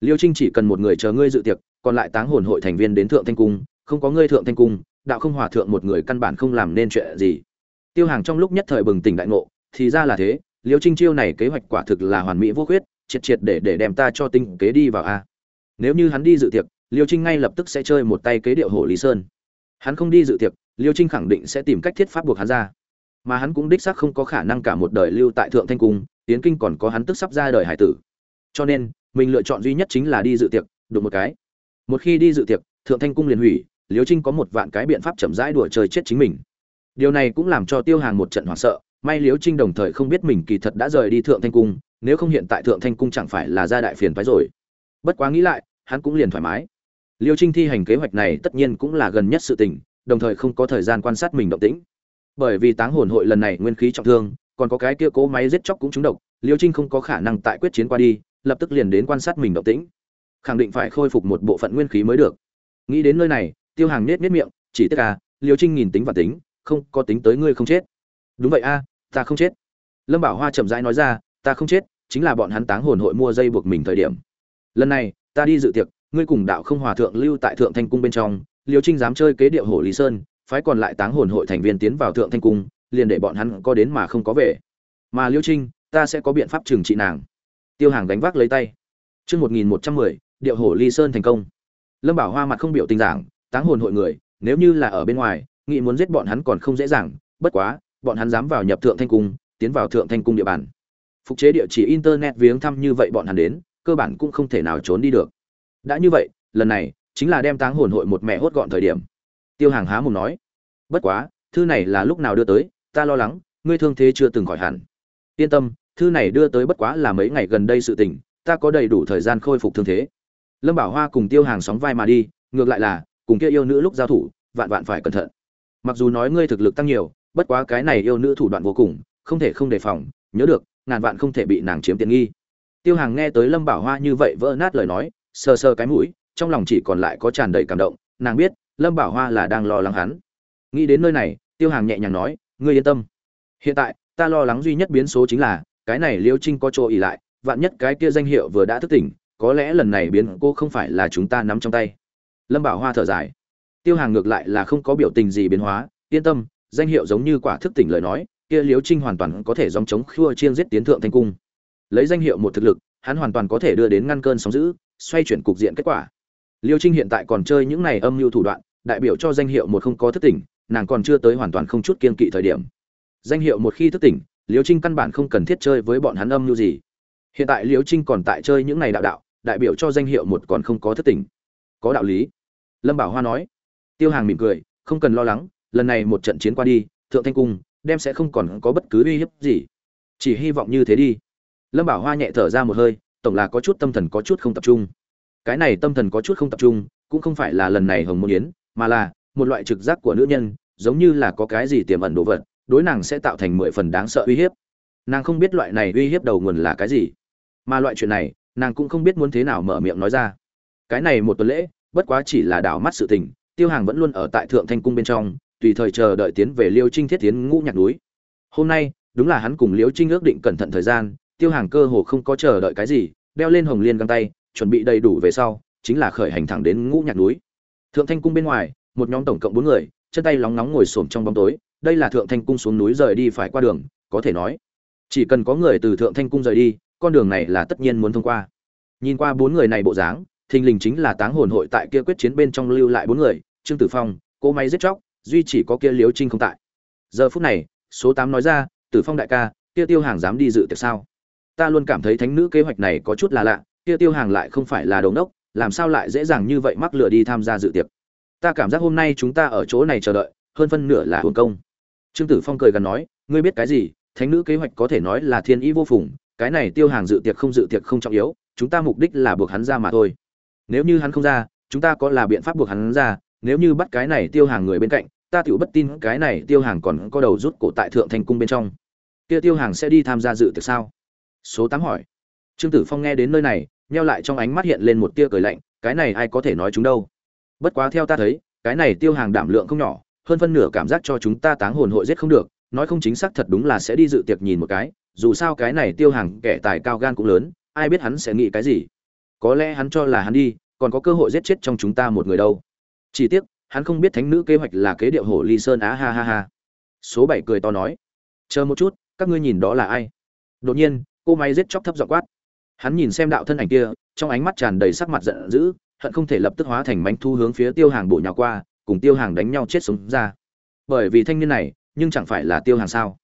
liêu trinh chỉ cần một người chờ ngươi dự tiệc, còn lại táng hồn hội thành viên đến thượng thanh cung, không có ngươi thượng thanh cung, đạo không hòa thượng một người căn bản không làm nên chuyện gì. Tiêu hàng trong lúc nhất thời bừng tỉnh đại ngộ, thì ra là thế, liêu trinh chiêu này kế hoạch quả thực là hoàn mỹ vô khuyết, triệt triệt để để đem ta cho tinh kế đi vào a. Nếu như hắn đi dự tiệc, liêu trinh ngay lập tức sẽ chơi một tay kế điệu hồ lý sơn. Hắn không đi dự tiệc, liêu trinh khẳng định sẽ tìm cách thiết pháp buộc hắn ra. Mà hắn cũng đích xác không có khả năng cả một đời lưu tại thượng thanh cung tiến kinh còn có hắn tức sắp ra đời hải tử. Cho nên mình lựa chọn duy nhất chính là đi dự tiệc, đụng một cái. Một khi đi dự tiệc, thượng thanh cung liền hủy liễu trinh có một vạn cái biện pháp chậm rãi đùa chơi chết chính mình. Điều này cũng làm cho tiêu hàng một trận hoảng sợ, may liễu trinh đồng thời không biết mình kỳ thật đã rời đi thượng thanh cung, nếu không hiện tại thượng thanh cung chẳng phải là gia đại phiền phái rồi. Bất quá nghĩ lại, hắn cũng liền thoải mái. Liêu trinh thi hành kế hoạch này tất nhiên cũng là gần nhất sự tình, đồng thời không có thời gian quan sát mình động tĩnh. Bởi vì táng hồn hội lần này nguyên khí trọng thương, còn có cái kia cố máy giết chóc cũng trúng độc, liêu trinh không có khả năng tại quyết chiến qua đi lập tức liền đến quan sát mình động tĩnh. Khẳng định phải khôi phục một bộ phận nguyên khí mới được. Nghĩ đến nơi này, tiêu hàng nết nết miệng, chỉ tất cả à, liều trinh nhìn tính và tính, không có tính tới ngươi không chết. Đúng vậy a, ta không chết. Lâm bảo hoa chậm rãi nói ra, ta không chết, chính là bọn hắn táng hồn hội mua dây buộc mình thời điểm. Lần này, ta đi dự tiệc, ngươi cùng đạo không hòa thượng lưu tại thượng thanh cung bên trong liều trinh dám chơi kế điệu hồ lý sơn, phái còn lại táng hồn hội thành viên tiến vào thượng thanh cung, liền để bọn hắn có đến mà không có về. Mà liêu trinh, ta sẽ có biện pháp trừng trị nàng tiêu hàng đánh vác lấy tay. Chương một nghìn một trăm mười, điệu hổ ly sơn thành công. Lâm bảo hoa mặt không biểu tình giảng, táng hồn hội người, nếu như là ở bên ngoài, nghĩ muốn giết bọn hắn còn không dễ dàng, bất quá, bọn hắn dám vào nhập thượng thanh cung, tiến vào thượng thanh cung địa bàn. Phục chế địa chỉ internet viếng thăm như vậy bọn hắn đến, cơ bản cũng không thể nào trốn đi được. Đã như vậy, lần này, chính là đem táng hồn hội một mẹ hốt gọn thời điểm. Tiêu hàng há mồm nói, bất quá, thư này là lúc nào đưa tới, ta lo lắng, ngươi thương thế chưa từng khỏi hẳn yên tâm, thư này đưa tới bất quá là mấy ngày gần đây sự tình, ta có đầy đủ thời gian khôi phục thương thế. Lâm bảo hoa cùng tiêu hàng sóng vai mà đi, ngược lại là, cùng kia yêu nữ lúc giao thủ, vạn vạn phải cẩn thận. Mặc dù nói ngươi thực lực tăng nhiều, bất quá cái này yêu nữ thủ đoạn vô cùng, không thể không đề phòng, nhớ được, ngàn vạn không thể bị nàng chiếm tiện nghi. Tiêu hàng nghe tới lâm bảo hoa như vậy vỡ nát lời nói, sờ sờ cái mũi, trong lòng chỉ còn lại có tràn đầy cảm động, nàng biết, lâm bảo hoa là đang lo lắng hắn. Nghĩ đến nơi này, tiêu hàng nhẹ nhàng nói, ngươi yên tâm. Hiện tại ta lo lắng duy nhất biến số chính là, cái này liêu trinh có chỗ ỉ lại, vạn nhất cái kia danh hiệu vừa đã thức tỉnh, có lẽ lần này biến cô không phải là chúng ta nắm trong tay. Lâm bảo hoa thở dài. Tiêu hàng ngược lại là không có biểu tình gì biến hóa, yên tâm, danh hiệu giống như quả thức tỉnh lời nói, kia liêu trinh hoàn toàn có thể dòng chống khua chiên giết tiến thượng thanh cung. Lấy danh hiệu một thực lực, hắn hoàn toàn có thể đưa đến ngăn cơn sóng giữ xoay chuyển cục diện kết quả. Liêu trinh hiện tại còn chơi những này âm mưu thủ đoạn, đại biểu cho danh hiệu một không có thức tỉnh, nàng còn chưa tới hoàn toàn không chút kiên kỵ thời điểm danh hiệu một khi thức tỉnh liêu trinh căn bản không cần thiết chơi với bọn hắn âm mưu gì. Hiện tại liêu trinh còn tại chơi những này đạo đạo, đại biểu cho danh hiệu một còn không có thức tỉnh. Có đạo lý. Lâm bảo hoa nói. Tiêu hàng mỉm cười, không cần lo lắng, lần này một trận chiến qua đi, thượng thanh cung đem sẽ không còn có bất cứ uy hiếp gì. Chỉ hy vọng như thế đi. Lâm bảo hoa nhẹ thở ra một hơi, tổng là có chút tâm thần có chút không tập trung. Cái này tâm thần có chút không tập trung, cũng không phải là lần này hồng môn yến, mà là một loại trực giác của nữ nhân, giống như là có cái gì tiềm ẩn đồ vật đối nàng sẽ tạo thành mười phần đáng sợ uy hiếp. Nàng không biết loại này uy hiếp đầu nguồn là cái gì. Mà loại chuyện này, nàng cũng không biết muốn thế nào mở miệng nói ra. Cái này một tuần lễ, bất quá chỉ là đảo mắt sự tình, tiêu hàng vẫn luôn ở tại thượng thanh cung bên trong, tùy thời chờ đợi tiến về liêu trinh thiết tiến ngũ nhạc núi. Hôm nay, đúng là hắn cùng liêu trinh ước định cẩn thận thời gian, tiêu hàng cơ hồ không có chờ đợi cái gì, đeo lên hồng liên găng tay, chuẩn bị đầy đủ về sau, chính là khởi hành thẳng đến ngũ nhạc núi. Thượng thanh cung bên ngoài, một nhóm tổng cộng bốn người, chân tay lóng nóng ngồi xổm trong bóng tối đây là thượng thanh cung xuống núi rời đi phải qua đường, có thể nói, chỉ cần có người từ thượng thanh cung rời đi, con đường này là tất nhiên muốn thông qua. Nhìn qua bốn người này bộ dáng, thình lình chính là táng hồn hội tại kia quyết chiến bên trong lưu lại bốn người, trương tử phong cô máy giết chóc, duy chỉ có kia liếu trinh không tại. Giờ phút này, số tám nói ra, tử phong đại ca, kia tiêu hàng dám đi dự tiệc sao? Ta luôn cảm thấy thánh nữ kế hoạch này có chút là lạ, kia tiêu hàng lại không phải là đống đốc làm sao lại dễ dàng như vậy mắc lửa đi tham gia dự tiệc? Ta cảm giác hôm nay chúng ta ở chỗ này chờ đợi, hơn phân nửa là hồn công trương tử phong cười gần nói, ngươi biết cái gì? Thánh nữ kế hoạch có thể nói là thiên ý vô phùng, cái này tiêu hàng dự tiệc không dự tiệc không trọng yếu, chúng ta mục đích là buộc hắn ra mà thôi. Nếu như hắn không ra, chúng ta có là biện pháp buộc hắn ra, nếu như bắt cái này tiêu hàng người bên cạnh, ta tựu bất tin cái này tiêu hàng còn có đầu rút cổ tại thượng thành cung bên trong. Kia tiêu hàng sẽ đi tham gia dự tiệc sao? Số tám hỏi. Trương tử phong nghe đến nơi này, nheo lại trong ánh mắt hiện lên một tia cười lạnh, cái này ai có thể nói chúng đâu? Bất quá theo ta thấy, cái này tiêu hàng đảm lượng không nhỏ hơn phân nửa cảm giác cho chúng ta táng hồn hội giết không được, nói không chính xác thật đúng là sẽ đi dự tiệc nhìn một cái, dù sao cái này tiêu hàng kẻ tài cao gan cũng lớn, ai biết hắn sẽ nghĩ cái gì. Có lẽ hắn cho là hắn đi, còn có cơ hội giết chết trong chúng ta một người đâu. Chỉ tiếc, hắn không biết thánh nữ kế hoạch là kế điệu hổ ly sơn á, ha ha ha. Số bảy cười to nói. Chờ một chút, các ngươi nhìn đó là ai? Đột nhiên, cô máy giết chóc thấp dọ quát. Hắn nhìn xem đạo thân ảnh kia, trong ánh mắt tràn đầy sắc mặt giận dữ, hận không thể lập tức hóa thành bánh thu hướng phía tiêu hàng bổ nhào qua cùng tiêu hàng đánh nhau chết sống ra. Bởi vì thanh niên này, nhưng chẳng phải là tiêu hàng sao?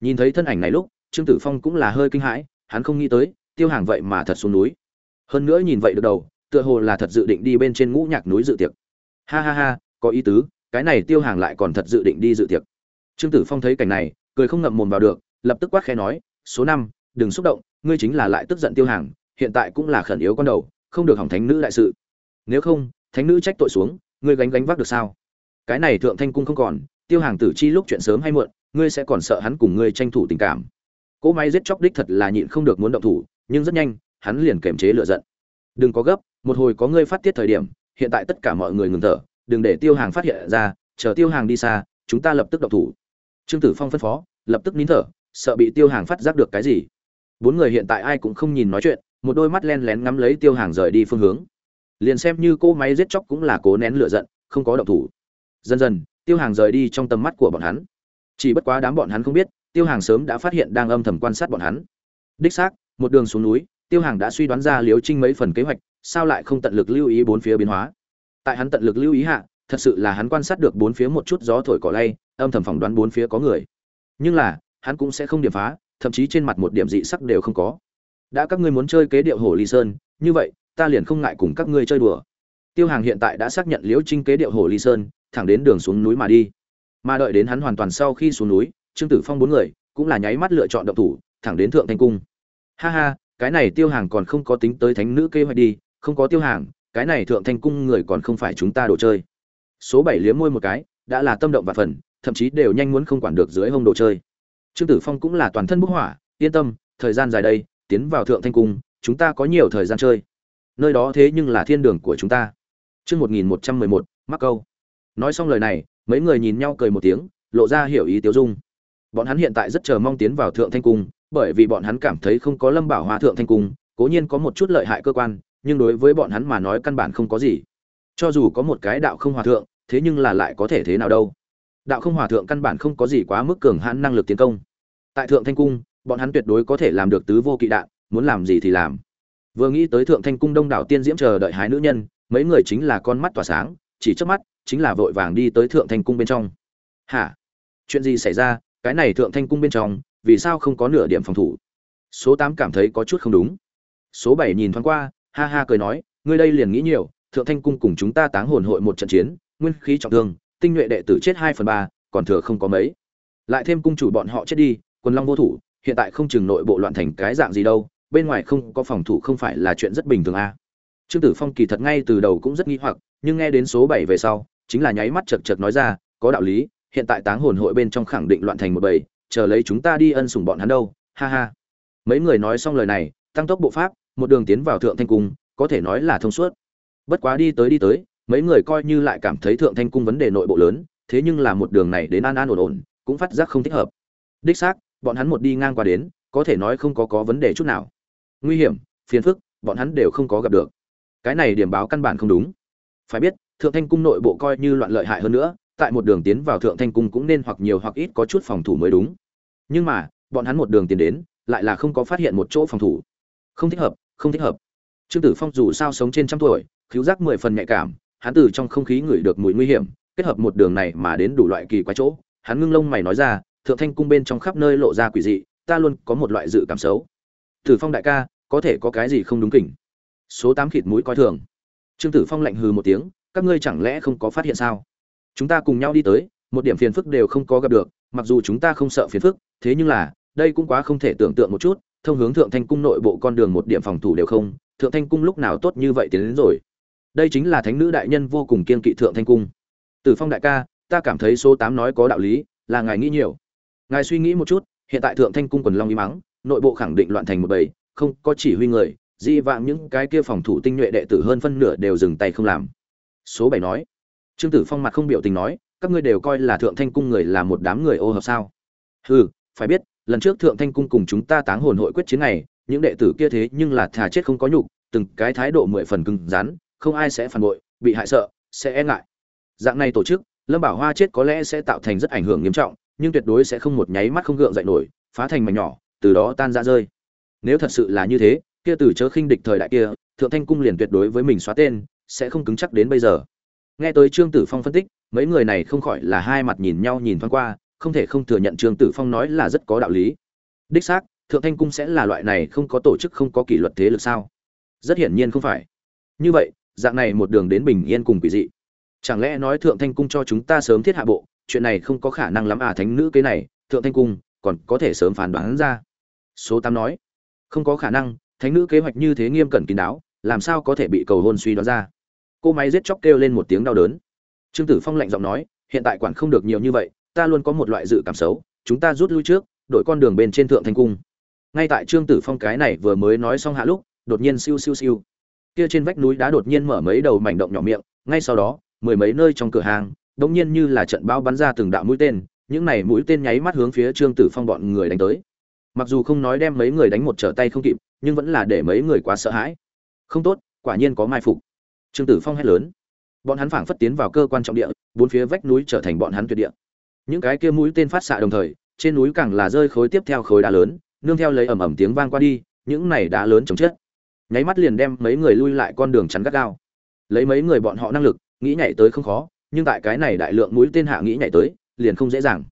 Nhìn thấy thân ảnh này lúc, trương tử phong cũng là hơi kinh hãi, hắn không nghĩ tới, tiêu hàng vậy mà thật xuống núi. Hơn nữa nhìn vậy được đầu, tựa hồ là thật dự định đi bên trên ngũ nhạc núi dự tiệc. Ha ha ha, có ý tứ, cái này tiêu hàng lại còn thật dự định đi dự tiệc. Trương tử phong thấy cảnh này, cười không ngậm mồm vào được, lập tức quát khẽ nói, số năm, đừng xúc động, ngươi chính là lại tức giận tiêu hàng, hiện tại cũng là khẩn yếu con đầu, không được hỏng thánh nữ đại sự. Nếu không, thánh nữ trách tội xuống ngươi gánh gánh vác được sao? Cái này thượng thanh cung không còn, tiêu hàng tử chi lúc chuyện sớm hay muộn, ngươi sẽ còn sợ hắn cùng ngươi tranh thủ tình cảm. Cỗ máy giết chóc đích thật là nhịn không được muốn động thủ, nhưng rất nhanh, hắn liền kiềm chế lựa giận. Đừng có gấp, một hồi có ngươi phát tiết thời điểm, hiện tại tất cả mọi người ngừng thở, đừng để tiêu hàng phát hiện ra, chờ tiêu hàng đi xa, chúng ta lập tức động thủ. Trương tử phong phân phó, lập tức nín thở, sợ bị tiêu hàng phát giác được cái gì? Bốn người hiện tại ai cũng không nhìn nói chuyện, một đôi mắt len lén ngắm lấy tiêu hàng rời đi phương hướng liền xem như cô máy giết chóc cũng là cố nén lửa giận, không có động thủ. Dần dần, tiêu hàng rời đi trong tầm mắt của bọn hắn. Chỉ bất quá đám bọn hắn không biết, tiêu hàng sớm đã phát hiện đang âm thầm quan sát bọn hắn. Đích xác, một đường xuống núi, tiêu hàng đã suy đoán ra liếu trinh mấy phần kế hoạch, sao lại không tận lực lưu ý bốn phía biến hóa. Tại hắn tận lực lưu ý hạ, thật sự là hắn quan sát được bốn phía một chút gió thổi cỏ lay, âm thầm phỏng đoán bốn phía có người. Nhưng là, hắn cũng sẽ không điểm phá, thậm chí trên mặt một điểm dị sắc đều không có. Đã các ngươi muốn chơi kế điệu hồ ly sơn, như vậy ta liền không ngại cùng các ngươi chơi đùa. Tiêu hàng hiện tại đã xác nhận liễu trinh kế điệu hồ ly sơn, thẳng đến đường xuống núi mà đi. Mà đợi đến hắn hoàn toàn sau khi xuống núi, trương tử phong bốn người cũng là nháy mắt lựa chọn động thủ, thẳng đến thượng thanh cung. Ha ha, cái này tiêu hàng còn không có tính tới thánh nữ kế hoạch đi, không có tiêu hàng, cái này thượng thanh cung người còn không phải chúng ta đồ chơi. Số bảy liếm môi một cái, đã là tâm động và phần thậm chí đều nhanh muốn không quản được dưới hông đồ chơi. Trương tử phong cũng là toàn thân bức hỏa, yên tâm, thời gian dài đây, tiến vào thượng thanh cung, chúng ta có nhiều thời gian chơi nơi đó thế nhưng là thiên đường của chúng ta. Chương một nghìn một trăm mười một, mắc câu. Nói xong lời này, mấy người nhìn nhau cười một tiếng, lộ ra hiểu ý tiêu dung. Bọn hắn hiện tại rất chờ mong tiến vào thượng thanh cung, bởi vì bọn hắn cảm thấy không có lâm bảo hòa thượng thanh cung, cố nhiên có một chút lợi hại cơ quan, nhưng đối với bọn hắn mà nói căn bản không có gì. Cho dù có một cái đạo không hòa thượng, thế nhưng là lại có thể thế nào đâu. Đạo không hòa thượng căn bản không có gì quá mức cường hãn năng lực tiến công. Tại thượng thanh cung, bọn hắn tuyệt đối có thể làm được tứ vô kỵ đạn, muốn làm gì thì làm vừa nghĩ tới thượng thanh cung đông đảo tiên diễm chờ đợi hái nữ nhân, mấy người chính là con mắt tỏa sáng, chỉ trước mắt, chính là vội vàng đi tới thượng thanh cung bên trong. Hả? Chuyện gì xảy ra? Cái này thượng thanh cung bên trong, vì sao không có nửa điểm phòng thủ? Số tám cảm thấy có chút không đúng. Số bảy nhìn thoáng qua, ha ha cười nói, ngươi đây liền nghĩ nhiều, thượng thanh cung cùng chúng ta táng hồn hội một trận chiến, nguyên khí trọng thương, tinh nhuệ đệ tử chết hai phần ba, còn thừa không có mấy. Lại thêm cung chủ bọn họ chết đi, quần long vô thủ, hiện tại không chừng nội bộ loạn thành cái dạng gì đâu bên ngoài không có phòng thủ không phải là chuyện rất bình thường à. trương tử phong kỳ thật ngay từ đầu cũng rất nghi hoặc, nhưng nghe đến số bảy về sau, chính là nháy mắt chật chật nói ra, có đạo lý, hiện tại táng hồn hội bên trong khẳng định loạn thành một bầy, chờ lấy chúng ta đi ân sủng bọn hắn đâu. Ha ha. Mấy người nói xong lời này, tăng tốc bộ pháp, một đường tiến vào thượng thanh cung, có thể nói là thông suốt. Bất quá đi tới đi tới, mấy người coi như lại cảm thấy thượng thanh cung vấn đề nội bộ lớn, thế nhưng là một đường này đến an an ổn ổn, cũng phát giác không thích hợp. Đích xác, bọn hắn một đi ngang qua đến, có thể nói không có có vấn đề chút nào nguy hiểm, phiền phức, bọn hắn đều không có gặp được. Cái này điểm báo căn bản không đúng. Phải biết, thượng thanh cung nội bộ coi như loạn lợi hại hơn nữa, tại một đường tiến vào thượng thanh cung cũng nên hoặc nhiều hoặc ít có chút phòng thủ mới đúng. Nhưng mà, bọn hắn một đường tiến đến, lại là không có phát hiện một chỗ phòng thủ. Không thích hợp, không thích hợp. Trương tử phong dù sao sống trên trăm tuổi, khiếu giác mười phần nhạy cảm, hắn từ trong không khí ngửi được mùi nguy hiểm, kết hợp một đường này mà đến đủ loại kỳ quái chỗ, hắn ngưng lông mày nói ra, thượng thanh cung bên trong khắp nơi lộ ra quỷ dị, ta luôn có một loại dự cảm xấu tử phong đại ca, có thể có cái gì không đúng kỉnh? Số tám khịt mũi coi thường. Trương tử phong lạnh hừ một tiếng, các ngươi chẳng lẽ không có phát hiện sao? Chúng ta cùng nhau đi tới, một điểm phiền phức đều không có gặp được, mặc dù chúng ta không sợ phiền phức, thế nhưng là, đây cũng quá không thể tưởng tượng một chút, thông hướng thượng thanh cung nội bộ con đường một điểm phòng thủ đều không, thượng thanh cung lúc nào tốt như vậy tiến đến rồi? Đây chính là thánh nữ đại nhân vô cùng kiên kỵ thượng thanh cung. Tử phong đại ca, ta cảm thấy số tám nói có đạo lý, là ngài nghĩ nhiều. Ngài suy nghĩ một chút, hiện tại thượng thanh cung quần long y mắng nội bộ khẳng định loạn thành một bầy, không có chỉ huy người, dị vạng những cái kia phòng thủ tinh nhuệ đệ tử hơn phân nửa đều dừng tay không làm. Số bảy nói, trương tử phong mặt không biểu tình nói, các ngươi đều coi là thượng thanh cung người là một đám người ô hợp sao? Hừ, phải biết, lần trước thượng thanh cung cùng chúng ta táng hồn hội quyết chiến này, những đệ tử kia thế nhưng là thà chết không có nhục, từng cái thái độ mười phần cứng rắn, không ai sẽ phản bội, bị hại sợ, sẽ e ngại. Dạng này tổ chức, lâm bảo hoa chết có lẽ sẽ tạo thành rất ảnh hưởng nghiêm trọng, nhưng tuyệt đối sẽ không một nháy mắt không gượng dậy nổi, phá thành mảnh nhỏ từ đó tan ra rơi. Nếu thật sự là như thế, kia từ chớ khinh địch thời đại kia, thượng thanh cung liền tuyệt đối với mình xóa tên, sẽ không cứng chắc đến bây giờ. Nghe tới trương tử phong phân tích, mấy người này không khỏi là hai mặt nhìn nhau nhìn thoáng qua, không thể không thừa nhận trương tử phong nói là rất có đạo lý. Đích xác, thượng thanh cung sẽ là loại này không có tổ chức không có kỷ luật thế lực sao? Rất hiển nhiên không phải. Như vậy, dạng này một đường đến bình yên cùng quỷ dị. Chẳng lẽ nói thượng thanh cung cho chúng ta sớm thiết hạ bộ, chuyện này không có khả năng lắm à thánh nữ cái này, thượng thanh cung, còn có thể sớm phán đoán ra số tám nói, không có khả năng, thánh nữ kế hoạch như thế nghiêm cẩn kín đáo, làm sao có thể bị cầu hôn suy đoán ra? Cô máy giết chóc kêu lên một tiếng đau đớn. Trương tử phong lạnh giọng nói, hiện tại quản không được nhiều như vậy, ta luôn có một loại dự cảm xấu, chúng ta rút lui trước đội con đường bên trên thượng thanh cung. Ngay tại trương tử phong cái này vừa mới nói xong hạ lúc, đột nhiên siêu siêu siêu. Kia trên vách núi đá đột nhiên mở mấy đầu mảnh động nhỏ miệng, ngay sau đó, mười mấy nơi trong cửa hàng, đống nhiên như là trận bão bắn ra từng đạo mũi tên, những này mũi tên nháy mắt hướng phía trương tử phong bọn người đánh tới mặc dù không nói đem mấy người đánh một trở tay không kịp, nhưng vẫn là để mấy người quá sợ hãi. Không tốt, quả nhiên có mai phục. Trương tử phong hét lớn. Bọn hắn phảng phất tiến vào cơ quan trọng địa, bốn phía vách núi trở thành bọn hắn tuyệt địa. Những cái kia mũi tên phát xạ đồng thời, trên núi càng là rơi khối tiếp theo khối đá lớn, nương theo lấy ầm ầm tiếng vang qua đi, những này đá lớn chồng chết. Nháy mắt liền đem mấy người lui lại con đường chắn gắt gao. Lấy mấy người bọn họ năng lực, nghĩ nhảy tới không khó, nhưng tại cái này đại lượng mũi tên hạ nghĩ nhảy tới, liền không dễ dàng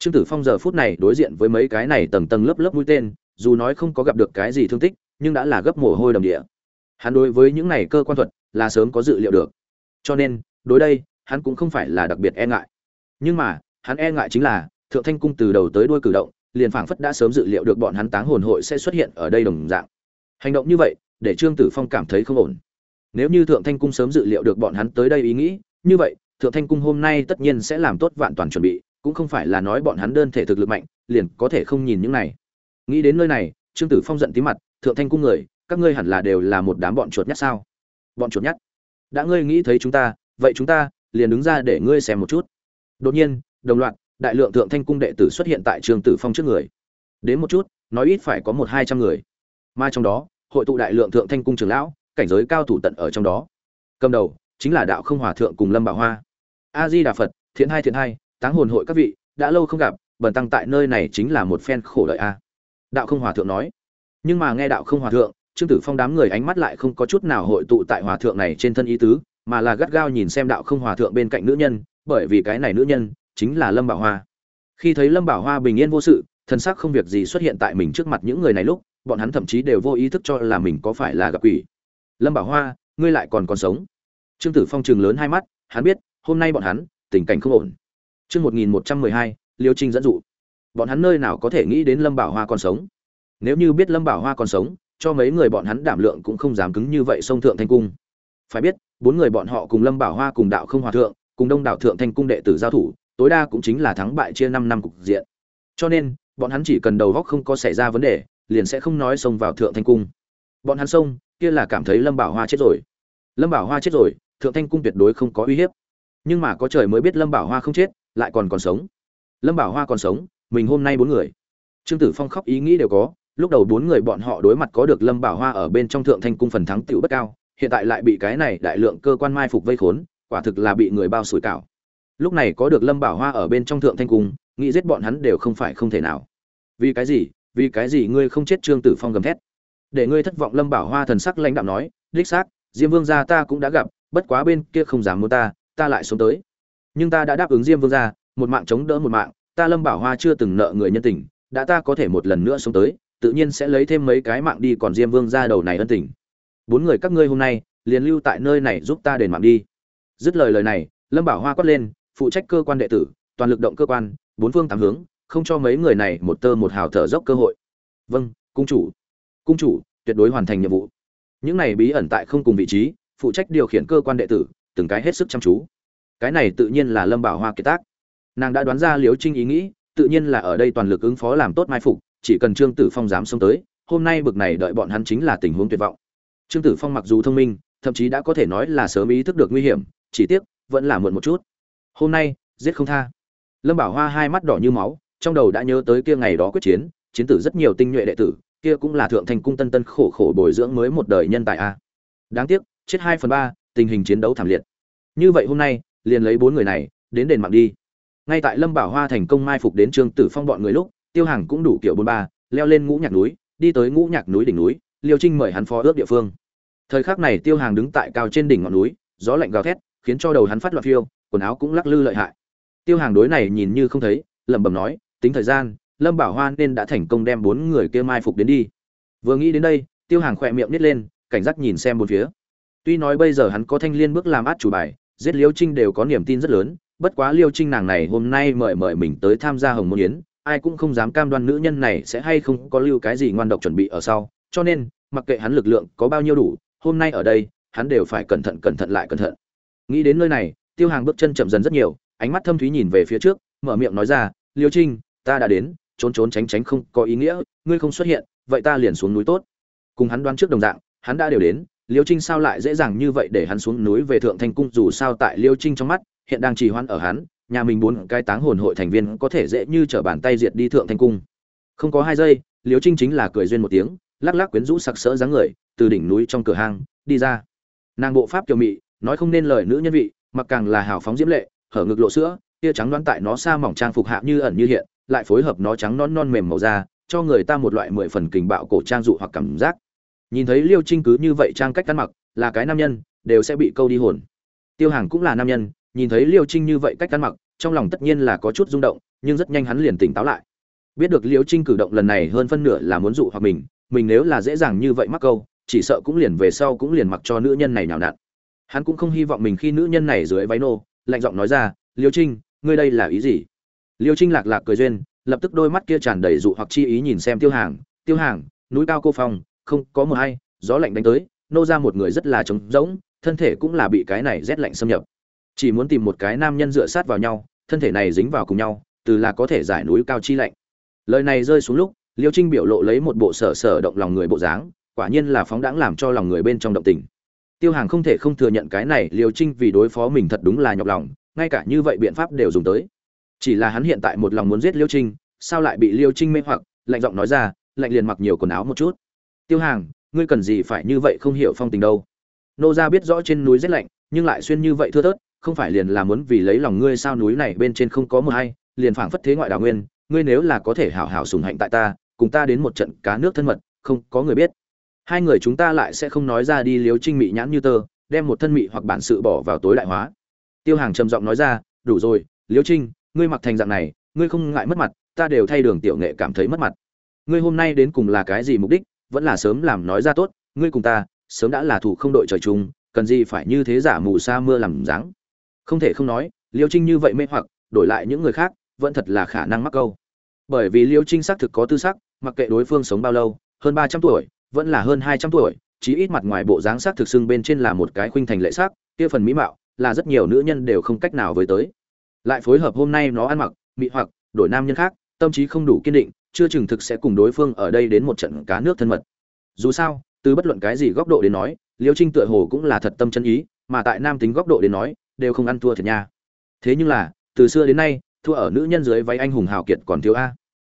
trương tử phong giờ phút này đối diện với mấy cái này tầng tầng lớp lớp mũi tên, dù nói không có gặp được cái gì thương tích, nhưng đã là gấp mồ hôi đầm địa. Hắn đối với những này cơ quan thuật là sớm có dự liệu được. Cho nên, đối đây, hắn cũng không phải là đặc biệt e ngại. Nhưng mà, hắn e ngại chính là, thượng thanh cung từ đầu tới đuôi cử động, liền phảng phất đã sớm dự liệu được bọn hắn táng hồn hội sẽ xuất hiện ở đây đồng dạng. Hành động như vậy, để trương tử phong cảm thấy không ổn. Nếu như thượng thanh cung sớm dự liệu được bọn hắn tới đây ý nghĩ, như vậy, thượng thanh cung hôm nay tất nhiên sẽ làm tốt vạn toàn chuẩn bị cũng không phải là nói bọn hắn đơn thể thực lực mạnh, liền có thể không nhìn những này. Nghĩ đến nơi này, trương tử phong giận tí mặt, thượng thanh cung người, các ngươi hẳn là đều là một đám bọn chuột nhắt sao? Bọn chuột nhắt? Đã ngươi nghĩ thấy chúng ta, vậy chúng ta liền đứng ra để ngươi xem một chút. Đột nhiên, đồng loạt, đại lượng thượng thanh cung đệ tử xuất hiện tại trương tử phong trước người. Đến một chút, nói ít phải có một hai trăm người. Mà trong đó, hội tụ đại lượng thượng thanh cung trưởng lão, cảnh giới cao thủ tận ở trong đó. Cầm đầu, chính là đạo không hòa thượng cùng lâm bảo hoa. A di đà phật, thiện hai thiện hai táng hồn hội các vị, đã lâu không gặp, bần tăng tại nơi này chính là một phen khổ lợi a. Đạo không hòa thượng nói. Nhưng mà nghe đạo không hòa thượng, trương tử phong đám người ánh mắt lại không có chút nào hội tụ tại hòa thượng này trên thân ý tứ, mà là gắt gao nhìn xem đạo không hòa thượng bên cạnh nữ nhân, bởi vì cái này nữ nhân chính là lâm bảo hoa. Khi thấy lâm bảo hoa bình yên vô sự thân xác không việc gì xuất hiện tại mình trước mặt những người này lúc, bọn hắn thậm chí đều vô ý thức cho là mình có phải là gặp quỷ. Lâm bảo hoa, ngươi lại còn còn sống? Trương tử phong chừng lớn hai mắt, hắn biết, hôm nay bọn hắn, tình cảnh không ổn chương một nghìn một trăm mười hai, liêu trinh dẫn dụ. Bọn hắn nơi nào có thể nghĩ đến lâm bảo hoa còn sống? Nếu như biết lâm bảo hoa còn sống, cho mấy người bọn hắn đảm lượng cũng không dám cứng như vậy xông thượng thanh cung. Phải biết, bốn người bọn họ cùng lâm bảo hoa cùng đạo không hòa thượng, cùng đông đảo thượng thanh cung đệ tử giao thủ, tối đa cũng chính là thắng bại chia năm năm cục diện. Cho nên, bọn hắn chỉ cần đầu góc không có xảy ra vấn đề, liền sẽ không nói xông vào thượng thanh cung. Bọn hắn xông, kia là cảm thấy lâm bảo hoa chết rồi. Lâm bảo hoa chết rồi, thượng thanh cung tuyệt đối không có uy hiếp. Nhưng mà có trời mới biết lâm bảo hoa không chết lại còn còn sống. Lâm bảo hoa còn sống, mình hôm nay bốn người. Trương tử phong khóc ý nghĩ đều có, lúc đầu bốn người bọn họ đối mặt có được lâm bảo hoa ở bên trong thượng thanh cung phần thắng tựu bất cao, hiện tại lại bị cái này đại lượng cơ quan mai phục vây khốn, quả thực là bị người bao sủi cảo. Lúc này có được lâm bảo hoa ở bên trong thượng thanh cung, nghĩ giết bọn hắn đều không phải không thể nào. Vì cái gì? Vì cái gì ngươi không chết? Trương tử phong gầm thét. Để ngươi thất vọng, lâm bảo hoa thần sắc lãnh đạo nói, đích xác, diêm vương gia ta cũng đã gặp, bất quá bên kia không dám muốn ta ta lại xuống tới nhưng ta đã đáp ứng diêm vương gia, một mạng chống đỡ một mạng, ta lâm bảo hoa chưa từng nợ người nhân tình, đã ta có thể một lần nữa sống tới, tự nhiên sẽ lấy thêm mấy cái mạng đi còn diêm vương gia đầu này ân tình. Bốn người các ngươi hôm nay, liền lưu tại nơi này giúp ta đền mạng đi. Dứt lời lời này, lâm bảo hoa quát lên, phụ trách cơ quan đệ tử, toàn lực động cơ quan, bốn phương tám hướng, không cho mấy người này một tơ một hào thở dốc cơ hội. Vâng cung chủ. Cung chủ, tuyệt đối hoàn thành nhiệm vụ. Những này bí ẩn tại không cùng vị trí, phụ trách điều khiển cơ quan đệ tử, từng cái hết sức chăm chú cái này tự nhiên là lâm bảo hoa kiệt tác. Nàng đã đoán ra liếu trinh ý nghĩ, tự nhiên là ở đây toàn lực ứng phó làm tốt mai phục, chỉ cần trương tử phong dám xông tới, hôm nay bực này đợi bọn hắn chính là tình huống tuyệt vọng. Trương tử phong mặc dù thông minh, thậm chí đã có thể nói là sớm ý thức được nguy hiểm, chỉ tiếc, vẫn là muộn một chút. Hôm nay, giết không tha. Lâm bảo hoa hai mắt đỏ như máu, trong đầu đã nhớ tới kia ngày đó quyết chiến chiến tử rất nhiều tinh nhuệ đệ tử, kia cũng là thượng thành cung tân tân khổ khổ bồi dưỡng mới một đời nhân tài a. Đáng tiếc, chết hai phần ba, tình hình chiến đấu thảm liệt. Như vậy hôm nay liền lấy bốn người này, đến đền mạng đi. Ngay tại lâm bảo hoa thành công mai phục đến trương tử phong bọn người lúc, tiêu hàng cũng đủ kiểu bốn ba, leo lên ngũ nhạc núi, đi tới ngũ nhạc núi đỉnh núi, liêu trinh mời hắn phó ước địa phương. Thời khắc này tiêu hàng đứng tại cao trên đỉnh ngọn núi, gió lạnh gào thét, khiến cho đầu hắn phát loạn phiêu, quần áo cũng lắc lư lợi hại. Tiêu hàng đối này nhìn như không thấy, lẩm bẩm nói, tính thời gian, lâm bảo hoa nên đã thành công đem bốn người kia mai phục đến đi. Vừa nghĩ đến đây, tiêu hàng khỏe miệng nít lên, cảnh giác nhìn xem bốn phía. Tuy nói bây giờ hắn có thanh liên bước làm át chủ bài giết liêu trinh đều có niềm tin rất lớn, bất quá liêu trinh nàng này hôm nay mời mời mình tới tham gia hồng môn yến, ai cũng không dám cam đoan nữ nhân này sẽ hay không có lưu cái gì ngoan độc chuẩn bị ở sau, cho nên, mặc kệ hắn lực lượng có bao nhiêu đủ, hôm nay ở đây, hắn đều phải cẩn thận cẩn thận lại cẩn thận. Nghĩ đến nơi này, tiêu hàng bước chân chậm dần rất nhiều, ánh mắt thâm thúy nhìn về phía trước, mở miệng nói ra, liêu trinh, ta đã đến, trốn trốn tránh tránh không có ý nghĩa, ngươi không xuất hiện, vậy ta liền xuống núi tốt. Cùng hắn đoán trước đồng dạng, hắn đã đều đến liêu trinh sao lại dễ dàng như vậy để hắn xuống núi về thượng thanh cung dù sao tại liêu trinh trong mắt, hiện đang trì hoãn ở hắn, nhà mình bốn cái táng hồn hội thành viên có thể dễ như trở bàn tay diệt đi thượng thanh cung. Không có hai giây, liêu trinh chính là cười duyên một tiếng, lắc lắc quyến rũ sặc sỡ dáng người, từ đỉnh núi trong cửa hang, đi ra. Nàng bộ pháp kiều mị, nói không nên lời nữ nhân vị, mặc càng là hào phóng diễm lệ, hở ngực lộ sữa, tia trắng đoán tại nó xa mỏng trang phục hạ như ẩn như hiện, lại phối hợp nó trắng non non mềm màu da, cho người ta một loại mười phần kình bạo cổ trang dụ hoặc cảm giác nhìn thấy liêu trinh cứ như vậy trang cách ăn mặc, là cái nam nhân, đều sẽ bị câu đi hồn. Tiêu hàng cũng là nam nhân, nhìn thấy liêu trinh như vậy cách ăn mặc, trong lòng tất nhiên là có chút rung động, nhưng rất nhanh hắn liền tỉnh táo lại. Biết được liêu trinh cử động lần này hơn phân nửa là muốn dụ hoặc mình mình nếu là dễ dàng như vậy mắc câu, chỉ sợ cũng liền về sau cũng liền mặc cho nữ nhân này nhào nặn. Hắn cũng không hy vọng mình khi nữ nhân này dưới váy nô, lạnh giọng nói ra, liêu trinh, ngươi đây là ý gì? Liêu trinh lạc lạc cười duyên, lập tức đôi mắt kia tràn đầy dụ hoặc chi ý nhìn xem tiêu hàng tiêu hàng, núi cao cô phong không có mờ hay, gió lạnh đánh tới, nô ra một người rất là trống rỗng, thân thể cũng là bị cái này rét lạnh xâm nhập. Chỉ muốn tìm một cái nam nhân dựa sát vào nhau, thân thể này dính vào cùng nhau, từ là có thể giải núi cao chi lạnh. Lời này rơi xuống lúc, liêu trinh biểu lộ lấy một bộ sở sở động lòng người bộ dáng, quả nhiên là phóng đãng làm cho lòng người bên trong động tình. Tiêu hàng không thể không thừa nhận cái này, liêu trinh vì đối phó mình thật đúng là nhọc lòng, ngay cả như vậy biện pháp đều dùng tới. Chỉ là hắn hiện tại một lòng muốn giết liêu trinh, sao lại bị liêu trinh mê hoặc, lạnh giọng nói ra, lạnh liền mặc nhiều quần áo một chút tiêu hàng, ngươi cần gì phải như vậy không hiểu phong tình đâu. Nô gia biết rõ trên núi rét lạnh, nhưng lại xuyên như vậy thưa thớt, không phải liền là muốn vì lấy lòng ngươi sao núi này bên trên không có mưa hay, liền phảng phất thế ngoại đào nguyên, ngươi nếu là có thể hảo hảo sùng hạnh tại ta, cùng ta đến một trận cá nước thân mật, không có người biết. Hai người chúng ta lại sẽ không nói ra đi liếu trinh mị nhãn như tơ, đem một thân mị hoặc bản sự bỏ vào tối đại hóa. Tiêu hàng trầm giọng nói ra, đủ rồi, liếu trinh, ngươi mặc thành dạng này, ngươi không ngại mất mặt, ta đều thay đường tiểu nghệ cảm thấy mất mặt. Ngươi hôm nay đến cùng là cái gì mục đích vẫn là sớm làm nói ra tốt, ngươi cùng ta, sớm đã là thủ không đội trời chung, cần gì phải như thế giả mù sa mưa làm dáng. Không thể không nói, liêu trinh như vậy mê hoặc, đổi lại những người khác, vẫn thật là khả năng mắc câu. Bởi vì liêu trinh xác thực có tư sắc, mặc kệ đối phương sống bao lâu, hơn ba trăm tuổi, vẫn là hơn hai trăm tuổi, chí ít mặt ngoài bộ dáng sắc thực xưng bên trên là một cái khuynh thành lệ sắc, kia phần mỹ mạo, là rất nhiều nữ nhân đều không cách nào với tới. Lại phối hợp hôm nay nó ăn mặc mỹ hoặc, đổi nam nhân khác, tâm trí không đủ kiên định chưa chừng thực sẽ cùng đối phương ở đây đến một trận cá nước thân mật. Dù sao, từ bất luận cái gì góc độ đến nói, liêu trinh tựa hồ cũng là thật tâm chân ý, mà tại nam tính góc độ đến nói, đều không ăn thua thiệt nha. Thế nhưng là, từ xưa đến nay, thua ở nữ nhân dưới váy anh hùng hào kiệt còn thiếu a.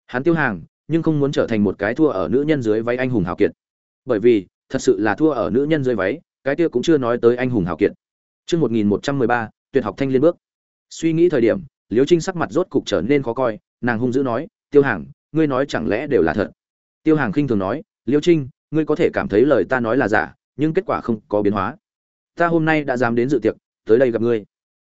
Hắn tiêu hàng, nhưng không muốn trở thành một cái thua ở nữ nhân dưới váy anh hùng hào kiệt. Bởi vì, thật sự là thua ở nữ nhân dưới váy, cái kia cũng chưa nói tới anh hùng hào kiệt. Chương một nghìn một trăm mười ba, tuyệt học thanh liên bước. Suy nghĩ thời điểm, liêu trinh sắc mặt rốt cục trở nên khó coi, nàng hung dữ nói, tiêu hàng ngươi nói chẳng lẽ đều là thật? Tiêu hàng khinh thường nói, liêu trinh, ngươi có thể cảm thấy lời ta nói là giả, nhưng kết quả không có biến hóa. Ta hôm nay đã dám đến dự tiệc, tới đây gặp ngươi.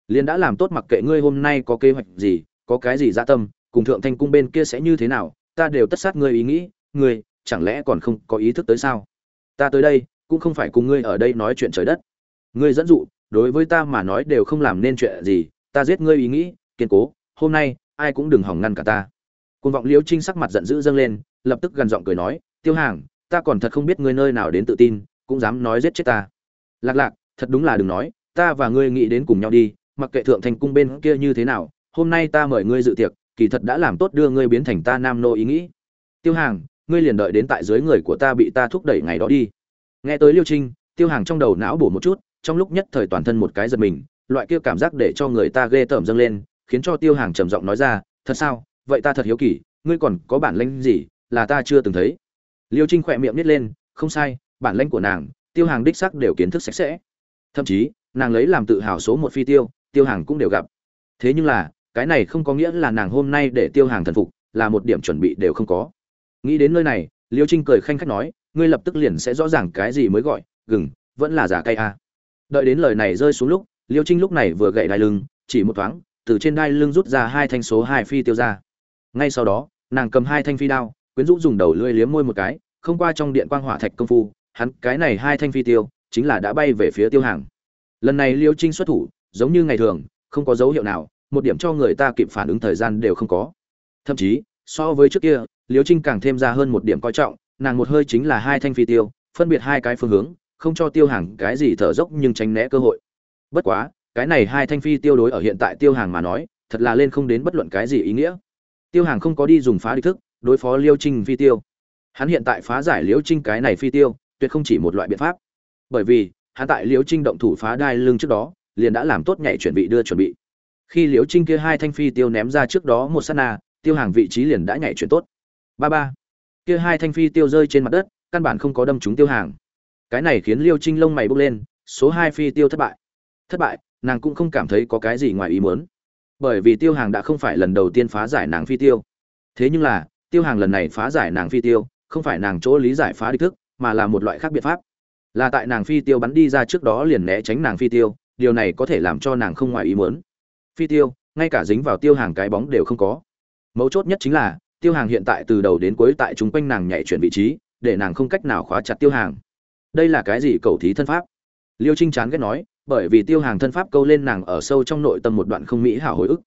Liền đã làm tốt mặc kệ ngươi hôm nay có kế hoạch gì, có cái gì dạ tâm, cùng thượng thanh cung bên kia sẽ như thế nào, ta đều tất sát ngươi ý nghĩ. Ngươi, chẳng lẽ còn không có ý thức tới sao? Ta tới đây, cũng không phải cùng ngươi ở đây nói chuyện trời đất. Ngươi dẫn dụ, đối với ta mà nói đều không làm nên chuyện gì, ta giết ngươi ý nghĩ, kiên cố. Hôm nay, ai cũng đừng hỏng ngăn cả ta. Cuồng vọng Liễu Trinh sắc mặt giận dữ dâng lên, lập tức gần giọng cười nói, "Tiêu Hàng, ta còn thật không biết ngươi nơi nào đến tự tin, cũng dám nói giết chết ta." Lạc Lạc, thật đúng là đừng nói, ta và ngươi nghĩ đến cùng nhau đi, mặc kệ thượng thành cung bên kia như thế nào, hôm nay ta mời ngươi dự tiệc, kỳ thật đã làm tốt đưa ngươi biến thành ta nam nô ý nghĩ. Tiêu Hàng, ngươi liền đợi đến tại dưới người của ta bị ta thúc đẩy ngày đó đi. Nghe tới Liêu Trinh, Tiêu Hàng trong đầu não bổ một chút, trong lúc nhất thời toàn thân một cái giật mình, loại kia cảm giác để cho người ta ghê tởm dâng lên, khiến cho Tiêu Hàng trầm giọng nói ra, "Thật sao? Vậy ta thật hiếu kỳ, ngươi còn có bản lĩnh gì là ta chưa từng thấy. Liêu trinh khỏe miệng nít lên, không sai, bản lãnh của nàng, tiêu hàng đích sắc đều kiến thức sạch sẽ. Thậm chí, nàng lấy làm tự hào số một phi tiêu tiêu hàng cũng đều gặp. Thế nhưng là, cái này không có nghĩa là nàng hôm nay để tiêu hàng thần phục, là một điểm chuẩn bị đều không có. Nghĩ đến nơi này, liêu trinh cười khanh khách nói, ngươi lập tức liền sẽ rõ ràng cái gì mới gọi, gừng, vẫn là giả cây a à. đợi đến lời này rơi xuống lúc, liêu trinh lúc này vừa gậy đai lưng, chỉ một thoáng, từ trên đai lưng rút ra hai thanh số hai phi tiêu ra ngay sau đó, nàng cầm hai thanh phi đao, quyến rũ dùng đầu lưỡi liếm môi một cái, không qua trong điện quang hỏa thạch công phu, hắn, cái này hai thanh phi tiêu, chính là đã bay về phía tiêu hàng. Lần này liêu trinh xuất thủ, giống như ngày thường, không có dấu hiệu nào, một điểm cho người ta kịp phản ứng thời gian đều không có. Thậm chí, so với trước kia, liêu trinh càng thêm ra hơn một điểm coi trọng, nàng một hơi chính là hai thanh phi tiêu, phân biệt hai cái phương hướng, không cho tiêu hàng cái gì thở dốc nhưng tránh né cơ hội. Bất quá, cái này hai thanh phi tiêu đối ở hiện tại tiêu hàng mà nói, thật là lên không đến bất luận cái gì ý nghĩa tiêu hàng không có đi dùng phá địch thức, đối phó liêu trinh phi tiêu. Hắn hiện tại phá giải liêu trinh cái này phi tiêu, tuyệt không chỉ một loại biện pháp. Bởi vì, hắn tại liêu trinh động thủ phá đai lưng trước đó, liền đã làm tốt nhảy chuẩn bị đưa chuẩn bị. Khi liêu trinh kia hai thanh phi tiêu ném ra trước đó một sát na, tiêu hàng vị trí liền đã nhảy chuyển tốt. Ba ba. Kia hai thanh phi tiêu rơi trên mặt đất, căn bản không có đâm trúng tiêu hàng. Cái này khiến liêu trinh lông mày bốc lên, số hai phi tiêu thất bại. Thất bại, nàng cũng không cảm thấy có cái gì ngoài ý muốn bởi vì tiêu hàng đã không phải lần đầu tiên phá giải nàng phi tiêu. Thế nhưng là, tiêu hàng lần này phá giải nàng phi tiêu, không phải nàng chỗ lý giải phá địch thức, mà là một loại khác biện pháp. Là tại nàng phi tiêu bắn đi ra trước đó liền né tránh nàng phi tiêu, điều này có thể làm cho nàng không ngoài ý muốn. Phi tiêu, ngay cả dính vào tiêu hàng cái bóng đều không có. Mấu chốt nhất chính là, tiêu hàng hiện tại từ đầu đến cuối tại chúng quanh nàng nhảy chuyển vị trí, để nàng không cách nào khóa chặt tiêu hàng. Đây là cái gì cầu thí thân pháp? Liêu trinh chán ghét nói bởi vì tiêu hàng thân pháp câu lên nàng ở sâu trong nội tâm một đoạn không mỹ hảo hồi ức.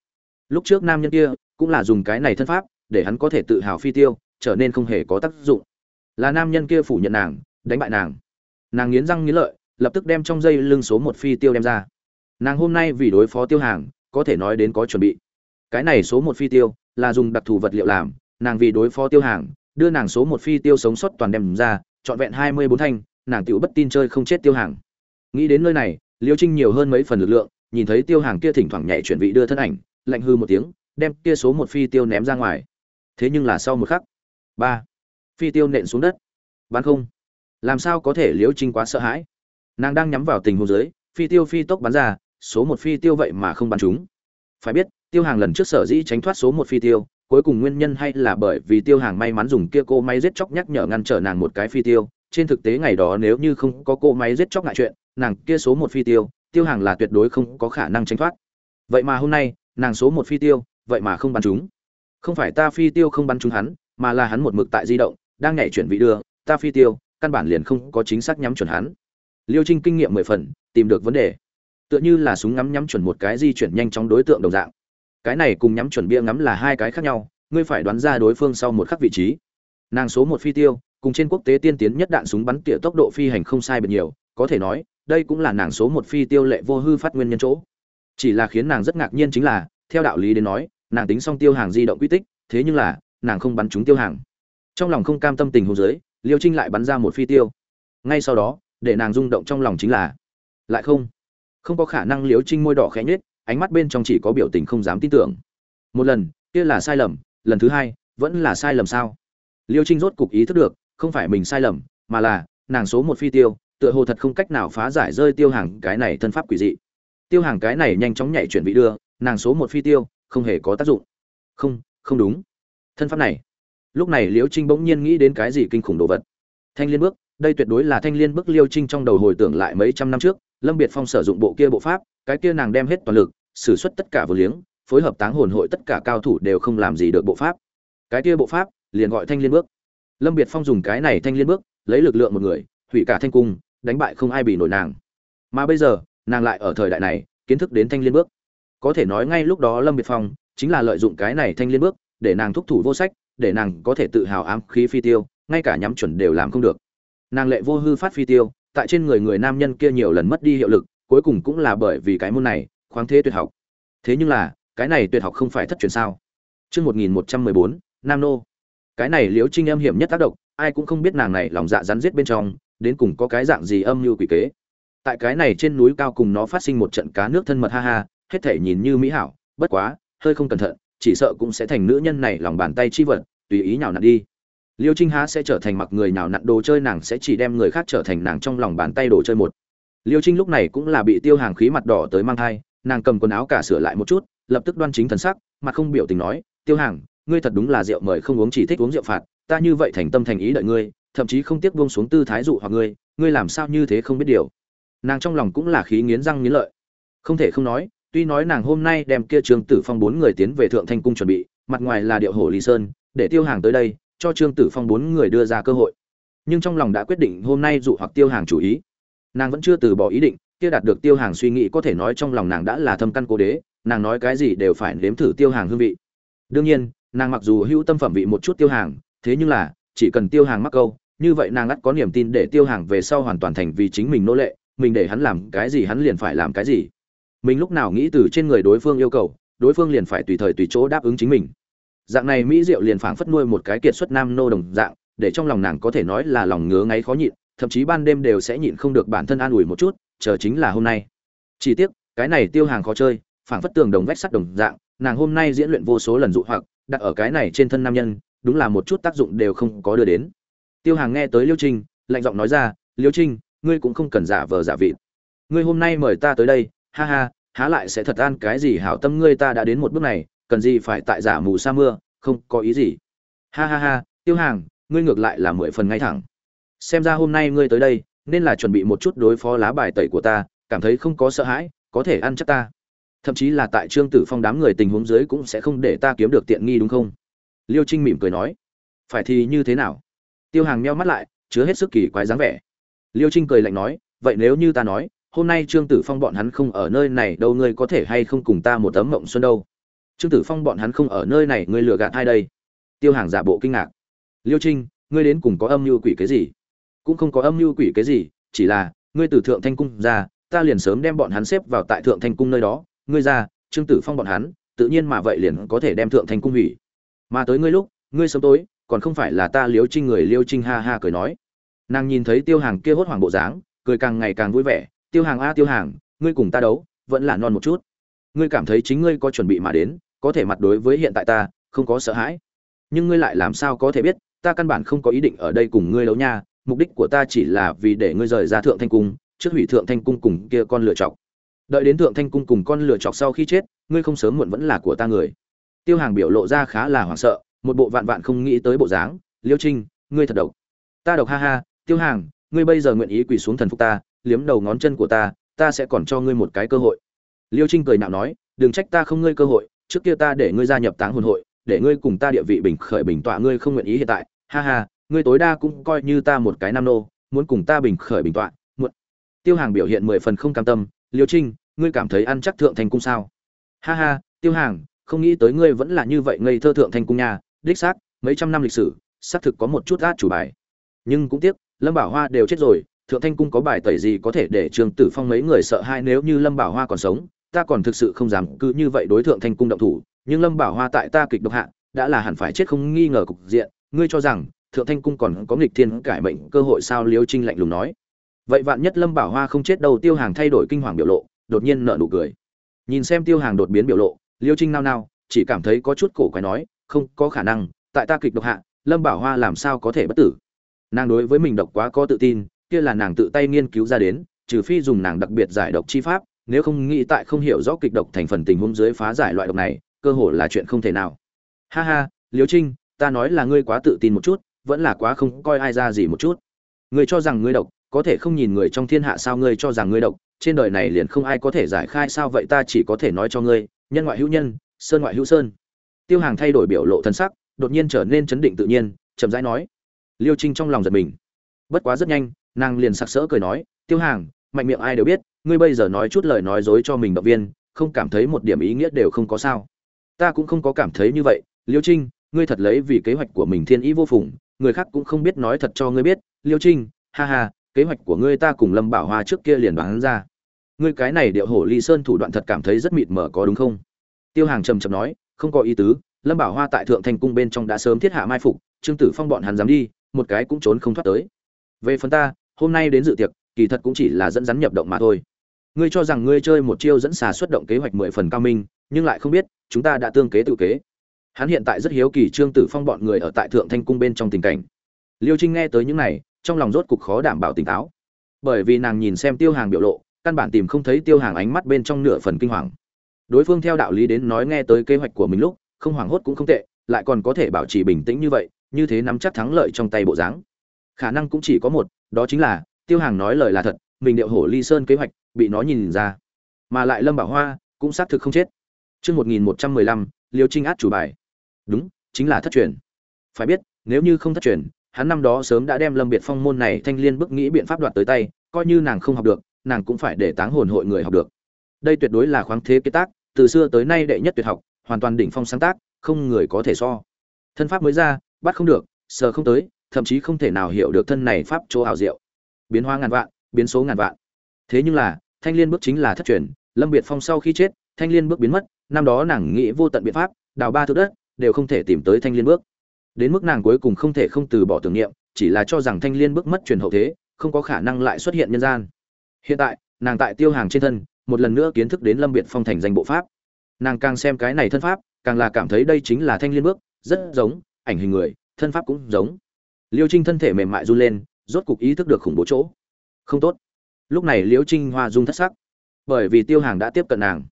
Lúc trước nam nhân kia cũng là dùng cái này thân pháp để hắn có thể tự hào phi tiêu, trở nên không hề có tác dụng. Là nam nhân kia phủ nhận nàng, đánh bại nàng. Nàng nghiến răng nghiến lợi, lập tức đem trong dây lưng số một phi tiêu đem ra. Nàng hôm nay vì đối phó tiêu hàng, có thể nói đến có chuẩn bị. Cái này số một phi tiêu là dùng đặc thù vật liệu làm, nàng vì đối phó tiêu hàng, đưa nàng số một phi tiêu sống sót toàn đem ra, trọn vẹn hai mươi bốn thanh, nàng tựu bất tin chơi không chết tiêu hàng. Nghĩ đến nơi này liêu trinh nhiều hơn mấy phần lực lượng, nhìn thấy tiêu hàng kia thỉnh thoảng nhảy chuyển vị đưa thân ảnh, lạnh hư một tiếng, đem kia số một phi tiêu ném ra ngoài. Thế nhưng là sau một khắc, ba, phi tiêu nện xuống đất. Bắn không? Làm sao có thể liêu trinh quá sợ hãi? Nàng đang nhắm vào tình hồ dưới, phi tiêu phi tốc bắn ra, số một phi tiêu vậy mà không bắn chúng phải biết, tiêu hàng lần trước sở dĩ tránh thoát số một phi tiêu, cuối cùng nguyên nhân hay là bởi vì tiêu hàng may mắn dùng kia cô máy giết chóc nhắc nhở ngăn trở nàng một cái phi tiêu. Trên thực tế ngày đó nếu như không có cô máy giết chóc ngại chuyện nàng kia số một phi tiêu tiêu hàng là tuyệt đối không có khả năng tránh thoát. Vậy mà hôm nay, nàng số một phi tiêu, vậy mà không bắn chúng. Không phải ta phi tiêu không bắn chúng hắn, mà là hắn một mực tại di động, đang nhảy chuyển vị đưa, ta phi tiêu, căn bản liền không có chính xác nhắm chuẩn hắn. Liêu trinh kinh nghiệm mười phần, tìm được vấn đề. Tựa như là súng ngắm nhắm chuẩn một cái di chuyển nhanh chóng đối tượng đồng dạng. Cái này cùng nhắm chuẩn bia ngắm là hai cái khác nhau, ngươi phải đoán ra đối phương sau một khắc vị trí. Nàng số một phi tiêu, cùng trên quốc tế tiên tiến nhất đạn súng bắn tỉa tốc độ phi hành không sai biệt nhiều, có thể nói đây cũng là nàng số một phi tiêu lệ vô hư phát nguyên nhân chỗ. Chỉ là khiến nàng rất ngạc nhiên chính là, theo đạo lý đến nói, nàng tính xong tiêu hàng di động quy tích, thế nhưng là, nàng không bắn trúng tiêu hàng. Trong lòng không cam tâm tình hồ dưới, liêu trinh lại bắn ra một phi tiêu. Ngay sau đó, để nàng rung động trong lòng chính là, lại không. Không có khả năng liêu trinh môi đỏ khẽ nhết ánh mắt bên trong chỉ có biểu tình không dám tin tưởng. Một lần, kia là sai lầm, lần thứ hai, vẫn là sai lầm sao? Liêu trinh rốt cục ý thức được, không phải mình sai lầm, mà là, nàng số một phi tiêu tựa hồ thật không cách nào phá giải rơi tiêu hàng cái này thân pháp quỷ dị. Tiêu hàng cái này nhanh chóng nhảy chuyển vị đưa, nàng số một phi tiêu, không hề có tác dụng. Không không đúng. Thân pháp này. Lúc này liễu trinh bỗng nhiên nghĩ đến cái gì kinh khủng đồ vật. Thanh liên bước, đây tuyệt đối là thanh liên bước liêu trinh trong đầu hồi tưởng lại mấy trăm năm trước, lâm biệt phong sử dụng bộ kia bộ pháp, cái kia nàng đem hết toàn lực, sử xuất tất cả vừa liếng, phối hợp táng hồn hội tất cả cao thủ đều không làm gì được bộ pháp. Cái kia bộ pháp, liền gọi thanh liên bước. Lâm biệt phong dùng cái này thanh liên bước, lấy lực lượng một người, hủy cả thanh cung đánh bại không ai bị nổi nàng. Mà bây giờ, nàng lại ở thời đại này, kiến thức đến thanh liên bước. Có thể nói ngay lúc đó lâm biệt phong chính là lợi dụng cái này thanh liên bước để nàng thúc thủ vô sách, để nàng có thể tự hào ám khí phi tiêu, ngay cả nhắm chuẩn đều làm không được. Nàng lệ vô hư phát phi tiêu, tại trên người người nam nhân kia nhiều lần mất đi hiệu lực, cuối cùng cũng là bởi vì cái môn này, khoáng thế tuyệt học. Thế nhưng là, cái này tuyệt học không phải thất truyền sao? Chương một nghìn một trăm mười bốn, nam nô. Cái này liễu trinh âm hiểm nhất tác động ai cũng không biết nàng này lòng dạ rắn giết bên trong đến cùng có cái dạng gì âm mưu quỷ kế. Tại cái này trên núi cao cùng nó phát sinh một trận cá nước thân mật ha ha, hết thể nhìn như mỹ hảo, bất quá, hơi không cẩn thận, chỉ sợ cũng sẽ thành nữ nhân này lòng bàn tay chi vật, tùy ý nhào nặn đi. Liêu trinh há sẽ trở thành mặc người nào nặn đồ chơi nàng sẽ chỉ đem người khác trở thành nàng trong lòng bàn tay đồ chơi một. Liêu trinh lúc này cũng là bị tiêu hàng khí mặt đỏ tới mang thai, nàng cầm quần áo cả sửa lại một chút, lập tức đoan chính thần sắc, mặt không biểu tình nói, tiêu hàng, ngươi thật đúng là rượu mời không uống chỉ thích uống rượu phạt, ta như vậy thành tâm thành ý đợi ngươi thậm chí không tiếc buông xuống tư thái dụ hoặc ngươi ngươi làm sao như thế không biết điều. Nàng trong lòng cũng là khí nghiến răng nghiến lợi. Không thể không nói, tuy nói nàng hôm nay đem kia trương tử phong bốn người tiến về thượng thanh cung chuẩn bị, mặt ngoài là điệu hổ lý sơn, để tiêu hàng tới đây, cho trương tử phong bốn người đưa ra cơ hội. Nhưng trong lòng đã quyết định hôm nay dụ hoặc tiêu hàng chủ ý. Nàng vẫn chưa từ bỏ ý định, kia đạt được tiêu hàng suy nghĩ có thể nói trong lòng nàng đã là thâm căn cố đế, nàng nói cái gì đều phải nếm thử tiêu hàng hương vị. Đương nhiên, nàng mặc dù hữu tâm phẩm vị một chút tiêu hàng, thế nhưng là, chỉ cần tiêu hàng mắc câu như vậy nàng ắt có niềm tin để tiêu hàng về sau hoàn toàn thành vì chính mình nô lệ, mình để hắn làm cái gì hắn liền phải làm cái gì. Mình lúc nào nghĩ từ trên người đối phương yêu cầu, đối phương liền phải tùy thời tùy chỗ đáp ứng chính mình. Dạng này mỹ diệu liền phảng phất nuôi một cái kiệt xuất nam nô đồng dạng, để trong lòng nàng có thể nói là lòng ngứa ngáy khó nhịn, thậm chí ban đêm đều sẽ nhịn không được bản thân an ủi một chút, chờ chính là hôm nay. Chỉ tiếc, cái này tiêu hàng khó chơi, phảng phất tường đồng vách sắt đồng dạng, nàng hôm nay diễn luyện vô số lần dụ hoặc, đặt ở cái này trên thân nam nhân, đúng là một chút tác dụng đều không có đưa đến tiêu hàng nghe tới liêu trinh, lạnh giọng nói ra, liêu trinh, ngươi cũng không cần giả vờ giả vịt. Ngươi hôm nay mời ta tới đây, ha ha, há lại sẽ thật an cái gì hảo tâm ngươi ta đã đến một bước này, cần gì phải tại giả mù sa mưa, không có ý gì. Ha ha ha, tiêu hàng, ngươi ngược lại là mười phần ngay thẳng. Xem ra hôm nay ngươi tới đây, nên là chuẩn bị một chút đối phó lá bài tẩy của ta, cảm thấy không có sợ hãi, có thể ăn chắc ta. Thậm chí là tại trương tử phong đám người tình huống dưới cũng sẽ không để ta kiếm được tiện nghi đúng không? Liêu trinh mỉm cười nói. Phải thì như thế nào? Tiêu hàng meo mắt lại, chứa hết sức kỳ quái dáng vẻ. Liêu trinh cười lạnh nói, vậy nếu như ta nói, hôm nay trương tử phong bọn hắn không ở nơi này, đâu ngươi có thể hay không cùng ta một tấm mộng xuân đâu? Trương tử phong bọn hắn không ở nơi này, ngươi lừa gạt ai đây? Tiêu hàng giả bộ kinh ngạc. Liêu trinh, ngươi đến cùng có âm mưu quỷ cái gì? Cũng không có âm mưu quỷ cái gì, chỉ là, ngươi từ thượng thanh cung ra, ta liền sớm đem bọn hắn xếp vào tại thượng thanh cung nơi đó. Ngươi ra, trương tử phong bọn hắn, tự nhiên mà vậy liền có thể đem thượng thanh cung hủy. Mà tới ngươi lúc, ngươi sớm tối còn không phải là ta liêu trinh người liêu trinh ha ha cười nói. Nàng nhìn thấy tiêu hàng kia hốt hoảng bộ dáng, cười càng ngày càng vui vẻ. Tiêu hàng a, tiêu hàng, ngươi cùng ta đấu, vẫn là non một chút. Ngươi cảm thấy chính ngươi có chuẩn bị mà đến, có thể mặt đối với hiện tại ta, không có sợ hãi. Nhưng ngươi lại làm sao có thể biết, ta căn bản không có ý định ở đây cùng ngươi đấu nha. Mục đích của ta chỉ là vì để ngươi rời ra thượng thanh cung, trước hủy thượng thanh cung cùng kia con lựa chọc. Đợi đến thượng thanh cung cùng con lựa chọc sau khi chết, ngươi không sớm muộn vẫn là của ta người. Tiêu hàng biểu lộ ra khá là hoảng sợ một bộ vạn vạn không nghĩ tới bộ dáng. Liêu trinh, ngươi thật độc. Ta độc, ha ha, tiêu hàng, ngươi bây giờ nguyện ý quỳ xuống thần phục ta, liếm đầu ngón chân của ta ta sẽ còn cho ngươi một cái cơ hội. Liêu trinh cười nạo nói, đừng trách ta không ngươi cơ hội, trước kia ta để ngươi gia nhập táng hồn hội, để ngươi cùng ta địa vị bình khởi bình tọa ngươi không nguyện ý hiện tại. Ha ha, ngươi tối đa cũng coi như ta một cái nam nô, muốn cùng ta bình khởi bình tọa. Muộn. Tiêu hàng biểu hiện mười phần không cam tâm. Liêu trinh, ngươi cảm thấy ăn chắc thượng thành cung sao? Ha ha, tiêu hàng, không nghĩ tới ngươi vẫn là như vậy ngây thơ thượng thành cung nhà đích xác, mấy trăm năm lịch sử, xác thực có một chút át chủ bài. Nhưng cũng tiếc, lâm bảo hoa đều chết rồi, thượng thanh cung có bài tẩy gì có thể để trương tử phong mấy người sợ hai nếu như lâm bảo hoa còn sống? Ta còn thực sự không dám cứ như vậy đối thượng thanh cung động thủ, nhưng lâm bảo hoa tại ta kịch độc hạ, đã là hẳn phải chết không nghi ngờ cục diện. Ngươi cho rằng, thượng thanh cung còn có nghịch thiên cải mệnh cơ hội sao? Liêu trinh lạnh lùng nói. Vậy vạn nhất lâm bảo hoa không chết đâu, tiêu hàng thay đổi kinh hoàng biểu lộ, đột nhiên nở nụ cười. Nhìn xem tiêu hàng đột biến biểu lộ, liêu trinh nao nao, chỉ cảm thấy có chút cổ quái nói không có khả năng, tại ta kịch độc hạ, lâm bảo hoa làm sao có thể bất tử? Nàng đối với mình độc quá có tự tin, kia là nàng tự tay nghiên cứu ra đến, trừ phi dùng nàng đặc biệt giải độc chi pháp, nếu không nghĩ tại không hiểu rõ kịch độc thành phần tình huống dưới phá giải loại độc này, cơ hội là chuyện không thể nào. Ha ha, liêu trinh, ta nói là ngươi quá tự tin một chút, vẫn là quá không coi ai ra gì một chút. Ngươi cho rằng ngươi độc, có thể không nhìn người trong thiên hạ sao ngươi cho rằng ngươi độc, trên đời này liền không ai có thể giải khai sao vậy ta chỉ có thể nói cho ngươi, nhân ngoại hữu nhân, sơn ngoại hữu sơn tiêu hàng thay đổi biểu lộ thân sắc, đột nhiên trở nên chấn định tự nhiên, chậm rãi nói. Liêu trinh trong lòng giật mình. Bất quá rất nhanh, nàng liền sặc sỡ cười nói, tiêu hàng, mạnh miệng ai đều biết, ngươi bây giờ nói chút lời nói dối cho mình động viên, không cảm thấy một điểm ý nghĩa đều không có sao. Ta cũng không có cảm thấy như vậy, liêu trinh, ngươi thật lấy vì kế hoạch của mình thiên ý vô phùng, người khác cũng không biết nói thật cho ngươi biết. Liêu trinh, ha ha, kế hoạch của ngươi ta cùng lâm bảo hoa trước kia liền bán ra. Ngươi cái này điệu hổ ly sơn thủ đoạn thật cảm thấy rất mịt mờ có đúng không? Tiêu hàng trầm trầm nói không có ý tứ, lâm bảo hoa tại thượng thành cung bên trong đã sớm thiết hạ mai phục, trương tử phong bọn hắn dám đi, một cái cũng trốn không thoát tới. Về phần ta, hôm nay đến dự tiệc, kỳ thật cũng chỉ là dẫn rắn nhập động mà thôi. Ngươi cho rằng ngươi chơi một chiêu dẫn xà xuất động kế hoạch mười phần cao minh, nhưng lại không biết, chúng ta đã tương kế tự kế. Hắn hiện tại rất hiếu kỳ trương tử phong bọn người ở tại thượng thanh cung bên trong tình cảnh. Liêu trinh nghe tới những này, trong lòng rốt cục khó đảm bảo tỉnh táo. Bởi vì nàng nhìn xem tiêu hàng biểu lộ, căn bản tìm không thấy tiêu hàng ánh mắt bên trong nửa phần kinh hoàng đối phương theo đạo lý đến nói nghe tới kế hoạch của mình lúc, không hoảng hốt cũng không tệ, lại còn có thể bảo trì bình tĩnh như vậy, như thế nắm chắc thắng lợi trong tay bộ dáng. Khả năng cũng chỉ có một, đó chính là, tiêu hàng nói lời là thật, mình điệu hổ ly sơn kế hoạch, bị nó nhìn ra. Mà lại lâm bảo hoa cũng xác thực không chết. Chương một nghìn một trăm mười lăm, liêu trinh át chủ bài. Đúng, chính là thất truyền. Phải biết, nếu như không thất truyền, hắn năm đó sớm đã đem lâm biệt phong môn này thanh liên bức nghĩ biện pháp đoạt tới tay, coi như nàng không học được, nàng cũng phải để táng hồn hội người học được đây tuyệt đối là khoáng thế kế tác, từ xưa tới nay đệ nhất tuyệt học, hoàn toàn đỉnh phong sáng tác, không người có thể so. Thân pháp mới ra, bắt không được, sờ không tới, thậm chí không thể nào hiểu được thân này pháp chỗ ảo diệu. Biến hóa ngàn vạn, biến số ngàn vạn. Thế nhưng là, thanh liên bước chính là thất truyền, lâm biệt phong sau khi chết, thanh liên bước biến mất, năm đó nàng nghĩ vô tận biện pháp, đào ba thước đất, đều không thể tìm tới thanh liên bước. Đến mức nàng cuối cùng không thể không từ bỏ tưởng niệm, chỉ là cho rằng thanh liên bước mất truyền hậu thế, không có khả năng lại xuất hiện nhân gian. Hiện tại, nàng tại tiêu hàng trên thân một lần nữa kiến thức đến lâm biệt phong thành danh bộ pháp. Nàng càng xem cái này thân pháp, càng là cảm thấy đây chính là thanh liên bước, rất giống, ảnh hình người, thân pháp cũng giống. Liêu trinh thân thể mềm mại run lên, rốt cục ý thức được khủng bố chỗ. Không tốt. Lúc này liêu trinh hoa dung thất sắc. Bởi vì tiêu hàng đã tiếp cận nàng.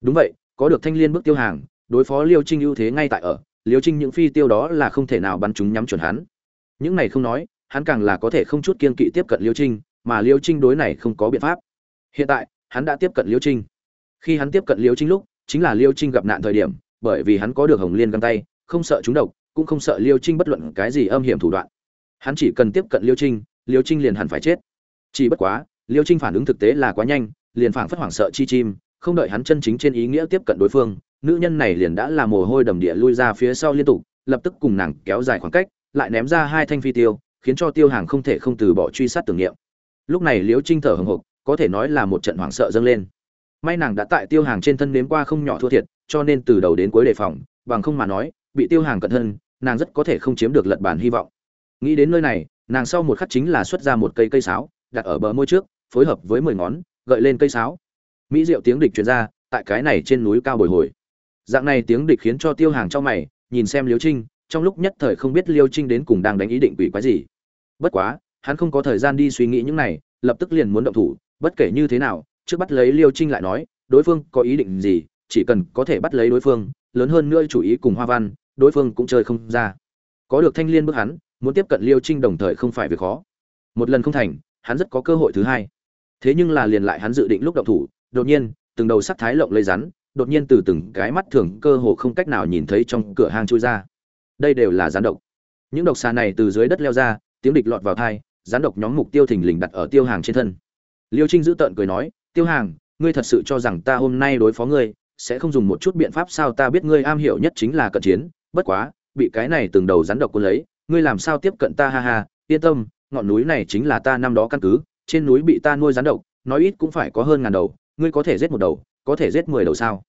Đúng vậy, có được thanh liên bước tiêu hàng, đối phó liêu trinh ưu thế ngay tại ở. Liêu trinh những phi tiêu đó là không thể nào bắn chúng nhắm chuẩn hắn. Những này không nói, hắn càng là có thể không chút kiên kỵ tiếp cận liêu trinh, mà liêu trinh đối này không có biện pháp. Hiện tại hắn đã tiếp cận liêu trinh. Khi hắn tiếp cận liêu trinh lúc, chính là liêu trinh gặp nạn thời điểm, bởi vì hắn có được hồng liên găng tay, không sợ chúng độc, cũng không sợ liêu trinh bất luận cái gì âm hiểm thủ đoạn. Hắn chỉ cần tiếp cận liêu trinh liêu trinh liền hẳn phải chết. Chỉ bất quá, liêu trinh phản ứng thực tế là quá nhanh, liền phảng phất hoảng sợ chi chim, không đợi hắn chân chính trên ý nghĩa tiếp cận đối phương, nữ nhân này liền đã làm mồ hôi đầm địa lui ra phía sau liên tục, lập tức cùng nàng kéo dài khoảng cách, lại ném ra hai thanh phi tiêu, khiến cho tiêu hàng không thể không từ bỏ truy sát tưởng niệm. Lúc này liêu trinh thở hồng hộc có thể nói là một trận hoảng sợ dâng lên. May nàng đã tại tiêu hàng trên thân nếm qua không nhỏ thua thiệt, cho nên từ đầu đến cuối đề phòng, bằng không mà nói, bị tiêu hàng cận thân, nàng rất có thể không chiếm được lật bản hy vọng. Nghĩ đến nơi này, nàng sau một khắc chính là xuất ra một cây cây sáo, đặt ở bờ môi trước, phối hợp với mười ngón, gợi lên cây sáo. Mỹ diệu tiếng địch truyền ra, tại cái này trên núi cao bồi hồi. Dạng này tiếng địch khiến cho tiêu hàng trong mày, nhìn xem liêu trinh, trong lúc nhất thời không biết liêu trinh đến cùng đang đánh ý định quỷ quái gì. Bất quá, hắn không có thời gian đi suy nghĩ những này, lập tức liền muốn động thủ bất kể như thế nào, trước bắt lấy liêu trinh lại nói, đối phương có ý định gì, chỉ cần có thể bắt lấy đối phương, lớn hơn nữa chủ ý cùng hoa văn, đối phương cũng chơi không ra. Có được thanh liên bước hắn, muốn tiếp cận liêu trinh đồng thời không phải việc khó. Một lần không thành, hắn rất có cơ hội thứ hai. Thế nhưng là liền lại hắn dự định lúc động thủ, đột nhiên, từng đầu sắc thái lộng lây rắn, đột nhiên từ từng cái mắt thường cơ hồ không cách nào nhìn thấy trong cửa hang chui ra. Đây đều là rắn độc. Những độc xà này từ dưới đất leo ra, tiếng địch lọt vào thai rắn độc nhóm mục tiêu thình lình đặt ở tiêu hàng trên thân liêu trinh giữ tợn cười nói, tiêu hàng, ngươi thật sự cho rằng ta hôm nay đối phó ngươi, sẽ không dùng một chút biện pháp sao ta biết ngươi am hiểu nhất chính là cận chiến, bất quá, bị cái này từng đầu rắn độc cuốn lấy, ngươi làm sao tiếp cận ta ha ha, yên tâm, ngọn núi này chính là ta năm đó căn cứ, trên núi bị ta nuôi rắn độc, nói ít cũng phải có hơn ngàn đầu, ngươi có thể giết một đầu, có thể giết mười đầu sao?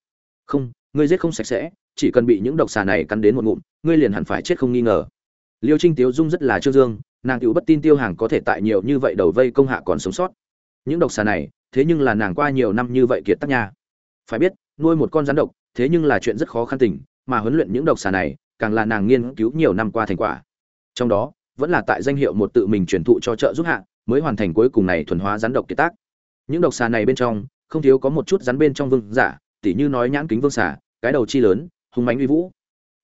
Không, ngươi giết không sạch sẽ, chỉ cần bị những độc xà này cắn đến một ngụm, ngươi liền hẳn phải chết không nghi ngờ. Liêu trinh tiếu dung rất là trương dương, nàng cựu bất tin tiêu hàng có thể tại nhiều như vậy đầu vây công hạ còn sống sót những độc xà này, thế nhưng là nàng qua nhiều năm như vậy kiệt tác nha. Phải biết, nuôi một con rắn độc, thế nhưng là chuyện rất khó khăn tình, mà huấn luyện những độc xà này, càng là nàng nghiên cứu nhiều năm qua thành quả. Trong đó, vẫn là tại danh hiệu một tự mình truyền thụ cho trợ giúp hạ, mới hoàn thành cuối cùng này thuần hóa rắn độc kiệt tác. Những độc xà này bên trong, không thiếu có một chút rắn bên trong vương giả, tỉ như nói nhãn kính vương xà, cái đầu chi lớn hùng mánh uy vũ.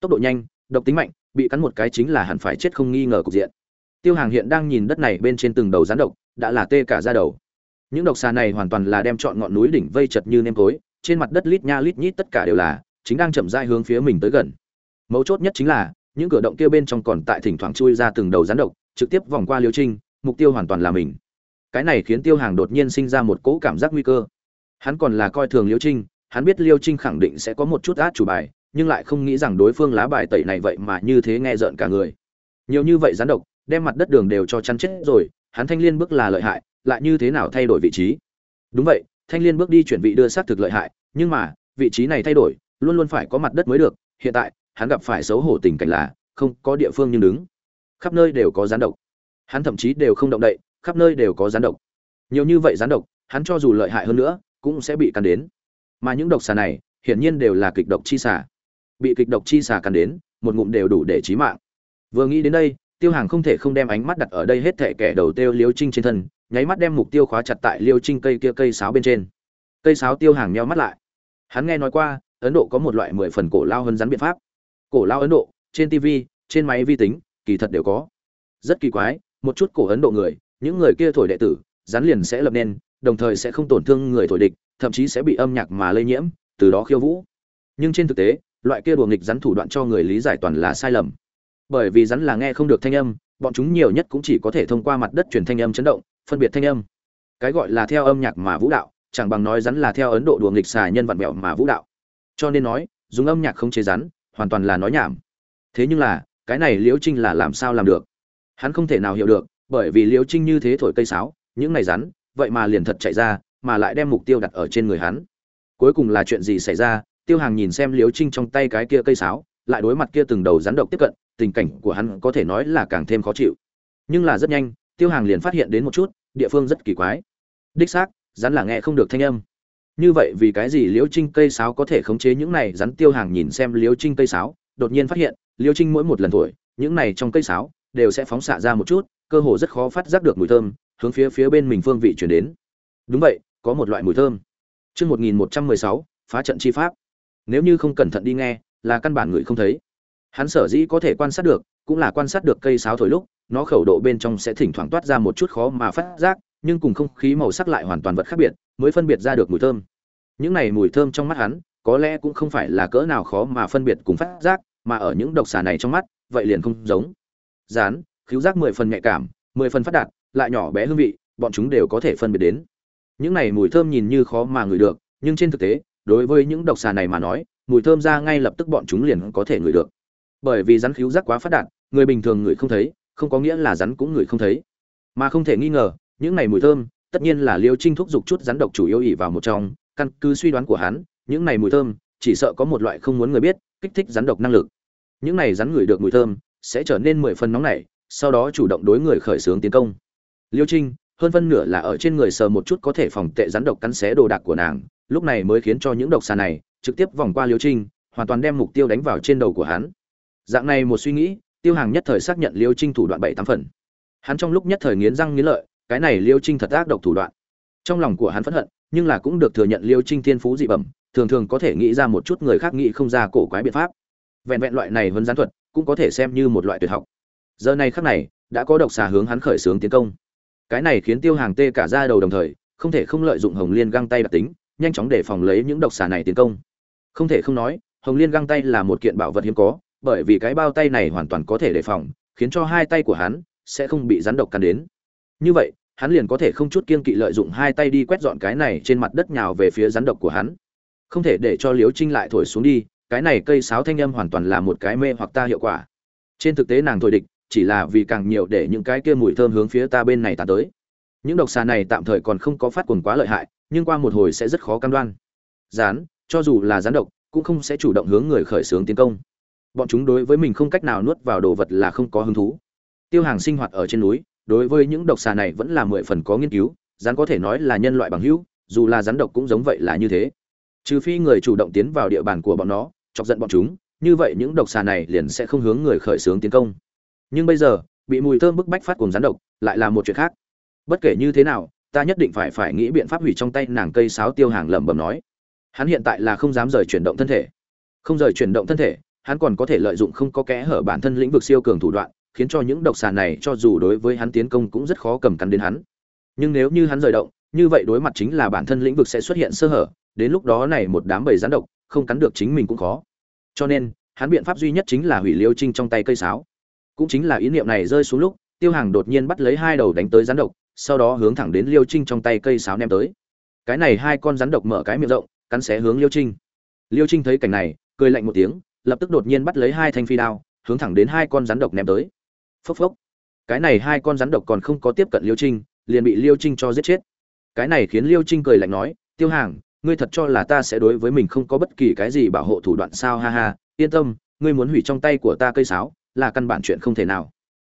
Tốc độ nhanh, độc tính mạnh, bị cắn một cái chính là hẳn phải chết không nghi ngờ cục diện. Tiêu hàng hiện đang nhìn đất này bên trên từng đầu rắn độc, đã là tê cả ra đầu những độc xà này hoàn toàn là đem chọn ngọn núi đỉnh vây chật như nêm tối, trên mặt đất lít nha lít nhít tất cả đều là, chính đang chậm rãi hướng phía mình tới gần. Mấu chốt nhất chính là, những cửa động kia bên trong còn tại thỉnh thoảng chui ra từng đầu rắn độc, trực tiếp vòng qua liêu trinh, mục tiêu hoàn toàn là mình. Cái này khiến tiêu hàng đột nhiên sinh ra một cỗ cảm giác nguy cơ. Hắn còn là coi thường liêu trinh, hắn biết liêu trinh khẳng định sẽ có một chút át chủ bài, nhưng lại không nghĩ rằng đối phương lá bài tẩy này vậy mà như thế nghe rợn cả người. Nhiều như vậy rắn độc, đem mặt đất đường đều cho chắn chết rồi, hắn thanh liên bước là lợi hại lại như thế nào thay đổi vị trí? Đúng vậy, thanh liên bước đi chuyển vị đưa xác thực lợi hại, nhưng mà, vị trí này thay đổi, luôn luôn phải có mặt đất mới được, hiện tại, hắn gặp phải xấu hổ tình cảnh là, không có địa phương nhưng đứng. Khắp nơi đều có rán độc. Hắn thậm chí đều không động đậy, khắp nơi đều có rán độc. Nhiều như vậy rán độc, hắn cho dù lợi hại hơn nữa, cũng sẽ bị cắn đến. Mà những độc xà này, hiển nhiên đều là kịch độc chi xà. Bị kịch độc chi xà cắn đến, một ngụm đều đủ để chí mạng. Vừa nghĩ đến đây, tiêu hàng không thể không đem ánh mắt đặt ở đây hết thệ kẻ đầu tiêu liếu trinh trên thân nháy mắt đem mục tiêu khóa chặt tại liêu trinh cây kia cây sáo bên trên. Cây sáo tiêu hàng meo mắt lại. Hắn nghe nói qua, ấn độ có một loại mười phần cổ lao hơn rắn biện pháp. Cổ lao ấn độ, trên tv trên máy vi tính, kỳ thật đều có. Rất kỳ quái, một chút cổ ấn độ người, những người kia thổi đệ tử, rắn liền sẽ lập nên, đồng thời sẽ không tổn thương người thổi địch, thậm chí sẽ bị âm nhạc mà lây nhiễm, từ đó khiêu vũ. Nhưng trên thực tế, loại kia đùa nghịch rắn thủ đoạn cho người lý giải toàn là sai lầm. Bởi vì rắn là nghe không được thanh âm, bọn chúng nhiều nhất cũng chỉ có thể thông qua mặt đất truyền thanh âm chấn động phân biệt thanh âm. Cái gọi là theo âm nhạc mà vũ đạo, chẳng bằng nói rắn là theo ấn độ đùa nghịch xà nhân vặn vẹo mà vũ đạo. Cho nên nói, dùng âm nhạc không chế rắn, hoàn toàn là nói nhảm. Thế nhưng là, cái này liễu trinh là làm sao làm được? Hắn không thể nào hiểu được, bởi vì liễu trinh như thế thổi cây sáo, những này rắn, vậy mà liền thật chạy ra, mà lại đem mục tiêu đặt ở trên người hắn. Cuối cùng là chuyện gì xảy ra? Tiêu hàng nhìn xem liễu trinh trong tay cái kia cây sáo, lại đối mặt kia từng đầu rắn độc tiếp cận, tình cảnh của hắn có thể nói là càng thêm khó chịu. Nhưng là rất nhanh tiêu hàng liền phát hiện đến một chút địa phương rất kỳ quái. Đích xác rắn là nghe không được thanh âm. Như vậy vì cái gì liễu trinh cây sáo có thể khống chế những này? Rắn tiêu hàng nhìn xem liễu trinh cây sáo đột nhiên phát hiện liễu trinh mỗi một lần thổi những này trong cây sáo đều sẽ phóng xạ ra một chút cơ hồ rất khó phát giác được mùi thơm hướng phía phía bên mình phương vị chuyển đến. Đúng vậy có một loại mùi thơm. Trước 1116, phá trận chi pháp. Nếu như không cẩn thận đi nghe, là căn bản người không thấy. Hắn sở dĩ có thể quan sát được, cũng là quan sát được cây sáo thổi lúc, nó khẩu độ bên trong sẽ thỉnh thoảng toát ra một chút khó mà phát giác, nhưng cùng không khí màu sắc lại hoàn toàn vật khác biệt, mới phân biệt ra được mùi thơm. Những này mùi thơm trong mắt hắn, có lẽ cũng không phải là cỡ nào khó mà phân biệt cùng phát giác, mà ở những độc xà này trong mắt, vậy liền không giống. Rán, khiếu giác mười phần nhạy cảm, mười phần phát đạt, lại nhỏ bé hương vị, bọn chúng đều có thể phân biệt đến. Những này mùi thơm nhìn như khó mà ngửi được, nhưng trên thực tế, đối với những độc xà này mà nói, mùi thơm ra ngay lập tức bọn chúng liền có thể ngửi được. Bởi vì rắn khiếu giác quá phát đạt, người bình thường ngửi không thấy, không có nghĩa là rắn cũng ngửi không thấy. Mà không thể nghi ngờ, những này mùi thơm, tất nhiên là Liêu Trinh thúc dục chút rắn độc chủ yếu ỉ vào một trong, căn cứ suy đoán của hắn, những này mùi thơm, chỉ sợ có một loại không muốn người biết, kích thích rắn độc năng lực. Những này rắn ngửi được mùi thơm, sẽ trở nên mười phần nóng nảy, sau đó chủ động đối người khởi xướng tiến công. Liêu Trinh, hơn phân nửa là ở trên người sờ một chút có thể phòng tệ rắn độc cắn xé đồ đạc của nàng, lúc này mới khiến cho những độc xà này trực tiếp vòng qua Liêu Trinh, hoàn toàn đem mục tiêu đánh vào trên đầu của hắn. Dạng này một suy nghĩ, Tiêu Hàng nhất thời xác nhận Liêu Trinh thủ đoạn bảy tám phần. Hắn trong lúc nhất thời nghiến răng nghiến lợi, cái này Liêu Trinh thật ác độc thủ đoạn. Trong lòng của hắn phẫn hận, nhưng là cũng được thừa nhận Liêu Trinh thiên phú dị bẩm, thường thường có thể nghĩ ra một chút người khác nghĩ không ra cổ quái biện pháp. Vẹn vẹn loại này vẫn gián thuật, cũng có thể xem như một loại tuyệt học. Giờ này khắc này, đã có độc xà hướng hắn khởi xướng tiến công cái này khiến tiêu hàng tê cả ra đầu đồng thời không thể không lợi dụng hồng liên găng tay đặc tính nhanh chóng để phòng lấy những độc xà này tiến công không thể không nói hồng liên găng tay là một kiện bảo vật hiếm có bởi vì cái bao tay này hoàn toàn có thể đề phòng, khiến cho hai tay của hắn sẽ không bị rắn độc cắn đến. Như vậy, hắn liền có thể không chút kiên kỵ lợi dụng hai tay đi quét dọn cái này trên mặt đất nhào về phía rắn độc của hắn. Không thể để cho liếu trinh lại thổi xuống đi, cái này cây sáo thanh âm hoàn toàn là một cái mê hoặc ta hiệu quả. Trên thực tế nàng thổi địch, chỉ là vì càng nhiều để những cái kia mùi thơm hướng phía ta bên này tàn tới. Những độc xà này tạm thời còn không có phát cuồng quá lợi hại, nhưng qua một hồi sẽ rất khó cam đoan. Rán cho dù là rán độc, cũng không sẽ chủ động hướng người khởi xướng tiến công bọn chúng đối với mình không cách nào nuốt vào đồ vật là không có hứng thú. Tiêu hàng sinh hoạt ở trên núi, đối với những độc xà này vẫn là mười phần có nghiên cứu, rắn có thể nói là nhân loại bằng hữu, dù là rắn độc cũng giống vậy là như thế. Trừ phi người chủ động tiến vào địa bàn của bọn nó, chọc giận bọn chúng, như vậy những độc xà này liền sẽ không hướng người khởi xướng tiến công. Nhưng bây giờ, bị mùi thơm bức bách phát cùng rắn độc, lại là một chuyện khác. Bất kể như thế nào, ta nhất định phải phải nghĩ biện pháp hủy trong tay nàng cây sáo tiêu hàng lẩm bẩm nói. Hắn hiện tại là không dám rời chuyển động thân thể. Không rời chuyển động thân thể hắn còn có thể lợi dụng không có kẽ hở bản thân lĩnh vực siêu cường thủ đoạn, khiến cho những độc xà này cho dù đối với hắn tiến công cũng rất khó cầm cắn đến hắn. Nhưng nếu như hắn rời động, như vậy đối mặt chính là bản thân lĩnh vực sẽ xuất hiện sơ hở, đến lúc đó này một đám bầy rắn độc, không cắn được chính mình cũng khó. Cho nên, hắn biện pháp duy nhất chính là hủy liêu trinh trong tay cây sáo. Cũng chính là ý niệm này rơi xuống lúc, tiêu hàng đột nhiên bắt lấy hai đầu đánh tới rắn độc, sau đó hướng thẳng đến liêu trinh trong tay cây sáo ném tới. Cái này hai con rắn độc mở cái miệng rộng, cắn xé hướng liêu trinh. Liêu trinh thấy cảnh này, cười lạnh một tiếng lập tức đột nhiên bắt lấy hai thanh phi đao, hướng thẳng đến hai con rắn độc ném tới. Phốc phốc. Cái này hai con rắn độc còn không có tiếp cận liêu trinh, liền bị liêu trinh cho giết chết. Cái này khiến liêu trinh cười lạnh nói, tiêu hàng, ngươi thật cho là ta sẽ đối với mình không có bất kỳ cái gì bảo hộ thủ đoạn sao? Ha ha, yên tâm, ngươi muốn hủy trong tay của ta cây sáo, là căn bản chuyện không thể nào.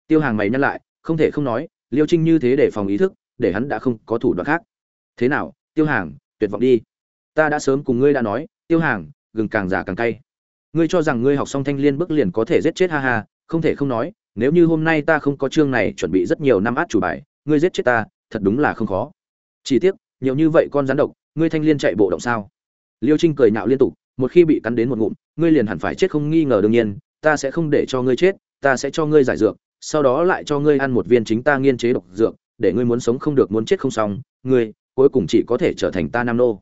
Tiêu hàng mày nhắc lại, không thể không nói, liêu trinh như thế để phòng ý thức, để hắn đã không có thủ đoạn khác. Thế nào, tiêu hàng, tuyệt vọng đi. Ta đã sớm cùng ngươi đã nói, tiêu hàng, gừng càng già càng cay ngươi cho rằng ngươi học xong thanh liên bước liền có thể giết chết ha ha, không thể không nói, nếu như hôm nay ta không có chương này chuẩn bị rất nhiều năm át chủ bài, ngươi giết chết ta, thật đúng là không khó. Chỉ tiếc, nhiều như vậy con rắn độc, ngươi thanh liên chạy bộ động sao? Liêu trinh cười nhạo liên tục, một khi bị cắn đến một ngụm, ngươi liền hẳn phải chết không nghi ngờ đương nhiên, ta sẽ không để cho ngươi chết, ta sẽ cho ngươi giải dược, sau đó lại cho ngươi ăn một viên chính ta nghiên chế độc dược, để ngươi muốn sống không được muốn chết không xong, ngươi cuối cùng chỉ có thể trở thành ta nam nô.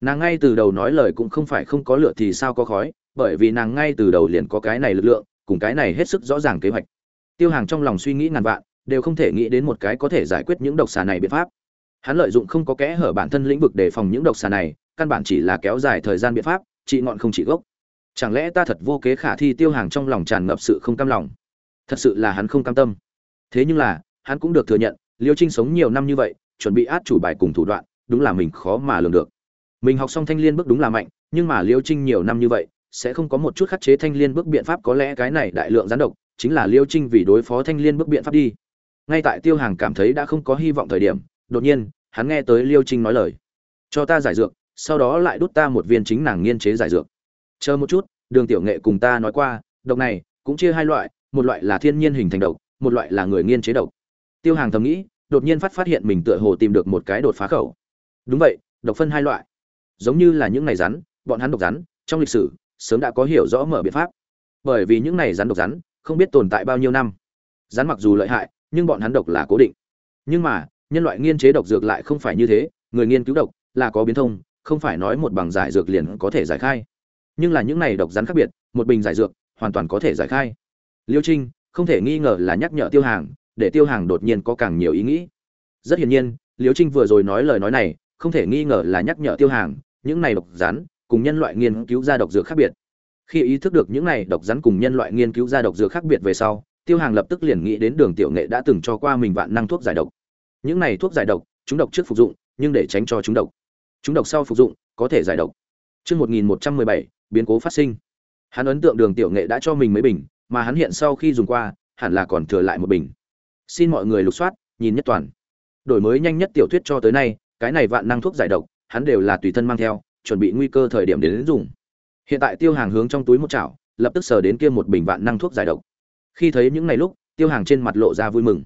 Nàng ngay từ đầu nói lời cũng không phải không có lửa thì sao có khói bởi vì nàng ngay từ đầu liền có cái này lực lượng, cùng cái này hết sức rõ ràng kế hoạch. Tiêu hàng trong lòng suy nghĩ ngàn vạn, đều không thể nghĩ đến một cái có thể giải quyết những độc xà này biện pháp. Hắn lợi dụng không có kẽ hở bản thân lĩnh vực để phòng những độc xà này, căn bản chỉ là kéo dài thời gian biện pháp trị ngọn không trị gốc. Chẳng lẽ ta thật vô kế khả thi tiêu hàng trong lòng tràn ngập sự không cam lòng? Thật sự là hắn không cam tâm. Thế nhưng là, hắn cũng được thừa nhận, liêu trinh sống nhiều năm như vậy, chuẩn bị át chủ bài cùng thủ đoạn, đúng là mình khó mà lường được. Mình học xong thanh liên bước đúng là mạnh, nhưng mà liêu trinh nhiều năm như vậy sẽ không có một chút khắc chế thanh liên bước biện pháp, có lẽ cái này đại lượng gián độc chính là liêu trinh vì đối phó thanh liên bước biện pháp đi. Ngay tại tiêu hàng cảm thấy đã không có hy vọng thời điểm, đột nhiên, hắn nghe tới liêu trinh nói lời. Cho ta giải dược, sau đó lại đút ta một viên chính nàng nghiên chế giải dược. Chờ một chút, đường tiểu nghệ cùng ta nói qua, độc này cũng chia hai loại, một loại là thiên nhiên hình thành độc, một loại là người nghiên chế độc. Tiêu hàng thầm nghĩ, đột nhiên phát phát hiện mình tựa hồ tìm được một cái đột phá khẩu. Đúng vậy, độc phân hai loại. Giống như là những này rắn, bọn hắn độc rắn, trong lịch sử sớm đã có hiểu rõ mở biện pháp. Bởi vì những này rắn độc rắn, không biết tồn tại bao nhiêu năm. Rắn mặc dù lợi hại, nhưng bọn hắn độc là cố định. Nhưng mà, nhân loại nghiên chế độc dược lại không phải như thế, người nghiên cứu độc là có biến thông, không phải nói một bằng giải dược liền có thể giải khai. Nhưng là những này độc rắn khác biệt, một bình giải dược, hoàn toàn có thể giải khai. Liêu trinh, không thể nghi ngờ là nhắc nhở tiêu hàng, để tiêu hàng đột nhiên có càng nhiều ý nghĩ. Rất hiển nhiên, liêu trinh vừa rồi nói lời nói này, không thể nghi ngờ là nhắc nhở tiêu hàng, những này độc rắn cùng nhân loại nghiên cứu ra độc dược khác biệt khi ý thức được những này độc rắn cùng nhân loại nghiên cứu ra độc dược khác biệt về sau tiêu hàng lập tức liền nghĩ đến đường tiểu nghệ đã từng cho qua mình vạn năng thuốc giải độc những này thuốc giải độc chúng độc trước phục dụng nhưng để tránh cho chúng độc chúng độc sau phục dụng có thể giải độc Chương 1117, biến cố phát sinh. Hắn ấn tượng đường tiểu nghệ đã cho mình mấy bình, mà hắn hiện sau khi dùng qua, hẳn là còn thừa lại một bình. Xin mọi người lục soát, nhìn nhất toàn. Đổi mới nhanh nhất tiểu thuyết cho tới nay, cái này vạn năng thuốc giải độc, hắn đều là tùy thân mang theo, chuẩn bị nguy cơ thời điểm đến, đến dùng. Hiện tại Tiêu Hàng hướng trong túi một chảo, lập tức sờ đến kia một bình vạn năng thuốc giải độc. Khi thấy những này lúc, Tiêu Hàng trên mặt lộ ra vui mừng.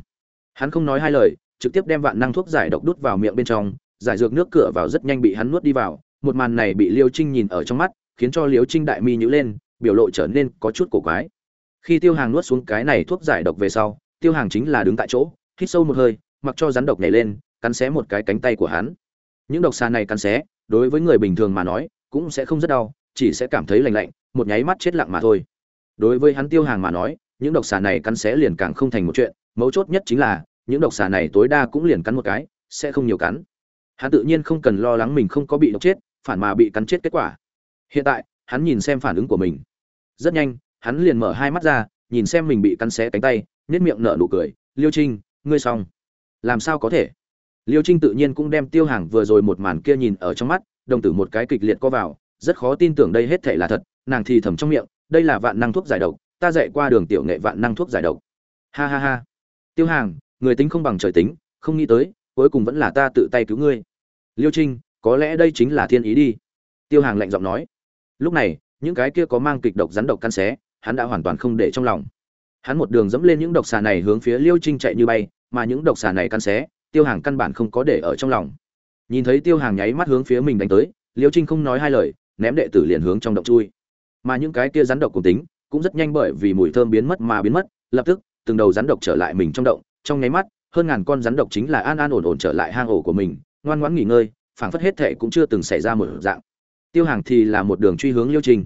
Hắn không nói hai lời, trực tiếp đem vạn năng thuốc giải độc đút vào miệng bên trong, giải dược nước cửa vào rất nhanh bị hắn nuốt đi vào, một màn này bị Liêu Trinh nhìn ở trong mắt, khiến cho Liêu Trinh đại mi nhíu lên, biểu lộ trở nên có chút cổ quái. Khi Tiêu Hàng nuốt xuống cái này thuốc giải độc về sau, Tiêu Hàng chính là đứng tại chỗ, hít sâu một hơi, mặc cho rắn độc nhảy lên, cắn xé một cái cánh tay của hắn. Những độc xà này cắn xé, đối với người bình thường mà nói, cũng sẽ không rất đau, chỉ sẽ cảm thấy lành lạnh, một nháy mắt chết lặng mà thôi. Đối với hắn Tiêu Hàng mà nói, những độc xà này cắn xé liền càng không thành một chuyện, mấu chốt nhất chính là, những độc xà này tối đa cũng liền cắn một cái, sẽ không nhiều cắn. Hắn tự nhiên không cần lo lắng mình không có bị độc chết phản mà bị cắn chết kết quả. Hiện tại hắn nhìn xem phản ứng của mình. Rất nhanh hắn liền mở hai mắt ra nhìn xem mình bị cắn xé cánh tay nết miệng nở nụ cười liêu trinh ngươi xong. Làm sao có thể? Liêu trinh tự nhiên cũng đem tiêu hàng vừa rồi một màn kia nhìn ở trong mắt, đồng tử một cái kịch liệt co vào, rất khó tin tưởng đây hết thể là thật, nàng thì thầm trong miệng, đây là vạn năng thuốc giải độc, ta dạy qua đường tiểu nghệ vạn năng thuốc giải độc. Ha ha ha. Tiêu hàng, người tính không bằng trời tính, không nghĩ tới, cuối cùng vẫn là ta tự tay cứu ngươi. Liêu trinh, có lẽ đây chính là thiên ý đi. Tiêu hàng lạnh giọng nói. Lúc này, những cái kia có mang kịch độc rắn độc căn xé, hắn đã hoàn toàn không để trong lòng. Hắn một đường dẫm lên những độc xà này hướng phía liêu trinh chạy như bay, mà những độc xà này căn xé tiêu hàng căn bản không có để ở trong lòng. Nhìn thấy tiêu hàng nháy mắt hướng phía mình đánh tới, liêu trinh không nói hai lời, ném đệ tử liền hướng trong động chui. Mà những cái kia rắn độc cùng tính, cũng rất nhanh bởi vì mùi thơm biến mất mà biến mất, lập tức, từng đầu rắn độc trở lại mình trong động, trong nháy mắt, hơn ngàn con rắn độc chính là an an ổn ổn trở lại hang ổ của mình, ngoan ngoãn nghỉ ngơi, phảng phất hết thệ cũng chưa từng xảy ra một dạng. Tiêu hàng thì là một đường truy hướng liêu trinh.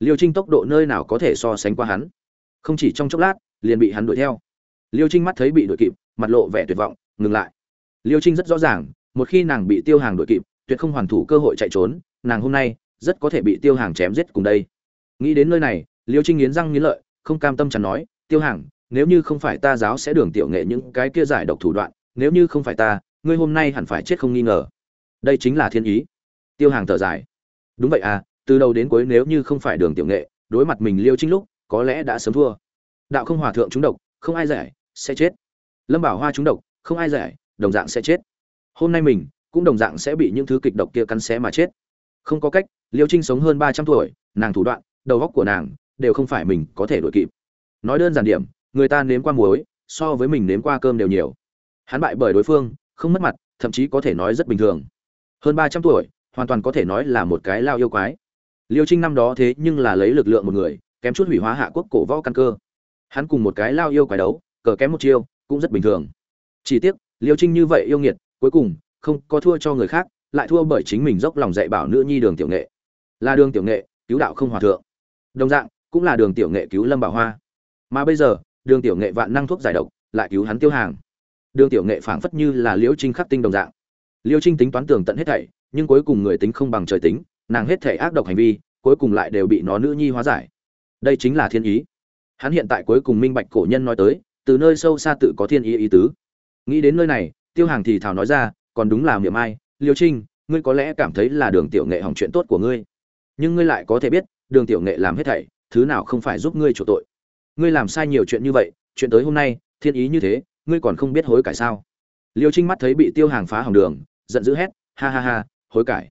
Liêu trinh tốc độ nơi nào có thể so sánh qua hắn. Không chỉ trong chốc lát, liền bị hắn đuổi theo. Liêu trinh mắt thấy bị đuổi kịp, mặt lộ vẻ tuyệt vọng, ngừng lại liêu trinh rất rõ ràng, một khi nàng bị tiêu hàng đuổi kịp, tuyệt không hoàn thủ cơ hội chạy trốn, nàng hôm nay rất có thể bị tiêu hàng chém giết cùng đây. Nghĩ đến nơi này, liêu trinh nghiến răng nghiến lợi, không cam tâm chẳng nói, tiêu hàng, nếu như không phải ta giáo sẽ đường tiểu nghệ những cái kia giải độc thủ đoạn, nếu như không phải ta, ngươi hôm nay hẳn phải chết không nghi ngờ. Đây chính là thiên ý. Tiêu hàng thở dài. Đúng vậy à từ đầu đến cuối nếu như không phải đường tiểu nghệ, đối mặt mình liêu trinh lúc, có lẽ đã sớm thua. Đạo không hòa thượng chúng độc, không ai giải, sẽ chết. Lâm bảo hoa chúng độc, không ai giải đồng dạng sẽ chết. Hôm nay mình cũng đồng dạng sẽ bị những thứ kịch độc kia cắn xé mà chết. Không có cách, liêu trinh sống hơn ba trăm tuổi, nàng thủ đoạn, đầu óc của nàng đều không phải mình có thể đuổi kịp. Nói đơn giản điểm, người ta nếm qua muối, so với mình nếm qua cơm đều nhiều. Hắn bại bởi đối phương, không mất mặt, thậm chí có thể nói rất bình thường. Hơn ba trăm tuổi, hoàn toàn có thể nói là một cái lao yêu quái. Liêu trinh năm đó thế nhưng là lấy lực lượng một người, kém chút hủy hóa hạ quốc cổ võ căn cơ. Hắn cùng một cái lao yêu quái đấu, cờ kém một chiêu, cũng rất bình thường. Chỉ tiếc liêu trinh như vậy yêu nghiệt, cuối cùng, không có thua cho người khác, lại thua bởi chính mình dốc lòng dạy bảo nữ nhi đường tiểu nghệ. Là đường tiểu nghệ, cứu đạo không hòa thượng. Đồng dạng, cũng là đường tiểu nghệ cứu lâm bảo hoa. Mà bây giờ, đường tiểu nghệ vạn năng thuốc giải độc, lại cứu hắn tiêu hàng. Đường tiểu nghệ phảng phất như là liễu trinh khắc tinh đồng dạng. Liễu trinh tính toán tường tận hết thảy, nhưng cuối cùng người tính không bằng trời tính, nàng hết thảy ác độc hành vi, cuối cùng lại đều bị nó nữ nhi hóa giải. Đây chính là thiên ý. Hắn hiện tại cuối cùng minh bạch cổ nhân nói tới, từ nơi sâu xa tự có thiên ý ý tứ nghĩ đến nơi này, tiêu hàng thì thảo nói ra, còn đúng là miệng ai, liêu trinh, ngươi có lẽ cảm thấy là đường tiểu nghệ hỏng chuyện tốt của ngươi. Nhưng ngươi lại có thể biết, đường tiểu nghệ làm hết thảy, thứ nào không phải giúp ngươi chủ tội. Ngươi làm sai nhiều chuyện như vậy, chuyện tới hôm nay, thiên ý như thế, ngươi còn không biết hối cải sao? Liêu trinh mắt thấy bị tiêu hàng phá hỏng đường, giận dữ hét, ha ha ha, hối cải.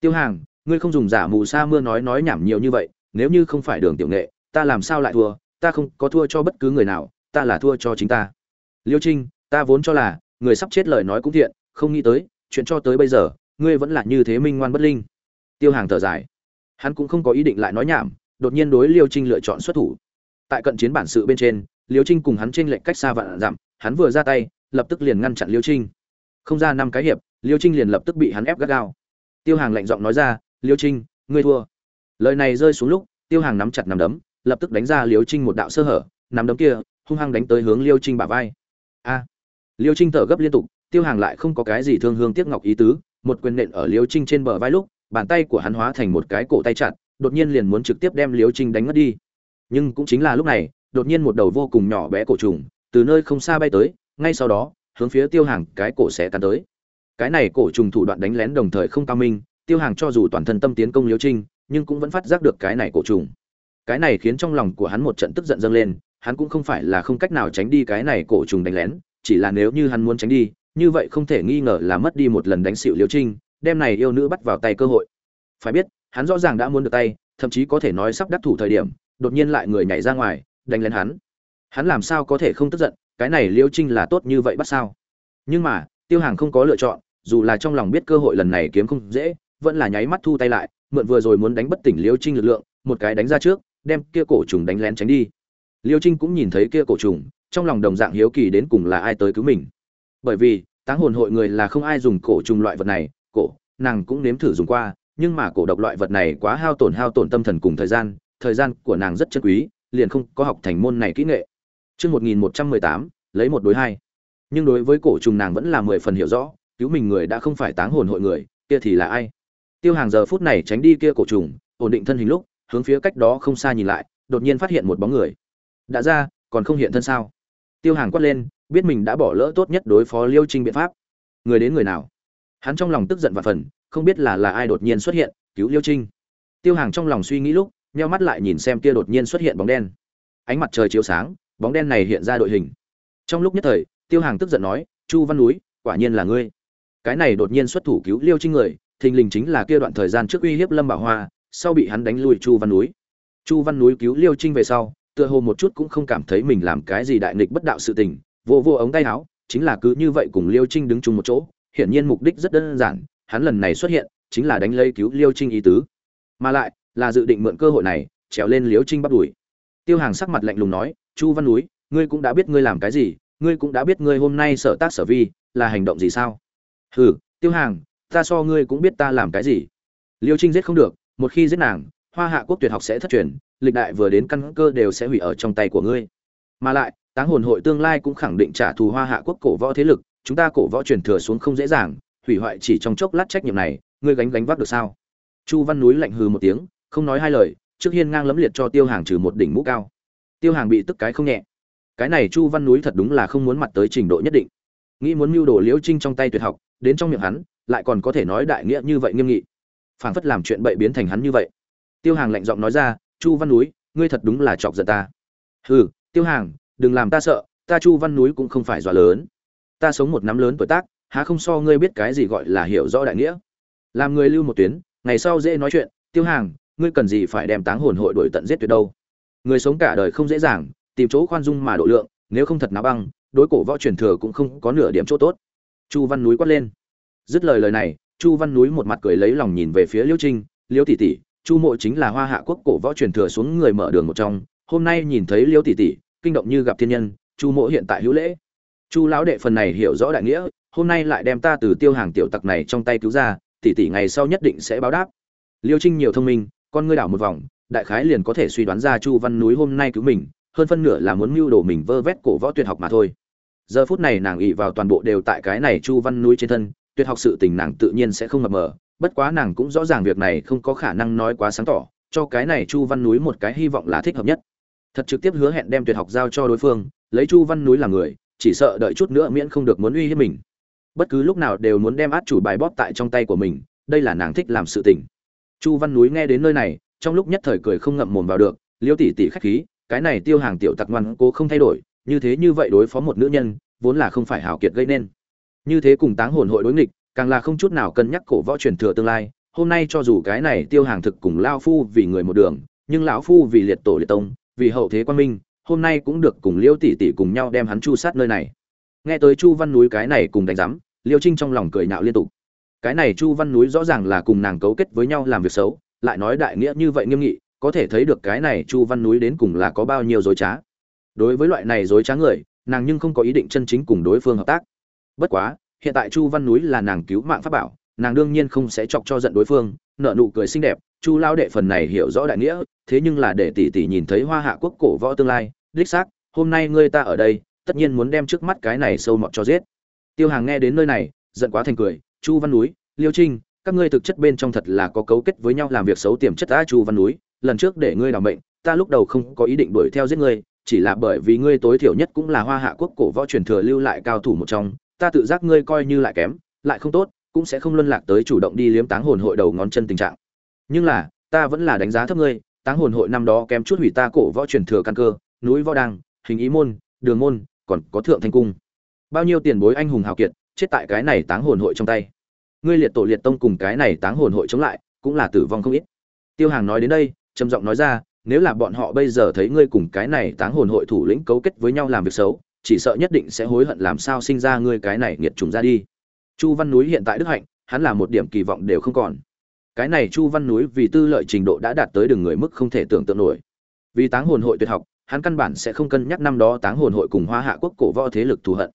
Tiêu hàng, ngươi không dùng giả mù sa mưa nói nói nhảm nhiều như vậy, nếu như không phải đường tiểu nghệ, ta làm sao lại thua? Ta không có thua cho bất cứ người nào, ta là thua cho chính ta. Liêu trinh ta vốn cho là, người sắp chết lời nói cũng thiện, không nghĩ tới, chuyện cho tới bây giờ, ngươi vẫn là như thế minh ngoan bất linh. Tiêu hàng thở dài. Hắn cũng không có ý định lại nói nhảm, đột nhiên đối liêu trinh lựa chọn xuất thủ. Tại cận chiến bản sự bên trên, liêu trinh cùng hắn tranh lệnh cách xa vạn dặm, hắn vừa ra tay, lập tức liền ngăn chặn liêu trinh. Không ra năm cái hiệp, liêu trinh liền lập tức bị hắn ép gắt gao. Tiêu hàng lạnh giọng nói ra, liêu trinh, ngươi thua. Lời này rơi xuống lúc, tiêu hàng nắm chặt nắm đấm, lập tức đánh ra liêu trinh một đạo sơ hở, nắm đấm kia, hung hăng đánh tới hướng liêu trinh bả vai. A! Liêu trinh thở gấp liên tục, tiêu hàng lại không có cái gì thương hương tiếc ngọc ý tứ, một quyền nện ở liêu trinh trên bờ vai lúc, bàn tay của hắn hóa thành một cái cổ tay chặt, đột nhiên liền muốn trực tiếp đem liêu trinh đánh ngất đi. Nhưng cũng chính là lúc này, đột nhiên một đầu vô cùng nhỏ bé cổ trùng, từ nơi không xa bay tới, ngay sau đó, hướng phía tiêu hàng cái cổ sẽ cắn tới. Cái này cổ trùng thủ đoạn đánh lén đồng thời không cao minh, tiêu hàng cho dù toàn thân tâm tiến công liêu trinh, nhưng cũng vẫn phát giác được cái này cổ trùng. Cái này khiến trong lòng của hắn một trận tức giận dâng lên, hắn cũng không phải là không cách nào tránh đi cái này cổ trùng đánh lén chỉ là nếu như hắn muốn tránh đi, như vậy không thể nghi ngờ là mất đi một lần đánh xịu liêu trinh, đem này yêu nữ bắt vào tay cơ hội. Phải biết, hắn rõ ràng đã muốn được tay, thậm chí có thể nói sắp đắc thủ thời điểm, đột nhiên lại người nhảy ra ngoài, đánh lên hắn. Hắn làm sao có thể không tức giận, cái này liêu trinh là tốt như vậy bắt sao? Nhưng mà, tiêu hàng không có lựa chọn, dù là trong lòng biết cơ hội lần này kiếm không dễ, vẫn là nháy mắt thu tay lại, mượn vừa rồi muốn đánh bất tỉnh liêu trinh lực lượng, một cái đánh ra trước, đem kia cổ trùng đánh lén tránh đi. Liêu trinh cũng nhìn thấy kia cổ trùng trong lòng đồng dạng hiếu kỳ đến cùng là ai tới cứu mình bởi vì táng hồn hội người là không ai dùng cổ trùng loại vật này cổ nàng cũng nếm thử dùng qua nhưng mà cổ độc loại vật này quá hao tổn hao tổn tâm thần cùng thời gian thời gian của nàng rất chân quý liền không có học thành môn này kỹ nghệ trước 1118, lấy một đối hai. Nhưng đối với cổ trùng nàng vẫn là mười phần hiểu rõ, cứu mình người đã không phải táng hồn hội người, kia thì là ai? Tiêu Hàng giờ phút này tránh đi kia cổ trùng, ổn định thân hình lúc, hướng phía cách đó không xa nhìn lại, đột nhiên phát hiện một bóng người. Đã ra, còn không hiện thân sao? Tiêu Hàng quát lên, biết mình đã bỏ lỡ tốt nhất đối phó Liêu Trinh biện pháp. Người đến người nào? Hắn trong lòng tức giận và phần, không biết là là ai đột nhiên xuất hiện, cứu Liêu Trinh. Tiêu Hàng trong lòng suy nghĩ lúc, nheo mắt lại nhìn xem kia đột nhiên xuất hiện bóng đen. Ánh mặt trời chiếu sáng, bóng đen này hiện ra đội hình trong lúc nhất thời tiêu hàng tức giận nói chu văn núi quả nhiên là ngươi cái này đột nhiên xuất thủ cứu liêu trinh người thình lình chính là kia đoạn thời gian trước uy hiếp lâm bảo hoa sau bị hắn đánh lui chu văn núi chu văn núi cứu liêu trinh về sau tựa hồ một chút cũng không cảm thấy mình làm cái gì đại nghịch bất đạo sự tình, vô vô ống tay áo, chính là cứ như vậy cùng liêu trinh đứng chung một chỗ, hiển nhiên mục đích rất đơn giản, hắn lần này xuất hiện, chính là đánh lấy cứu liêu trinh ý tứ. Mà lại, là dự định mượn cơ hội này, trèo lên liêu trinh bắt đuổi tiêu hàng sắc mặt lạnh lùng nói, chu văn núi, ngươi cũng đã biết ngươi làm cái gì, ngươi cũng đã biết ngươi hôm nay sở tác sở vi, là hành động gì sao? Hừ, tiêu hàng, ta so ngươi cũng biết ta làm cái gì. Liêu trinh giết không được, một khi giết nàng, hoa hạ quốc tuyệt học sẽ thất truyền lịch đại vừa đến căn cơ đều sẽ hủy ở trong tay của ngươi. Mà lại, táng hồn hội tương lai cũng khẳng định trả thù hoa hạ quốc cổ võ thế lực, chúng ta cổ võ truyền thừa xuống không dễ dàng, hủy hoại chỉ trong chốc lát trách nhiệm này, ngươi gánh gánh vác được sao? Chu văn núi lạnh hừ một tiếng, không nói hai lời, trước hiên ngang lấm liệt cho tiêu hàng trừ một đỉnh mũ cao. Tiêu hàng bị tức cái không nhẹ. Cái này chu văn núi thật đúng là không muốn mặt tới trình độ nhất định. Nghĩ muốn mưu đồ liễu trinh trong tay tuyệt học, đến trong miệng hắn, lại còn có thể nói đại nghĩa như vậy nghiêm nghị. Phản phất làm chuyện bậy biến thành hắn như vậy. Tiêu hàng lạnh giọng nói ra chu văn núi, ngươi thật đúng là chọc giận ta. Hừ, tiêu hàng, đừng làm ta sợ, ta chu văn núi cũng không phải dọa lớn. Ta sống một năm lớn tuổi tác, há không so ngươi biết cái gì gọi là hiểu rõ đại nghĩa. Làm người lưu một tuyến, ngày sau dễ nói chuyện, tiêu hàng, ngươi cần gì phải đem táng hồn hội đổi tận giết tuyệt đâu. Người sống cả đời không dễ dàng, tìm chỗ khoan dung mà độ lượng, nếu không thật náo băng, đối cổ võ truyền thừa cũng không có nửa điểm chỗ tốt. Chu văn núi quát lên. Dứt lời lời này, chu văn núi một mặt cười lấy lòng nhìn về phía liễu trinh, liễu tỷ tỷ chu mộ chính là hoa hạ quốc cổ võ truyền thừa xuống người mở đường một trong, hôm nay nhìn thấy liêu tỷ tỷ, kinh động như gặp thiên nhân, chu mộ hiện tại hữu lễ. Chu lão đệ phần này hiểu rõ đại nghĩa, hôm nay lại đem ta từ tiêu hàng tiểu tặc này trong tay cứu ra, tỷ tỷ ngày sau nhất định sẽ báo đáp. Liêu trinh nhiều thông minh, con ngươi đảo một vòng, đại khái liền có thể suy đoán ra chu văn núi hôm nay cứu mình, hơn phân nửa là muốn mưu đồ mình vơ vét cổ võ tuyệt học mà thôi. Giờ phút này nàng ỉ vào toàn bộ đều tại cái này chu văn núi trên thân, tuyệt học sự tình nàng tự nhiên sẽ không mập mờ bất quá nàng cũng rõ ràng việc này không có khả năng nói quá sáng tỏ, cho cái này chu văn núi một cái hy vọng là thích hợp nhất. Thật trực tiếp hứa hẹn đem tuyệt học giao cho đối phương, lấy chu văn núi làm người, chỉ sợ đợi chút nữa miễn không được muốn uy hiếp mình. Bất cứ lúc nào đều muốn đem át chủ bài bóp tại trong tay của mình, đây là nàng thích làm sự tình. Chu văn núi nghe đến nơi này, trong lúc nhất thời cười không ngậm mồm vào được, liêu tỷ tỷ khách khí, cái này tiêu hàng tiểu tặc ngoan cố không thay đổi, như thế như vậy đối phó một nữ nhân, vốn là không phải hảo kiệt gây nên. Như thế cùng táng hồn hội đối nghịch càng là không chút nào cân nhắc cổ võ truyền thừa tương lai. Hôm nay cho dù cái này tiêu hàng thực cùng lao phu vì người một đường, nhưng lão phu vì liệt tổ liệt tông, vì hậu thế quan minh, hôm nay cũng được cùng liêu tỷ tỷ cùng nhau đem hắn chu sát nơi này. Nghe tới chu văn núi cái này cùng đánh giám, liêu trinh trong lòng cười nhạo liên tục. Cái này chu văn núi rõ ràng là cùng nàng cấu kết với nhau làm việc xấu, lại nói đại nghĩa như vậy nghiêm nghị, có thể thấy được cái này chu văn núi đến cùng là có bao nhiêu dối trá. Đối với loại này dối trá người, nàng nhưng không có ý định chân chính cùng đối phương hợp tác. Bất quá hiện tại chu văn núi là nàng cứu mạng pháp bảo, nàng đương nhiên không sẽ chọc cho giận đối phương nợ nụ cười xinh đẹp, chu lao đệ phần này hiểu rõ đại nghĩa, thế nhưng là để tỷ tỷ nhìn thấy hoa hạ quốc cổ võ tương lai, đích xác, hôm nay ngươi ta ở đây, tất nhiên muốn đem trước mắt cái này sâu mọt cho giết. Tiêu hàng nghe đến nơi này, giận quá thành cười, chu văn núi, liêu trinh, các ngươi thực chất bên trong thật là có cấu kết với nhau làm việc xấu tiềm chất đã chu văn núi, lần trước để ngươi làm mệnh, ta lúc đầu không có ý định đuổi theo giết ngươi, chỉ là bởi vì ngươi tối thiểu nhất cũng là hoa hạ quốc cổ võ truyền thừa lưu lại cao thủ một trong ta tự giác ngươi coi như lại kém, lại không tốt, cũng sẽ không luân lạc tới chủ động đi liếm táng hồn hội đầu ngón chân tình trạng. Nhưng là, ta vẫn là đánh giá thấp ngươi, táng hồn hội năm đó kém chút hủy ta cổ võ truyền thừa căn cơ, núi võ đăng, hình ý môn, đường môn, còn có thượng thanh cung. Bao nhiêu tiền bối anh hùng hào kiệt, chết tại cái này táng hồn hội trong tay. Ngươi liệt tổ liệt tông cùng cái này táng hồn hội chống lại, cũng là tử vong không ít. Tiêu hàng nói đến đây, trầm giọng nói ra, nếu là bọn họ bây giờ thấy ngươi cùng cái này táng hồn hội thủ lĩnh cấu kết với nhau làm việc xấu chỉ sợ nhất định sẽ hối hận làm sao sinh ra ngươi cái này nghiệt trùng ra đi. Chu văn núi hiện tại đức hạnh, hắn là một điểm kỳ vọng đều không còn. Cái này chu văn núi vì tư lợi trình độ đã đạt tới đường người mức không thể tưởng tượng nổi. Vì táng hồn hội tuyệt học, hắn căn bản sẽ không cân nhắc năm đó táng hồn hội cùng hoa hạ quốc cổ võ thế lực thù hận.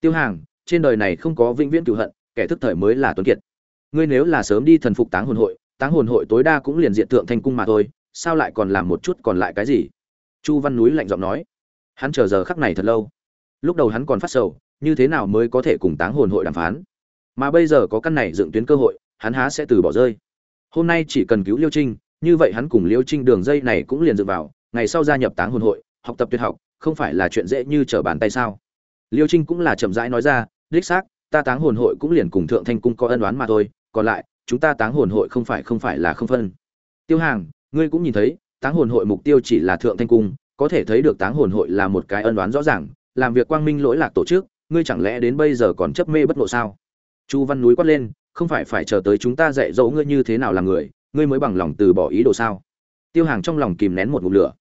Tiêu hàng, trên đời này không có vĩnh viễn cựu hận, kẻ thức thời mới là tuấn kiệt. Ngươi nếu là sớm đi thần phục táng hồn hội, táng hồn hội tối đa cũng liền diện tượng thành cung mà thôi, sao lại còn làm một chút còn lại cái gì? Chu văn núi lạnh giọng nói. Hắn chờ giờ khắc này thật lâu lúc đầu hắn còn phát sầu, như thế nào mới có thể cùng táng hồn hội đàm phán? Mà bây giờ có căn này dựng tuyến cơ hội, hắn há sẽ từ bỏ rơi. Hôm nay chỉ cần cứu liêu trinh, như vậy hắn cùng liêu trinh đường dây này cũng liền dựng vào, ngày sau gia nhập táng hồn hội, học tập tuyệt học, không phải là chuyện dễ như trở bàn tay sao? Liêu trinh cũng là chậm rãi nói ra, đích xác, ta táng hồn hội cũng liền cùng thượng thanh cung có ân đoán mà thôi, còn lại, chúng ta táng hồn hội không phải không phải là không phân. Tiêu hàng, ngươi cũng nhìn thấy, táng hồn hội mục tiêu chỉ là thượng thanh cung, có thể thấy được táng hồn hội là một cái ân đoán rõ ràng làm việc quang minh lỗi lạc tổ chức ngươi chẳng lẽ đến bây giờ còn chấp mê bất ngộ sao? Chu văn núi quát lên không phải phải chờ tới chúng ta dạy dỗ ngươi như thế nào là người ngươi mới bằng lòng từ bỏ ý đồ sao? Tiêu hàng trong lòng kìm nén một ngụm lửa.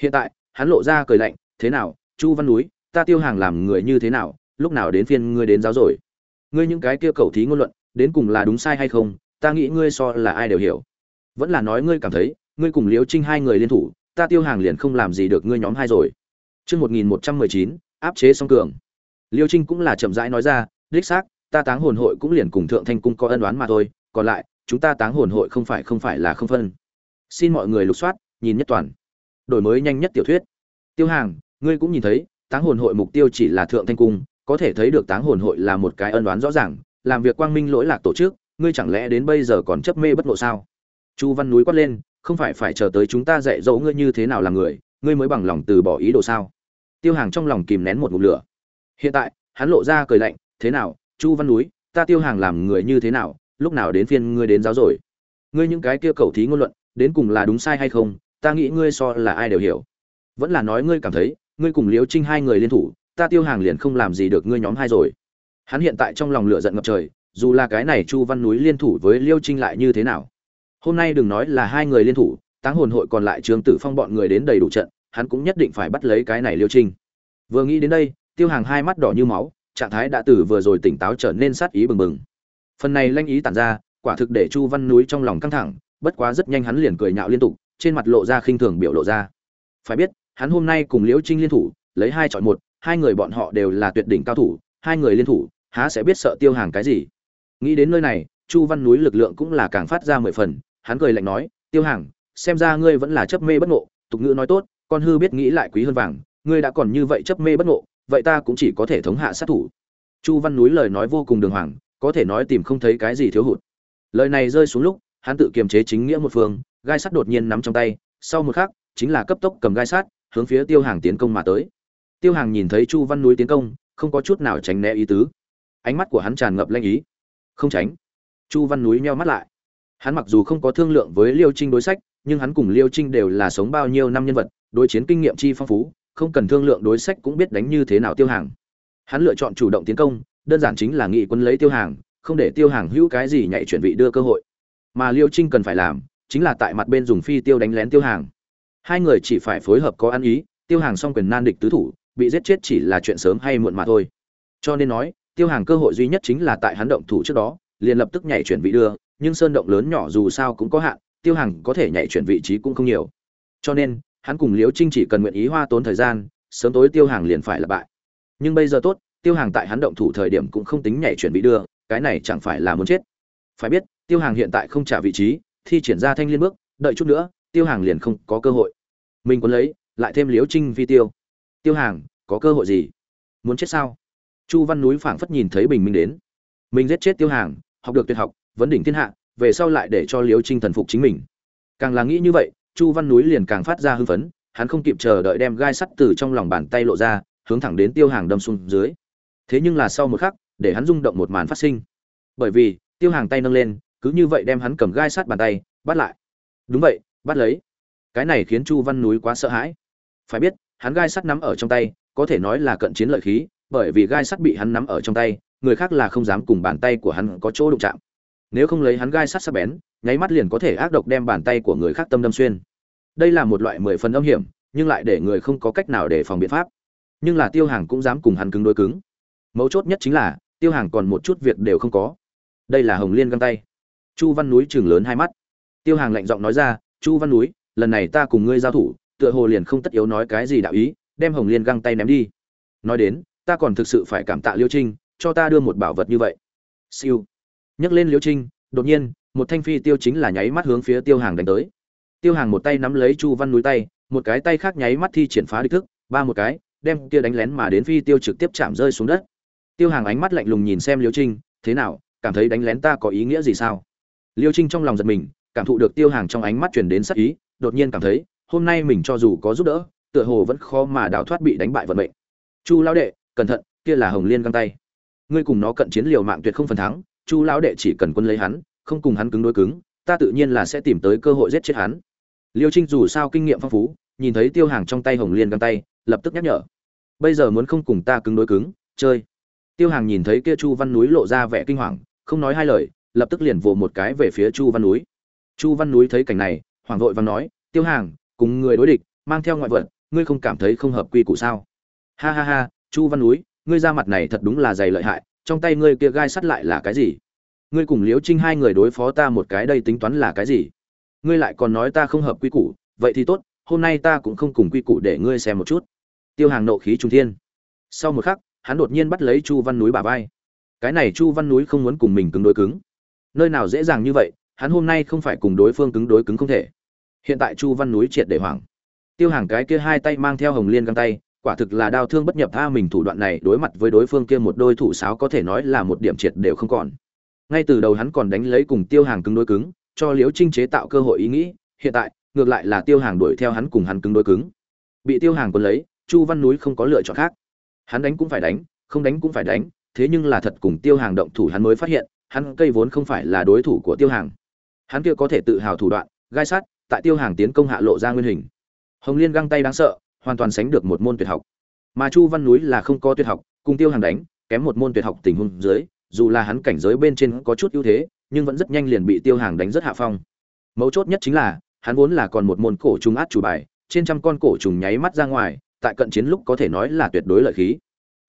Hiện tại hắn lộ ra cười lạnh thế nào chu văn núi ta tiêu hàng làm người như thế nào lúc nào đến phiên ngươi đến giáo rồi? Ngươi những cái kia cầu thí ngôn luận đến cùng là đúng sai hay không ta nghĩ ngươi so là ai đều hiểu. Vẫn là nói ngươi cảm thấy ngươi cùng liễu trinh hai người liên thủ ta tiêu hàng liền không làm gì được ngươi nhóm hai rồi. Trước 1119, áp chế song cường. Liêu Trinh cũng là chậm rãi nói ra, đích xác, ta táng hồn hội cũng liền cùng thượng thanh cung có ân đoán mà thôi, còn lại, chúng ta táng hồn hội không phải không phải là không phân. Xin mọi người lục soát, nhìn nhất toàn. Đổi mới nhanh nhất tiểu thuyết. Tiêu Hàng, ngươi cũng nhìn thấy, táng hồn hội mục tiêu chỉ là thượng thanh cung, có thể thấy được táng hồn hội là một cái ân đoán rõ ràng, làm việc quang minh lỗi lạc tổ chức, ngươi chẳng lẽ đến bây giờ còn chấp mê bất ngộ sao? Chu Văn núi quát lên, không phải phải chờ tới chúng ta dạy dỗ ngươi như thế nào là người, ngươi mới bằng lòng từ bỏ ý đồ sao? Tiêu Hàng trong lòng kìm nén một ngụm lửa. Hiện tại, hắn lộ ra cười lạnh, thế nào, Chu Văn núi, ta Tiêu Hàng làm người như thế nào, lúc nào đến phiên ngươi đến giáo rồi? Ngươi những cái kia cầu thí ngôn luận, đến cùng là đúng sai hay không, ta nghĩ ngươi so là ai đều hiểu. Vẫn là nói ngươi cảm thấy, ngươi cùng liếu Trinh hai người liên thủ, ta Tiêu Hàng liền không làm gì được ngươi nhóm hai rồi. Hắn hiện tại trong lòng lửa giận ngập trời, dù là cái này Chu Văn núi liên thủ với Liêu Trinh lại như thế nào. hôm nay đừng nói là hai người liên thủ táng hồn hội còn lại Trường tử phong bọn người đến đầy đủ trận hắn cũng nhất định phải bắt lấy cái này liêu trinh. Vừa nghĩ đến đây, tiêu hàng hai mắt đỏ như máu, trạng thái đã từ vừa rồi tỉnh táo trở nên sát ý bừng bừng. Phần này lanh ý tản ra, quả thực để chu văn núi trong lòng căng thẳng, bất quá rất nhanh hắn liền cười nhạo liên tục, trên mặt lộ ra khinh thường biểu lộ ra. Phải biết, hắn hôm nay cùng liễu trinh liên thủ, lấy hai chọn một, hai người bọn họ đều là tuyệt đỉnh cao thủ, hai người liên thủ, há sẽ biết sợ tiêu hàng cái gì. Nghĩ đến nơi này, chu văn núi lực lượng cũng là càng phát ra mười phần, hắn cười lạnh nói, tiêu hàng, xem ra ngươi vẫn là chấp mê bất ngộ, tục ngữ nói tốt con hư biết nghĩ lại quý hơn vàng, ngươi đã còn như vậy chấp mê bất ngộ, vậy ta cũng chỉ có thể thống hạ sát thủ. Chu văn núi lời nói vô cùng đường hoàng, có thể nói tìm không thấy cái gì thiếu hụt. Lời này rơi xuống lúc, hắn tự kiềm chế chính nghĩa một phương, gai sắt đột nhiên nắm trong tay, sau một khắc, chính là cấp tốc cầm gai sắt, hướng phía tiêu hàng tiến công mà tới. Tiêu hàng nhìn thấy chu văn núi tiến công, không có chút nào tránh né ý tứ. Ánh mắt của hắn tràn ngập lanh ý. Không tránh. Chu văn núi meo mắt lại. Hắn mặc dù không có thương lượng với liêu trinh đối sách, nhưng hắn cùng liêu trinh đều là sống bao nhiêu năm nhân vật đối chiến kinh nghiệm chi phong phú, không cần thương lượng đối sách cũng biết đánh như thế nào tiêu hàng. Hắn lựa chọn chủ động tiến công, đơn giản chính là nghị quân lấy tiêu hàng, không để tiêu hàng hữu cái gì nhảy chuyển vị đưa cơ hội. Mà liêu trinh cần phải làm, chính là tại mặt bên dùng phi tiêu đánh lén tiêu hàng. Hai người chỉ phải phối hợp có ăn ý, tiêu hàng xong quyền nan địch tứ thủ, bị giết chết chỉ là chuyện sớm hay muộn mà thôi. Cho nên nói, tiêu hàng cơ hội duy nhất chính là tại hắn động thủ trước đó, liền lập tức nhảy chuyển vị đưa, nhưng sơn động lớn nhỏ dù sao cũng có hạn, tiêu hàng có thể nhảy chuyển vị trí cũng không nhiều. Cho nên hắn cùng liễu trinh chỉ cần nguyện ý hoa tốn thời gian, sớm tối tiêu hàng liền phải là bại. Nhưng bây giờ tốt, tiêu hàng tại hắn động thủ thời điểm cũng không tính nhảy chuyển bị đưa, cái này chẳng phải là muốn chết. Phải biết, tiêu hàng hiện tại không trả vị trí, thi triển ra thanh liên bước, đợi chút nữa, tiêu hàng liền không có cơ hội. Mình còn lấy, lại thêm liễu trinh vi tiêu. Tiêu hàng, có cơ hội gì? Muốn chết sao? Chu văn núi phảng phất nhìn thấy bình minh đến. Mình giết chết tiêu hàng, học được tuyệt học, vấn đỉnh thiên hạ, về sau lại để cho liễu trinh thần phục chính mình. Càng là nghĩ như vậy chu văn núi liền càng phát ra hưng phấn, hắn không kịp chờ đợi đem gai sắt từ trong lòng bàn tay lộ ra, hướng thẳng đến tiêu hàng đâm xuống dưới. Thế nhưng là sau một khắc, để hắn rung động một màn phát sinh. Bởi vì, tiêu hàng tay nâng lên, cứ như vậy đem hắn cầm gai sắt bàn tay, bắt lại. Đúng vậy, bắt lấy. Cái này khiến chu văn núi quá sợ hãi. Phải biết, hắn gai sắt nắm ở trong tay, có thể nói là cận chiến lợi khí, bởi vì gai sắt bị hắn nắm ở trong tay, người khác là không dám cùng bàn tay của hắn có chỗ đụng chạm nếu không lấy hắn gai sắt sắc bén, nháy mắt liền có thể ác độc đem bàn tay của người khác tâm đâm xuyên. Đây là một loại mười phần âm hiểm, nhưng lại để người không có cách nào để phòng biện pháp. Nhưng là tiêu hàng cũng dám cùng hắn cứng đối cứng. Mấu chốt nhất chính là, tiêu hàng còn một chút việc đều không có. Đây là hồng liên găng tay. Chu văn núi chừng lớn hai mắt. Tiêu hàng lạnh giọng nói ra, chu văn núi, lần này ta cùng ngươi giao thủ, tựa hồ liền không tất yếu nói cái gì đạo ý, đem hồng liên găng tay ném đi. Nói đến, ta còn thực sự phải cảm tạ liêu trinh, cho ta đưa một bảo vật như vậy. Siêu nhấc lên Liễu trinh, đột nhiên, một thanh phi tiêu chính là nháy mắt hướng phía tiêu hàng đánh tới. Tiêu hàng một tay nắm lấy chu văn núi tay, một cái tay khác nháy mắt thi triển phá địch thức, ba một cái, đem kia đánh lén mà đến phi tiêu trực tiếp chạm rơi xuống đất. Tiêu hàng ánh mắt lạnh lùng nhìn xem Liễu trinh, thế nào, cảm thấy đánh lén ta có ý nghĩa gì sao? Liễu trinh trong lòng giật mình, cảm thụ được tiêu hàng trong ánh mắt truyền đến sắc ý, đột nhiên cảm thấy, hôm nay mình cho dù có giúp đỡ, tựa hồ vẫn khó mà đào thoát bị đánh bại vận mệnh. Chu lão đệ, cẩn thận, kia là hồng liên găng tay. Ngươi cùng nó cận chiến liều mạng tuyệt không phần thắng chu lão đệ chỉ cần quân lấy hắn, không cùng hắn cứng đối cứng, ta tự nhiên là sẽ tìm tới cơ hội giết chết hắn. Liêu trinh dù sao kinh nghiệm phong phú, nhìn thấy tiêu hàng trong tay hồng liên găng tay, lập tức nhắc nhở. Bây giờ muốn không cùng ta cứng đối cứng, chơi. Tiêu hàng nhìn thấy kia chu văn núi lộ ra vẻ kinh hoàng, không nói hai lời, lập tức liền vồ một cái về phía chu văn núi. Chu văn núi thấy cảnh này hoàng vội và nói, tiêu hàng, cùng người đối địch, mang theo ngoại vật, ngươi không cảm thấy không hợp quy củ sao? Ha ha ha, chu văn núi, ngươi ra mặt này thật đúng là dày lợi hại trong tay ngươi kia gai sắt lại là cái gì? Ngươi cùng liễu trinh hai người đối phó ta một cái đây tính toán là cái gì? Ngươi lại còn nói ta không hợp quy củ, vậy thì tốt, hôm nay ta cũng không cùng quy củ để ngươi xem một chút. Tiêu hàng nộ khí trung thiên. Sau một khắc, hắn đột nhiên bắt lấy chu văn núi bà vai. Cái này chu văn núi không muốn cùng mình cứng đối cứng. Nơi nào dễ dàng như vậy, hắn hôm nay không phải cùng đối phương cứng đối cứng không thể. Hiện tại chu văn núi triệt để hoảng. Tiêu hàng cái kia hai tay mang theo hồng liên găng tay quả thực là đau thương bất nhập. Tha mình thủ đoạn này đối mặt với đối phương kia một đôi thủ sáo có thể nói là một điểm triệt đều không còn. Ngay từ đầu hắn còn đánh lấy cùng tiêu hàng cứng đối cứng, cho liễu trinh chế tạo cơ hội ý nghĩ. Hiện tại, ngược lại là tiêu hàng đuổi theo hắn cùng hắn cứng đối cứng. Bị tiêu hàng quân lấy, chu văn núi không có lựa chọn khác. Hắn đánh cũng phải đánh, không đánh cũng phải đánh, thế nhưng là thật cùng tiêu hàng động thủ hắn mới phát hiện, hắn cây vốn không phải là đối thủ của tiêu hàng. Hắn kia có thể tự hào thủ đoạn, gai sát, tại tiêu hàng tiến công hạ lộ ra nguyên hình. Hồng liên găng tay đáng sợ hoàn toàn sánh được một môn tuyệt học. Mà chu văn núi là không có tuyệt học, cùng tiêu hàng đánh, kém một môn tuyệt học tình huống dưới, dù là hắn cảnh giới bên trên có chút ưu thế, nhưng vẫn rất nhanh liền bị tiêu hàng đánh rất hạ phong. Mấu chốt nhất chính là, hắn vốn là còn một môn cổ trùng át chủ bài, trên trăm con cổ trùng nháy mắt ra ngoài, tại cận chiến lúc có thể nói là tuyệt đối lợi khí.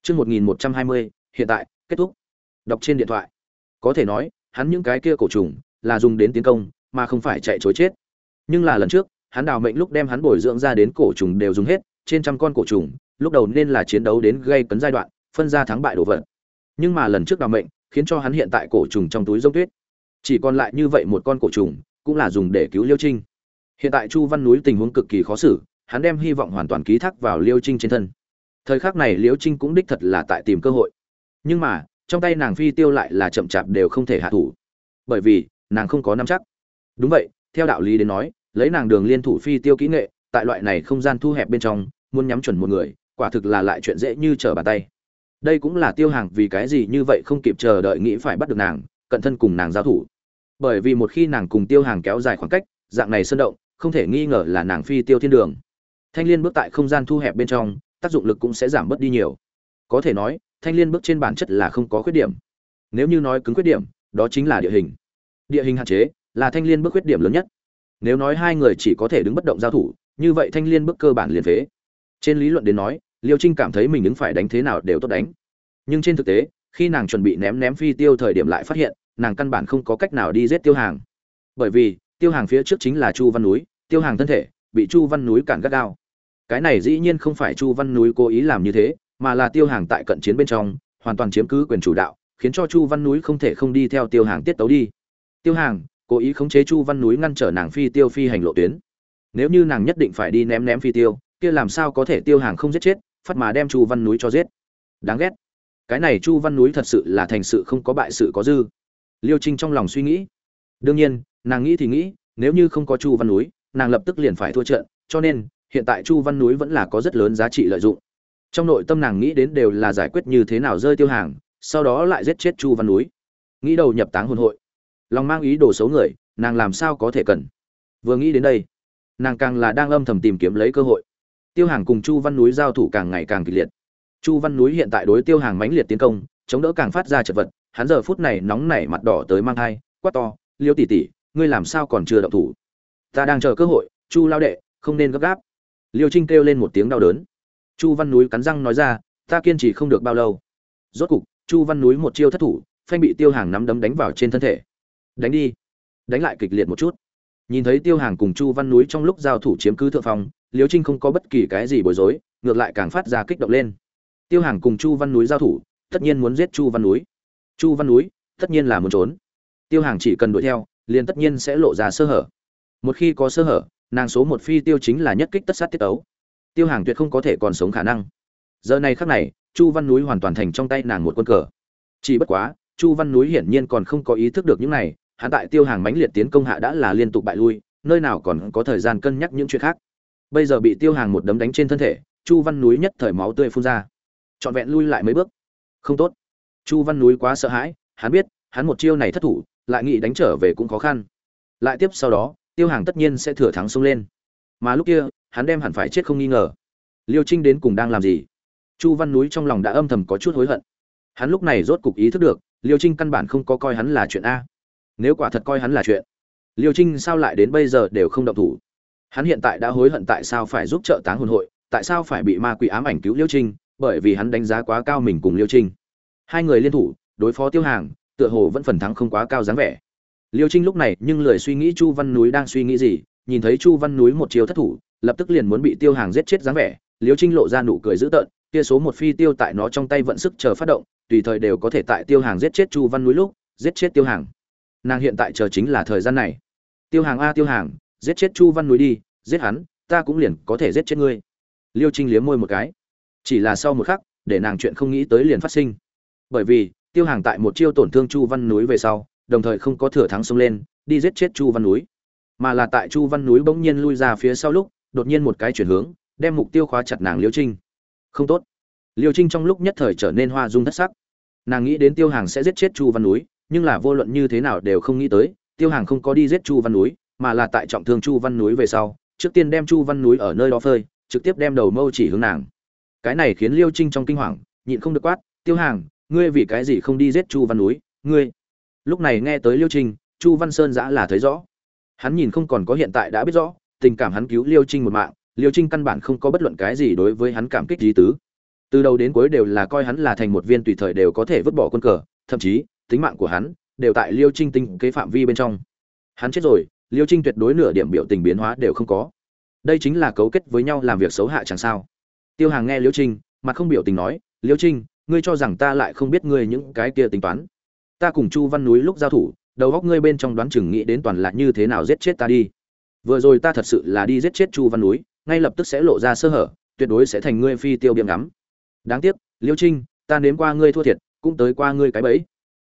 Chương một nghìn một trăm hai mươi, hiện tại, kết thúc. Đọc trên điện thoại. Có thể nói, hắn những cái kia cổ trùng là dùng đến tiến công, mà không phải chạy chối chết. Nhưng là lần trước hắn đào mệnh lúc đem hắn bồi dưỡng ra đến cổ trùng đều dùng hết, trên trăm con cổ trùng, lúc đầu nên là chiến đấu đến gây cấn giai đoạn, phân ra thắng bại đổ vận. nhưng mà lần trước đào mệnh, khiến cho hắn hiện tại cổ trùng trong túi giống tuyết. Chỉ còn lại như vậy một con cổ trùng, cũng là dùng để cứu liêu trinh. Hiện tại chu văn núi tình huống cực kỳ khó xử, hắn đem hy vọng hoàn toàn ký thác vào liêu trinh trên thân. Thời khắc này liêu trinh cũng đích thật là tại tìm cơ hội. Nhưng mà, trong tay nàng phi tiêu lại là chậm chạp đều không thể hạ thủ. Bởi vì, nàng không có nắm chắc. Đúng vậy, theo đạo lý đến nói lấy nàng đường liên thủ phi tiêu kỹ nghệ, tại loại này không gian thu hẹp bên trong, muốn nhắm chuẩn một người, quả thực là lại chuyện dễ như trở bàn tay. Đây cũng là tiêu hàng vì cái gì như vậy không kịp chờ đợi nghĩ phải bắt được nàng, cận thân cùng nàng giao thủ. Bởi vì một khi nàng cùng tiêu hàng kéo dài khoảng cách, dạng này sơn động, không thể nghi ngờ là nàng phi tiêu thiên đường. Thanh liên bước tại không gian thu hẹp bên trong, tác dụng lực cũng sẽ giảm bớt đi nhiều. Có thể nói, thanh liên bước trên bản chất là không có khuyết điểm. Nếu như nói cứng khuyết điểm, đó chính là địa hình. Địa hình hạn chế là thanh liên bước khuyết điểm lớn nhất nếu nói hai người chỉ có thể đứng bất động giao thủ, như vậy thanh liên bước cơ bản liền phế. Trên lý luận đến nói, liêu trinh cảm thấy mình đứng phải đánh thế nào đều tốt đánh. Nhưng trên thực tế, khi nàng chuẩn bị ném ném phi tiêu thời điểm lại phát hiện, nàng căn bản không có cách nào đi giết tiêu hàng. Bởi vì, tiêu hàng phía trước chính là chu văn núi, tiêu hàng thân thể bị chu văn núi cản gắt gao. Cái này dĩ nhiên không phải chu văn núi cố ý làm như thế, mà là tiêu hàng tại cận chiến bên trong, hoàn toàn chiếm cứ quyền chủ đạo, khiến cho chu văn núi không thể không đi theo tiêu hàng tiết tấu đi. Tiêu hàng cố ý khống chế chu văn núi ngăn trở nàng phi tiêu phi hành lộ tuyến. Nếu như nàng nhất định phải đi ném ném phi tiêu, kia làm sao có thể tiêu hàng không giết chết, phát mà đem chu văn núi cho giết. Đáng ghét. Cái này chu văn núi thật sự là thành sự không có bại sự có dư. Liêu trinh trong lòng suy nghĩ. Đương nhiên, nàng nghĩ thì nghĩ, nếu như không có chu văn núi, nàng lập tức liền phải thua trận, cho nên, hiện tại chu văn núi vẫn là có rất lớn giá trị lợi dụng. Trong nội tâm nàng nghĩ đến đều là giải quyết như thế nào rơi tiêu hàng, sau đó lại giết chết chu văn núi. Nghĩ đầu nhập táng hồn hội lòng mang ý đồ xấu người, nàng làm sao có thể cần? Vừa nghĩ đến đây, nàng càng là đang âm thầm tìm kiếm lấy cơ hội. Tiêu hàng cùng chu văn núi giao thủ càng ngày càng kịch liệt. Chu văn núi hiện tại đối tiêu hàng mãnh liệt tiến công, chống đỡ càng phát ra chật vật, hắn giờ phút này nóng nảy mặt đỏ tới mang thai, quát to, liêu tỉ tỉ ngươi làm sao còn chưa động thủ? Ta đang chờ cơ hội, chu lao đệ, không nên gấp gáp. Liêu trinh kêu lên một tiếng đau đớn. Chu văn núi cắn răng nói ra, ta kiên trì không được bao lâu. Rốt cục, chu văn núi một chiêu thất thủ, phanh bị tiêu hàng nắm đấm đánh vào trên thân thể đánh đi. Đánh lại kịch liệt một chút. Nhìn thấy tiêu hàng cùng chu văn núi trong lúc giao thủ chiếm cứ thượng phong liêu trinh không có bất kỳ cái gì bối rối, ngược lại càng phát ra kích động lên. Tiêu hàng cùng chu văn núi giao thủ, tất nhiên muốn giết chu văn núi. Chu văn núi, tất nhiên là muốn trốn. Tiêu hàng chỉ cần đuổi theo, liền tất nhiên sẽ lộ ra sơ hở. Một khi có sơ hở, nàng số một phi tiêu chính là nhất kích tất sát tiết ấu. tiêu hàng tuyệt không có thể còn sống khả năng. Giờ này khắc này, chu văn núi hoàn toàn thành trong tay nàng một quân cờ. Chỉ bất quá, chu văn núi hiển nhiên còn không có ý thức được những này hắn tại tiêu hàng mãnh liệt tiến công hạ đã là liên tục bại lui, nơi nào còn có thời gian cân nhắc những chuyện khác. Bây giờ bị tiêu hàng một đấm đánh trên thân thể, chu văn núi nhất thời máu tươi phun ra. Trọn vẹn lui lại mấy bước. Không tốt. Chu văn núi quá sợ hãi, hắn biết, hắn một chiêu này thất thủ, lại nghĩ đánh trở về cũng khó khăn. Lại tiếp sau đó, tiêu hàng tất nhiên sẽ thừa thắng xông lên. Mà lúc kia, hắn đem hẳn phải chết không nghi ngờ. Liêu trinh đến cùng đang làm gì? Chu văn núi trong lòng đã âm thầm có chút hối hận. Hắn lúc này rốt cục ý thức được, liêu trinh căn bản không có coi hắn là chuyện a nếu quả thật coi hắn là chuyện, liêu trinh sao lại đến bây giờ đều không động thủ? Hắn hiện tại đã hối hận tại sao phải giúp trợ táng hồn hội, tại sao phải bị ma quỷ ám ảnh cứu liêu trinh, bởi vì hắn đánh giá quá cao mình cùng liêu trinh. Hai người liên thủ, đối phó tiêu hàng, tựa hồ vẫn phần thắng không quá cao dáng vẻ. Liêu trinh lúc này nhưng lười suy nghĩ chu văn núi đang suy nghĩ gì, nhìn thấy chu văn núi một chiều thất thủ, lập tức liền muốn bị tiêu hàng giết chết dáng vẻ. Liêu trinh lộ ra nụ cười dữ tợn, kia số một phi tiêu tại nó trong tay vận sức chờ phát động, tùy thời đều có thể tại tiêu hàng giết chết chu văn núi lúc, giết chết tiêu hàng nàng hiện tại chờ chính là thời gian này. Tiêu hàng a, tiêu hàng, giết chết chu văn núi đi, giết hắn, ta cũng liền có thể giết chết ngươi. Liêu trinh liếm môi một cái. Chỉ là sau một khắc, để nàng chuyện không nghĩ tới liền phát sinh. Bởi vì, tiêu hàng tại một chiêu tổn thương chu văn núi về sau, đồng thời không có thừa thắng xông lên, đi giết chết chu văn núi. Mà là tại chu văn núi bỗng nhiên lui ra phía sau lúc, đột nhiên một cái chuyển hướng, đem mục tiêu khóa chặt nàng liêu trinh. Không tốt. Liêu trinh trong lúc nhất thời trở nên hoa dung thất sắc. Nàng nghĩ đến tiêu hàng sẽ giết chết chu văn núi nhưng là vô luận như thế nào đều không nghĩ tới, tiêu hàng không có đi giết chu văn núi, mà là tại trọng thương chu văn núi về sau, trước tiên đem chu văn núi ở nơi đó phơi, trực tiếp đem đầu mâu chỉ hướng nàng. Cái này khiến liêu trinh trong kinh hoàng, nhịn không được quát, tiêu hàng, ngươi vì cái gì không đi giết chu văn núi, ngươi? Lúc này nghe tới liêu trinh, chu văn sơn dã là thấy rõ. Hắn nhìn không còn có hiện tại đã biết rõ, tình cảm hắn cứu liêu trinh một mạng, liêu trinh căn bản không có bất luận cái gì đối với hắn cảm kích gì tứ. Từ đầu đến cuối đều là coi hắn là thành một viên tùy thời đều có thể vứt bỏ quân cờ, thậm chí tính mạng của hắn, đều tại liêu trinh tinh kế phạm vi bên trong. Hắn chết rồi, liêu trinh tuyệt đối nửa điểm biểu tình biến hóa đều không có. Đây chính là cấu kết với nhau làm việc xấu hạ chẳng sao. Tiêu hàng nghe liêu trinh, mà không biểu tình nói, liêu trinh, ngươi cho rằng ta lại không biết ngươi những cái kia tính toán. Ta cùng chu văn núi lúc giao thủ, đầu góc ngươi bên trong đoán chừng nghĩ đến toàn là như thế nào giết chết ta đi. Vừa rồi ta thật sự là đi giết chết chu văn núi, ngay lập tức sẽ lộ ra sơ hở, tuyệt đối sẽ thành ngươi phi tiêu biếm ngắm. Đáng tiếc, liêu trinh, ta nếm qua ngươi thua thiệt, cũng tới qua ngươi cái bẫy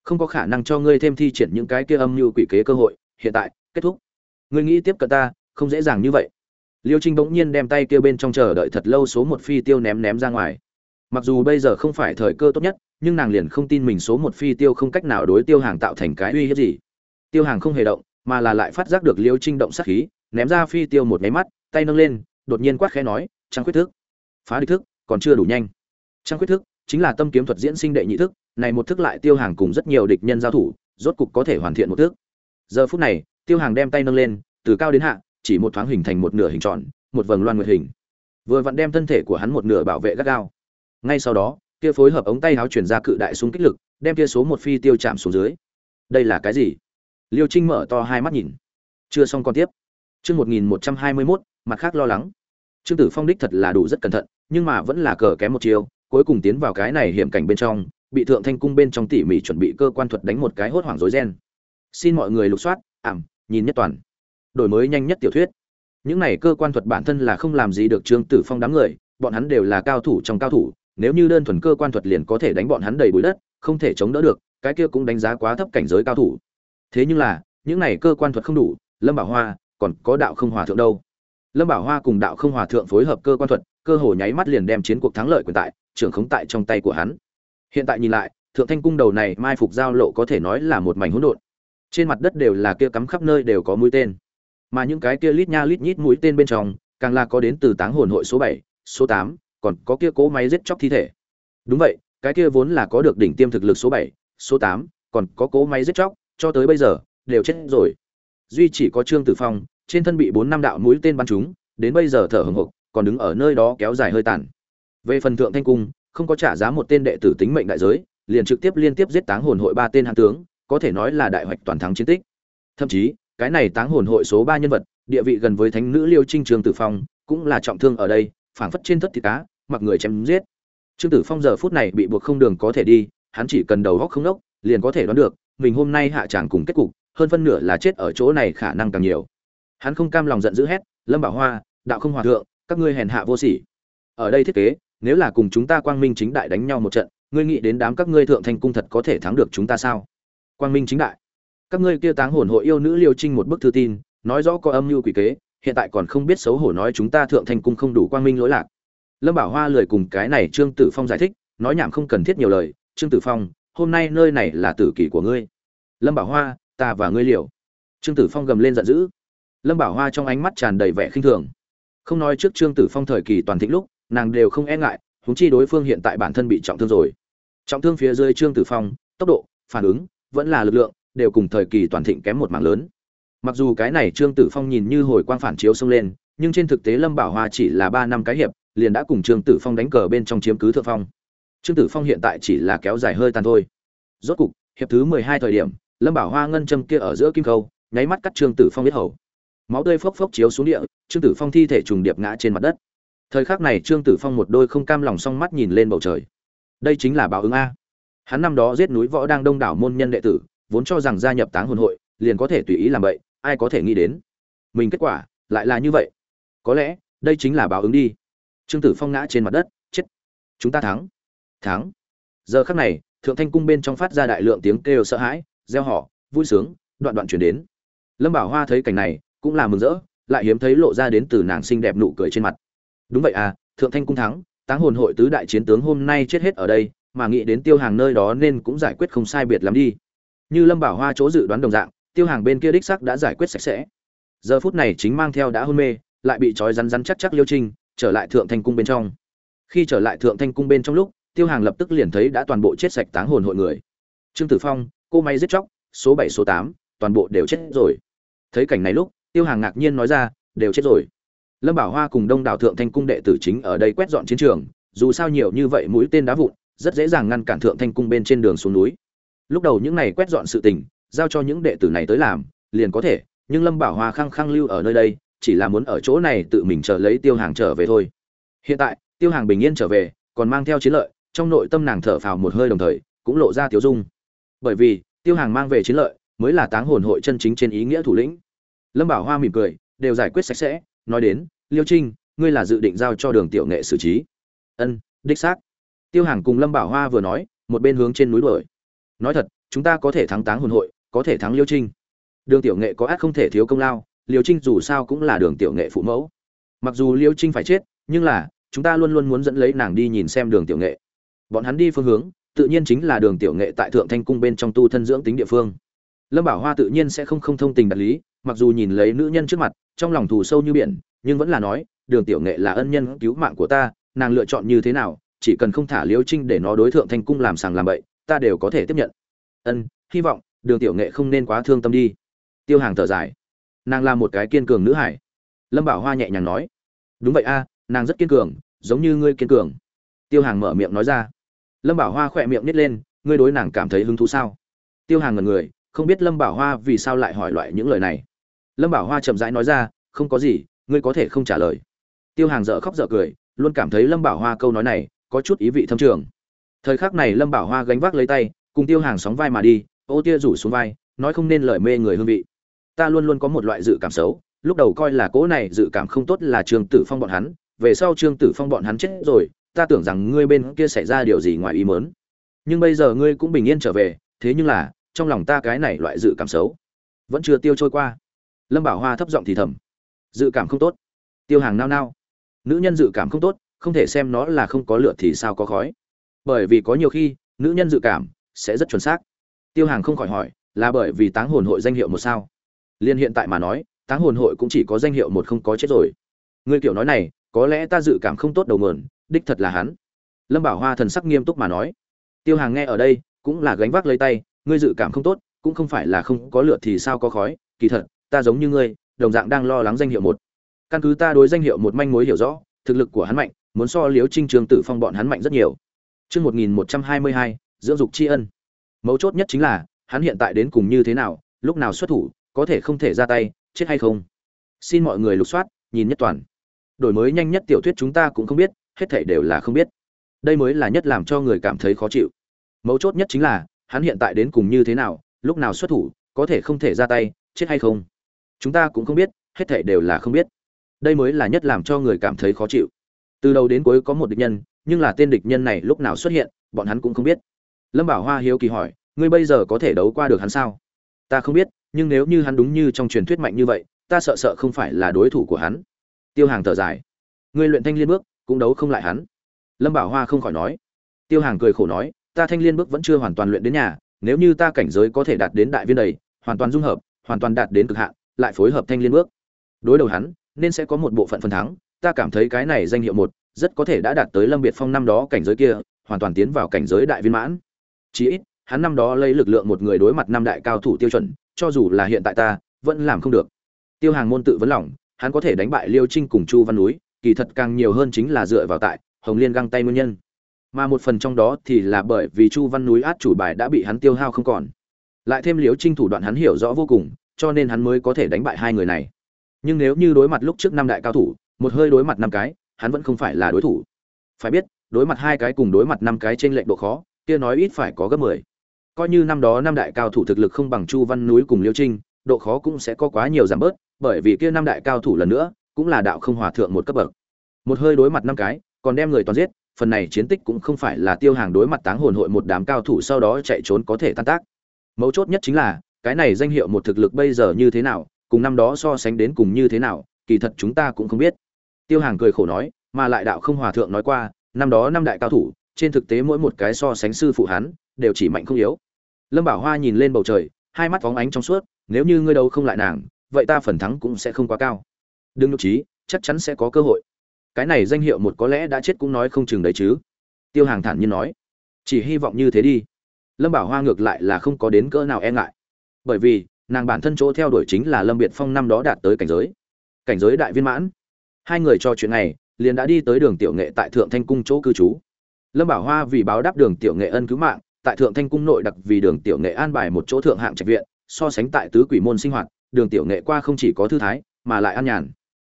không có khả năng cho ngươi thêm thi triển những cái kia âm mưu quỷ kế cơ hội, hiện tại, kết thúc. Ngươi nghĩ tiếp cận ta, không dễ dàng như vậy. Liêu trinh bỗng nhiên đem tay kia bên trong chờ đợi thật lâu số một phi tiêu ném ném ra ngoài. Mặc dù bây giờ không phải thời cơ tốt nhất, nhưng nàng liền không tin mình số một phi tiêu không cách nào đối tiêu hàng tạo thành cái uy hiếp gì. Tiêu hàng không hề động, mà là lại phát giác được liêu trinh động sát khí, ném ra phi tiêu một máy mắt, tay nâng lên, đột nhiên quát khẽ nói, trăng quyết thức. Phá địch thức, còn chưa đủ nhanh. Trăng quyết thức, chính là tâm kiếm thuật diễn sinh đệ nhị thức này một thức lại tiêu hàng cùng rất nhiều địch nhân giao thủ, rốt cục có thể hoàn thiện một thức. Giờ phút này, tiêu hàng đem tay nâng lên, từ cao đến hạ, chỉ một thoáng hình thành một nửa hình tròn, một vầng loan nguyệt hình. Vừa vặn đem thân thể của hắn một nửa bảo vệ gắt gao. Ngay sau đó, kia phối hợp ống tay áo chuyển ra cự đại súng kích lực, đem kia số một phi tiêu chạm xuống dưới. Đây là cái gì? Liêu trinh mở to hai mắt nhìn. Chưa xong còn tiếp. Chương một nghìn một trăm hai mươi mốt, mặt khác lo lắng. Trương tử phong đích thật là đủ rất cẩn thận, nhưng mà vẫn là cờ kém một chiều cuối cùng tiến vào cái này hiểm cảnh bên trong bị thượng thanh cung bên trong tỉ mỉ chuẩn bị cơ quan thuật đánh một cái hốt hoảng rối ren. Xin mọi người lục soát, ảm, nhìn nhất toàn. Đổi mới nhanh nhất tiểu thuyết. Những này cơ quan thuật bản thân là không làm gì được trương tử phong đám người, bọn hắn đều là cao thủ trong cao thủ, nếu như đơn thuần cơ quan thuật liền có thể đánh bọn hắn đầy bụi đất, không thể chống đỡ được, cái kia cũng đánh giá quá thấp cảnh giới cao thủ. Thế nhưng là, những này cơ quan thuật không đủ, lâm bảo hoa, còn có đạo không hòa thượng đâu? Lâm bảo hoa cùng đạo không hòa thượng phối hợp cơ quan thuật, cơ hồ nháy mắt liền đem chiến cuộc thắng lợi quyền tại, trưởng khống tại trong tay của hắn hiện tại nhìn lại, thượng thanh cung đầu này mai phục giao lộ có thể nói là một mảnh hỗn độn. Trên mặt đất đều là kia cắm khắp nơi đều có mũi tên. Mà những cái kia lít nha lít nhít mũi tên bên trong, càng là có đến từ táng hồn hội số bảy, số tám, còn có kia cố máy giết chóc thi thể. Đúng vậy, cái kia vốn là có được đỉnh tiêm thực lực số bảy, số tám, còn có cố máy giết chóc, cho tới bây giờ, đều chết rồi. Duy chỉ có trương tử phong, trên thân bị bốn năm đạo mũi tên bắn trúng, đến bây giờ thở hừng hực còn đứng ở nơi đó kéo dài hơi tàn. Về phần thượng thanh cung không có trả giá một tên đệ tử tính mệnh đại giới liền trực tiếp liên tiếp giết táng hồn hội ba tên hàng tướng có thể nói là đại hoạch toàn thắng chiến tích. Thậm chí cái này táng hồn hội số ba nhân vật địa vị gần với thánh nữ liêu trinh trường tử phong cũng là trọng thương ở đây phảng phất trên thất thịt cá mặc người chém giết. Trương tử phong giờ phút này bị buộc không đường có thể đi hắn chỉ cần đầu óc không lốc, liền có thể đoán được mình hôm nay hạ tràng cùng kết cục hơn phân nửa là chết ở chỗ này khả năng càng nhiều. Hắn không cam lòng giận dữ hét lâm bảo hoa đạo không hòa thượng các ngươi hèn hạ vô sỉ. Ở đây thiết kế nếu là cùng chúng ta quang minh chính đại đánh nhau một trận, ngươi nghĩ đến đám các ngươi thượng thanh cung thật có thể thắng được chúng ta sao? Quang minh chính đại. Các ngươi kia táng hồn hội yêu nữ liêu trinh một bức thư tin, nói rõ có âm mưu quỷ kế, hiện tại còn không biết xấu hổ nói chúng ta thượng thanh cung không đủ quang minh lỗi lạc. Lâm bảo hoa lời cùng cái này trương tử phong giải thích, nói nhảm không cần thiết nhiều lời, trương tử phong, hôm nay nơi này là tử kỷ của ngươi. Lâm bảo hoa, ta và ngươi liều. Trương tử phong gầm lên giận dữ. Lâm bảo hoa trong ánh mắt tràn đầy vẻ khinh thường. Không nói trước trương tử phong thời kỳ toàn thịnh lúc nàng đều không e ngại, huống chi đối phương hiện tại bản thân bị trọng thương rồi. Trọng thương phía dưới trương tử phong, tốc độ, phản ứng, vẫn là lực lượng, đều cùng thời kỳ toàn thịnh kém một mảng lớn. Mặc dù cái này trương tử phong nhìn như hồi quang phản chiếu xông lên, nhưng trên thực tế lâm bảo hoa chỉ là ba năm cái hiệp, liền đã cùng trương tử phong đánh cờ bên trong chiếm cứ thượng phong. Trương tử phong hiện tại chỉ là kéo dài hơi tàn thôi. Rốt cục, hiệp thứ mười hai thời điểm, lâm bảo hoa ngân châm kia ở giữa kim khâu, nháy mắt cắt trương tử phong biết hầu. Máu tươi phốc phốc chiếu xuống địa, trương tử phong thi thể trùng điệp ngã trên mặt đất thời khắc này trương tử phong một đôi không cam lòng song mắt nhìn lên bầu trời. Đây chính là báo ứng a. Hắn năm đó giết núi võ đang đông đảo môn nhân đệ tử, vốn cho rằng gia nhập táng hồn hội, liền có thể tùy ý làm vậy, ai có thể nghĩ đến? Mình kết quả, lại là như vậy. Có lẽ, đây chính là báo ứng đi. Trương tử phong ngã trên mặt đất, chết. Chúng ta thắng. Thắng. Giờ khắc này, thượng thanh cung bên trong phát ra đại lượng tiếng kêu sợ hãi gieo họ vui sướng, đoạn đoạn chuyển đến. Lâm bảo hoa thấy cảnh này, cũng là mừng rỡ, lại hiếm thấy lộ ra đến từ nàng xinh đẹp nụ cười trên mặt đúng vậy à thượng thanh cung thắng, táng hồn hội tứ đại chiến tướng hôm nay chết hết ở đây, mà nghĩ đến tiêu hàng nơi đó nên cũng giải quyết không sai biệt lắm đi. Như lâm bảo hoa chỗ dự đoán đồng dạng, tiêu hàng bên kia đích sắc đã giải quyết sạch sẽ. Giờ phút này chính mang theo đã hôn mê, lại bị trói rắn rắn chắc chắc liêu trinh, trở lại thượng thanh cung bên trong. Khi trở lại thượng thanh cung bên trong lúc, tiêu hàng lập tức liền thấy đã toàn bộ chết sạch táng hồn hội người. Trương tử phong, cô may giết chóc, số bảy, số tám, toàn bộ đều chết rồi. Thấy cảnh này lúc, tiêu hàng ngạc nhiên nói ra, đều chết rồi lâm bảo hoa cùng đông đảo thượng thanh cung đệ tử chính ở đây quét dọn chiến trường, dù sao nhiều như vậy mũi tên đá vụn, rất dễ dàng ngăn cản thượng thanh cung bên trên đường xuống núi. Lúc đầu những này quét dọn sự tình, giao cho những đệ tử này tới làm, liền có thể, nhưng lâm bảo hoa khăng khăng lưu ở nơi đây, chỉ là muốn ở chỗ này tự mình chờ lấy tiêu hàng trở về thôi. Hiện tại, tiêu hàng bình yên trở về, còn mang theo chiến lợi, trong nội tâm nàng thở phào một hơi đồng thời, cũng lộ ra tiêu dung. Bởi vì, tiêu hàng mang về chiến lợi, mới là táng hồn hội chân chính trên ý nghĩa thủ lĩnh. Lâm bảo hoa mỉm cười, đều giải quyết sạch sẽ nói đến, liêu trinh, ngươi là dự định giao cho đường tiểu nghệ xử trí. Ân, đích xác. Tiêu hàng cùng lâm bảo hoa vừa nói, một bên hướng trên núi đuổi. Nói thật, chúng ta có thể thắng táng hồn hội, có thể thắng liêu trinh. Đường tiểu nghệ có ác không thể thiếu công lao, liêu trinh dù sao cũng là đường tiểu nghệ phụ mẫu. Mặc dù liêu trinh phải chết, nhưng là, chúng ta luôn luôn muốn dẫn lấy nàng đi nhìn xem đường tiểu nghệ. Bọn hắn đi phương hướng, tự nhiên chính là đường tiểu nghệ tại thượng thanh cung bên trong tu thân dưỡng tính địa phương. Lâm bảo hoa tự nhiên sẽ không không thông tình đạt lý, mặc dù nhìn lấy nữ nhân trước mặt trong lòng thù sâu như biển, nhưng vẫn là nói, đường tiểu nghệ là ân nhân cứu mạng của ta, nàng lựa chọn như thế nào, chỉ cần không thả liêu trinh để nó đối thượng thanh cung làm sàng làm bậy, ta đều có thể tiếp nhận. Ân, hy vọng đường tiểu nghệ không nên quá thương tâm đi. Tiêu hàng thở dài. Nàng là một cái kiên cường nữ hải. Lâm bảo hoa nhẹ nhàng nói. Đúng vậy a, nàng rất kiên cường, giống như ngươi kiên cường. Tiêu hàng mở miệng nói ra. Lâm bảo hoa khỏe miệng nít lên, ngươi đối nàng cảm thấy hứng thú sao? Tiêu hàng ngần người, không biết lâm bảo hoa vì sao lại hỏi loại những lời này lâm bảo hoa chậm rãi nói ra, không có gì, ngươi có thể không trả lời. Tiêu hàng dở khóc dở cười, luôn cảm thấy lâm bảo hoa câu nói này có chút ý vị thâm trường. Thời khắc này lâm bảo hoa gánh vác lấy tay, cùng tiêu hàng sóng vai mà đi, ô tia rủ xuống vai, nói không nên lời mê người hương vị. Ta luôn luôn có một loại dự cảm xấu, lúc đầu coi là cỗ này dự cảm không tốt là trương tử phong bọn hắn, về sau trương tử phong bọn hắn chết rồi, ta tưởng rằng ngươi bên kia xảy ra điều gì ngoài ý mớn nhưng bây giờ ngươi cũng bình yên trở về, thế nhưng là, trong lòng ta cái này loại dự cảm xấu vẫn chưa tiêu trôi qua lâm bảo hoa thấp giọng thì thầm. Dự cảm không tốt. Tiêu hàng nao nao. Nữ nhân dự cảm không tốt, không thể xem nó là không có lửa thì sao có khói. Bởi vì có nhiều khi, nữ nhân dự cảm sẽ rất chuẩn xác. Tiêu hàng không khỏi hỏi, là bởi vì táng hồn hội danh hiệu một sao? Liên hiện tại mà nói, táng hồn hội cũng chỉ có danh hiệu một không có chết rồi. Người kiểu nói này, có lẽ ta dự cảm không tốt đầu nguồn, đích thật là hắn. Lâm bảo hoa thần sắc nghiêm túc mà nói. Tiêu hàng nghe ở đây, cũng là gánh vác lấy tay, ngươi dự cảm không tốt, cũng không phải là không có lửa thì sao có khói, kỳ thật ta giống như ngươi đồng dạng đang lo lắng danh hiệu một căn cứ ta đối danh hiệu một manh mối hiểu rõ thực lực của hắn mạnh muốn so liếu trinh trường tử phong bọn hắn mạnh rất nhiều Chương 1122, dưỡng dục tri ân. Mấu chốt nhất chính là, hắn hiện tại đến cùng như thế nào, lúc nào xuất thủ, có thể không thể ra tay, chết hay không. Xin mọi người lục soát, nhìn nhất toàn. Đổi mới nhanh nhất tiểu thuyết chúng ta cũng không biết, hết thảy đều là không biết. Đây mới là nhất làm cho người cảm thấy khó chịu. Mấu chốt nhất chính là, hắn hiện tại đến cùng như thế nào, lúc nào xuất thủ, có thể không thể ra tay, chết hay không. Chúng ta cũng không biết, hết thảy đều là không biết. Đây mới là nhất làm cho người cảm thấy khó chịu. Từ đầu đến cuối có một địch nhân, nhưng là tên địch nhân này lúc nào xuất hiện bọn hắn cũng không biết. Lâm bảo hoa hiếu kỳ hỏi ngươi bây giờ có thể đấu qua được hắn sao? Ta không biết nhưng nếu như hắn đúng như trong truyền thuyết mạnh như vậy ta sợ sợ không phải là đối thủ của hắn. Tiêu hàng thở dài. Ngươi luyện thanh liên bước cũng đấu không lại hắn. Lâm bảo hoa không khỏi nói. Tiêu hàng cười khổ nói ta thanh liên bước vẫn chưa hoàn toàn luyện đến nhà nếu như ta cảnh giới có thể đạt đến đại viên đầy hoàn toàn dung hợp hoàn toàn đạt đến cực hạn lại phối hợp thanh liên bước đối đầu hắn nên sẽ có một bộ phận phần thắng ta cảm thấy cái này danh hiệu một rất có thể đã đạt tới Lâm Biệt Phong năm đó cảnh giới kia, hoàn toàn tiến vào cảnh giới đại viên mãn. chí ít, hắn năm đó lấy lực lượng một người đối mặt năm đại cao thủ tiêu chuẩn, cho dù là hiện tại ta, vẫn làm không được. Tiêu Hàng môn tự vấn lòng, hắn có thể đánh bại Liêu Trinh cùng Chu Văn Núi, kỳ thật càng nhiều hơn chính là dựa vào tại Hồng Liên găng tay nguyên nhân. Mà một phần trong đó thì là bởi vì Chu Văn Núi át chủ bài đã bị hắn tiêu hao không còn. Lại thêm Liêu Trinh thủ đoạn hắn hiểu rõ vô cùng, cho nên hắn mới có thể đánh bại hai người này. Nhưng nếu như đối mặt lúc trước năm đại cao thủ, một hơi đối mặt năm cái, hắn vẫn không phải là đối thủ. Phải biết đối mặt hai cái cùng đối mặt năm cái trên lệnh độ khó kia nói ít phải có gấp mười. Coi như năm đó năm đại cao thủ thực lực không bằng chu văn núi cùng liêu trinh độ khó cũng sẽ có quá nhiều giảm bớt bởi vì kia năm đại cao thủ lần nữa cũng là đạo không hòa thượng một cấp bậc. Một hơi đối mặt năm cái còn đem người toàn giết phần này chiến tích cũng không phải là tiêu hàng đối mặt táng hồn hội một đám cao thủ sau đó chạy trốn có thể tan tác. Mấu chốt nhất chính là cái này danh hiệu một thực lực bây giờ như thế nào, cùng năm đó so sánh đến cùng như thế nào, kỳ thật chúng ta cũng không biết. Tiêu hàng cười khổ nói, mà lại đạo không hòa thượng nói qua, năm đó năm đại cao thủ, trên thực tế mỗi một cái so sánh sư phụ hắn, đều chỉ mạnh không yếu. Lâm bảo hoa nhìn lên bầu trời, hai mắt phóng ánh trong suốt, nếu như ngươi đâu không lại nàng, vậy ta phần thắng cũng sẽ không quá cao. Đừng nhục trí, chắc chắn sẽ có cơ hội. Cái này danh hiệu một có lẽ đã chết cũng nói không chừng đấy chứ. Tiêu hàng thản nhiên nói, chỉ hy vọng như thế đi. Lâm bảo hoa ngược lại là không có đến cỡ nào e ngại bởi vì nàng bản thân chỗ theo đuổi chính là lâm biệt phong năm đó đạt tới cảnh giới. Cảnh giới đại viên mãn. Hai người cho chuyện này, liền đã đi tới đường tiểu nghệ tại thượng thanh cung chỗ cư trú. Lâm bảo hoa vì báo đáp đường tiểu nghệ ân cứu mạng, tại thượng thanh cung nội đặc vì đường tiểu nghệ an bài một chỗ thượng hạng trạch viện, so sánh tại tứ quỷ môn sinh hoạt, đường tiểu nghệ qua không chỉ có thư thái, mà lại an nhàn.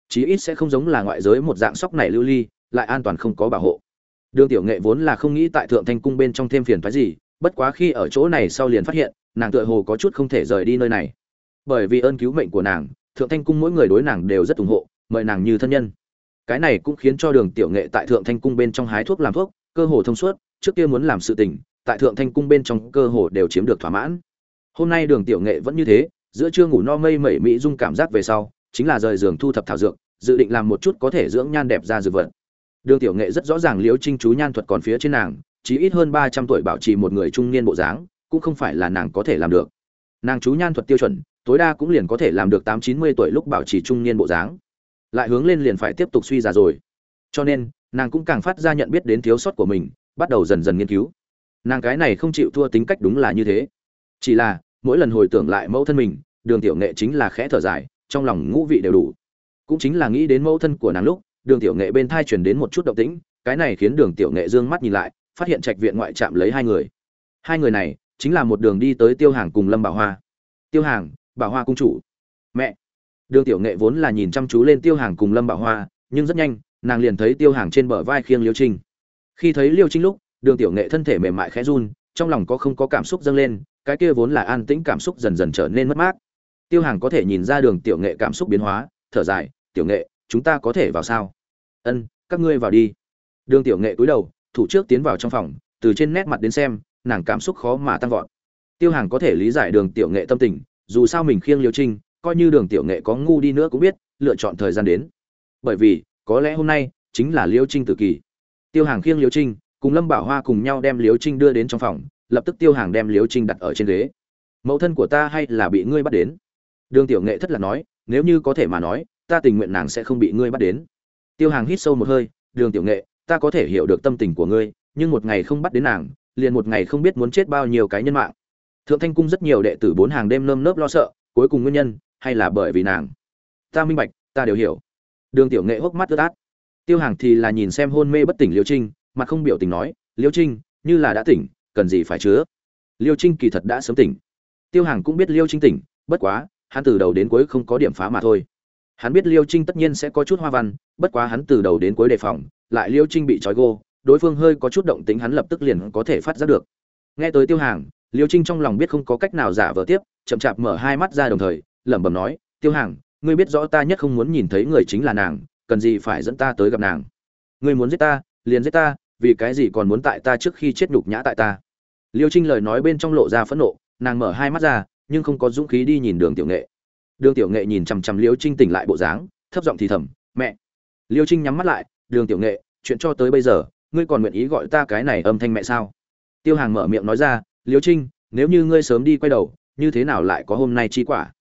Chí ít sẽ không giống là ngoại giới một dạng sóc này lưu ly, lại an toàn không có bảo hộ. Đường tiểu nghệ vốn là không nghĩ tại thượng thanh cung bên trong thêm phiền phái gì, bất quá khi ở chỗ này sau liền phát hiện nàng tựa hồ có chút không thể rời đi nơi này. Bởi vì ơn cứu mệnh của nàng, thượng thanh cung mỗi người đối nàng đều rất ủng hộ, mời nàng như thân nhân. Cái này cũng khiến cho đường tiểu nghệ tại thượng thanh cung bên trong hái thuốc làm thuốc, cơ hồ thông suốt, trước kia muốn làm sự tình, tại thượng thanh cung bên trong cơ hồ đều chiếm được thỏa mãn. Hôm nay đường tiểu nghệ vẫn như thế, giữa trưa ngủ no mây mẩy mỹ dung cảm giác về sau, chính là rời giường thu thập thảo dược, dự định làm một chút có thể dưỡng nhan đẹp ra dược vật. Đường tiểu nghệ rất rõ ràng liễu trinh chú nhan thuật còn phía trên nàng, chỉ ít hơn ba trăm tuổi bảo trì một người trung niên bộ dáng cũng không phải là nàng có thể làm được. Nàng chú nhan thuật tiêu chuẩn, tối đa cũng liền có thể làm được tám chín mươi tuổi lúc bảo trì trung niên bộ dáng. Lại hướng lên liền phải tiếp tục suy già rồi. Cho nên, nàng cũng càng phát ra nhận biết đến thiếu sót của mình, bắt đầu dần dần nghiên cứu. Nàng cái này không chịu thua tính cách đúng là như thế. Chỉ là, mỗi lần hồi tưởng lại mẫu thân mình, đường tiểu nghệ chính là khẽ thở dài, trong lòng ngũ vị đều đủ. Cũng chính là nghĩ đến mẫu thân của nàng lúc, đường tiểu nghệ bên thai chuyển đến một chút động tĩnh, cái này khiến đường tiểu nghệ dương mắt nhìn lại, phát hiện trạch viện ngoại trạm lấy hai người. Hai người này chính là một đường đi tới tiêu hàng cùng lâm bảo hoa. Tiêu hàng, bảo hoa cung chủ. Mẹ. Đường tiểu nghệ vốn là nhìn chăm chú lên tiêu hàng cùng lâm bảo hoa, nhưng rất nhanh, nàng liền thấy tiêu hàng trên bờ vai khiêng liêu trinh. Khi thấy liêu trinh lúc, đường tiểu nghệ thân thể mềm mại khẽ run, trong lòng có không có cảm xúc dâng lên, cái kia vốn là an tĩnh cảm xúc dần dần trở nên mất mát. Tiêu hàng có thể nhìn ra đường tiểu nghệ cảm xúc biến hóa, thở dài, tiểu nghệ, chúng ta có thể vào sao? Ân, các ngươi vào đi. Đường tiểu nghệ cúi đầu, thủ trước tiến vào trong phòng, từ trên nét mặt đến xem nàng cảm xúc khó mà tăng vọt. Tiêu hàng có thể lý giải đường tiểu nghệ tâm tình, dù sao mình khiêng liêu trinh, coi như đường tiểu nghệ có ngu đi nữa cũng biết, lựa chọn thời gian đến. Bởi vì, có lẽ hôm nay, chính là liêu trinh tự kỳ. Tiêu hàng khiêng liêu trinh, cùng lâm bảo hoa cùng nhau đem liêu trinh đưa đến trong phòng, lập tức tiêu hàng đem liêu trinh đặt ở trên ghế. Mẫu thân của ta hay là bị ngươi bắt đến? Đường tiểu nghệ thất là nói, nếu như có thể mà nói, ta tình nguyện nàng sẽ không bị ngươi bắt đến. Tiêu hàng hít sâu một hơi, đường tiểu nghệ, ta có thể hiểu được tâm tình của ngươi, nhưng một ngày không bắt đến nàng liền một ngày không biết muốn chết bao nhiêu cái nhân mạng. Thượng thanh cung rất nhiều đệ tử bốn hàng đêm nơm nớp lo sợ, cuối cùng nguyên nhân, hay là bởi vì nàng. Ta minh bạch, ta đều hiểu. Đường tiểu nghệ hốc mắt ướt át. Tiêu hàng thì là nhìn xem hôn mê bất tỉnh liêu trinh mà không biểu tình nói, liêu trinh, như là đã tỉnh, cần gì phải chứa? Liêu trinh kỳ thật đã sớm tỉnh. Tiêu hàng cũng biết liêu trinh tỉnh, bất quá, hắn từ đầu đến cuối không có điểm phá mà thôi. Hắn biết liêu trinh tất nhiên sẽ có chút hoa văn, bất quá hắn từ đầu đến cuối đề phòng, lại liêu trinh bị trói gô đối phương hơi có chút động tính hắn lập tức liền có thể phát giác được. Nghe tới tiêu hàng, liêu trinh trong lòng biết không có cách nào giả vờ tiếp, chậm chạp mở hai mắt ra đồng thời, lẩm bẩm nói, tiêu hàng, ngươi biết rõ ta nhất không muốn nhìn thấy người chính là nàng, cần gì phải dẫn ta tới gặp nàng? Ngươi muốn giết ta, liền giết ta, vì cái gì còn muốn tại ta trước khi chết nhục nhã tại ta? Liêu trinh lời nói bên trong lộ ra phẫn nộ, nàng mở hai mắt ra, nhưng không có dũng khí đi nhìn đường tiểu nghệ. Đường tiểu nghệ nhìn chằm chằm liêu trinh tỉnh lại bộ dáng, thấp giọng thì thầm, mẹ! Liêu trinh nhắm mắt lại, đường tiểu nghệ, chuyện cho tới bây giờ ngươi còn nguyện ý gọi ta cái này âm thanh mẹ sao tiêu hàng mở miệng nói ra liêu trinh nếu như ngươi sớm đi quay đầu như thế nào lại có hôm nay chi quả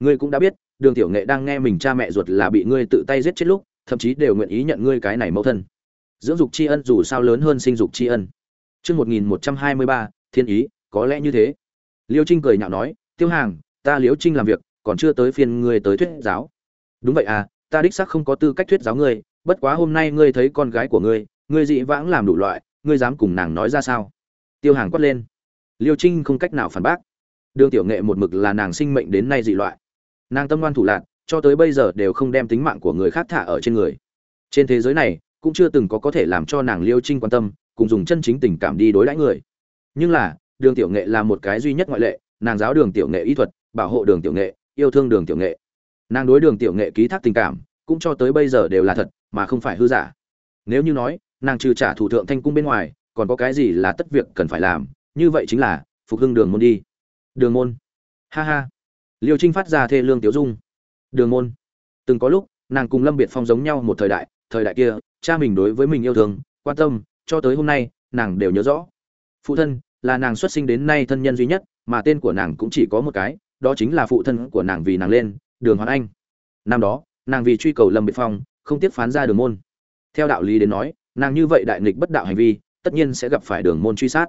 ngươi cũng đã biết đường tiểu nghệ đang nghe mình cha mẹ ruột là bị ngươi tự tay giết chết lúc thậm chí đều nguyện ý nhận ngươi cái này mẫu thân dưỡng dục tri ân dù sao lớn hơn sinh dục tri ân Trước 1123, thiên ý, có lẽ như thế. Liêu Trinh cười nhạo nói, tiêu hàng, ta Liêu Trinh làm việc, còn chưa tới phiên ngươi tới thuyết giáo. Đúng vậy à, ta đích xác không có tư cách thuyết giáo ngươi, bất quá hôm nay ngươi thấy con gái của ngươi, ngươi dị vãng làm đủ loại, ngươi dám cùng nàng nói ra sao? Tiêu hàng quát lên. Liêu Trinh không cách nào phản bác. Đường Tiểu Nghệ một mực là nàng sinh mệnh đến nay dị loại. Nàng tâm ngoan thủ lạn, cho tới bây giờ đều không đem tính mạng của người khác thả ở trên người. Trên thế giới này, cũng chưa từng có có thể làm cho nàng Liêu Trinh quan tâm, cùng dùng chân chính tình cảm đi đối đãi người. Nhưng là, Đường Tiểu Nghệ là một cái duy nhất ngoại lệ, nàng giáo Đường Tiểu Nghệ y thuật, bảo hộ Đường Tiểu Nghệ, yêu thương Đường Tiểu Nghệ. Nàng đối Đường Tiểu Nghệ ký thác tình cảm, cũng cho tới bây giờ đều là thật, mà không phải hư giả. Nếu như nói, nàng trừ trả thủ thượng thanh cung bên ngoài, còn có cái gì là tất việc cần phải làm, như vậy chính là phục hưng đường môn đi. Đường môn? Ha ha. Liêu trinh phát ra thê lương tiếu dung. Đường môn? Từng có lúc nàng cùng lâm biệt phong giống nhau một thời đại thời đại kia cha mình đối với mình yêu thương quan tâm cho tới hôm nay nàng đều nhớ rõ. Phụ thân là nàng xuất sinh đến nay thân nhân duy nhất mà tên của nàng cũng chỉ có một cái đó chính là phụ thân của nàng vì nàng lên đường hoàn anh. Năm đó nàng vì truy cầu lâm biệt phong không tiếp phán ra đường môn. Theo đạo lý đến nói nàng như vậy đại nghịch bất đạo hành vi, tất nhiên sẽ gặp phải đường môn truy sát.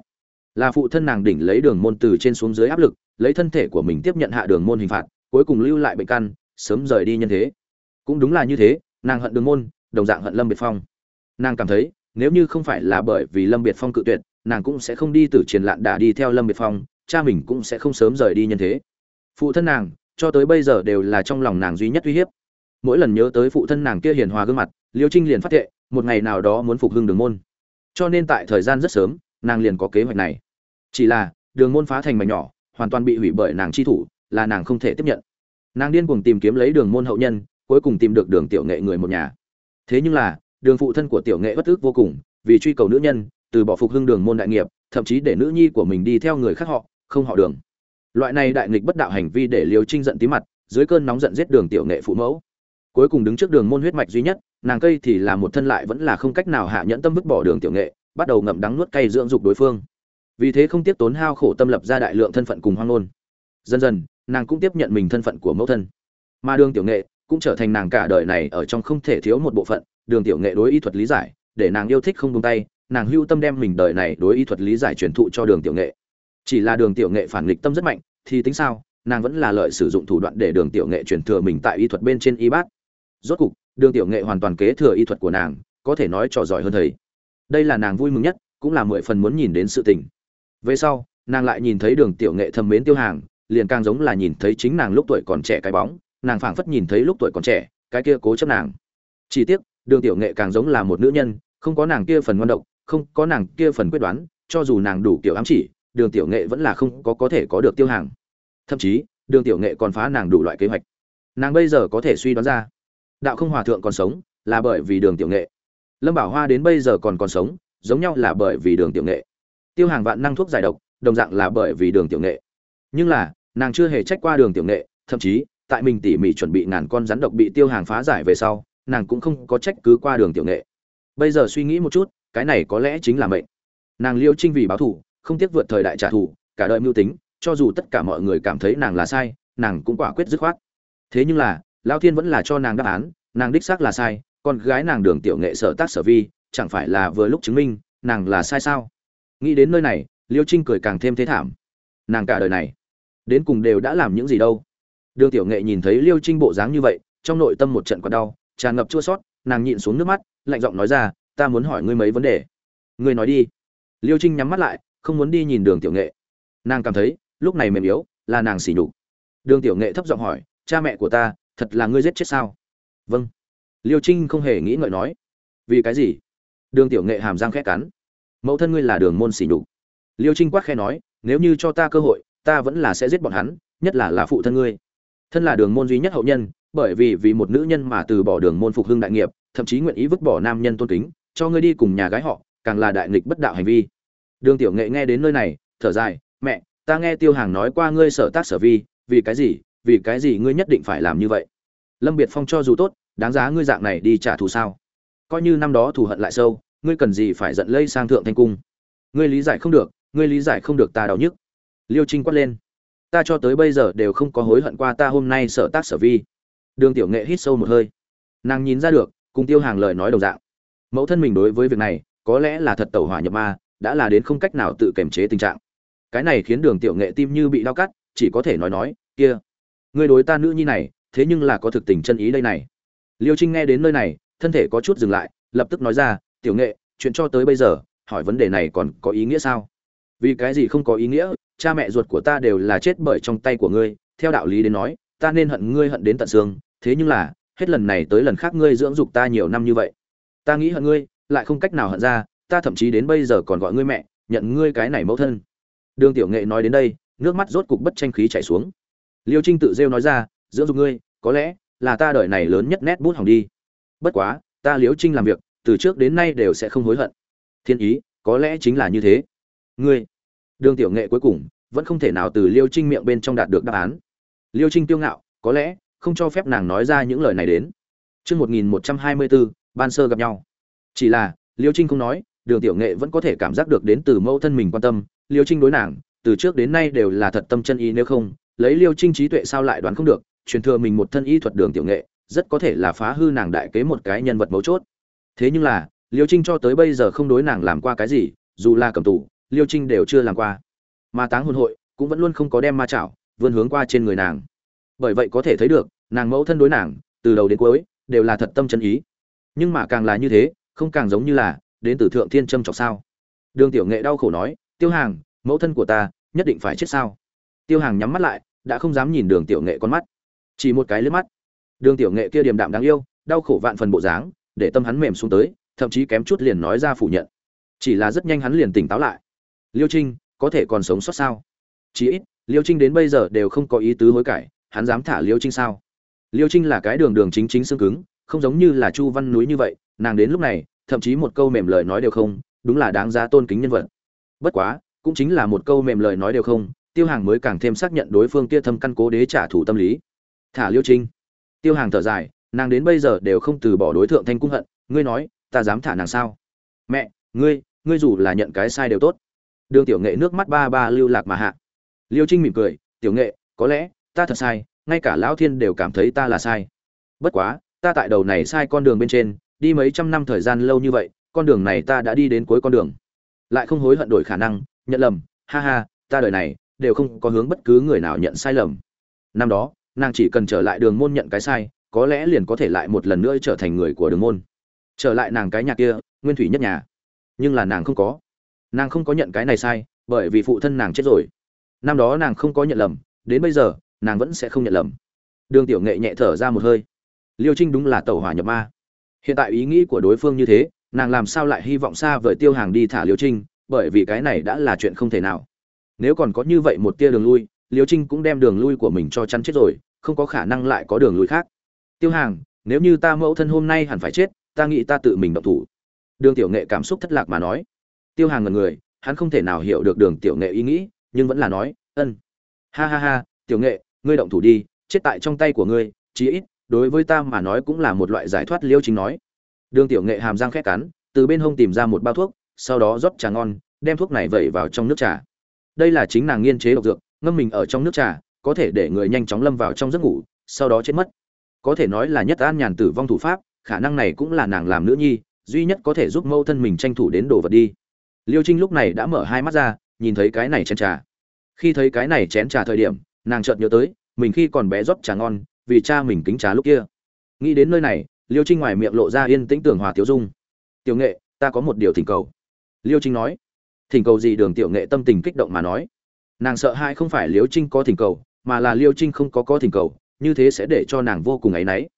Là phụ thân nàng đỉnh lấy đường môn từ trên xuống dưới áp lực, lấy thân thể của mình tiếp nhận hạ đường môn hình phạt, cuối cùng lưu lại bệnh căn, sớm rời đi nhân thế. Cũng đúng là như thế, nàng hận đường môn, đồng dạng hận lâm biệt phong. Nàng cảm thấy, nếu như không phải là bởi vì lâm biệt phong cự tuyệt, nàng cũng sẽ không đi từ triền lạn đà đi theo lâm biệt phong, cha mình cũng sẽ không sớm rời đi nhân thế. Phụ thân nàng, cho tới bây giờ đều là trong lòng nàng duy nhất uy hiếp. Mỗi lần nhớ tới phụ thân nàng kia hiền hòa gương mặt, liêu trinh liền phát thệ một ngày nào đó muốn phục hưng đường môn. Cho nên tại thời gian rất sớm, nàng liền có kế hoạch này. Chỉ là, đường môn phá thành mảnh nhỏ, hoàn toàn bị hủy bởi nàng chi thủ, là nàng không thể tiếp nhận. Nàng điên cuồng tìm kiếm lấy đường môn hậu nhân, cuối cùng tìm được đường tiểu nghệ người một nhà. Thế nhưng là, đường phụ thân của tiểu nghệ bất ước vô cùng, vì truy cầu nữ nhân, từ bỏ phục hưng đường môn đại nghiệp, thậm chí để nữ nhi của mình đi theo người khác họ, không họ đường. Loại này đại nghịch bất đạo hành vi để liều trinh giận tí mặt, dưới cơn nóng giận giết đường tiểu nghệ phụ mẫu. Cuối cùng đứng trước đường môn huyết mạch duy nhất nàng cây thì là một thân lại vẫn là không cách nào hạ nhẫn tâm vứt bỏ đường tiểu nghệ, bắt đầu ngậm đắng nuốt cay dưỡng dục đối phương. Vì thế không tiếp tốn hao khổ tâm lập ra đại lượng thân phận cùng hoang ngôn. Dần dần, nàng cũng tiếp nhận mình thân phận của mẫu thân. Mà đường tiểu nghệ cũng trở thành nàng cả đời này ở trong không thể thiếu một bộ phận, đường tiểu nghệ đối y thuật lý giải, để nàng yêu thích không buông tay, nàng hưu tâm đem mình đời này đối y thuật lý giải truyền thụ cho đường tiểu nghệ. Chỉ là đường tiểu nghệ phản nghịch tâm rất mạnh, thì tính sao, nàng vẫn là lợi sử dụng thủ đoạn để đường tiểu nghệ truyền thừa mình tại y thuật bên trên y bát. Rốt cục đường tiểu nghệ hoàn toàn kế thừa y thuật của nàng, có thể nói trò giỏi hơn thầy. Đây là nàng vui mừng nhất, cũng là mười phần muốn nhìn đến sự tình. Về sau, nàng lại nhìn thấy đường tiểu nghệ thầm mến tiêu hàng, liền càng giống là nhìn thấy chính nàng lúc tuổi còn trẻ cái bóng, nàng phảng phất nhìn thấy lúc tuổi còn trẻ, cái kia cố chấp nàng. Chỉ tiếc, đường tiểu nghệ càng giống là một nữ nhân, không có nàng kia phần ngoan động không có nàng kia phần quyết đoán, cho dù nàng đủ kiểu ám chỉ, đường tiểu nghệ vẫn là không có có thể có được tiêu hàng. Thậm chí, đường tiểu nghệ còn phá nàng đủ loại kế hoạch. Nàng bây giờ có thể suy đoán ra đạo không hòa thượng còn sống, là bởi vì đường tiểu nghệ. Lâm bảo hoa đến bây giờ còn còn sống, giống nhau là bởi vì đường tiểu nghệ. Tiêu hàng vạn năng thuốc giải độc, đồng dạng là bởi vì đường tiểu nghệ. Nhưng là, nàng chưa hề trách qua đường tiểu nghệ, thậm chí, tại mình tỉ mỉ chuẩn bị ngàn con rắn độc bị tiêu hàng phá giải về sau, nàng cũng không có trách cứ qua đường tiểu nghệ. Bây giờ suy nghĩ một chút, cái này có lẽ chính là mệnh. Nàng liêu trinh vì báo thù, không tiếc vượt thời đại trả thù, cả đời mưu tính, cho dù tất cả mọi người cảm thấy nàng là sai, nàng cũng quả quyết dứt khoát. Thế nhưng là lao thiên vẫn là cho nàng đáp án, nàng đích xác là sai, con gái nàng đường tiểu nghệ sở tác sở vi, chẳng phải là vừa lúc chứng minh, nàng là sai sao? Nghĩ đến nơi này, liêu trinh cười càng thêm thế thảm. Nàng cả đời này, đến cùng đều đã làm những gì đâu? Đường tiểu nghệ nhìn thấy liêu trinh bộ dáng như vậy, trong nội tâm một trận quặn đau, tràn ngập chua sót, nàng nhịn xuống nước mắt, lạnh giọng nói ra, ta muốn hỏi ngươi mấy vấn đề. Ngươi nói đi. Liêu trinh nhắm mắt lại, không muốn đi nhìn đường tiểu nghệ. Nàng cảm thấy, lúc này mềm yếu, là nàng xỉ nhục. Đường tiểu nghệ thấp giọng hỏi, cha mẹ của ta thật là ngươi giết chết sao? Vâng. Liêu trinh không hề nghĩ ngợi nói. Vì cái gì? Đường tiểu nghệ hàm răng khét cắn. Mẫu thân ngươi là đường môn xỉ nhục. Liêu trinh quát khe nói, nếu như cho ta cơ hội, ta vẫn là sẽ giết bọn hắn, nhất là là phụ thân ngươi. Thân là đường môn duy nhất hậu nhân, bởi vì vì một nữ nhân mà từ bỏ đường môn phục hưng đại nghiệp, thậm chí nguyện ý vứt bỏ nam nhân tôn kính, cho ngươi đi cùng nhà gái họ, càng là đại nghịch bất đạo hành vi. Đường tiểu nghệ nghe đến nơi này, thở dài, mẹ, ta nghe tiêu hàng nói qua ngươi sở tác sở vi, vì cái gì, vì cái gì ngươi nhất định phải làm như vậy? Lâm biệt phong cho dù tốt, đáng giá ngươi dạng này đi trả thù sao? Coi như năm đó thù hận lại sâu, ngươi cần gì phải giận lây sang thượng thanh cung? Ngươi lý giải không được, ngươi lý giải không được ta đau nhức. Liêu trinh quát lên. Ta cho tới bây giờ đều không có hối hận qua ta hôm nay sở tác sở vi. Đường tiểu nghệ hít sâu một hơi. Nàng nhìn ra được, cùng tiêu hàng lời nói đồng dạng. Mẫu thân mình đối với việc này, có lẽ là thật tẩu hỏa nhập ma, đã là đến không cách nào tự kiềm chế tình trạng. Cái này khiến đường tiểu nghệ tim như bị đau cắt, chỉ có thể nói nói, kia, ngươi đối ta nữ nhi này thế nhưng là có thực tình chân ý đây này. Liêu trinh nghe đến nơi này, thân thể có chút dừng lại, lập tức nói ra, tiểu nghệ, chuyện cho tới bây giờ, hỏi vấn đề này còn có ý nghĩa sao? Vì cái gì không có ý nghĩa, cha mẹ ruột của ta đều là chết bởi trong tay của ngươi, theo đạo lý đến nói, ta nên hận ngươi hận đến tận xương, thế nhưng là, hết lần này tới lần khác ngươi dưỡng dục ta nhiều năm như vậy. Ta nghĩ hận ngươi, lại không cách nào hận ra, ta thậm chí đến bây giờ còn gọi ngươi mẹ, nhận ngươi cái này mẫu thân. Đường tiểu nghệ nói đến đây, nước mắt rốt cục bất tranh khí chảy xuống. Liêu trinh tự rêu nói ra dưỡng dục ngươi có lẽ là ta đời này lớn nhất nét bút hỏng đi. Bất quá ta liêu trinh làm việc từ trước đến nay đều sẽ không hối hận. Thiên ý có lẽ chính là như thế. Ngươi đường tiểu nghệ cuối cùng vẫn không thể nào từ liêu trinh miệng bên trong đạt được đáp án. Liêu trinh tiêu ngạo có lẽ không cho phép nàng nói ra những lời này đến. Trước 1124, ban sơ gặp nhau. Chỉ là, Liêu Trinh không nói, Đường Tiểu Nghệ vẫn có thể cảm giác được đến từ mẫu thân mình quan tâm, Liêu Trinh đối nàng, từ trước đến nay đều là thật tâm chân ý nếu không, lấy Liêu Trinh trí tuệ sao lại đoán không được, truyền thừa mình một thân y thuật Đường Tiểu Nghệ, rất có thể là phá hư nàng đại kế một cái nhân vật mấu chốt. Thế nhưng là, Liêu Trinh cho tới bây giờ không đối nàng làm qua cái gì, dù là cầm tù, liêu trinh đều chưa làm qua. Mà táng hồn hội cũng vẫn luôn không có đem ma chảo vươn hướng qua trên người nàng. Bởi vậy có thể thấy được nàng mẫu thân đối nàng từ đầu đến cuối đều là thật tâm chân ý. Nhưng mà càng là như thế không càng giống như là đến từ thượng thiên châm chọc sao? Đường tiểu nghệ đau khổ nói tiêu hàng mẫu thân của ta nhất định phải chết sao? Tiêu hàng nhắm mắt lại đã không dám nhìn đường tiểu nghệ con mắt chỉ một cái lướt mắt. Đường tiểu nghệ kia điềm đạm đáng yêu, đau khổ vạn phần bộ dáng, để tâm hắn mềm xuống tới, thậm chí kém chút liền nói ra phủ nhận. Chỉ là rất nhanh hắn liền tỉnh táo lại. Liêu trinh, có thể còn sống sót sao? Chí ít, liêu trinh đến bây giờ đều không có ý tứ hối cải, hắn dám thả liêu trinh sao? Liêu trinh là cái đường đường chính chính xương cứng, không giống như là chu văn núi như vậy, nàng đến lúc này, thậm chí một câu mềm lời nói đều không, đúng là đáng giá tôn kính nhân vật. Bất quá, cũng chính là một câu mềm lời nói đều không, tiêu hàng mới càng thêm xác nhận đối phương kia thâm căn cố đế trả thù tâm lý thả liêu trinh. Tiêu hàng thở dài, nàng đến bây giờ đều không từ bỏ đối tượng thanh cung hận, ngươi nói, ta dám thả nàng sao? Mẹ, ngươi ngươi dù là nhận cái sai đều tốt. Đường tiểu nghệ nước mắt ba ba lưu lạc mà hạ. Liêu trinh mỉm cười, tiểu nghệ, có lẽ ta thật sai, ngay cả lão thiên đều cảm thấy ta là sai. Bất quá, ta tại đầu này sai con đường bên trên, đi mấy trăm năm thời gian lâu như vậy, con đường này ta đã đi đến cuối con đường. Lại không hối hận đổi khả năng, nhận lầm, ha ha, ta đời này đều không có hướng bất cứ người nào nhận sai lầm. Năm đó nàng chỉ cần trở lại đường môn nhận cái sai, có lẽ liền có thể lại một lần nữa trở thành người của đường môn. Trở lại nàng cái nhà kia, nguyên thủy nhất nhà. Nhưng là nàng không có. Nàng không có nhận cái này sai, bởi vì phụ thân nàng chết rồi. Năm đó nàng không có nhận lầm, đến bây giờ, nàng vẫn sẽ không nhận lầm. Đường tiểu nghệ nhẹ thở ra một hơi. Liêu trinh đúng là tàu hỏa nhập ma. Hiện tại ý nghĩ của đối phương như thế, nàng làm sao lại hy vọng xa vời tiêu hàng đi thả liêu trinh, bởi vì cái này đã là chuyện không thể nào. Nếu còn có như vậy một tia đường lui liêu trinh cũng đem đường lui của mình cho chắn chết rồi, không có khả năng lại có đường lui khác. Tiêu hàng, nếu như ta mẫu thân hôm nay hẳn phải chết, ta nghĩ ta tự mình động thủ. Đường tiểu nghệ cảm xúc thất lạc mà nói. Tiêu hàng ngần người, hắn không thể nào hiểu được đường tiểu nghệ ý nghĩ, nhưng vẫn là nói, ân. Ha ha ha, tiểu nghệ, ngươi động thủ đi, chết tại trong tay của ngươi, chí ít, đối với ta mà nói cũng là một loại giải thoát, liêu chính nói. Đường tiểu nghệ hàm răng khét cắn, từ bên hông tìm ra một bao thuốc, sau đó rót trà ngon, đem thuốc này vẩy vào trong nước trà. Đây là chính nàng nghiên chế độc dược ngâm mình ở trong nước trà, có thể để người nhanh chóng lâm vào trong giấc ngủ, sau đó chết mất. Có thể nói là nhất an nhàn tử vong thủ pháp, khả năng này cũng là nàng làm nữ nhi, duy nhất có thể giúp mâu thân mình tranh thủ đến đồ vật đi. Liêu trinh lúc này đã mở hai mắt ra, nhìn thấy cái này chén trà. Khi thấy cái này chén trà thời điểm, nàng chợt nhớ tới, mình khi còn bé rót trà ngon, vì cha mình kính trà lúc kia. Nghĩ đến nơi này, liêu trinh ngoài miệng lộ ra yên tĩnh tưởng hòa tiểu dung. Tiểu nghệ, ta có một điều thỉnh cầu. Liêu trinh nói. Thỉnh cầu gì? Đường tiểu nghệ tâm tình kích động mà nói nàng sợ hai không phải liêu trinh có thỉnh cầu, mà là liêu trinh không có có thỉnh cầu, như thế sẽ để cho nàng vô cùng áy náy.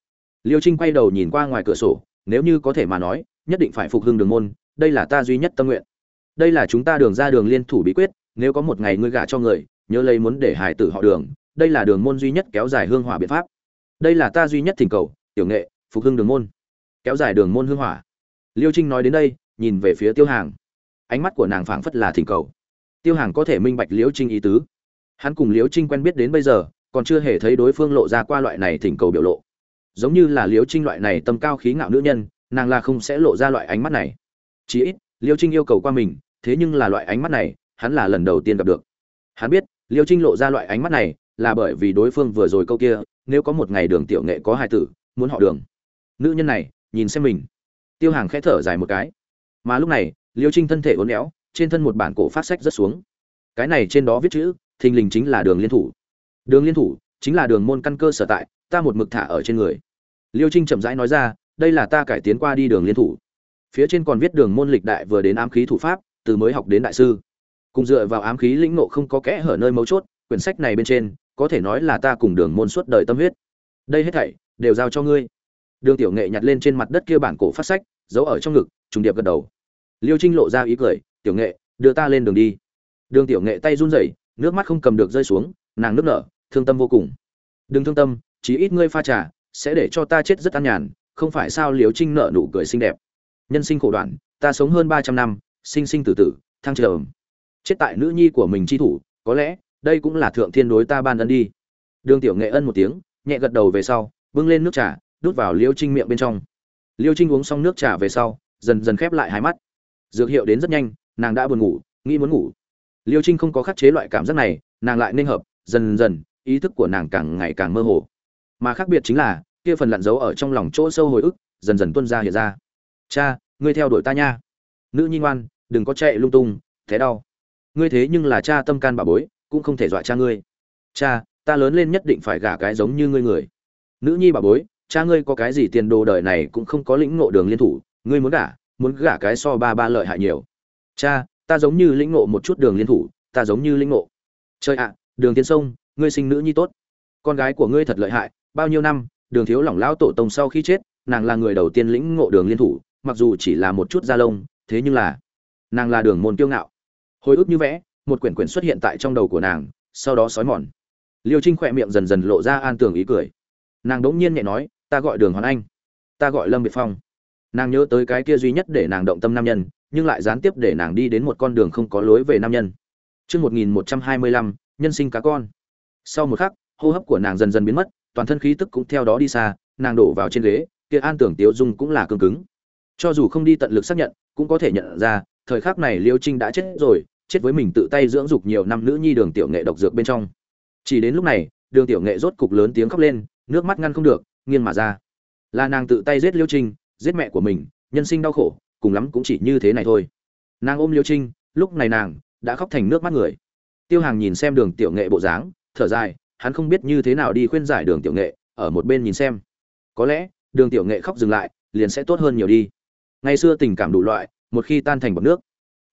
Liêu trinh quay đầu nhìn qua ngoài cửa sổ, nếu như có thể mà nói, nhất định phải phục hưng đường môn, đây là ta duy nhất tâm nguyện. Đây là chúng ta đường ra đường liên thủ bí quyết, nếu có một ngày ngươi gả cho người, nhớ lấy muốn để hải tử họ đường, đây là đường môn duy nhất kéo dài hương hỏa biện pháp. Đây là ta duy nhất thỉnh cầu, tiểu nghệ, phục hưng đường môn. Kéo dài đường môn hương hỏa. Liêu trinh nói đến đây, nhìn về phía tiêu hàng. Ánh mắt của nàng phảng phất là thỉnh cầu tiêu hàng có thể minh bạch liễu trinh ý tứ. Hắn cùng liễu trinh quen biết đến bây giờ, còn chưa hề thấy đối phương lộ ra qua loại này thỉnh cầu biểu lộ. Giống như là liễu trinh loại này tâm cao khí ngạo nữ nhân, nàng là không sẽ lộ ra loại ánh mắt này. Chí ít, liễu trinh yêu cầu qua mình, thế nhưng là loại ánh mắt này, hắn là lần đầu tiên gặp được. Hắn biết, liễu trinh lộ ra loại ánh mắt này là bởi vì đối phương vừa rồi câu kia, nếu có một ngày đường tiểu nghệ có hai tử, muốn họ đường. Nữ nhân này, nhìn xem mình. Tiêu hàng khẽ thở dài một cái. Mà lúc này liêu trinh thân thể uốn éo trên thân một bản cổ phát sách rất xuống. Cái này trên đó viết chữ, thình lình chính là đường liên thủ. Đường liên thủ chính là đường môn căn cơ sở tại, ta một mực thả ở trên người. Liêu trinh chậm rãi nói ra, đây là ta cải tiến qua đi đường liên thủ. Phía trên còn viết đường môn lịch đại vừa đến ám khí thủ pháp, từ mới học đến đại sư. Cùng dựa vào ám khí lĩnh nộ không có kẽ hở nơi mấu chốt, quyển sách này bên trên, có thể nói là ta cùng đường môn suốt đời tâm huyết. Đây hết thảy, đều giao cho ngươi. Đường tiểu nghệ nhặt lên trên mặt đất kia bản cổ phát sách, giấu ở trong ngực, trùng điệp gật đầu. Liêu trinh lộ ra ý cười tiểu nghệ, đưa ta lên đường đi. Đường tiểu nghệ tay run rẩy, nước mắt không cầm được rơi xuống, nàng nước nở, thương tâm vô cùng. Đừng thương tâm chỉ ít ngươi pha trà sẽ để cho ta chết rất an nhàn, không phải sao liều trinh nợ nụ cười xinh đẹp. Nhân sinh khổ đoạn, ta sống hơn ba trăm năm, sinh sinh tử tử, thăng trầm. Chết tại nữ nhi của mình chi thủ, có lẽ đây cũng là thượng thiên đối ta ban ân đi. Đường tiểu nghệ ân một tiếng, nhẹ gật đầu về sau, bưng lên nước trà, đút vào liêu trinh miệng bên trong. Liêu trinh uống xong nước trà về sau, dần dần khép lại hai mắt. Dược hiệu đến rất nhanh nàng đã buồn ngủ, nghĩ muốn ngủ. Liêu trinh không có khắc chế loại cảm giác này, nàng lại nên hợp, dần dần, ý thức của nàng càng ngày càng mơ hồ. Mà khác biệt chính là, kia phần lặn giấu ở trong lòng chỗ sâu hồi ức, dần dần tuân ra hiện ra. Cha, ngươi theo đuổi ta nha. Nữ nhi ngoan, đừng có chạy lung tung, thế đau. Ngươi thế nhưng là cha tâm can bà bối, cũng không thể dọa cha ngươi. Cha, ta lớn lên nhất định phải gả cái giống như ngươi người. Nữ nhi bà bối, cha ngươi có cái gì tiền đồ đời này cũng không có lĩnh ngộ đường liên thủ, ngươi muốn gả muốn gả cái so ba ba lợi hại nhiều cha, ta giống như lĩnh ngộ một chút đường liên thủ, ta giống như lĩnh ngộ. Trời ạ, đường tiên sông, ngươi sinh nữ nhi tốt. Con gái của ngươi thật lợi hại, bao nhiêu năm, đường thiếu lỏng lão tổ tông sau khi chết, nàng là người đầu tiên lĩnh ngộ đường liên thủ, mặc dù chỉ là một chút da lông, thế nhưng là, nàng là đường môn kiêu ngạo. Hồi ức như vẽ, một quyển quyển xuất hiện tại trong đầu của nàng, sau đó sói mòn. Liêu trinh khỏe miệng dần dần lộ ra an tường ý cười. Nàng đ ỗ n g nhiên nhẹ nói, ta gọi đường hoàn anh. Ta gọi lâm biệt phong. Nàng nhớ tới cái kia duy nhất để nàng động tâm nam nhân nhưng lại gián tiếp để nàng đi đến một con đường không có lối về nam nhân Chương 1125, nhân sinh cá con. Sau một khắc, hô hấp của nàng dần dần biến mất, toàn thân khí tức cũng theo đó đi xa, nàng đổ vào trên ghế, kia an tưởng tiếu dung cũng là cứng cứng. Cho dù không đi tận lực xác nhận, cũng có thể nhận ra, thời khắc này Liêu Trinh đã chết rồi, chết với mình tự tay dưỡng dục nhiều năm nữ nhi đường tiểu nghệ độc dược bên trong. Chỉ đến lúc này, đường tiểu nghệ rốt cục lớn tiếng khóc lên, nước mắt ngăn không được, nghiêng mà ra. Là nàng tự tay giết Liêu Trinh, giết mẹ của mình, nhân sinh đau khổ, cùng lắm cũng chỉ như thế này thôi. Nàng ôm Liêu Trinh, lúc này nàng đã khóc thành nước mắt người. Tiêu Hàng nhìn xem Đường Tiểu Nghệ bộ dáng, thở dài, hắn không biết như thế nào đi khuyên giải Đường Tiểu Nghệ, ở một bên nhìn xem. Có lẽ, Đường Tiểu Nghệ khóc dừng lại, liền sẽ tốt hơn nhiều đi. Ngày xưa tình cảm đủ loại, một khi tan thành bọt nước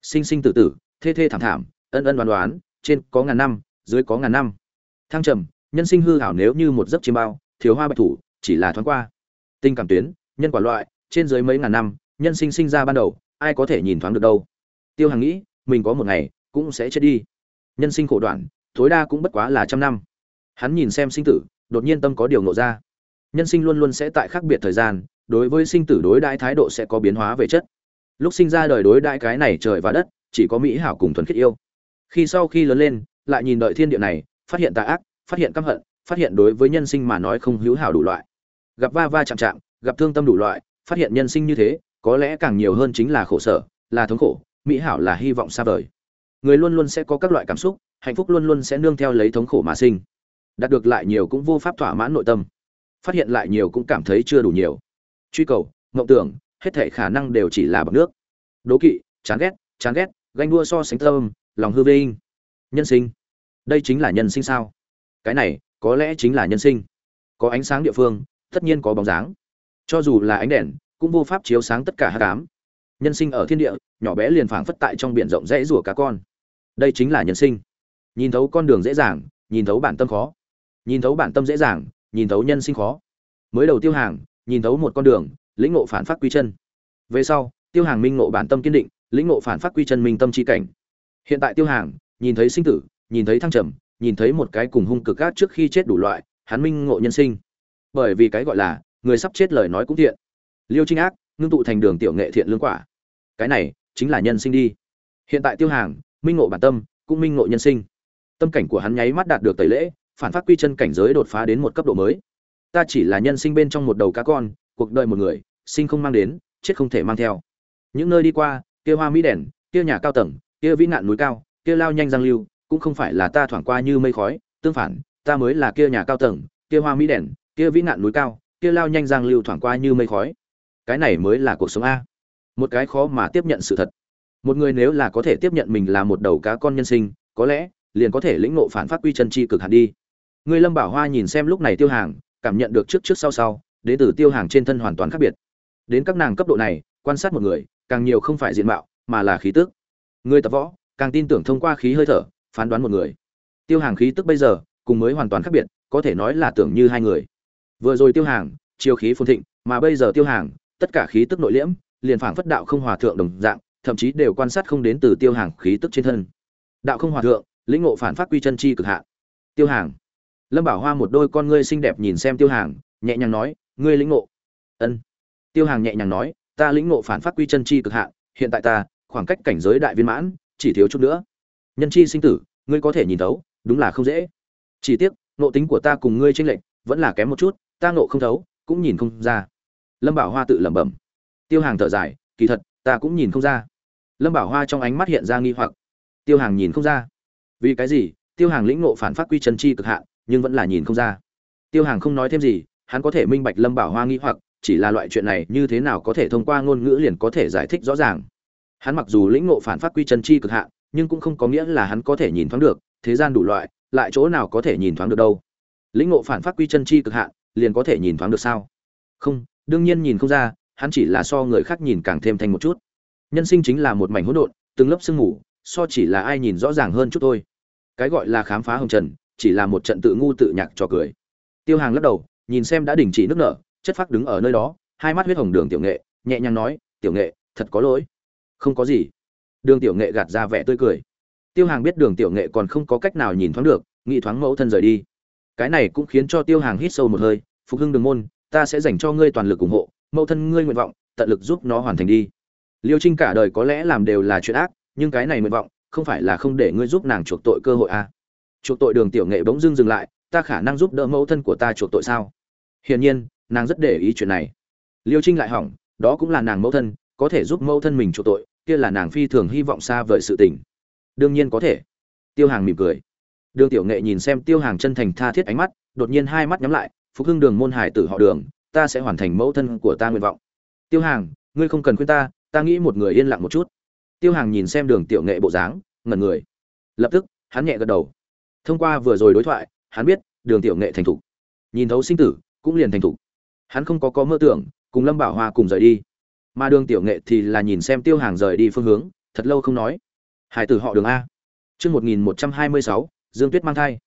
sinh sinh tử tử thê thê thảm thảm ân ân đoán đoán trên có ngàn năm dưới có ngàn năm thăng trầm nhân sinh hư hảo nếu như một giấc chiêm bao thiếu hoa bạch thủ chỉ là thoáng qua tình cảm tuyến nhân quả loại trên dưới mấy ngàn năm nhân sinh sinh ra ban đầu, ai có thể nhìn thoáng được đâu. Tiêu hàng nghĩ, mình có một ngày cũng sẽ chết đi. Nhân sinh khổ đoạn, tối đa cũng bất quá là trăm năm. Hắn nhìn xem sinh tử, đột nhiên tâm có điều ngộ ra. Nhân sinh luôn luôn sẽ tại khác biệt thời gian, đối với sinh tử đối đãi thái độ sẽ có biến hóa về chất. Lúc sinh ra đời đối đãi cái này trời và đất, chỉ có mỹ hảo cùng thuần khiết yêu. Khi sau khi lớn lên, lại nhìn đợi thiên địa này, phát hiện tà ác, phát hiện căm hận, phát hiện đối với nhân sinh mà nói không hữu hảo đủ loại. Gặp va va chạm chạm, gặp thương tâm đủ loại, phát hiện nhân sinh như thế có lẽ càng nhiều hơn chính là khổ sở, là thống khổ, mỹ hảo là hy vọng xa vời. Người luôn luôn sẽ có các loại cảm xúc, hạnh phúc luôn luôn sẽ nương theo lấy thống khổ mà sinh. Đạt được lại nhiều cũng vô pháp thỏa mãn nội tâm. Phát hiện lại nhiều cũng cảm thấy chưa đủ nhiều. Truy cầu, mộng tưởng, hết thể khả năng đều chỉ là bằng nước. Đố kỵ, chán ghét chán ghét, ganh đua so sánh tâm, lòng hư vinh. Nhân sinh. Đây chính là nhân sinh sao? Cái này, có lẽ chính là nhân sinh. Có ánh sáng địa phương, tất nhiên có bóng dáng. Cho dù là ánh đèn cũng vô pháp chiếu sáng tất cả hắc ám. nhân sinh ở thiên địa, nhỏ bé liền phảng phất tại trong biển rộng rẽ rủa cá con. Đây chính là nhân sinh. Nhìn thấu con đường dễ dàng, nhìn thấu bản tâm khó. Nhìn thấu bản tâm dễ dàng, nhìn thấu nhân sinh khó. Mới đầu tiêu hàng, nhìn thấu một con đường, lĩnh ngộ phản phát quy chân. Về sau, tiêu hàng minh ngộ bản tâm kiên định, lĩnh ngộ phản phát quy chân minh tâm chi cảnh. Hiện tại tiêu hàng, nhìn thấy sinh tử, nhìn thấy thăng trầm, nhìn thấy một cái cùng hung cực ác trước khi chết đủ loại, hắn minh ngộ nhân sinh. Bởi vì cái gọi là, người sắp chết lời nói cũng thiện liêu trinh ác, ngưng tụ thành đường tiểu nghệ thiện lương quả. Cái này chính là nhân sinh đi. Hiện tại tiêu hàng, minh ngộ bản tâm, cũng minh ngộ nhân sinh. Tâm cảnh của hắn nháy mắt đạt được tẩy lễ, phản phát quy chân cảnh giới đột phá đến một cấp độ mới. Ta chỉ là nhân sinh bên trong một đầu cá con, cuộc đời một người, sinh không mang đến, chết không thể mang theo. Những nơi đi qua, kia hoa mỹ đèn, kia nhà cao tầng, kia vĩ nạn núi cao, kia lao nhanh giang lưu, cũng không phải là ta thoảng qua như mây khói, tương phản, ta mới là kia nhà cao tầng, kia hoa mỹ đèn, kia vĩ nạn núi cao, kia lao nhanh giang lưu thoảng qua như mây khói cái này mới là cuộc sống a. Một cái khó mà tiếp nhận sự thật. Một người nếu là có thể tiếp nhận mình là một đầu cá con nhân sinh, có lẽ, liền có thể lĩnh ngộ phản phát quy chân chi cực hẳn đi. Người lâm bảo hoa nhìn xem lúc này tiêu hàng, cảm nhận được trước trước sau sau, đến từ tiêu hàng trên thân hoàn toàn khác biệt. Đến các nàng cấp độ này, quan sát một người, càng nhiều không phải diện mạo, mà là khí tức. Người tập võ, càng tin tưởng thông qua khí hơi thở, phán đoán một người. Tiêu hàng khí tức bây giờ, cùng mới hoàn toàn khác biệt, có thể nói là tưởng như hai người. Vừa rồi tiêu hàng, chiêu khí phồn thịnh, mà bây giờ tiêu hàng tất cả khí tức nội liễm, liền phảng phất đạo không hòa thượng đồng dạng, thậm chí đều quan sát không đến từ tiêu hàng khí tức trên thân. Đạo không hòa thượng, lĩnh ngộ phản phát quy chân chi cực hạn. Tiêu hàng. Lâm bảo hoa một đôi con ngươi xinh đẹp nhìn xem tiêu hàng, nhẹ nhàng nói, ngươi lĩnh ngộ. Ân. Tiêu hàng nhẹ nhàng nói, ta lĩnh ngộ phản phát quy chân chi cực hạn, hiện tại ta, khoảng cách cảnh giới đại viên mãn, chỉ thiếu chút nữa. Nhân chi sinh tử, ngươi có thể nhìn thấu, đúng là không dễ. Chỉ tiếc nộ tính của ta cùng ngươi chênh lệch, vẫn là kém một chút, ta nộ không thấu, cũng nhìn không ra lâm bảo hoa tự lẩm bẩm. Tiêu hàng thở dài, kỳ thật, ta cũng nhìn không ra. Lâm bảo hoa trong ánh mắt hiện ra nghi hoặc. Tiêu hàng nhìn không ra. Vì cái gì? Tiêu hàng lĩnh ngộ phản phát quy chân chi cực hạn, nhưng vẫn là nhìn không ra. Tiêu hàng không nói thêm gì, hắn có thể minh bạch lâm bảo hoa nghi hoặc, chỉ là loại chuyện này như thế nào có thể thông qua ngôn ngữ liền có thể giải thích rõ ràng. Hắn mặc dù lĩnh ngộ phản phát quy chân chi cực hạn, nhưng cũng không có nghĩa là hắn có thể nhìn thoáng được, thế gian đủ loại, lại chỗ nào có thể nhìn thoáng được đâu. Lĩnh ngộ phản phát quy chân chi cực hạn, liền có thể nhìn thoáng được sao? Không đương nhiên nhìn không ra, hắn chỉ là so người khác nhìn càng thêm thành một chút. Nhân sinh chính là một mảnh hỗn độn, từng lớp sương mù, so chỉ là ai nhìn rõ ràng hơn chút thôi. Cái gọi là khám phá hồng trần, chỉ là một trận tự ngu tự nhạc cho cười. Tiêu hàng lắc đầu, nhìn xem đã đình chỉ nước nở, chất phác đứng ở nơi đó, hai mắt huyết hồng đường tiểu nghệ, nhẹ nhàng nói, tiểu nghệ, thật có lỗi. Không có gì. Đường tiểu nghệ gạt ra vẻ tươi cười. Tiêu hàng biết đường tiểu nghệ còn không có cách nào nhìn thoáng được, nghĩ thoáng mẫu thân rời đi. Cái này cũng khiến cho tiêu hàng hít sâu một hơi, phục hưng đường môn ta sẽ dành cho ngươi toàn lực ủng hộ, mẫu thân ngươi nguyện vọng, tận lực giúp nó hoàn thành đi. Liêu trinh cả đời có lẽ làm đều là chuyện ác, nhưng cái này nguyện vọng, không phải là không để ngươi giúp nàng chuộc tội cơ hội à. chuộc tội đường tiểu nghệ bỗng dưng dừng lại, ta khả năng giúp đỡ mẫu thân của ta chuộc tội sao? Hiển nhiên, nàng rất để ý chuyện này. Liêu trinh lại hỏng, đó cũng là nàng mẫu thân, có thể giúp mẫu thân mình chuộc tội, kia là nàng phi thường hy vọng xa vời sự tình. Đương nhiên có thể. Tiêu hàng mỉm cười. Đường tiểu nghệ nhìn xem tiêu hàng chân thành tha thiết ánh mắt, đột nhiên hai mắt nhắm lại phục hưng đường môn hải tử họ đường, ta sẽ hoàn thành mẫu thân của ta nguyện vọng. Tiêu hàng, ngươi không cần khuyên ta ta nghĩ một người yên lặng một chút. Tiêu hàng nhìn xem đường tiểu nghệ bộ dáng, ngẩn người. Lập tức, hắn nhẹ gật đầu. Thông qua vừa rồi đối thoại, hắn biết đường tiểu nghệ thành thục. Nhìn thấu sinh tử, cũng liền thành thục. Hắn không có có mơ tưởng, cùng lâm bảo hoa cùng rời đi. Mà đường tiểu nghệ thì là nhìn xem tiêu hàng rời đi phương hướng, thật lâu không nói. Hải tử họ đường a. Chương một nghìn một trăm hai mươi sáu, dương tuyết mang thai.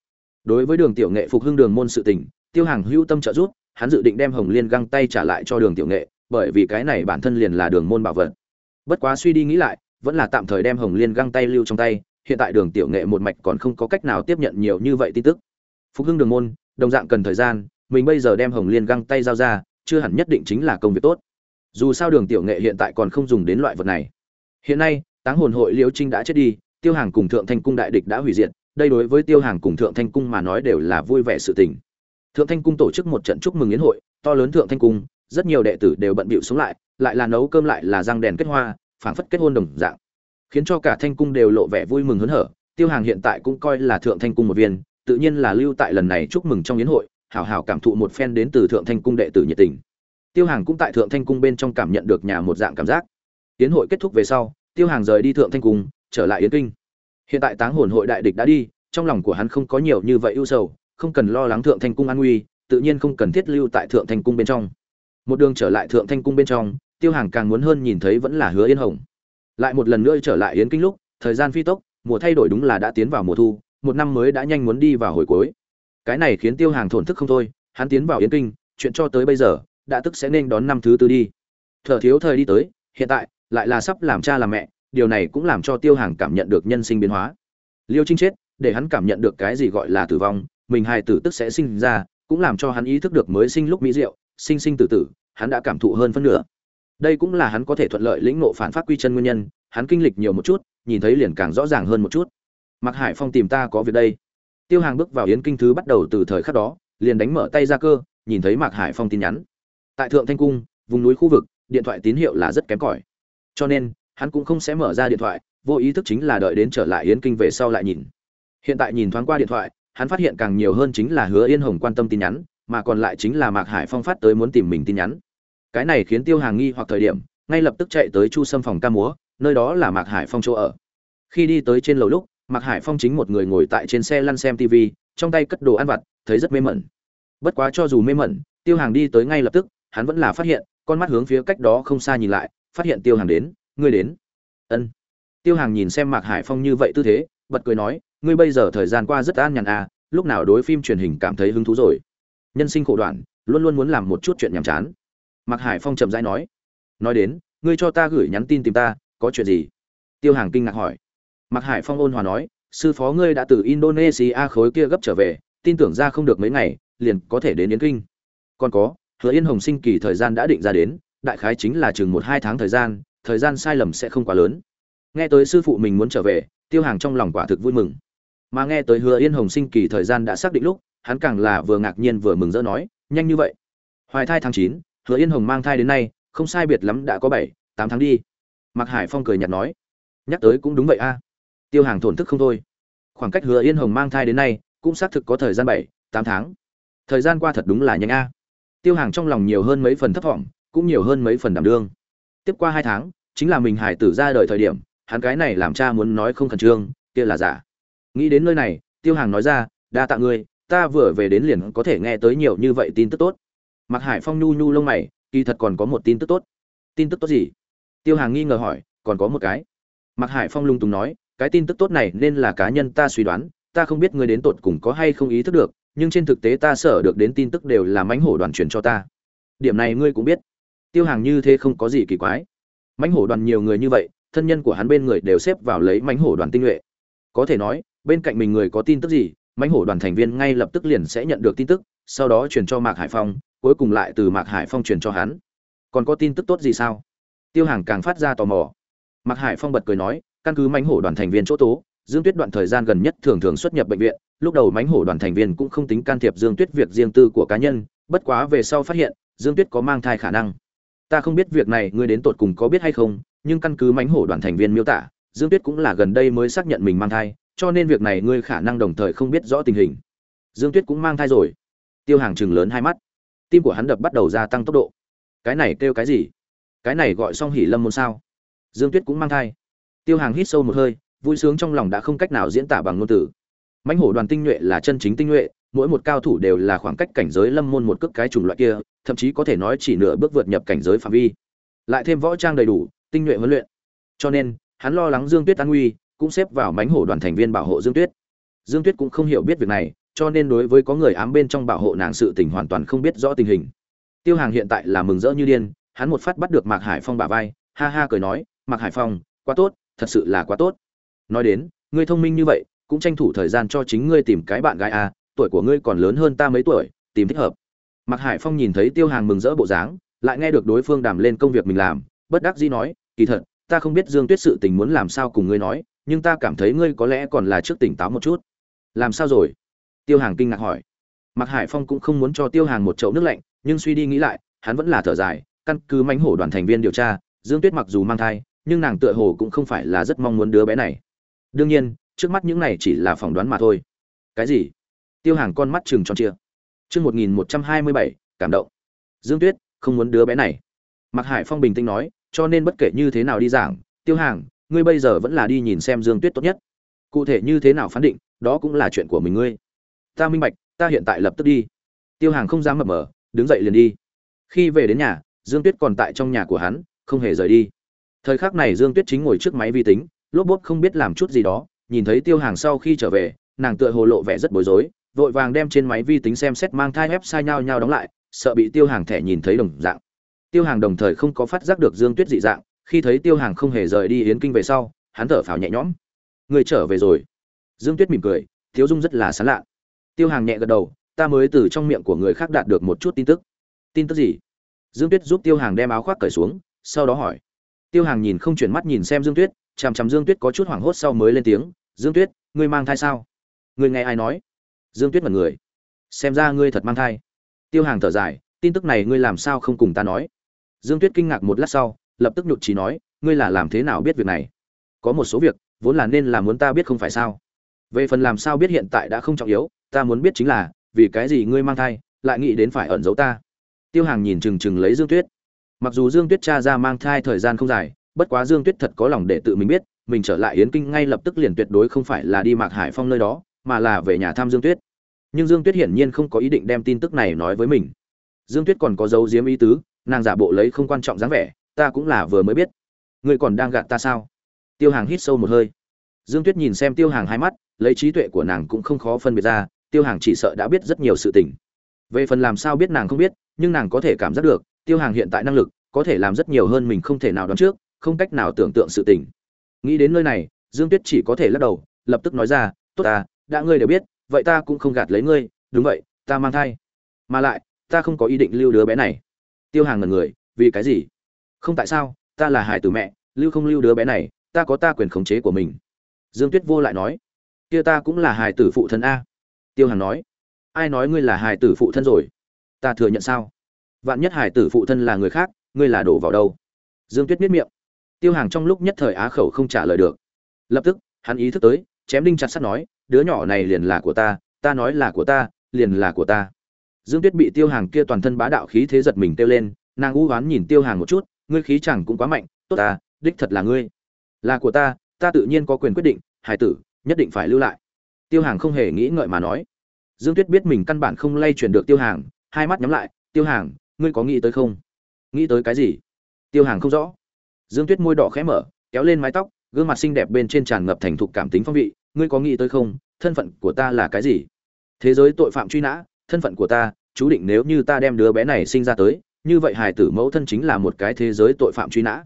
Đối với đường tiểu nghệ phục hưng đường môn sự tình tiêu hàng hữu tâm trợ giúp, hắn dự định đem hồng liên găng tay trả lại cho đường tiểu nghệ, bởi vì cái này bản thân liền là đường môn bảo vật. Bất quá suy đi nghĩ lại, vẫn là tạm thời đem hồng liên găng tay lưu trong tay, hiện tại đường tiểu nghệ một mạch còn không có cách nào tiếp nhận nhiều như vậy tin tức. Phục hưng đường môn, đồng dạng cần thời gian, mình bây giờ đem hồng liên găng tay giao ra, chưa hẳn nhất định chính là công việc tốt. Dù sao đường tiểu nghệ hiện tại còn không dùng đến loại vật này. Hiện nay, táng hồn hội liễu trinh đã chết đi, tiêu hàng cùng thượng thanh cung đại địch đã hủy diệt, đây đối với tiêu hàng cùng thượng thanh cung mà nói đều là vui vẻ sự tình thượng thanh cung tổ chức một trận chúc mừng yến hội, to lớn thượng thanh cung, rất nhiều đệ tử đều bận bịu xuống lại lại là nấu cơm lại là răng đèn kết hoa, phảng phất kết hôn đồng dạng. Khiến cho cả thanh cung đều lộ vẻ vui mừng hớn hở, tiêu hàng hiện tại cũng coi là thượng thanh cung một viên, tự nhiên là lưu tại lần này chúc mừng trong yến hội, hảo hảo cảm thụ một phen đến từ thượng thanh cung đệ tử nhiệt tình. Tiêu hàng cũng tại thượng thanh cung bên trong cảm nhận được nhà một dạng cảm giác. Yến hội kết thúc về sau, tiêu hàng rời đi thượng thanh cung, trở lại yến kinh. Hiện tại táng hồn hội đại địch đã đi, trong lòng của hắn không có nhiều như vậy ưu sầu không cần lo lắng thượng thanh cung an nguy, tự nhiên không cần thiết lưu tại thượng thanh cung bên trong. Một đường trở lại thượng thanh cung bên trong, tiêu hàng càng muốn hơn nhìn thấy vẫn là hứa yên hồng. Lại một lần nữa trở lại yến kinh lúc, thời gian phi tốc, mùa thay đổi đúng là đã tiến vào mùa thu, một năm mới đã nhanh muốn đi vào hồi cuối. Cái này khiến tiêu hàng thổn thức không thôi, hắn tiến vào yến kinh, chuyện cho tới bây giờ, đã tức sẽ nên đón năm thứ tư đi. Thở thiếu thời đi tới, hiện tại, lại là sắp làm cha làm mẹ, điều này cũng làm cho tiêu hàng cảm nhận được nhân sinh biến hóa. Liêu trinh chết, để hắn cảm nhận được cái gì gọi là tử vong mình hài tử tức sẽ sinh ra, cũng làm cho hắn ý thức được mới sinh lúc mỹ diệu, sinh sinh tử tử, hắn đã cảm thụ hơn phân nửa. Đây cũng là hắn có thể thuận lợi lĩnh ngộ phản phát quy chân nguyên nhân, hắn kinh lịch nhiều một chút, nhìn thấy liền càng rõ ràng hơn một chút. Mặc hải phong tìm ta có việc đây. Tiêu hàng bước vào yến kinh thứ bắt đầu từ thời khắc đó, liền đánh mở tay ra cơ, nhìn thấy mạc hải phong tin nhắn. Tại thượng thanh cung, vùng núi khu vực, điện thoại tín hiệu là rất kém cỏi. Cho nên, hắn cũng không sẽ mở ra điện thoại, vô ý thức chính là đợi đến trở lại yến kinh về sau lại nhìn. Hiện tại nhìn thoáng qua điện thoại hắn phát hiện càng nhiều hơn chính là hứa yên hồng quan tâm tin nhắn, mà còn lại chính là mạc hải phong phát tới muốn tìm mình tin nhắn. Cái này khiến tiêu hàng nghi hoặc thời điểm, ngay lập tức chạy tới chu sâm phòng ca múa, nơi đó là mạc hải phong chỗ ở. Khi đi tới trên lầu lúc, mạc hải phong chính một người ngồi tại trên xe lăn xem tv trong tay cất đồ ăn vặt, thấy rất mê mẩn. Bất quá cho dù mê mẩn, tiêu hàng đi tới ngay lập tức, hắn vẫn là phát hiện, con mắt hướng phía cách đó không xa nhìn lại, phát hiện tiêu hàng đến, ngươi đến. Ân. Tiêu hàng nhìn xem mạc hải phong như vậy tư thế, bật cười nói ngươi bây giờ thời gian qua rất an nhàn à lúc nào đối phim truyền hình cảm thấy hứng thú rồi? Nhân sinh khổ đoạn, luôn luôn muốn làm một chút chuyện nhàm chán. Mạc hải phong chậm rãi nói. Nói đến, ngươi cho ta gửi nhắn tin tìm ta, có chuyện gì? Tiêu hàng kinh ngạc hỏi. Mạc hải phong ôn hòa nói, sư phó ngươi đã từ indonesia khối kia gấp trở về, tin tưởng ra không được mấy ngày, liền có thể đến yến kinh. Còn có, hứa yên hồng sinh kỳ thời gian đã định ra đến, đại khái chính là chừng một hai tháng thời gian thời gian sai lầm sẽ không quá lớn. Nghe tới sư phụ mình muốn trở về, tiêu hàng trong lòng quả thực vui mừng mà nghe tới hứa yên hồng sinh kỳ thời gian đã xác định lúc, hắn càng là vừa ngạc nhiên vừa mừng rỡ nói, nhanh như vậy. Hoài thai tháng chín, hứa yên hồng mang thai đến nay, không sai biệt lắm đã có bảy, tám tháng đi. Mạc hải phong cười nhạt nói, nhắc tới cũng đúng vậy a. Tiêu hàng thổn thức không thôi. Khoảng cách hứa yên hồng mang thai đến nay, cũng xác thực có thời gian bảy, tám tháng. Thời gian qua thật đúng là nhanh a. Tiêu hàng trong lòng nhiều hơn mấy phần thấp vọng, cũng nhiều hơn mấy phần đảm đương. Tiếp qua hai tháng, chính là mình hải tử ra đời thời điểm, hắn cái này làm cha muốn nói không khẩn trương, kia là giả nghĩ đến nơi này, tiêu hàng nói ra, đa tạ ngươi, ta vừa về đến liền có thể nghe tới nhiều như vậy tin tức tốt. Mặc hải phong nhu nhu lông mày, kỳ thật còn có một tin tức tốt. Tin tức tốt gì? Tiêu hàng nghi ngờ hỏi, còn có một cái. Mặc hải phong lung tùng nói, cái tin tức tốt này nên là cá nhân ta suy đoán, ta không biết ngươi đến tột cùng có hay không ý thức được, nhưng trên thực tế ta sở được đến tin tức đều là mãnh hổ đoàn truyền cho ta. Điểm này ngươi cũng biết. Tiêu hàng như thế không có gì kỳ quái. Mãnh hổ đoàn nhiều người như vậy, thân nhân của hắn bên người đều xếp vào lấy mãnh hổ đoàn tinh nhuệ. Có thể nói bên cạnh mình người có tin tức gì, mãnh hổ đoàn thành viên ngay lập tức liền sẽ nhận được tin tức, sau đó truyền cho mạc hải phong, cuối cùng lại từ mạc hải phong truyền cho hắn. Còn có tin tức tốt gì sao? Tiêu hàng càng phát ra tò mò. Mạc hải phong bật cười nói, căn cứ mãnh hổ đoàn thành viên chỗ tố, dương tuyết đoạn thời gian gần nhất thường thường xuất nhập bệnh viện, lúc đầu mãnh hổ đoàn thành viên cũng không tính can thiệp dương tuyết việc riêng tư của cá nhân, bất quá về sau phát hiện, dương tuyết có mang thai khả năng. Ta không biết việc này ngươi đến tột cùng có biết hay không, nhưng căn cứ mãnh hổ đoàn thành viên miêu tả, dương tuyết cũng là gần đây mới xác nhận mình mang thai cho nên việc này ngươi khả năng đồng thời không biết rõ tình hình. Dương tuyết cũng mang thai rồi. Tiêu hàng chừng lớn hai mắt. Tim của hắn đập bắt đầu gia tăng tốc độ. Cái này kêu cái gì? Cái này gọi xong hỉ lâm môn sao? Dương tuyết cũng mang thai. Tiêu hàng hít sâu một hơi, vui sướng trong lòng đã không cách nào diễn tả bằng ngôn từ. Mãnh hổ đoàn tinh nhuệ là chân chính tinh nhuệ, mỗi một cao thủ đều là khoảng cách cảnh giới lâm môn một cước cái chủng loại kia, thậm chí có thể nói chỉ nửa bước vượt nhập cảnh giới phạm vi. Lại thêm võ trang đầy đủ, tinh nhuệ huấn luyện. Cho nên, hắn lo lắng dương tuyết an nguy cũng xếp vào mánh hổ đoàn thành viên bảo hộ dương tuyết. Dương tuyết cũng không hiểu biết việc này, cho nên đối với có người ám bên trong bảo hộ nàng sự tình hoàn toàn không biết rõ tình hình. Tiêu hàng hiện tại là mừng rỡ như điên, hắn một phát bắt được mạc hải phong bà vai, ha ha cười nói, mạc hải phong, quá tốt, thật sự là quá tốt. Nói đến, ngươi thông minh như vậy, cũng tranh thủ thời gian cho chính ngươi tìm cái bạn gái à tuổi của ngươi còn lớn hơn ta mấy tuổi, tìm thích hợp. Mạc hải phong nhìn thấy tiêu hàng mừng rỡ bộ dáng, lại nghe được đối phương đàm lên công việc mình làm, bất đắc dĩ nói, kỳ thật, ta không biết dương tuyết sự tình muốn làm sao cùng ngươi nói nhưng ta cảm thấy ngươi có lẽ còn là trước tỉnh táo một chút. Làm sao rồi? Tiêu hàng kinh ngạc hỏi. Mạc hải phong cũng không muốn cho tiêu hàng một chậu nước lạnh, nhưng suy đi nghĩ lại, hắn vẫn là thở dài, căn cứ mánh hổ đoàn thành viên điều tra, dương tuyết mặc dù mang thai, nhưng nàng tựa hồ cũng không phải là rất mong muốn đứa bé này. Đương nhiên, trước mắt những này chỉ là phỏng đoán mà thôi. Cái gì? Tiêu hàng con mắt chừng tròn chia chương một nghìn một trăm hai mươi bảy, cảm động. Dương tuyết, không muốn đứa bé này. Mạc hải phong bình tĩnh nói, cho nên bất kể như thế nào đi giảng, tiêu hàng ngươi bây giờ vẫn là đi nhìn xem dương tuyết tốt nhất. Cụ thể như thế nào phán định, đó cũng là chuyện của mình ngươi. Ta minh bạch, ta hiện tại lập tức đi. Tiêu hàng không dám mập mờ, đứng dậy liền đi. Khi về đến nhà, dương tuyết còn tại trong nhà của hắn, không hề rời đi. Thời khắc này dương tuyết chính ngồi trước máy vi tính, lốp bốt không biết làm chút gì đó, nhìn thấy tiêu hàng sau khi trở về, nàng tựa hồ lộ vẻ rất bối rối, vội vàng đem trên máy vi tính xem xét mang thai website nhau nhau đóng lại, sợ bị tiêu hàng thẻ nhìn thấy đồng dạng. Tiêu hàng đồng thời không có phát giác được dương tuyết dị dạng khi thấy tiêu hàng không hề rời đi yến kinh về sau, hắn thở phào nhẹ nhõm. Người trở về rồi. Dương tuyết mỉm cười, thiếu dung rất là sán lạ. Tiêu hàng nhẹ gật đầu, ta mới từ trong miệng của người khác đạt được một chút tin tức. Tin tức gì? Dương tuyết giúp tiêu hàng đem áo khoác cởi xuống, sau đó hỏi. Tiêu hàng nhìn không chuyển mắt nhìn xem dương tuyết, chằm chằm dương tuyết có chút hoảng hốt sau mới lên tiếng, dương tuyết, ngươi mang thai sao? Ngươi nghe ai nói? Dương tuyết mật người. Xem ra ngươi thật mang thai. Tiêu hàng thở dài, tin tức này ngươi làm sao không cùng ta nói? Dương tuyết kinh ngạc một lát sau lập tức nhụt trí nói, ngươi là làm thế nào biết việc này? Có một số việc, vốn là nên là muốn ta biết không phải sao? Về phần làm sao biết hiện tại đã không trọng yếu, ta muốn biết chính là, vì cái gì ngươi mang thai, lại nghĩ đến phải ẩn giấu ta? Tiêu hàng nhìn chừng chừng lấy dương tuyết. Mặc dù dương tuyết cha ra mang thai thời gian không dài, bất quá dương tuyết thật có lòng để tự mình biết, mình trở lại yến kinh ngay lập tức liền tuyệt đối không phải là đi mạc hải phong nơi đó, mà là về nhà thăm dương tuyết. Nhưng dương tuyết hiển nhiên không có ý định đem tin tức này nói với mình. Dương tuyết còn có dấu diếm ý tứ, nàng giả bộ lấy không quan trọng dáng vẻ ta cũng là vừa mới biết. Ngươi còn đang gạt ta sao? Tiêu hàng hít sâu một hơi. Dương tuyết nhìn xem tiêu hàng hai mắt, lấy trí tuệ của nàng cũng không khó phân biệt ra, tiêu hàng chỉ sợ đã biết rất nhiều sự tình. Về phần làm sao biết nàng không biết, nhưng nàng có thể cảm giác được, tiêu hàng hiện tại năng lực, có thể làm rất nhiều hơn mình không thể nào đoán trước, không cách nào tưởng tượng sự tình. Nghĩ đến nơi này, dương tuyết chỉ có thể lắc đầu, lập tức nói ra, tốt ta, đã ngươi đều biết, vậy ta cũng không gạt lấy ngươi, đúng vậy, ta mang thai. Mà lại, ta không có ý định lưu đứa bé này. Tiêu hàng ngần người, vì cái gì? Không tại sao, ta là hải tử mẹ, lưu không lưu đứa bé này, ta có ta quyền khống chế của mình. Dương tuyết vô lại nói, kia ta cũng là hải tử phụ thân a. Tiêu hàng nói, ai nói ngươi là hải tử phụ thân rồi? Ta thừa nhận sao? Vạn nhất hải tử phụ thân là người khác, ngươi là đổ vào đâu? Dương tuyết biết miệng. Tiêu hàng trong lúc nhất thời á khẩu không trả lời được. Lập tức, hắn ý thức tới, chém đinh chặt sắt nói, đứa nhỏ này liền là của ta ta nói là của ta, liền là của ta. Dương tuyết bị tiêu hàng kia toàn thân bá đạo khí thế giật mình tiêu lên, nàng u oán nhìn tiêu hàng một chút ngươi khí chẳng cũng quá mạnh, tốt ta, đích thật là ngươi. Là của ta ta tự nhiên có quyền quyết định hải tử, nhất định phải lưu lại. Tiêu hàng không hề nghĩ ngợi mà nói. Dương tuyết biết mình căn bản không lay chuyển được tiêu hàng, hai mắt nhắm lại, tiêu hàng, ngươi có nghĩ tới không? Nghĩ tới cái gì? Tiêu hàng không rõ. Dương tuyết môi đỏ khẽ mở, kéo lên mái tóc, gương mặt xinh đẹp bên trên tràn ngập thành thục cảm tính phong vị, ngươi có nghĩ tới không? Thân phận của ta là cái gì? Thế giới tội phạm truy nã, thân phận của ta, chú định nếu như ta đem đứa bé này sinh ra tới như vậy hài tử mẫu thân chính là một cái thế giới tội phạm truy nã.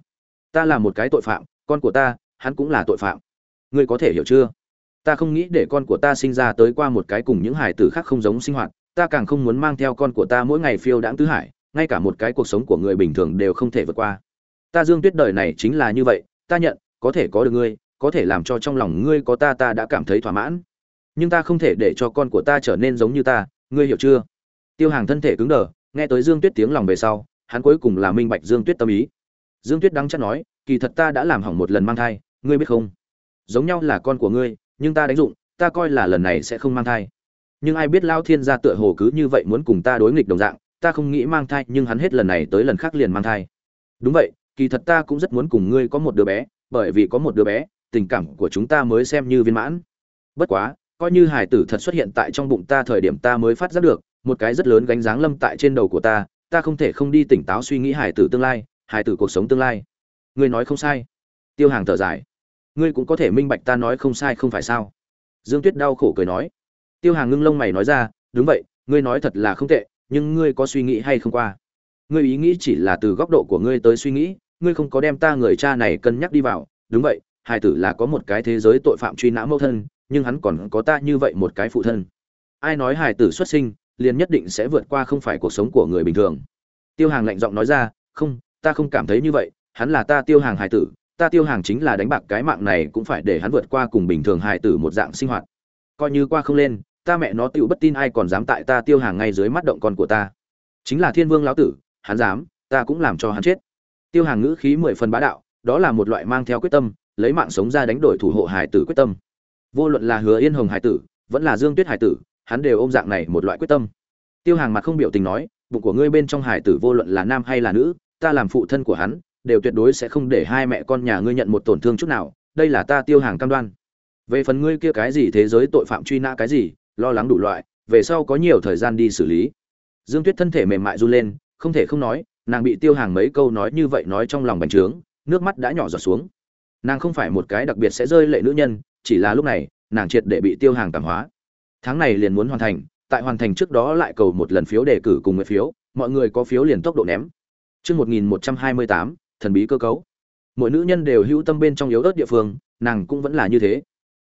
Ta là một cái tội phạm, con của ta, hắn cũng là tội phạm. Ngươi có thể hiểu chưa? Ta không nghĩ để con của ta sinh ra tới qua một cái cùng những hài tử khác không giống sinh hoạt, ta càng không muốn mang theo con của ta mỗi ngày phiêu đãng tứ hải, ngay cả một cái cuộc sống của người bình thường đều không thể vượt qua. Ta dương tuyết đời này chính là như vậy, ta nhận, có thể có được ngươi, có thể làm cho trong lòng ngươi có ta ta đã cảm thấy thỏa mãn. Nhưng ta không thể để cho con của ta trở nên giống như ta, ngươi hiểu chưa? Tiêu hàng thân thể cứng đờ nghe tới dương tuyết tiếng lòng về sau, hắn cuối cùng là minh bạch dương tuyết tâm ý. Dương tuyết đắng chắc nói, kỳ thật ta đã làm hỏng một lần mang thai, ngươi biết không? Giống nhau là con của ngươi, nhưng ta đánh dụng, ta coi là lần này sẽ không mang thai. Nhưng ai biết lao thiên gia tựa hồ cứ như vậy muốn cùng ta đối nghịch đồng dạng, ta không nghĩ mang thai, nhưng hắn hết lần này tới lần khác liền mang thai. Đúng vậy, kỳ thật ta cũng rất muốn cùng ngươi có một đứa bé, bởi vì có một đứa bé, tình cảm của chúng ta mới xem như viên mãn. Bất quá, coi như hải tử thật xuất hiện tại trong bụng ta thời điểm ta mới phát giác được một cái rất lớn gánh dáng lâm tại trên đầu của ta ta không thể không đi tỉnh táo suy nghĩ hải tử tương lai hải tử cuộc sống tương lai. Ngươi nói không sai. Tiêu hàng thở dài. Ngươi cũng có thể minh bạch ta nói không sai không phải sao? Dương tuyết đau khổ cười nói. Tiêu hàng ngưng lông mày nói ra, đúng vậy, ngươi nói thật là không tệ, nhưng ngươi có suy nghĩ hay không qua? Ngươi ý nghĩ chỉ là từ góc độ của ngươi tới suy nghĩ, ngươi không có đem ta người cha này cân nhắc đi vào. Đúng vậy hải tử là có một cái thế giới tội phạm truy nã mẫu thân, nhưng hắn còn có ta như vậy một cái phụ thân. Ai nói hải tử xuất sinh liền nhất định sẽ vượt qua không phải cuộc sống của người bình thường. Tiêu hàng lạnh giọng nói ra, không, ta không cảm thấy như vậy, hắn là ta tiêu hàng hải tử, ta tiêu hàng chính là đánh bạc cái mạng này cũng phải để hắn vượt qua cùng bình thường hải tử một dạng sinh hoạt. Coi như qua không lên, ta mẹ nó tựu bất tin ai còn dám tại ta tiêu hàng ngay dưới mắt động con của ta. Chính là thiên vương lão tử, hắn dám, ta cũng làm cho hắn chết. Tiêu hàng ngữ khí mười phần bá đạo, đó là một loại mang theo quyết tâm, lấy mạng sống ra đánh đổi thủ hộ hải tử quyết tâm. Vô luận là hứa yên hồng hải tử, vẫn là dương tuyết hải tử hắn đều ôm dạng này một loại quyết tâm. Tiêu hàng mặt không biểu tình nói, bụng của ngươi bên trong hải tử vô luận là nam hay là nữ, ta làm phụ thân của hắn, đều tuyệt đối sẽ không để hai mẹ con nhà ngươi nhận một tổn thương chút nào, đây là ta tiêu hàng cam đoan. Về phần ngươi kia cái gì thế giới tội phạm truy nã cái gì, lo lắng đủ loại, về sau có nhiều thời gian đi xử lý. Dương tuyết thân thể mềm mại run lên, không thể không nói, nàng bị tiêu hàng mấy câu nói như vậy nói trong lòng bành trướng, nước mắt đã nhỏ giọt xuống. Nàng không phải một cái đặc biệt sẽ rơi lệ nữ nhân, chỉ là lúc này, nàng triệt để bị tiêu hàng cảm hóa tháng này liền muốn hoàn thành, tại hoàn thành trước đó lại cầu một lần phiếu đề cử cùng người phiếu, mọi người có phiếu liền tốc độ ném. Chương một nghìn một trăm hai mươi tám, thần bí cơ cấu. Mỗi nữ nhân đều hữu tâm bên trong yếu ớt địa phương, nàng cũng vẫn là như thế.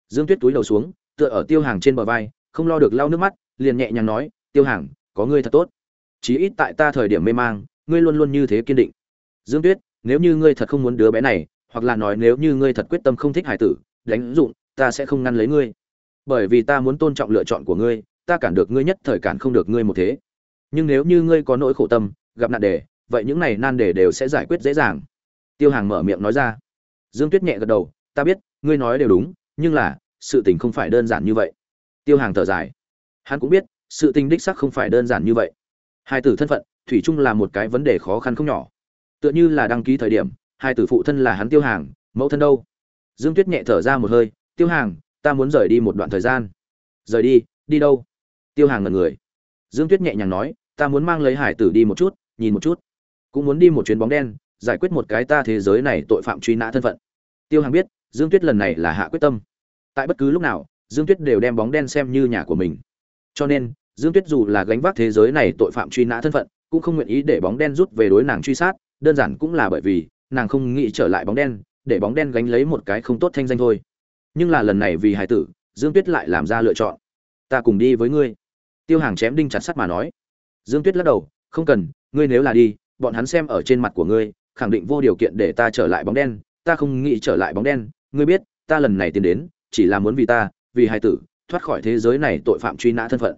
Dương tuyết túi đầu xuống, tựa ở tiêu hàng trên bờ vai, không lo được lau nước mắt, liền nhẹ nhàng nói, tiêu hàng, có ngươi thật tốt. Chí ít tại ta thời điểm mê mang, ngươi luôn luôn như thế kiên định. Dương tuyết, nếu như ngươi thật không muốn đứa bé này, hoặc là nói nếu như ngươi thật quyết tâm không thích hải tử, đánh dụng, ta sẽ không ngăn lấy ngươi bởi vì ta muốn tôn trọng lựa chọn của ngươi, ta cản được ngươi nhất thời cản không được ngươi một thế. Nhưng nếu như ngươi có nỗi khổ tâm, gặp nạn đề, vậy những này nan đề đều sẽ giải quyết dễ dàng. Tiêu hàng mở miệng nói ra. Dương tuyết nhẹ gật đầu, ta biết, ngươi nói đều đúng, nhưng là, sự tình không phải đơn giản như vậy. Tiêu hàng thở dài. Hắn cũng biết, sự tình đích sắc không phải đơn giản như vậy. Hai tử thân phận, thủy chung là một cái vấn đề khó khăn không nhỏ. Tựa như là đăng ký thời điểm, hai tử phụ thân là hắn tiêu hàng, mẫu thân đâu? Dương tuyết nhẹ thở ra một hơi, tiêu hàng ta muốn rời đi một đoạn thời gian. Rời đi đi đâu? Tiêu hàng ngần người. Dương tuyết nhẹ nhàng nói, ta muốn mang lấy hải tử đi một chút, nhìn một chút. Cũng muốn đi một chuyến bóng đen, giải quyết một cái ta thế giới này tội phạm truy nã thân phận. Tiêu hàng biết, dương tuyết lần này là hạ quyết tâm. Tại bất cứ lúc nào, dương tuyết đều đem bóng đen xem như nhà của mình. Cho nên, dương tuyết dù là gánh vác thế giới này tội phạm truy nã thân phận, cũng không nguyện ý để bóng đen rút về đối nàng truy sát, đơn giản cũng là bởi vì nàng không nghĩ trở lại bóng đen, để bóng đen gánh lấy một cái không tốt thanh danh thôi nhưng là lần này vì hải tử, dương tuyết lại làm ra lựa chọn. Ta cùng đi với ngươi. Tiêu hàng chém đinh chặt sắt mà nói. Dương tuyết lắc đầu, không cần, ngươi nếu là đi, bọn hắn xem ở trên mặt của ngươi, khẳng định vô điều kiện để ta trở lại bóng đen. Ta không nghĩ trở lại bóng đen. Ngươi biết, ta lần này tiến đến, chỉ là muốn vì ta, vì hai tử, thoát khỏi thế giới này tội phạm truy nã thân phận.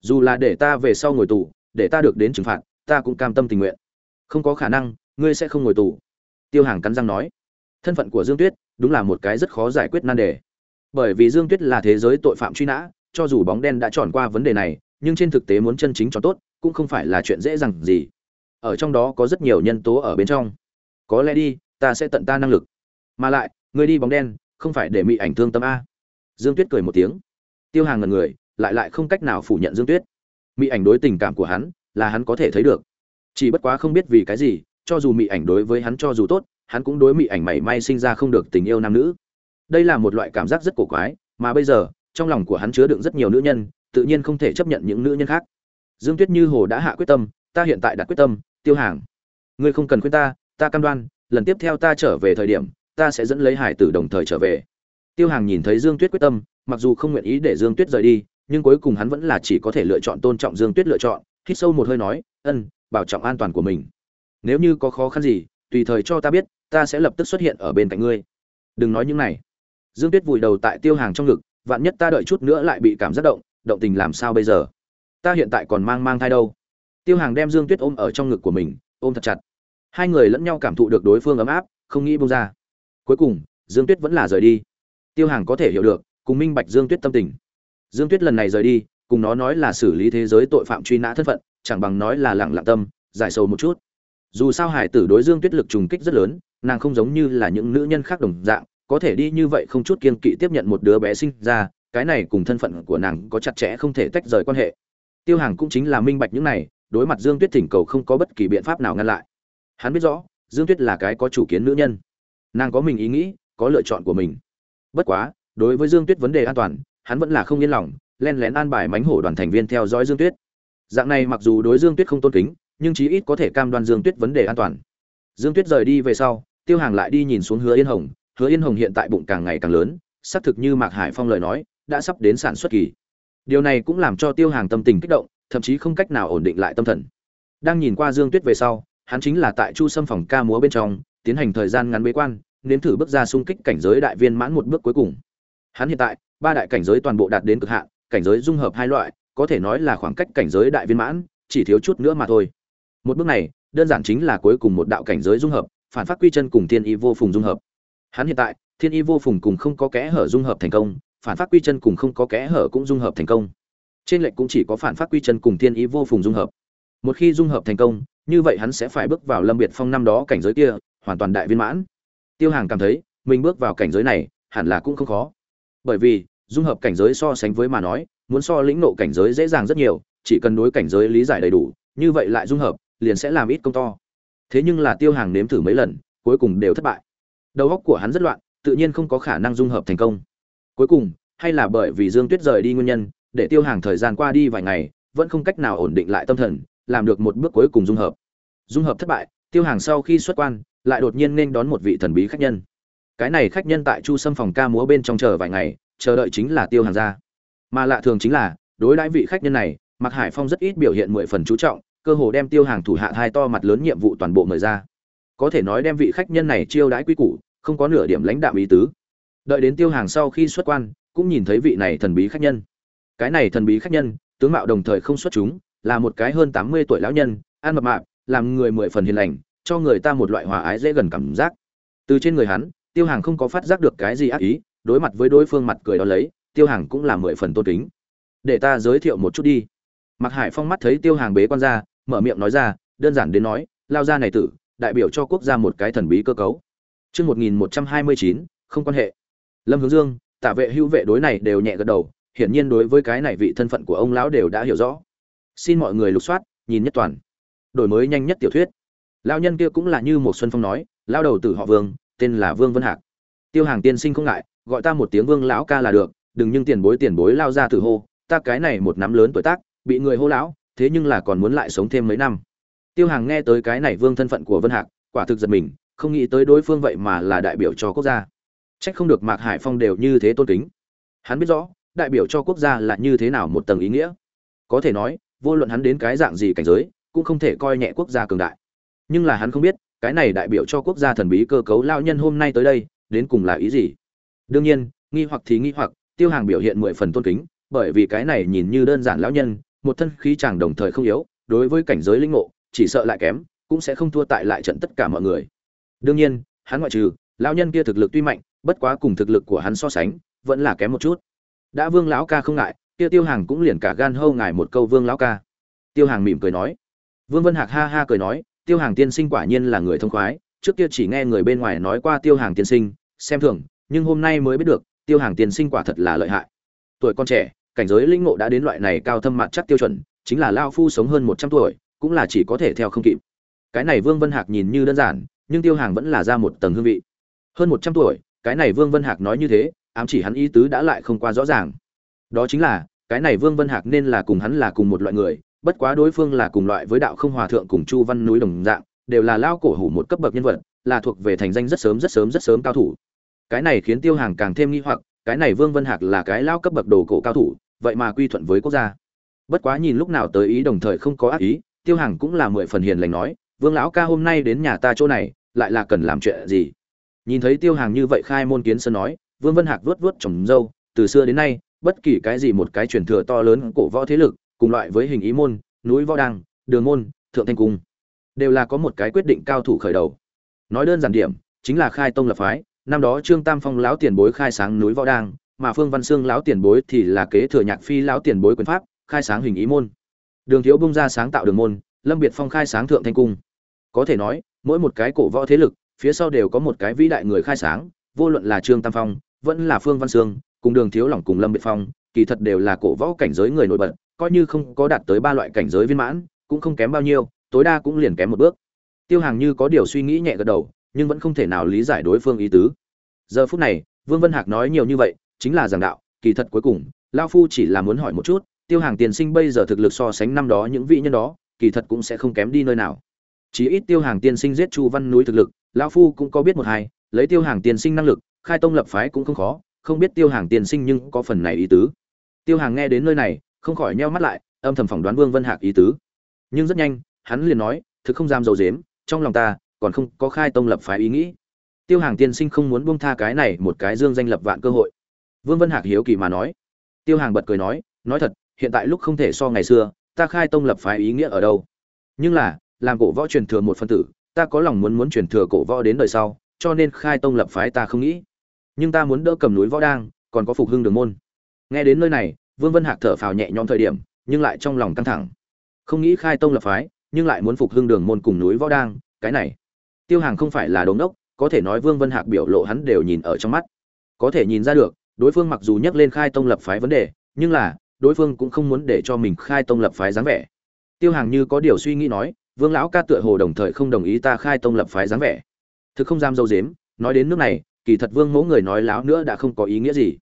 Dù là để ta về sau ngồi tù, để ta được đến trừng phạt, ta cũng cam tâm tình nguyện. Không có khả năng, ngươi sẽ không ngồi tù. Tiêu hàng cắn răng nói. Thân phận của dương tuyết đúng là một cái rất khó giải quyết nan đề. Bởi vì dương tuyết là thế giới tội phạm truy nã, cho dù bóng đen đã tròn qua vấn đề này, nhưng trên thực tế muốn chân chính cho tốt, cũng không phải là chuyện dễ dàng gì. Ở trong đó có rất nhiều nhân tố ở bên trong. Có lẽ đi, ta sẽ tận ta năng lực. Mà lại, người đi bóng đen, không phải để mị ảnh thương tâm a. Dương tuyết cười một tiếng. Tiêu hàng ngần người, lại lại không cách nào phủ nhận dương tuyết. Mị ảnh đối tình cảm của hắn, là hắn có thể thấy được. Chỉ bất quá không biết vì cái gì, cho dù mị ảnh đối với hắn cho dù tốt hắn cũng đối mị ảnh mảy may sinh ra không được tình yêu nam nữ. Đây là một loại cảm giác rất cổ quái, mà bây giờ, trong lòng của hắn chứa đựng rất nhiều nữ nhân, tự nhiên không thể chấp nhận những nữ nhân khác. Dương tuyết như hồ đã hạ quyết tâm, ta hiện tại đặt quyết tâm, tiêu hàng. Ngươi không cần khuyên ta ta cam đoan, lần tiếp theo ta trở về thời điểm, ta sẽ dẫn lấy hải tử đồng thời trở về. Tiêu hàng nhìn thấy dương tuyết quyết tâm, mặc dù không nguyện ý để dương tuyết rời đi, nhưng cuối cùng hắn vẫn là chỉ có thể lựa chọn tôn trọng dương tuyết lựa chọn, hít sâu một hơi nói, ân, bảo trọng an toàn của mình. Nếu như có khó khăn gì, tùy thời cho ta biết ta sẽ lập tức xuất hiện ở bên cạnh ngươi. Đừng nói những này. Dương tuyết vùi đầu tại tiêu hàng trong ngực, vạn nhất ta đợi chút nữa lại bị cảm giác động động tình làm sao bây giờ? Ta hiện tại còn mang mang thai đâu? Tiêu hàng đem dương tuyết ôm ở trong ngực của mình, ôm thật chặt. Hai người lẫn nhau cảm thụ được đối phương ấm áp, không nghĩ bông ra. Cuối cùng, dương tuyết vẫn là rời đi. Tiêu hàng có thể hiểu được, cùng minh bạch dương tuyết tâm tình. Dương tuyết lần này rời đi, cùng nó nói là xử lý thế giới tội phạm truy nã thân phận, chẳng bằng nói là lặng lặng tâm, giải sầu một chút. Dù sao hải tử đối dương tuyết lực trùng kích rất lớn nàng không giống như là những nữ nhân khác đồng dạng, có thể đi như vậy không chút kiên kỵ tiếp nhận một đứa bé sinh ra, cái này cùng thân phận của nàng có chặt chẽ không thể tách rời quan hệ. Tiêu hàng cũng chính là minh bạch những này, đối mặt dương tuyết thỉnh cầu không có bất kỳ biện pháp nào ngăn lại. Hắn biết rõ, dương tuyết là cái có chủ kiến nữ nhân. Nàng có mình ý nghĩ, có lựa chọn của mình. Bất quá, đối với dương tuyết vấn đề an toàn, hắn vẫn là không yên lòng len lén an bài mánh hổ đoàn thành viên theo dõi dương tuyết. Dạng này mặc dù đối dương tuyết không tôn kính, nhưng chí ít có thể cam đoan dương tuyết vấn đề an toàn. Dương tuyết rời đi về sau tiêu hàng lại đi nhìn xuống hứa yên hồng. Hứa yên hồng hiện tại bụng càng ngày càng lớn, xác thực như mạc hải phong lời nói, đã sắp đến sản xuất kỳ. Điều này cũng làm cho tiêu hàng tâm tình kích động, thậm chí không cách nào ổn định lại tâm thần. Đang nhìn qua dương tuyết về sau, hắn chính là tại chu sâm phòng ca múa bên trong, tiến hành thời gian ngắn bế quan, nếm thử bước ra xung kích cảnh giới đại viên mãn một bước cuối cùng. Hắn hiện tại, ba đại cảnh giới toàn bộ đạt đến cực hạn, cảnh giới dung hợp hai loại, có thể nói là khoảng cách cảnh giới đại viên mãn, chỉ thiếu chút nữa mà thôi. Một bước này, đơn giản chính là cuối cùng một đạo cảnh giới dung hợp phản phát quy chân cùng thiên y vô phùng dung hợp. Hắn hiện tại, thiên y vô phùng cùng không có kẽ hở dung hợp thành công, phản phát quy chân cùng không có kẽ hở cũng dung hợp thành công. Trên lệnh cũng chỉ có phản phát quy chân cùng thiên y vô phùng dung hợp. Một khi dung hợp thành công, như vậy hắn sẽ phải bước vào lâm biệt phong năm đó cảnh giới kia, hoàn toàn đại viên mãn. Tiêu hàng cảm thấy, mình bước vào cảnh giới này, hẳn là cũng không khó. Bởi vì, dung hợp cảnh giới so sánh với mà nói, muốn so lĩnh nộ cảnh giới dễ dàng rất nhiều, chỉ cần đối cảnh giới lý giải đầy đủ, như vậy lại dung hợp, liền sẽ làm ít công to thế nhưng là tiêu hàng nếm thử mấy lần, cuối cùng đều thất bại. Đầu óc của hắn rất loạn, tự nhiên không có khả năng dung hợp thành công. Cuối cùng, hay là bởi vì dương tuyết rời đi nguyên nhân, để tiêu hàng thời gian qua đi vài ngày, vẫn không cách nào ổn định lại tâm thần, làm được một bước cuối cùng dung hợp. Dung hợp thất bại, tiêu hàng sau khi xuất quan, lại đột nhiên nên đón một vị thần bí khách nhân. Cái này khách nhân tại chu sâm phòng ca múa bên trong chờ vài ngày, chờ đợi chính là tiêu hàng ra mà lạ thường chính là, đối đãi vị khách nhân này mặc hải phong rất ít biểu hiện mười phần chú trọng cơ hồ đem tiêu hàng thủ hạ hai to mặt lớn nhiệm vụ toàn bộ mời ra. Có thể nói đem vị khách nhân này chiêu đãi quy củ, không có nửa điểm lãnh đạo ý tứ. Đợi đến tiêu hàng sau khi xuất quan, cũng nhìn thấy vị này thần bí khách nhân. Cái này thần bí khách nhân, tướng mạo đồng thời không xuất chúng, là một cái hơn tám mươi tuổi lão nhân, ăn mập mạp, làm người mười phần hiền lành, cho người ta một loại hòa ái dễ gần cảm giác. Từ trên người hắn, tiêu hàng không có phát giác được cái gì ác ý, đối mặt với đối phương mặt cười đó lấy, tiêu hàng cũng là mười phần tôn kính. Để ta giới thiệu một chút đi. Mặc hải phong mắt thấy tiêu hàng bế quan ra mở miệng nói ra đơn giản đến nói lao gia này tử đại biểu cho quốc gia một cái thần bí cơ cấu Trước 1129, không quan hệ. Lâm Hướng Dương, Tạ Vệ Hữu Vệ đối này đều nhẹ gật đầu, hiển nhiên đối với cái này vị thân phận của ông lão đều đã hiểu rõ. Xin mọi người lục soát, nhìn nhất toàn. Đổi mới nhanh nhất tiểu thuyết. Lão nhân kia cũng là như một xuân phong nói, lão đầu tử họ Vương, tên là Vương Vân Hạc. Tiêu Hàng tiên sinh không ngại, gọi ta một tiếng Vương lão ca là được, đừng nhưng tiền bối tiền bối lao ra tử hô, ta cái này một nắm lớn tuổi tác, bị người hô lão, thế nhưng là còn muốn lại sống thêm mấy năm. Tiêu Hàng nghe tới cái này Vương thân phận của Vân Hạc, quả thực giật mình, không nghĩ tới đối phương vậy mà là đại biểu cho quốc gia. Trách không được Mạc Hải Phong đều như thế tôn kính. Hắn biết rõ, đại biểu cho quốc gia là như thế nào một tầng ý nghĩa. Có thể nói, vô luận hắn đến cái dạng gì cảnh giới, cũng không thể coi nhẹ quốc gia cường đại. Nhưng là hắn không biết, cái này đại biểu cho quốc gia thần bí cơ cấu lao nhân hôm nay tới đây, đến cùng là ý gì. Đương nhiên, nghi hoặc thì nghi hoặc, Tiêu Hàng biểu hiện mười phần tôn kính, bởi vì cái này nhìn như đơn giản lão nhân, một thân khí chàng đồng thời không yếu, đối với cảnh giới linh ngộ, chỉ sợ lại kém, cũng sẽ không thua tại lại trận tất cả mọi người. Đương nhiên, hắn ngoại trừ, lão nhân kia thực lực tuy mạnh, bất quá cùng thực lực của hắn so sánh, vẫn là kém một chút. Đã Vương lão ca không ngại, kia Tiêu Hàng cũng liền cả gan hô ngài một câu Vương lão ca. Tiêu Hàng mỉm cười nói. Vương Vân Hạc ha ha cười nói, Tiêu Hàng tiên sinh quả nhiên là người thông khoái, trước kia chỉ nghe người bên ngoài nói qua Tiêu Hàng tiên sinh, xem thường nhưng hôm nay mới biết được tiêu hàng tiên sinh quả thật là lợi hại tuổi con trẻ cảnh giới linh ngộ đã đến loại này cao thâm mặt chắc tiêu chuẩn, chính là lao phu sống hơn một trăm tuổi, cũng là chỉ có thể theo không kịp. Cái này vương vân hạc nhìn như đơn giản, nhưng tiêu hàng vẫn là ra một tầng hương vị. Hơn một trăm tuổi, cái này vương vân hạc nói như thế, ám chỉ hắn ý tứ đã lại không qua rõ ràng. Đó chính là, cái này vương vân hạc nên là cùng hắn là cùng một loại người, bất quá đối phương là cùng loại với đạo không hòa thượng cùng chu văn núi đồng dạng, đều là lao cổ hủ một cấp bậc nhân vật, là thuộc về thành danh rất sớm rất sớm rất sớm cao thủ. Cái này khiến tiêu hàng càng thêm nghi hoặc cái này vương vân hạc là cái lao cấp bậc đồ cổ cao thủ, vậy mà quy thuận với quốc gia. Bất quá nhìn lúc nào tới ý đồng thời không có ác ý, tiêu hàng cũng là mười phần hiền lành nói, vương lão ca hôm nay đến nhà ta chỗ này, lại là cần làm chuyện gì? Nhìn thấy tiêu hàng như vậy khai môn kiến sơn nói, vương vân hạc vuốt vuốt trồng dâu, từ xưa đến nay, bất kỳ cái gì một cái truyền thừa to lớn cổ võ thế lực, cùng loại với hình ý môn, núi võ đăng, đường môn, thượng thanh cung, đều là có một cái quyết định cao thủ khởi đầu. Nói đơn giản điểm, chính là khai tông lập phái năm đó trương tam phong lão tiền bối khai sáng núi võ đang mà phương văn sương lão tiền bối thì là kế thừa nhạc phi lão tiền bối quyền pháp, khai sáng hình ý môn. Đường thiếu bung ra sáng tạo đường môn, lâm biệt phong khai sáng thượng thanh cung. Có thể nói, mỗi một cái cổ võ thế lực, phía sau đều có một cái vĩ đại người khai sáng, vô luận là trương tam phong, vẫn là phương văn sương, cùng đường thiếu lỏng cùng lâm biệt phong, kỳ thật đều là cổ võ cảnh giới người nổi bật, coi như không có đạt tới ba loại cảnh giới viên mãn, cũng không kém bao nhiêu, tối đa cũng liền kém một bước. Tiêu hàng như có điều suy nghĩ nhẹ gật đầu nhưng vẫn không thể nào lý giải đối phương ý tứ. Giờ phút này, vương vân hạc nói nhiều như vậy, chính là giảng đạo, kỳ thật cuối cùng, lao phu chỉ là muốn hỏi một chút, tiêu hàng tiền sinh bây giờ thực lực so sánh năm đó những vị nhân đó, kỳ thật cũng sẽ không kém đi nơi nào. Chỉ ít tiêu hàng tiên sinh giết chu văn núi thực lực, lao phu cũng có biết một hai, lấy tiêu hàng tiên sinh năng lực, khai tông lập phái cũng không khó, không biết tiêu hàng tiên sinh nhưng có phần này ý tứ. Tiêu hàng nghe đến nơi này, không khỏi nheo mắt lại, âm thầm phỏng đoán vương vân hạc ý tứ. Nhưng rất nhanh, hắn liền nói, thực không dám dầu dếm, trong lòng ta còn không có khai tông lập phái ý nghĩ. Tiêu hàng tiên sinh không muốn buông tha cái này một cái dương danh lập vạn cơ hội. Vương vân hạc hiếu kỳ mà nói. Tiêu hàng bật cười nói nói thật, hiện tại lúc không thể so ngày xưa, ta khai tông lập phái ý nghĩa ở đâu? Nhưng là, làm cổ võ truyền thừa một phân tử, ta có lòng muốn muốn truyền thừa cổ võ đến đời sau, cho nên khai tông lập phái ta không nghĩ. Nhưng ta muốn đỡ cầm núi võ đang, còn có phục hưng đường môn. Nghe đến nơi này, vương vân hạc thở phào nhẹ nhõm thời điểm, nhưng lại trong lòng căng thẳng. Không nghĩ khai tông lập phái, nhưng lại muốn phục hưng đường môn cùng núi võ đang, cái này tiêu hàng không phải là đống đốc, có thể nói vương vân hạc biểu lộ hắn đều nhìn ở trong mắt. Có thể nhìn ra được, đối phương mặc dù nhắc lên khai tông lập phái vấn đề, nhưng là, đối phương cũng không muốn để cho mình khai tông lập phái dáng vẻ. Tiêu hàng như có điều suy nghĩ nói, vương lão ca tựa hồ đồng thời không đồng ý ta khai tông lập phái dáng vẻ. Thực không dám dâu dếm, nói đến nước này, kỳ thật vương mẫu người nói láo nữa đã không có ý nghĩa gì.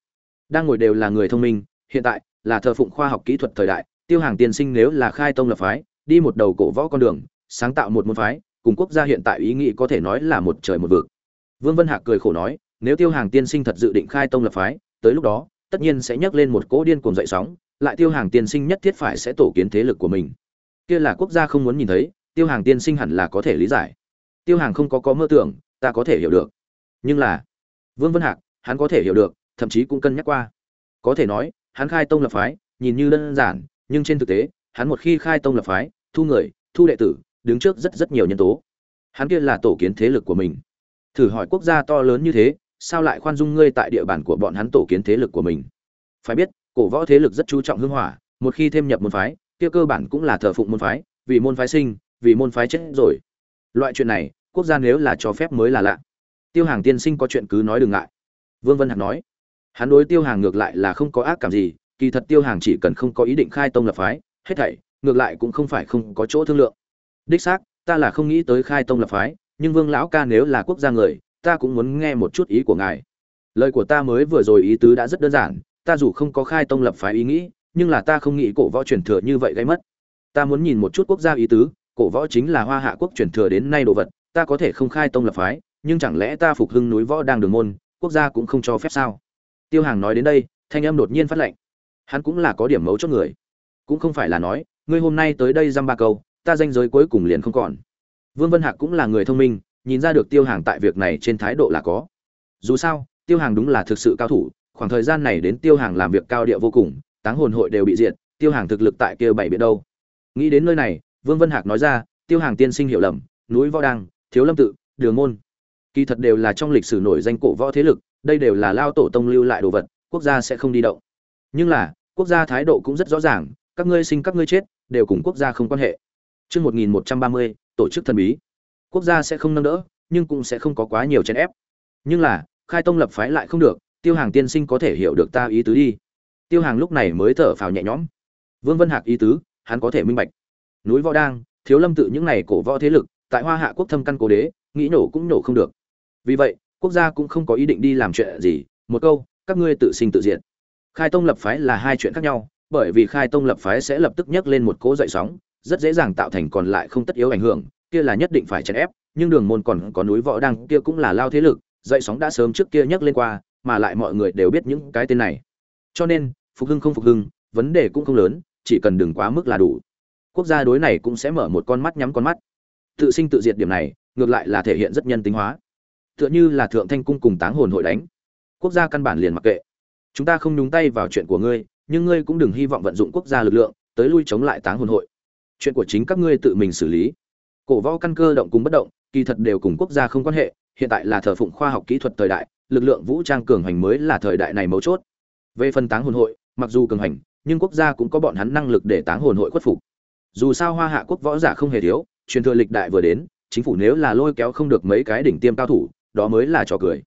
Đang ngồi đều là người thông minh, hiện tại là thờ phụng khoa học kỹ thuật thời đại, tiêu hàng tiên sinh nếu là khai tông lập phái, đi một đầu cổ võ con đường, sáng tạo một môn phái cùng quốc gia hiện tại ý nghĩ có thể nói là một trời một vực. Vương vân hạc cười khổ nói, nếu tiêu hàng tiên sinh thật dự định khai tông lập phái, tới lúc đó, tất nhiên sẽ nhấc lên một cỗ điên cuồng dậy sóng, lại tiêu hàng tiên sinh nhất thiết phải sẽ tổ kiến thế lực của mình. Kia là quốc gia không muốn nhìn thấy, tiêu hàng tiên sinh hẳn là có thể lý giải. Tiêu hàng không có có mơ tưởng, ta có thể hiểu được. Nhưng là, vương vân hạc, hắn có thể hiểu được, thậm chí cũng cân nhắc qua. Có thể nói, hắn khai tông lập phái, nhìn như đơn giản, nhưng trên thực tế, hắn một khi khai tông lập phái, thu người, thu đệ tử đứng trước rất rất nhiều nhân tố. Hắn kia là tổ kiến thế lực của mình. Thử hỏi quốc gia to lớn như thế, sao lại khoan dung ngươi tại địa bàn của bọn hắn tổ kiến thế lực của mình? Phải biết, cổ võ thế lực rất chú trọng hương hỏa, một khi thêm nhập môn phái, kia cơ bản cũng là thờ phụng môn phái, vì môn phái sinh, vì môn phái chết rồi. Loại chuyện này, quốc gia nếu là cho phép mới là lạ. Tiêu hàng tiên sinh có chuyện cứ nói đừng ngại. Vương vân hạc nói, hắn đối tiêu hàng ngược lại là không có ác cảm gì, kỳ thật tiêu hàng chỉ cần không có ý định khai tông lập phái, hết thảy, ngược lại cũng không phải không có chỗ thương lượng đích xác, ta là không nghĩ tới khai tông lập phái, nhưng vương lão ca nếu là quốc gia người, ta cũng muốn nghe một chút ý của ngài. Lời của ta mới vừa rồi ý tứ đã rất đơn giản, ta dù không có khai tông lập phái ý nghĩ, nhưng là ta không nghĩ cổ võ truyền thừa như vậy gây mất. Ta muốn nhìn một chút quốc gia ý tứ, cổ võ chính là hoa hạ quốc truyền thừa đến nay đồ vật, ta có thể không khai tông lập phái, nhưng chẳng lẽ ta phục hưng núi võ đang đường môn, quốc gia cũng không cho phép sao? Tiêu hàng nói đến đây, thanh âm đột nhiên phát lệnh hắn cũng là có điểm mấu chốt người. Cũng không phải là nói, ngươi hôm nay tới đây dăm ba câu ta danh giới cuối cùng liền không còn. Vương vân hạc cũng là người thông minh, nhìn ra được tiêu hàng tại việc này trên thái độ là có. Dù sao, tiêu hàng đúng là thực sự cao thủ, khoảng thời gian này đến tiêu hàng làm việc cao địa vô cùng, táng hồn hội đều bị diệt, tiêu hàng thực lực tại kia bảy biển đâu. Nghĩ đến nơi này, vương vân hạc nói ra, tiêu hàng tiên sinh hiểu lầm, núi võ đăng, thiếu lâm tự, đường môn. Kỳ thật đều là trong lịch sử nổi danh cổ võ thế lực, đây đều là lao tổ tông lưu lại đồ vật, quốc gia sẽ không đi động. Nhưng là, quốc gia thái độ cũng rất rõ ràng, các ngươi sinh các ngươi chết, đều cùng quốc gia không quan hệ. Trước 1130, tổ chức thần bí. Quốc gia sẽ không nâng đỡ, nhưng cũng sẽ không có quá nhiều chèn ép. Nhưng là, khai tông lập phái lại không được tiêu hàng tiên sinh có thể hiểu được ta ý tứ đi. Tiêu hàng lúc này mới thở phào nhẹ nhõm. Vương vân hạc ý tứ hắn có thể minh bạch. Núi võ đang thiếu lâm tự những này cổ võ thế lực tại hoa hạ quốc thâm căn cố đế nghĩ nổ cũng nổ không được. Vì vậy quốc gia cũng không có ý định đi làm chuyện gì một câu các ngươi tự sinh tự diệt. Khai tông lập phái là hai chuyện khác nhau bởi vì khai tông lập phái sẽ lập tức nhấc lên một cỗ dậy sóng rất dễ dàng tạo thành còn lại không tất yếu ảnh hưởng, kia là nhất định phải chèn ép, nhưng đường môn còn có núi võ đăng, kia cũng là lao thế lực, dậy sóng đã sớm trước kia nhắc lên qua, mà lại mọi người đều biết những cái tên này. Cho nên, phục hưng không phục hưng, vấn đề cũng không lớn, chỉ cần đừng quá mức là đủ. Quốc gia đối này cũng sẽ mở một con mắt nhắm con mắt. Tự sinh tự diệt điểm này, ngược lại là thể hiện rất nhân tính hóa. Tựa như là thượng thanh cung cùng táng hồn hội đánh. Quốc gia căn bản liền mặc kệ. Chúng ta không nhúng tay vào chuyện của ngươi, nhưng ngươi cũng đừng hy vọng vận dụng quốc gia lực lượng, tới lui chống lại táng hồn hội chuyện của chính các ngươi tự mình xử lý. Cổ võ căn cơ động cùng bất động, kỳ thật đều cùng quốc gia không quan hệ, hiện tại là thờ phụng khoa học kỹ thuật thời đại, lực lượng vũ trang cường hành mới là thời đại này mấu chốt. Về phân táng hồn hội, mặc dù cường hành, nhưng quốc gia cũng có bọn hắn năng lực để táng hồn hội khuất phục. Dù sao hoa hạ quốc võ giả không hề thiếu, truyền thừa lịch đại vừa đến, chính phủ nếu là lôi kéo không được mấy cái đỉnh tiêm cao thủ, đó mới là trò cười.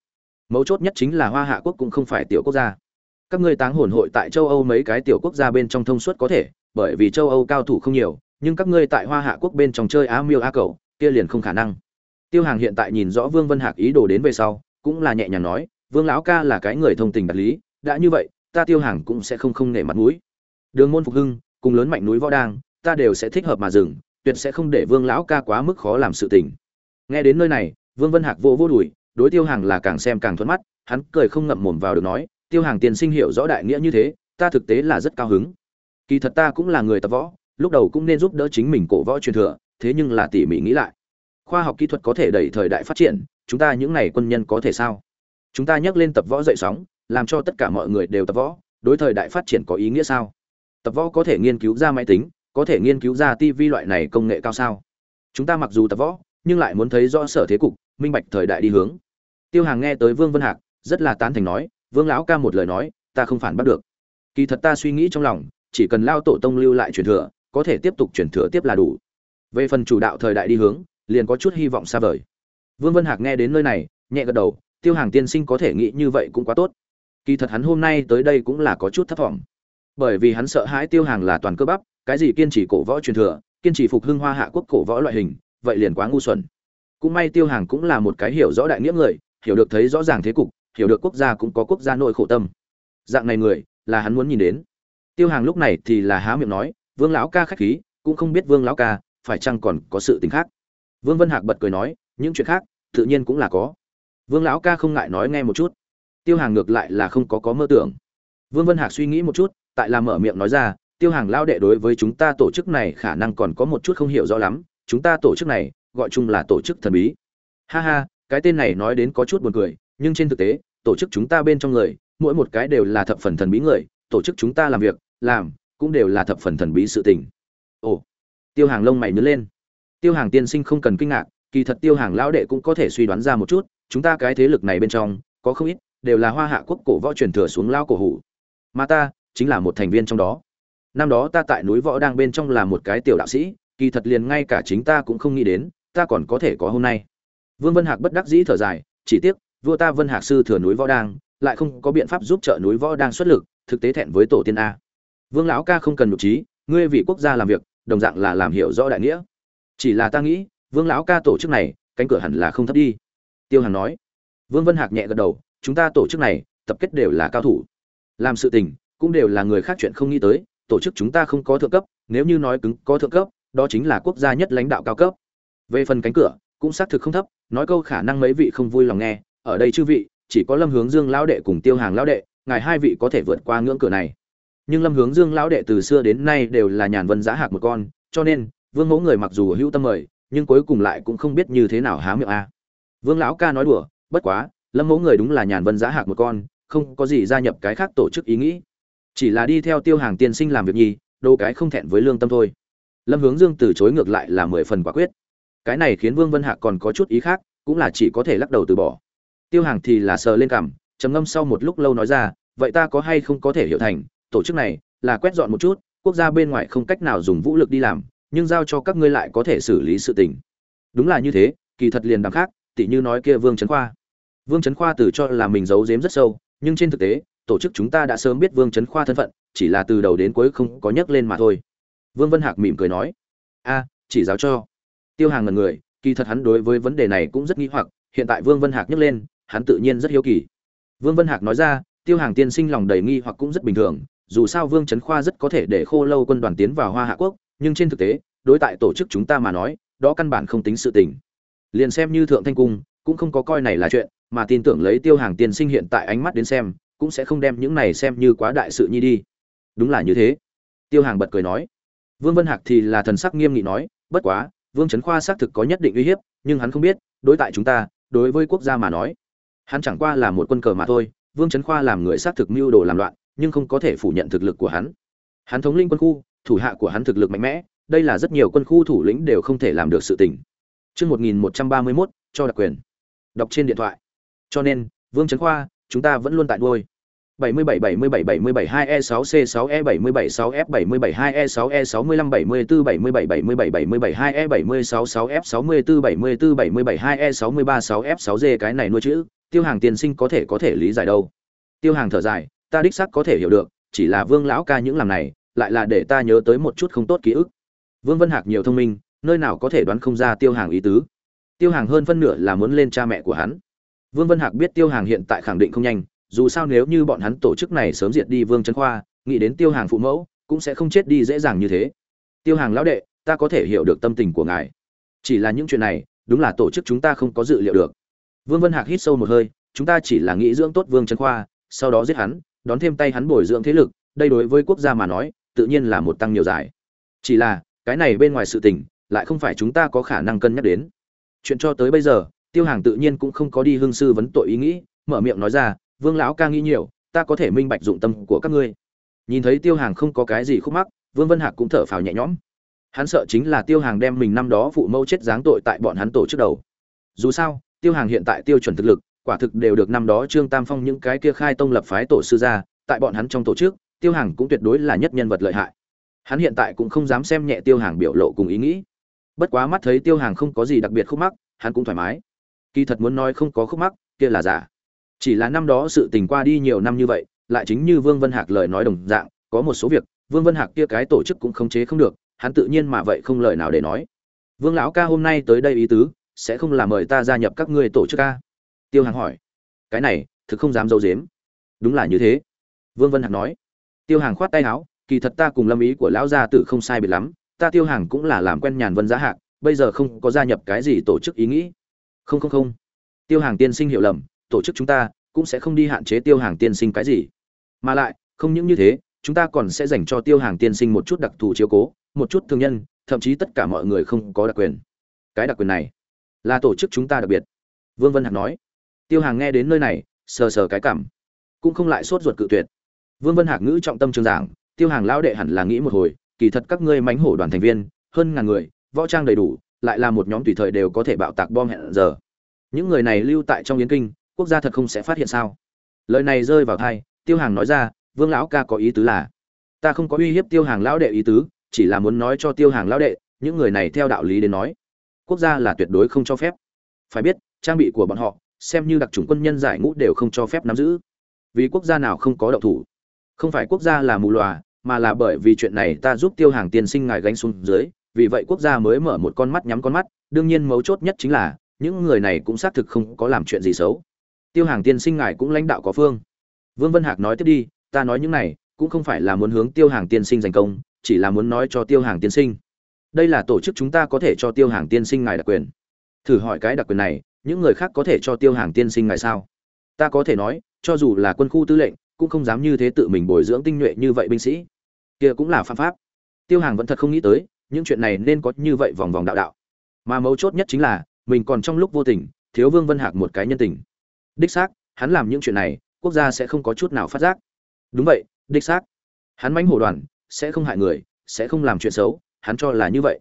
Mấu chốt nhất chính là hoa hạ quốc cũng không phải tiểu quốc gia. Các ngươi táng hồn hội tại châu âu mấy cái tiểu quốc gia bên trong thông suốt có thể, bởi vì châu âu cao thủ không nhiều nhưng các ngươi tại hoa hạ quốc bên trong chơi á miêu á cầu kia liền không khả năng. Tiêu hàng hiện tại nhìn rõ vương vân hạc ý đồ đến về sau, cũng là nhẹ nhàng nói, vương lão ca là cái người thông tình đạt lý, đã như vậy, ta tiêu hàng cũng sẽ không không nể mặt mũi. Đường môn phục hưng, cùng lớn mạnh núi võ đang, ta đều sẽ thích hợp mà dừng, tuyệt sẽ không để vương lão ca quá mức khó làm sự tình. Nghe đến nơi này, vương vân hạc vô vô đùi, đối tiêu hàng là càng xem càng thuận mắt, hắn cười không ngậm mồm vào được nói, tiêu hàng tiền sinh hiểu rõ đại nghĩa như thế, ta thực tế là rất cao hứng. Kỳ thật ta cũng là người tập võ lúc đầu cũng nên giúp đỡ chính mình cổ võ truyền thừa, thế nhưng là tỉ mỉ nghĩ lại. Khoa học kỹ thuật có thể đẩy thời đại phát triển, chúng ta những này quân nhân có thể sao? Chúng ta nhắc lên tập võ dậy sóng, làm cho tất cả mọi người đều tập võ, đối thời đại phát triển có ý nghĩa sao? Tập võ có thể nghiên cứu ra máy tính, có thể nghiên cứu ra tivi loại này công nghệ cao sao? Chúng ta mặc dù tập võ, nhưng lại muốn thấy rõ sở thế cục, minh bạch thời đại đi hướng. Tiêu hàng nghe tới vương vân hạc, rất là tán thành nói, vương lão ca một lời nói, ta không phản bắt được. Kỳ thật ta suy nghĩ trong lòng, chỉ cần lao tổ tông lưu lại truyền thừa có thể tiếp tục truyền thừa tiếp là đủ. Về phần chủ đạo thời đại đi hướng, liền có chút hy vọng xa vời. Vương vân hạc nghe đến nơi này, nhẹ gật đầu, tiêu hàng tiên sinh có thể nghĩ như vậy cũng quá tốt. Kỳ thật hắn hôm nay tới đây cũng là có chút thất vọng. Bởi vì hắn sợ hãi tiêu hàng là toàn cơ bắp, cái gì kiên trì cổ võ truyền thừa, kiên trì phục hưng hoa hạ quốc cổ võ loại hình, vậy liền quá ngu xuẩn. Cũng may tiêu hàng cũng là một cái hiểu rõ đại nghĩa người, hiểu được thấy rõ ràng thế cục, hiểu được quốc gia cũng có quốc gia nội khổ tâm. Dạng này người, là hắn muốn nhìn đến. Tiêu hàng lúc này thì là há miệng nói vương lão ca khách khí, cũng không biết vương lão ca, phải chăng còn có sự tình khác? Vương vân hạc bật cười nói, những chuyện khác, tự nhiên cũng là có. Vương lão ca không ngại nói nghe một chút. Tiêu hàng ngược lại là không có có mơ tưởng. Vương vân hạc suy nghĩ một chút, tại là mở miệng nói ra, tiêu hàng lao đệ đối với chúng ta tổ chức này khả năng còn có một chút không hiểu rõ lắm, chúng ta tổ chức này, gọi chung là tổ chức thần bí. Ha ha, cái tên này nói đến có chút buồn cười, nhưng trên thực tế, tổ chức chúng ta bên trong người, mỗi một cái đều là thập phần thần bí người, tổ chức chúng ta làm việc, làm cũng đều là thập phần thần bí sự tình. Ồ, tiêu hàng lông mày nhớ lên. Tiêu hàng tiên sinh không cần kinh ngạc, kỳ thật tiêu hàng lão đệ cũng có thể suy đoán ra một chút, chúng ta cái thế lực này bên trong, có không ít, đều là hoa hạ quốc cổ võ truyền thừa xuống lao cổ hủ. Mà ta, chính là một thành viên trong đó. Năm đó ta tại núi võ đang bên trong là một cái tiểu đạo sĩ, kỳ thật liền ngay cả chính ta cũng không nghĩ đến, ta còn có thể có hôm nay. Vương vân hạc bất đắc dĩ thở dài, chỉ tiếc, vua ta vân hạc sư thừa núi võ đang, lại không có biện pháp giúp trợ núi võ đang xuất lực, thực tế thẹn với tổ tiên a vương lão ca không cần nhục trí, ngươi vì quốc gia làm việc, đồng dạng là làm hiểu rõ đại nghĩa. Chỉ là ta nghĩ, vương lão ca tổ chức này, cánh cửa hẳn là không thấp đi. Tiêu hàn nói. Vương vân hạc nhẹ gật đầu, chúng ta tổ chức này, tập kết đều là cao thủ. Làm sự tình, cũng đều là người khác chuyện không nghĩ tới, tổ chức chúng ta không có thượng cấp, nếu như nói cứng, có thượng cấp, đó chính là quốc gia nhất lãnh đạo cao cấp. Về phần cánh cửa, cũng xác thực không thấp, nói câu khả năng mấy vị không vui lòng nghe, ở đây chư vị, chỉ có lâm hướng dương lão đệ cùng tiêu hàng lão đệ, ngài hai vị có thể vượt qua ngưỡng cửa này nhưng lâm hướng dương lão đệ từ xưa đến nay đều là nhàn vân giá hạc một con, cho nên, vương mẫu người mặc dù hữu tâm mời, nhưng cuối cùng lại cũng không biết như thế nào há miệng a. Vương lão ca nói đùa, bất quá, lâm mẫu người đúng là nhàn vân giá hạc một con, không có gì gia nhập cái khác tổ chức ý nghĩ. Chỉ là đi theo tiêu hàng tiên sinh làm việc nhi đâu cái không thẹn với lương tâm thôi. Lâm hướng dương từ chối ngược lại là mười phần quả quyết. Cái này khiến vương vân hạc còn có chút ý khác, cũng là chỉ có thể lắc đầu từ bỏ. Tiêu hàng thì là sờ lên cảm trầm ngâm sau một lúc lâu nói ra, vậy ta có hay không có thể hiểu thành tổ chức này là quét dọn một chút, quốc gia bên ngoài không cách nào dùng vũ lực đi làm, nhưng giao cho các ngươi lại có thể xử lý sự tình. Đúng là như thế, kỳ thật liền đằng khác, tỉ như nói kia vương trấn khoa. Vương trấn khoa từ cho là mình giấu giếm rất sâu, nhưng trên thực tế, tổ chức chúng ta đã sớm biết vương trấn khoa thân phận, chỉ là từ đầu đến cuối không có nhắc lên mà thôi. Vương vân hạc mỉm cười nói, a, chỉ giáo cho. Tiêu hàng ngần người, kỳ thật hắn đối với vấn đề này cũng rất nghĩ hoặc, hiện tại vương vân hạc nhắc lên, hắn tự nhiên rất hiếu kỳ. Vương vân hạc nói ra, tiêu hàng tiên sinh lòng đầy nghi hoặc cũng rất bình thường dù sao vương trấn khoa rất có thể để khô lâu quân đoàn tiến vào hoa hạ quốc, nhưng trên thực tế, đối tại tổ chức chúng ta mà nói, đó căn bản không tính sự tình. Liền xem như thượng thanh cung, cũng không có coi này là chuyện, mà tin tưởng lấy tiêu hàng tiên sinh hiện tại ánh mắt đến xem, cũng sẽ không đem những này xem như quá đại sự nhi đi. Đúng là như thế. Tiêu hàng bật cười nói. Vương vân hạc thì là thần sắc nghiêm nghị nói, bất quá, vương trấn khoa xác thực có nhất định uy hiếp, nhưng hắn không biết, đối tại chúng ta, đối với quốc gia mà nói, hắn chẳng qua là một quân cờ mà thôi, vương trấn khoa làm người xác thực mưu đồ làm loạn nhưng không có thể phủ nhận thực lực của hắn hắn thống linh quân khu thủ hạ của hắn thực lực mạnh mẽ đây là rất nhiều quân khu thủ lĩnh đều không thể làm được sự tình Chương 1131, cho đặc quyền. Đọc trên điện thoại. Cho nên, Vương Trấn Khoa, chúng ta vẫn luôn tại đuôi. 77 77 77 2E6C6E 77 6F 77 2E6E 65 74 77 77 77 2E 76 6F 64 74 77 2E 63 6F 6G cái này nuôi chữ, Tiêu Hàng tiền sinh có thể có thể lý giải đâu. Tiêu Hàng thở dài, ta đích xác có thể hiểu được, chỉ là Vương lão ca những làm này, lại là để ta nhớ tới một chút không tốt ký ức. Vương Vân Hạc nhiều thông minh, nơi nào có thể đoán không ra Tiêu Hàng ý tứ. Tiêu Hàng hơn phân nửa là muốn lên cha mẹ của hắn. Vương Vân Hạc biết Tiêu Hàng hiện tại khẳng định không nhanh, dù sao nếu như bọn hắn tổ chức này sớm diệt đi Vương Trấn Khoa, nghĩ đến Tiêu Hàng phụ mẫu, cũng sẽ không chết đi dễ dàng như thế. Tiêu Hàng lão đệ, ta có thể hiểu được tâm tình của ngài. Chỉ là những chuyện này, đúng là tổ chức chúng ta không có dự liệu được. Vương Vân Hạc hít sâu một hơi, chúng ta chỉ là nghĩ dưỡng tốt Vương Trấn Khoa, sau đó giết hắn, đón thêm tay hắn bồi dưỡng thế lực, đây đối với quốc gia mà nói, tự nhiên là một tăng nhiều giải. Chỉ là, cái này bên ngoài sự tình, lại không phải chúng ta có khả năng cân nhắc đến. Chuyện cho tới bây giờ tiêu hàng tự nhiên cũng không có đi hương sư vấn tội ý nghĩ mở miệng nói ra vương lão ca nghĩ nhiều ta có thể minh bạch dụng tâm của các ngươi. Nhìn thấy tiêu hàng không có cái gì khúc mắc vương vân hạc cũng thở phào nhẹ nhõm. Hắn sợ chính là tiêu hàng đem mình năm đó phụ mâu chết giáng tội tại bọn hắn tổ trước đầu. Dù sao tiêu hàng hiện tại tiêu chuẩn thực lực quả thực đều được năm đó trương tam phong những cái kia khai tông lập phái tổ sư ra, tại bọn hắn trong tổ chức, tiêu hàng cũng tuyệt đối là nhất nhân vật lợi hại. Hắn hiện tại cũng không dám xem nhẹ tiêu hàng biểu lộ cùng ý nghĩ. Bất quá mắt thấy tiêu hàng không có gì đặc biệt khúc mắc, hắn cũng thoải mái. Kỳ thật muốn nói không có khúc mắc, kia là giả. Chỉ là năm đó sự tình qua đi nhiều năm như vậy, lại chính như vương vân hạc lời nói đồng dạng, có một số việc, vương vân hạc kia cái tổ chức cũng khống chế không được, hắn tự nhiên mà vậy không lời nào để nói. Vương lão ca hôm nay tới đây ý tứ, sẽ không là mời ta gia nhập các ngươi tổ chức ca tiêu hàng hỏi. Cái này, thực không dám d i ấ u dếm. Đúng là như thế. Vương vân hạc nói. Tiêu hàng khoát tay áo, kỳ thật ta cùng lâm ý của lão gia tử không sai biệt lắm. Ta tiêu hàng cũng là làm quen nhàn vân giá hạc, bây giờ không có gia nhập cái gì tổ chức ý nghĩ. Không không không. Tiêu hàng tiên sinh hiểu lầm, tổ chức chúng ta cũng sẽ không đi hạn chế tiêu hàng tiên sinh cái gì. Mà lại, không những như thế, chúng ta còn sẽ dành cho tiêu hàng tiên sinh một chút đặc thù chiếu cố, một chút thương nhân, thậm chí tất cả mọi người không có đặc quyền. Cái đặc quyền này là tổ chức chúng ta đặc biệt. Vương vân hạc nói tiêu hàng nghe đến nơi này, sờ sờ cái cảm, cũng không lại sốt ruột cự tuyệt. Vương vân hạc ngữ trọng tâm trường giảng, tiêu hàng lão đệ hẳn là nghĩ một hồi, kỳ thật các ngươi mánh hổ đoàn thành viên, hơn ngàn người, võ trang đầy đủ, lại là một nhóm tùy thời đều có thể bạo tạc bom hẹn giờ. Những người này lưu tại trong yến kinh, quốc gia thật không sẽ phát hiện sao? Lời này rơi vào thai tiêu hàng nói ra, vương lão ca có ý tứ là, ta không có uy hiếp tiêu hàng lão đệ ý tứ, chỉ là muốn nói cho tiêu hàng lão đệ, những người này theo đạo lý đến nói, quốc gia là tuyệt đối không cho phép. Phải biết, trang bị của bọn họ xem như đặc trùng quân nhân giải ngũ đều không cho phép nắm giữ. Vì quốc gia nào không có động thủ. Không phải quốc gia là mù lòa, mà là bởi vì chuyện này ta giúp tiêu hàng tiên sinh ngài gánh xuống dưới, vì vậy quốc gia mới mở một con mắt nhắm con mắt, đương nhiên mấu chốt nhất chính là, những người này cũng xác thực không có làm chuyện gì xấu. Tiêu hàng tiên sinh ngài cũng lãnh đạo có phương. Vương vân hạc nói tiếp đi, ta nói những này, cũng không phải là muốn hướng tiêu hàng tiên sinh giành công, chỉ là muốn nói cho tiêu hàng tiên sinh. Đây là tổ chức chúng ta có thể cho tiêu hàng tiên sinh ngài đặc quyền. Thử hỏi cái đặc quyền này những người khác có thể cho tiêu hàng tiên sinh ngài sao? Ta có thể nói, cho dù là quân khu tư lệnh, cũng không dám như thế tự mình bồi dưỡng tinh nhuệ như vậy binh sĩ. Kia cũng là phạm pháp. Tiêu hàng vẫn thật không nghĩ tới, những chuyện này nên có như vậy vòng vòng đạo đạo. Mà mấu chốt nhất chính là, mình còn trong lúc vô tình, thiếu vương vân hạc một cái nhân tình. Đích xác, hắn làm những chuyện này, quốc gia sẽ không có chút nào phát giác. Đúng vậy, đích xác. Hắn mánh hổ đoàn, sẽ không hại người, sẽ không làm chuyện xấu, hắn cho là như vậy.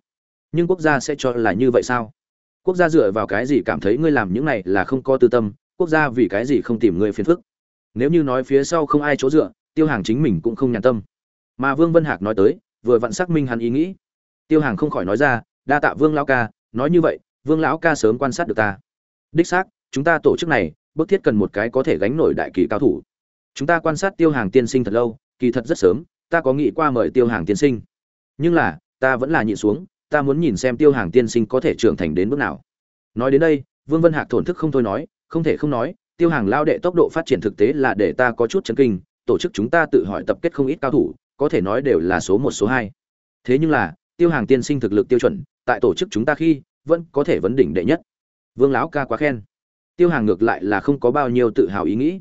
Nhưng quốc gia sẽ cho là như vậy sao? Quốc gia dựa vào cái gì cảm thấy ngươi làm những này là không có tư tâm, quốc gia vì cái gì không tìm ngươi phiền phức? Nếu như nói phía sau không ai chỗ dựa, tiêu hàng chính mình cũng không nhàn tâm. Mà vương vân hạc nói tới, vừa vặn xác minh hắn ý nghĩ. Tiêu hàng không khỏi nói ra, đa tạ vương lão ca, nói như vậy, vương lão ca sớm quan sát được ta. Đích xác, chúng ta tổ chức này, bức thiết cần một cái có thể gánh nổi đại kỳ cao thủ. Chúng ta quan sát tiêu hàng tiên sinh thật lâu, kỳ thật rất sớm, ta có nghĩ qua mời tiêu hàng tiên sinh. Nhưng là, ta vẫn là nhịn xuống ta muốn nhìn xem tiêu hàng tiên sinh có thể trưởng thành đến bước nào. Nói đến đây, vương vân hạc thổn thức không thôi nói, không thể không nói, tiêu hàng lao đệ tốc độ phát triển thực tế là để ta có chút chấn kinh, tổ chức chúng ta tự hỏi tập kết không ít cao thủ, có thể nói đều là số một, số hai. Thế nhưng là, tiêu hàng tiên sinh thực lực tiêu chuẩn, tại tổ chức chúng ta khi, vẫn có thể vấn đỉnh đệ nhất. Vương lão ca quá khen. Tiêu hàng ngược lại là không có bao nhiêu tự hào ý nghĩ.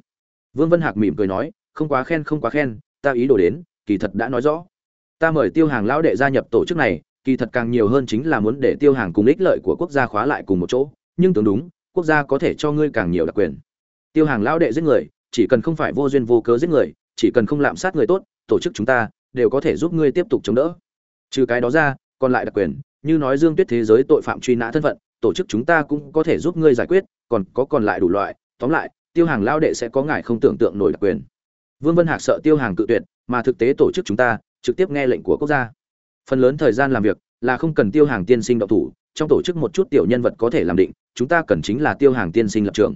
Vương vân hạc mỉm cười nói, không quá khen, không quá khen, ta ý đồ đến, kỳ thật đã nói rõ. Ta mời tiêu hàng lão đệ gia nhập tổ chức này kỳ thật càng nhiều hơn chính là muốn để tiêu hàng cùng ích lợi của quốc gia khóa lại cùng một chỗ, nhưng tưởng đúng, quốc gia có thể cho ngươi càng nhiều đặc quyền. Tiêu hàng lão đệ giết người, chỉ cần không phải vô duyên vô cớ giết người, chỉ cần không lạm sát người tốt, tổ chức chúng ta, đều có thể giúp ngươi tiếp tục chống đỡ. Trừ cái đó ra, còn lại đặc quyền, như nói dương tuyết thế giới tội phạm truy nã thân phận, tổ chức chúng ta cũng có thể giúp ngươi giải quyết, còn có còn lại đủ loại. Tóm lại, tiêu hàng lao đệ sẽ có ngài không tưởng tượng nổi đặc quyền. Vương vân hạc sợ tiêu hàng cự tuyệt, mà thực tế tổ chức chúng ta, trực tiếp nghe lệnh của quốc gia phần lớn thời gian làm việc là không cần tiêu hàng tiên sinh động thủ, trong tổ chức một chút tiểu nhân vật có thể làm định, chúng ta cần chính là tiêu hàng tiên sinh lập trường.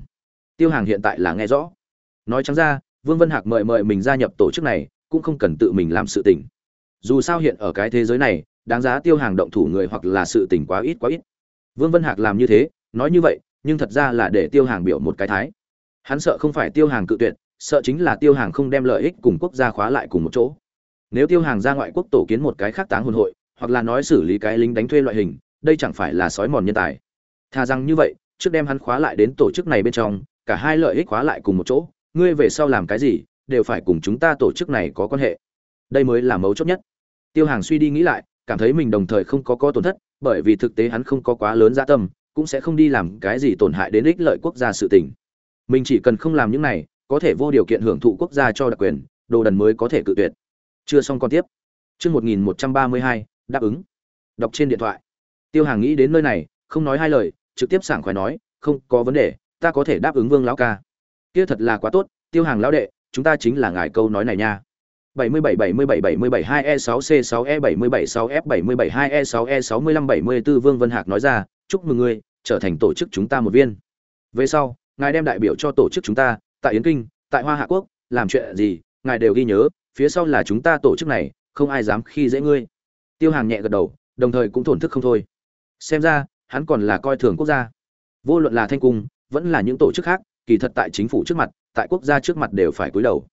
Tiêu hàng hiện tại là nghe rõ. Nói trắng ra, vương vân hạc mời mời mình gia nhập tổ chức này, cũng không cần tự mình làm sự tình. Dù sao hiện ở cái thế giới này, đáng giá tiêu hàng động thủ người hoặc là sự tình quá ít quá ít. Vương vân hạc làm như thế, nói như vậy, nhưng thật ra là để tiêu hàng biểu một cái thái. Hắn sợ không phải tiêu hàng cự tuyệt, sợ chính là tiêu hàng không đem lợi ích cùng quốc gia khóa lại cùng một chỗ nếu tiêu hàng ra ngoại quốc tổ kiến một cái khác táng hồn hội, hoặc là nói xử lý cái lính đánh thuê loại hình, đây chẳng phải là sói mòn nhân tài. Thà rằng như vậy, trước đem hắn khóa lại đến tổ chức này bên trong, cả hai lợi ích khóa lại cùng một chỗ, ngươi về sau làm cái gì, đều phải cùng chúng ta tổ chức này có quan hệ. Đây mới là mấu chốt nhất. Tiêu hàng suy đi nghĩ lại, cảm thấy mình đồng thời không có có tổn thất, bởi vì thực tế hắn không có quá lớn gia tâm, cũng sẽ không đi làm cái gì tổn hại đến ích lợi quốc gia sự tình. Mình chỉ cần không làm những này, có thể vô điều kiện hưởng thụ quốc gia cho đặc quyền, đồ đần mới có thể cự tuyệt chưa xong còn tiếp. Chương một nghìn một trăm ba mươi hai đáp ứng. Đọc trên điện thoại. Tiêu hàng nghĩ đến nơi này không nói hai lời trực tiếp sảng khoái nói không có vấn đề ta có thể đáp ứng vương lão ca. Kia thật là quá tốt tiêu hàng lão đệ chúng ta chính là ngài câu nói này nha. 77 77 77 2E6C6E 77 6F 77 2E6E 65 74 Vương Vân Hạc nói ra, chúc mừng ngươi, trở thành tổ chức chúng ta một viên. Về sau, ngài đem đại biểu cho tổ chức chúng ta, tại Yến Kinh, tại Hoa Hạ Quốc, làm chuyện gì, ngài đều ghi nhớ, phía sau là chúng ta tổ chức này, không ai dám khi dễ ngươi. Tiêu Hàng nhẹ gật đầu, đồng thời cũng thổn thức không thôi. Xem ra, hắn còn là coi thường quốc gia. Vô luận là Thanh Cung, vẫn là những tổ chức khác, kỳ thật tại chính phủ trước mặt, tại quốc gia trước mặt đều phải cúi đầu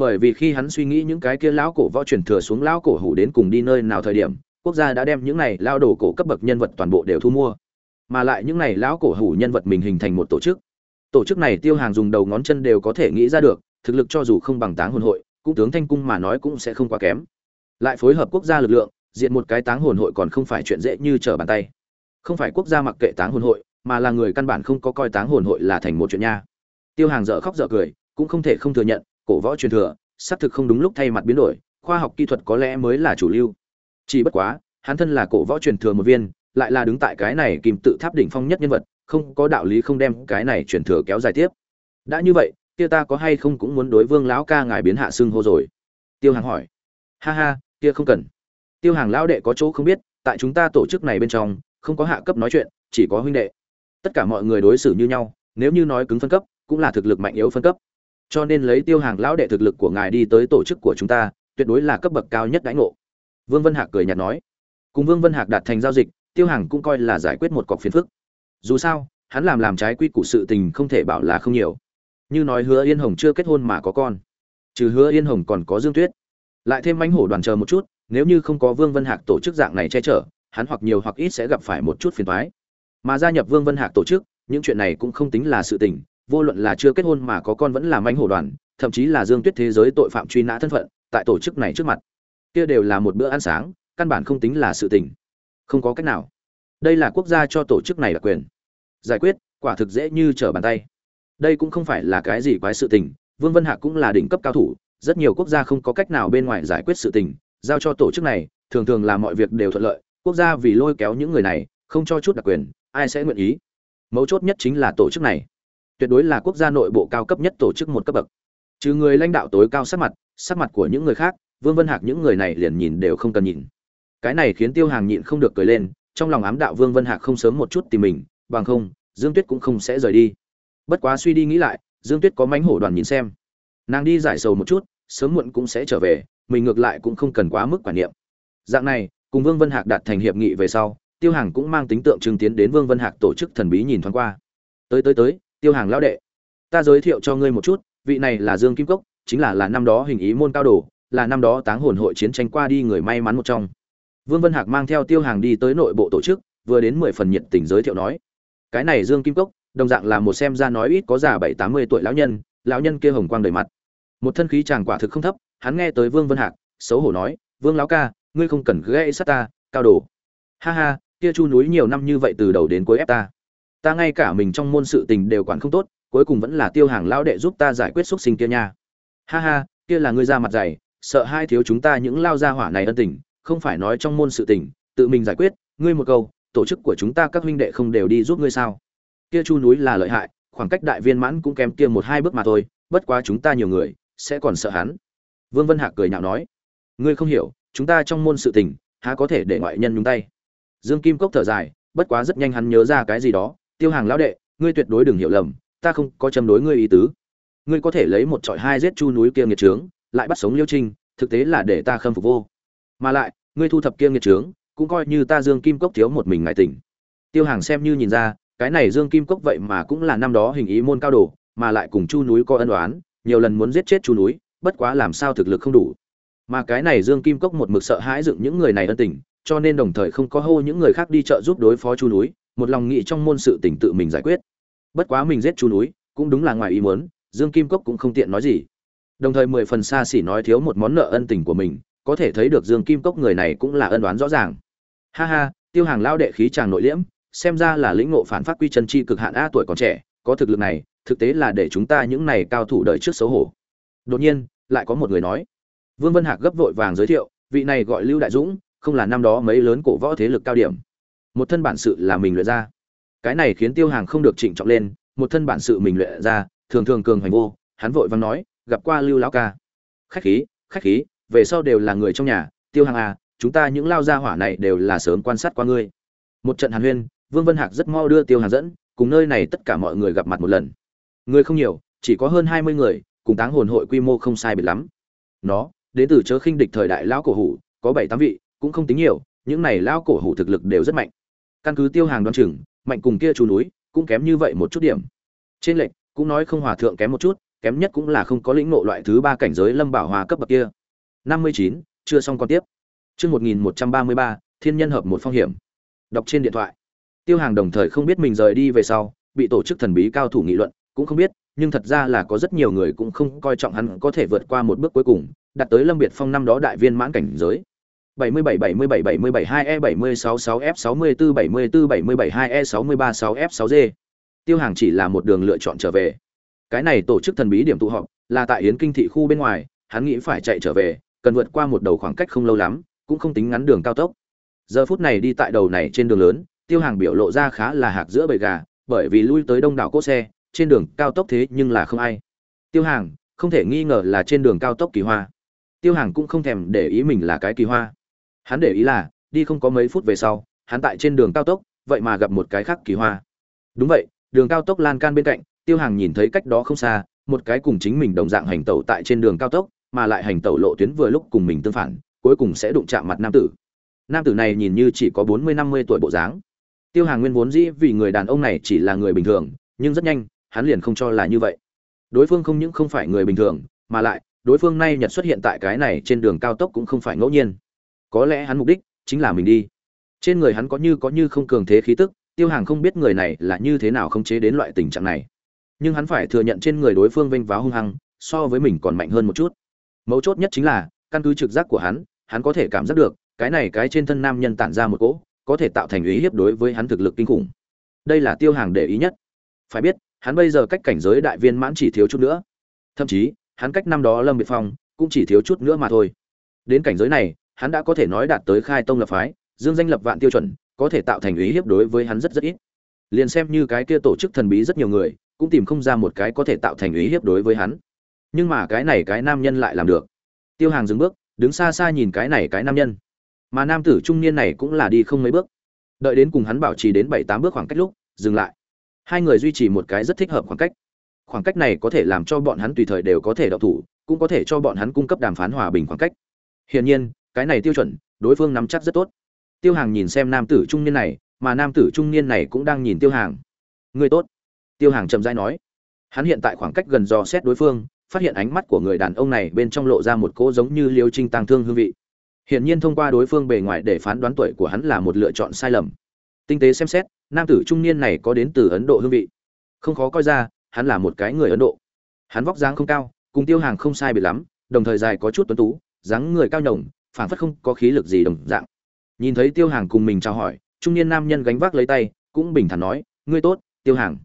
bởi vì khi hắn suy nghĩ những cái kia lão cổ võ truyền thừa xuống lão cổ hủ đến cùng đi nơi nào thời điểm quốc gia đã đem những này lao đồ cổ cấp bậc nhân vật toàn bộ đều thu mua mà lại những này lão cổ hủ nhân vật mình hình thành một tổ chức tổ chức này tiêu hàng dùng đầu ngón chân đều có thể nghĩ ra được thực lực cho dù không bằng táng hồn hội cũng tướng thanh cung mà nói cũng sẽ không quá kém. Lại phối hợp quốc gia lực lượng, diện một cái táng hồn hội còn không phải chuyện dễ như trở bàn tay. Không phải quốc gia mặc kệ táng hồn hội, mà là người căn bản không có coi táng hồn hội là thành một chuyện nha. Tiêu hàng dở khóc dở cười, cũng không thể không thừa nhận, cổ võ truyền thừa, xác thực không đúng lúc thay mặt biến đổi, khoa học kỹ thuật có lẽ mới là chủ lưu. Chỉ bất quá, hắn thân là cổ võ truyền thừa một viên, lại là đứng tại cái này kìm tự tháp đỉnh phong nhất nhân vật, không có đạo lý không đem cái này truyền thừa kéo dài tiếp. Đã như vậy kia ta có hay không cũng muốn đối vương lão ca ngài biến hạ xưng hô rồi. Tiêu hàng hỏi. Ha ha, kia không cần. Tiêu hàng lão đệ có chỗ không biết, tại chúng ta tổ chức này bên trong, không có hạ cấp nói chuyện, chỉ có huynh đệ. Tất cả mọi người đối xử như nhau, nếu như nói cứng phân cấp, cũng là thực lực mạnh yếu phân cấp. Cho nên lấy tiêu hàng lão đệ thực lực của ngài đi tới tổ chức của chúng ta, tuyệt đối là cấp bậc cao nhất đãi ngộ. Vương vân hạc cười nhạt nói. Cùng vương vân hạc đạt thành giao dịch, tiêu hàng cũng coi là giải quyết một cọc phiền phức. Dù sao, hắn làm làm trái quy củ sự tình không thể bảo là không nhiều như nói hứa yên hồng chưa kết hôn mà có con. Trừ hứa yên hồng còn có dương tuyết. Lại thêm mánh hổ đoàn chờ một chút, nếu như không có vương vân hạc tổ chức dạng này che chở, hắn hoặc nhiều hoặc ít sẽ gặp phải một chút phiền thoái mà gia nhập vương vân hạc tổ chức, những chuyện này cũng không tính là sự tình, vô luận là chưa kết hôn mà có con vẫn là mánh hổ đoàn, thậm chí là dương tuyết thế giới tội phạm truy nã thân phận, tại tổ chức này trước mặt, kia đều là một bữa ăn sáng, căn bản không tính là sự tình. Không có cách nào. Đây là quốc gia cho tổ chức này đặc quyền. Giải quyết, quả thực dễ như trở bàn tay đây cũng không phải là cái gì quái sự tình, vương vân hạc cũng là đỉnh cấp cao thủ, rất nhiều quốc gia không có cách nào bên ngoài giải quyết sự tình, giao cho tổ chức này, thường thường là mọi việc đều thuận lợi, quốc gia vì lôi kéo những người này, không cho chút đặc quyền, ai sẽ nguyện ý? Mấu chốt nhất chính là tổ chức này. Tuyệt đối là quốc gia nội bộ cao cấp nhất tổ chức một cấp bậc. Trừ người lãnh đạo tối cao sắc mặt sắc mặt của những người khác, vương vân hạc những người này liền nhìn đều không cần nhìn. Cái này khiến tiêu hàng nhịn không được cười lên, trong lòng ám đạo vương vân hạc không sớm một chút tìm mình, bằng không, dương tuyết cũng không sẽ rời đi bất quá suy đi nghĩ lại, dương tuyết có mánh hổ đoàn nhìn xem. Nàng đi giải sầu một chút, sớm muộn cũng sẽ trở về, mình ngược lại cũng không cần quá mức quản niệm. Dạng này, cùng vương vân hạc đạt thành hiệp nghị về sau, tiêu hàng cũng mang tính tượng trưng tiến đến vương vân hạc tổ chức thần bí nhìn thoáng qua. Tới tới tới, tiêu hàng lão đệ, ta giới thiệu cho ngươi một chút, vị này là dương kim cốc, chính là là năm đó hình ý môn cao đồ, là năm đó táng hồn hội chiến tranh qua đi người may mắn một trong. Vương vân hạc mang theo tiêu hàng đi tới nội bộ tổ chức, vừa đến mười phần nhiệt tình giới thiệu nói, cái này dương kim cốc đồng dạng là một xem ra nói ít có già bảy tám mươi tuổi lão nhân lão nhân kia hồng quang đầy mặt. Một thân khí chàng quả thực không thấp, hắn nghe tới vương vân hạc, xấu hổ nói, vương lão ca, ngươi không cần gây sát ta, cao đồ. Ha ha, kia chu núi nhiều năm như vậy từ đầu đến cuối ép ta. Ta ngay cả mình trong môn sự tình đều quản không tốt, cuối cùng vẫn là tiêu hàng lão đệ giúp ta giải quyết xúc sinh kia nha. Ha ha, kia là ngươi ra mặt dày, sợ hai thiếu chúng ta những lao gia hỏa này ân tình, không phải nói trong môn sự tình, tự mình giải quyết, ngươi một câu, tổ chức của chúng ta các huynh đệ không đều đi giúp ngươi sao? Kia chu núi là lợi hại, khoảng cách đại viên mãn cũng kém kia một hai bước mà thôi, bất quá chúng ta nhiều người, sẽ còn sợ hắn. Vương vân hạc cười nhạo nói. Ngươi không hiểu, chúng ta trong môn sự tình, há có thể để ngoại nhân nhúng tay? Dương kim cốc thở dài, bất quá rất nhanh hắn nhớ ra cái gì đó. Tiêu hàng lão đệ, ngươi tuyệt đối đừng hiểu lầm, ta không có châm đối ngươi ý tứ. Ngươi có thể lấy một trọi hai giết chu núi kia nghiệt trướng, lại bắt sống liêu trinh, thực tế là để ta khâm phục vô. Mà lại, ngươi thu thập kia nghiệt trướng, cũng coi như ta dương kim cốc thiếu một mình ngại tình. tiêu hàng xem như nhìn ra cái này dương kim cốc vậy mà cũng là năm đó hình ý môn cao đồ, mà lại cùng chu núi có ân oán, nhiều lần muốn giết chết chu núi, bất quá làm sao thực lực không đủ. Mà cái này dương kim cốc một mực sợ hãi dựng những người này ân tình, cho nên đồng thời không có hô những người khác đi trợ giúp đối phó chu núi, một lòng nghĩ trong môn sự tỉnh tự mình giải quyết. Bất quá mình giết chu núi, cũng đúng là ngoài ý muốn, dương kim cốc cũng không tiện nói gì. Đồng thời mười phần xa xỉ nói thiếu một món nợ ân tình của mình, có thể thấy được dương kim cốc người này cũng là ân đoán rõ ràng. Ha ha, tiêu hàng lao đệ khí chàng nội liễm xem ra là lĩnh ngộ phản phát quy chân chi cực hạn a tuổi còn trẻ, có thực lực này, thực tế là để chúng ta những này cao thủ đợi trước xấu hổ. Đột nhiên, lại có một người nói. Vương vân hạc gấp vội vàng giới thiệu, vị này gọi lưu đại dũng, không là năm đó mấy lớn cổ võ thế lực cao điểm. Một thân bản sự là mình luyện ra. Cái này khiến tiêu hàng không được chỉnh trọng lên, một thân bản sự mình luyện ra, thường thường cường hành vô, hắn vội vàng nói, gặp qua lưu lão ca. Khách khí khách khí, về sau đều là người trong nhà, tiêu hàng à chúng ta những lao gia hỏa này đều là sớm quan sát qua ngươi. Một trận hàn huyên vương vân hạc rất mau đưa tiêu Hàn dẫn, cùng nơi này tất cả mọi người gặp mặt một lần. Người không nhiều, chỉ có hơn hai mươi người, cùng táng hồn hội quy mô không sai biệt lắm. Nó, đến từ chớ khinh địch thời đại lão cổ hủ, có bảy tám vị, cũng không tính nhiều, những này lão cổ hủ thực lực đều rất mạnh. Căn cứ tiêu hàng đoán chừng, mạnh cùng kia chú núi, cũng kém như vậy một chút điểm. Trên lệnh cũng nói không hòa thượng kém một chút, kém nhất cũng là không có lĩnh ngộ loại thứ ba cảnh giới lâm bảo hòa cấp bậc kia. Năm mươi chín, chưa xong còn tiếp. Chương một nghìn một trăm ba mươi ba, thiên nhân hợp một phong hiểm. Đọc trên điện thoại tiêu hàng đồng thời không biết mình rời đi về sau bị tổ chức thần bí cao thủ nghị luận cũng không biết nhưng thật ra là có rất nhiều người cũng không coi trọng hắn có thể vượt qua một bước cuối cùng đạt tới lâm biệt phong năm đó đại viên mãn cảnh giới 77-77-77-72E766F64-74-74-72E636F6G. Tiêu Hàng chỉ là một đường lựa chọn trở về. Cái này tổ chức thần bí điểm tụ họp là tại Yến Kinh thị khu bên ngoài, hắn nghĩ phải chạy trở về, cần vượt qua một đầu khoảng cách không lâu lắm, cũng không tính ngắn đường cao tốc. Giờ phút này đi tại đầu này trên đường lớn, Tiêu Hàng biểu lộ ra khá là hạc giữa bầy gà, bởi vì lui tới đông đảo cỗ xe, trên đường cao tốc thế nhưng là không ai. Tiêu Hàng, không thể nghi ngờ là trên đường cao tốc kỳ hoa. Tiêu Hàng cũng không thèm để ý mình là cái kỳ hoa hắn để ý là đi không có mấy phút về sau hắn tại trên đường cao tốc vậy mà gặp một cái khác kỳ hoa đúng vậy đường cao tốc lan can bên cạnh tiêu hàng nhìn thấy cách đó không xa một cái cùng chính mình đồng dạng hành tẩu tại trên đường cao tốc mà lại hành tẩu lộ tuyến vừa lúc cùng mình tương phản cuối cùng sẽ đụng chạm mặt nam tử nam tử này nhìn như chỉ có bốn mươi năm mươi tuổi bộ dáng tiêu hàng nguyên vốn dĩ vì người đàn ông này chỉ là người bình thường, nhưng rất nhanh, hắn liền không cho là như vậy. Đối phương không những không phải người bình thường, mà lại, đối phương nay nhật xuất hiện tại cái này trên đường cao tốc cũng không phải ngẫu nhiên. Có lẽ hắn mục đích chính là mình đi. Trên người hắn có như có như không cường thế khí tức, tiêu hàng không biết người này là như thế nào không chế đến loại tình trạng này. Nhưng hắn phải thừa nhận trên người đối phương vênh váo hung hăng, so với mình còn mạnh hơn một chút. Mấu chốt nhất chính là, căn cứ trực giác của hắn hắn có thể cảm giác được, cái này cái trên thân nam nhân tản ra một cỗ có thể tạo thành ý hiếp đối với hắn thực lực kinh khủng. Đây là tiêu hàng để ý nhất. Phải biết, hắn bây giờ cách cảnh giới đại viên mãn chỉ thiếu chút nữa. Thậm chí, hắn cách năm đó lâm biệt phong cũng chỉ thiếu chút nữa mà thôi. Đến cảnh giới này, hắn đã có thể nói đạt tới khai tông lập phái, dương danh lập vạn tiêu chuẩn, có thể tạo thành ý hiếp đối với hắn rất rất ít. Liền xem như cái kia tổ chức thần bí rất nhiều người, cũng tìm không ra một cái có thể tạo thành ý hiếp đối với hắn. Nhưng mà cái này cái nam nhân lại làm được. Tiêu hàng dừng bước, đứng xa xa nhìn cái này cái nam nhân mà nam tử trung niên này cũng là đi không mấy bước. Đợi đến cùng hắn bảo trì đến bảy tám bước khoảng cách lúc, dừng lại. Hai người duy trì một cái rất thích hợp khoảng cách. Khoảng cách này có thể làm cho bọn hắn tùy thời đều có thể đậu thủ, cũng có thể cho bọn hắn cung cấp đàm phán hòa bình khoảng cách. Hiển nhiên, cái này tiêu chuẩn, đối phương nắm chắc rất tốt. Tiêu hàng nhìn xem nam tử trung niên này, mà nam tử trung niên này cũng đang nhìn tiêu hàng. Người tốt. Tiêu hàng chậm rãi nói. Hắn hiện tại khoảng cách gần dò xét đối phương, phát hiện ánh mắt của người đàn ông này bên trong lộ ra một cỗ giống như liêu trinh tăng thương hương vị hiển nhiên thông qua đối phương bề ngoài để phán đoán tuổi của hắn là một lựa chọn sai lầm. Tinh tế xem xét, nam tử trung niên này có đến từ ấn độ hương vị. Không khó coi ra, hắn là một cái người ấn độ. Hắn vóc dáng không cao, cùng tiêu hàng không sai biệt lắm, đồng thời dài có chút tuấn tú, dáng người cao nhồng phản phất không có khí lực gì đồng dạng. Nhìn thấy tiêu hàng cùng mình chào hỏi, trung niên nam nhân gánh vác lấy tay, cũng bình thản nói, ngươi tốt, tiêu hàng.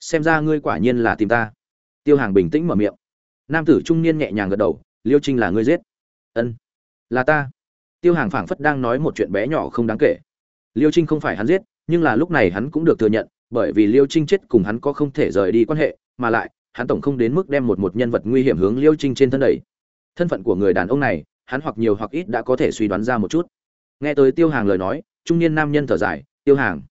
Xem ra ngươi quả nhiên là tìm ta. Tiêu hàng bình tĩnh mở miệng. Nam tử trung niên nhẹ nhàng gật đầu, liêu trinh là ngươi giết. Ân, là ta tiêu hàng phảng phất đang nói một chuyện bé nhỏ không đáng kể. Liêu trinh không phải hắn giết, nhưng là lúc này hắn cũng được thừa nhận, bởi vì liêu trinh chết cùng hắn có không thể rời đi quan hệ, mà lại, hắn tổng không đến mức đem một một nhân vật nguy hiểm hướng liêu trinh trên thân đẩy. Thân phận của người đàn ông này, hắn hoặc nhiều hoặc ít đã có thể suy đoán ra một chút. Nghe tới tiêu hàng lời nói, trung niên nam nhân thở dài, tiêu hàng,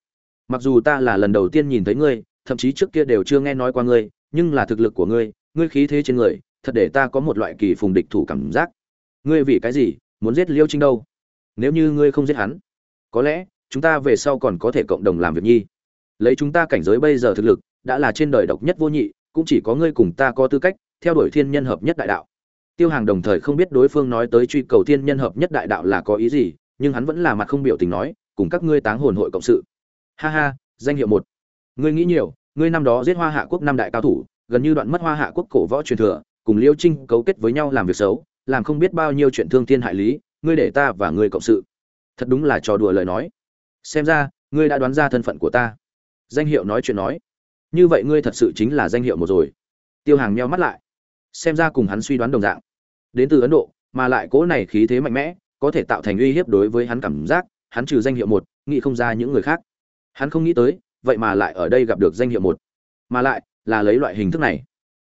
mặc dù ta là lần đầu tiên nhìn thấy ngươi, thậm chí trước kia đều chưa nghe nói qua ngươi, nhưng là thực lực của ngươi ngươi khí thế trên người, thật để ta có một loại kỳ phùng địch thủ cảm giác. Ngươi vì cái gì muốn giết liêu trinh đâu? Nếu như ngươi không giết hắn, có lẽ chúng ta về sau còn có thể cộng đồng làm việc nhi. Lấy chúng ta cảnh giới bây giờ thực lực, đã là trên đời độc nhất vô nhị, cũng chỉ có ngươi cùng ta có tư cách, theo đuổi thiên nhân hợp nhất đại đạo. Tiêu hàng đồng thời không biết đối phương nói tới truy cầu thiên nhân hợp nhất đại đạo là có ý gì, nhưng hắn vẫn là mặt không biểu tình nói, cùng các ngươi táng hồn hội cộng sự. Ha ha, danh hiệu một. Ngươi nghĩ nhiều, ngươi năm đó giết hoa hạ quốc năm đại cao thủ, gần như đoạn mất hoa hạ quốc cổ võ truyền thừa, cùng liêu trinh cấu kết với nhau làm việc xấu làm không biết bao nhiêu chuyện thương thiên hại lý, ngươi để ta và ngươi cộng sự. Thật đúng là trò đùa lời nói. Xem ra, ngươi đã đoán ra thân phận của ta. Danh hiệu nói chuyện nói. Như vậy ngươi thật sự chính là danh hiệu một rồi. Tiêu hàng meo mắt lại. Xem ra cùng hắn suy đoán đồng dạng. Đến từ ấn độ, mà lại cố này khí thế mạnh mẽ, có thể tạo thành uy hiếp đối với hắn cảm giác, hắn trừ danh hiệu một, nghĩ không ra những người khác. Hắn không nghĩ tới, vậy mà lại ở đây gặp được danh hiệu một. Mà lại là lấy loại hình thức này.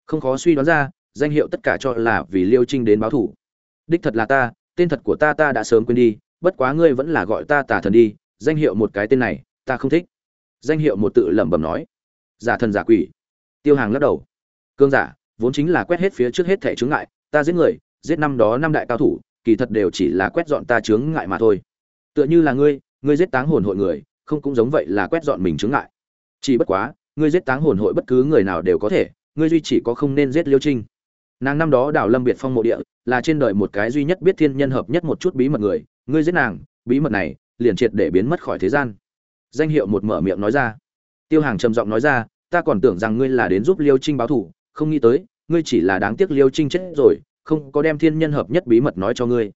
Không khó suy đoán ra danh hiệu tất cả cho là vì liêu trinh đến báo thủ. Đích thật là ta, tên thật của ta ta đã sớm quên đi, bất quá ngươi vẫn là gọi ta tà thần đi, danh hiệu một cái tên này, ta không thích. Danh hiệu một tự lẩm bẩm nói. Giả thần giả quỷ. Tiêu hàng lắc đầu. Cương giả, vốn chính là quét hết phía trước hết thẻ chướng ngại, ta giết người, giết năm đó năm đại cao thủ, kỳ thật đều chỉ là quét dọn ta chướng ngại mà thôi. Tựa như là ngươi ngươi giết táng hồn hội người, không cũng giống vậy là quét dọn mình chướng ngại. Chỉ bất quá, ngươi giết táng hồn hội bất cứ người nào đều có thể, ngươi duy chỉ có không nên giết liêu trinh nàng năm đó đảo lâm biệt phong mộ địa, là trên đời một cái duy nhất biết thiên nhân hợp nhất một chút bí mật người. Ngươi giết nàng, bí mật này liền triệt để biến mất khỏi thế gian. Danh hiệu một mở miệng nói ra. Tiêu hàng trầm giọng nói ra, ta còn tưởng rằng ngươi là đến giúp liêu trinh báo thủ không nghĩ tới, ngươi chỉ là đáng tiếc liêu trinh chết rồi, không có đem thiên nhân hợp nhất bí mật nói cho ngươi.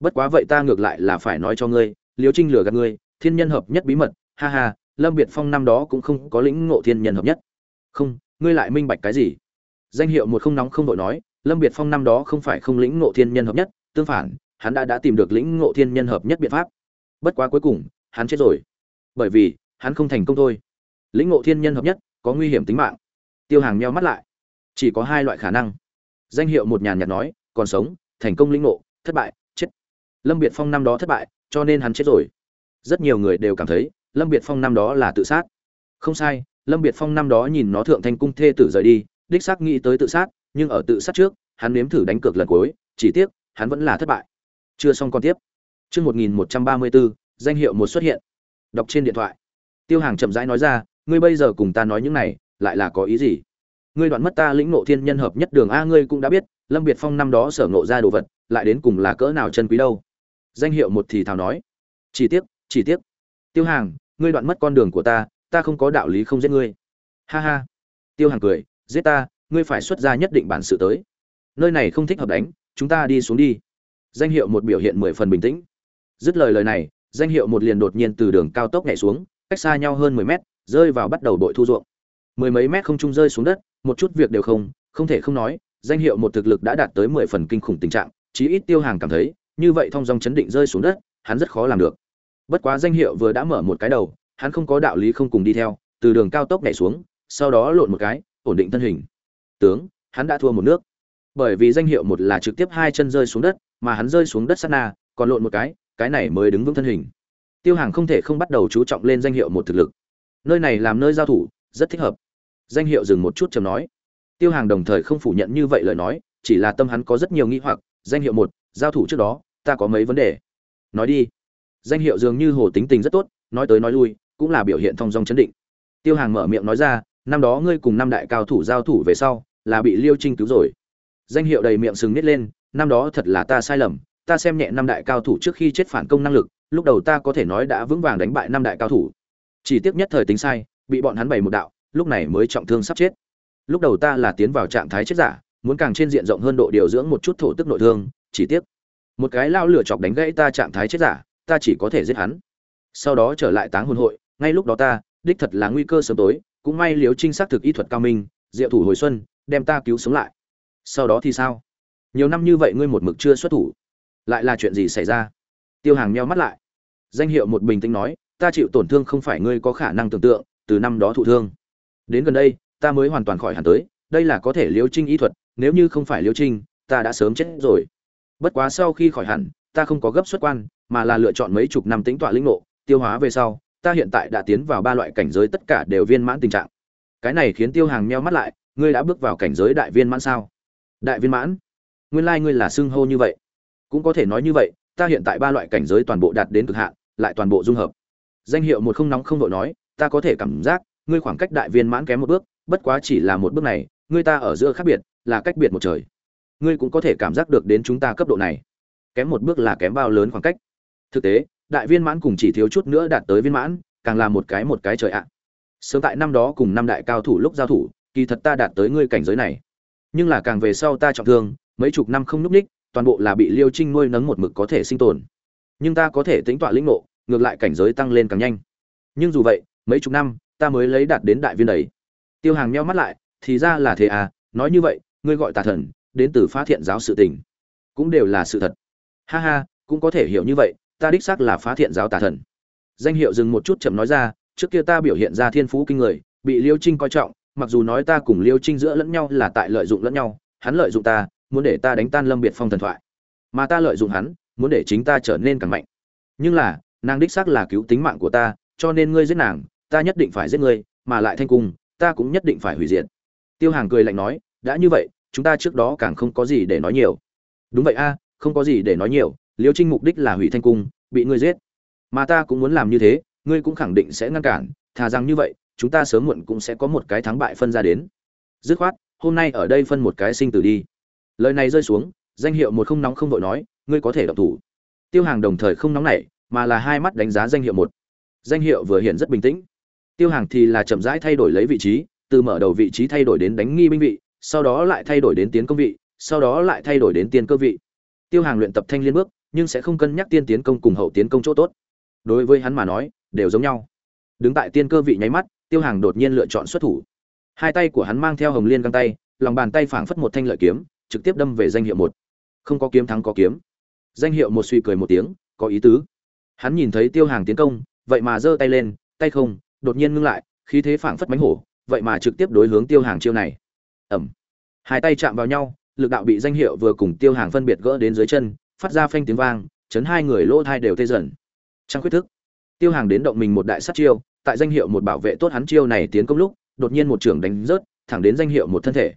Bất quá vậy ta ngược lại là phải nói cho ngươi, liêu trinh lừa gạt ngươi, thiên nhân hợp nhất bí mật, ha ha, lâm biệt phong năm đó cũng không có lĩnh ngộ thiên nhân hợp nhất. Không, ngươi lại minh bạch cái gì? Danh hiệu một không nóng không đội nói, lâm biệt phong năm đó không phải không lĩnh ngộ thiên nhân hợp nhất, tương phản, hắn đã đã tìm được lĩnh ngộ thiên nhân hợp nhất biện pháp. Bất quá cuối cùng, hắn chết rồi. Bởi vì, hắn không thành công thôi. Lĩnh ngộ thiên nhân hợp nhất, có nguy hiểm tính mạng. Tiêu hàng meo mắt lại. Chỉ có hai loại khả năng. Danh hiệu một nhàn nhạt nói, còn sống, thành công lĩnh ngộ, thất bại, chết. Lâm biệt phong năm đó thất bại, cho nên hắn chết rồi. Rất nhiều người đều cảm thấy, lâm biệt phong năm đó là tự sát. Không sai, lâm biệt phong năm đó nhìn nó thượng thành cung thê tử rời đi đích xác nghĩ tới tự sát, nhưng ở tự sát trước, hắn nếm thử đánh cược lần cuối, chỉ tiếc, hắn vẫn là thất bại. Chưa xong con tiếp. Chương một nghìn một trăm ba mươi bốn, danh hiệu một xuất hiện. Đọc trên điện thoại. Tiêu hàng chậm rãi nói ra, ngươi bây giờ cùng ta nói những này, lại là có ý gì? Ngươi đoạn mất ta lĩnh ngộ thiên nhân hợp nhất đường a, ngươi cũng đã biết, lâm biệt phong năm đó sở ngộ ra đồ vật, lại đến cùng là cỡ nào chân quý đâu. Danh hiệu một thì thào nói, chỉ tiếc chỉ tiếc. Tiêu hàng, ngươi đoạn mất con đường của ta ta không có đạo lý không giết ngươi. Ha ha. Tiêu hàng cười giết ta, ngươi phải xuất ra nhất định bản sự tới. Nơi này không thích hợp đánh, chúng ta đi xuống đi. Danh hiệu một biểu hiện mười phần bình tĩnh. Dứt lời lời này, danh hiệu một liền đột nhiên từ đường cao tốc nhảy xuống, cách xa nhau hơn mười mét, rơi vào bắt đầu bội thu ruộng. Mười mấy mét không trung rơi xuống đất, một chút việc đều không không thể không nói, danh hiệu một thực lực đã đạt tới mười phần kinh khủng tình trạng, chí ít tiêu hàng cảm thấy, như vậy thông dong chấn định rơi xuống đất, hắn rất khó làm được. Bất quá danh hiệu vừa đã mở một cái đầu, hắn không có đạo lý không cùng đi theo, từ đường cao tốc nhảy xuống, sau đó lộn một cái ổn định thân hình. Tướng, hắn đã thua một nước. Bởi vì danh hiệu một là trực tiếp hai chân rơi xuống đất, mà hắn rơi xuống đất sát na, còn lộn một cái cái này mới đứng vững thân hình. Tiêu hàng không thể không bắt đầu chú trọng lên danh hiệu một thực lực. Nơi này làm nơi giao thủ, rất thích hợp. Danh hiệu dừng một chút chầm nói. Tiêu hàng đồng thời không phủ nhận như vậy lời nói, chỉ là tâm hắn có rất nhiều nghi hoặc, danh hiệu một, giao thủ trước đó, ta có mấy vấn đề. Nói đi. Danh hiệu dường như hồ tính tình rất tốt, nói tới nói lui, cũng là biểu hiện thong dong chấn định. Tiêu hàng mở miệng nói ra năm đó ngươi cùng năm đại cao thủ giao thủ về sau, là bị liêu trinh cứu rồi. Danh hiệu đầy miệng sừng nít lên, năm đó thật là ta sai lầm, ta xem nhẹ năm đại cao thủ trước khi chết phản công năng lực, lúc đầu ta có thể nói đã vững vàng đánh bại năm đại cao thủ. Chỉ tiếc nhất thời tính sai, bị bọn hắn bày một đạo, lúc này mới trọng thương sắp chết. Lúc đầu ta là tiến vào trạng thái chết giả, muốn càng trên diện rộng hơn độ điều dưỡng một chút thổ tức nội thương, chỉ tiếc, một cái lao lửa chọc đánh gãy ta trạng thái chết giả, ta chỉ có thể giết hắn. Sau đó trở lại táng hồn hội, ngay lúc đó ta, đích thật là nguy cơ sớm tối cũng may liếu trinh xác thực y thuật cao minh, diệu thủ hồi xuân, đem ta cứu sống lại. Sau đó thì sao? Nhiều năm như vậy ngươi một mực chưa xuất thủ. Lại là chuyện gì xảy ra? Tiêu hàng nheo mắt lại. Danh hiệu một bình tĩnh nói, ta chịu tổn thương không phải ngươi có khả năng tưởng tượng, từ năm đó thụ thương. Đến gần đây, ta mới hoàn toàn khỏi hẳn tới, đây là có thể liếu trinh y thuật, nếu như không phải liếu trinh, ta đã sớm chết rồi. Bất quá sau khi khỏi hẳn, ta không có gấp xuất quan, mà là lựa chọn mấy chục năm tính tọa lĩnh ngộ, tiêu hóa về sau ta hiện tại đã tiến vào ba loại cảnh giới tất cả đều viên mãn tình trạng. Cái này khiến tiêu hàng meo mắt lại, ngươi đã bước vào cảnh giới đại viên mãn sao? Đại viên mãn? Nguyên lai ngươi là xưng hô như vậy. Cũng có thể nói như vậy, ta hiện tại ba loại cảnh giới toàn bộ đạt đến cực hạn, lại toàn bộ dung hợp. Danh hiệu một không nóng không vội nói, ta có thể cảm giác, ngươi khoảng cách đại viên mãn kém một bước, bất quá chỉ là một bước này, ngươi ta ở giữa khác biệt, là cách biệt một trời. Ngươi cũng có thể cảm giác được đến chúng ta cấp độ này. Kém một bước là kém bao lớn khoảng cách. Thực tế đại viên mãn cùng chỉ thiếu chút nữa đạt tới viên mãn, càng là một cái một cái trời ạ. Sớm tại năm đó cùng năm đại cao thủ lúc giao thủ, kỳ thật ta đạt tới ngươi cảnh giới này. Nhưng là càng về sau ta trọng thương, mấy chục năm không núp ních, toàn bộ là bị liêu trinh nuôi nấng một mực có thể sinh tồn. Nhưng ta có thể tính tọa lĩnh ngộ, ngược lại cảnh giới tăng lên càng nhanh. Nhưng dù vậy, mấy chục năm, ta mới lấy đạt đến đại viên đấy. Tiêu hàng nheo mắt lại, thì ra là thế à nói như vậy, ngươi gọi tà thần, đến từ phá thiện giáo sự tình. Cũng đều là sự thật. Ha ha, cũng có thể hiểu như vậy ta đích xác là phá thiện giáo tà thần. Danh hiệu dừng một chút chậm nói ra, trước kia ta biểu hiện ra thiên phú kinh người, bị liêu trinh coi trọng, mặc dù nói ta cùng liêu trinh giữa lẫn nhau là tại lợi dụng lẫn nhau, hắn lợi dụng ta, muốn để ta đánh tan lâm biệt phong thần thoại. Mà ta lợi dụng hắn, muốn để chính ta trở nên càng mạnh. Nhưng là, nàng đích xác là cứu tính mạng của ta, cho nên ngươi giết nàng, ta nhất định phải giết ngươi, mà lại thanh cung, ta cũng nhất định phải hủy diệt. Tiêu hàng cười lạnh nói, đã như vậy, chúng ta trước đó càng không có gì để nói nhiều. Đúng vậy a, không có gì để nói nhiều liêu trinh mục đích là hủy thanh cung, bị ngươi giết. Mà ta cũng muốn làm như thế, ngươi cũng khẳng định sẽ ngăn cản, thà rằng như vậy, chúng ta sớm muộn cũng sẽ có một cái thắng bại phân ra đến. Dứt khoát, hôm nay ở đây phân một cái sinh tử đi. Lời này rơi xuống, danh hiệu một không nóng không vội nói, ngươi có thể đọc thủ. Tiêu hàng đồng thời không nóng nảy, mà là hai mắt đánh giá danh hiệu một. Danh hiệu vừa hiện rất bình tĩnh. Tiêu hàng thì là chậm rãi thay đổi lấy vị trí, từ mở đầu vị trí thay đổi đến đánh nghi binh vị, sau đó lại thay đổi đến tiến công vị, sau đó lại thay đổi đến tiền cơ vị. Tiêu hàng luyện tập thanh liên bước nhưng sẽ không cân nhắc tiên tiến công cùng hậu tiến công chỗ tốt. Đối với hắn mà nói, đều giống nhau. Đứng tại tiên cơ vị nháy mắt, tiêu hàng đột nhiên lựa chọn xuất thủ. Hai tay của hắn mang theo hồng liên găng tay, lòng bàn tay phảng phất một thanh lợi kiếm, trực tiếp đâm về danh hiệu một. Không có kiếm thắng có kiếm. Danh hiệu một suy cười một tiếng, có ý tứ. Hắn nhìn thấy tiêu hàng tiến công, vậy mà giơ tay lên, tay không, đột nhiên ngưng lại, khí thế phảng phất mánh hổ, vậy mà trực tiếp đối hướng tiêu hàng chiêu này. Ẩm hai tay chạm vào nhau, lực đạo bị danh hiệu vừa cùng tiêu hàng phân biệt gỡ đến dưới chân phát ra phanh tiếng vang, chấn hai người lỗ thai đều tê dần. Trang khuyết thức. Tiêu hàng đến động mình một đại sát chiêu, tại danh hiệu một bảo vệ tốt hắn chiêu này tiến công lúc, đột nhiên một trưởng đánh rớt, thẳng đến danh hiệu một thân thể.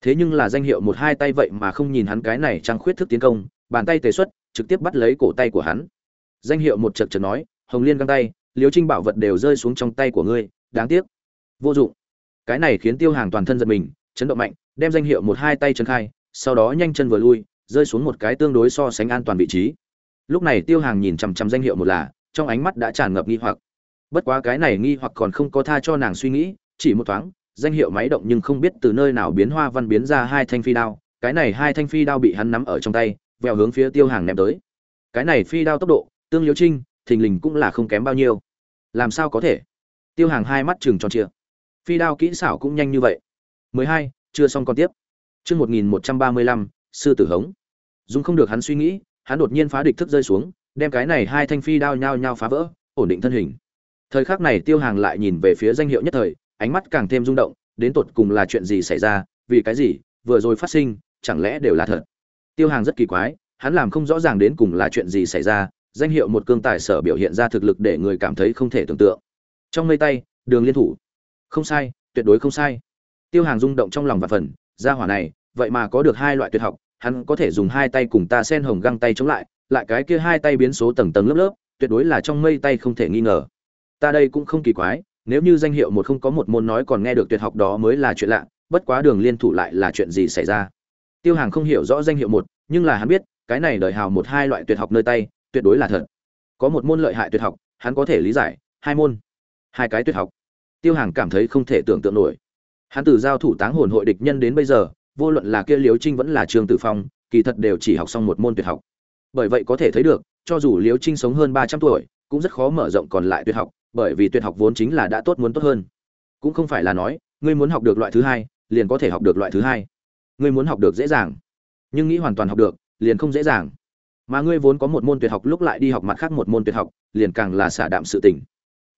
Thế nhưng là danh hiệu một hai tay vậy mà không nhìn hắn cái này trang khuyết thức tiến công, bàn tay tề xuất, trực tiếp bắt lấy cổ tay của hắn. Danh hiệu một chật chật nói, hồng liên găng tay liếu trinh bảo vật đều rơi xuống trong tay của ngươi, đáng tiếc. Vô dụng. Cái này khiến tiêu hàng toàn thân giật mình, chấn động mạnh, đem danh hiệu một hai tay chân khai, sau đó nhanh chân vừa lui rơi xuống một cái tương đối so sánh an toàn vị trí. Lúc này tiêu hàng nhìn chằm chằm danh hiệu một là trong ánh mắt đã tràn ngập nghi hoặc. Bất quá cái này nghi hoặc còn không có tha cho nàng suy nghĩ chỉ một thoáng danh hiệu máy động nhưng không biết từ nơi nào biến hoa văn biến ra hai thanh phi đao. Cái này hai thanh phi đao bị hắn nắm ở trong tay vèo hướng phía tiêu hàng ném tới. Cái này phi đao tốc độ tương liễu trinh thình lình cũng là không kém bao nhiêu. Làm sao có thể? Tiêu hàng hai mắt chừng tròn trịa. Phi đao kỹ xảo cũng nhanh như vậy. 12, chưa xong còn tiếp. Chương 1135, sư tử hống dùng không được hắn suy nghĩ, hắn đột nhiên phá địch thức rơi xuống, đem cái này hai thanh phi đao nhao nhao phá vỡ, ổn định thân hình. Thời khắc này tiêu hàng lại nhìn về phía danh hiệu nhất thời, ánh mắt càng thêm rung động, đến tột cùng là chuyện gì xảy ra, vì cái gì, vừa rồi phát sinh, chẳng lẽ đều là thật? Tiêu hàng rất kỳ quái, hắn làm không rõ ràng đến cùng là chuyện gì xảy ra, danh hiệu một cương tài sở biểu hiện ra thực lực để người cảm thấy không thể tưởng tượng. Trong mây tay, đường liên thủ. Không sai, tuyệt đối không sai. Tiêu hàng rung động trong lòng và phần, gia hỏa này, vậy mà có được hai loại tuyệt học hắn có thể dùng hai tay cùng ta sen hồng găng tay chống lại lại cái kia hai tay biến số tầng tầng lớp lớp, tuyệt đối là trong mây tay không thể nghi ngờ. Ta đây cũng không kỳ quái, nếu như danh hiệu một không có một môn nói còn nghe được tuyệt học đó mới là chuyện lạ, bất quá đường liên thủ lại là chuyện gì xảy ra? Tiêu hàng không hiểu rõ danh hiệu một, nhưng là hắn biết, cái này đời hào một hai loại tuyệt học nơi tay, tuyệt đối là thật. Có một môn lợi hại tuyệt học, hắn có thể lý giải, hai môn, hai cái tuyệt học. Tiêu hàng cảm thấy không thể tưởng tượng nổi. Hắn từ giao thủ táng hồn hội địch nhân đến bây giờ vô luận là kia liếu trinh vẫn là Trường tử phong, kỳ thật đều chỉ học xong một môn tuyệt học. Bởi vậy có thể thấy được, cho dù liếu trinh sống hơn ba trăm tuổi, cũng rất khó mở rộng còn lại tuyệt học, bởi vì tuyệt học vốn chính là đã tốt muốn tốt hơn. Cũng không phải là nói, ngươi muốn học được loại thứ hai, liền có thể học được loại thứ hai. Ngươi muốn học được dễ dàng, nhưng nghĩ hoàn toàn học được, liền không dễ dàng. Mà ngươi vốn có một môn tuyệt học lúc lại đi học mặt khác một môn tuyệt học, liền càng là xả đạm sự tỉnh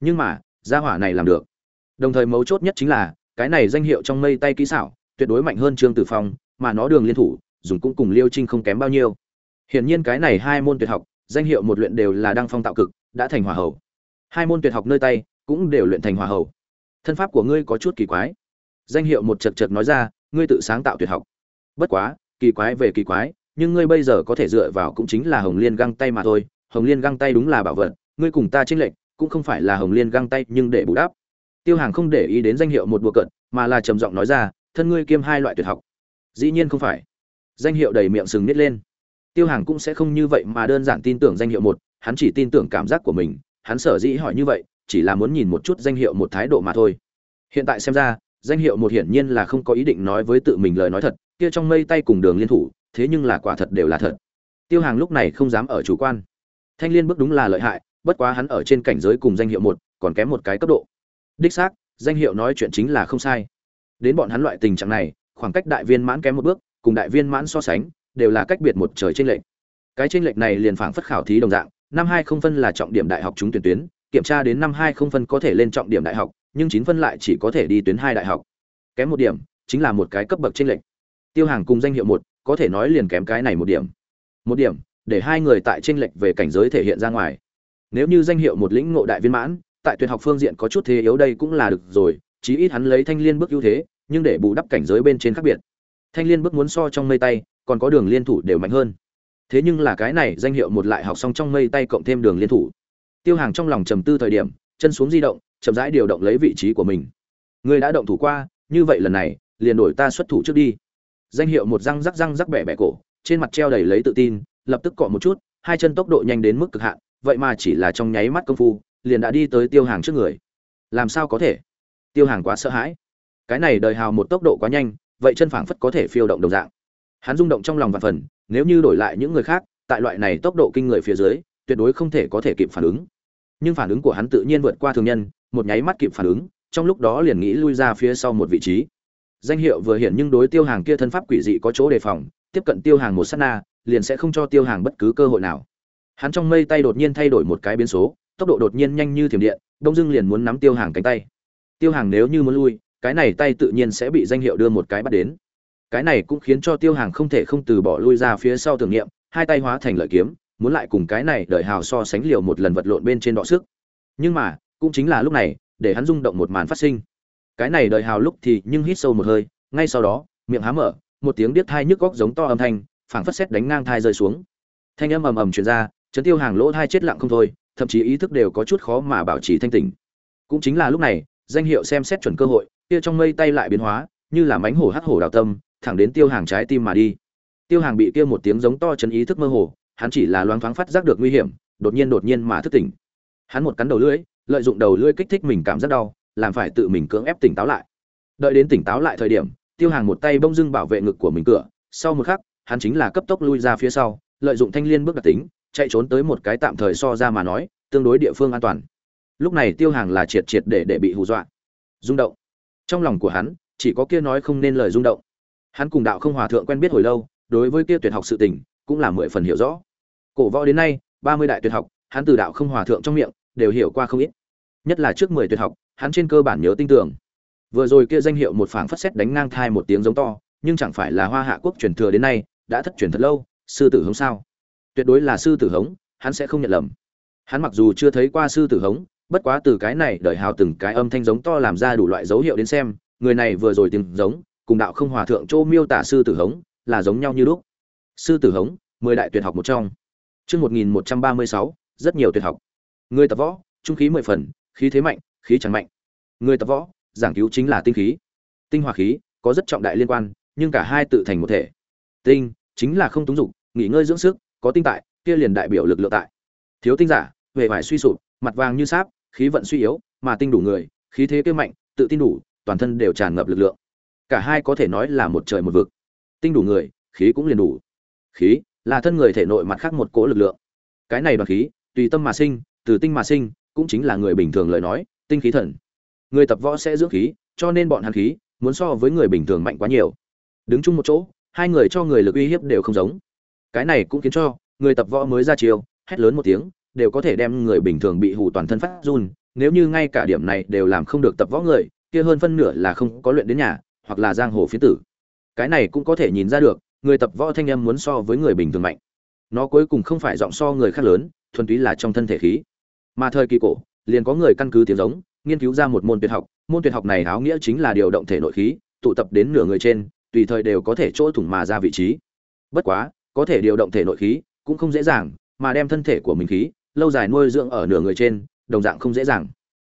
nhưng mà, gia hỏa này làm được. Đồng thời mấu chốt nhất chính là, cái này danh hiệu trong mây tay kỹ xảo tuyệt đối mạnh hơn trương tử phong, mà nó đường liên thủ, dùng cũng cùng liêu trinh không kém bao nhiêu. Hiển nhiên cái này hai môn tuyệt học, danh hiệu một luyện đều là đăng phong tạo cực, đã thành hòa hậu. Hai môn tuyệt học nơi tay, cũng đều luyện thành hòa hậu. Thân pháp của ngươi có chút kỳ quái. Danh hiệu một chật chật nói ra, ngươi tự sáng tạo tuyệt học. Bất quá, kỳ quái về kỳ quái, nhưng ngươi bây giờ có thể dựa vào cũng chính là hồng liên găng tay mà thôi. Hồng liên găng tay đúng là bảo vật, ngươi cùng ta chênh lệch, cũng không phải là hồng liên găng tay nhưng để bù đắp. Tiêu hàng không để ý đến danh hiệu một đùa cận mà là trầm giọng nói ra thân ngươi kiêm hai loại tuyệt học. Dĩ nhiên không phải. Danh hiệu đầy miệng sừng nít lên. Tiêu hàng cũng sẽ không như vậy mà đơn giản tin tưởng danh hiệu một, hắn chỉ tin tưởng cảm giác của mình, hắn sở dĩ hỏi như vậy, chỉ là muốn nhìn một chút danh hiệu một thái độ mà thôi. Hiện tại xem ra, danh hiệu một hiển nhiên là không có ý định nói với tự mình lời nói thật, kia trong mây tay cùng đường liên thủ, thế nhưng là quả thật đều là thật. Tiêu hàng lúc này không dám ở chủ quan. Thanh liên bước đúng là lợi hại, bất quá hắn ở trên cảnh giới cùng danh hiệu một, còn kém một cái cấp độ. Đích xác, danh hiệu nói chuyện chính là không sai đến bọn hắn loại tình trạng này, khoảng cách đại viên mãn kém một bước, cùng đại viên mãn so sánh, đều là cách biệt một trời trên lệnh cái trên lệnh này liền phảng phất khảo thí đồng dạng, năm hai không phân là trọng điểm đại học trúng tuyển tuyến, kiểm tra đến năm hai không phân có thể lên trọng điểm đại học, nhưng chín phân lại chỉ có thể đi tuyến hai đại học. Kém một điểm, chính là một cái cấp bậc trên lệnh tiêu hàng cùng danh hiệu một, có thể nói liền kém cái này một điểm. Một điểm, để hai người tại trên lệnh về cảnh giới thể hiện ra ngoài. Nếu như danh hiệu một lĩnh ngộ đại viên mãn, tại tuyển học phương diện có chút thế yếu đây cũng là được rồi chí ít hắn lấy thanh liên bước ưu thế, nhưng để bù đắp cảnh giới bên trên khác biệt. Thanh liên bước muốn so trong mây tay, còn có đường liên thủ đều mạnh hơn. Thế nhưng là cái này danh hiệu một lại học xong trong mây tay cộng thêm đường liên thủ. Tiêu hàng trong lòng trầm tư thời điểm, chân xuống di động, chậm rãi điều động lấy vị trí của mình. Người đã động thủ qua, như vậy lần này, liền đổi ta xuất thủ trước đi. Danh hiệu một răng rắc răng rắc bẻ bẻ cổ, trên mặt treo đầy lấy tự tin, lập tức cọ một chút, hai chân tốc độ nhanh đến mức cực hạn, vậy mà chỉ là trong nháy mắt công phu, liền đã đi tới tiêu hàng trước người. Làm sao có thể? Tiêu hàng quá sợ hãi. Cái này đời hào một tốc độ quá nhanh, vậy chân phảng phất có thể phiêu động đồng dạng. Hắn rung động trong lòng và phần, nếu như đổi lại những người khác, tại loại này tốc độ kinh người phía dưới, tuyệt đối không thể có thể kịp phản ứng. Nhưng phản ứng của hắn tự nhiên vượt qua thường nhân, một nháy mắt kịp phản ứng, trong lúc đó liền nghĩ lui ra phía sau một vị trí. Danh hiệu vừa hiện nhưng đối tiêu hàng kia thân pháp quỷ dị có chỗ đề phòng, tiếp cận tiêu hàng một sát na, liền sẽ không cho tiêu hàng bất cứ cơ hội nào. Hắn trong mây tay đột nhiên thay đổi một cái biến số, tốc độ đột nhiên nhanh như thiểm điện, đông dưng liền muốn nắm tiêu hàng cánh tay tiêu hàng nếu như muốn lui, cái này tay tự nhiên sẽ bị danh hiệu đưa một cái bắt đến. Cái này cũng khiến cho tiêu hàng không thể không từ bỏ lui ra phía sau tưởng niệm, hai tay hóa thành lợi kiếm, muốn lại cùng cái này đợi hào so sánh liều một lần vật lộn bên trên đọ sức. Nhưng mà, cũng chính là lúc này, để hắn rung động một màn phát sinh. Cái này đợi hào lúc thì nhưng hít sâu một hơi, ngay sau đó, miệng há mở, một tiếng điếc thai nhức góc giống to âm thanh, phảng phất xét đánh ngang thai rơi xuống. Thanh âm ầm ầm truyền ra chấn tiêu hàng lỗ thai chết lặng không thôi, thậm chí ý thức đều có chút khó mà bảo trì thanh tỉnh. Cũng chính là lúc này danh hiệu xem xét chuẩn cơ hội, kia trong mây tay lại biến hóa, như là mánh hổ hắc hổ đào tâm, thẳng đến tiêu hàng trái tim mà đi. Tiêu hàng bị kia một tiếng giống to chấn ý thức mơ hồ, hắn chỉ là loáng thoáng phát giác được nguy hiểm, đột nhiên đột nhiên mà thức tỉnh. Hắn một cắn đầu lưỡi, lợi dụng đầu lưỡi kích thích mình cảm giác đau, làm phải tự mình cưỡng ép tỉnh táo lại. Đợi đến tỉnh táo lại thời điểm, tiêu hàng một tay bông dưng bảo vệ ngực của mình cửa, sau một khắc, hắn chính là cấp tốc lui ra phía sau, lợi dụng thanh liên bước đặc tính, chạy trốn tới một cái tạm thời so ra mà nói, tương đối địa phương an toàn lúc này tiêu hàng là triệt triệt để để bị hù dọa. Rung động. Trong lòng của hắn, chỉ có kia nói không nên lời rung động. Hắn cùng đạo không hòa thượng quen biết hồi lâu, đối với kia tuyệt học sự tình, cũng là mười phần hiểu rõ. Cổ võ đến nay, ba mươi đại tuyệt học, hắn từ đạo không hòa thượng trong miệng, đều hiểu qua không ít. Nhất là trước mười tuyệt học, hắn trên cơ bản nhớ tinh tưởng. Vừa rồi kia danh hiệu một phảng phất xét đánh ngang thai một tiếng giống to, nhưng chẳng phải là hoa hạ quốc truyền thừa đến nay, đã thất truyền thật lâu, sư tử hống sao? Tuyệt đối là sư tử hống, hắn sẽ không nhận lầm. Hắn mặc dù chưa thấy qua sư tử hống bất quá từ cái này đợi hào từng cái âm thanh giống to làm ra đủ loại dấu hiệu đến xem, người này vừa rồi tiếng giống, cùng đạo không hòa thượng châu miêu tả sư tử hống, là giống nhau như lúc. Sư tử hống, mười đại tuyệt học một trong. Chương một nghìn một trăm ba mươi sáu, rất nhiều tuyệt học. Người tập võ, trung khí mười phần, khí thế mạnh, khí chẳng mạnh. Người tập võ, giảng cứu chính là tinh khí. Tinh hoa khí, có rất trọng đại liên quan, nhưng cả hai tự thành một thể. Tinh, chính là không túng dục, nghỉ ngơi dưỡng sức, có tinh tại, kia liền đại biểu lực lượng tại. Thiếu tinh giả về vải suy sụp, mặt vàng như sáp khí vận suy yếu, mà tinh đủ người, khí thế kia mạnh, tự tin đủ, toàn thân đều tràn ngập lực lượng. Cả hai có thể nói là một trời một vực. Tinh đủ người, khí cũng liền đủ. Khí là thân người thể nội mặt khác một cỗ lực lượng. Cái này đoàn khí, tùy tâm mà sinh, từ tinh mà sinh, cũng chính là người bình thường lời nói, tinh khí thần. Người tập võ sẽ dưỡng khí, cho nên bọn hắn khí muốn so với người bình thường mạnh quá nhiều. Đứng chung một chỗ, hai người cho người lực uy hiếp đều không giống. Cái này cũng khiến cho người tập võ mới ra chiều hét lớn một tiếng đều có thể đem người bình thường bị hù toàn thân phát run, nếu như ngay cả điểm này đều làm không được tập võ người, kia hơn phân nửa là không có luyện đến nhà, hoặc là giang hồ phía tử. Cái này cũng có thể nhìn ra được, người tập võ thanh âm muốn so với người bình thường mạnh. Nó cuối cùng không phải giọng so người khác lớn, thuần túy là trong thân thể khí. Mà thời kỳ cổ, liền có người căn cứ tiếng giống, nghiên cứu ra một môn tuyệt học, môn tuyệt học này áo nghĩa chính là điều động thể nội khí, tụ tập đến nửa người trên, tùy thời đều có thể chỗ thủng mà ra vị trí. Bất quá, có thể điều động thể nội khí cũng không dễ dàng, mà đem thân thể của mình khí lâu dài nuôi dưỡng ở nửa người trên, đồng dạng không dễ dàng.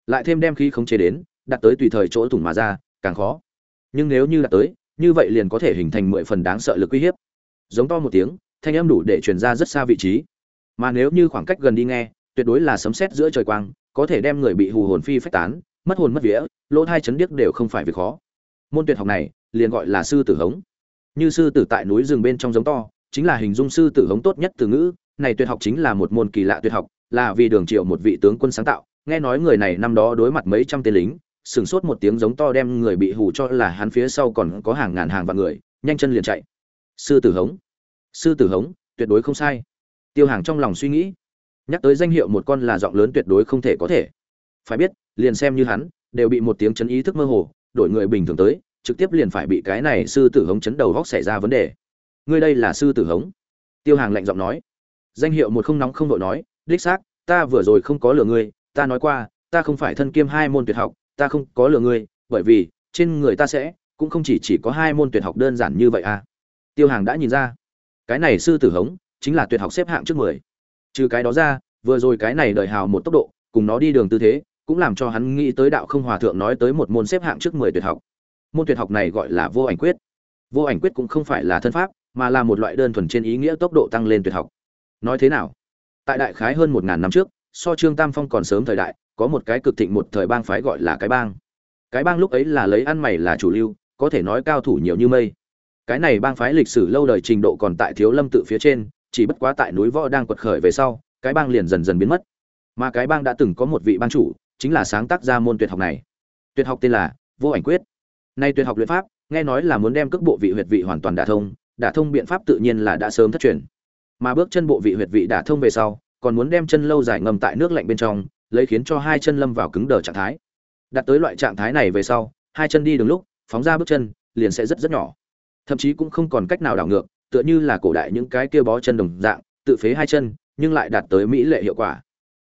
Lại thêm đem khí khống chế đến, đặt tới tùy thời chỗ thủng mà ra, càng khó. Nhưng nếu như đặt tới, như vậy liền có thể hình thành mười phần đáng sợ lực uy hiếp. Giống to một tiếng, thanh âm đủ để truyền ra rất xa vị trí. Mà nếu như khoảng cách gần đi nghe, tuyệt đối là sấm sét giữa trời quang, có thể đem người bị hù hồn phi phách tán, mất hồn mất vía, lỗ thai chấn điếc đều không phải việc khó. Môn tuyệt học này, liền gọi là sư tử hống. Như sư tử tại núi rừng bên trong giống to, chính là hình dung sư tử hống tốt nhất từ ngữ này tuyệt học chính là một môn kỳ lạ tuyệt học, là vì đường triệu một vị tướng quân sáng tạo. Nghe nói người này năm đó đối mặt mấy trăm tên lính sừng sốt một tiếng giống to đem người bị hù cho là hắn phía sau còn có hàng ngàn hàng vạn người, nhanh chân liền chạy. Sư tử hống, sư tử hống, tuyệt đối không sai. Tiêu hàng trong lòng suy nghĩ, nhắc tới danh hiệu một con là giọng lớn tuyệt đối không thể có thể. Phải biết, liền xem như hắn, đều bị một tiếng chấn ý thức mơ hồ, đổi người bình thường tới, trực tiếp liền phải bị cái này sư tử hống chấn đầu góc xảy ra vấn đề. Ngươi đây là sư tử hống? Tiêu hàng lạnh giọng nói danh hiệu một không nóng không đội nói, đích xác, ta vừa rồi không có lừa ngươi, ta nói qua, ta không phải thân kiêm hai môn tuyệt học, ta không có lừa ngươi, bởi vì, trên người ta sẽ, cũng không chỉ chỉ có hai môn tuyệt học đơn giản như vậy à. Tiêu hàng đã nhìn ra. Cái này sư tử hống, chính là tuyệt học xếp hạng trước mười. Trừ cái đó ra, vừa rồi cái này đợi hào một tốc độ, cùng nó đi đường tư thế, cũng làm cho hắn nghĩ tới đạo không hòa thượng nói tới một môn xếp hạng trước mười tuyệt học. Môn tuyệt học này gọi là vô ảnh quyết. Vô ảnh quyết cũng không phải là thân pháp, mà là một loại đơn thuần trên ý nghĩa tốc độ tăng lên tuyệt học nói thế nào? Tại đại khái hơn một ngàn năm trước, so trương tam phong còn sớm thời đại, có một cái cực thịnh một thời bang phái gọi là cái bang. Cái bang lúc ấy là lấy ăn mày là chủ lưu, có thể nói cao thủ nhiều như mây. Cái này bang phái lịch sử lâu đời trình độ còn tại thiếu lâm tự phía trên, chỉ bất quá tại núi võ đang quật khởi về sau, cái bang liền dần dần biến mất. Mà cái bang đã từng có một vị bang chủ, chính là sáng tác ra môn tuyệt học này. Tuyệt học tên là vô ảnh quyết. Nay tuyệt học luyện pháp, nghe nói là muốn đem cước bộ vị huyệt vị hoàn toàn đả thông đả thông biện pháp tự nhiên là đã sớm thất truyền mà bước chân bộ vị huyệt vị đã thông về sau, còn muốn đem chân lâu dài ngâm tại nước lạnh bên trong, lấy khiến cho hai chân lâm vào cứng đờ trạng thái. Đặt tới loại trạng thái này về sau, hai chân đi đường lúc, phóng ra bước chân, liền sẽ rất rất nhỏ. Thậm chí cũng không còn cách nào đảo ngược, tựa như là cổ đại những cái kia bó chân đồng dạng, tự phế hai chân, nhưng lại đạt tới mỹ lệ hiệu quả.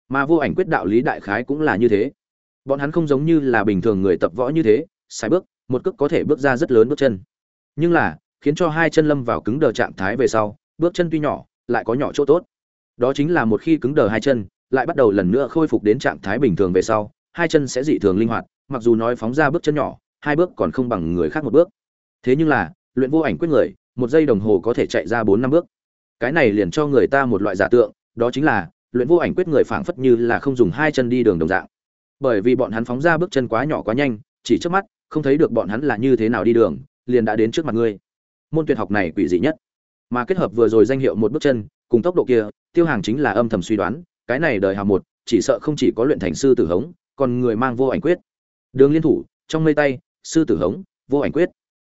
Mà vô ảnh quyết đạo lý đại khái cũng là như thế. Bọn hắn không giống như là bình thường người tập võ như thế sai bước, một cước có thể bước ra rất lớn bước chân. Nhưng là, khiến cho hai chân lâm vào cứng đờ trạng thái về sau, bước chân tuy nhỏ lại có nhỏ chỗ tốt. Đó chính là một khi cứng đờ hai chân, lại bắt đầu lần nữa khôi phục đến trạng thái bình thường về sau, hai chân sẽ dị thường linh hoạt, mặc dù nói phóng ra bước chân nhỏ, hai bước còn không bằng người khác một bước. Thế nhưng là, luyện vô ảnh quyết người, một giây đồng hồ có thể chạy ra bốn năm bước. Cái này liền cho người ta một loại giả tượng, đó chính là, luyện vô ảnh quyết người phảng phất như là không dùng hai chân đi đường đồng dạng. Bởi vì bọn hắn phóng ra bước chân quá nhỏ quá nhanh, chỉ trước mắt, không thấy được bọn hắn là như thế nào đi đường, liền đã đến trước mặt ngươi. Môn tuyệt học này quỷ dị nhất mà kết hợp vừa rồi danh hiệu một bước chân, cùng tốc độ kia, tiêu hàng chính là âm thầm suy đoán, cái này đời hào một, chỉ sợ không chỉ có luyện thành sư tử hống, còn người mang vô ảnh quyết. Đường liên thủ, trong mây tay, sư tử hống, vô ảnh quyết.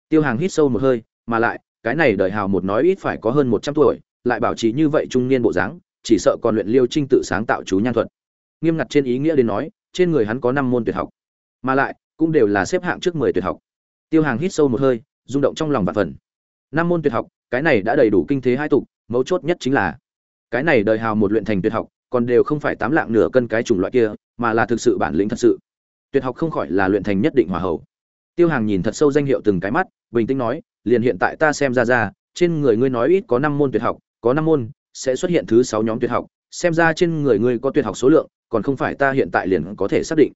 Tiêu hàng hít sâu một hơi, mà lại, cái này đời hào một nói ít phải có hơn một trăm tuổi, lại bảo trì như vậy trung niên bộ dáng, chỉ sợ còn luyện liêu trinh tự sáng tạo chú nhan thuật. Nghiêm ngặt trên ý nghĩa đến nói, trên người hắn có năm môn tuyệt học, mà lại, cũng đều là xếp hạng trước mười tuyệt học. Tiêu hàng hít sâu một hơi, rung động trong lòng và phần năm môn tuyệt học, cái này đã đầy đủ kinh thế hai tục, mấu chốt nhất chính là, cái này đời hào một luyện thành tuyệt học, còn đều không phải tám lạng nửa cân cái chủng loại kia, mà là thực sự bản lĩnh thật sự. Tuyệt học không khỏi là luyện thành nhất định hòa hậu. Tiêu hàng nhìn thật sâu danh hiệu từng cái mắt, bình tĩnh nói, liền hiện tại ta xem ra ra, trên người ngươi nói ít có năm môn tuyệt học, có năm môn, sẽ xuất hiện thứ sáu nhóm tuyệt học, xem ra trên người ngươi có tuyệt học số lượng, còn không phải ta hiện tại liền có thể xác định.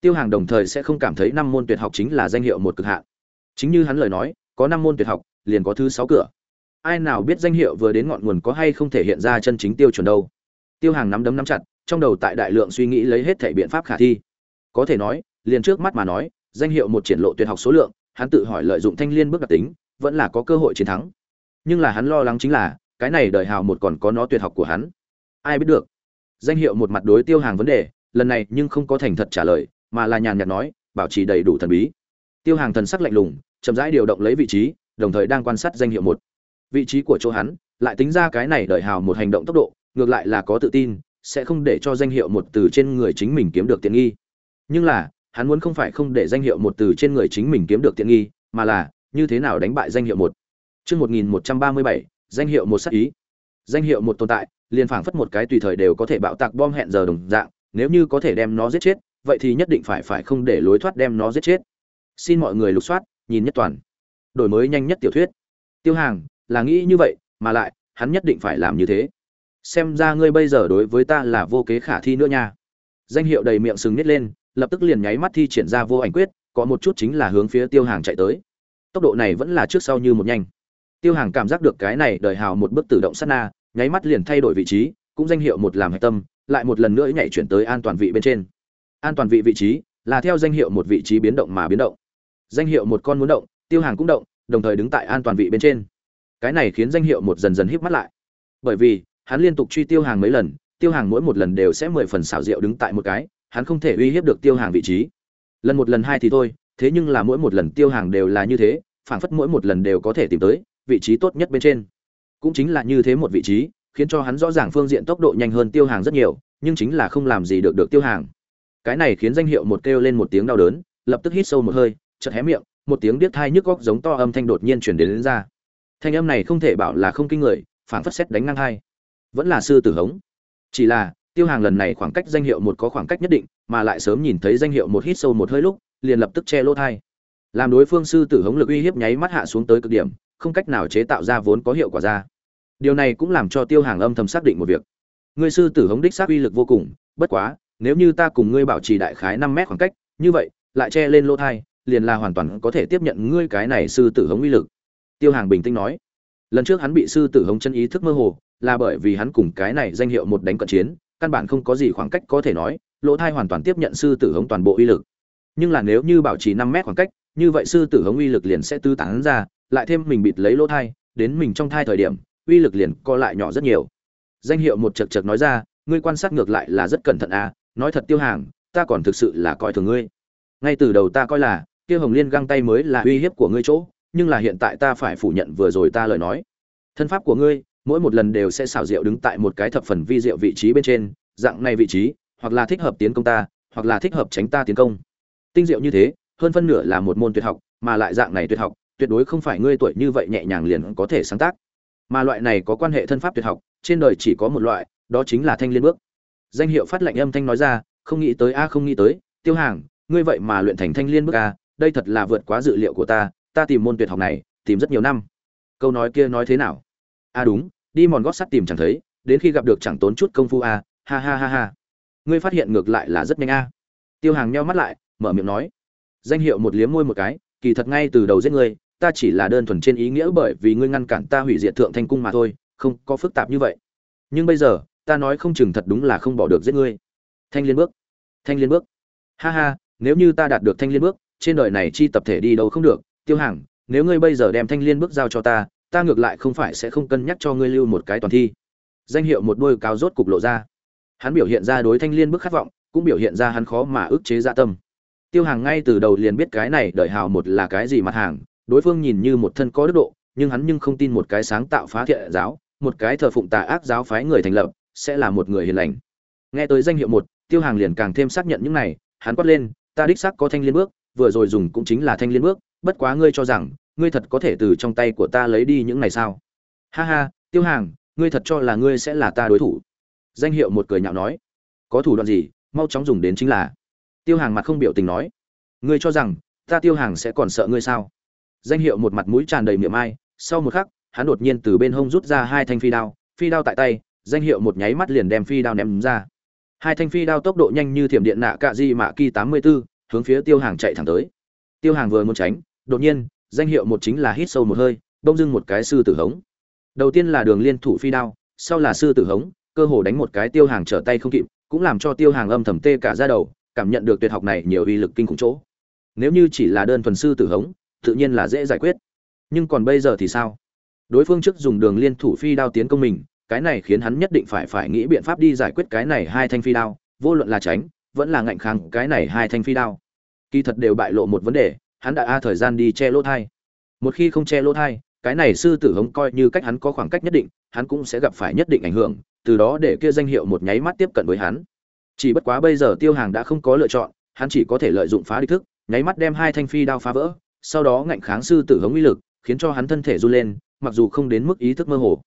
Tiêu hàng đồng thời sẽ không cảm thấy năm môn tuyệt học chính là danh hiệu một cực hạn. Chính như hắn lời nói, có năm môn tuyệt học liền có thứ sáu cửa. Ai nào biết danh hiệu vừa đến ngọn nguồn có hay không thể hiện ra chân chính tiêu chuẩn đâu. Tiêu hàng nắm đấm nắm chặt, trong đầu tại đại lượng suy nghĩ lấy hết thể biện pháp khả thi. Có thể nói, liền trước mắt mà nói, danh hiệu một triển lộ tuyệt học số lượng, hắn tự hỏi lợi dụng thanh liên bước đặc tính, vẫn là có cơ hội chiến thắng. Nhưng là hắn lo lắng chính là, cái này đời hào một còn có nó tuyệt học của hắn. Ai biết được? Danh hiệu một mặt đối tiêu hàng vấn đề, lần này nhưng không có thành thật trả lời, mà là nhàn nhạt nói, bảo trì đầy đủ thần bí. Tiêu hàng thần sắc lạnh lùng, chậm rãi điều động lấy vị trí đồng thời đang quan sát danh hiệu một vị trí của chỗ hắn lại tính ra cái này đợi hào một hành động tốc độ ngược lại là có tự tin sẽ không để cho danh hiệu một từ trên người chính mình kiếm được tiện nghi nhưng là hắn muốn không phải không để danh hiệu một từ trên người chính mình kiếm được tiện nghi mà là như thế nào đánh bại danh hiệu một Chương 1137, danh hiệu một sắc ý. Danh hiệu một tồn tại, liền phảng phất một cái tùy thời đều có thể bạo tạc bom hẹn giờ đồng dạng, nếu như có thể đem nó giết chết, vậy thì nhất định phải phải không để lối thoát đem nó giết chết. Xin mọi người lục soát, nhìn nhất toàn. Đổi mới nhanh nhất tiểu thuyết. Tiêu Hàng, là nghĩ như vậy, mà lại, hắn nhất định phải làm như thế. Xem ra ngươi bây giờ đối với ta là vô kế khả thi nữa nha. Danh hiệu đầy miệng sừng nít lên, lập tức liền nháy mắt thi triển ra vô ảnh quyết, có một chút chính là hướng phía Tiêu Hàng chạy tới. Tốc độ này vẫn là trước sau như một nhanh tiêu hàng cảm giác được cái này đời hào một bước tự động sát na nháy mắt liền thay đổi vị trí cũng danh hiệu một làm hạch tâm lại một lần nữa nhảy chuyển tới an toàn vị bên trên an toàn vị vị trí là theo danh hiệu một vị trí biến động mà biến động danh hiệu một con muốn động tiêu hàng cũng động, đồng thời đứng tại an toàn vị bên trên. Cái này khiến danh hiệu một dần dần híp mắt lại. Bởi vì, hắn liên tục truy tiêu hàng mấy lần, tiêu hàng mỗi một lần đều sẽ mười phần xảo diệu đứng tại một cái, hắn không thể uy hiếp được tiêu hàng vị trí. Lần một lần hai thì thôi, thế nhưng là mỗi một lần tiêu hàng đều là như thế, phảng phất mỗi một lần đều có thể tìm tới vị trí tốt nhất bên trên. Cũng chính là như thế một vị trí, khiến cho hắn rõ ràng phương diện tốc độ nhanh hơn tiêu hàng rất nhiều, nhưng chính là không làm gì được được tiêu hàng. Cái này khiến danh hiệu một kêu lên một tiếng đau đớn, lập tức hít sâu một hơi, chợt hé miệng một tiếng điếc thai nhức góc giống to âm thanh đột nhiên chuyển đến, đến ra. Thanh âm này không thể bảo là không kinh người phản phất xét đánh ngang hai vẫn là sư tử hống. Chỉ là tiêu hàng lần này khoảng cách danh hiệu một có khoảng cách nhất định mà lại sớm nhìn thấy danh hiệu một hít sâu một hơi lúc liền lập tức che lỗ thai. Làm đối phương sư tử hống lực uy hiếp nháy mắt hạ xuống tới cực điểm không cách nào chế tạo ra vốn có hiệu quả ra. Điều này cũng làm cho tiêu hàng âm thầm xác định một việc. Người sư tử hống đích xác uy lực vô cùng bất quá nếu như ta cùng ngươi bảo trì đại khái năm mét khoảng cách như vậy lại che lên lỗ thai liền là hoàn toàn có thể tiếp nhận ngươi cái này sư tử hống uy lực. Tiêu hàng bình tĩnh nói. Lần trước hắn bị sư tử hống chân ý thức mơ hồ, là bởi vì hắn cùng cái này danh hiệu một đánh cận chiến, căn bản không có gì khoảng cách có thể nói, lỗ thai hoàn toàn tiếp nhận sư tử hống toàn bộ uy lực. Nhưng là nếu như bảo trì năm mét khoảng cách, như vậy sư tử hống uy lực liền sẽ tư tán ra, lại thêm mình bịt lấy lỗ thai, đến mình trong thai thời điểm, uy lực liền co lại nhỏ rất nhiều. Danh hiệu một chật chật nói ra, ngươi quan sát ngược lại là rất cẩn thận à nói thật tiêu hàng, ta còn thực sự là coi thường ngươi. Ngay từ đầu ta coi là kia hồng liên găng tay mới là uy hiếp của ngươi chỗ, nhưng là hiện tại ta phải phủ nhận vừa rồi ta lời nói. Thân pháp của ngươi, mỗi một lần đều sẽ xảo diệu đứng tại một cái thập phần vi diệu vị trí bên trên, dạng này vị trí, hoặc là thích hợp tiến công ta, hoặc là thích hợp tránh ta tiến công. Tinh diệu như thế, hơn phân nửa là một môn tuyệt học, mà lại dạng này tuyệt học, tuyệt đối không phải ngươi tuổi như vậy nhẹ nhàng liền có thể sáng tác. Mà loại này có quan hệ thân pháp tuyệt học, trên đời chỉ có một loại, đó chính là thanh liên bước. Danh hiệu phát lệnh âm thanh nói ra, không nghĩ tới a, không nghĩ tới, tiêu hàng, ngươi vậy mà luyện thành thanh liên bước a đây thật là vượt quá dự liệu của ta ta tìm môn tuyệt học này, tìm rất nhiều năm. Câu nói kia nói thế nào? A đúng, đi mòn gót sắt tìm chẳng thấy, đến khi gặp được chẳng tốn chút công phu a ha ha ha ha. Ngươi phát hiện ngược lại là rất nhanh a tiêu hàng nheo mắt lại, mở miệng nói. Danh hiệu một liếm môi một cái, kỳ thật ngay từ đầu giết ngươi, ta chỉ là đơn thuần trên ý nghĩa bởi vì ngươi ngăn cản ta hủy diệt thượng thanh cung mà thôi, không có phức tạp như vậy. Nhưng bây giờ, ta nói không chừng thật đúng là không bỏ được giết ngươi. Thanh liên bước, thanh liên bước. Ha ha, nếu như ta đạt được thanh liên bước trên đời này chi tập thể đi đâu không được, tiêu hàng nếu ngươi bây giờ đem thanh liên bước giao cho ta ta ngược lại không phải sẽ không cân nhắc cho ngươi lưu một cái toàn thi. Danh hiệu một đôi cao rốt cục lộ ra. Hắn biểu hiện ra đối thanh liên bước khát vọng, cũng biểu hiện ra hắn khó mà ức chế dạ tâm. Tiêu hàng ngay từ đầu liền biết cái này đợi hào một là cái gì mặt hàng, đối phương nhìn như một thân có đức độ, nhưng hắn nhưng không tin một cái sáng tạo phá thiện giáo, một cái thờ phụng tà ác giáo phái người thành lập, sẽ là một người hiền lành. Nghe tới danh hiệu một, tiêu hàng liền càng thêm xác nhận những này, hắn quát lên, ta đích xác có thanh liên bước vừa rồi dùng cũng chính là thanh liên bước bất quá ngươi cho rằng ngươi thật có thể từ trong tay của ta lấy đi những này sao? Ha ha tiêu hàng ngươi thật cho là ngươi sẽ là ta đối thủ. Danh hiệu một cười nhạo nói. Có thủ đoạn gì mau chóng dùng đến chính là. Tiêu hàng mặt không biểu tình nói. Ngươi cho rằng ta tiêu hàng sẽ còn sợ ngươi sao? Danh hiệu một mặt mũi tràn đầy miệng ai sau một khắc hắn đột nhiên từ bên hông rút ra hai thanh phi đao phi đao tại tay danh hiệu một nháy mắt liền đem phi đao ném ra. Hai thanh phi đao tốc độ nhanh như thiểm điện nạ cạ di mạ ki tám mươi 84, hướng phía tiêu hàng chạy thẳng tới. Tiêu hàng vừa muốn tránh, đột nhiên, danh hiệu một chính là hít sâu một hơi bông dưng một cái sư tử hống. Đầu tiên là đường liên thủ phi đao, sau là sư tử hống, cơ hồ đánh một cái tiêu hàng trở tay không kịp, cũng làm cho tiêu hàng âm thầm tê cả ra đầu, cảm nhận được tuyệt học này nhiều uy lực kinh khủng chỗ. Nếu như chỉ là đơn thuần sư tử hống, tự nhiên là dễ giải quyết. Nhưng còn bây giờ thì sao? Đối phương trước dùng đường liên thủ phi đao tiến công mình, cái này khiến hắn nhất định phải phải nghĩ biện pháp đi giải quyết cái này hai thanh phi đao, vô luận là tránh vẫn là ngạnh kháng cái này hai thanh phi đao. Kỳ thật đều bại lộ một vấn đề, hắn đã a thời gian đi che lỗ thai. Một khi không che lỗ thai, cái này sư tử hống coi như cách hắn có khoảng cách nhất định, hắn cũng sẽ gặp phải nhất định ảnh hưởng, từ đó để kia danh hiệu một nháy mắt tiếp cận với hắn. Chỉ bất quá bây giờ tiêu hàng đã không có lựa chọn, hắn chỉ có thể lợi dụng phá địch thức, nháy mắt đem hai thanh phi đao phá vỡ, sau đó ngạnh kháng sư tử hống uy lực, khiến cho hắn thân thể run lên, mặc dù không đến mức ý thức mơ hồ.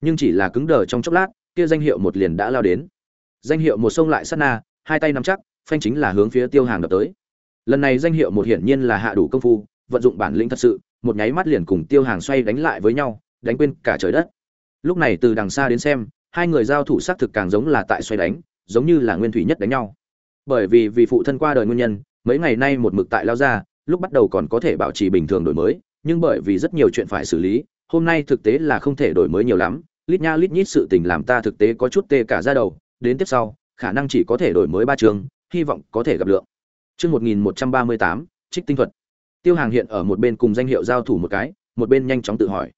Nhưng chỉ là cứng đờ trong chốc lát, kia danh hiệu một liền đã lao đến. Danh hiệu một sông lại sát na hai tay nắm chắc, phanh chính là hướng phía tiêu hàng đập tới. Lần này danh hiệu một hiển nhiên là hạ đủ công phu, vận dụng bản lĩnh thật sự, một nháy mắt liền cùng tiêu hàng xoay đánh lại với nhau, đánh quên cả trời đất. Lúc này từ đằng xa đến xem, hai người giao thủ xác thực càng giống là tại xoay đánh, giống như là nguyên thủy nhất đánh nhau. Bởi vì vì phụ thân qua đời nguyên nhân, mấy ngày nay một mực tại lao ra, lúc bắt đầu còn có thể bảo trì bình thường đổi mới, nhưng bởi vì rất nhiều chuyện phải xử lý, hôm nay thực tế là không thể đổi mới nhiều lắm, lít nha lít nhít sự tình làm ta thực tế có chút tê cả da đầu, đến tiếp sau khả năng chỉ có thể đổi mới ba trường hy vọng có thể gặp lượng. Chương một nghìn một trăm ba mươi tám, trích tinh thuật. Tiêu hàng hiện ở một bên cùng danh hiệu giao thủ một cái, một bên nhanh chóng tự hỏi.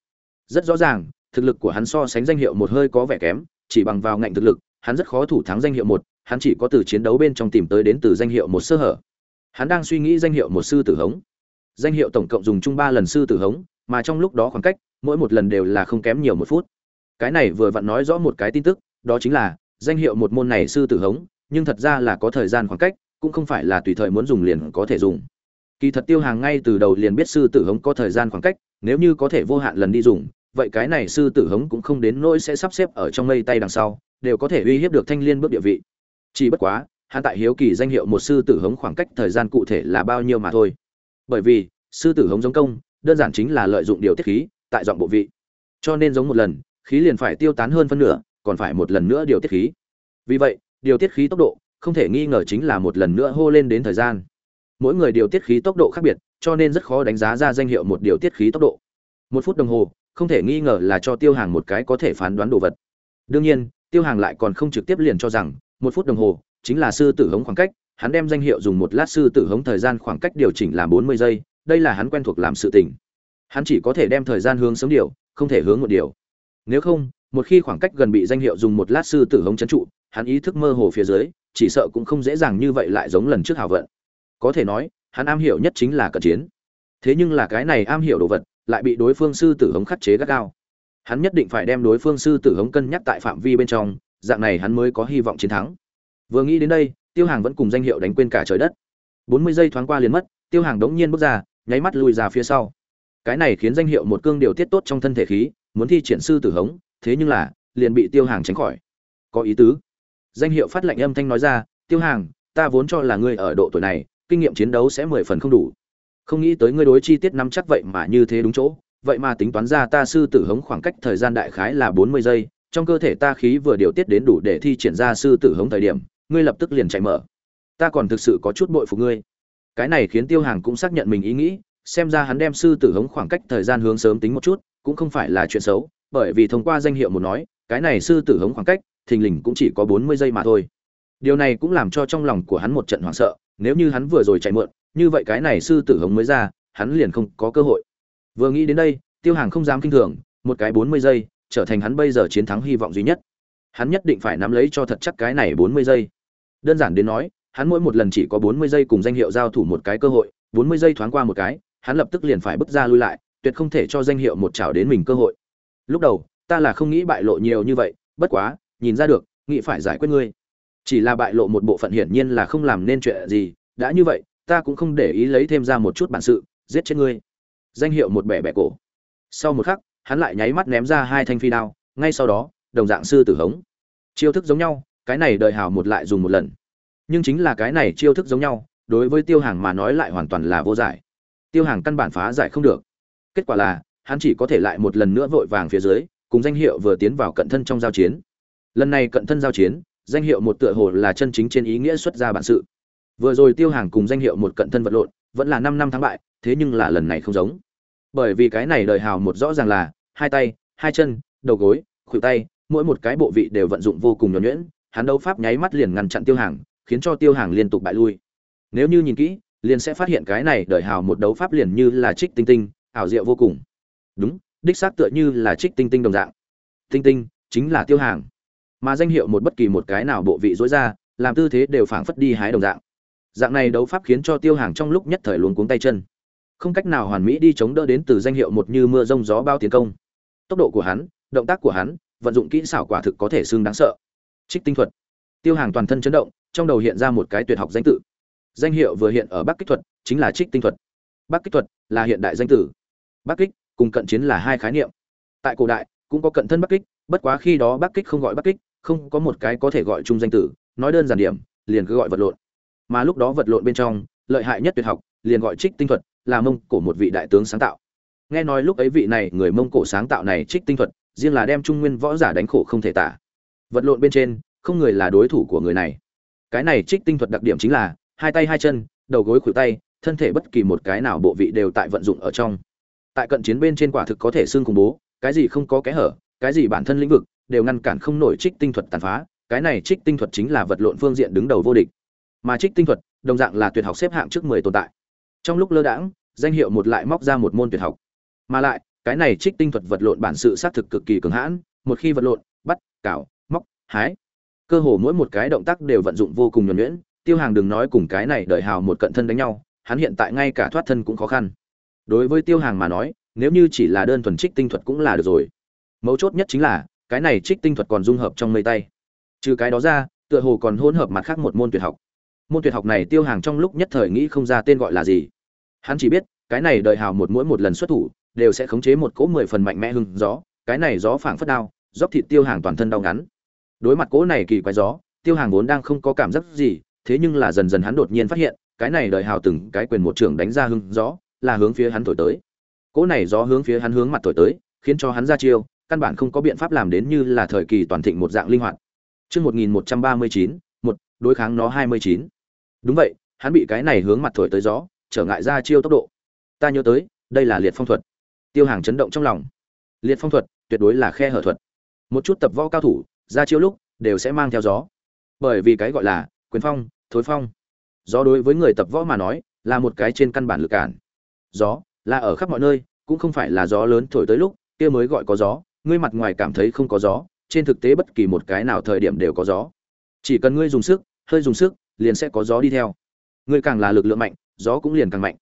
Rất rõ ràng, thực lực của hắn so sánh danh hiệu một hơi có vẻ kém, chỉ bằng vào ngạnh thực lực, hắn rất khó thủ thắng danh hiệu một, hắn chỉ có từ chiến đấu bên trong tìm tới đến từ danh hiệu một sơ hở. Hắn đang suy nghĩ danh hiệu một sư tử hống. Danh hiệu tổng cộng dùng chung ba lần sư tử hống, mà trong lúc đó khoảng cách, mỗi một lần đều là không kém nhiều một phút. Cái này vừa vặn nói rõ một cái tin tức, đó chính là danh hiệu một môn này sư tử hống, nhưng thật ra là có thời gian khoảng cách, cũng không phải là tùy thời muốn dùng liền có thể dùng. Kỳ thật tiêu hàng ngay từ đầu liền biết sư tử hống có thời gian khoảng cách, nếu như có thể vô hạn lần đi dùng, vậy cái này sư tử hống cũng không đến nỗi sẽ sắp xếp ở trong mây tay đằng sau, đều có thể uy hiếp được thanh liên bước địa vị. Chỉ bất quá, hắn tại hiếu kỳ danh hiệu một sư tử hống khoảng cách thời gian cụ thể là bao nhiêu mà thôi. Bởi vì, sư tử hống giống công, đơn giản chính là lợi dụng điều tiết khí, tại dọn bộ vị. Cho nên giống một lần, khí liền phải tiêu tán hơn phân nửa còn phải một lần nữa điều tiết khí. Vì vậy, điều tiết khí tốc độ không thể nghi ngờ chính là một lần nữa hô lên đến thời gian. Mỗi người điều tiết khí tốc độ khác biệt, cho nên rất khó đánh giá ra danh hiệu một điều tiết khí tốc độ. Một phút đồng hồ, không thể nghi ngờ là cho tiêu hàng một cái có thể phán đoán đồ vật. Đương nhiên, tiêu hàng lại còn không trực tiếp liền cho rằng, một phút đồng hồ chính là sư tử hống khoảng cách, hắn đem danh hiệu dùng một lát sư tử hống thời gian khoảng cách điều chỉnh làm bốn mươi giây, đây là hắn quen thuộc làm sự tình. Hắn chỉ có thể đem thời gian hướng sớm điều, không thể hướng một điều. Nếu không một khi khoảng cách gần bị danh hiệu dùng một lát sư tử hống chấn trụ, hắn ý thức mơ hồ phía dưới, chỉ sợ cũng không dễ dàng như vậy lại giống lần trước hảo vận. Có thể nói, hắn am hiểu nhất chính là cận chiến. Thế nhưng là cái này am hiểu đồ vật, lại bị đối phương sư tử hống khắc chế gắt gao. Hắn nhất định phải đem đối phương sư tử hống cân nhắc tại phạm vi bên trong, dạng này hắn mới có hy vọng chiến thắng. Vừa nghĩ đến đây, tiêu hàng vẫn cùng danh hiệu đánh quên cả trời đất. Bốn mươi giây thoáng qua liền mất, tiêu hàng đống nhiên bước ra, nháy mắt lùi ra phía sau. Cái này khiến danh hiệu một cương điều tiết tốt trong thân thể khí, muốn thi triển sư tử hống thế nhưng là, liền bị tiêu hàng tránh khỏi. Có ý tứ. Danh hiệu phát lệnh âm thanh nói ra, tiêu hàng, ta vốn cho là ngươi ở độ tuổi này, kinh nghiệm chiến đấu sẽ mười phần không đủ. Không nghĩ tới ngươi đối chi tiết nắm chắc vậy mà như thế đúng chỗ. Vậy mà tính toán ra ta sư tử hống khoảng cách thời gian đại khái là bốn mươi giây, trong cơ thể ta khí vừa điều tiết đến đủ để thi triển ra sư tử hống thời điểm, ngươi lập tức liền chạy mở. Ta còn thực sự có chút bội phục ngươi. Cái này khiến tiêu hàng cũng xác nhận mình ý nghĩ, xem ra hắn đem sư tử hống khoảng cách thời gian hướng sớm tính một chút, cũng không phải là chuyện xấu bởi vì thông qua danh hiệu một nói, cái này sư tử hống khoảng cách, thình lình cũng chỉ có bốn mươi giây mà thôi. Điều này cũng làm cho trong lòng của hắn một trận hoảng sợ, nếu như hắn vừa rồi chạy mượn, như vậy cái này sư tử hống mới ra, hắn liền không có cơ hội. Vừa nghĩ đến đây, tiêu hàng không dám kinh thường, một cái bốn mươi giây, trở thành hắn bây giờ chiến thắng hy vọng duy nhất. Hắn nhất định phải nắm lấy cho thật chắc cái này bốn mươi giây. Đơn giản đến nói, hắn mỗi một lần chỉ có bốn mươi giây cùng danh hiệu giao thủ một cái cơ hội, bốn mươi giây thoáng qua một cái, hắn lập tức liền phải bước ra lui lại, tuyệt không thể cho danh hiệu một chảo đến mình cơ hội lúc đầu, ta là không nghĩ bại lộ nhiều như vậy, bất quá, nhìn ra được, nghĩ phải giải quyết ngươi. Chỉ là bại lộ một bộ phận hiển nhiên là không làm nên chuyện gì, đã như vậy, ta cũng không để ý lấy thêm ra một chút bản sự, giết chết ngươi. Danh hiệu một bẻ bẻ cổ. Sau một khắc, hắn lại nháy mắt ném ra hai thanh phi đao, ngay sau đó, đồng dạng sư tử hống. Chiêu thức giống nhau, cái này đợi hào một lại dùng một lần. Nhưng chính là cái này chiêu thức giống nhau, đối với tiêu hàng mà nói lại hoàn toàn là vô giải. Tiêu hàng căn bản phá giải không được. Kết quả là hắn chỉ có thể lại một lần nữa vội vàng phía dưới, cùng danh hiệu vừa tiến vào cận thân trong giao chiến. Lần này cận thân giao chiến, danh hiệu một tựa hồ là chân chính trên ý nghĩa xuất ra bản sự. Vừa rồi tiêu hàng cùng danh hiệu một cận thân vật lộn, vẫn là năm năm thắng bại, thế nhưng là lần này không giống. Bởi vì cái này đời hào một rõ ràng là, hai tay, hai chân, đầu gối, khuỷu tay, mỗi một cái bộ vị đều vận dụng vô cùng nhuẩn nhuyễn, hắn đấu pháp nháy mắt liền ngăn chặn tiêu hàng, khiến cho tiêu hàng liên tục bại lui. Nếu như nhìn kỹ, liền sẽ phát hiện cái này đời hào một đấu pháp liền như là trích tinh tinh, ảo diệu vô cùng đúng, đích xác tựa như là trích tinh tinh đồng dạng. Tinh tinh chính là tiêu hàng. Mà danh hiệu một bất kỳ một cái nào bộ vị dối ra, làm tư thế đều phảng phất đi hái đồng dạng. Dạng này đấu pháp khiến cho tiêu hàng trong lúc nhất thời luống cuống tay chân. Không cách nào hoàn mỹ đi chống đỡ đến từ danh hiệu một như mưa rông gió bao tiến công. Tốc độ của hắn, động tác của hắn, vận dụng kỹ xảo quả thực có thể xương đáng sợ. Trích tinh thuật. Tiêu hàng toàn thân chấn động, trong đầu hiện ra một cái tuyệt học danh tự. Danh hiệu vừa hiện ở bắc kích thuật, chính là trích tinh thuật. Bắc kích thuật là hiện đại danh tử bắc kích cùng cận chiến là hai khái niệm. Tại cổ đại, cũng có cận thân bắc kích, bất quá khi đó bắc kích không gọi bắc kích, không có một cái có thể gọi chung danh tử, nói đơn giản điểm, liền cứ gọi vật lộn. Mà lúc đó vật lộn bên trong, lợi hại nhất tuyệt học, liền gọi trích tinh thuật, là mông cổ một vị đại tướng sáng tạo. Nghe nói lúc ấy vị này người mông cổ sáng tạo này trích tinh thuật, riêng là đem trung nguyên võ giả đánh khổ không thể tả. Vật lộn bên trên, không người là đối thủ của người này. Cái này trích tinh thuật đặc điểm chính là, hai tay hai chân, đầu gối khuỷu tay, thân thể bất kỳ một cái nào bộ vị đều tại vận dụng ở trong tại cận chiến bên trên quả thực có thể xương khủng bố, cái gì không có kẽ hở, cái gì bản thân lĩnh vực đều ngăn cản không nổi trích tinh thuật tàn phá, cái này trích tinh thuật chính là vật lộn phương diện đứng đầu vô địch. Mà trích tinh thuật, đồng dạng là tuyệt học xếp hạng trước mười tồn tại. Trong lúc lơ đãng, danh hiệu một lại móc ra một môn tuyệt học. Mà lại, cái này trích tinh thuật vật lộn bản sự xác thực cực kỳ cường hãn, một khi vật lộn, bắt, cào, móc, hái, cơ hồ mỗi một cái động tác đều vận dụng vô cùng nhuần nhuyễn, tiêu hàng đừng nói cùng cái này đợi hào một cận thân đánh nhau, hắn hiện tại ngay cả thoát thân cũng khó khăn đối với tiêu hàng mà nói, nếu như chỉ là đơn thuần trích tinh thuật cũng là được rồi. Mấu chốt nhất chính là, cái này trích tinh thuật còn dung hợp trong mây tay. Trừ cái đó ra, tựa hồ còn hỗn hợp mặt khác một môn tuyệt học. Môn tuyệt học này tiêu hàng trong lúc nhất thời nghĩ không ra tên gọi là gì. Hắn chỉ biết, cái này đợi hào một mỗi một lần xuất thủ, đều sẽ khống chế một cỗ mười phần mạnh mẽ hưng gió, cái này gió phảng phất đao, dốc thịt tiêu hàng toàn thân đau ngắn. Đối mặt cỗ này kỳ quái gió, tiêu hàng vốn đang không có cảm giác gì, thế nhưng là dần dần hắn đột nhiên phát hiện, cái này đợi hào từng cái quyền một trưởng đánh ra hưng gió là hướng phía hắn thổi tới cỗ này gió hướng phía hắn hướng mặt thổi tới khiến cho hắn ra chiêu căn bản không có biện pháp làm đến như là thời kỳ toàn thịnh một dạng linh hoạt Trước 1139, một đối kháng nó 29. Đúng vậy, hắn bị cái này hướng mặt thổi tới gió, trở ngại ra chiêu tốc độ. Ta nhớ tới, đây là liệt phong thuật. Tiêu Hàng chấn động trong lòng. Liệt phong thuật, tuyệt đối là khe hở thuật. Một chút tập võ cao thủ, ra chiêu lúc đều sẽ mang theo gió. Bởi vì cái gọi là quyền phong, thối phong. Gió đối với người tập võ mà nói, là một cái trên căn bản lực cản. Gió là ở khắp mọi nơi, cũng không phải là gió lớn thổi tới lúc, kia mới gọi có gió, ngươi mặt ngoài cảm thấy không có gió, trên thực tế bất kỳ một cái nào thời điểm đều có gió. Chỉ cần ngươi dùng sức, hơi dùng sức, liền sẽ có gió đi theo. Ngươi càng là lực lượng mạnh, gió cũng liền càng mạnh.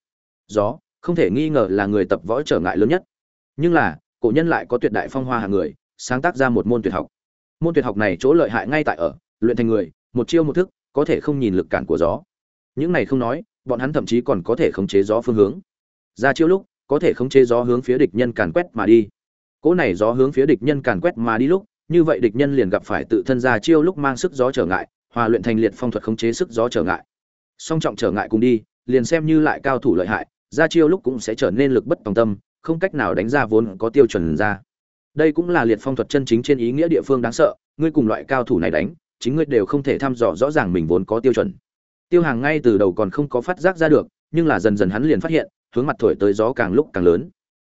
Gió, không thể nghi ngờ là người tập võ trở ngại lớn nhất. Nhưng là, cổ nhân lại có tuyệt đại phong hoa hạng người, sáng tác ra một môn tuyệt học. Môn tuyệt học này chỗ lợi hại ngay tại ở, luyện thành người, một chiêu một thức, có thể không nhìn lực cản của gió. Những này không nói, bọn hắn thậm chí còn có thể khống chế gió phương hướng. Ra chiêu lúc, có thể khống chế gió hướng phía địch nhân càn quét mà đi. Cỗ này gió hướng phía địch nhân càn quét mà đi lúc, như vậy địch nhân liền gặp phải tự thân ra chiêu lúc mang sức gió trở ngại, hòa luyện thành liệt phong thuật khống chế sức gió trở ngại. Song trọng trở ngại cùng đi, liền xem như lại cao thủ lợi hại, ra chiêu lúc cũng sẽ trở nên lực bất tòng tâm, không cách nào đánh ra vốn có tiêu chuẩn ra. Đây cũng là liệt phong thuật chân chính trên ý nghĩa địa phương đáng sợ, ngươi cùng loại cao thủ này đánh, chính ngươi đều không thể thăm dò rõ ràng mình vốn có tiêu chuẩn. Tiêu Hàng ngay từ đầu còn không có phát giác ra được, nhưng là dần dần hắn liền phát hiện, hướng mặt thổi tới gió càng lúc càng lớn.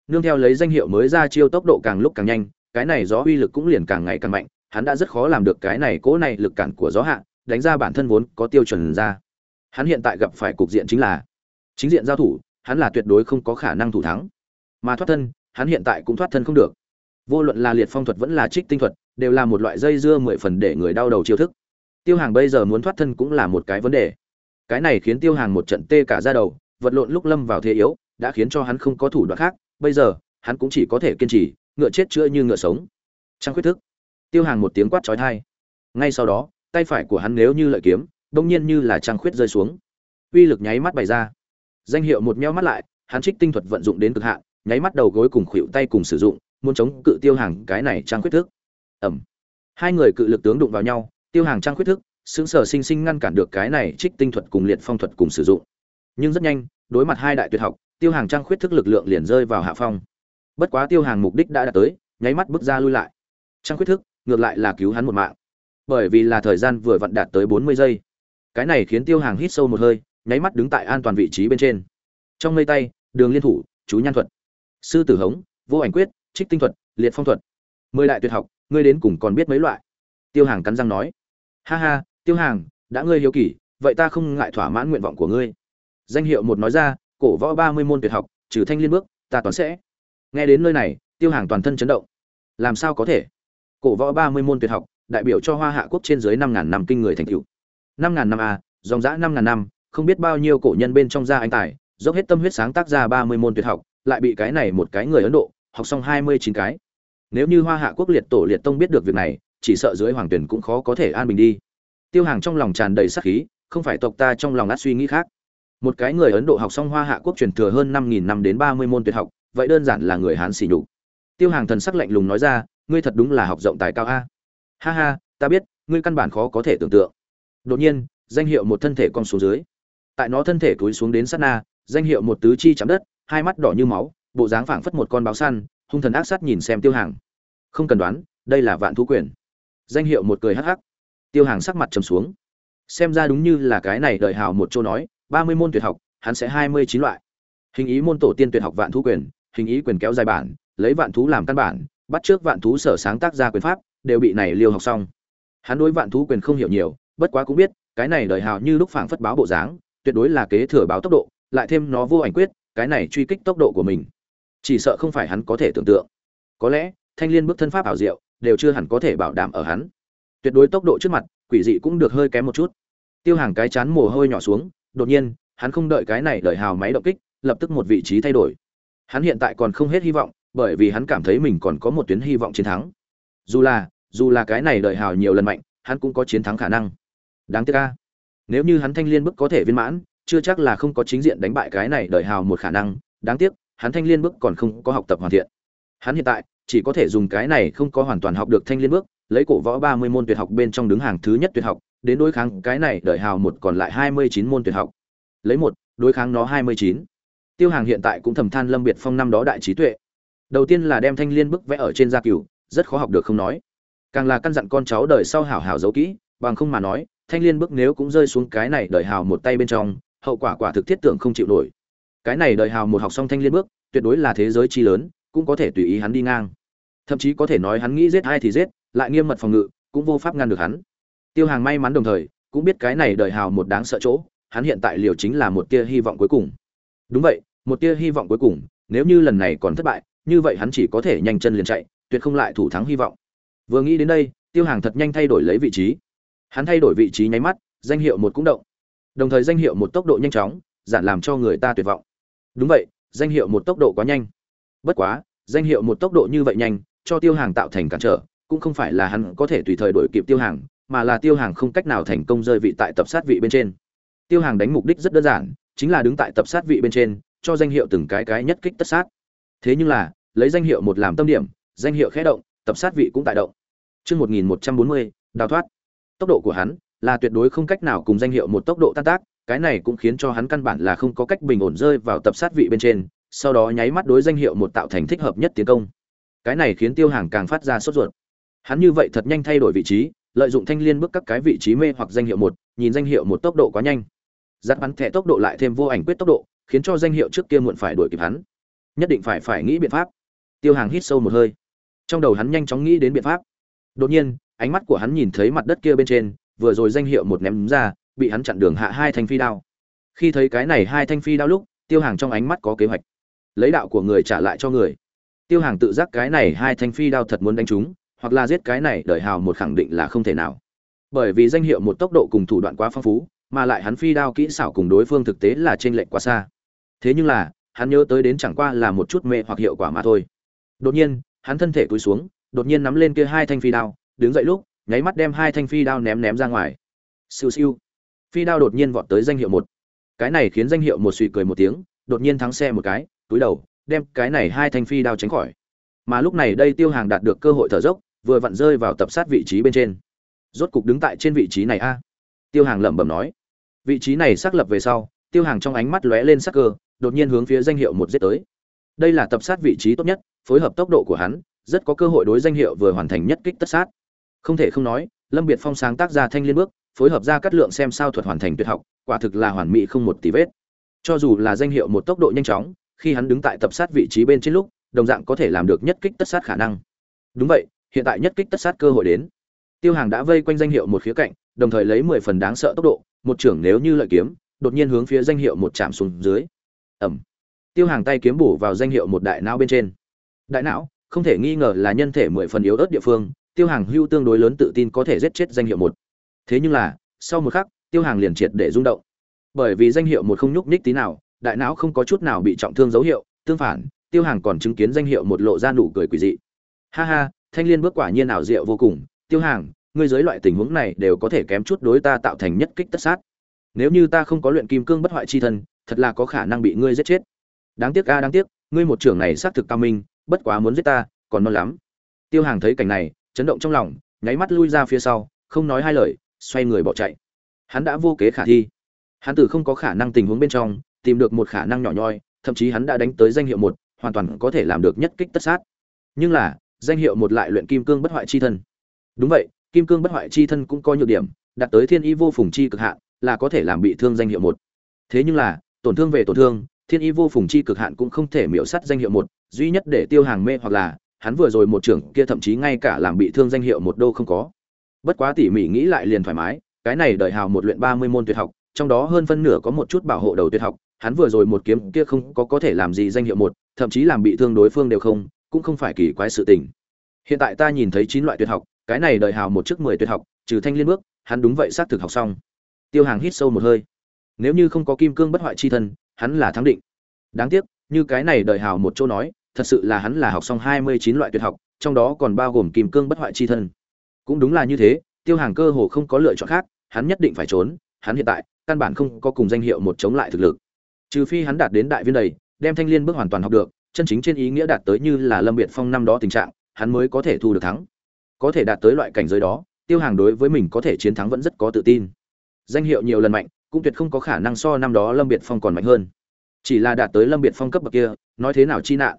Nương theo lấy danh hiệu mới ra chiêu tốc độ càng lúc càng nhanh, cái này gió uy lực cũng liền càng ngày càng mạnh, hắn đã rất khó làm được cái này cố này lực cản của gió hạ, đánh ra bản thân vốn có tiêu chuẩn ra. Hắn hiện tại gặp phải cục diện chính là chính diện giao thủ, hắn là tuyệt đối không có khả năng thủ thắng. Mà thoát thân, hắn hiện tại cũng thoát thân không được. Vô luận là liệt phong thuật vẫn là trích tinh thuật, đều là một loại dây dưa mười phần để người đau đầu chiêu thức. Tiêu Hàng bây giờ muốn thoát thân cũng là một cái vấn đề. Cái này khiến Tiêu Hàng một trận tê cả da đầu, vật lộn lúc lâm vào thế yếu, đã khiến cho hắn không có thủ đoạn khác, bây giờ, hắn cũng chỉ có thể kiên trì, ngựa chết chữa như ngựa sống. Trang khuyết thức. Tiêu Hàng một tiếng quát chói tai. Ngay sau đó, tay phải của hắn nếu như lợi kiếm, đột nhiên như là trang khuyết rơi xuống. Uy lực nháy mắt bày ra. Danh hiệu một meo mắt lại, hắn trích tinh thuật vận dụng đến cực hạn, nháy mắt đầu gối cùng khuỷu tay cùng sử dụng, muốn chống cự Tiêu Hàng cái này trang khuyết thức. Ầm. Hai người cự lực tướng đụng vào nhau, Tiêu Hàng trang khuyết thức, sững sở sinh sinh ngăn cản được cái này trích tinh thuật cùng liệt phong thuật cùng sử dụng nhưng rất nhanh, đối mặt hai đại tuyệt học, tiêu hàng trang khuyết thức lực lượng liền rơi vào hạ phong. Bất quá tiêu hàng mục đích đã đạt tới, nháy mắt bước ra lui lại. Trang khuyết thức, ngược lại là cứu hắn một mạng. Bởi vì là thời gian vừa vặn đạt tới bốn mươi giây. Cái này khiến tiêu hàng hít sâu một hơi, nháy mắt đứng tại an toàn vị trí bên trên. Trong mây tay, đường liên thủ, chú nhan thuật, sư tử hống, vô ảnh quyết, trích tinh thuật, liệt phong thuật. Mười đại tuyệt học, ngươi đến cùng còn biết mấy loại? Tiêu hàng cắn răng nói. Ha ha, tiêu hàng, đã ngươi hiếu kỳ, vậy ta không ngại thỏa mãn nguyện vọng của ngươi danh hiệu một nói ra, cổ võ ba mươi môn tuyệt học, trừ thanh liên bước, ta toàn sẽ. Nghe đến nơi này, tiêu hàng toàn thân chấn động. Làm sao có thể? Cổ võ ba mươi môn tuyệt học, đại biểu cho hoa hạ quốc trên dưới năm ngàn năm kinh người thành cựu năm ngàn năm a, dòng dã năm ngàn năm, không biết bao nhiêu cổ nhân bên trong gia anh tài, dốc hết tâm huyết sáng tác ra ba mươi môn tuyệt học, lại bị cái này một cái người ấn độ, học xong hai mươi chín cái. Nếu như hoa hạ quốc liệt tổ liệt tông biết được việc này, chỉ sợ dưới hoàng tuyển cũng khó có thể an bình đi. Tiêu hàng trong lòng tràn đầy sắc khí, không phải tộc ta trong lòng át suy nghĩ khác một cái người ấn độ học xong hoa hạ quốc truyền thừa hơn năm nghìn năm đến ba mươi môn tuyệt học, vậy đơn giản là người hán xỉ nhục. Tiêu hàng thần sắc lạnh lùng nói ra, ngươi thật đúng là học rộng tài cao a. Ha ha, ta biết, ngươi căn bản khó có thể tưởng tượng. Đột nhiên, danh hiệu một thân thể con xuống dưới. Tại nó thân thể túi xuống đến sát na, danh hiệu một tứ chi chạm đất, hai mắt đỏ như máu, bộ dáng phảng phất một con báo săn, hung thần ác sát nhìn xem tiêu hàng. Không cần đoán, đây là vạn thú quyền. Danh hiệu một cười hắc hắc. Tiêu hàng sắc mặt trầm xuống. Xem ra đúng như là cái này đợi hào một chỗ nói ba mươi môn tuyệt học, hắn sẽ hai mươi chín loại. Hình ý môn tổ tiên tuyệt học vạn thú quyền, hình ý quyền kéo dài bản, lấy vạn thú làm căn bản, bắt trước vạn thú sở sáng tác ra quyền pháp, đều bị này liêu học xong. Hắn đối vạn thú quyền không hiểu nhiều, bất quá cũng biết, cái này đời hào như lúc phảng phất báo bộ dáng, tuyệt đối là kế thừa báo tốc độ, lại thêm nó vô ảnh quyết, cái này truy kích tốc độ của mình. Chỉ sợ không phải hắn có thể tưởng tượng. Có lẽ, thanh liên bước thân pháp ảo diệu, đều chưa hẳn có thể bảo đảm ở hắn. Tuyệt đối tốc độ trước mặt, quỷ dị cũng được hơi kém một chút. Tiêu hàng cái chán mồ hôi nhỏ xuống đột nhiên, hắn không đợi cái này đợi hào máy động kích, lập tức một vị trí thay đổi. Hắn hiện tại còn không hết hy vọng, bởi vì hắn cảm thấy mình còn có một tuyến hy vọng chiến thắng. Dù là dù là cái này đợi hào nhiều lần mạnh, hắn cũng có chiến thắng khả năng. Đáng tiếc a. nếu như hắn thanh liên bức có thể viên mãn, chưa chắc là không có chính diện đánh bại cái này đợi hào một khả năng. Đáng tiếc, hắn thanh liên bước còn không có học tập hoàn thiện. Hắn hiện tại, chỉ có thể dùng cái này không có hoàn toàn học được thanh liên bước lấy cổ võ ba mươi môn tuyệt học bên trong đứng hàng thứ nhất tuyệt học đến đối kháng cái này đợi hào một còn lại hai mươi chín môn tuyệt học. Lấy một, đối kháng nó hai mươi chín. Tiêu hàng hiện tại cũng thầm than lâm biệt phong năm đó đại trí tuệ. Đầu tiên là đem thanh liên bức vẽ ở trên gia cửu, rất khó học được không nói. Càng là căn dặn con cháu đời sau hảo hảo giấu kỹ, bằng không mà nói, thanh liên bức nếu cũng rơi xuống cái này đợi hào một tay bên trong, hậu quả quả thực thiết tưởng không chịu nổi. Cái này đợi hào một học xong thanh liên bước tuyệt đối là thế giới chi lớn, cũng có thể tùy ý hắn đi ngang. Thậm chí có thể nói hắn nghĩ giết ai thì giết, lại nghiêm mật phòng ngự, cũng vô pháp ngăn được hắn tiêu hàng may mắn đồng thời, cũng biết cái này đời hào một đáng sợ chỗ, hắn hiện tại liều chính là một tia hy vọng cuối cùng. Đúng vậy, một tia hy vọng cuối cùng, nếu như lần này còn thất bại, như vậy hắn chỉ có thể nhanh chân liền chạy, tuyệt không lại thủ thắng hy vọng. Vừa nghĩ đến đây, tiêu hàng thật nhanh thay đổi lấy vị trí. Hắn thay đổi vị trí nháy mắt, danh hiệu một cũng động. Đồng thời danh hiệu một tốc độ nhanh chóng, giản làm cho người ta tuyệt vọng. Đúng vậy, danh hiệu một tốc độ quá nhanh. Bất quá, danh hiệu một tốc độ như vậy nhanh, cho tiêu hàng tạo thành cản trở, cũng không phải là hắn có thể tùy thời đổi kịp tiêu hàng mà là tiêu hàng không cách nào thành công rơi vị tại tập sát vị bên trên tiêu hàng đánh mục đích rất đơn giản chính là đứng tại tập sát vị bên trên cho danh hiệu từng cái cái nhất kích tất sát thế nhưng là lấy danh hiệu một làm tâm điểm danh hiệu khẽ động tập sát vị cũng tại động Chương 1140, đào thoát. Tốc độ của hắn là tuyệt đối không cách nào cùng danh hiệu một tốc độ tan tác, cái này cũng khiến cho hắn căn bản là không có cách bình ổn rơi vào tập sát vị bên trên, sau đó nháy mắt đối danh hiệu một tạo thành thích hợp nhất tiến công. Cái này khiến Tiêu Hàng càng phát ra sốt ruột. Hắn như vậy thật nhanh thay đổi vị trí, lợi dụng thanh liên bước các cái vị trí mê hoặc danh hiệu một, nhìn danh hiệu một tốc độ quá nhanh. giặt bắn thẻ tốc độ lại thêm vô ảnh quyết tốc độ, khiến cho danh hiệu trước kia muộn phải đuổi kịp hắn. Nhất định phải phải nghĩ biện pháp. Tiêu Hàng hít sâu một hơi. Trong đầu hắn nhanh chóng nghĩ đến biện pháp. Đột nhiên, ánh mắt của hắn nhìn thấy mặt đất kia bên trên, vừa rồi danh hiệu một ném ra, bị hắn chặn đường hạ hai thanh phi đao. Khi thấy cái này hai thanh phi đao lúc, Tiêu Hàng trong ánh mắt có kế hoạch. Lấy đạo của người trả lại cho người. Tiêu Hàng tự giác cái này hai thanh phi đao thật muốn đánh chúng, hoặc là giết cái này đời hào một khẳng định là không thể nào. Bởi vì danh hiệu một tốc độ cùng thủ đoạn quá phong phú, mà lại hắn phi đao kỹ xảo cùng đối phương thực tế là trên lệch quá xa. Thế nhưng là, hắn nhớ tới đến chẳng qua là một chút mê hoặc hiệu quả mà thôi. Đột nhiên, hắn thân thể cúi xuống, đột nhiên nắm lên kia hai thanh phi đao, đứng dậy lúc, nháy mắt đem hai thanh phi đao ném ném ra ngoài. Siêu siêu. Phi đao đột nhiên vọt tới danh hiệu một. Cái này khiến danh hiệu một suy cười một tiếng, đột nhiên thắng xe một cái, túi đầu, đem cái này hai thanh phi đao tránh khỏi. Mà lúc này đây Tiêu Hàng đạt được cơ hội thở dốc, vừa vặn rơi vào tập sát vị trí bên trên. Rốt cục đứng tại trên vị trí này a. tiêu hàng lẩm bẩm nói. Vị trí này xác lập về sau, tiêu hàng trong ánh mắt lóe lên sắc cơ, đột nhiên hướng phía danh hiệu một giết tới. Đây là tập sát vị trí tốt nhất, phối hợp tốc độ của hắn, rất có cơ hội đối danh hiệu vừa hoàn thành nhất kích tất sát. Không thể không nói, lâm biệt phong sáng tác ra thanh liên bước, phối hợp ra cắt lượng xem sao thuật hoàn thành tuyệt học, quả thực là hoàn mỹ không một tí vết. Cho dù là danh hiệu một tốc độ nhanh chóng, khi hắn đứng tại tập sát vị trí bên trên lúc, đồng dạng có thể làm được nhất kích tất sát khả năng. Đúng vậy hiện tại nhất kích tất sát cơ hội đến. Tiêu hàng đã vây quanh danh hiệu một khía cạnh, đồng thời lấy mười phần đáng sợ tốc độ, một trưởng nếu như lợi kiếm, đột nhiên hướng phía danh hiệu một chạm xuống dưới. Ẩm tiêu hàng tay kiếm bổ vào danh hiệu một đại não bên trên. Đại não, không thể nghi ngờ là nhân thể mười phần yếu ớt địa phương, tiêu hàng hưu tương đối lớn tự tin có thể giết chết danh hiệu một. Thế nhưng là, sau một khắc, tiêu hàng liền triệt để rung động. Bởi vì danh hiệu một không nhúc nhích tí nào, đại não không có chút nào bị trọng thương dấu hiệu, tương phản, tiêu hàng còn chứng kiến danh hiệu một lộ ra nụ cười quỷ dị. Ha ha thanh liên bước quả nhiên ảo diệu vô cùng, tiêu hàng, ngươi dưới loại tình huống này đều có thể kém chút đối ta tạo thành nhất kích tất sát. Nếu như ta không có luyện kim cương bất hoại chi thân, thật là có khả năng bị ngươi giết chết. Đáng tiếc a, đáng tiếc, ngươi một trưởng này xác thực cao minh, bất quá muốn giết ta, còn non lắm. Tiêu hàng thấy cảnh này, chấn động trong lòng, nháy mắt lui ra phía sau, không nói hai lời, xoay người bỏ chạy. Hắn đã vô kế khả thi. Hắn từ không có khả năng tình huống bên trong, tìm được một khả năng nhỏ nhoi, thậm chí hắn đã đánh tới danh hiệu một, hoàn toàn có thể làm được nhất kích tất sát. Nhưng là danh hiệu một lại luyện kim cương bất hoại chi thân. Đúng vậy, kim cương bất hoại chi thân cũng có nhược điểm, đạt tới thiên y vô phùng chi cực hạn, là có thể làm bị thương danh hiệu một. Thế nhưng là, tổn thương về tổn thương, thiên y vô phùng chi cực hạn cũng không thể miểu sát danh hiệu một, duy nhất để tiêu hàng mê hoặc là, hắn vừa rồi một trưởng kia thậm chí ngay cả làm bị thương danh hiệu một đô không có. Bất quá tỉ mỉ nghĩ lại liền thoải mái, cái này đời hào một luyện ba mươi môn tuyệt học, trong đó hơn phân nửa có một chút bảo hộ đầu tuyệt học, hắn vừa rồi một kiếm kia không có có thể làm gì danh hiệu một, thậm chí làm bị thương đối phương đều không cũng không phải kỳ quái sự tình. Hiện tại ta nhìn thấy chín loại tuyệt học, cái này đợi hào một trước mười tuyệt học, trừ thanh liên bước, hắn đúng vậy xác thực học xong. Tiêu hàng hít sâu một hơi. Nếu như không có kim cương bất hoại chi thân, hắn là thắng định. Đáng tiếc, như cái này đợi hào một chỗ nói, thật sự là hắn là học xong hai mươi chín loại tuyệt học, trong đó còn bao gồm kim cương bất hoại chi thân. Cũng đúng là như thế, tiêu hàng cơ hồ không có lựa chọn khác, hắn nhất định phải trốn, hắn hiện tại, căn bản không có cùng danh hiệu một chống lại thực lực. Trừ phi hắn đạt đến đại viên đầy, đem thanh liên bước hoàn toàn học được chân chính trên ý nghĩa đạt tới như là lâm biệt phong năm đó tình trạng, hắn mới có thể thu được thắng. Có thể đạt tới loại cảnh giới đó, tiêu hàng đối với mình có thể chiến thắng vẫn rất có tự tin. Danh hiệu nhiều lần mạnh, cũng tuyệt không có khả năng so năm đó lâm biệt phong còn mạnh hơn. Chỉ là đạt tới lâm biệt phong cấp bậc kia, nói thế nào chi nạn?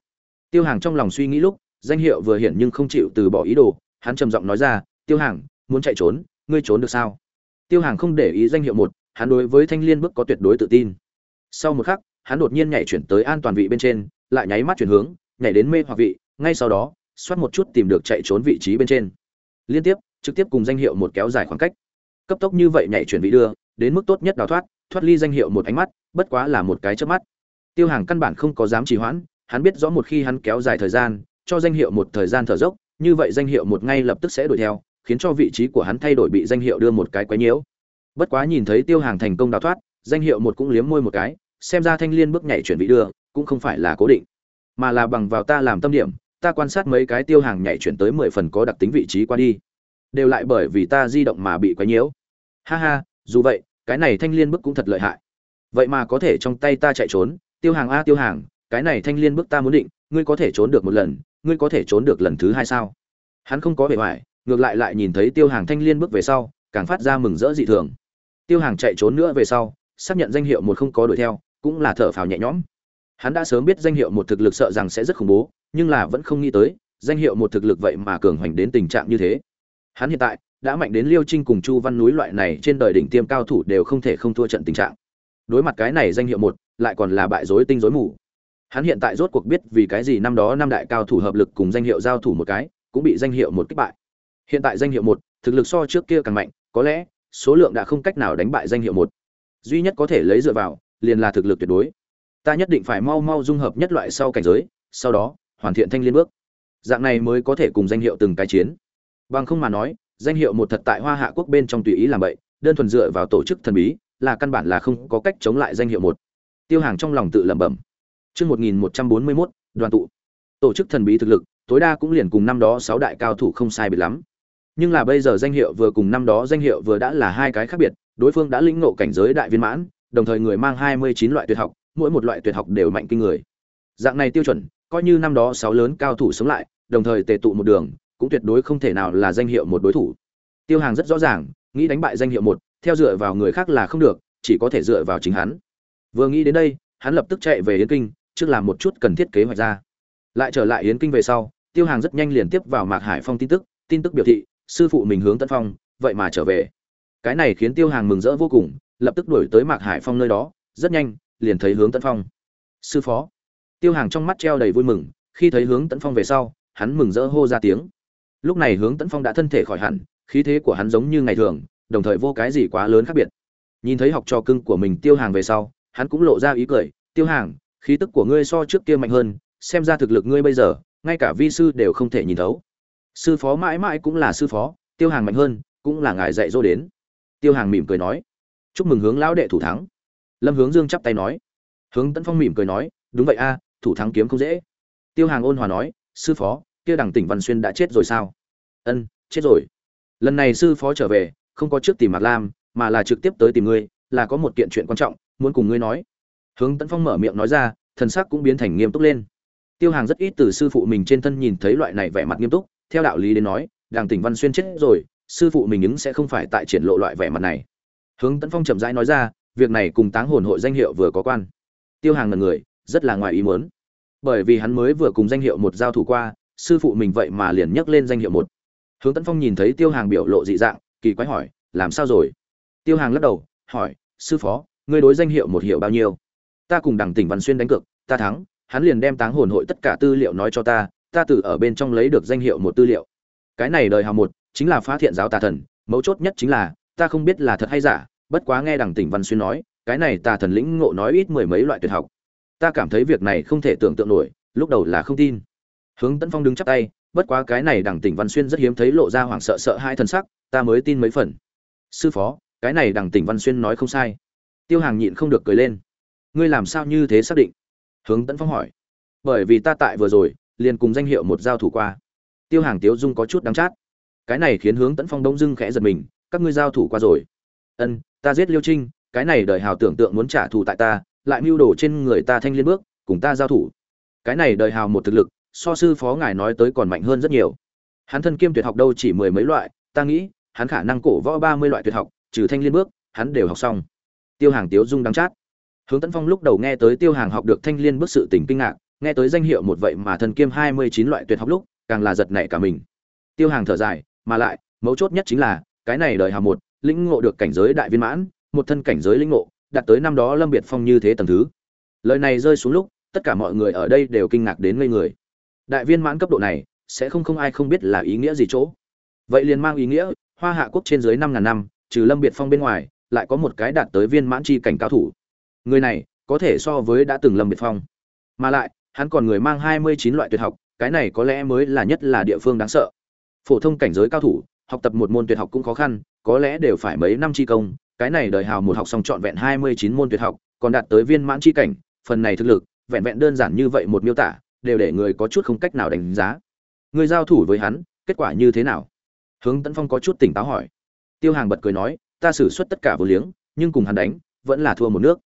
Tiêu hàng trong lòng suy nghĩ lúc, danh hiệu vừa hiện nhưng không chịu từ bỏ ý đồ, hắn trầm giọng nói ra, tiêu hàng, muốn chạy trốn, ngươi trốn được sao? Tiêu hàng không để ý danh hiệu một, hắn đối với thanh liên bước có tuyệt đối tự tin. Sau một khắc hắn đột nhiên nhảy chuyển tới an toàn vị bên trên, lại nháy mắt chuyển hướng, nhảy đến mê hoặc vị, ngay sau đó, xoát một chút tìm được chạy trốn vị trí bên trên. Liên tiếp, trực tiếp cùng danh hiệu một kéo dài khoảng cách. Cấp tốc như vậy nhảy chuyển vị đưa, đến mức tốt nhất đào thoát thoát ly danh hiệu một ánh mắt, bất quá là một cái chớp mắt. Tiêu hàng căn bản không có dám trì hoãn, hắn biết rõ một khi hắn kéo dài thời gian, cho danh hiệu một thời gian thở dốc, như vậy danh hiệu một ngay lập tức sẽ đuổi theo, khiến cho vị trí của hắn thay đổi bị danh hiệu đưa một cái quấy nhiễu. Bất quá nhìn thấy tiêu hàng thành công đào thoát, danh hiệu một cũng liếm môi một cái xem ra thanh liên bước nhảy chuyển vị đưa, cũng không phải là cố định. Mà là bằng vào ta làm tâm điểm, ta quan sát mấy cái tiêu hàng nhảy chuyển tới mười phần có đặc tính vị trí qua đi. Đều lại bởi vì ta di động mà bị quấy nhiễu. Ha ha, dù vậy, cái này thanh liên bước cũng thật lợi hại. Vậy mà có thể trong tay ta chạy trốn, tiêu hàng a tiêu hàng, cái này thanh liên bước ta muốn định, ngươi có thể trốn được một lần, ngươi có thể trốn được lần thứ hai sao? Hắn không có vẻ vải ngược lại lại nhìn thấy tiêu hàng thanh liên bước về sau, càng phát ra mừng rỡ dị thường. Tiêu hàng chạy trốn nữa về sau, xác nhận danh hiệu một không có đuổi theo cũng là thở phào nhẹ nhõm. Hắn đã sớm biết danh hiệu một thực lực sợ rằng sẽ rất khủng bố, nhưng là vẫn không nghĩ tới, danh hiệu một thực lực vậy mà cường hoành đến tình trạng như thế. Hắn hiện tại đã mạnh đến liêu trinh cùng chu văn núi loại này trên đời đỉnh tiêm cao thủ đều không thể không thua trận tình trạng. Đối mặt cái này danh hiệu một, lại còn là bại rối tinh rối mù. Hắn hiện tại rốt cuộc biết vì cái gì năm đó năm đại cao thủ hợp lực cùng danh hiệu giao thủ một cái, cũng bị danh hiệu một kích bại. Hiện tại danh hiệu một, thực lực so trước kia càng mạnh, có lẽ số lượng đã không cách nào đánh bại danh hiệu một. Duy nhất có thể lấy dựa vào liền là thực lực tuyệt đối. Ta nhất định phải mau mau dung hợp nhất loại sau cảnh giới sau đó hoàn thiện thanh liên bước. Dạng này mới có thể cùng danh hiệu từng cái chiến. Bằng không mà nói danh hiệu một thật tại hoa hạ quốc bên trong tùy ý làm vậy đơn thuần dựa vào tổ chức thần bí là căn bản là không có cách chống lại danh hiệu một. Tiêu hàng trong lòng tự lẩm bẩm. Chương 1141, đoàn tụ. Tổ chức thần bí thực lực, tối đa cũng liền cùng năm đó sáu đại cao thủ không sai biệt lắm. Nhưng là bây giờ danh hiệu vừa cùng năm đó danh hiệu vừa đã là hai cái khác biệt, đối phương đã lĩnh ngộ cảnh giới đại viên mãn, đồng thời người mang 29 loại tuyệt học, mỗi một loại tuyệt học đều mạnh kinh người. Dạng này tiêu chuẩn, coi như năm đó sáu lớn cao thủ sống lại, đồng thời tề tụ một đường, cũng tuyệt đối không thể nào là danh hiệu một đối thủ. Tiêu Hàng rất rõ ràng, nghĩ đánh bại danh hiệu một, theo dựa vào người khác là không được chỉ có thể dựa vào chính hắn vừa nghĩ đến đây hắn lập tức chạy về yến kinh trước làm một chút cần thiết kế hoạch ra lại trở lại yến kinh về sau tiêu hàng rất nhanh liền tiếp vào mạc hải phong tin tức tin tức biểu thị sư phụ mình hướng tân phong vậy mà trở về cái này khiến tiêu hàng mừng rỡ vô cùng lập tức đuổi tới mạc hải phong nơi đó, rất nhanh, liền thấy hướng tấn phong. Sư phó. Tiêu hàng trong mắt treo đầy vui mừng, khi thấy hướng tấn phong về sau, hắn mừng rỡ hô ra tiếng. Lúc này hướng tấn phong đã thân thể khỏi hẳn, khí thế của hắn giống như ngày thường, đồng thời vô cái gì quá lớn khác biệt. Nhìn thấy học trò cưng của mình tiêu hàng về sau, hắn cũng lộ ra ý cười, tiêu hàng, khí tức của ngươi so trước kia mạnh hơn, xem ra thực lực ngươi bây giờ, ngay cả vi sư đều không thể nhìn thấu. Sư phó mãi mãi cũng là sư phó, tiêu hàng mạnh hơn, cũng là ngài dạy dỗ đến. Tiêu hàng mỉm cười nói chúc mừng hướng lão đệ thủ thắng. Lâm hướng dương chắp tay nói. Hướng tấn phong mỉm cười nói, đúng vậy a, thủ thắng kiếm không dễ. Tiêu hàng ôn hòa nói, sư phó, kia đằng tỉnh văn xuyên đã chết rồi sao? Ân, chết rồi. Lần này sư phó trở về, không có trước tìm mạc lam, mà là trực tiếp tới tìm ngươi, là có một kiện chuyện quan trọng, muốn cùng ngươi nói. Hướng tấn phong mở miệng nói ra, thần sắc cũng biến thành nghiêm túc lên. Tiêu hàng rất ít từ sư phụ mình trên thân nhìn thấy loại này vẻ mặt nghiêm túc, theo đạo lý đến nói đàng tỉnh văn xuyên chết rồi, sư phụ mình ứng sẽ không phải tại triển lộ loại vẻ mặt này hướng tấn phong chậm rãi nói ra, việc này cùng táng hồn hội danh hiệu vừa có quan. Tiêu hàng là người, rất là ngoài ý muốn. Bởi vì hắn mới vừa cùng danh hiệu một giao thủ qua, sư phụ mình vậy mà liền nhắc lên danh hiệu một. Hướng tấn phong nhìn thấy tiêu hàng biểu lộ dị dạng, kỳ quái hỏi, làm sao rồi? Tiêu hàng lắc đầu, hỏi, sư phó, ngươi đối danh hiệu một hiệu bao nhiêu? Ta cùng đằng tỉnh văn xuyên đánh cược, ta thắng, hắn liền đem táng hồn hội tất cả tư liệu nói cho ta ta tự ở bên trong lấy được danh hiệu một tư liệu. Cái này đời hào một, chính là phá thiện giáo tà thần, mấu chốt nhất chính là, ta không biết là thật hay giả bất quá nghe đằng tỉnh văn xuyên nói, cái này tà thần lĩnh ngộ nói ít mười mấy loại tuyệt học. Ta cảm thấy việc này không thể tưởng tượng nổi, lúc đầu là không tin. Hướng tấn phong đứng chắp tay, bất quá cái này đằng tỉnh văn xuyên rất hiếm thấy lộ ra hoảng sợ sợ hai thần sắc, ta mới tin mấy phần. Sư phó, cái này đằng tỉnh văn xuyên nói không sai. Tiêu hàng nhịn không được cười lên. Ngươi làm sao như thế xác định? Hướng tấn phong hỏi. Bởi vì ta tại vừa rồi, liền cùng danh hiệu một giao thủ qua. Tiêu hàng tiếu dung có chút đắng chát. Cái này khiến hướng tấn phong đông dưng khẽ giật mình, các ngươi giao thủ qua rồi. Ân ta giết liêu trinh, cái này đời hào tưởng tượng muốn trả thù tại ta, lại mưu đồ trên người ta thanh liên bước, cùng ta giao thủ. Cái này đời hào một thực lực, so sư phó ngài nói tới còn mạnh hơn rất nhiều. Hắn thân kiêm tuyệt học đâu chỉ mười mấy loại, ta nghĩ, hắn khả năng cổ võ ba mươi loại tuyệt học, trừ thanh liên bước, hắn đều học xong. Tiêu hàng tiếu dung đắng chát. Hướng tấn phong lúc đầu nghe tới tiêu hàng học được thanh liên bước sự tình kinh ngạc, nghe tới danh hiệu một vậy mà thân kiêm hai mươi chín loại tuyệt học lúc, càng là giật nảy cả mình. Tiêu hàng thở dài, mà lại, mấu chốt nhất chính là, cái này đời hào một lĩnh ngộ được cảnh giới đại viên mãn, một thân cảnh giới lĩnh ngộ, đạt tới năm đó lâm biệt phong như thế tầng thứ. Lời này rơi xuống lúc, tất cả mọi người ở đây đều kinh ngạc đến ngây người. Đại viên mãn cấp độ này, sẽ không không ai không biết là ý nghĩa gì chỗ. Vậy liền mang ý nghĩa, hoa hạ quốc trên dưới năm ngàn năm, trừ lâm biệt phong bên ngoài, lại có một cái đạt tới viên mãn chi cảnh cao thủ. Người này, có thể so với đã từng lâm biệt phong. Mà lại, hắn còn người mang hai mươi chín loại tuyệt học, cái này có lẽ mới là nhất là địa phương đáng sợ. Phổ thông cảnh giới cao thủ, học tập một môn tuyệt học cũng khó khăn có lẽ đều phải mấy năm chi công, cái này đời hào một học xong trọn vẹn hai mươi chín môn tuyệt học, còn đạt tới viên mãn chi cảnh, phần này thực lực, vẹn vẹn đơn giản như vậy một miêu tả, đều để người có chút không cách nào đánh giá. Người giao thủ với hắn, kết quả như thế nào? Hướng tấn phong có chút tỉnh táo hỏi. Tiêu hàng bật cười nói, ta sử xuất tất cả vô liếng, nhưng cùng hắn đánh, vẫn là thua một nước.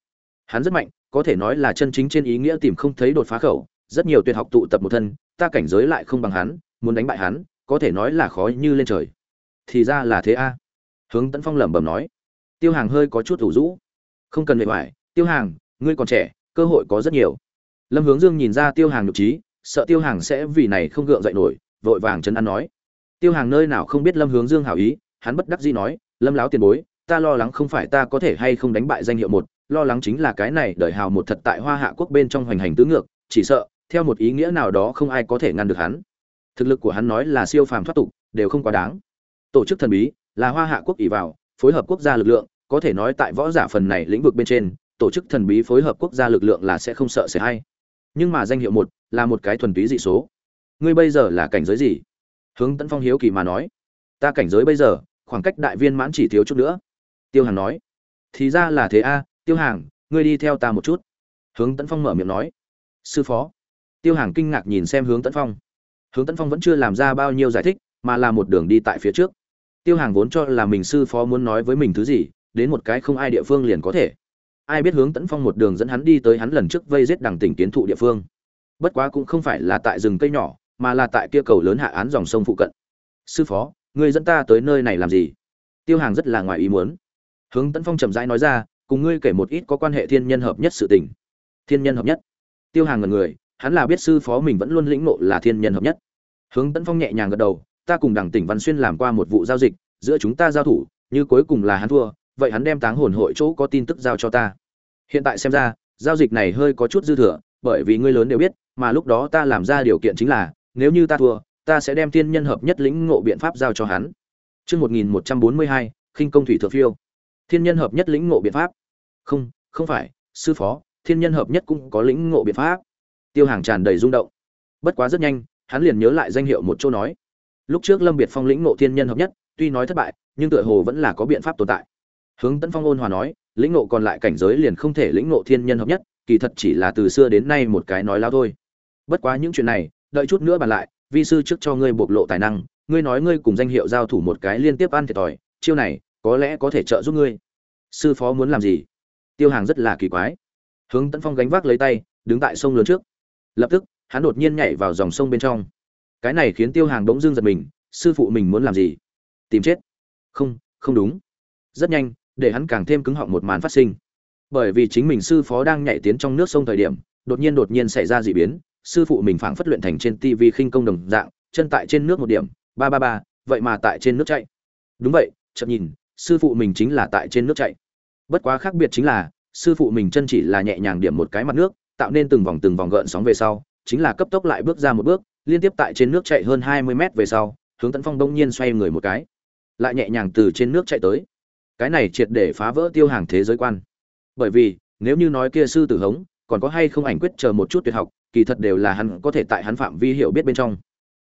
Hắn rất mạnh, có thể nói là chân chính trên ý nghĩa tìm không thấy đột phá khẩu, rất nhiều tuyệt học tụ tập một thân, ta cảnh giới lại không bằng hắn, muốn đánh bại hắn, có thể nói là khó như lên trời. Thì ra là thế a hướng tấn phong lẩm bẩm nói. Tiêu hàng hơi có chút ủ rũ. Không cần bề ngoài tiêu hàng, ngươi còn trẻ, cơ hội có rất nhiều. Lâm hướng dương nhìn ra tiêu hàng nhục trí, sợ tiêu hàng sẽ vì này không gượng dậy nổi, vội vàng chấn an nói. Tiêu hàng nơi nào không biết lâm hướng dương hảo ý, hắn bất đắc dĩ nói, lâm láo tiền bối, ta lo lắng không phải ta có thể hay không đánh bại danh hiệu một, lo lắng chính là cái này đợi hào một thật tại hoa hạ quốc bên trong hoành hành tứ ngược, chỉ sợ, theo một ý nghĩa nào đó không ai có thể ngăn được hắn. Thực lực của hắn nói là siêu phàm thoát tục, đều không quá đáng. Tổ chức thần bí là hoa hạ quốc ỷ vào, phối hợp quốc gia lực lượng, có thể nói tại võ giả phần này lĩnh vực bên trên, tổ chức thần bí phối hợp quốc gia lực lượng là sẽ không sợ sẽ hay. Nhưng mà danh hiệu một là một cái thuần túy dị số. Ngươi bây giờ là cảnh giới gì? Hướng tấn phong hiếu kỳ mà nói. Ta cảnh giới bây giờ, khoảng cách đại viên mãn chỉ thiếu chút nữa. Tiêu hàng nói. Thì ra là thế a, tiêu hàng ngươi đi theo ta một chút. Hướng tấn phong mở miệng nói. Sư phó. Tiêu hàng kinh ngạc nhìn xem hướng tấn phong. Hướng tấn phong vẫn chưa làm ra bao nhiêu giải thích, mà là một đường đi tại phía trước tiêu hàng vốn cho là mình sư phó muốn nói với mình thứ gì, đến một cái không ai địa phương liền có thể. Ai biết hướng tấn phong một đường dẫn hắn đi tới hắn lần trước vây giết đằng tỉnh kiến thụ địa phương. Bất quá cũng không phải là tại rừng cây nhỏ, mà là tại kia cầu lớn hạ án dòng sông phụ cận. Sư phó người dẫn ta tới nơi này làm gì? Tiêu hàng rất là ngoài ý muốn. Hướng tấn phong chậm rãi nói ra, cùng ngươi kể một ít có quan hệ thiên nhân hợp nhất sự tình. Thiên nhân hợp nhất? Tiêu hàng ngần người, hắn là biết sư phó mình vẫn luôn lĩnh nộ là thiên nhân hợp nhất. Hướng tấn phong nhẹ nhàng gật đầu ta cùng đảng tỉnh văn xuyên làm qua một vụ giao dịch giữa chúng ta giao thủ như cuối cùng là hắn thua vậy hắn đem táng hồn hội chỗ có tin tức giao cho ta hiện tại xem ra giao dịch này hơi có chút dư thừa bởi vì ngươi lớn đều biết mà lúc đó ta làm ra điều kiện chính là nếu như ta thua ta sẽ đem thiên nhân hợp nhất lĩnh ngộ biện pháp giao cho hắn Chương 1142, khinh công thủy thượng phiêu. Thiên nhân hợp nhất lĩnh ngộ biện pháp. Không, không phải, sư phó, thiên nhân hợp nhất cũng có lĩnh ngộ biện pháp. Tiêu Hàng tràn đầy rung động. Bất quá rất nhanh, hắn liền nhớ lại danh hiệu một chỗ nói. Lúc trước Lâm Biệt Phong lĩnh ngộ thiên nhân hợp nhất, tuy nói thất bại, nhưng tựa hồ vẫn là có biện pháp tồn tại. Hướng Tấn Phong ôn hòa nói, lĩnh ngộ còn lại cảnh giới liền không thể lĩnh ngộ thiên nhân hợp nhất, kỳ thật chỉ là từ xưa đến nay một cái nói lao thôi. Bất quá những chuyện này, đợi chút nữa bàn lại, vi sư trước cho ngươi bộc lộ tài năng, ngươi nói ngươi cùng danh hiệu giao thủ một cái liên tiếp ăn thiệt thòi chiêu này có lẽ có thể trợ giúp ngươi. Sư phó muốn làm gì? Tiêu hàng rất là kỳ quái. Hướng tấn phong gánh vác lấy tay đứng tại sông lớn trước. Lập tức hắn đột nhiên nhảy vào dòng sông bên trong cái này khiến tiêu hàng bỗng dưng giật mình, sư phụ mình muốn làm gì? Tìm chết. Không không đúng. Rất nhanh, để hắn càng thêm cứng họng một màn phát sinh. Bởi vì chính mình sư phó đang nhảy tiến trong nước sông thời điểm, đột nhiên đột nhiên xảy ra d ị biến, sư phụ mình phảng phất luyện thành trên tv khinh công đồng dạng, chân tại trên nước một điểm, ba ba ba, vậy mà tại trên nước chạy. Đúng vậy chậm nhìn, sư phụ mình chính là tại trên nước chạy. Bất quá khác biệt chính là, sư phụ mình chân chỉ là nhẹ nhàng điểm một cái mặt nước, tạo nên từng vòng từng vòng gợn sóng về sau, chính là cấp tốc lại bước ra một bước liên tiếp tại trên nước chạy hơn hai mươi mét về sau, hướng tấn phong đông nhiên xoay người một cái, lại nhẹ nhàng từ trên nước chạy tới. Cái này triệt để phá vỡ tiêu hàng thế giới quan. Bởi vì, nếu như nói kia sư tử hống, còn có hay không ảnh quyết chờ một chút tuyệt học, kỳ thật đều là hắn có thể tại hắn phạm vi hiểu biết bên trong.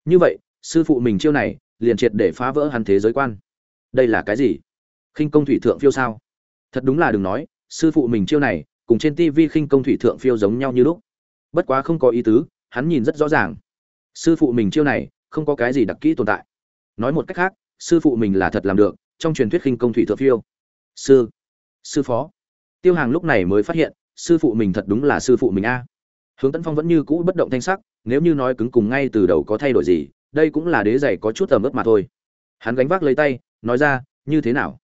Như vậy, sư phụ mình chiêu này, liền triệt để phá vỡ hắn thế giới quan. Đây là cái gì? Khinh công thủy thượng phiêu sao? Thật đúng là đừng nói, sư phụ mình chiêu này, cùng trên tivi khinh công thủy thượng phiêu giống nhau như lúc. Bất quá không có ý tứ, hắn nhìn rất rõ ràng sư phụ mình chiêu này không có cái gì đặc kỹ tồn tại. Nói một cách khác, sư phụ mình là thật làm được, trong truyền thuyết khinh công thủy thượng phiêu. Sư sư phó. Tiêu hàng lúc này mới phát hiện, sư phụ mình thật đúng là sư phụ mình a. Hướng tấn phong vẫn như cũ bất động thanh sắc, nếu như nói cứng cùng ngay từ đầu có thay đổi gì, đây cũng là đế giày có chút tầm ướp mà thôi. Hắn gánh vác lấy tay, nói ra, như thế nào?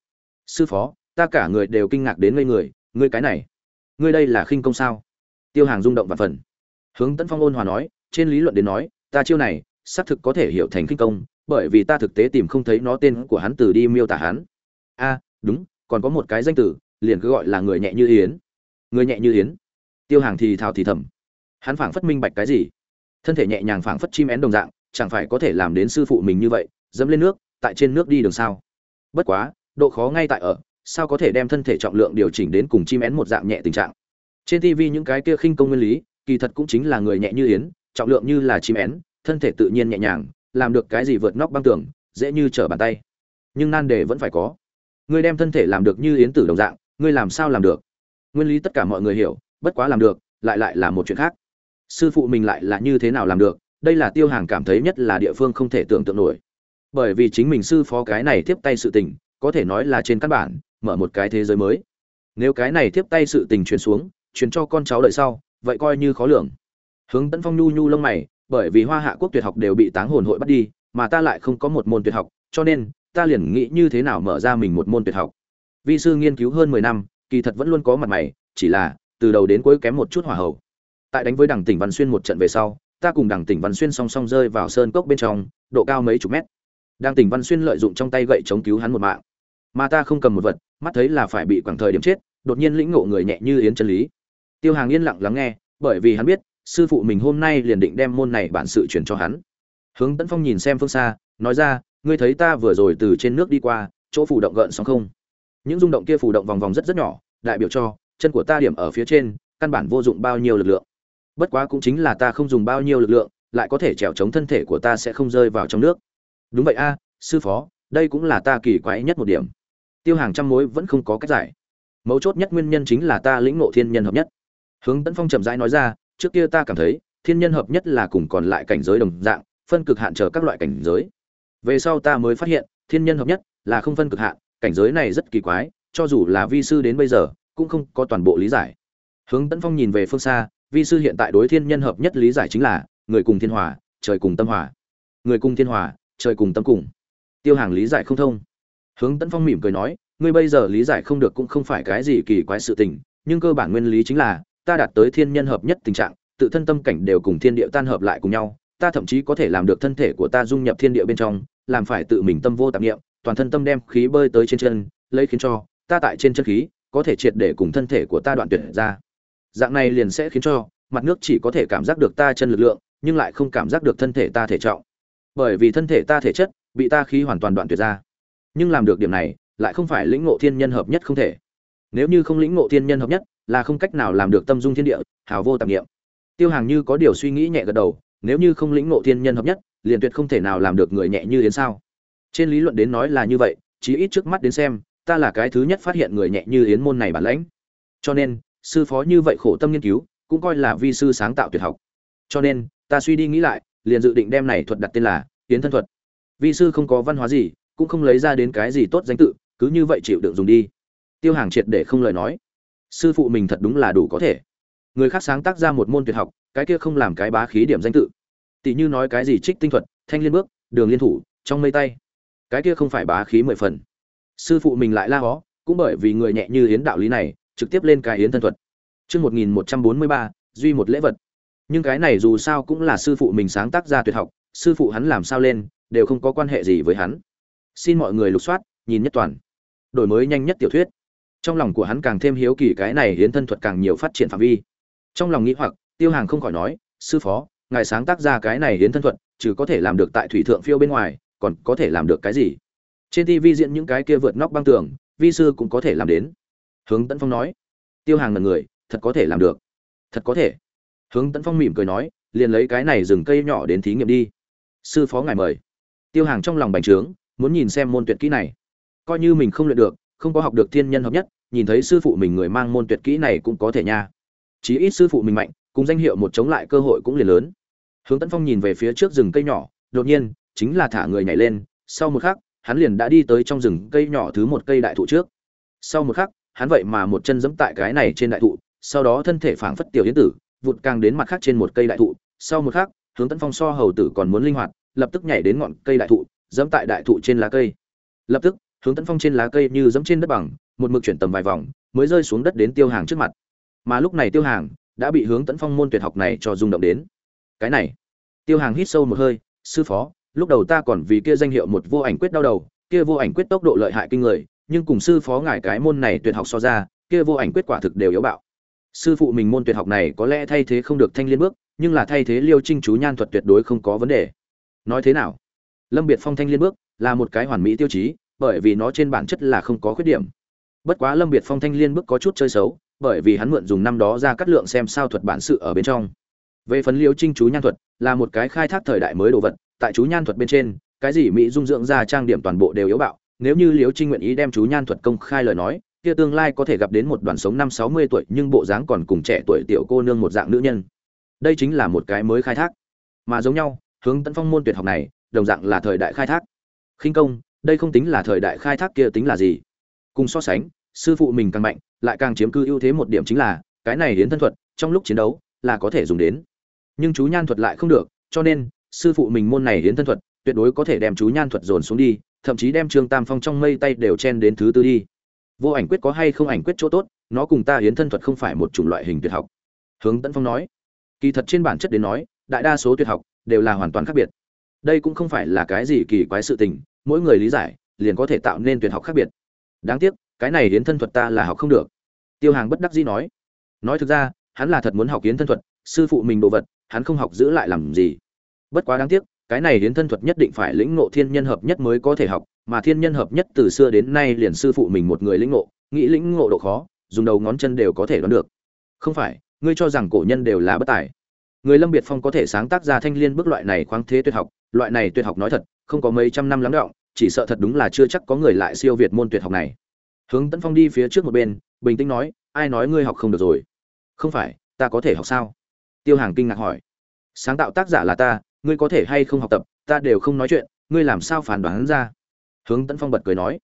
Sư phó, ta cả người đều kinh ngạc đến ngây người, ngươi cái này, ngươi đây là khinh công sao? Tiêu hàng rung động và phần. Hướng tấn phong ôn hòa nói, trên lý luận đến nói ta chiêu này, xác thực có thể hiểu thành kinh công, bởi vì ta thực tế tìm không thấy nó tên của hắn từ đi miêu tả hắn. A, đúng, còn có một cái danh từ, liền cứ gọi là người nhẹ như yến. Người nhẹ như yến. Tiêu hàng thì thào thì thầm. Hắn phảng phất minh bạch cái gì? Thân thể nhẹ nhàng phảng phất chim én đồng dạng, chẳng phải có thể làm đến sư phụ mình như vậy, dẫm lên nước, tại trên nước đi đường sao? Bất quá, độ khó ngay tại ở, sao có thể đem thân thể trọng lượng điều chỉnh đến cùng chim én một dạng nhẹ tình trạng? Trên tv những cái kia khinh công nguyên lý, kỳ thật cũng chính là người nhẹ như yến trọng lượng như là chim én, thân thể tự nhiên nhẹ nhàng, làm được cái gì vượt nóc băng tường, dễ như trở bàn tay. Nhưng nan đề vẫn phải có. Ngươi đem thân thể làm được như yến tử đồng dạng, ngươi làm sao làm được? Nguyên lý tất cả mọi người hiểu, bất quá làm được, lại lại là một chuyện khác. Sư phụ mình lại là như thế nào làm được, đây là tiêu hàng cảm thấy nhất là địa phương không thể tưởng tượng nổi. Bởi vì chính mình sư phó cái này tiếp tay sự tình, có thể nói là trên căn bản, mở một cái thế giới mới. Nếu cái này tiếp tay sự tình truyền xuống, truyền cho con cháu đời sau, vậy coi như khó lường hướng tấn phong nhu nhu lông mày, bởi vì hoa hạ quốc tuyệt học đều bị táng hồn hội bắt đi, mà ta lại không có một môn tuyệt học, cho nên, ta liền nghĩ như thế nào mở ra mình một môn tuyệt học. Vi sư nghiên cứu hơn mười năm, kỳ thật vẫn luôn có mặt mày, chỉ là, từ đầu đến cuối kém một chút hỏa hậu. Tại đánh với đằng tỉnh văn xuyên một trận về sau, ta cùng đằng tỉnh văn xuyên song song rơi vào sơn cốc bên trong, độ cao mấy chục mét. Đằng tỉnh văn xuyên lợi dụng trong tay gậy chống cứu hắn một mạng. Mà ta không cầm một vật, mắt thấy là phải bị quảng thời điểm chết, đột nhiên lĩnh ngộ người nhẹ như yến chân lý. Tiêu hàng yên lặng lắng nghe, bởi vì hắn biết sư phụ mình hôm nay liền định đem môn này bản sự truyền cho hắn. Hướng tấn phong nhìn xem phương xa, nói ra, ngươi thấy ta vừa rồi từ trên nước đi qua, chỗ phủ động gợn sóng không? Những rung động kia phủ động vòng vòng rất rất nhỏ, đại biểu cho, chân của ta điểm ở phía trên, căn bản vô dụng bao nhiêu lực lượng. Bất quá cũng chính là ta không dùng bao nhiêu lực lượng, lại có thể trèo chống thân thể của ta sẽ không rơi vào trong nước. Đúng vậy a, sư phó, đây cũng là ta kỳ quái nhất một điểm. Tiêu hàng trăm mối vẫn không có cách giải. Mấu chốt nhất nguyên nhân chính là ta lĩnh ngộ thiên nhân hợp nhất. Hướng tấn phong chậm rãi nói ra trước kia ta cảm thấy, thiên nhân hợp nhất là cùng còn lại cảnh giới đồng dạng, phân cực hạn trở các loại cảnh giới. Về sau ta mới phát hiện, thiên nhân hợp nhất là không phân cực hạn, cảnh giới này rất kỳ quái, cho dù là vi sư đến bây giờ, cũng không có toàn bộ lý giải. Hướng tấn phong nhìn về phương xa, vi sư hiện tại đối thiên nhân hợp nhất lý giải chính là, người cùng thiên hòa, trời cùng tâm hòa. Người cùng thiên hòa, trời cùng tâm cùng. Tiêu hàng lý giải không thông. Hướng tấn phong mỉm cười nói, ngươi bây giờ lý giải không được cũng không phải cái gì kỳ quái sự tình, nhưng cơ bản nguyên lý chính là ta đạt tới thiên nhân hợp nhất tình trạng, tự thân tâm cảnh đều cùng thiên địa tan hợp lại cùng nhau, ta thậm chí có thể làm được thân thể của ta dung nhập thiên địa bên trong, làm phải tự mình tâm vô tạp niệm, toàn thân tâm đem khí bơi tới trên chân, lấy khiến cho ta tại trên chân khí, có thể triệt để cùng thân thể của ta đoạn tuyệt ra. Dạng này liền sẽ khiến cho mặt nước chỉ có thể cảm giác được ta chân lực lượng, nhưng lại không cảm giác được thân thể ta thể trọng. Bởi vì thân thể ta thể chất bị ta khí hoàn toàn đoạn tuyệt ra. Nhưng làm được điểm này, lại không phải lĩnh ngộ thiên nhân hợp nhất không thể. Nếu như không lĩnh ngộ thiên nhân hợp nhất là không cách nào làm được tâm dung thiên địa, hào vô tạp nghiệm tiêu hàng như có điều suy nghĩ nhẹ gật đầu, nếu như không lĩnh ngộ thiên nhân hợp nhất, liền tuyệt không thể nào làm được người nhẹ như yến sao. Trên lý luận đến nói là như vậy, chí ít trước mắt đến xem, ta là cái thứ nhất phát hiện người nhẹ như yến môn này bản lãnh. Cho nên, sư phó như vậy khổ tâm nghiên cứu, cũng coi là vi sư sáng tạo tuyệt học. Cho nên, ta suy đi nghĩ lại, liền dự định đem này thuật đặt tên là yến thân thuật. Vi sư không có văn hóa gì, cũng không lấy ra đến cái gì tốt danh tự, cứ như vậy chịu đựng dùng đi. Tiêu hàng triệt để không lời nói sư phụ mình thật đúng là đủ có thể. Người khác sáng tác ra một môn tuyệt học, cái kia không làm cái bá khí điểm danh tự. Tỷ như nói cái gì trích tinh thuật, thanh liên bước, đường liên thủ, trong mây tay. Cái kia không phải bá khí mười phần. Sư phụ mình lại la hó, cũng bởi vì người nhẹ như hiến đạo lý này, trực tiếp lên cái hiến thân thuật. Chương một nghìn một trăm bốn mươi ba, duy một lễ vật. Nhưng cái này dù sao cũng là sư phụ mình sáng tác ra tuyệt học, sư phụ hắn làm sao lên, đều không có quan hệ gì với hắn. Xin mọi người lục soát, nhìn nhất toàn. Đổi mới nhanh nhất tiểu thuyết trong lòng của hắn càng thêm hiếu kỳ cái này hiến thân thuật càng nhiều phát triển phạm vi. Trong lòng nghĩ hoặc, tiêu hàng không khỏi nói, sư phó, ngài sáng tác ra cái này hiến thân thuật, trừ có thể làm được tại thủy thượng phiêu bên ngoài, còn có thể làm được cái gì? Trên tv diễn những cái kia vượt nóc băng tường, vi sư cũng có thể làm đến. Hướng tấn phong nói. Tiêu hàng là người, thật có thể làm được. Thật có thể. Hướng tấn phong mỉm cười nói, liền lấy cái này dừng cây nhỏ đến thí nghiệm đi. Sư phó ngài mời. Tiêu hàng trong lòng bành trướng, muốn nhìn xem môn tuyệt kỹ này. Coi như mình không luyện được không có học được thiên nhân hợp nhất, nhìn thấy sư phụ mình người mang môn tuyệt kỹ này cũng có thể nha. Chí ít sư phụ mình mạnh, cùng danh hiệu một chống lại cơ hội cũng liền lớn. Hướng tấn phong nhìn về phía trước rừng cây nhỏ, đột nhiên, chính là thả người nhảy lên, sau một khắc, hắn liền đã đi tới trong rừng cây nhỏ thứ một cây đại thụ trước. Sau một khắc, hắn vậy mà một chân giẫm tại cái này trên đại thụ, sau đó thân thể phảng phất tiểu yến tử, vụt càng đến mặt khác trên một cây đại thụ. Sau một khắc, hướng tấn phong so hầu tử còn muốn linh hoạt, lập tức nhảy đến ngọn cây đại thụ, giẫm tại đại thụ trên lá cây. Lập tức hướng tấn phong trên lá cây như dẫm trên đất bằng, một mực chuyển tầm vài vòng, mới rơi xuống đất đến tiêu hàng trước mặt. Mà lúc này tiêu hàng đã bị hướng tấn phong môn tuyệt học này cho rung động đến. Cái này, tiêu hàng hít sâu một hơi, sư phó, lúc đầu ta còn vì kia danh hiệu một vô ảnh quyết đau đầu, kia vô ảnh quyết tốc độ lợi hại kinh người, nhưng cùng sư phó ngài cái môn này tuyệt học so ra, kia vô ảnh quyết quả thực đều yếu bạo. Sư phụ mình môn tuyệt học này có lẽ thay thế không được thanh liên bước, nhưng là thay thế liêu trinh chú nhan thuật tuyệt đối không có vấn đề. Nói thế nào? Lâm biệt phong thanh liên bước là một cái hoàn mỹ tiêu chí bởi vì nó trên bản chất là không có khuyết điểm. Bất quá lâm biệt phong thanh liên bước có chút chơi xấu, bởi vì hắn mượn dùng năm đó ra cắt lượng xem sao thuật bản sự ở bên trong. Về phấn liêu trinh chú nhan thuật, là một cái khai thác thời đại mới đồ vật, tại chú nhan thuật bên trên, cái gì mỹ dung dưỡng ra trang điểm toàn bộ đều yếu bạo, nếu như liêu trinh nguyện ý đem chú nhan thuật công khai lời nói, kia tương lai có thể gặp đến một đoàn sống năm sáu mươi tuổi, nhưng bộ dáng còn cùng trẻ tuổi tiểu cô nương một dạng nữ nhân. Đây chính là một cái mới khai thác. Mà giống nhau, hướng tấn phong môn tuyệt học này, đồng dạng là thời đại khai thác. Khinh công đây không tính là thời đại khai thác kia tính là gì. Cùng so sánh, sư phụ mình càng mạnh, lại càng chiếm cư ưu thế một điểm chính là, cái này hiến thân thuật, trong lúc chiến đấu, là có thể dùng đến. Nhưng chú nhan thuật lại không được, cho nên, sư phụ mình môn này hiến thân thuật, tuyệt đối có thể đem chú nhan thuật dồn xuống đi, thậm chí đem trương tam phong trong mây tay đều chen đến thứ tư đi. Vô ảnh quyết có hay không ảnh quyết chỗ tốt, nó cùng ta hiến thân thuật không phải một chủng loại hình tuyệt học. Hướng tấn phong nói. Kỳ thật trên bản chất đến nói, đại đa số tuyệt học, đều là hoàn toàn khác biệt. Đây cũng không phải là cái gì kỳ quái sự tình mỗi người lý giải, liền có thể tạo nên tuyệt học khác biệt. Đáng tiếc, cái này hiến thân thuật ta là học không được. Tiêu hàng bất đắc dĩ nói. Nói thực ra, hắn là thật muốn học hiến thân thuật, sư phụ mình đồ vật, hắn không học giữ lại làm gì. Bất quá đáng tiếc, cái này hiến thân thuật nhất định phải lĩnh ngộ thiên nhân hợp nhất mới có thể học, mà thiên nhân hợp nhất từ xưa đến nay liền sư phụ mình một người lĩnh ngộ, nghĩ lĩnh ngộ độ khó, dùng đầu ngón chân đều có thể đoán được. Không phải, ngươi cho rằng cổ nhân đều là bất tài. Người lâm biệt phong có thể sáng tác ra thanh liên bước loại này khoáng thế tuyệt học, loại này tuyệt học nói thật không có mấy trăm năm lắng đọng, chỉ sợ thật đúng là chưa chắc có người lại siêu việt môn tuyệt học này. Hướng tấn phong đi phía trước một bên bình tĩnh nói ai nói ngươi học không được rồi? Không phải ta có thể học sao? Tiêu hàng kinh ngạc hỏi. Sáng tạo tác giả là ta ngươi có thể hay không học tập ta đều không nói chuyện ngươi làm sao phản đoán ra? Hướng tấn phong bật cười nói.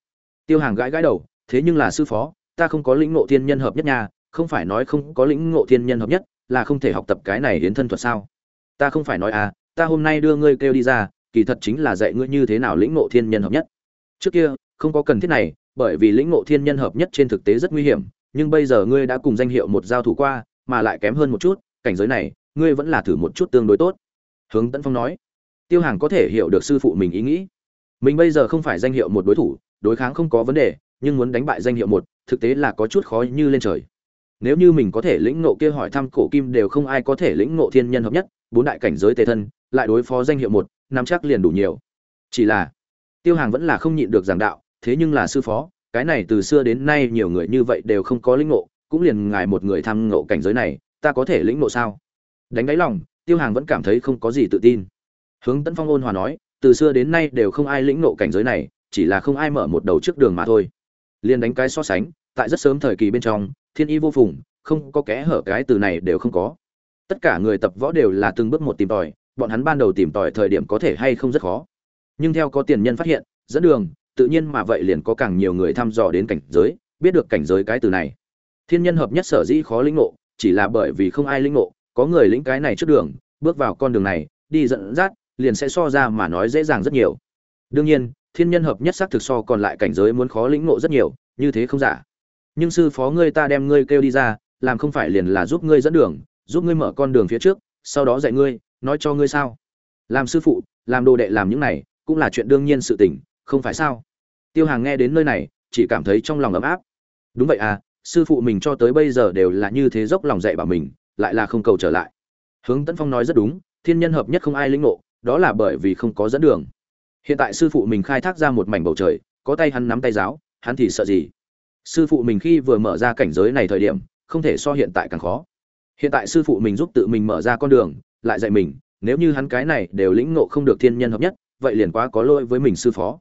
Tiêu hàng gãi gãi đầu thế nhưng là sư phó ta không có lĩnh ngộ thiên nhân hợp nhất nha không phải nói không có lĩnh ngộ thiên nhân hợp nhất là không thể học tập cái này hiến thân thuật sao? Ta không phải nói à ta hôm nay đưa ngươi kêu đi ra kỳ thật chính là dạy ngươi như thế nào lĩnh ngộ thiên nhân hợp nhất. Trước kia, không có cần thiết này, bởi vì lĩnh ngộ thiên nhân hợp nhất trên thực tế rất nguy hiểm, nhưng bây giờ ngươi đã cùng danh hiệu một giao thủ qua, mà lại kém hơn một chút, cảnh giới này, ngươi vẫn là thử một chút tương đối tốt. Hướng tấn phong nói. Tiêu hàng có thể hiểu được sư phụ mình ý nghĩ. Mình bây giờ không phải danh hiệu một đối thủ, đối kháng không có vấn đề, nhưng muốn đánh bại danh hiệu một, thực tế là có chút khó như lên trời. Nếu như mình có thể lĩnh ngộ kia hỏi thăm cổ kim đều không ai có thể lĩnh ngộ thiên nhân hợp nhất, bốn đại cảnh giới tề thân, lại đối phó danh hiệu một nắm chắc liền đủ nhiều. Chỉ là, tiêu hàng vẫn là không nhịn được giảng đạo, thế nhưng là sư phó, cái này từ xưa đến nay nhiều người như vậy đều không có lĩnh ngộ, cũng liền ngài một người tham ngộ cảnh giới này, ta có thể lĩnh ngộ sao? Đánh đáy lòng, tiêu hàng vẫn cảm thấy không có gì tự tin. Hướng tấn phong ôn hòa nói, từ xưa đến nay đều không ai lĩnh ngộ cảnh giới này, chỉ là không ai mở một đầu trước đường mà thôi. Liền đánh cái so sánh, tại rất sớm thời kỳ bên trong, thiên y vô phùng, không có kẽ hở cái từ này đều không có. Tất cả người tập võ đều là từng bước một tìm tòi bọn hắn ban đầu tìm tòi thời điểm có thể hay không rất khó. Nhưng theo có tiền nhân phát hiện, dẫn đường, tự nhiên mà vậy liền có càng nhiều người thăm dò đến cảnh giới, biết được cảnh giới cái từ này. Thiên nhân hợp nhất sở dĩ khó lĩnh ngộ, chỉ là bởi vì không ai lĩnh ngộ, có người lĩnh cái này trước đường, bước vào con đường này, đi dẫn dắt, liền sẽ so ra mà nói dễ dàng rất nhiều. Đương nhiên, thiên nhân hợp nhất xác thực so còn lại cảnh giới muốn khó lĩnh ngộ rất nhiều, như thế không giả. Nhưng sư phó ngươi ta đem ngươi kêu đi ra, làm không phải liền là giúp ngươi dẫn đường, giúp ngươi mở con đường phía trước, sau đó dạy ngươi nói cho ngươi sao? Làm sư phụ, làm đồ đệ làm những này, cũng là chuyện đương nhiên sự tình, không phải sao? Tiêu hàng nghe đến nơi này, chỉ cảm thấy trong lòng ấm áp. Đúng vậy à sư phụ mình cho tới bây giờ đều là như thế dốc lòng dạy bảo mình, lại là không cầu trở lại. Hướng tấn phong nói rất đúng, thiên nhân hợp nhất không ai lĩnh ngộ, đó là bởi vì không có dẫn đường. Hiện tại sư phụ mình khai thác ra một mảnh bầu trời, có tay hắn nắm tay giáo, hắn thì sợ gì? Sư phụ mình khi vừa mở ra cảnh giới này thời điểm, không thể so hiện tại càng khó. Hiện tại sư phụ mình giúp tự mình mở ra con đường lại dạy mình nếu như hắn cái này đều lĩnh ngộ không được thiên nhân hợp nhất vậy liền quá có lỗi với mình sư phó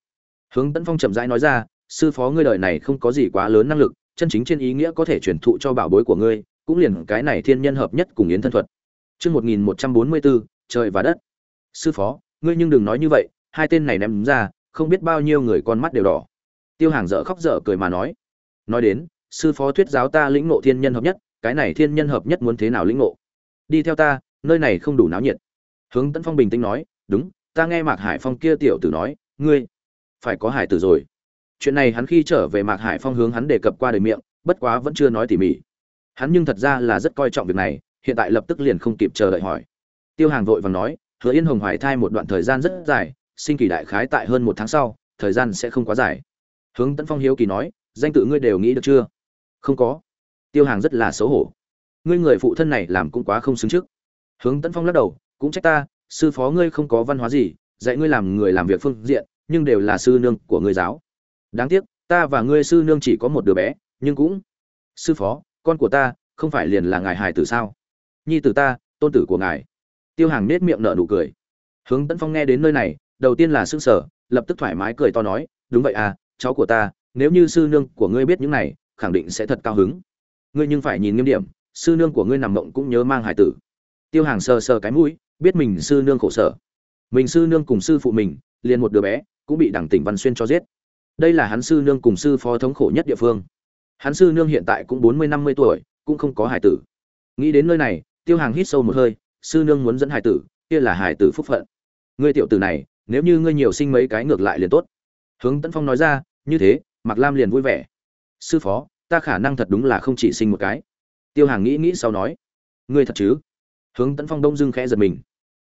hướng tấn phong chậm rãi nói ra sư phó ngươi đời này không có gì quá lớn năng lực chân chính trên ý nghĩa có thể truyền thụ cho bảo bối của ngươi cũng liền cái này thiên nhân hợp nhất cùng yến thân thuật Chương 1144, trời và đất. Sư phó, ngươi nhưng đừng nói như vậy, hai tên này ném ra, không biết bao nhiêu người con mắt đều đỏ. Tiêu Hàng dở khóc dở cười mà nói. Nói đến, sư phó thuyết giáo ta lĩnh ngộ thiên nhân hợp nhất, cái này thiên nhân hợp nhất muốn thế nào lĩnh ngộ? Đi theo ta, nơi này không đủ náo nhiệt. Hướng Tấn Phong bình tĩnh nói, đúng, ta nghe Mạc Hải Phong kia tiểu tử nói, ngươi phải có hải tử rồi. Chuyện này hắn khi trở về Mạc Hải Phong hướng hắn đề cập qua đời miệng, bất quá vẫn chưa nói tỉ mỉ. Hắn nhưng thật ra là rất coi trọng việc này, hiện tại lập tức liền không kịp chờ đợi hỏi tiêu hàng vội vàng nói hứa yên hồng hoài thai một đoạn thời gian rất dài sinh kỳ đại khái tại hơn một tháng sau thời gian sẽ không quá dài hướng tấn phong hiếu kỳ nói danh tự ngươi đều nghĩ được chưa không có tiêu hàng rất là xấu hổ ngươi người phụ thân này làm cũng quá không xứng trước hướng tấn phong lắc đầu, cũng trách ta, sư phó ngươi không có văn hóa gì, dạy ngươi làm người làm việc phương diện, nhưng đều là sư nương của ngươi giáo. Đáng tiếc, ta và ngươi sư nương chỉ có một đứa bé, nhưng cũng sư phó, con của ta không phải liền là ngài hài tử sao? Nhi tử ta, tôn tử của ngài. Tiêu hàng nết miệng nở nụ cười. Hướng tấn phong nghe đến nơi này, đầu tiên là sững sở lập tức thoải mái cười to nói, đúng vậy à cháu của ta, nếu như sư nương của ngươi biết những này, khẳng định sẽ thật cao hứng. Ngươi nhưng phải nhìn nghiêm điểm, sư nương của ngươi nằm mộng cũng nhớ mang hải tử tiêu hàng sờ sờ cái mũi, biết mình sư nương khổ sở. Mình sư nương cùng sư phụ mình, liền một đứa bé, cũng bị đảng tỉnh văn xuyên cho giết. Đây là hắn sư nương cùng sư phó thống khổ nhất địa phương. Hắn sư nương hiện tại cũng bốn mươi năm mươi tuổi, cũng không có hải tử. Nghĩ đến nơi này, tiêu hàng hít sâu một hơi, sư nương muốn dẫn hải tử, kia là hải tử phúc phận. Ngươi tiểu tử này, nếu như ngươi nhiều sinh mấy cái ngược lại liền tốt. Hướng tấn phong nói ra, như thế, mạc lam liền vui vẻ. Sư phó, ta khả năng thật đúng là không chỉ sinh một cái. Tiêu hàng nghĩ nghĩ sau nói, ngươi thật chứ? Hướng tấn phong đông dưng khẽ giật mình.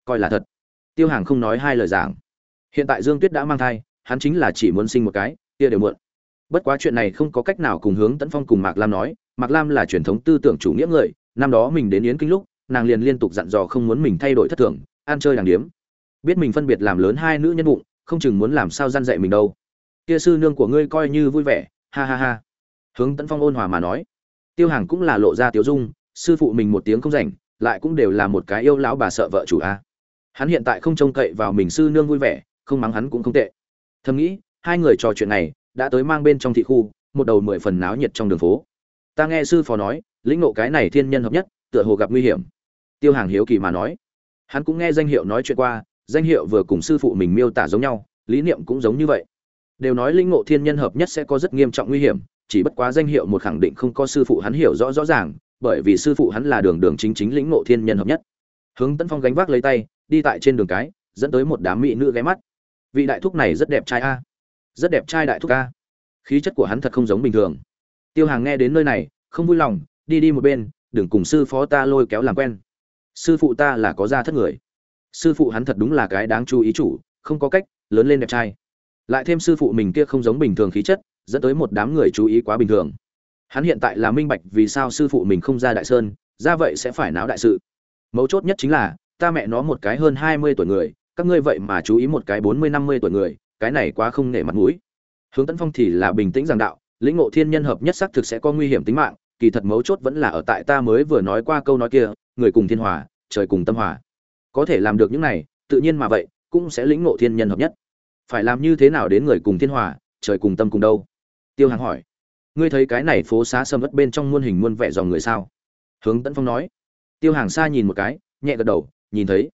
Coi là thật. Tiêu hàng không nói hai lời giảng. Hiện tại dương tuyết đã mang thai, hắn chính là chỉ muốn sinh một cái, kia đều muộn. Bất quá chuyện này không có cách nào cùng hướng tấn phong cùng mạc lam nói, mạc lam là truyền thống tư tưởng chủ nghĩa người, năm đó mình đến yến kinh lúc, nàng liền liên tục dặn dò không muốn mình thay đổi thất thường, ăn chơi đàng điếm. Biết mình phân biệt làm lớn hai nữ nhân bụng, không chừng muốn làm sao gian dạy mình đâu. Kia sư nương của ngươi coi như vui vẻ, ha ha ha. Hướng tấn phong ôn hòa mà nói. Tiêu hàng cũng là lộ ra tiếu dung, sư phụ mình một tiếng không rảnh lại cũng đều là một cái yêu lão bà sợ vợ chủ a. Hắn hiện tại không trông cậy vào mình sư nương vui vẻ, không mắng hắn cũng không tệ. Thầm nghĩ, hai người trò chuyện này đã tới mang bên trong thị khu, một đầu mười phần náo nhiệt trong đường phố. Ta nghe sư phó nói, lĩnh ngộ cái này thiên nhân hợp nhất, tựa hồ gặp nguy hiểm. Tiêu hàng hiếu kỳ mà nói. Hắn cũng nghe danh hiệu nói chuyện qua, danh hiệu vừa cùng sư phụ mình miêu tả giống nhau, lý niệm cũng giống như vậy. Đều nói lĩnh ngộ thiên nhân hợp nhất sẽ có rất nghiêm trọng nguy hiểm, chỉ bất quá danh hiệu một khẳng định không có sư phụ hắn hiểu rõ rõ ràng bởi vì sư phụ hắn là đường đường chính chính lĩnh ngộ thiên nhân hợp nhất. Hướng tấn phong gánh vác lấy tay, đi tại trên đường cái, dẫn tới một đám mỹ nữ ghé mắt. Vị đại thúc này rất đẹp trai a. Rất đẹp trai đại thúc a. Khí chất của hắn thật không giống bình thường. Tiêu hàng nghe đến nơi này, không vui lòng, đi đi một bên, đừng cùng sư phó ta lôi kéo làm quen. Sư phụ ta là có gia thất người. Sư phụ hắn thật đúng là cái đáng chú ý chủ, không có cách, lớn lên đẹp trai. Lại thêm sư phụ mình kia không giống bình thường khí chất, dẫn tới một đám người chú ý quá bình thường hắn hiện tại là minh bạch vì sao sư phụ mình không ra đại sơn, ra vậy sẽ phải náo đại sự. Mấu chốt nhất chính là, ta mẹ nó một cái hơn hai mươi tuổi người, các ngươi vậy mà chú ý một cái bốn mươi, năm mươi tuổi người, cái này quá không nể mặt mũi. Hướng tấn phong thì là bình tĩnh giảng đạo, lĩnh ngộ thiên nhân hợp nhất xác thực sẽ có nguy hiểm tính mạng, kỳ thật mấu chốt vẫn là ở tại ta mới vừa nói qua câu nói kia, người cùng thiên hòa, trời cùng tâm hòa. Có thể làm được những này, tự nhiên mà vậy, cũng sẽ lĩnh ngộ thiên nhân hợp nhất. Phải làm như thế nào đến người cùng thiên hòa, trời cùng tâm cùng đâu? Tiêu hàng hỏi ngươi thấy cái này phố xá sầm ất bên trong muôn hình muôn vẻ dòng người sao? Hướng tấn phong nói. Tiêu hàng xa nhìn một cái, nhẹ gật đầu, nhìn thấy.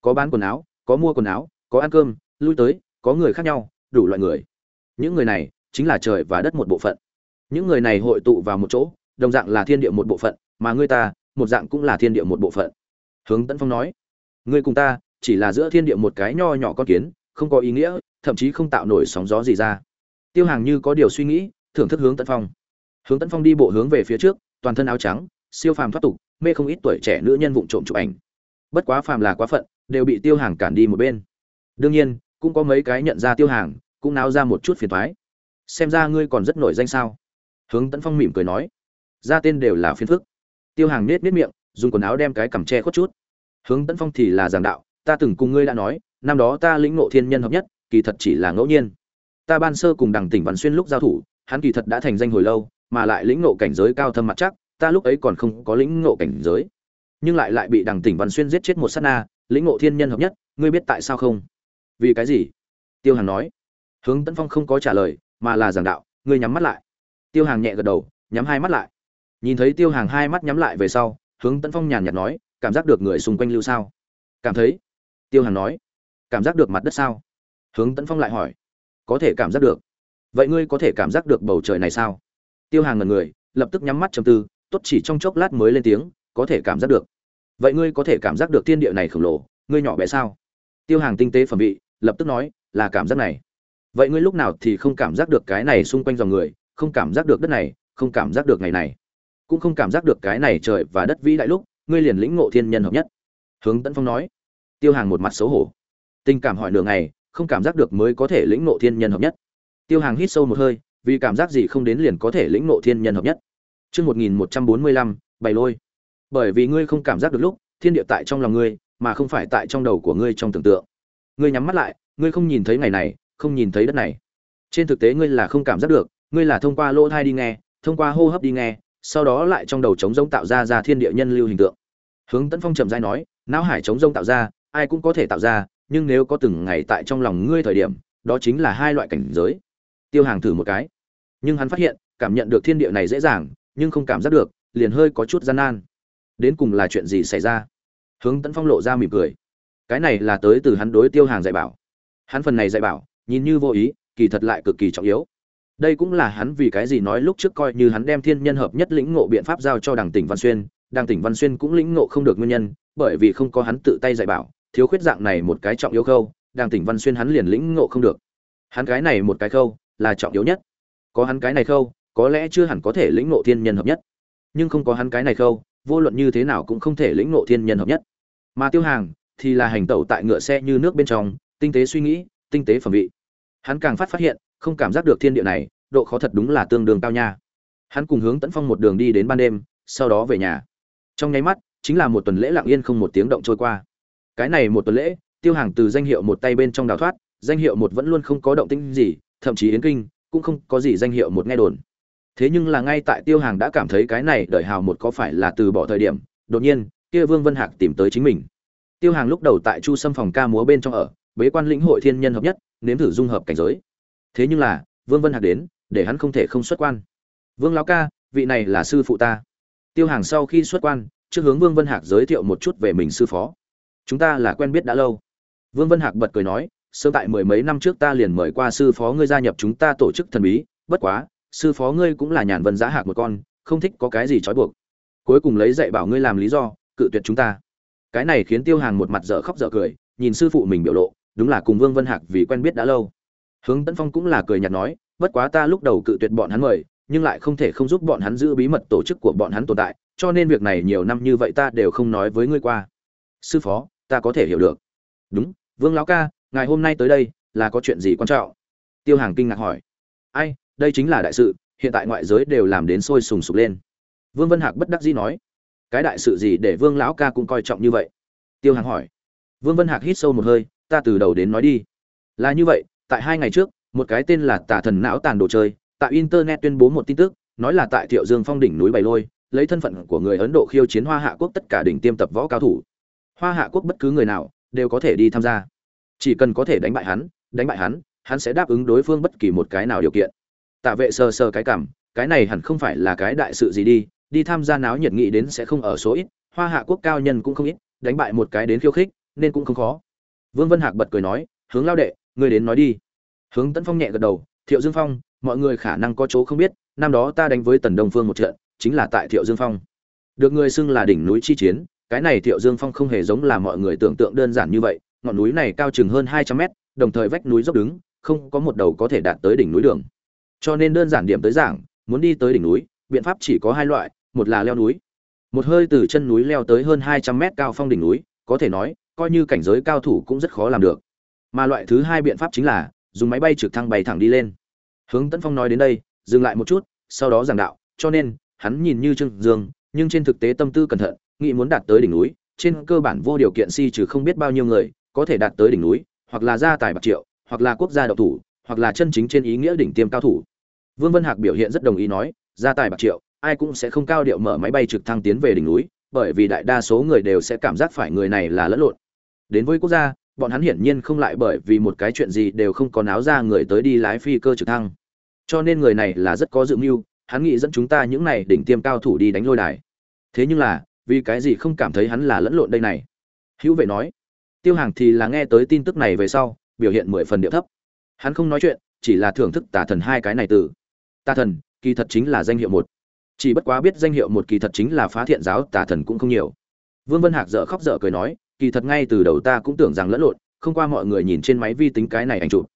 Có bán quần áo, có mua quần áo, có ăn cơm, lui tới, có người khác nhau, đủ loại người. Những người này chính là trời và đất một bộ phận. Những người này hội tụ vào một chỗ, đồng dạng là thiên địa một bộ phận, mà ngươi ta, một dạng cũng là thiên địa một bộ phận. Hướng tấn phong nói. Ngươi cùng ta, chỉ là giữa thiên địa một cái nho nhỏ con kiến, không có ý nghĩa, thậm chí không tạo nổi sóng gió gì ra. Tiêu hàng như có điều suy nghĩ thưởng thức hướng tấn phong. Hướng tấn phong đi bộ hướng về phía trước, toàn thân áo trắng, siêu phàm thoát tục, mê không ít tuổi trẻ nữ nhân vụng trộm chụp ảnh. Bất quá phàm là quá phận, đều bị tiêu hàng cản đi một bên. Đương nhiên, cũng có mấy cái nhận ra tiêu hàng, cũng náo ra một chút phiền thoái xem ra ngươi còn rất nổi danh sao? Hướng tấn phong mỉm cười nói. Ra tên đều là phiền phức. Tiêu hàng nết nết miệng, dùng quần áo đem cái cằm tre khuất chút. Hướng tấn phong thì là giảng đạo, ta từng cùng ngươi đã nói, năm đó ta lĩnh ngộ thiên nhân hợp nhất, kỳ thật chỉ là ngẫu nhiên. Ta ban sơ cùng đằng tỉnh văn xuyên lúc giao thủ hắn kỳ thật đã thành danh hồi lâu, mà lại lĩnh ngộ cảnh giới cao thâm mặt chắc, ta lúc ấy còn không có lĩnh ngộ cảnh giới. Nhưng lại lại bị đằng tỉnh văn xuyên giết chết một sát na, lĩnh ngộ thiên nhân hợp nhất, ngươi biết tại sao không? Vì cái gì? Tiêu hàng nói. Hướng tấn phong không có trả lời, mà là giảng đạo, ngươi nhắm mắt lại. Tiêu hàng nhẹ gật đầu, nhắm hai mắt lại. Nhìn thấy tiêu hàng hai mắt nhắm lại về sau, hướng tấn phong nhàn nhạt nói, cảm giác được người xung quanh lưu sao? Cảm thấy. Tiêu hàng nói. Cảm giác được mặt đất sao? Hướng tấn phong lại hỏi. Có thể cảm giác được vậy ngươi có thể cảm giác được bầu trời này sao? Tiêu hàng ngần người, lập tức nhắm mắt chầm tư, tốt chỉ trong chốc lát mới lên tiếng, có thể cảm giác được. Vậy ngươi có thể cảm giác được thiên địa này khổng lồ, ngươi nhỏ bé sao? Tiêu hàng tinh tế phẩm vị, lập tức nói, là cảm giác này. Vậy ngươi lúc nào thì không cảm giác được cái này xung quanh dòng người, không cảm giác được đất này, không cảm giác được ngày này. Cũng không cảm giác được cái này trời và đất vĩ đại lúc, ngươi liền lĩnh ngộ thiên nhân hợp nhất. Hướng tấn phong nói. Tiêu hàng một mặt xấu hổ. Tình cảm hỏi nửa ngày, không cảm giác được mới có thể lĩnh ngộ thiên nhân hợp nhất tiêu hàng hít sâu một hơi, vì cảm giác gì không đến liền có thể lĩnh ngộ thiên nhân hợp nhất. Chương một nghìn một trăm bốn mươi lăm, bày lôi. Bởi vì ngươi không cảm giác được lúc, thiên địa tại trong lòng ngươi, mà không phải tại trong đầu của ngươi trong tưởng tượng. Ngươi nhắm mắt lại, ngươi không nhìn thấy ngày này, không nhìn thấy đất này. Trên thực tế ngươi là không cảm giác được, ngươi là thông qua lỗ tai đi nghe, thông qua hô hấp đi nghe, sau đó lại trong đầu trống rỗng tạo ra ra thiên địa nhân lưu hình tượng. Hướng tấn phong chậm rãi nói, não hải trống rỗng tạo ra, ai cũng có thể tạo ra, nhưng nếu có từng ngày tại trong lòng ngươi thời điểm, đó chính là hai loại cảnh giới tiêu hàng thử một cái. Nhưng hắn phát hiện, cảm nhận được thiên địa này dễ dàng, nhưng không cảm giác được, liền hơi có chút gian nan. Đến cùng là chuyện gì xảy ra? Hướng tấn phong lộ ra mỉm cười. Cái này là tới từ hắn đối tiêu hàng dạy bảo. Hắn phần này dạy bảo, nhìn như vô ý, kỳ thật lại cực kỳ trọng yếu. Đây cũng là hắn vì cái gì nói lúc trước coi như hắn đem thiên nhân hợp nhất lĩnh ngộ biện pháp giao cho đảng tỉnh văn xuyên đảng tỉnh văn xuyên cũng lĩnh ngộ không được nguyên nhân, bởi vì không có hắn tự tay dạy bảo, thiếu khuyết dạng này một cái trọng yếu khâu đảng tỉnh văn xuyên hắn liền lĩnh ngộ không được. Hắn cái này một cái khâu là trọng yếu nhất. Có hắn cái này khâu, có lẽ chưa hẳn có thể lĩnh ngộ thiên nhân hợp nhất. Nhưng không có hắn cái này khâu, vô luận như thế nào cũng không thể lĩnh ngộ thiên nhân hợp nhất. Mà tiêu hàng thì là hành tẩu tại ngựa xe như nước bên trong, tinh tế suy nghĩ, tinh tế phẩm vị. Hắn càng phát phát hiện, không cảm giác được thiên địa này, độ khó thật đúng là tương đương cao nha. Hắn cùng hướng tấn phong một đường đi đến ban đêm, sau đó về nhà. Trong nháy mắt, chính là một tuần lễ lặng yên không một tiếng động trôi qua. Cái này một tuần lễ, tiêu hàng từ danh hiệu một tay bên trong đào thoát, danh hiệu một vẫn luôn không có động tĩnh gì thậm chí yến kinh, cũng không có gì danh hiệu một nghe đồn. Thế nhưng là ngay tại tiêu hàng đã cảm thấy cái này đợi hào một có phải là từ bỏ thời điểm, đột nhiên, kia vương vân hạc tìm tới chính mình. Tiêu hàng lúc đầu tại chu sâm phòng ca múa bên trong ở, bế quan lĩnh hội thiên nhân hợp nhất, nếm thử dung hợp cảnh giới. Thế nhưng là, vương vân hạc đến, để hắn không thể không xuất quan. Vương lão ca, vị này là sư phụ ta. Tiêu hàng sau khi xuất quan, trước hướng vương vân hạc giới thiệu một chút về mình sư phó. Chúng ta là quen biết đã lâu. Vương vân hạc bật cười nói sớm tại mười mấy năm trước ta liền mời qua sư phó ngươi gia nhập chúng ta tổ chức thần bí, bất quá, sư phó ngươi cũng là nhàn vân giá hạc một con, không thích có cái gì trói buộc. Cuối cùng lấy dạy bảo ngươi làm lý do, cự tuyệt chúng ta. Cái này khiến tiêu hàng một mặt dở khóc dở cười, nhìn sư phụ mình biểu lộ, đúng là cùng vương vân hạc vì quen biết đã lâu. Hướng tấn phong cũng là cười nhạt nói, bất quá ta lúc đầu cự tuyệt bọn hắn mời, nhưng lại không thể không giúp bọn hắn giữ bí mật tổ chức của bọn hắn tồn tại, cho nên việc này nhiều năm như vậy ta đều không nói với ngươi qua. Sư phó, ta có thể hiểu được. Đúng, vương lão ca ngài hôm nay tới đây, là có chuyện gì quan trọng? Tiêu hàng kinh ngạc hỏi. Ai, đây chính là đại sự, hiện tại ngoại giới đều làm đến sôi sùng sục lên. Vương vân hạc bất đắc dĩ nói. Cái đại sự gì để vương lão ca cũng coi trọng như vậy? Tiêu hàng hỏi. Vương vân hạc hít sâu một hơi, ta từ đầu đến nói đi. Là như vậy, tại hai ngày trước, một cái tên là Tả thần não tàn đồ chơi, tại internet tuyên bố một tin tức, nói là tại thiệu dương phong đỉnh núi bày lôi, lấy thân phận của người ấn độ khiêu chiến hoa hạ quốc tất cả đỉnh tiêm tập võ cao thủ. Hoa hạ quốc bất cứ người nào đều có thể đi tham gia chỉ cần có thể đánh bại hắn, đánh bại hắn hắn sẽ đáp ứng đối phương bất kỳ một cái nào điều kiện. Tạ vệ sờ sờ cái cảm, cái này hẳn không phải là cái đại sự gì đi đi tham gia náo nhiệt nghị đến sẽ không ở số ít, hoa hạ quốc cao nhân cũng không ít, đánh bại một cái đến khiêu khích, nên cũng không khó. Vương vân hạc bật cười nói, hướng lao đệ, ngươi đến nói đi. Hướng tấn phong nhẹ gật đầu, thiệu dương phong, mọi người khả năng có chỗ không biết, năm đó ta đánh với tần đông phương một trận, chính là tại thiệu dương phong. Được người xưng là đỉnh núi chi chiến, cái này thiệu dương phong không hề giống là mọi người tưởng tượng đơn giản như vậy ngọn núi này cao chừng hơn hai trăm mét, đồng thời vách núi dốc đứng, không có một đầu có thể đạt tới đỉnh núi đường. Cho nên đơn giản điểm tới giảng, muốn đi tới đỉnh núi, biện pháp chỉ có hai loại, một là leo núi. Một hơi từ chân núi leo tới hơn hai trăm mét cao phong đỉnh núi, có thể nói, coi như cảnh giới cao thủ cũng rất khó làm được. Mà loại thứ hai biện pháp chính là, dùng máy bay trực thăng bay thẳng đi lên. Hướng tấn phong nói đến đây, dừng lại một chút, sau đó giảng đạo, cho nên, hắn nhìn như trương dương, nhưng trên thực tế tâm tư cẩn thận, nghĩ muốn đạt tới đỉnh núi, trên cơ bản vô điều kiện si trừ không biết bao nhiêu người có thể đạt tới đỉnh núi, hoặc là gia tài bạc triệu, hoặc là quốc gia độc thủ, hoặc là chân chính trên ý nghĩa đỉnh tiêm cao thủ. Vương vân hạc biểu hiện rất đồng ý nói, gia tài bạc triệu, ai cũng sẽ không cao điệu mở máy bay trực thăng tiến về đỉnh núi, bởi vì đại đa số người đều sẽ cảm giác phải người này là lẫn lộn. Đến với quốc gia, bọn hắn hiển nhiên không lại bởi vì một cái chuyện gì đều không có náo ra người tới đi lái phi cơ trực thăng. Cho nên người này là rất có dự mưu, hắn nghĩ dẫn chúng ta những này đỉnh tiêm cao thủ đi đánh lôi đài. Thế nhưng là, vì cái gì không cảm thấy hắn là lẫn lộn đây này? Hữu vệ nói tiêu hàng thì là nghe tới tin tức này về sau, biểu hiện mười phần điệu thấp. Hắn không nói chuyện, chỉ là thưởng thức tà thần hai cái này từ. Tà thần, kỳ thật chính là danh hiệu một. Chỉ bất quá biết danh hiệu một kỳ thật chính là phá thiện giáo, tà thần cũng không nhiều. Vương vân hạc dở khóc dở cười nói, kỳ thật ngay từ đầu ta cũng tưởng rằng lẫn lộn, không qua mọi người nhìn trên máy vi tính cái này ảnh chụp.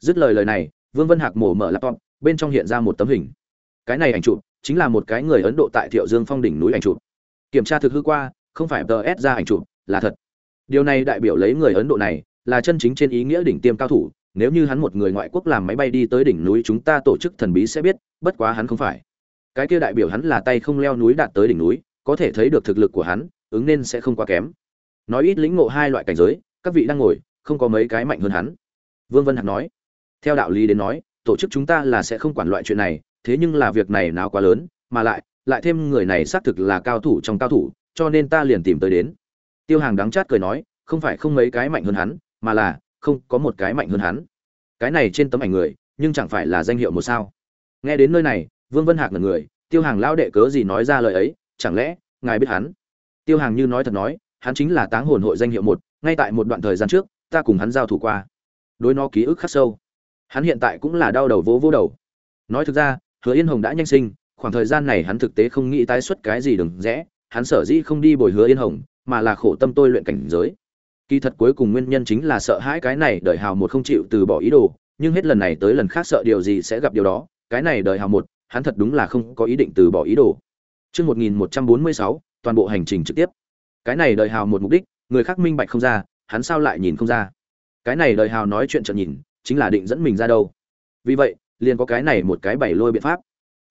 Dứt lời lời này, vương vân hạc mổ mở laptop, bên trong hiện ra một tấm hình. Cái này ảnh chụp chính là một cái người ấn độ tại thiệu dương phong đỉnh núi ảnh chụp. Kiểm tra thực hư qua, không phải ts ra ảnh chụp, là thật điều này đại biểu lấy người ấn độ này là chân chính trên ý nghĩa đỉnh tiêm cao thủ. Nếu như hắn một người ngoại quốc làm máy bay đi tới đỉnh núi chúng ta tổ chức thần bí sẽ biết, bất quá hắn không phải. Cái kia đại biểu hắn là tay không leo núi đạt tới đỉnh núi, có thể thấy được thực lực của hắn, ứng nên sẽ không quá kém. Nói ít lĩnh ngộ hai loại cảnh giới, các vị đang ngồi, không có mấy cái mạnh hơn hắn. Vương vân hạc nói, theo đạo lý đến nói, tổ chức chúng ta là sẽ không quản loại chuyện này, thế nhưng là việc này nào quá lớn, mà lại lại thêm người này xác thực là cao thủ trong cao thủ, cho nên ta liền tìm tới đến tiêu hàng đắng chát cười nói, không phải không mấy cái mạnh hơn hắn, mà là, không có một cái mạnh hơn hắn. Cái này trên tấm ảnh người, nhưng chẳng phải là danh hiệu một sao. Nghe đến nơi này, vương vân hạc là người, tiêu hàng lão đệ cớ gì nói ra lời ấy, chẳng lẽ, ngài biết hắn? Tiêu hàng như nói thật nói, hắn chính là táng hồn hội danh hiệu một, ngay tại một đoạn thời gian trước, ta cùng hắn giao thủ qua. Đối nó ký ức khắc sâu. Hắn hiện tại cũng là đau đầu vỗ vỗ đầu. Nói thực ra, hứa yên hồng đã nhanh sinh, khoảng thời gian này hắn thực tế không nghĩ tái xuất cái gì đừng rẽ, hắn sở dĩ không đi bồi hứa yên hồng mà là khổ tâm tôi luyện cảnh giới kỳ thật cuối cùng nguyên nhân chính là sợ hãi cái này đời hào một không chịu từ bỏ ý đồ nhưng hết lần này tới lần khác sợ điều gì sẽ gặp điều đó cái này đời hào một hắn thật đúng là không có ý định từ bỏ ý đồ Chương 1146, toàn bộ hành trình trực tiếp. Cái này đời hào một mục đích, người khác minh bạch không ra, hắn sao lại nhìn không ra? Cái này đời hào nói chuyện chợt nhìn, chính là định dẫn mình ra đâu. Vì vậy, liền có cái này một cái bảy lôi biện pháp.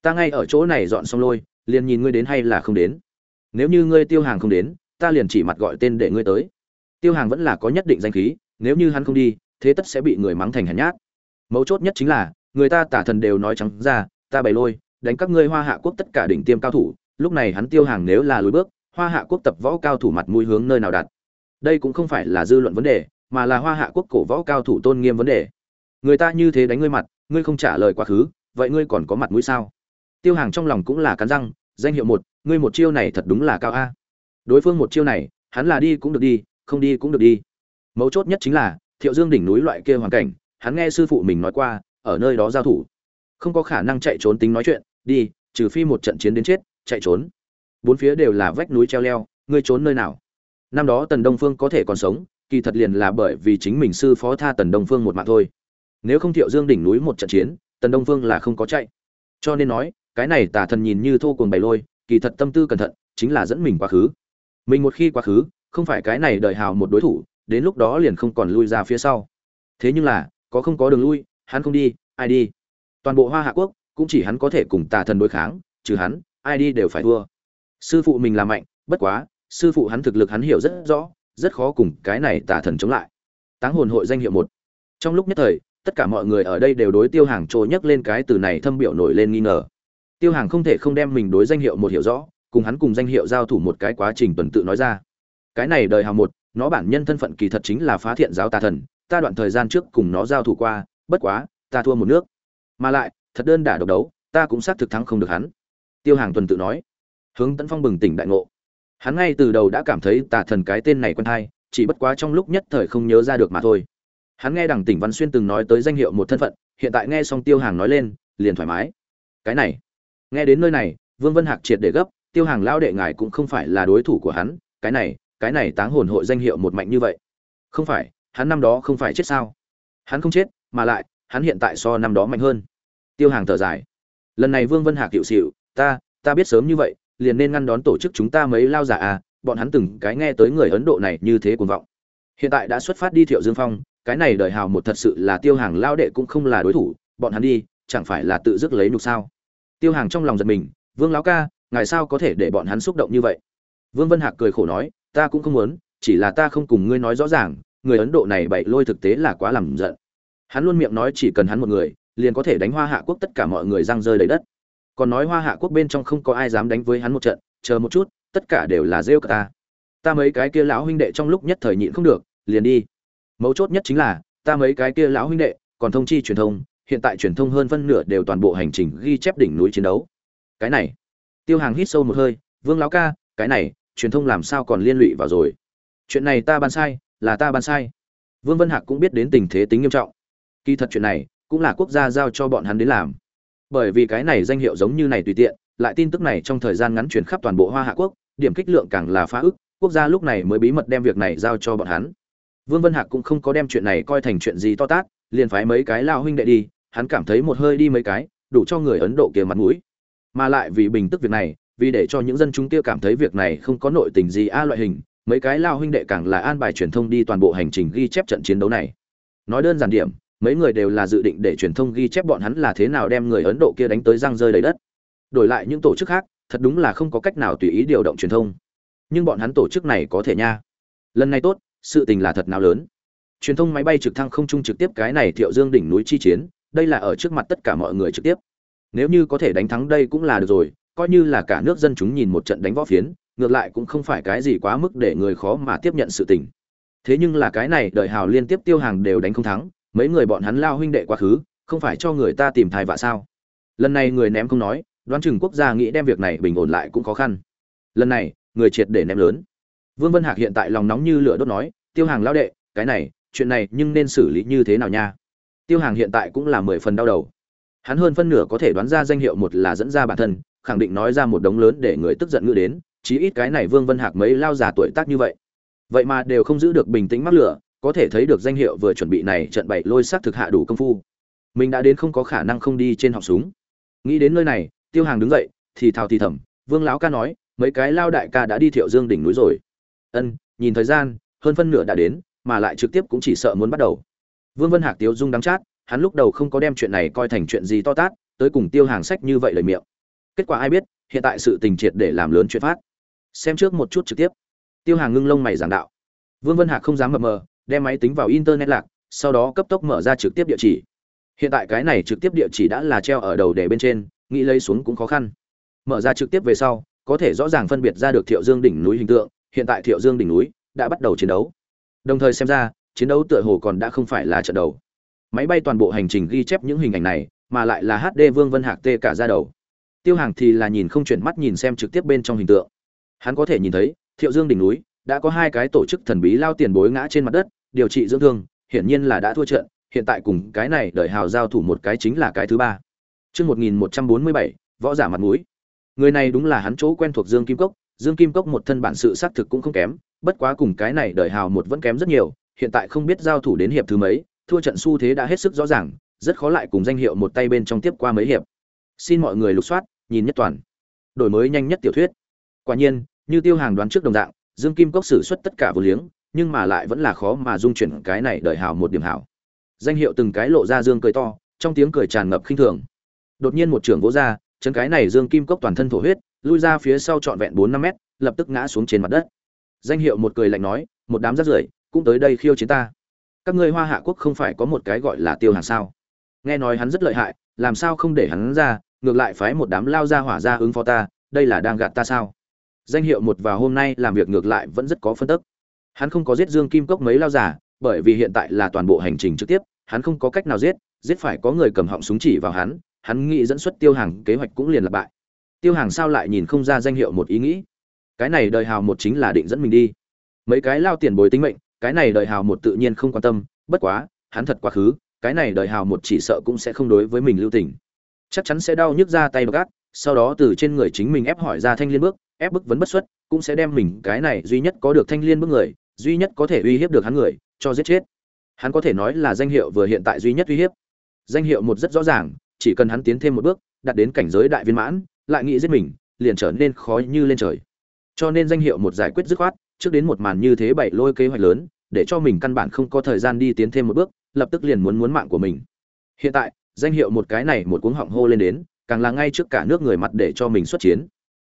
Ta ngay ở chỗ này dọn xong lôi, liền nhìn ngươi đến hay là không đến. Nếu như ngươi tiêu hàng không đến, ta liền chỉ mặt gọi tên để ngươi tới. Tiêu hàng vẫn là có nhất định danh khí, nếu như hắn không đi, thế tất sẽ bị người mắng thành hèn nhát. Mấu chốt nhất chính là, người ta tả thần đều nói trắng ra, ta bày lôi, đánh các ngươi Hoa Hạ quốc tất cả đỉnh tiêm cao thủ, lúc này hắn tiêu hàng nếu là lùi bước hoa hạ quốc tập võ cao thủ mặt mũi hướng nơi nào đặt đây cũng không phải là dư luận vấn đề mà là hoa hạ quốc cổ võ cao thủ tôn nghiêm vấn đề người ta như thế đánh ngươi mặt ngươi không trả lời quá khứ vậy ngươi còn có mặt mũi sao tiêu hàng trong lòng cũng là cắn răng danh hiệu một ngươi một chiêu này thật đúng là cao a đối phương một chiêu này, hắn là đi cũng được đi, không đi cũng được đi. Mấu chốt nhất chính là, thiệu dương đỉnh núi loại kia hoàn cảnh, hắn nghe sư phụ mình nói qua, ở nơi đó giao thủ. Không có khả năng chạy trốn tính nói chuyện, đi, trừ phi một trận chiến đến chết, chạy trốn. Bốn phía đều là vách núi treo leo, ngươi trốn nơi nào? Năm đó tần đông phương có thể còn sống, kỳ thật liền là bởi vì chính mình sư phó tha tần đông phương một mạng thôi. Nếu không thiệu dương đỉnh núi một trận chiến, tần đông phương là không có chạy. Cho nên nói, cái này tà thần nhìn như thô cuồng bày lôi, kỳ thật tâm tư cẩn thận, chính là dẫn mình quá khứ mình một khi quá khứ, không phải cái này đợi hào một đối thủ, đến lúc đó liền không còn lui ra phía sau. Thế nhưng là, có không có đường lui, hắn không đi, ai đi? Toàn bộ hoa hạ quốc, cũng chỉ hắn có thể cùng tà thần đối kháng, trừ hắn, ai đi đều phải thua. Sư phụ mình là mạnh, bất quá, sư phụ hắn thực lực hắn hiểu rất rõ, rất khó cùng cái này tà thần chống lại. Táng hồn hội danh hiệu một. Trong lúc nhất thời, tất cả mọi người ở đây đều đối tiêu hàng trôi nhắc lên cái từ này thâm biểu nổi lên nghi ngờ. Tiêu hàng không thể không đem mình đối danh hiệu một hiểu rõ cùng hắn cùng danh hiệu giao thủ một cái quá trình tuần tự nói ra. Cái này đời hào một, nó bản nhân thân phận kỳ thật chính là phá thiện giáo tà thần, ta đoạn thời gian trước cùng nó giao thủ qua, bất quá, ta thua một nước. Mà lại, thật đơn đả độc đấu, ta cũng xác thực thắng không được hắn. Tiêu hàng tuần tự nói. Hướng tấn phong bừng tỉnh đại ngộ. Hắn ngay từ đầu đã cảm thấy tà thần cái tên này quen hay, chỉ bất quá trong lúc nhất thời không nhớ ra được mà thôi. Hắn nghe đằng tỉnh văn xuyên từng nói tới danh hiệu một thân phận, hiện tại nghe xong tiêu hàng nói lên, liền thoải mái. Cái này, nghe đến nơi này, vương vân hạc triệt để gấp tiêu hàng lao đệ ngài cũng không phải là đối thủ của hắn, cái này cái này táng hồn hội danh hiệu một mạnh như vậy. Không phải, hắn năm đó không phải chết sao? Hắn không chết, mà lại, hắn hiện tại so năm đó mạnh hơn. Tiêu hàng thở dài. Lần này vương vân hạc hiệu xịu, ta ta biết sớm như vậy, liền nên ngăn đón tổ chức chúng ta mấy lao giả à bọn hắn từng cái nghe tới người ấn độ này như thế cuồng vọng. Hiện tại đã xuất phát đi thiệu dương phong, cái này đời hào một thật sự là tiêu hàng lao đệ cũng không là đối thủ, bọn hắn đi, chẳng phải là tự dứt lấy nhục sao? Tiêu hàng trong lòng giật mình, vương lão ca ngài sao có thể để bọn hắn xúc động như vậy? Vương vân hạc cười khổ nói, ta cũng không muốn, chỉ là ta không cùng ngươi nói rõ ràng, người ấn độ này bậy lôi thực tế là quá làm giận. Hắn luôn miệng nói chỉ cần hắn một người, liền có thể đánh hoa hạ quốc tất cả mọi người răng rơi đầy đất. Còn nói hoa hạ quốc bên trong không có ai dám đánh với hắn một trận, chờ một chút, tất cả đều là rêu cả ta. Ta mấy cái kia lão huynh đệ trong lúc nhất thời nhịn không được, liền đi. Mấu chốt nhất chính là, ta mấy cái kia lão huynh đệ, còn thông chi truyền thông, hiện tại truyền thông hơn phân nửa đều toàn bộ hành trình ghi chép đỉnh núi chiến đấu. Cái này tiêu hàng hít sâu một hơi, vương lão ca, cái này, truyền thông làm sao còn liên lụy vào rồi? Chuyện này ta ban sai, là ta ban sai. Vương vân hạc cũng biết đến tình thế tính nghiêm trọng. Kỳ thật chuyện này, cũng là quốc gia giao cho bọn hắn đến làm. Bởi vì cái này danh hiệu giống như này tùy tiện, lại tin tức này trong thời gian ngắn chuyển khắp toàn bộ hoa hạ quốc, điểm kích lượng càng là phá ức, quốc gia lúc này mới bí mật đem việc này giao cho bọn hắn. Vương vân hạc cũng không có đem chuyện này coi thành chuyện gì to tát, liền phái mấy cái lao huynh đệ đi, hắn cảm thấy một hơi đi mấy cái, đủ cho người ấn độ kia mặt mũi mà lại vì bình tức việc này, vì để cho những dân chúng kia cảm thấy việc này không có nội tình gì a loại hình, mấy cái lao huynh đệ càng là an bài truyền thông đi toàn bộ hành trình ghi chép trận chiến đấu này. Nói đơn giản điểm, mấy người đều là dự định để truyền thông ghi chép bọn hắn là thế nào đem người ấn độ kia đánh tới răng rơi đầy đất. Đổi lại những tổ chức khác, thật đúng là không có cách nào tùy ý điều động truyền thông. Nhưng bọn hắn tổ chức này có thể nha. Lần này tốt, sự tình là thật nào lớn. Truyền thông máy bay trực thăng không trung trực tiếp cái này thiệu dương đỉnh núi chi chiến, đây là ở trước mặt tất cả mọi người trực tiếp nếu như có thể đánh thắng đây cũng là được rồi, coi như là cả nước dân chúng nhìn một trận đánh võ phiến, ngược lại cũng không phải cái gì quá mức để người khó mà tiếp nhận sự tình. Thế nhưng là cái này đợi hào liên tiếp tiêu hàng đều đánh không thắng, mấy người bọn hắn lao huynh đệ quá khứ, không phải cho người ta tìm thai vạ sao? Lần này người ném không nói, đoán chừng quốc gia nghĩ đem việc này bình ổn lại cũng khó khăn. Lần này, người triệt để ném lớn. Vương vân hạc hiện tại lòng nóng như lửa đốt nói, tiêu hàng lao đệ, cái này, chuyện này nhưng nên xử lý như thế nào nha? Tiêu hàng hiện tại cũng là mười phần đau đầu hắn hơn phân nửa có thể đoán ra danh hiệu một là dẫn ra bản thân, khẳng định nói ra một đống lớn để người tức giận ngữ đến, chí ít cái này vương vân hạc mấy lao già tuổi tác như vậy. Vậy mà đều không giữ được bình tĩnh mắc lửa, có thể thấy được danh hiệu vừa chuẩn bị này trận bậy lôi sắc thực hạ đủ công phu. Mình đã đến không có khả năng không đi trên họng súng. Nghĩ đến nơi này, tiêu hàng đứng dậy, thì thào thì thầm, vương lão ca nói, mấy cái lao đại ca đã đi thiệu dương đỉnh núi rồi. Ân, nhìn thời gian, hơn phân nửa đã đến, mà lại trực tiếp cũng chỉ sợ muốn bắt đầu. Vương vân hạc tiêu dung đắng chát hắn lúc đầu không có đem chuyện này coi thành chuyện gì to tát, tới cùng tiêu hàng sách như vậy lời miệng. Kết quả ai biết, hiện tại sự tình triệt để làm lớn chuyện phát. Xem trước một chút trực tiếp. Tiêu hàng ngưng lông mày giảng đạo. Vương vân hạc không dám mập mờ, đem máy tính vào internet lạc, sau đó cấp tốc mở ra trực tiếp địa chỉ. Hiện tại cái này trực tiếp địa chỉ đã là treo ở đầu để bên trên, nghĩ lấy xuống cũng khó khăn. Mở ra trực tiếp về sau, có thể rõ ràng phân biệt ra được thiệu dương đỉnh núi hình tượng, hiện tại thiệu dương đỉnh núi đã bắt đầu chiến đấu. Đồng thời xem ra, chiến đấu tựa hồ còn đã không phải là trận đầu máy bay toàn bộ hành trình ghi chép những hình ảnh này, mà lại là hd vương vân hạc tê cả ra đầu. Tiêu hàng thì là nhìn không chuyển mắt nhìn xem trực tiếp bên trong hình tượng. Hắn có thể nhìn thấy, thiệu dương đỉnh núi, đã có hai cái tổ chức thần bí lao tiền bối ngã trên mặt đất, điều trị dưỡng thương, hiển nhiên là đã thua trận, hiện tại cùng cái này đợi hào giao thủ một cái chính là cái thứ ba. Chương một nghìn một trăm bốn mươi bảy, võ giả mặt mũi. Người này đúng là hắn chỗ quen thuộc dương kim cốc, dương kim cốc một thân bản sự xác thực cũng không kém, bất quá cùng cái này đợi hào một vẫn kém rất nhiều, hiện tại không biết giao thủ đến hiệp thứ mấy thua trận xu thế đã hết sức rõ ràng, rất khó lại cùng danh hiệu một tay bên trong tiếp qua mấy hiệp. Xin mọi người lục soát, nhìn nhất toàn. Đổi mới nhanh nhất tiểu thuyết. Quả nhiên, như tiêu hàng đoán trước đồng dạng, dương kim cốc sử xuất tất cả vô liếng, nhưng mà lại vẫn là khó mà dung chuyển cái này đợi hào một điểm hảo. Danh hiệu từng cái lộ ra dương cười to, trong tiếng cười tràn ngập khinh thường. Đột nhiên một trưởng vỗ ra, chấn cái này dương kim cốc toàn thân thổ huyết, lui ra phía sau trọn vẹn bốn năm mét, lập tức ngã xuống trên mặt đất. Danh hiệu một cười lạnh nói, một đám rác rưởi, cũng tới đây khiêu chiến ta các ngươi hoa hạ quốc không phải có một cái gọi là tiêu hàng sao? Nghe nói hắn rất lợi hại, làm sao không để hắn ra, ngược lại phái một đám lao ra hỏa ra ứng phó ta, đây là đang gạt ta sao? Danh hiệu một và hôm nay làm việc ngược lại vẫn rất có phân tức. Hắn không có giết dương kim cốc mấy lao giả bởi vì hiện tại là toàn bộ hành trình trực tiếp, hắn không có cách nào giết giết phải có người cầm họng súng chỉ vào hắn hắn nghĩ dẫn xuất tiêu hàng, kế hoạch cũng liền là bại. Tiêu hàng sao lại nhìn không ra danh hiệu một ý nghĩ. Cái này đời hào một chính là định dẫn mình đi. Mấy cái lao tiền bồi tính mệnh cái này đời hào một tự nhiên không quan tâm, bất quá, hắn thật quá khứ, cái này đời hào một chỉ sợ cũng sẽ không đối với mình lưu tình. Chắc chắn sẽ đau nhức ra tay gác sau đó từ trên người chính mình ép hỏi ra thanh liên bước, ép bức vấn bất xuất, cũng sẽ đem mình cái này duy nhất có được thanh liên bước người, duy nhất có thể uy hiếp được hắn người, cho giết chết. Hắn có thể nói là danh hiệu vừa hiện tại duy nhất uy hiếp. Danh hiệu một rất rõ ràng, chỉ cần hắn tiến thêm một bước, đạt đến cảnh giới đại viên mãn, lại nghĩ giết mình, liền trở nên khó như lên trời. Cho nên danh hiệu một giải quyết dứt khoát, trước đến một màn như thế bảy lôi kế hoạch lớn để cho mình căn bản không có thời gian đi tiến thêm một bước, lập tức liền muốn muốn mạng của mình. Hiện tại, danh hiệu một cái này một cuống họng hô lên đến, càng là ngay trước cả nước người mặt để cho mình xuất chiến.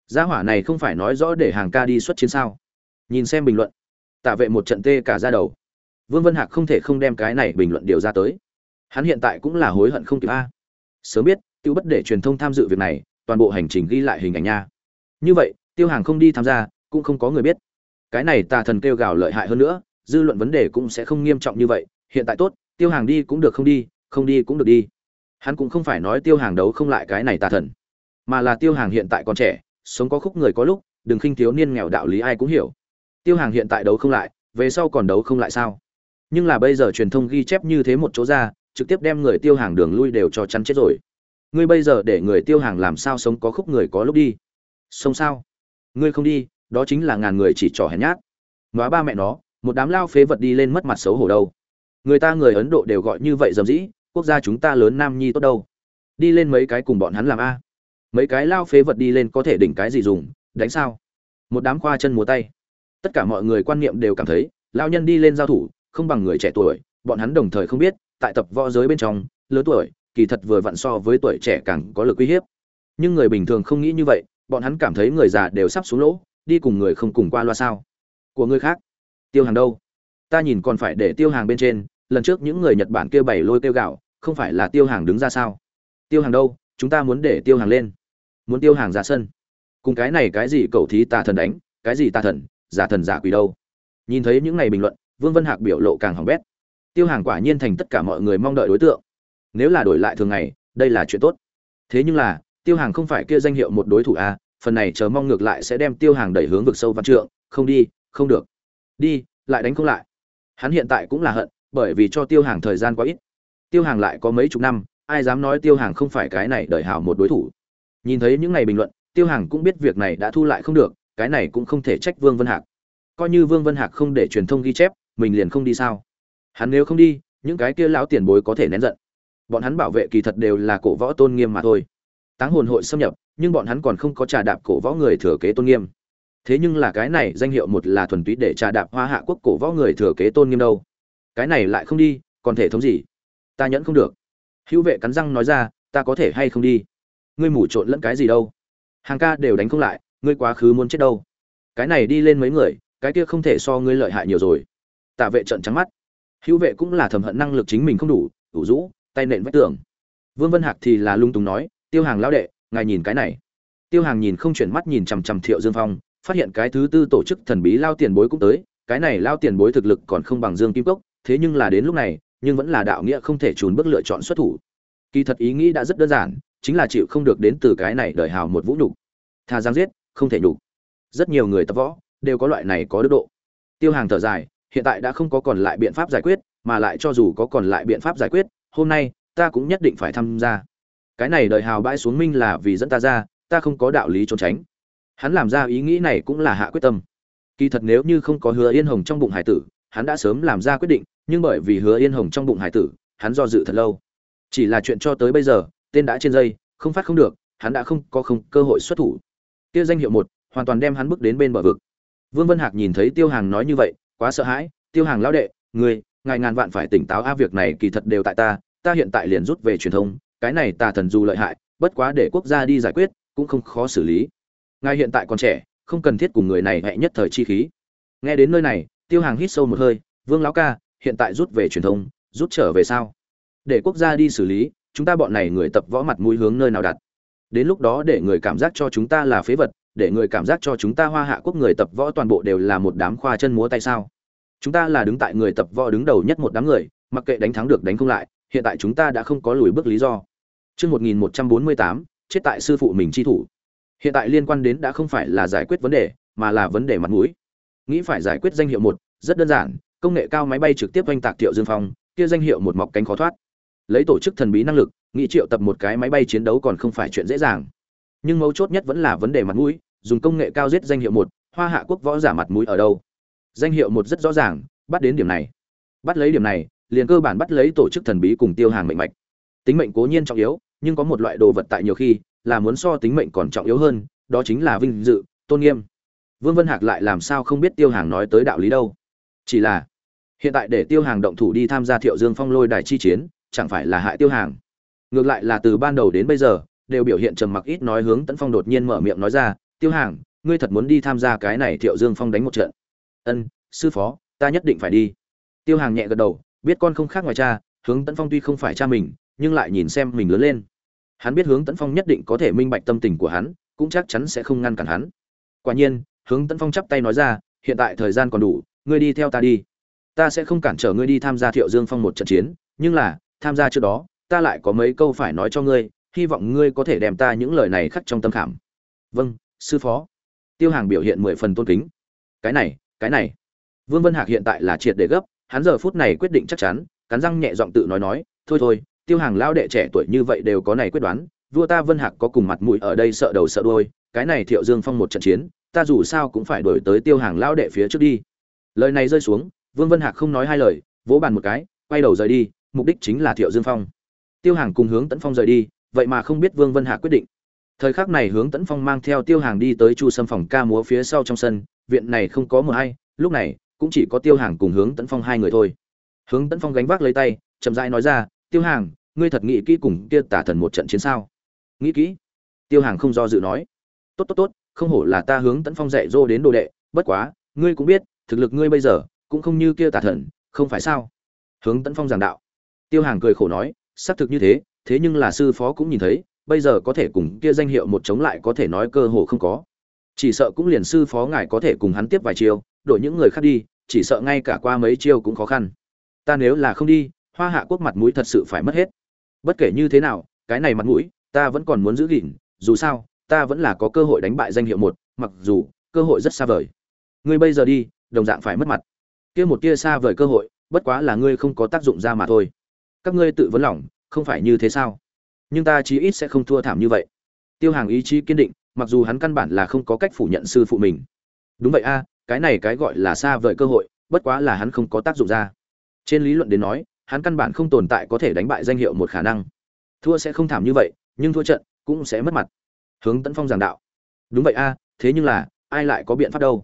Gia hỏa này không phải nói rõ để hàng ca đi xuất chiến sao? Nhìn xem bình luận. Tạ vệ một trận tê cả ra đầu. Vương vân hạc không thể không đem cái này bình luận điều ra tới. Hắn hiện tại cũng là hối hận không kịp a. Sớm biết, tiêu bất để truyền thông tham dự việc này, toàn bộ hành trình ghi lại hình ảnh nha. Như vậy, tiêu hàng không đi tham gia, cũng không có người biết. Cái này tà thần kêu gào lợi hại hơn nữa dư luận vấn đề cũng sẽ không nghiêm trọng như vậy, hiện tại tốt, tiêu hàng đi cũng được không đi không đi cũng được đi. Hắn cũng không phải nói tiêu hàng đấu không lại cái này tà thần, mà là tiêu hàng hiện tại còn trẻ, sống có khúc người có lúc, đừng khinh thiếu niên nghèo đạo lý ai cũng hiểu. Tiêu hàng hiện tại đấu không lại, về sau còn đấu không lại sao? Nhưng là bây giờ truyền thông ghi chép như thế một chỗ ra, trực tiếp đem người tiêu hàng đường lui đều cho chắn chết rồi. Ngươi bây giờ để người tiêu hàng làm sao sống có khúc người có lúc đi? Sống sao? Ngươi không đi, đó chính là ngàn người chỉ trỏ hèn nhát. Nói ba mẹ nó một đám lao phế vật đi lên mất mặt xấu hổ đâu. Người ta người ấn độ đều gọi như vậy dầm dĩ, quốc gia chúng ta lớn nam nhi tốt đâu. Đi lên mấy cái cùng bọn hắn làm a. Mấy cái lao phế vật đi lên có thể đỉnh cái gì dùng, đánh sao? Một đám khoa chân múa tay. Tất cả mọi người quan niệm đều cảm thấy, lao nhân đi lên giao thủ, không bằng người trẻ tuổi, bọn hắn đồng thời không biết, tại tập võ giới bên trong lớn tuổi, kỳ thật vừa vặn so với tuổi trẻ càng có lực uy hiếp. Nhưng người bình thường không nghĩ như vậy, bọn hắn cảm thấy người già đều sắp xuống lỗ, đi cùng người không cùng qua loa sao. Của người khác tiêu hàng đâu? Ta nhìn còn phải để tiêu hàng bên trên lần trước những người nhật bản kêu bảy lôi kêu gạo không phải là tiêu hàng đứng ra sao? Tiêu hàng đâu? Chúng ta muốn để tiêu hàng lên. Muốn tiêu hàng ra sân. Cùng cái này cái gì cầu thí tà thần đánh cái gì tà thần giả thần giả quỷ đâu? Nhìn thấy những ngày bình luận vương vân hạc biểu lộ càng hỏng bét. Tiêu hàng quả nhiên thành tất cả mọi người mong đợi đối tượng. Nếu là đổi lại thường ngày đây là chuyện tốt. Thế nhưng là tiêu hàng không phải kia danh hiệu một đối thủ a à, phần này chờ mong ngược lại sẽ đem tiêu hàng đẩy hướng vực sâu văn trượng. Không đi không được đi, lại đánh không lại. Hắn hiện tại cũng là hận, bởi vì cho tiêu hàng thời gian quá ít. Tiêu hàng lại có mấy chục năm, ai dám nói tiêu hàng không phải cái này đợi hảo một đối thủ. Nhìn thấy những ngày bình luận, tiêu hàng cũng biết việc này đã thu lại không được, cái này cũng không thể trách vương vân hạc. Coi như vương vân hạc không để truyền thông ghi chép, mình liền không đi sao? Hắn nếu không đi, những cái kia lão tiền bối có thể nén giận. Bọn hắn bảo vệ kỳ thật đều là cổ võ tôn nghiêm mà thôi. Táng hồn hội xâm nhập, nhưng bọn hắn còn không có trà đạp cổ võ người thừa kế tôn nghiêm thế nhưng là cái này danh hiệu một là thuần túy để trà đạp hoa hạ quốc cổ võ người thừa kế tôn nghiêm đâu. Cái này lại không đi, còn thể thống gì? Ta nhẫn không được. Hữu vệ cắn răng nói ra, ta có thể hay không đi? Ngươi mủ trộn lẫn cái gì đâu? Hàng ca đều đánh không lại, ngươi quá khứ muốn chết đâu? Cái này đi lên mấy người, cái kia không thể so ngươi lợi hại nhiều rồi. Tạ vệ trận trắng mắt. Hữu vệ cũng là thầm hận năng lực chính mình không đủ đủ rũ, tay nện vách tường. Vương vân hạc thì là lung tùng nói, tiêu hàng lão đệ, ngài nhìn cái này. Tiêu hàng nhìn không chuyển mắt nhìn chằm chằm thiệu dương phong phát hiện cái thứ tư tổ chức thần bí lao tiền bối cũng tới, cái này lao tiền bối thực lực còn không bằng dương kim cốc, thế nhưng là đến lúc này, nhưng vẫn là đạo nghĩa không thể trốn bước lựa chọn xuất thủ. Kỳ thật ý nghĩ đã rất đơn giản, chính là chịu không được đến từ cái này đợi hào một vũ nhục. Tha giang giết, không thể nhục. Rất nhiều người tập võ, đều có loại này có đức độ. Tiêu hàng thở dài, hiện tại đã không có còn lại biện pháp giải quyết, mà lại cho dù có còn lại biện pháp giải quyết, hôm nay, ta cũng nhất định phải tham gia. Cái này đợi hào bãi xuống minh là vì dẫn ta ra, ta không có đạo lý trốn tránh hắn làm ra ý nghĩ này cũng là hạ quyết tâm. Kỳ thật nếu như không có hứa yên hồng trong bụng hải tử, hắn đã sớm làm ra quyết định, nhưng bởi vì hứa yên hồng trong bụng hải tử, hắn do dự thật lâu. Chỉ là chuyện cho tới bây giờ, tên đã trên dây, không phát không được, hắn đã không có không cơ hội xuất thủ. Kia danh hiệu một, hoàn toàn đem hắn bước đến bên bờ vực. Vương vân hạc nhìn thấy tiêu hàng nói như vậy, quá sợ hãi, tiêu hàng lão đệ người ngài ngàn vạn phải tỉnh táo a, việc này kỳ thật đều tại ta ta hiện tại liền rút về truyền thông, cái này tà thần dù lợi hại, bất quá để quốc gia đi giải quyết, cũng không khó xử lý ngài hiện tại còn trẻ không cần thiết cùng người này hẹ nhất thời chi khí. Nghe đến nơi này tiêu hàng hít sâu một hơi vương lão ca hiện tại rút về truyền thông rút trở về sao? Để quốc gia đi xử lý chúng ta bọn này người tập võ mặt mũi hướng nơi nào đặt? Đến lúc đó để người cảm giác cho chúng ta là phế vật để người cảm giác cho chúng ta hoa hạ quốc người tập võ toàn bộ đều là một đám khoa chân múa tay sao? Chúng ta là đứng tại người tập võ đứng đầu nhất một đám người mặc kệ đánh thắng được đánh không lại hiện tại chúng ta đã không có lùi bước lý do. Trước 1148, chết tại sư phụ mình chi thủ. Hiện tại liên quan đến đã không phải là giải quyết vấn đề, mà là vấn đề mặt mũi. Nghĩ phải giải quyết danh hiệu một, rất đơn giản, công nghệ cao máy bay trực tiếp oanh tạc thiệu Dương Phong, kia danh hiệu một mọc cánh khó thoát. Lấy tổ chức thần bí năng lực, nghĩ triệu tập một cái máy bay chiến đấu còn không phải chuyện dễ dàng. Nhưng mấu chốt nhất vẫn là vấn đề mặt mũi, dùng công nghệ cao giết danh hiệu một, Hoa Hạ quốc võ giả mặt mũi ở đâu? Danh hiệu một rất rõ ràng, bắt đến điểm này. Bắt lấy điểm này, liền cơ bản bắt lấy tổ chức thần bí cùng tiêu hàng mệnh mạch. Tính mệnh cố nhiên trọng yếu, nhưng có một loại đồ vật tại nhiều khi là muốn so tính mệnh còn trọng yếu hơn, đó chính là vinh dự, tôn nghiêm. Vương Vân Hạc lại làm sao không biết Tiêu Hàng nói tới đạo lý đâu? Chỉ là hiện tại để Tiêu Hàng động thủ đi tham gia Thiệu Dương Phong lôi đài chi chiến, chẳng phải là hại Tiêu Hàng. Ngược lại là từ ban đầu đến bây giờ, đều biểu hiện trầm mặc ít nói hướng Tấn Phong đột nhiên mở miệng nói ra, "Tiêu Hàng, ngươi thật muốn đi tham gia cái này Thiệu Dương Phong đánh một trận?" "Ân, sư phó, ta nhất định phải đi." Tiêu Hàng nhẹ gật đầu, biết con không khác ngoài cha, hướng Tấn Phong tuy không phải cha mình, nhưng lại nhìn xem mình lớn lên hắn biết hướng tấn phong nhất định có thể minh bạch tâm tình của hắn, cũng chắc chắn sẽ không ngăn cản hắn. Quả nhiên, hướng tấn phong chắp tay nói ra, hiện tại thời gian còn đủ, ngươi đi theo ta đi. Ta sẽ không cản trở ngươi đi tham gia thiệu dương phong một trận chiến, nhưng là, tham gia trước đó, ta lại có mấy câu phải nói cho ngươi, hy vọng ngươi có thể đem ta những lời này khắc trong tâm khảm. Vâng sư phó. Tiêu hàng biểu hiện mười phần tôn kính. Cái này cái này. Vương vân hạc hiện tại là triệt để gấp, hắn giờ phút này quyết định chắc chắn, cắn răng nhẹ giọng tự nói nói, thôi thôi tiêu hàng lao đệ trẻ tuổi như vậy đều có này quyết đoán vua ta vân hạc có cùng mặt mũi ở đây sợ đầu sợ đuôi, cái này thiệu dương phong một trận chiến ta dù sao cũng phải đổi tới tiêu hàng lao đệ phía trước đi. Lời này rơi xuống vương vân hạc không nói hai lời vỗ bàn một cái quay đầu rời đi mục đích chính là thiệu dương phong. Tiêu hàng cùng hướng tấn phong rời đi vậy mà không biết vương vân hạc quyết định. Thời khắc này hướng tấn phong mang theo tiêu hàng đi tới chu sâm phòng ca múa phía sau trong sân viện này không có mờ hay lúc này cũng chỉ có tiêu hàng cùng hướng tấn phong hai người thôi. Hướng tấn phong gánh vác lấy tay chậm rãi nói ra tiêu hàng ngươi thật nghĩ kỹ cùng kia tả thần một trận chiến sao? Nghĩ kỹ. Tiêu hàng không do dự nói. Tốt tốt tốt, không hổ là ta hướng tấn phong dạy dô đến đồ đệ, bất quá, ngươi cũng biết, thực lực ngươi bây giờ cũng không như kia tả thần, không phải sao? Hướng tấn phong giảng đạo. Tiêu hàng cười khổ nói, xác thực như thế thế nhưng là sư phó cũng nhìn thấy, bây giờ có thể cùng kia danh hiệu một chống lại có thể nói cơ hồ không có. Chỉ sợ cũng liền sư phó ngài có thể cùng hắn tiếp vài chiêu, đổi những người khác đi, chỉ sợ ngay cả qua mấy chiêu cũng khó khăn. Ta nếu là không đi, hoa hạ quốc mặt mũi thật sự phải mất hết bất kể như thế nào, cái này mặt mũi, ta vẫn còn muốn giữ gìn, dù sao, ta vẫn là có cơ hội đánh bại danh hiệu một, mặc dù, cơ hội rất xa vời. Ngươi bây giờ đi, đồng dạng phải mất mặt. Kia một kia xa vời cơ hội, bất quá là ngươi không có tác dụng ra mà thôi. Các ngươi tự vấn lòng, không phải như thế sao? Nhưng ta chí ít sẽ không thua thảm như vậy. Tiêu hàng ý chí kiên định, mặc dù hắn căn bản là không có cách phủ nhận sư phụ mình. Đúng vậy a, cái này cái gọi là xa vời cơ hội, bất quá là hắn không có tác dụng ra. Trên lý luận đến nói hắn căn bản không tồn tại có thể đánh bại danh hiệu một khả năng. Thua sẽ không thảm như vậy, nhưng thua trận cũng sẽ mất mặt. Hướng tấn phong giảng đạo. Đúng vậy a, thế nhưng là, ai lại có biện pháp đâu?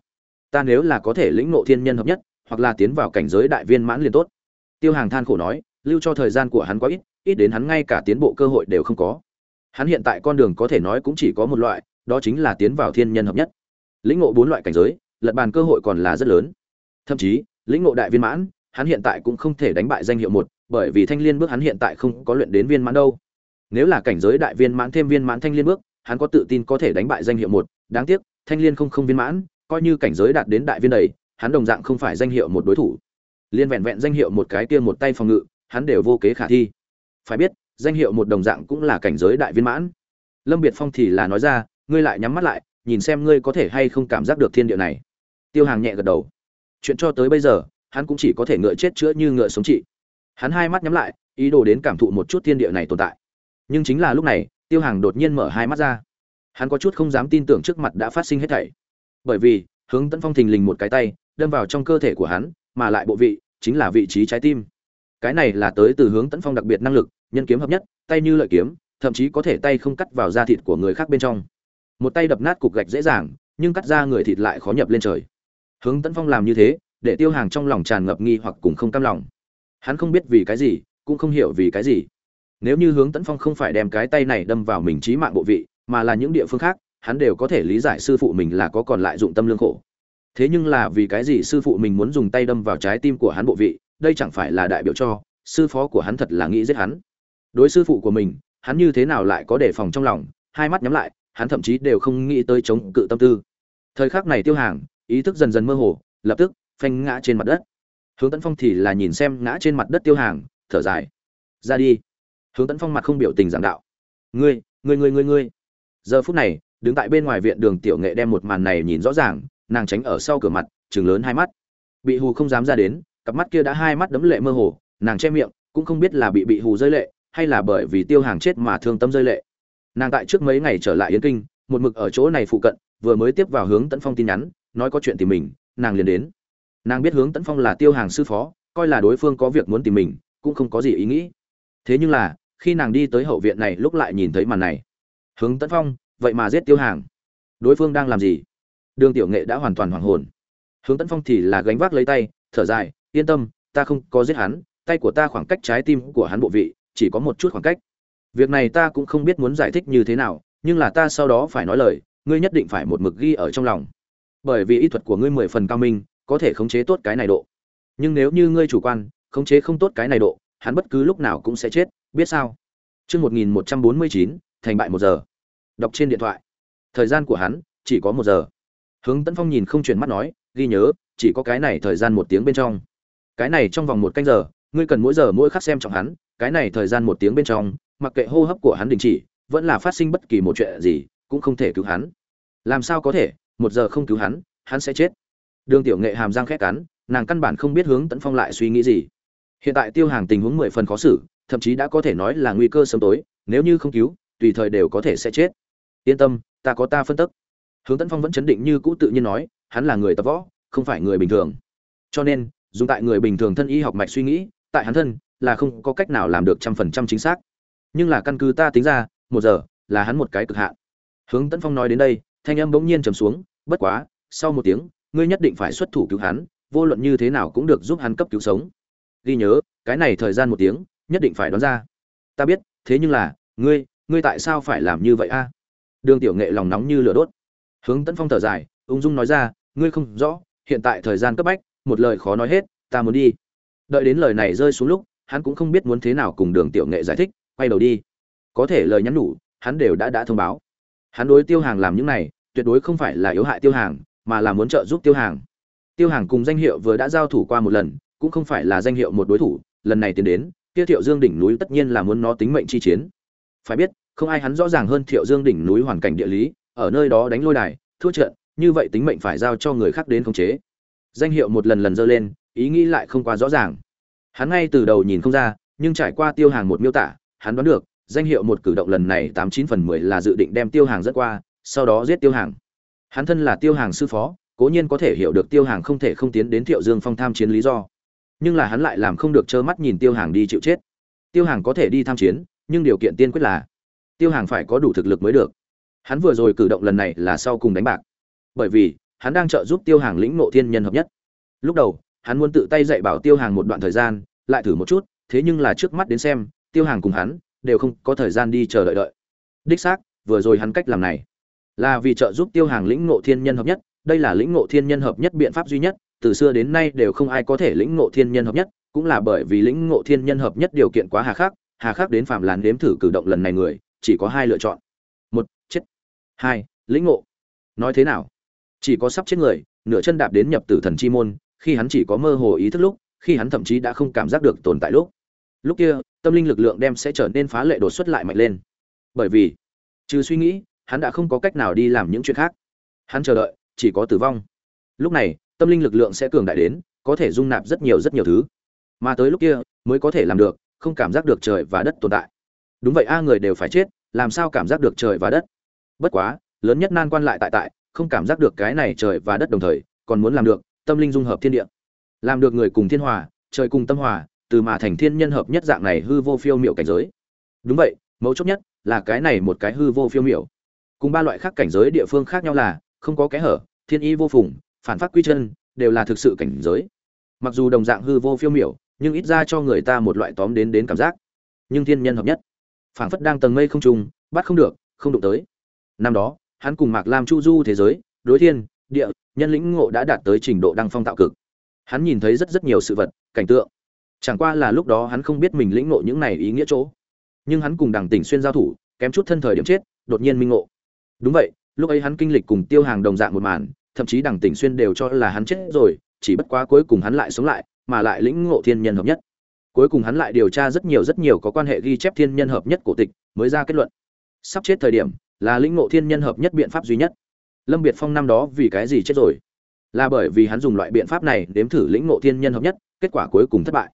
Ta nếu là có thể lĩnh ngộ thiên nhân hợp nhất, hoặc là tiến vào cảnh giới đại viên mãn liền tốt. Tiêu hàng than khổ nói, lưu cho thời gian của hắn quá ít ít đến hắn ngay cả tiến bộ cơ hội đều không có. Hắn hiện tại con đường có thể nói cũng chỉ có một loại, đó chính là tiến vào thiên nhân hợp nhất. Lĩnh ngộ bốn loại cảnh giới, lật bàn cơ hội còn là rất lớn. Thậm chí, lĩnh ngộ đại viên mãn hắn hiện tại cũng không thể đánh bại danh hiệu một, bởi vì Thanh Liên bước hắn hiện tại không có luyện đến viên mãn đâu. Nếu là cảnh giới đại viên mãn thêm viên mãn Thanh Liên bước, hắn có tự tin có thể đánh bại danh hiệu một, đáng tiếc, Thanh Liên không không viên mãn, coi như cảnh giới đạt đến đại viên đầy, hắn đồng dạng không phải danh hiệu một đối thủ. Liên vẹn vẹn danh hiệu một cái kia một tay phòng ngự, hắn đều vô kế khả thi. Phải biết, danh hiệu một đồng dạng cũng là cảnh giới đại viên mãn. Lâm Biệt Phong thì là nói ra, ngươi lại nhắm mắt lại, nhìn xem ngươi có thể hay không cảm giác được thiên địa này. Tiêu Hàng nhẹ gật đầu. Chuyện cho tới bây giờ, hắn cũng chỉ có thể ngựa chết chữa như ngựa sống trị hắn hai mắt nhắm lại, ý đồ đến cảm thụ một chút thiên địa này tồn tại. Nhưng chính là lúc này, tiêu hàng đột nhiên mở hai mắt ra. Hắn có chút không dám tin tưởng trước mặt đã phát sinh hết thảy. Bởi vì, hướng tấn phong thình lình một cái tay, đâm vào trong cơ thể của hắn, mà lại bộ vị chính là vị trí trái tim. Cái này là tới từ hướng tấn phong đặc biệt năng lực, nhân kiếm hợp nhất, tay như lợi kiếm, thậm chí có thể tay không cắt vào da thịt của người khác bên trong. Một tay đập nát cục gạch dễ dàng, nhưng cắt ra người thịt lại khó nhập lên trời. Hướng tấn phong làm như thế để tiêu hàng trong lòng tràn ngập nghi hoặc cùng không cam lòng. Hắn không biết vì cái gì, cũng không hiểu vì cái gì. Nếu như hướng tấn phong không phải đem cái tay này đâm vào mình trí mạng bộ vị, mà là những địa phương khác, hắn đều có thể lý giải sư phụ mình là có còn lại dụng tâm lương khổ. Thế nhưng là vì cái gì sư phụ mình muốn dùng tay đâm vào trái tim của hắn bộ vị, đây chẳng phải là đại biểu cho, sư phó của hắn thật là nghĩ giết hắn. Đối sư phụ của mình, hắn như thế nào lại có đề phòng trong lòng, hai mắt nhắm lại, hắn thậm chí đều không nghĩ tới chống cự tâm tư. Thời khắc này tiêu hàng, ý thức dần dần mơ hồ, lập tức phanh ngã trên mặt đất. Hướng tấn phong thì là nhìn xem ngã trên mặt đất tiêu hàng, thở dài. Ra đi. Hướng tấn phong mặt không biểu tình giảng đạo. Ngươi ngươi ngươi ngươi ngươi. Giờ phút này, đứng tại bên ngoài viện đường tiểu nghệ đem một màn này nhìn rõ ràng, nàng tránh ở sau cửa mặt chừng lớn hai mắt. Bị hù không dám ra đến, cặp mắt kia đã hai mắt đấm lệ mơ hồ, nàng che miệng, cũng không biết là bị bị hù rơi lệ, hay là bởi vì tiêu hàng chết mà thương tâm rơi lệ. Nàng tại trước mấy ngày trở lại yến kinh, một mực ở chỗ này phụ cận, vừa mới tiếp vào hướng tấn phong tin nhắn, nói có chuyện tìm mình, nàng liền đến nàng biết hướng tấn phong là tiêu hàng sư phó, coi là đối phương có việc muốn tìm mình, cũng không có gì ý nghĩ. Thế nhưng là, khi nàng đi tới hậu viện này lúc lại nhìn thấy màn này. Hướng tấn phong, vậy mà giết tiêu hàng. Đối phương đang làm gì? Đường tiểu nghệ đã hoàn toàn hoảng hồn. Hướng tấn phong thì là gánh vác lấy tay, thở dài, yên tâm, ta không có giết hắn, tay của ta khoảng cách trái tim của hắn bộ vị, chỉ có một chút khoảng cách. Việc này ta cũng không biết muốn giải thích như thế nào, nhưng là ta sau đó phải nói lời, ngươi nhất định phải một mực ghi ở trong lòng. Bởi vì y thuật của ngươi mười phần cao minh có thể khống chế tốt cái này độ nhưng nếu như ngươi chủ quan khống chế không tốt cái này độ hắn bất cứ lúc nào cũng sẽ chết biết sao chương một nghìn một trăm bốn mươi chín thành bại một giờ. Đọc trên điện thoại. Thời gian của hắn chỉ có một giờ. Hướng Tấn Phong nhìn không chuyển mắt nói, ghi nhớ, chỉ có cái này thời gian một tiếng bên trong. Cái này trong vòng một canh giờ, ngươi cần mỗi giờ mỗi khắc xem trọng hắn, cái này thời gian một tiếng bên trong, mặc kệ hô hấp của hắn đình chỉ, vẫn là phát sinh bất kỳ một chuyện gì, cũng không thể cứu hắn. Làm sao có thể, một giờ không cứu hắn, hắn sẽ chết. Đường Tiểu Nghệ hàm răng khét cắn, nàng căn bản không biết hướng Tấn Phong lại suy nghĩ gì. Hiện tại Tiêu Hàng tình huống mười phần khó xử, thậm chí đã có thể nói là nguy cơ sớm tối, nếu như không cứu, tùy thời đều có thể sẽ chết. Yên tâm, ta có ta phân tích. Hướng Tấn Phong vẫn chấn định như cũ tự nhiên nói, hắn là người tập võ, không phải người bình thường. Cho nên, dùng tại người bình thường thân y học mạch suy nghĩ, tại hắn thân là không có cách nào làm được trăm phần trăm chính xác. Nhưng là căn cứ ta tính ra, một giờ là hắn một cái cực hạn. Hướng Tấn Phong nói đến đây, thanh âm bỗng nhiên trầm xuống, bất quá, sau một tiếng, ngươi nhất định phải xuất thủ cứu hắn, vô luận như thế nào cũng được giúp hắn cấp cứu sống. Ghi nhớ, cái này thời gian một tiếng, nhất định phải đoán ra. Ta biết, thế nhưng là, ngươi, ngươi tại sao phải làm như vậy a? Đường Tiểu Nghệ lòng nóng như lửa đốt. Hướng Tấn Phong thở dài, ung dung nói ra, ngươi không rõ, hiện tại thời gian cấp bách, một lời khó nói hết, ta muốn đi. Đợi đến lời này rơi xuống lúc, hắn cũng không biết muốn thế nào cùng Đường Tiểu Nghệ giải thích, quay đầu đi. Có thể lời nhắn nhủ, hắn đều đã đã thông báo. Hắn đối Tiêu Hàng làm những này, tuyệt đối không phải là yếu hại Tiêu Hàng, mà là muốn trợ giúp Tiêu Hàng. Tiêu Hàng cùng danh hiệu vừa đã giao thủ qua một lần, cũng không phải là danh hiệu một đối thủ, lần này tiến đến, Tiêu Thiệu Dương đỉnh núi tất nhiên là muốn nó tính mệnh chi chiến. Phải biết, không ai hắn rõ ràng hơn Thiệu Dương đỉnh núi hoàn cảnh địa lý, ở nơi đó đánh lôi đài, thua trận, như vậy tính mệnh phải giao cho người khác đến khống chế. Danh hiệu một lần lần dơ lên, ý nghĩ lại không quá rõ ràng. Hắn ngay từ đầu nhìn không ra, nhưng trải qua Tiêu Hàng một miêu tả, hắn đoán được, danh hiệu một cử động lần này tám chín phần mười là dự định đem Tiêu Hàng dẫn qua, sau đó giết Tiêu Hàng. Hắn thân là Tiêu Hàng sư phó, cố nhiên có thể hiểu được Tiêu Hàng không thể không tiến đến Thiệu Dương Phong tham chiến lý do. Nhưng là hắn lại làm không được trơ mắt nhìn Tiêu Hàng đi chịu chết. Tiêu Hàng có thể đi tham chiến, nhưng điều kiện tiên quyết là Tiêu Hàng phải có đủ thực lực mới được. Hắn vừa rồi cử động lần này là sau cùng đánh bạc. Bởi vì, hắn đang trợ giúp Tiêu Hàng lĩnh ngộ thiên nhân hợp nhất. Lúc đầu, hắn muốn tự tay dạy bảo Tiêu Hàng một đoạn thời gian, lại thử một chút, thế nhưng là trước mắt đến xem, Tiêu Hàng cùng hắn đều không có thời gian đi chờ đợi đợi. Đích xác, vừa rồi hắn cách làm này là vì trợ giúp tiêu hàng lĩnh ngộ thiên nhân hợp nhất, đây là lĩnh ngộ thiên nhân hợp nhất biện pháp duy nhất, từ xưa đến nay đều không ai có thể lĩnh ngộ thiên nhân hợp nhất, cũng là bởi vì lĩnh ngộ thiên nhân hợp nhất điều kiện quá hà khắc hà khắc đến phạm làn nếm thử cử động lần này người, chỉ có hai lựa chọn. Một, chết. Hai, lĩnh ngộ. Nói thế nào? Chỉ có sắp chết người, nửa chân đạp đến nhập tử thần chi môn, khi hắn chỉ có mơ hồ ý thức lúc, khi hắn thậm chí đã không cảm giác được tồn tại lúc. Lúc kia, tâm linh lực lượng đem sẽ trở nên phá lệ đột xuất lại mạnh lên. Bởi vì, trừ suy nghĩ hắn đã không có cách nào đi làm những chuyện khác. Hắn chờ đợi, chỉ có tử vong. Lúc này, tâm linh lực lượng sẽ cường đại đến, có thể dung nạp rất nhiều rất nhiều thứ. Mà tới lúc kia, mới có thể làm được, không cảm giác được trời và đất tồn tại. Đúng vậy, a người đều phải chết, làm sao cảm giác được trời và đất? Bất quá, lớn nhất nan quan lại tại tại, không cảm giác được cái này trời và đất đồng thời, còn muốn làm được, tâm linh dung hợp thiên địa. Làm được người cùng thiên hòa, trời cùng tâm hòa, từ mà thành thiên nhân hợp nhất dạng này hư vô phiêu miệu cảnh giới. Đúng vậy, mấu chốt nhất là cái này một cái hư vô phiêu miểu cùng ba loại khác cảnh giới địa phương khác nhau là, không có kẽ hở, thiên y vô phùng, phản phát quy chân, đều là thực sự cảnh giới. Mặc dù đồng dạng hư vô phiêu miểu, nhưng ít ra cho người ta một loại tóm đến đến cảm giác. Nhưng thiên nhân hợp nhất. Phảng phất đang tầng mây không trùng bắt không được, không đụng tới. Năm đó, hắn cùng mạc lam chu du thế giới, đối thiên, địa, nhân lĩnh ngộ đã đạt tới trình độ đăng phong tạo cực. Hắn nhìn thấy rất rất nhiều sự vật, cảnh tượng. Chẳng qua là lúc đó hắn không biết mình lĩnh ngộ những này ý nghĩa chỗ. Nhưng hắn cùng đằng tỉnh xuyên giao thủ, kém chút thân thời điểm chết, đột nhiên minh ngộ đúng vậy, lúc ấy hắn kinh lịch cùng tiêu hàng đồng dạng một màn, thậm chí đằng tỉnh xuyên đều cho là hắn chết rồi, chỉ bất quá cuối cùng hắn lại sống lại, mà lại lĩnh ngộ thiên nhân hợp nhất. Cuối cùng hắn lại điều tra rất nhiều rất nhiều có quan hệ ghi chép thiên nhân hợp nhất cổ tịch, mới ra kết luận. Sắp chết thời điểm, là lĩnh ngộ thiên nhân hợp nhất biện pháp duy nhất. Lâm biệt phong năm đó vì cái gì chết rồi? Là bởi vì hắn dùng loại biện pháp này đếm thử lĩnh ngộ thiên nhân hợp nhất, kết quả cuối cùng thất bại.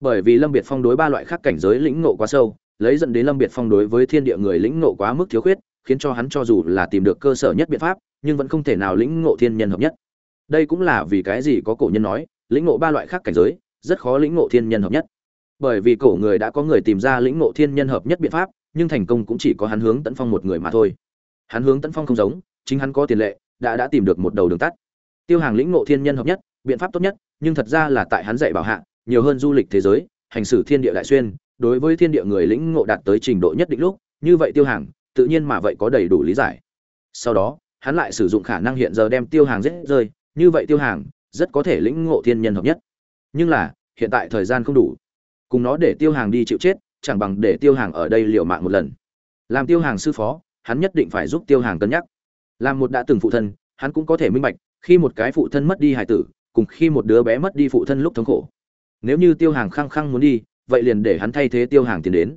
Bởi vì lâm biệt phong đối ba loại khác cảnh giới lĩnh ngộ quá sâu, lấy dẫn đến lâm biệt phong đối với thiên địa người lĩnh ngộ quá mức thiếu khuyết khiến cho hắn cho dù là tìm được cơ sở nhất biện pháp, nhưng vẫn không thể nào lĩnh ngộ thiên nhân hợp nhất. Đây cũng là vì cái gì có cổ nhân nói, lĩnh ngộ ba loại khác cảnh giới, rất khó lĩnh ngộ thiên nhân hợp nhất. Bởi vì cổ người đã có người tìm ra lĩnh ngộ thiên nhân hợp nhất biện pháp, nhưng thành công cũng chỉ có hắn hướng tấn phong một người mà thôi. Hắn hướng tấn phong không giống, chính hắn có tiền lệ, đã đã tìm được một đầu đường tắt. Tiêu hàng lĩnh ngộ thiên nhân hợp nhất, biện pháp tốt nhất, nhưng thật ra là tại hắn dạy bảo hạ, nhiều hơn du lịch thế giới, hành xử thiên địa đại xuyên, đối với thiên địa người lĩnh ngộ đạt tới trình độ nhất định lúc, như vậy tiêu hàng tự nhiên mà vậy có đầy đủ lý giải. Sau đó, hắn lại sử dụng khả năng hiện giờ đem tiêu hàng giết rơi, như vậy tiêu hàng rất có thể lĩnh ngộ thiên nhân hợp nhất. Nhưng là, hiện tại thời gian không đủ. Cùng nó để tiêu hàng đi chịu chết, chẳng bằng để tiêu hàng ở đây liều mạng một lần. Làm tiêu hàng sư phó, hắn nhất định phải giúp tiêu hàng cân nhắc. Làm một đã từng phụ thân, hắn cũng có thể minh bạch, khi một cái phụ thân mất đi hải tử, cùng khi một đứa bé mất đi phụ thân lúc thống khổ. Nếu như tiêu hàng khăng khăng muốn đi, vậy liền để hắn thay thế tiêu hàng tiến đến.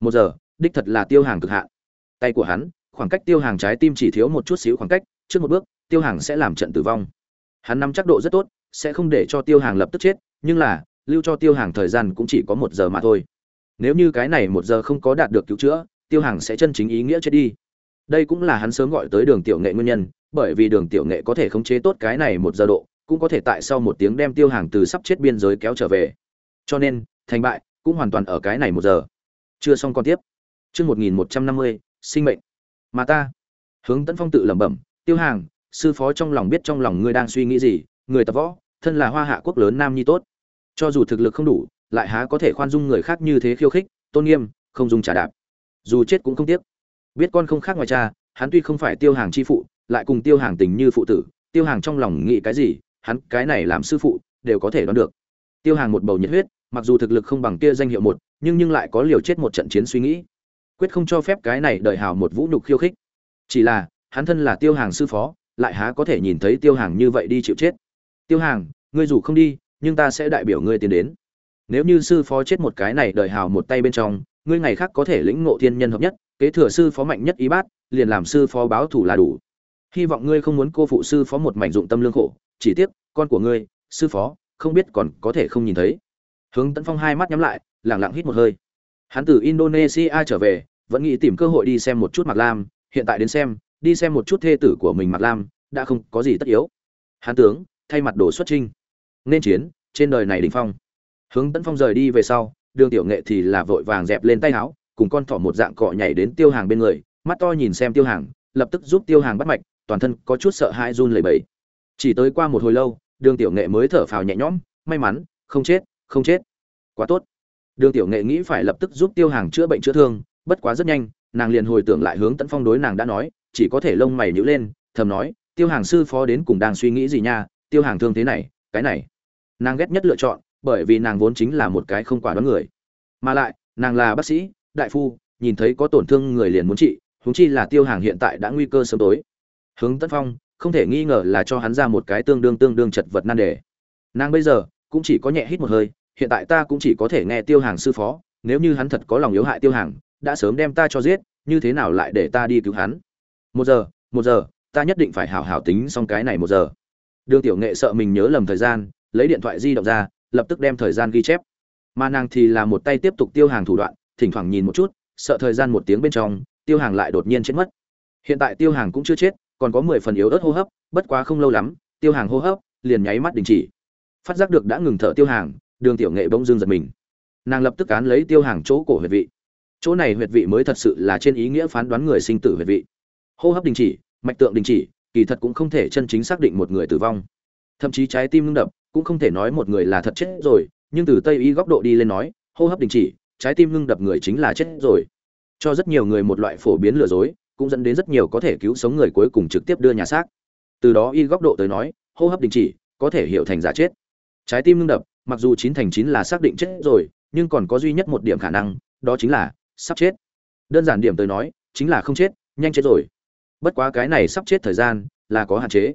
Một giờ, đích thật là tiêu hàng cực hạn tay của hắn, khoảng cách tiêu hàng trái tim chỉ thiếu một chút xíu khoảng cách, trước một bước, tiêu hàng sẽ làm trận tử vong. Hắn nắm chắc độ rất tốt, sẽ không để cho tiêu hàng lập tức chết, nhưng là, lưu cho tiêu hàng thời gian cũng chỉ có một giờ mà thôi. Nếu như cái này một giờ không có đạt được cứu chữa, tiêu hàng sẽ chân chính ý nghĩa chết đi. Đây cũng là hắn sớm gọi tới đường tiểu nghệ nguyên nhân, bởi vì đường tiểu nghệ có thể khống chế tốt cái này một giờ độ, cũng có thể tại sau một tiếng đem tiêu hàng từ sắp chết biên giới kéo trở về. Cho nên, thành bại, cũng hoàn toàn ở cái này một giờ. Chưa xong còn tiếp. Chương một nghìn một trăm năm mươi sinh mệnh. Mà ta, hướng tấn phong tự lẩm bẩm, tiêu hàng, sư phó trong lòng biết trong lòng ngươi đang suy nghĩ gì, người tập võ, thân là hoa hạ quốc lớn nam nhi tốt. Cho dù thực lực không đủ, lại há có thể khoan dung người khác như thế khiêu khích, tôn nghiêm, không dùng trả đạp. Dù chết cũng không tiếc. Biết con không khác ngoài cha, hắn tuy không phải tiêu hàng chi phụ, lại cùng tiêu hàng tình như phụ tử. Tiêu hàng trong lòng nghĩ cái gì, hắn cái này làm sư phụ, đều có thể đoán được. Tiêu hàng một bầu nhiệt huyết, mặc dù thực lực không bằng kia danh hiệu một, nhưng nhưng lại có liều chết một trận chiến suy nghĩ quyết không cho phép cái này đợi hào một vũ nhục khiêu khích. Chỉ là, hắn thân là tiêu hàng sư phó, lại há có thể nhìn thấy tiêu hàng như vậy đi chịu chết. Tiêu hàng, ngươi dù không đi, nhưng ta sẽ đại biểu ngươi tiến đến. Nếu như sư phó chết một cái này đợi hào một tay bên trong, ngươi ngày khác có thể lĩnh ngộ thiên nhân hợp nhất, kế thừa sư phó mạnh nhất ý bát, liền làm sư phó báo thủ là đủ. Hy vọng ngươi không muốn cô phụ sư phó một mảnh dụng tâm lương khổ, chỉ tiếc, con của ngươi, sư phó, không biết còn có thể không nhìn thấy. Hướng tấn phong hai mắt nhắm lại lẳng lặng hít một hơi hắn từ indonesia trở về, vẫn nghĩ tìm cơ hội đi xem một chút mạc lam, hiện tại đến xem, đi xem một chút thê tử của mình mạc lam, đã không có gì tất yếu. Hắn tướng, thay mặt đồ xuất trinh. Nên chiến, trên đời này đỉnh phong. Hướng tấn phong rời đi về sau, đường tiểu nghệ thì là vội vàng dẹp lên tay áo, cùng con thỏ một dạng cọ nhảy đến tiêu hàng bên người, mắt to nhìn xem tiêu hàng, lập tức giúp tiêu hàng bắt mạch, toàn thân có chút sợ hãi run lẩy bẩy. Chỉ tới qua một hồi lâu, đường tiểu nghệ mới thở phào nhẹ nhõm, may mắn, không chết không chết. Quá tốt đường tiểu nghệ nghĩ phải lập tức giúp tiêu hàng chữa bệnh chữa thương, bất quá rất nhanh, nàng liền hồi tưởng lại hướng tấn phong đối nàng đã nói, chỉ có thể lông mày nhíu lên, thầm nói, tiêu hàng sư phó đến cùng đang suy nghĩ gì nha, tiêu hàng thương thế này, cái này. Nàng ghét nhất lựa chọn, bởi vì nàng vốn chính là một cái không quả đoán người. Mà lại, nàng là bác sĩ, đại phu, nhìn thấy có tổn thương người liền muốn trị, huống chi là tiêu hàng hiện tại đã nguy cơ sớm tối. Hướng tấn phong, không thể nghi ngờ là cho hắn ra một cái tương đương tương đương chật vật nan đề. Nàng bây giờ cũng chỉ có nhẹ hít một hơi hiện tại ta cũng chỉ có thể nghe tiêu hàng sư phó, nếu như hắn thật có lòng yếu hại tiêu hàng, đã sớm đem ta cho giết, như thế nào lại để ta đi cứu hắn? Một giờ một giờ, ta nhất định phải hảo hảo tính xong cái này một giờ. Đường tiểu nghệ sợ mình nhớ lầm thời gian, lấy điện thoại di động ra, lập tức đem thời gian ghi chép. Mà nàng thì là một tay tiếp tục tiêu hàng thủ đoạn, thỉnh thoảng nhìn một chút, sợ thời gian một tiếng bên trong, tiêu hàng lại đột nhiên chết mất. Hiện tại tiêu hàng cũng chưa chết, còn có mười phần yếu ớt hô hấp, bất quá không lâu lắm, tiêu hàng hô hấp liền nháy mắt đình chỉ. Phát giác được đã ngừng thở tiêu hàng đường tiểu nghệ bỗng dưng giật mình. Nàng lập tức cán lấy tiêu hàng chỗ cổ huyệt vị. Chỗ này huyệt vị mới thật sự là trên ý nghĩa phán đoán người sinh tử huyệt vị. Hô hấp đình chỉ, mạch tượng đình chỉ, kỳ thật cũng không thể chân chính xác định một người tử vong. Thậm chí trái tim ngưng đập, cũng không thể nói một người là thật chết rồi, nhưng từ tây y góc độ đi lên nói, hô hấp đình chỉ, trái tim ngưng đập người chính là chết rồi. Cho rất nhiều người một loại phổ biến lừa dối, cũng dẫn đến rất nhiều có thể cứu sống người cuối cùng trực tiếp đưa nhà xác. Từ đó y góc độ tới nói, hô hấp đình chỉ, có thể hiểu thành giả chết. Trái tim ngưng đập mặc dù chín thành chín là xác định chết rồi, nhưng còn có duy nhất một điểm khả năng, đó chính là sắp chết. Đơn giản điểm tới nói, chính là không chết, nhanh chết rồi. Bất quá cái này sắp chết thời gian là có hạn chế.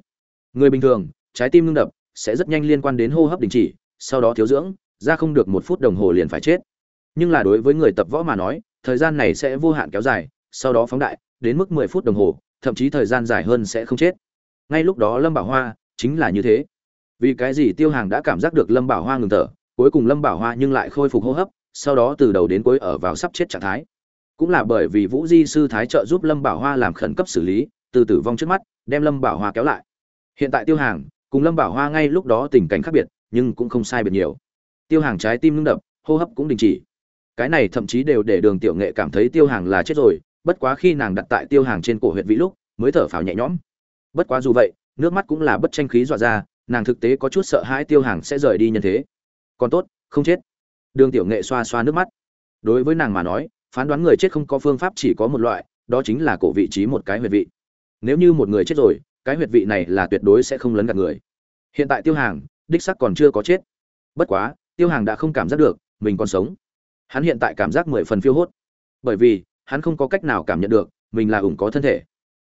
Người bình thường, trái tim ngưng đập, sẽ rất nhanh liên quan đến hô hấp đình chỉ, sau đó thiếu dưỡng, ra không được một phút đồng hồ liền phải chết. Nhưng là đối với người tập võ mà nói, thời gian này sẽ vô hạn kéo dài, sau đó phóng đại, đến mức mười phút đồng hồ, thậm chí thời gian dài hơn sẽ không chết. Ngay lúc đó lâm bảo hoa chính là như thế vì cái gì tiêu hàng đã cảm giác được lâm bảo hoa ngừng thở, cuối cùng lâm bảo hoa nhưng lại khôi phục hô hấp, sau đó từ đầu đến cuối ở vào sắp chết trạng thái. Cũng là bởi vì vũ di sư thái trợ giúp lâm bảo hoa làm khẩn cấp xử lý, từ tử vong trước mắt, đem lâm bảo hoa kéo lại. Hiện tại tiêu hàng, cùng lâm bảo hoa ngay lúc đó tình cảnh khác biệt, nhưng cũng không sai biệt nhiều. Tiêu hàng trái tim ngưng đập, hô hấp cũng đình chỉ. Cái này thậm chí đều để đường tiểu nghệ cảm thấy tiêu hàng là chết rồi, bất quá khi nàng đặt tại tiêu hàng trên cổ huyện vĩ lúc, mới thở phào nhẹ nhõm. Bất quá dù vậy, nước mắt cũng là bất tranh khí dọa ra nàng thực tế có chút sợ hãi tiêu hàng sẽ rời đi nhân thế. Còn tốt, không chết. Đường tiểu nghệ xoa xoa nước mắt. Đối với nàng mà nói, phán đoán người chết không có phương pháp chỉ có một loại, đó chính là cổ vị trí một cái huyệt vị. Nếu như một người chết rồi, cái huyệt vị này là tuyệt đối sẽ không lấn gạt người. Hiện tại tiêu hàng, đích sắc còn chưa có chết. Bất quá, tiêu hàng đã không cảm giác được, mình còn sống. Hắn hiện tại cảm giác mười phần phiêu hốt. Bởi vì, hắn không có cách nào cảm nhận được, mình là ủng có thân thể.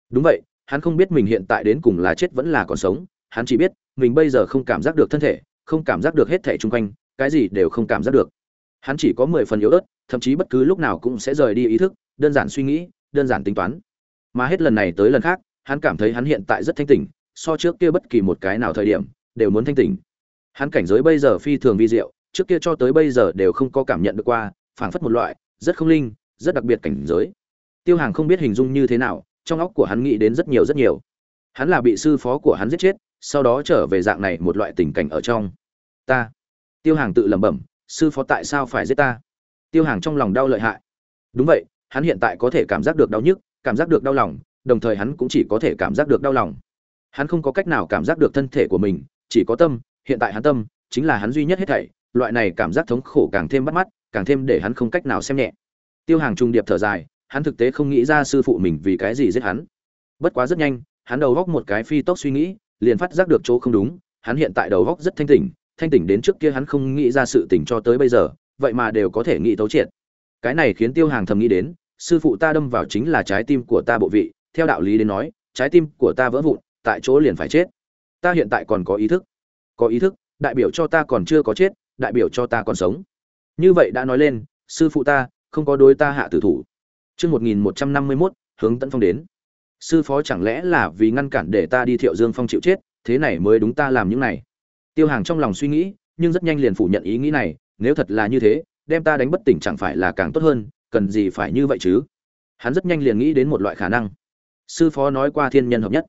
Đúng vậy, hắn không biết mình hiện tại đến cùng là chết vẫn là còn sống hắn chỉ biết, mình bây giờ không cảm giác được thân thể, không cảm giác được hết thể chung quanh, cái gì đều không cảm giác được. Hắn chỉ có mười phần yếu ớt, thậm chí bất cứ lúc nào cũng sẽ rời đi ý thức, đơn giản suy nghĩ, đơn giản tính toán. Mà hết lần này tới lần khác, hắn cảm thấy hắn hiện tại rất thanh tỉnh, so trước kia bất kỳ một cái nào thời điểm, đều muốn thanh tỉnh. Hắn cảnh giới bây giờ phi thường vi diệu, trước kia cho tới bây giờ đều không có cảm nhận được qua, phảng phất một loại, rất không linh, rất đặc biệt cảnh giới. Tiêu hàng không biết hình dung như thế nào, trong óc của hắn nghĩ đến rất nhiều rất nhiều. Hắn là bị sư phó của hắn giết chết sau đó trở về dạng này một loại tình cảnh ở trong. Ta. Tiêu hàng tự lẩm bẩm, sư phó tại sao phải giết ta? Tiêu hàng trong lòng đau lợi hại. Đúng vậy, hắn hiện tại có thể cảm giác được đau nhức, cảm giác được đau lòng, đồng thời hắn cũng chỉ có thể cảm giác được đau lòng. Hắn không có cách nào cảm giác được thân thể của mình, chỉ có tâm, hiện tại hắn tâm, chính là hắn duy nhất hết thảy, loại này cảm giác thống khổ càng thêm bắt mắt, càng thêm để hắn không cách nào xem nhẹ. Tiêu hàng trung điệp thở dài, hắn thực tế không nghĩ ra sư phụ mình vì cái gì giết hắn. Bất quá rất nhanh, hắn đầu góc một cái phi tốc suy nghĩ liền phát giác được chỗ không đúng, hắn hiện tại đầu óc rất thanh tỉnh thanh tỉnh đến trước kia hắn không nghĩ ra sự tỉnh cho tới bây giờ, vậy mà đều có thể nghĩ tấu triệt. Cái này khiến tiêu hàng thầm nghĩ đến, sư phụ ta đâm vào chính là trái tim của ta bộ vị, theo đạo lý đến nói, trái tim của ta vỡ vụn, tại chỗ liền phải chết. Ta hiện tại còn có ý thức. Có ý thức, đại biểu cho ta còn chưa có chết, đại biểu cho ta còn sống. Như vậy đã nói lên, sư phụ ta, không có đối ta hạ tử thủ. Chương một nghìn một trăm năm mươi mốt, hướng tấn phong đến sư phó chẳng lẽ là vì ngăn cản để ta đi thiệu dương phong chịu chết, thế này mới đúng ta làm những này. Tiêu hàng trong lòng suy nghĩ, nhưng rất nhanh liền phủ nhận ý nghĩ này, nếu thật là như thế, đem ta đánh bất tỉnh chẳng phải là càng tốt hơn, cần gì phải như vậy chứ? Hắn rất nhanh liền nghĩ đến một loại khả năng. Sư phó nói qua thiên nhân hợp nhất.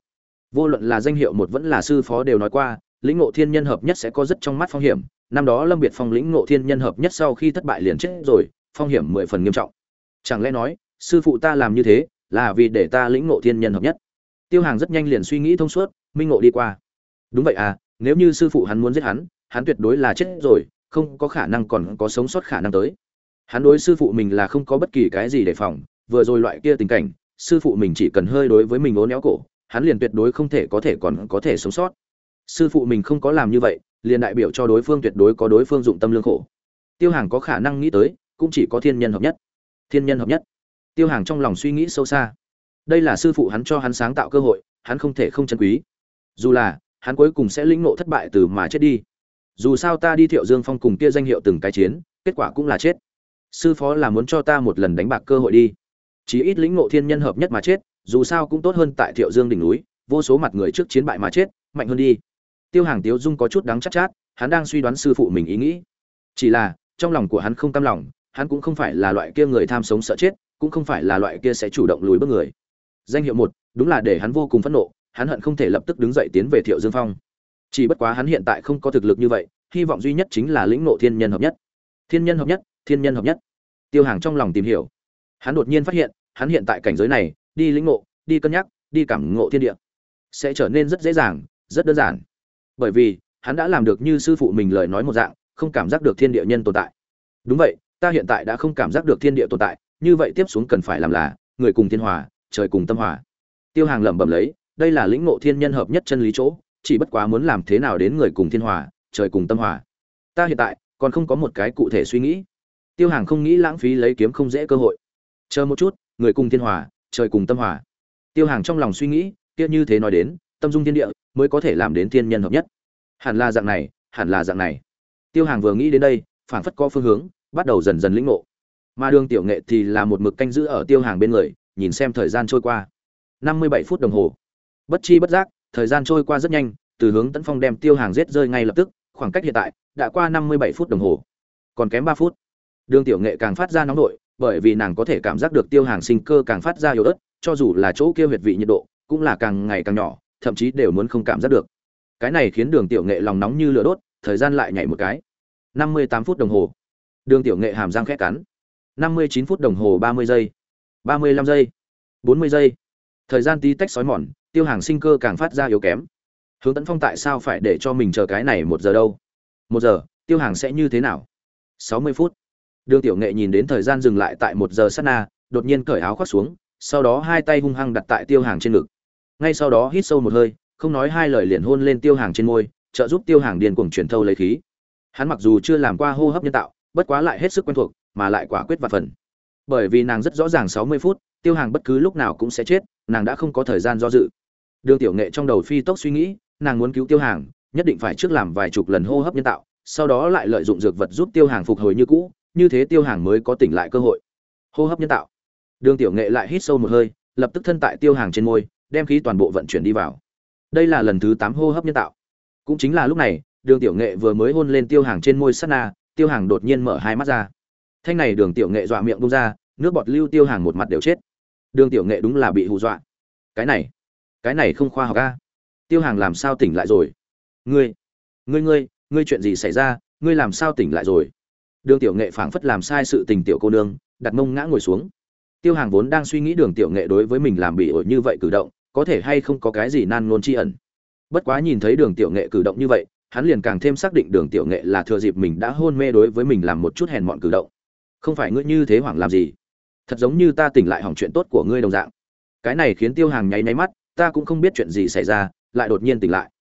Vô luận là danh hiệu một vẫn là sư phó đều nói qua, lĩnh ngộ thiên nhân hợp nhất sẽ có rất trong mắt phong hiểm. Năm đó lâm biệt phong lĩnh ngộ thiên nhân hợp nhất sau khi thất bại liền chết rồi, phong hiểm mười phần nghiêm trọng. Chẳng lẽ nói, sư phụ ta làm như thế là vì để ta lĩnh ngộ thiên nhân hợp nhất. Tiêu hàng rất nhanh liền suy nghĩ thông suốt, minh ngộ đi qua. Đúng vậy à nếu như sư phụ hắn muốn giết hắn hắn tuyệt đối là chết rồi, không có khả năng còn có sống sót khả năng tới. Hắn đối sư phụ mình là không có bất kỳ cái gì đề phòng, vừa rồi loại kia tình cảnh, sư phụ mình chỉ cần hơi đối với mình ố néo cổ, hắn liền tuyệt đối không thể có thể còn có thể sống sót. Sư phụ mình không có làm như vậy, liền đại biểu cho đối phương tuyệt đối có đối phương dụng tâm lương khổ. Tiêu hàng có khả năng nghĩ tới, cũng chỉ có thiên nhân hợp nhất. Thiên nhân hợp nhất tiêu hàng trong lòng suy nghĩ sâu xa. Đây là sư phụ hắn cho hắn sáng tạo cơ hội hắn không thể không chân quý. Dù là hắn cuối cùng sẽ lĩnh ngộ thất bại từ mà chết đi. Dù sao ta đi thiệu dương phong cùng kia danh hiệu từng cái chiến kết quả cũng là chết. Sư phó là muốn cho ta một lần đánh bạc cơ hội đi. Chí ít lĩnh ngộ thiên nhân hợp nhất mà chết dù sao cũng tốt hơn tại thiệu dương đỉnh núi vô số mặt người trước chiến bại mà chết mạnh hơn đi. Tiêu hàng tiếu dung có chút đắng chắc chát, chát hắn đang suy đoán sư phụ mình ý nghĩ. Chỉ là trong lòng của hắn không cam lòng hắn cũng không phải là loại kia người tham sống sợ chết cũng không phải là loại kia sẽ chủ động lùi bước người. Danh hiệu một, đúng là để hắn vô cùng phẫn nộ, hắn hận không thể lập tức đứng dậy tiến về thiệu dương phong. Chỉ bất quá hắn hiện tại không có thực lực như vậy, hy vọng duy nhất chính là lĩnh nộ thiên nhân hợp nhất. Thiên nhân hợp nhất, thiên nhân hợp nhất. Tiêu hàng trong lòng tìm hiểu. Hắn đột nhiên phát hiện, hắn hiện tại cảnh giới này, đi lĩnh ngộ, đi cân nhắc, đi cảm ngộ thiên địa, sẽ trở nên rất dễ dàng, rất đơn giản. Bởi vì, hắn đã làm được như sư phụ mình lời nói một dạng, không cảm giác được thiên địa nhân tồn tại. Đúng vậy, ta hiện tại đã không cảm giác được thiên địa tồn tại như vậy tiếp xuống cần phải làm là, người cùng thiên hòa, trời cùng tâm hòa. Tiêu hàng lẩm bẩm lấy, đây là lĩnh ngộ thiên nhân hợp nhất chân lý chỗ, chỉ bất quá muốn làm thế nào đến người cùng thiên hòa, trời cùng tâm hòa. Ta hiện tại, còn không có một cái cụ thể suy nghĩ. Tiêu hàng không nghĩ lãng phí lấy kiếm không dễ cơ hội. Chờ một chút, người cùng thiên hòa, trời cùng tâm hòa. Tiêu hàng trong lòng suy nghĩ, kia như thế nói đến, tâm dung thiên địa, mới có thể làm đến thiên nhân hợp nhất. Hẳn là dạng này, hẳn là dạng này. Tiêu hàng vừa nghĩ đến đây, phảng phất có phương hướng, bắt đầu dần dần lĩnh ngộ mà đường tiểu nghệ thì là một mực canh giữ ở tiêu hàng bên người, nhìn xem thời gian trôi qua. Năm mươi bảy phút đồng hồ. Bất chi bất giác, thời gian trôi qua rất nhanh, từ hướng tấn phong đem tiêu hàng giết rơi ngay lập tức, khoảng cách hiện tại, đã qua năm mươi bảy phút đồng hồ. Còn kém ba phút. Đường tiểu nghệ càng phát ra nóng nổi bởi vì nàng có thể cảm giác được tiêu hàng sinh cơ càng phát ra yếu ớt, cho dù là chỗ kia huyệt vị nhiệt độ, cũng là càng ngày càng nhỏ, thậm chí đều muốn không cảm giác được. Cái này khiến đường tiểu nghệ lòng nóng như lửa đốt, thời gian lại nhảy một cái. Năm mươi tám phút đồng hồ. Đường tiểu nghệ hàm răng khẽ cắn năm mươi chín phút đồng hồ ba mươi giây, ba mươi lăm giây, bốn mươi giây. Thời gian tí tách sói mòn, tiêu hàng sinh cơ càng phát ra yếu kém. Hướng tấn phong tại sao phải để cho mình chờ cái này một giờ đâu? Một giờ, tiêu hàng sẽ như thế nào? Sáu mươi phút. Đường tiểu nghệ nhìn đến thời gian dừng lại tại một giờ sát na, đột nhiên cởi áo khoác xuống, sau đó hai tay hung hăng đặt tại tiêu hàng trên ngực. Ngay sau đó hít sâu một hơi, không nói hai lời liền hôn lên tiêu hàng trên môi, trợ giúp tiêu hàng điền cuồng truyền thâu lấy khí. Hắn mặc dù chưa làm qua hô hấp nhân tạo, bất quá lại hết sức quen thuộc mà lại quả quyết và phần. Bởi vì nàng rất rõ ràng sáu mươi phút, tiêu hàng bất cứ lúc nào cũng sẽ chết, nàng đã không có thời gian do dự. Đường tiểu nghệ trong đầu phi tốc suy nghĩ, nàng muốn cứu tiêu hàng, nhất định phải trước làm vài chục lần hô hấp nhân tạo, sau đó lại lợi dụng dược vật giúp tiêu hàng phục hồi như cũ, như thế tiêu hàng mới có tỉnh lại cơ hội. Hô hấp nhân tạo. Đường tiểu nghệ lại hít sâu một hơi, lập tức thân tại tiêu hàng trên môi, đem khí toàn bộ vận chuyển đi vào. Đây là lần thứ tám hô hấp nhân tạo. Cũng chính là lúc này, đường tiểu nghệ vừa mới hôn lên tiêu hàng trên môi sắt na, tiêu hàng đột nhiên mở hai mắt ra thanh này đường tiểu nghệ dọa miệng bung ra, nước bọt lưu tiêu hàng một mặt đều chết. Đường tiểu nghệ đúng là bị hù dọa. Cái này cái này không khoa học ca tiêu hàng làm sao tỉnh lại rồi? Ngươi ngươi ngươi ngươi chuyện gì xảy ra? Ngươi làm sao tỉnh lại rồi? Đường tiểu nghệ phảng phất làm sai sự tình tiểu cô nương, đặt mông ngã ngồi xuống. Tiêu hàng vốn đang suy nghĩ đường tiểu nghệ đối với mình làm bị ổi như vậy cử động, có thể hay không có cái gì nan nôn tri ẩn. Bất quá nhìn thấy đường tiểu nghệ cử động như vậy, hắn liền càng thêm xác định đường tiểu nghệ là thừa dịp mình đã hôn mê đối với mình làm một chút hèn mọn cử động không phải ngươi như thế hoảng làm gì. Thật giống như ta tỉnh lại hỏng chuyện tốt của ngươi đồng dạng. Cái này khiến tiêu hàng nháy nháy mắt, ta cũng không biết chuyện gì xảy ra, lại đột nhiên tỉnh lại.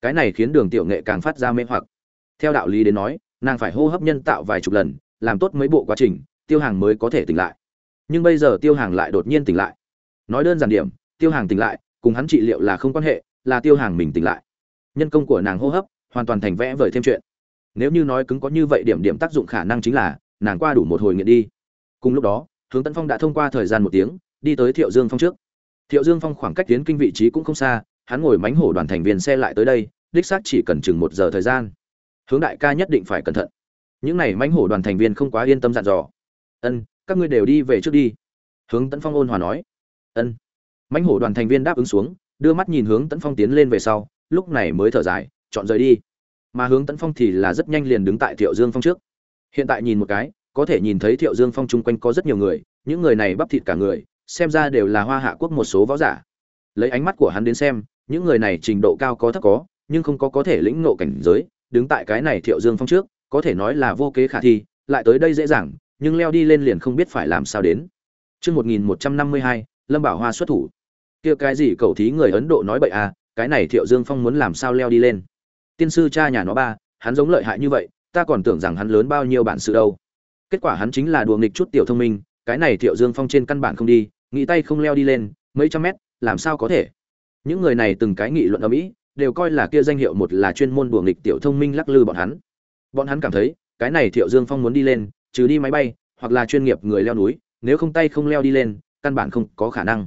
Cái này khiến đường tiểu nghệ càng phát ra mê hoặc. Theo đạo lý đến nói, nàng phải hô hấp nhân tạo vài chục lần, làm tốt mấy bộ quá trình, tiêu hàng mới có thể tỉnh lại. Nhưng bây giờ tiêu hàng lại đột nhiên tỉnh lại. Nói đơn giản điểm, tiêu hàng tỉnh lại, cùng hắn trị liệu là không quan hệ, là tiêu hàng mình tỉnh lại. Nhân công của nàng hô hấp, hoàn toàn thành vẽ vời thêm chuyện. Nếu như nói cứng có như vậy, điểm điểm tác dụng khả năng chính là nàng qua đủ một hồi nghiện đi. Cùng lúc đó, hướng tấn phong đã thông qua thời gian một tiếng, đi tới thiệu dương phong trước. Thiệu dương phong khoảng cách tiến kinh vị trí cũng không xa, hắn ngồi mánh hổ đoàn thành viên xe lại tới đây, đích xác chỉ cần chừng một giờ thời gian. Hướng đại ca nhất định phải cẩn thận. Những n à y mánh hổ đoàn thành viên không quá yên tâm dặn dò. Ân, các ngươi đều đi về trước đi. Hướng tấn phong ôn hòa nói. Ân. Mánh hổ đoàn thành viên đáp ứng xuống, đưa mắt nhìn hướng tấn phong tiến lên về sau, lúc này mới thở dài, chọn rời đi. Mà hướng tấn phong thì là rất nhanh liền đứng tại thiệu dương phong trước hiện tại nhìn một cái có thể nhìn thấy thiệu dương phong chung quanh có rất nhiều người những người này bắp thịt cả người xem ra đều là hoa hạ quốc một số võ giả lấy ánh mắt của hắn đến xem những người này trình độ cao có thấp có nhưng không có có thể lĩnh ngộ cảnh giới đứng tại cái này thiệu dương phong trước có thể nói là vô kế khả thi lại tới đây dễ dàng nhưng leo đi lên liền không biết phải làm sao đến Trước 1152, Lâm Bảo Hoa xuất thủ. kia cái gì cầu thí người Ấn Độ nói bậy à, cái này Thiệu Dương Phong muốn làm sao leo đi lên. Tiên sư cha nhà nó ba, hắn giống lợi hại như vậy, ta còn tưởng rằng hắn lớn bao nhiêu bản sự đâu. Kết quả hắn chính là đùa nghịch chút tiểu thông minh, cái này Thiệu Dương Phong trên căn bản không đi, nghĩ tay không leo đi lên, mấy trăm mét, làm sao có thể? Những người này từng cái nghị luận ở mỹ, đều coi là kia danh hiệu một là chuyên môn đùa nghịch tiểu thông minh lắc lư bọn hắn. Bọn hắn cảm thấy, cái này Thiệu Dương Phong muốn đi lên, trừ đi máy bay, hoặc là chuyên nghiệp người leo núi, nếu không tay không leo đi lên, căn bản không có khả năng.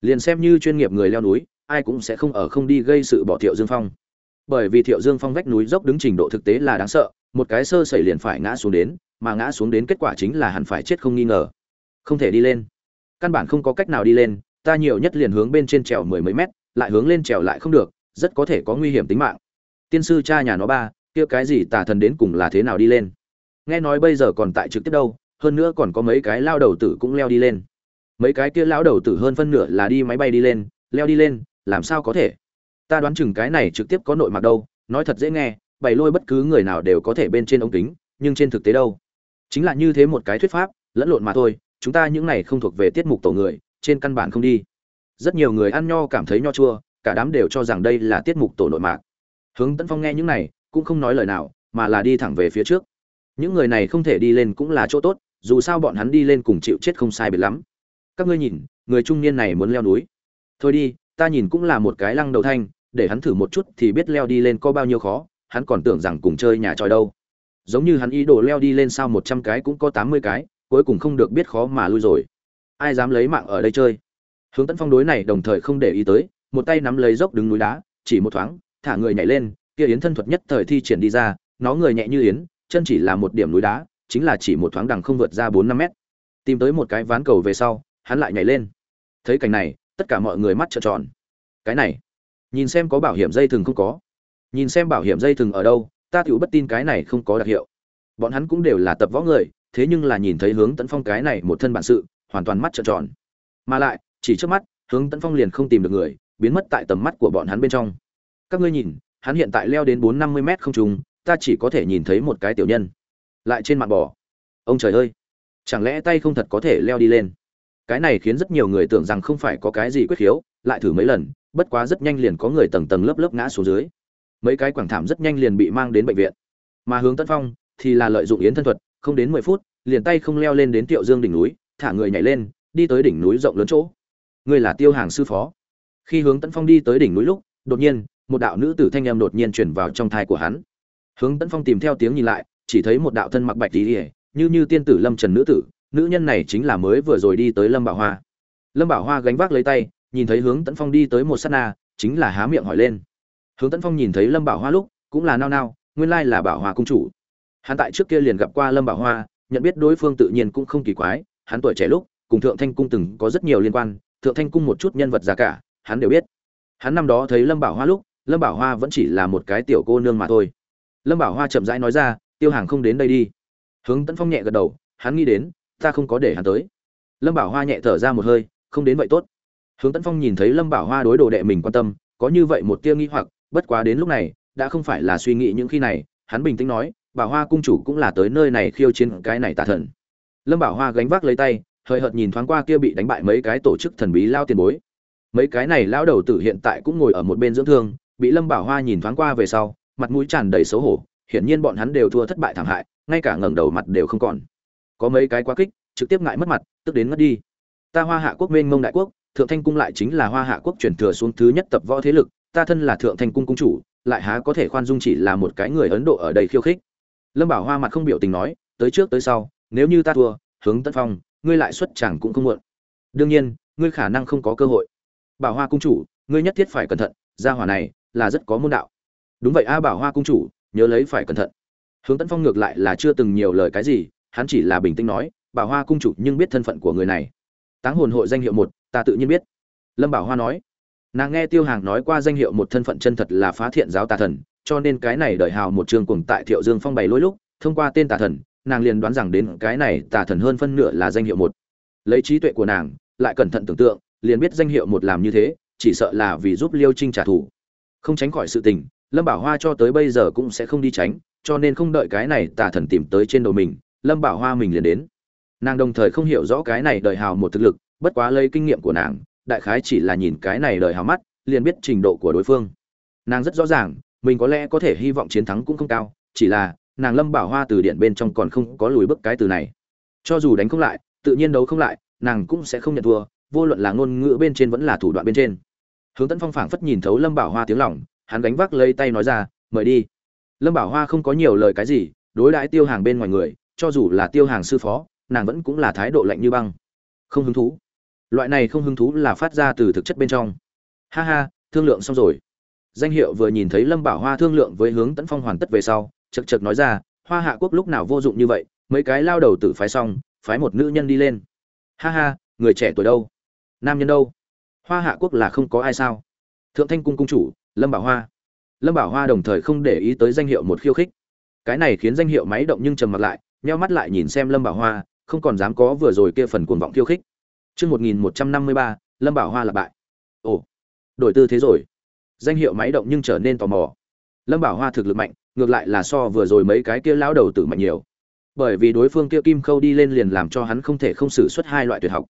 Liền xem như chuyên nghiệp người leo núi, ai cũng sẽ không ở không đi gây sự bỏ Thiệu Dương Phong. Bởi vì Thiệu Dương Phong vách núi dốc đứng trình độ thực tế là đáng sợ, một cái sơ sẩy liền phải ngã xuống đến, mà ngã xuống đến kết quả chính là hẳn phải chết không nghi ngờ. Không thể đi lên. Căn bản không có cách nào đi lên, ta nhiều nhất liền hướng bên trên trèo mười mấy mét, lại hướng lên trèo lại không được, rất có thể có nguy hiểm tính mạng. Tiên sư cha nhà nó ba, kia cái gì tà thần đến cùng là thế nào đi lên? Nghe nói bây giờ còn tại trực tiếp đâu, hơn nữa còn có mấy cái lao đầu tử cũng leo đi lên mấy cái kia lão đầu tử hơn phân nửa là đi máy bay đi lên leo đi lên làm sao có thể ta đoán chừng cái này trực tiếp có nội mặc đâu nói thật dễ nghe bày lôi bất cứ người nào đều có thể bên trên ống kính, nhưng trên thực tế đâu? Chính là như thế một cái thuyết pháp, lẫn lộn mà thôi, chúng ta những này không thuộc về tiết mục tổ người, trên căn bản không đi. Rất nhiều người ăn nho cảm thấy nho chua, cả đám đều cho rằng đây là tiết mục tổ nội mạc. Hướng tấn phong nghe những này, cũng không nói lời nào, mà là đi thẳng về phía trước. Những người này không thể đi lên cũng là chỗ tốt, dù sao bọn hắn đi lên cùng chịu chết không sai biệt lắm. Các ngươi nhìn, người trung niên này muốn leo núi. Thôi đi, ta nhìn cũng là một cái lăng đầu thanh, để hắn thử một chút thì biết leo đi lên có bao nhiêu khó hắn còn tưởng rằng cùng chơi nhà tròi đâu. Giống như hắn ý đồ leo đi lên sao một trăm cái cũng có tám mươi cái, cuối cùng không được biết khó mà lui rồi. Ai dám lấy mạng ở đây chơi? Hướng tấn phong đối này đồng thời không để ý tới, một tay nắm lấy dốc đứng núi đá, chỉ một thoáng, thả người nhảy lên, kia yến thân thuật nhất thời thi triển đi ra, nó người nhẹ như yến, chân chỉ là một điểm núi đá, chính là chỉ một thoáng đằng không vượt ra bốn năm mét. Tìm tới một cái ván cầu về sau, hắn lại nhảy lên. Thấy cảnh này, tất cả mọi người mắt trợn tròn. Cái này, nhìn xem có bảo hiểm dây thừng không có nhìn xem bảo hiểm dây thừng ở đâu, ta tựu bất tin cái này không có đặc hiệu. Bọn hắn cũng đều là tập võ người, thế nhưng là nhìn thấy hướng tấn phong cái này một thân bản sự, hoàn toàn mắt trợn tròn. Mà lại, chỉ trước mắt, hướng tấn phong liền không tìm được người, biến mất tại tầm mắt của bọn hắn bên trong. Các ngươi nhìn, hắn hiện tại leo đến bốn năm mươi mét không trùng ta chỉ có thể nhìn thấy một cái tiểu nhân. Lại trên mặt bò. Ông trời ơi! Chẳng lẽ tay không thật có thể leo đi lên? Cái này khiến rất nhiều người tưởng rằng không phải có cái gì quyết khiếu, lại thử mấy lần, bất quá rất nhanh liền có người tầng tầng lớp lớp ngã xuống dưới mấy cái quảng thảm rất nhanh liền bị mang đến bệnh viện. Mà hướng tân phong thì là lợi dụng yến thân thuật, không đến mười phút, liền tay không leo lên đến tiệu dương đỉnh núi, thả người nhảy lên, đi tới đỉnh núi rộng lớn chỗ. Ngươi là tiêu hàng sư phó. Khi hướng tấn phong đi tới đỉnh núi lúc, đột nhiên, một đạo nữ tử thanh âm đột nhiên chuyển vào trong thai của hắn. Hướng tấn phong tìm theo tiếng nhìn lại, chỉ thấy một đạo thân mặc bạch tí như như tiên tử lâm trần nữ tử, nữ nhân này chính là mới vừa rồi đi tới lâm bảo hoa. Lâm bảo hoa gánh vác lấy tay, nhìn thấy hướng tấn phong đi tới một s á t na, chính là há miệng hỏi lên hướng tấn phong nhìn thấy lâm bảo hoa lúc, cũng là nao nao, nguyên lai là bảo hoa cung chủ. Hắn tại trước kia liền gặp qua lâm bảo hoa, nhận biết đối phương tự nhiên cũng không kỳ quái, hắn tuổi trẻ lúc, cùng thượng thanh cung từng có rất nhiều liên quan, thượng thanh cung một chút nhân vật già cả, hắn đều biết. Hắn năm đó thấy lâm bảo hoa lúc, lâm bảo hoa vẫn chỉ là một cái tiểu cô nương mà thôi. Lâm bảo hoa chậm rãi nói ra, tiêu hàng không đến đây đi. Hướng tấn phong nhẹ gật đầu, hắn nghĩ đến, ta không có để hắn tới. Lâm bảo hoa nhẹ thở ra một hơi, không đến vậy tốt. Hướng tấn phong nhìn thấy lâm bảo hoa đối đồ đệ mình quan tâm, có như vậy một tia nghi hoặc bất quá đến lúc này, đã không phải là suy nghĩ những khi này, hắn bình tĩnh nói, bảo hoa cung chủ cũng là tới nơi này khiêu chiến cái này tà thần. Lâm bảo hoa gánh vác lấy tay hời hợt nhìn thoáng qua kia bị đánh bại mấy cái tổ chức thần bí lao tiền bối. Mấy cái này lão đầu tử hiện tại cũng ngồi ở một bên dưỡng thương, bị lâm bảo hoa nhìn thoáng qua về sau, mặt mũi tràn đầy xấu hổ, hiển nhiên bọn hắn đều thua thất bại thảm hại, ngay cả ngẩng đầu mặt đều không còn. Có mấy cái quá kích, trực tiếp ngại mất mặt, tức đến ngất đi. Ta hoa hạ quốc mênh mông đại quốc, thượng thanh cung lại chính là hoa hạ quốc chuyển thừa xuống thứ nhất tập võ thế lực ta thân là thượng thành cung cung chủ, lại há có thể khoan dung chỉ là một cái người ấn độ ở đây khiêu khích. Lâm bảo hoa mặt không biểu tình nói, tới trước tới sau, nếu như ta thua, hướng tân phong, ngươi lại xuất chẳng cũng không muộn. Đương nhiên, ngươi khả năng không có cơ hội. Bảo hoa cung chủ, ngươi nhất thiết phải cẩn thận, gia hỏa này là rất có môn đạo. Đúng vậy a, bảo hoa cung chủ, nhớ lấy phải cẩn thận. Hướng tấn phong ngược lại là chưa từng nhiều lời cái gì, hắn chỉ là bình tĩnh nói, bảo hoa cung chủ nhưng biết thân phận của người này. Táng hồn hội danh hiệu một, ta tự nhiên biết. Lâm bảo hoa nói nàng nghe tiêu hàng nói qua danh hiệu một thân phận chân thật là phá thiện giáo tà thần, cho nên cái này đợi hào một trường cùng tại thiệu dương phong bày lôi lúc, thông qua tên tà thần, nàng liền đoán rằng đến cái này tà thần hơn phân nửa là danh hiệu một. Lấy trí tuệ của nàng, lại cẩn thận tưởng tượng, liền biết danh hiệu một làm như thế, chỉ sợ là vì giúp liêu trinh trả thù. Không tránh khỏi sự tình, lâm bảo hoa cho tới bây giờ cũng sẽ không đi tránh, cho nên không đợi cái này tà thần tìm tới trên đầu mình, lâm bảo hoa mình liền đến. Nàng đồng thời không hiểu rõ cái này đợi hào một thực lực, bất quá lấy kinh nghiệm của nàng đại khái chỉ là nhìn cái này lời hào mắt, liền biết trình độ của đối phương. Nàng rất rõ ràng, mình có lẽ có thể hy vọng chiến thắng cũng không cao, chỉ là, nàng lâm bảo hoa từ điện bên trong còn không có lùi bước cái từ này. Cho dù đánh không lại, tự nhiên đấu không lại, nàng cũng sẽ không nhận thua, vô luận là ngôn ngữ bên trên vẫn là thủ đoạn bên trên. Hướng tấn phong phảng phất nhìn thấu lâm bảo hoa tiếng lỏng hắn gánh vác lấy tay nói ra, mời đi. Lâm bảo hoa không có nhiều lời cái gì, đối đãi tiêu hàng bên ngoài người, cho dù là tiêu hàng sư phó, nàng vẫn cũng là thái độ lạnh như băng. Không hứng thú loại này không hứng thú là phát ra từ thực chất bên trong. Ha ha, thương lượng xong rồi. Danh hiệu vừa nhìn thấy lâm bảo hoa thương lượng với hướng tấn phong hoàn tất về sau chật chật nói ra, hoa hạ quốc lúc nào vô dụng như vậy, mấy cái lao đầu tử phái xong, phái một nữ nhân đi lên. Ha ha, người trẻ tuổi đâu? Nam nhân đâu? Hoa hạ quốc là không có ai sao. Thượng thanh cung cung chủ, lâm bảo hoa. Lâm bảo hoa đồng thời không để ý tới danh hiệu một khiêu khích. Cái này khiến danh hiệu máy động nhưng trầm mặt lại, nheo mắt lại nhìn xem lâm bảo hoa, không còn dám có vừa rồi kia phần cuồng vọng khiêu khích chương một nghìn một trăm năm mươi ba, lâm bảo hoa là bại. Ồ, đổi tư thế rồi. Danh hiệu máy động nhưng trở nên tò mò. Lâm bảo hoa thực lực mạnh, ngược lại là so vừa rồi mấy cái kia lão đầu tử mạnh nhiều. Bởi vì đối phương kia kim khâu đi lên liền làm cho hắn không thể không xử xuất hai loại tuyệt học.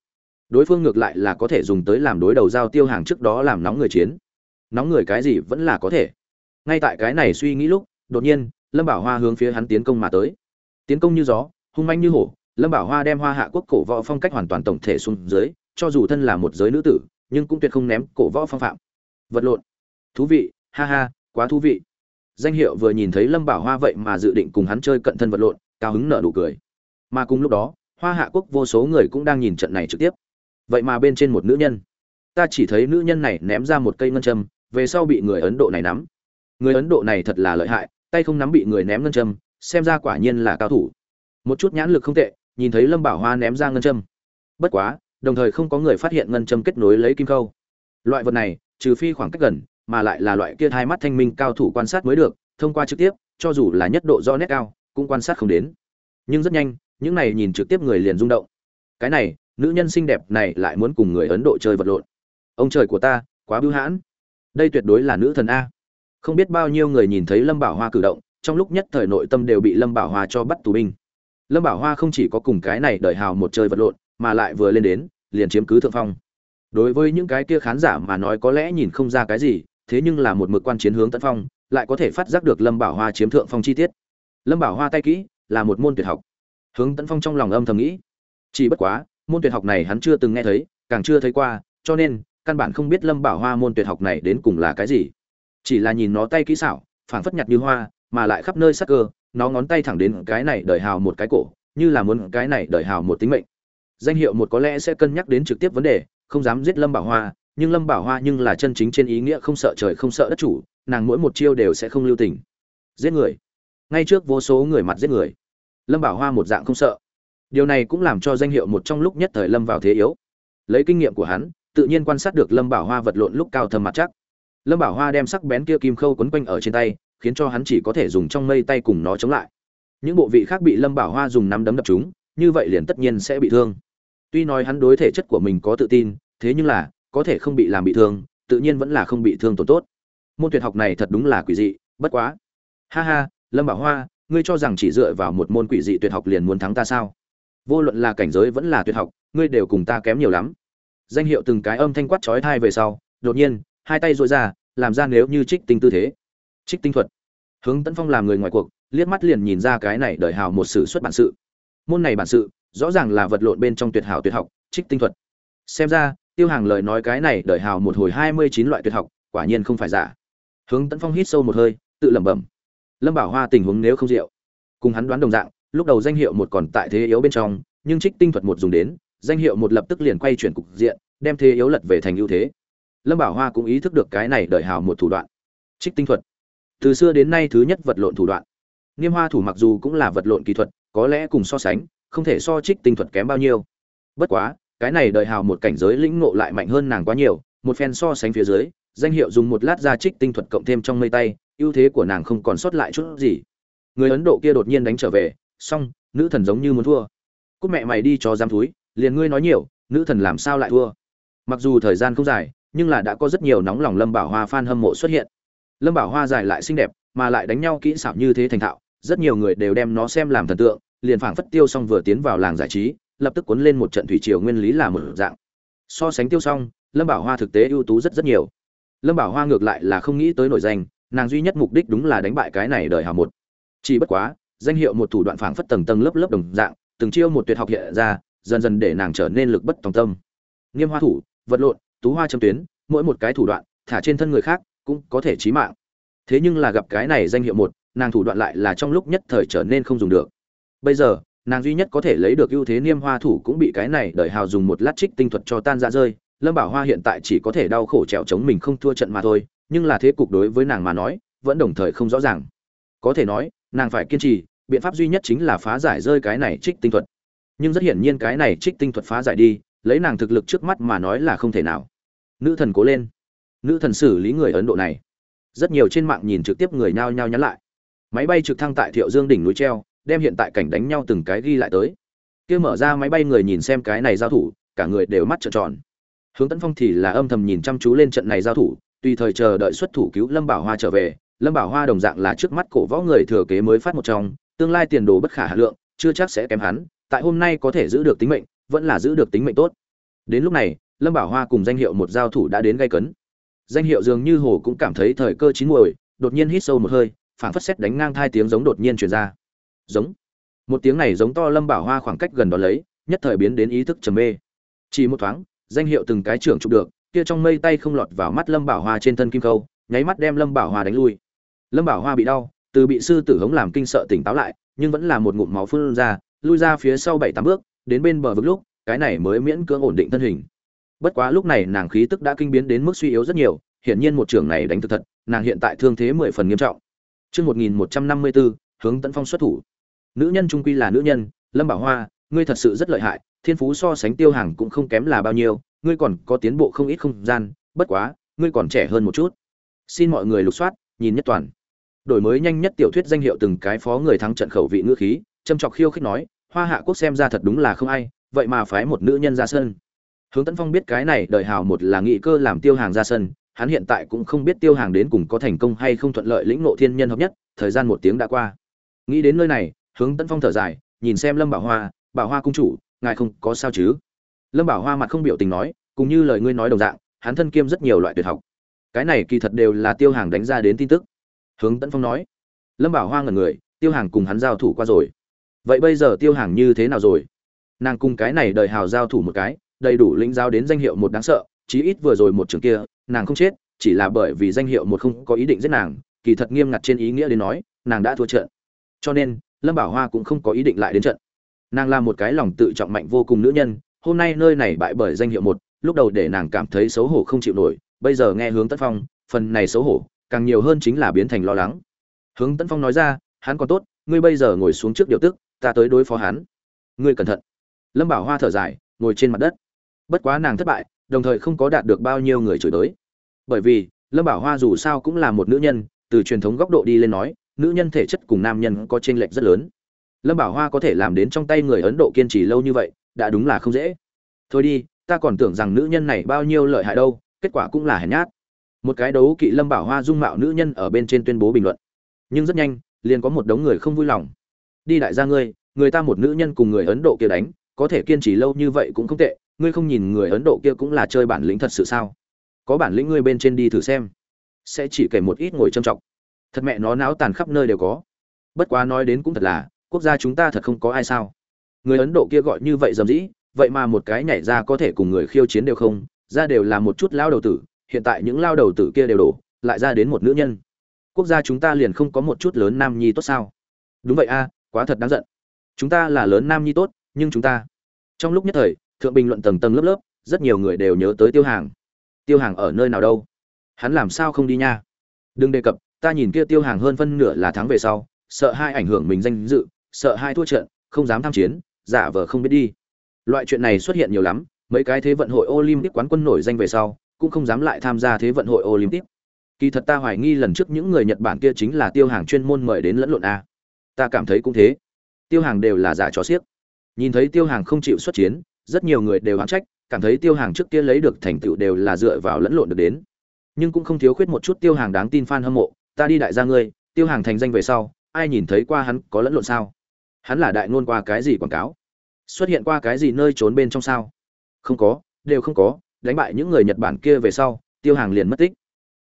Đối phương ngược lại là có thể dùng tới làm đối đầu giao tiêu hàng trước đó làm nóng người chiến. Nóng người cái gì vẫn là có thể. Ngay tại cái này suy nghĩ lúc, đột nhiên, lâm bảo hoa hướng phía hắn tiến công mà tới. Tiến công như gió, hung manh như hổ lâm bảo hoa đem hoa hạ quốc cổ võ phong cách hoàn toàn tổng thể xuống dưới, cho dù thân là một giới nữ tử, nhưng cũng tuyệt không ném cổ võ phong phạm. Vật lộn. Thú vị, ha ha, quá thú vị. Danh hiệu vừa nhìn thấy lâm bảo hoa vậy mà dự định cùng hắn chơi cận thân vật lộn, cao hứng nở nụ cười. Mà cùng lúc đó, hoa hạ quốc vô số người cũng đang nhìn trận này trực tiếp. Vậy mà bên trên một nữ nhân. Ta chỉ thấy nữ nhân này ném ra một cây ngân châm, về sau bị người ấn độ này nắm. Người ấn độ này thật là lợi hại, tay không nắm bị người ném ngân châm, xem ra quả nhiên là cao thủ. Một chút nhãn lực không tệ nhìn thấy lâm bảo hoa ném ra ngân châm. Bất quá, đồng thời không có người phát hiện ngân châm kết nối lấy kim khâu. Loại vật này, trừ phi khoảng cách gần, mà lại là loại kia hai mắt thanh minh cao thủ quan sát mới được, thông qua trực tiếp, cho dù là nhất độ do nét cao, cũng quan sát không đến. Nhưng rất nhanh, những này nhìn trực tiếp người liền rung động. Cái này, nữ nhân xinh đẹp này lại muốn cùng người ấn độ chơi vật lộn. Ông trời của ta, quá bưu hãn. Đây tuyệt đối là nữ thần a. Không biết bao nhiêu người nhìn thấy lâm bảo hoa cử động, trong lúc nhất thời nội tâm đều bị lâm bảo hoa cho bắt tù binh lâm bảo hoa không chỉ có cùng cái này đợi hào một chơi vật lộn, mà lại vừa lên đến, liền chiếm cứ thượng phong. Đối với những cái kia khán giả mà nói có lẽ nhìn không ra cái gì, thế nhưng là một mực quan chiến hướng tấn phong, lại có thể phát giác được lâm bảo hoa chiếm thượng phong chi tiết. Lâm bảo hoa tay kỹ, là một môn tuyệt học. Hướng tấn phong trong lòng âm thầm nghĩ. Chỉ bất quá, môn tuyệt học này hắn chưa từng nghe thấy, càng chưa thấy qua, cho nên, căn bản không biết lâm bảo hoa môn tuyệt học này đến cùng là cái gì. Chỉ là nhìn nó tay kỹ xảo, phảng phất nhặt như hoa, mà lại khắp nơi sắc cơ nó ngón tay thẳng đến cái này đợi hào một cái cổ, như là muốn cái này đợi hào một tính mệnh. Danh hiệu một có lẽ sẽ cân nhắc đến trực tiếp vấn đề, không dám giết lâm bảo hoa, nhưng lâm bảo hoa nhưng là chân chính trên ý nghĩa không sợ trời không sợ đất chủ, nàng mỗi một chiêu đều sẽ không lưu tình. Giết người. Ngay trước vô số người mặt giết người. Lâm bảo hoa một dạng không sợ. Điều này cũng làm cho danh hiệu một trong lúc nhất thời lâm vào thế yếu. Lấy kinh nghiệm của hắn, tự nhiên quan sát được lâm bảo hoa vật lộn lúc cao thầm mặt chắc. Lâm bảo hoa đem sắc bén kia kim khâu quấn quanh ở trên tay khiến cho hắn chỉ có thể dùng trong mây tay cùng nó chống lại. Những bộ vị khác bị lâm bảo hoa dùng nắm đấm đập chúng, như vậy liền tất nhiên sẽ bị thương. Tuy nói hắn đối thể chất của mình có tự tin, thế nhưng là, có thể không bị làm bị thương, tự nhiên vẫn là không bị thương tổn tốt. Môn tuyệt học này thật đúng là quỷ dị, bất quá. Ha ha, lâm bảo hoa, ngươi cho rằng chỉ dựa vào một môn quỷ dị tuyệt học liền muốn thắng ta sao? Vô luận là cảnh giới vẫn là tuyệt học, ngươi đều cùng ta kém nhiều lắm. Danh hiệu từng cái âm thanh quát chói thai về sau, đột nhiên, hai tay dội ra, làm ra nếu như trích tinh tư thế trích tinh thuật. Hướng tấn phong làm người ngoài cuộc, liếc mắt liền nhìn ra cái này đợi hào một sử xuất bản sự. Môn này bản sự, rõ ràng là vật lộn bên trong tuyệt hảo tuyệt học, trích tinh thuật. Xem ra, tiêu hàng lời nói cái này đợi hào một hồi hai mươi chín loại tuyệt học, quả nhiên không phải giả. Hướng tấn phong hít sâu một hơi, tự lẩm bẩm. Lâm bảo hoa tình huống nếu không rượu cùng hắn đoán đồng dạng, lúc đầu danh hiệu một còn tại thế yếu bên trong, nhưng trích tinh thuật một dùng đến, danh hiệu một lập tức liền quay chuyển cục diện, đem thế yếu lật về thành ưu thế. Lâm bảo hoa cũng ý thức được cái này đợi hào một thủ đoạn. Trích tinh thuật từ xưa đến nay thứ nhất vật lộn thủ đoạn. Niêm hoa thủ mặc dù cũng là vật lộn kỹ thuật, có lẽ cùng so sánh, không thể so trích tinh thuật kém bao nhiêu. Bất quá, cái này đợi hào một cảnh giới lĩnh ngộ lại mạnh hơn nàng quá nhiều, một phen so sánh phía dưới, danh hiệu dùng một lát ra trích tinh thuật cộng thêm trong mây tay, ưu thế của nàng không còn sót lại chút gì. Người ấn độ kia đột nhiên đánh trở về, xong, nữ thần giống như muốn thua. Cúc mẹ mày đi cho giam túi liền ngươi nói nhiều, nữ thần làm sao lại thua? Mặc dù thời gian không dài, nhưng là đã có rất nhiều nóng lòng lâm bảo hoa f a n hâm mộ xuất hiện lâm bảo hoa dài lại xinh đẹp, mà lại đánh nhau kỹ xảo như thế thành thạo, rất nhiều người đều đem nó xem làm thần tượng, liền phảng phất tiêu xong vừa tiến vào làng giải trí, lập tức cuốn lên một trận thủy triều nguyên lý là một dạng. So sánh tiêu xong, lâm bảo hoa thực tế ưu tú rất rất nhiều. Lâm bảo hoa ngược lại là không nghĩ tới nổi danh, nàng duy nhất mục đích đúng là đánh bại cái này đời hào một. Chỉ bất quá, danh hiệu một thủ đoạn phảng phất tầng tầng lớp lớp đồng dạng, từng chiêu một tuyệt học hiện ra, dần dần để nàng trở nên lực bất tòng tâm. Nghiêm hoa thủ, vật lộn, tú hoa châm tuyến, mỗi một cái thủ đoạn, thả trên thân người khác cũng có thể chí mạng. Thế nhưng là gặp cái này danh hiệu một, nàng thủ đoạn lại là trong lúc nhất thời trở nên không dùng được. Bây giờ, nàng duy nhất có thể lấy được ưu thế niêm hoa thủ cũng bị cái này đợi hào dùng một lát trích tinh thuật cho tan ra rơi. Lâm bảo hoa hiện tại chỉ có thể đau khổ trèo chống mình không thua trận mà thôi, nhưng là thế cục đối với nàng mà nói, vẫn đồng thời không rõ ràng. Có thể nói, nàng phải kiên trì, biện pháp duy nhất chính là phá giải rơi cái này trích tinh thuật. Nhưng rất hiển nhiên cái này trích tinh thuật phá giải đi, lấy nàng thực lực trước mắt mà nói là không thể nào. Nữ thần cố lên nữ thần xử lý người ấn độ này. Rất nhiều trên mạng nhìn trực tiếp người nhao nhao nhắn lại. Máy bay trực thăng tại thiệu dương đỉnh núi treo, đem hiện tại cảnh đánh nhau từng cái ghi lại tới. Kia mở ra máy bay người nhìn xem cái này giao thủ, cả người đều mắt trợn tròn. Hướng tấn phong thì là âm thầm nhìn chăm chú lên trận này giao thủ, tùy thời chờ đợi xuất thủ cứu lâm bảo hoa trở về. Lâm bảo hoa đồng dạng là trước mắt cổ võ người thừa kế mới phát một trong, tương lai tiền đồ bất khả hà lượng, chưa chắc sẽ kém hắn, tại hôm nay có thể giữ được tính mệnh, vẫn là giữ được tính mệnh tốt. Đến lúc này, lâm bảo hoa cùng danh hiệu một giao thủ đã đến gây cấn danh hiệu dường như hồ cũng cảm thấy thời cơ chín muồi, đột nhiên hít sâu một hơi, phảng phất xét đánh ngang thai tiếng giống đột nhiên truyền ra. Giống. Một tiếng này giống to lâm bảo hoa khoảng cách gần đó lấy, nhất thời biến đến ý thức trầm mê. Chỉ một thoáng, danh hiệu từng cái trưởng chụp được, kia trong mây tay không lọt vào mắt lâm bảo hoa trên thân kim khâu, nháy mắt đem lâm bảo hoa đánh lui. Lâm bảo hoa bị đau, từ bị sư tử hống làm kinh sợ tỉnh táo lại, nhưng vẫn là một ngụm máu phun ra, lui ra phía sau bảy tám bước, đến bên bờ vực lúc, cái này mới miễn cưỡng ổn định thân hình bất quá lúc này nàng khí tức đã kinh biến đến mức suy yếu rất nhiều hiển nhiên một trường này đánh thực thật nàng hiện tại thương thế mười phần nghiêm trọng chương một nghìn một trăm năm mươi bốn hướng tấn phong xuất thủ. Nữ nhân trung quy là nữ nhân, Lâm Bảo Hoa, ngươi thật sự rất lợi hại, thiên phú so sánh Tiêu Hàng cũng không kém là bao nhiêu, ngươi còn có tiến bộ không ít không gian, bất quá, ngươi còn trẻ hơn một chút. Xin mọi người lục soát, nhìn nhất toàn. Đổi mới nhanh nhất tiểu thuyết danh hiệu từng cái phó người thắng trận khẩu vị ngữ khí, châm chọc khiêu khích nói, Hoa Hạ quốc xem ra thật đúng là không ai, vậy mà phái một nữ nhân ra sân. Hướng Tấn Phong biết cái này đời hào một là nghị cơ làm Tiêu Hàng ra sân, hắn hiện tại cũng không biết tiêu hàng đến cùng có thành công hay không thuận lợi lĩnh ngộ thiên nhân hợp nhất thời gian một tiếng đã qua. Nghĩ đến nơi này hướng tấn phong thở dài nhìn xem lâm bảo hoa bảo hoa cung chủ ngài không có sao chứ? Lâm bảo hoa mặt không biểu tình nói cùng như lời ngươi nói đồng dạng hắn thân kiêm rất nhiều loại tuyệt học. Cái này kỳ thật đều là tiêu hàng đánh ra đến tin tức. Hướng tấn phong nói. Lâm bảo hoa ngẩn người tiêu hàng cùng hắn giao thủ qua rồi. Vậy bây giờ tiêu hàng như thế nào rồi? Nàng cùng cái này đời hào giao thủ một cái đầy đủ lĩnh giao đến danh hiệu một đáng sợ, chí ít vừa rồi một trường kia, nàng không chết, chỉ là bởi vì danh hiệu một không có ý định giết nàng, kỳ thật nghiêm ngặt trên ý nghĩa đến nói, nàng đã thua trận. Cho nên, lâm bảo hoa cũng không có ý định lại đến trận. Nàng là một cái lòng tự trọng mạnh vô cùng nữ nhân, hôm nay nơi này bại bởi danh hiệu một, lúc đầu để nàng cảm thấy xấu hổ không chịu nổi, bây giờ nghe hướng tất phong, phần này xấu hổ, càng nhiều hơn chính là biến thành lo lắng. Hướng tấn phong nói ra, hắn còn tốt, ngươi bây giờ ngồi xuống trước điều tức, ta tới đối phó hắn. Ngươi cẩn thận. Lâm bảo hoa thở dài, ngồi trên mặt đất bất quá nàng thất bại, đồng thời không có đạt được bao nhiêu người chửi tới. Bởi vì, lâm bảo hoa dù sao cũng là một nữ nhân, từ truyền thống góc độ đi lên nói, nữ nhân thể chất cùng nam nhân có chênh lệch rất lớn. Lâm bảo hoa có thể làm đến trong tay người ấn độ kiên trì lâu như vậy, đã đúng là không dễ. Thôi đi, ta còn tưởng rằng nữ nhân này bao nhiêu lợi hại đâu, kết quả cũng là hèn nhát. Một cái đấu kỵ lâm bảo hoa dung mạo nữ nhân ở bên trên tuyên bố bình luận. Nhưng rất nhanh, liền có một đống người không vui lòng. Đi đại gia ngươi, người ta một nữ nhân cùng người ấn độ kia đánh, có thể kiên trì lâu như vậy cũng không tệ ngươi không nhìn người ấn độ kia cũng là chơi bản lĩnh thật sự sao? Có bản lĩnh ngươi bên trên đi thử xem. Sẽ chỉ kể một ít ngồi trâm trọng thật mẹ nó náo tàn khắp nơi đều có. Bất quá nói đến cũng thật là, quốc gia chúng ta thật không có ai sao. Người ấn độ kia gọi như vậy dầm dĩ, vậy mà một cái nhảy ra có thể cùng người khiêu chiến đều không, ra đều là một chút lao đầu tử, hiện tại những lao đầu tử kia đều đổ, lại ra đến một nữ nhân. Quốc gia chúng ta liền không có một chút lớn nam nhi tốt sao? Đúng vậy a, quá thật đáng giận. Chúng ta là lớn nam nhi tốt, nhưng chúng ta, trong lúc nhất thời thượng bình luận tầng tầng lớp lớp, rất nhiều người đều nhớ tới tiêu hàng. Tiêu hàng ở nơi nào đâu? Hắn làm sao không đi nha? Đừng đề cập, ta nhìn kia tiêu hàng hơn phân nửa là thắng về sau, sợ hai ảnh hưởng mình danh dự, sợ hai thua trận, không dám tham chiến, giả vờ không biết đi. Loại chuyện này xuất hiện nhiều lắm, mấy cái thế vận hội olympic quán quân nổi danh về sau, cũng không dám lại tham gia thế vận hội olympic. Kỳ thật ta hoài nghi lần trước những người nhật bản kia chính là tiêu hàng chuyên môn mời đến lẫn lộn a. Ta cảm thấy cũng thế. Tiêu hàng đều là giả trò xiếc nhìn thấy tiêu hàng không chịu xuất chiến rất nhiều người đều oán trách, cảm thấy tiêu hàng trước kia lấy được thành tựu đều là dựa vào lẫn lộn được đến. Nhưng cũng không thiếu khuyết một chút tiêu hàng đáng tin fan hâm mộ, ta đi đại gia ngươi, tiêu hàng thành danh về sau, ai nhìn thấy qua hắn có lẫn lộn sao? Hắn là đại ngôn qua cái gì quảng cáo? Xuất hiện qua cái gì nơi trốn bên trong sao? Không có, đều không có, đánh bại những người nhật bản kia về sau, tiêu hàng liền mất tích.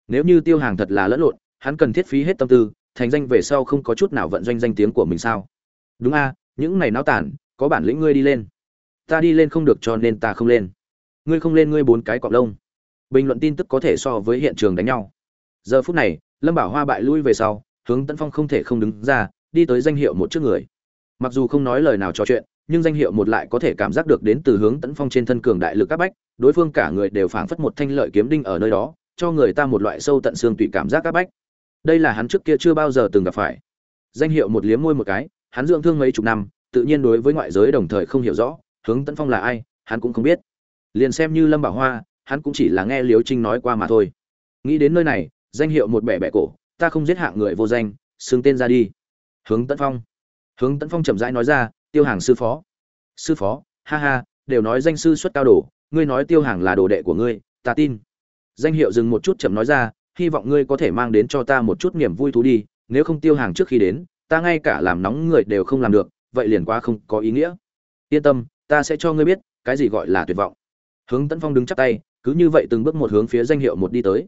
Nếu như tiêu hàng thật là lẫn lộn, hắn cần thiết phí hết tâm tư, thành danh về sau không có chút nào vận doanh danh tiếng của mình sao? Đúng a, những này náo tản có bản lĩnh ngươi đi lên ta đi lên không được cho nên ta không lên. Ngươi không lên ngươi bốn cái cọp lông. Bình luận tin tức có thể so với hiện trường đánh nhau. Giờ phút này, lâm bảo hoa bại lui về sau, hướng tấn phong không thể không đứng ra, đi tới danh hiệu một trước người. Mặc dù không nói lời nào trò chuyện, nhưng danh hiệu một lại có thể cảm giác được đến từ hướng tấn phong trên thân cường đại lực các bách, đối phương cả người đều phảng phất một thanh lợi kiếm đinh ở nơi đó, cho người ta một loại sâu tận xương tụy cảm giác các bách. Đây là hắn trước kia chưa bao giờ từng gặp phải. Danh hiệu một liếm môi một cái, hắn dưỡng thương mấy chục năm, tự nhiên đối với ngoại giới đồng thời không hiểu rõ hướng tấn phong là ai, hắn cũng không biết. Liền xem như lâm bảo hoa, hắn cũng chỉ là nghe liếu trinh nói qua mà thôi. Nghĩ đến nơi này, danh hiệu một bẻ bẻ cổ, ta không giết hạng người vô danh, xưng tên ra đi. Hướng tấn phong. Hướng tấn phong chậm rãi nói ra, tiêu hàng sư phó. Sư phó, ha ha, đều nói danh sư xuất cao đồ, ngươi nói tiêu hàng là đồ đệ của ngươi, ta tin. Danh hiệu dừng một chút chậm nói ra, hy vọng ngươi có thể mang đến cho ta một chút niềm vui thú đi, nếu không tiêu hàng trước khi đến, ta ngay cả làm nóng người đều không làm được, vậy liền quá không có ý nghĩa. Yên tâm ta sẽ cho ngươi biết, cái gì gọi là tuyệt vọng. Hướng tấn phong đứng chắp tay, cứ như vậy từng bước một hướng phía danh hiệu một đi tới.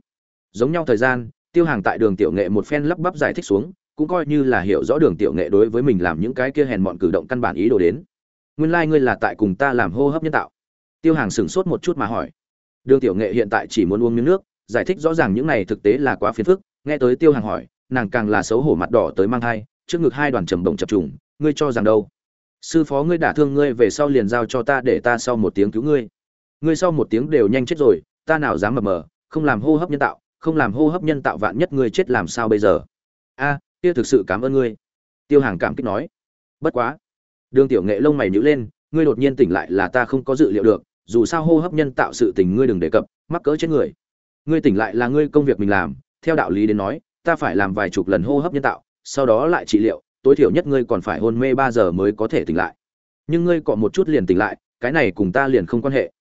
Giống nhau thời gian, tiêu hàng tại đường tiểu nghệ một phen lắp bắp giải thích xuống, cũng coi như là hiểu rõ đường tiểu nghệ đối với mình làm những cái kia hèn mọn cử động căn bản ý đồ đến. Nguyên lai ngươi là tại cùng ta làm hô hấp nhân tạo. Tiêu hàng sửng sốt một chút mà hỏi. Đường tiểu nghệ hiện tại chỉ muốn uống miếng nước, giải thích rõ ràng những này thực tế là quá phiền phức, nghe tới tiêu hàng hỏi, nàng càng là xấu hổ mặt đỏ tới mang thai, trước ngực hai đoàn trầm bồng chập trùng, ngươi cho rằng đâu? Sư phó ngươi đả thương ngươi về sau liền giao cho ta để ta sau một tiếng cứu ngươi. Ngươi sau một tiếng đều nhanh chết rồi, ta nào dám mờ mờ, không làm hô hấp nhân tạo, không làm hô hấp nhân tạo vạn nhất ngươi chết làm sao bây giờ? A, kia thực sự cảm ơn ngươi. Tiêu hàng cảm kích nói. Bất quá. Đường tiểu nghệ lông mày nhíu lên, ngươi đột nhiên tỉnh lại là ta không có dự liệu được, dù sao hô hấp nhân tạo sự tình ngươi đừng đề cập, mắc cỡ chết người. Ngươi tỉnh lại là ngươi công việc mình làm, theo đạo lý đến nói, ta phải làm vài chục lần hô hấp nhân tạo, sau đó lại trị liệu tối thiểu nhất ngươi còn phải hôn mê ba giờ mới có thể tỉnh lại. Nhưng ngươi cọ một chút liền tỉnh lại, cái này cùng ta liền không quan hệ.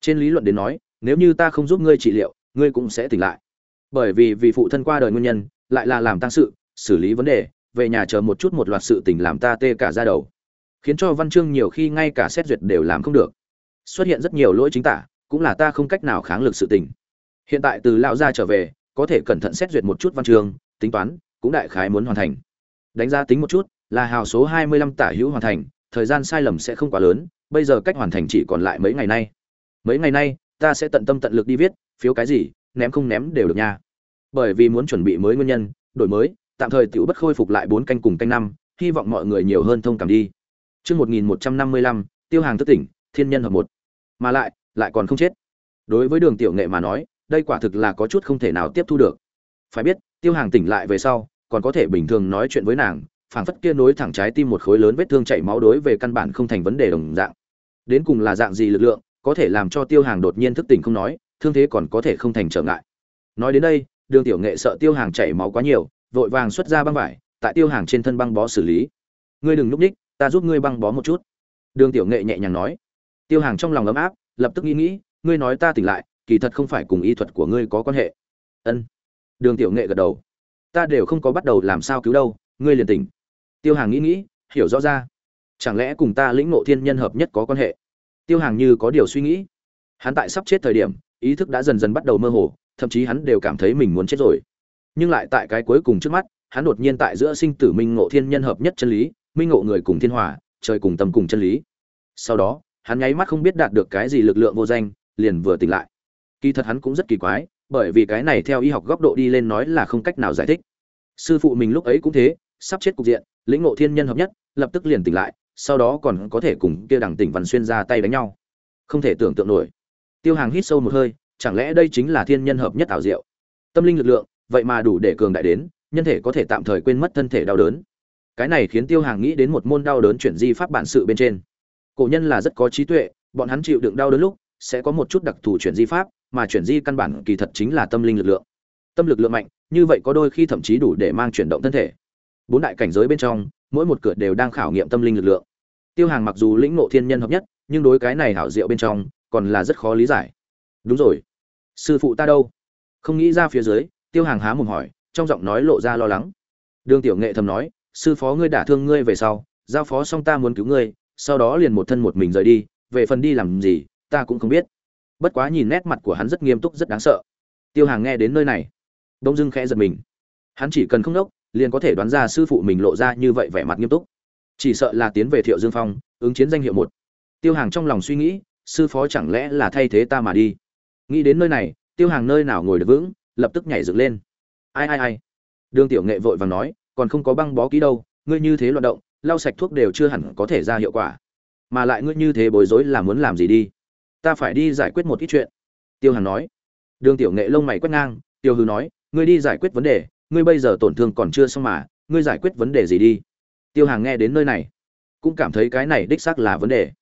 Trên lý luận đến nói, nếu như ta không giúp ngươi trị liệu, ngươi cũng sẽ tỉnh lại. Bởi vì vì phụ thân qua đời nguyên nhân, lại là làm tăng sự, xử lý vấn đề, về nhà chờ một chút một loạt sự tình làm ta tê cả ra đầu. Khiến cho văn chương nhiều khi ngay cả xét duyệt đều làm không được. Xuất hiện rất nhiều lỗi chính tả, cũng là ta không cách nào kháng lực sự tình. Hiện tại từ lão gia trở về, có thể cẩn thận xét duyệt một chút văn chương, tính toán, cũng đại khái muốn hoàn thành đánh giá tính một chút là hào số 25 tả hữu hoàn thành thời gian sai lầm sẽ không quá lớn bây giờ cách hoàn thành chỉ còn lại mấy ngày nay mấy ngày nay ta sẽ tận tâm tận lực đi viết phiếu cái gì ném không ném đều được nha bởi vì muốn chuẩn bị mới nguyên nhân đổi mới tạm thời tiểu bất khôi phục lại bốn canh cùng canh năm hy vọng mọi người nhiều hơn thông cảm đi Trước 1155, tiêu hàng thức tỉnh, thiên nhân hợp một. Mà lại, lại còn không chết. Đối với Đường Tiểu Nghệ mà nói, đây quả thực là có chút không thể nào tiếp thu được. Phải biết, tiêu hàng tỉnh lại về sau, còn có thể bình thường nói chuyện với nàng, phảng phất kia nối thẳng trái tim một khối lớn vết thương chảy máu đối về căn bản không thành vấn đề đồng dạng. Đến cùng là dạng gì lực lượng, có thể làm cho tiêu hàng đột nhiên thức tỉnh không nói, thương thế còn có thể không thành trở ngại. Nói đến đây, Đường Tiểu Nghệ sợ tiêu hàng chảy máu quá nhiều, vội vàng xuất ra băng vải, tại tiêu hàng trên thân băng bó xử lý. Ngươi đừng lúc ních, ta giúp ngươi băng bó một chút đường tiểu nghệ nhẹ nhàng nói tiêu hàng trong lòng ấm áp lập tức nghĩ nghĩ ngươi nói ta tỉnh lại kỳ thật không phải cùng y thuật của ngươi có quan hệ ân đường tiểu nghệ gật đầu ta đều không có bắt đầu làm sao cứu đâu, ngươi liền tỉnh. Tiêu hàng nghĩ nghĩ, hiểu rõ ra. Chẳng lẽ cùng ta lĩnh ngộ thiên nhân hợp nhất có quan hệ? Tiêu hàng như có điều suy nghĩ. Hắn tại sắp chết thời điểm, ý thức đã dần dần bắt đầu mơ hồ, thậm chí hắn đều cảm thấy mình muốn chết rồi. Nhưng lại tại cái cuối cùng trước mắt, hắn đột nhiên tại giữa sinh tử minh ngộ thiên nhân hợp nhất chân lý, minh ngộ người cùng thiên hòa, trời cùng tâm cùng chân lý. Sau đó, hắn nháy mắt không biết đạt được cái gì lực lượng vô danh, liền vừa tỉnh lại. Kỳ thật hắn cũng rất kỳ quái bởi vì cái này theo y học góc độ đi lên nói là không cách nào giải thích. Sư phụ mình lúc ấy cũng thế, sắp chết cục diện, lĩnh ngộ thiên nhân hợp nhất, lập tức liền tỉnh lại, sau đó còn có thể cùng kia đằng tỉnh văn xuyên ra tay đánh nhau. Không thể tưởng tượng nổi. Tiêu hàng hít sâu một hơi, chẳng lẽ đây chính là thiên nhân hợp nhất ảo diệu? Tâm linh lực lượng, vậy mà đủ để cường đại đến, nhân thể có thể tạm thời quên mất thân thể đau đớn. Cái này khiến tiêu hàng nghĩ đến một môn đau đớn chuyển di pháp bản sự bên trên. Cổ nhân là rất có trí tuệ, bọn hắn chịu đựng đau đớn lúc, sẽ có một chút đặc thù chuyển di pháp mà chuyển di căn bản kỳ thật chính là tâm linh lực lượng. Tâm lực lượng mạnh, như vậy có đôi khi thậm chí đủ để mang chuyển động thân thể. Bốn đại cảnh giới bên trong, mỗi một cửa đều đang khảo nghiệm tâm linh lực lượng. Tiêu hàng mặc dù lĩnh ngộ thiên nhân hợp nhất, nhưng đối cái này hảo diệu bên trong, còn là rất khó lý giải. Đúng rồi. Sư phụ ta đâu? Không nghĩ ra phía dưới, tiêu hàng há mồm hỏi, trong giọng nói lộ ra lo lắng. Đường tiểu nghệ thầm nói, sư phó ngươi đả thương ngươi về sau, giao phó xong ta muốn cứu ngươi, sau đó liền một thân một mình rời đi, về phần đi làm gì, ta cũng không biết bất quá nhìn nét mặt của hắn rất nghiêm túc, rất đáng sợ. Tiêu hàng nghe đến nơi này đông dưng khẽ giật mình. Hắn chỉ cần không đốc liền có thể đoán ra sư phụ mình lộ ra như vậy vẻ mặt nghiêm túc. Chỉ sợ là tiến về thiệu dương phong, ứng chiến danh hiệu một. Tiêu hàng trong lòng suy nghĩ, sư phó chẳng lẽ là thay thế ta mà đi? Nghĩ đến nơi này, tiêu hàng nơi nào ngồi được vững, lập tức nhảy dựng lên. Ai ai ai? Đường tiểu nghệ vội vàng nói, còn không có băng bó kỹ đâu, ngươi như thế loạt động, lau sạch thuốc đều chưa hẳn có thể ra hiệu quả. Mà lại ngươi như thế bối rối là muốn làm gì đi? Ta phải đi giải quyết một ít chuyện. Tiêu hàn nói. Đường tiểu nghệ lông mày quét ngang, tiêu hư nói, ngươi đi giải quyết vấn đề, ngươi bây giờ tổn thương còn chưa xong mà, ngươi giải quyết vấn đề gì đi? Tiêu hàng nghe đến nơi này, cũng cảm thấy cái này đích xác là vấn đề.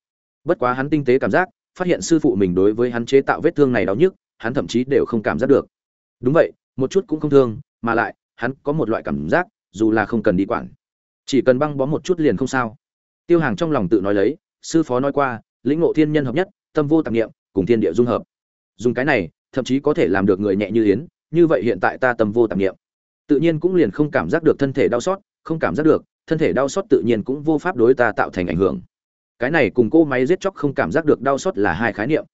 Bất quá hắn tinh tế cảm giác, phát hiện sư phụ mình đối với hắn chế tạo vết thương này đau nhức, hắn thậm chí đều không cảm giác được. Đúng vậy, một chút cũng không thương, mà lại, hắn có một loại cảm giác, dù là không cần đi quản. Chỉ cần băng bó một chút liền không sao. Tiêu hàng trong lòng tự nói lấy, sư phó nói qua, lĩnh ngộ thiên nhân hợp nhất tâm vô tạp niệm, cùng thiên địa dung hợp. Dùng cái này, thậm chí có thể làm được người nhẹ như yến, như vậy hiện tại ta tâm vô tạp niệm. Tự nhiên cũng liền không cảm giác được thân thể đau sót không cảm giác được, thân thể đau sót tự nhiên cũng vô pháp đối ta tạo thành ảnh hưởng. Cái này cùng cô máy giết chóc không cảm giác được đau sót là hai khái niệm.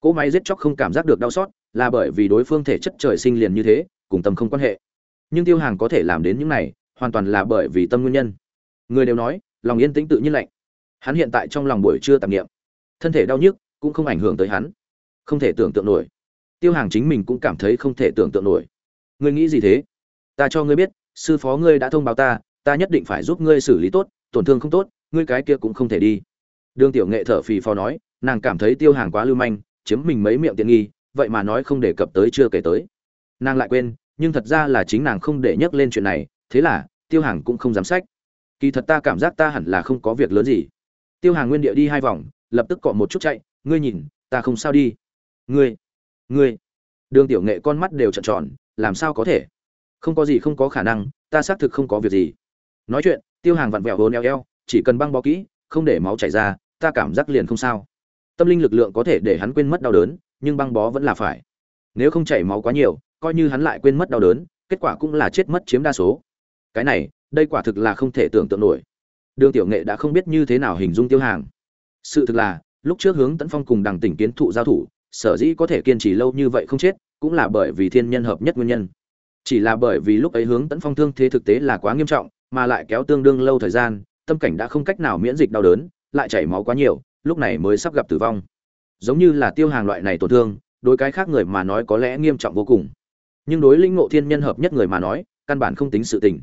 Cô máy giết chóc không cảm giác được đau sót là bởi vì đối phương thể chất trời sinh liền như thế, cùng tâm không quan hệ. Nhưng tiêu hàng có thể làm đến những này, hoàn toàn là bởi vì tâm nguyên nhân. Người đều nói, lòng yên tĩnh tự nhiên lạnh. Hắn hiện tại trong lòng buổi trưa tạp niệm. Thân thể đau nhức cũng không ảnh hưởng tới hắn. Không thể tưởng tượng nổi. Tiêu hàng chính mình cũng cảm thấy không thể tưởng tượng nổi. Ngươi nghĩ gì thế? Ta cho ngươi biết, sư phó ngươi đã thông báo ta ta nhất định phải giúp ngươi xử lý tốt, tổn thương không tốt, ngươi cái kia cũng không thể đi. Đương tiểu nghệ thở phì phò nói, nàng cảm thấy tiêu hàng quá lưu manh, chiếm mình mấy miệng tiện nghi, vậy mà nói không đề cập tới chưa kể tới. Nàng lại quên, nhưng thật ra là chính nàng không để nhắc lên chuyện này, thế là, tiêu hàng cũng không dám sách. Kỳ thật ta cảm giác ta hẳn là không có việc lớn gì. Tiêu hàng nguyên địa đi hai vòng, lập tức cọ một chút chạy ngươi nhìn, ta không sao đi. Ngươi ngươi. Đường tiểu nghệ con mắt đều trợn tròn, làm sao có thể? Không có gì không có khả năng, ta xác thực không có việc gì. Nói chuyện, tiêu hàng vặn vẹo hồn eo eo, chỉ cần băng bó kỹ, không để máu chảy ra, ta cảm giác liền không sao. Tâm linh lực lượng có thể để hắn quên mất đau đớn, nhưng băng bó vẫn là phải. Nếu không chảy máu quá nhiều, coi như hắn lại quên mất đau đớn, kết quả cũng là chết mất chiếm đa số. Cái này, đây quả thực là không thể tưởng tượng nổi. Đường tiểu nghệ đã không biết như thế nào hình dung tiêu hàng. Sự thực là lúc trước hướng tấn phong cùng đằng tỉnh kiến thụ giao thủ, sở dĩ có thể kiên trì lâu như vậy không chết, cũng là bởi vì thiên nhân hợp nhất nguyên nhân. Chỉ là bởi vì lúc ấy hướng tấn phong thương thế thực tế là quá nghiêm trọng, mà lại kéo tương đương lâu thời gian, tâm cảnh đã không cách nào miễn dịch đau đớn, lại chảy máu quá nhiều, lúc này mới sắp gặp tử vong. Giống như là tiêu hàng loại này tổn thương, đối cái khác người mà nói có lẽ nghiêm trọng vô cùng. Nhưng đối linh ngộ thiên nhân hợp nhất người mà nói, căn bản không tính sự tình.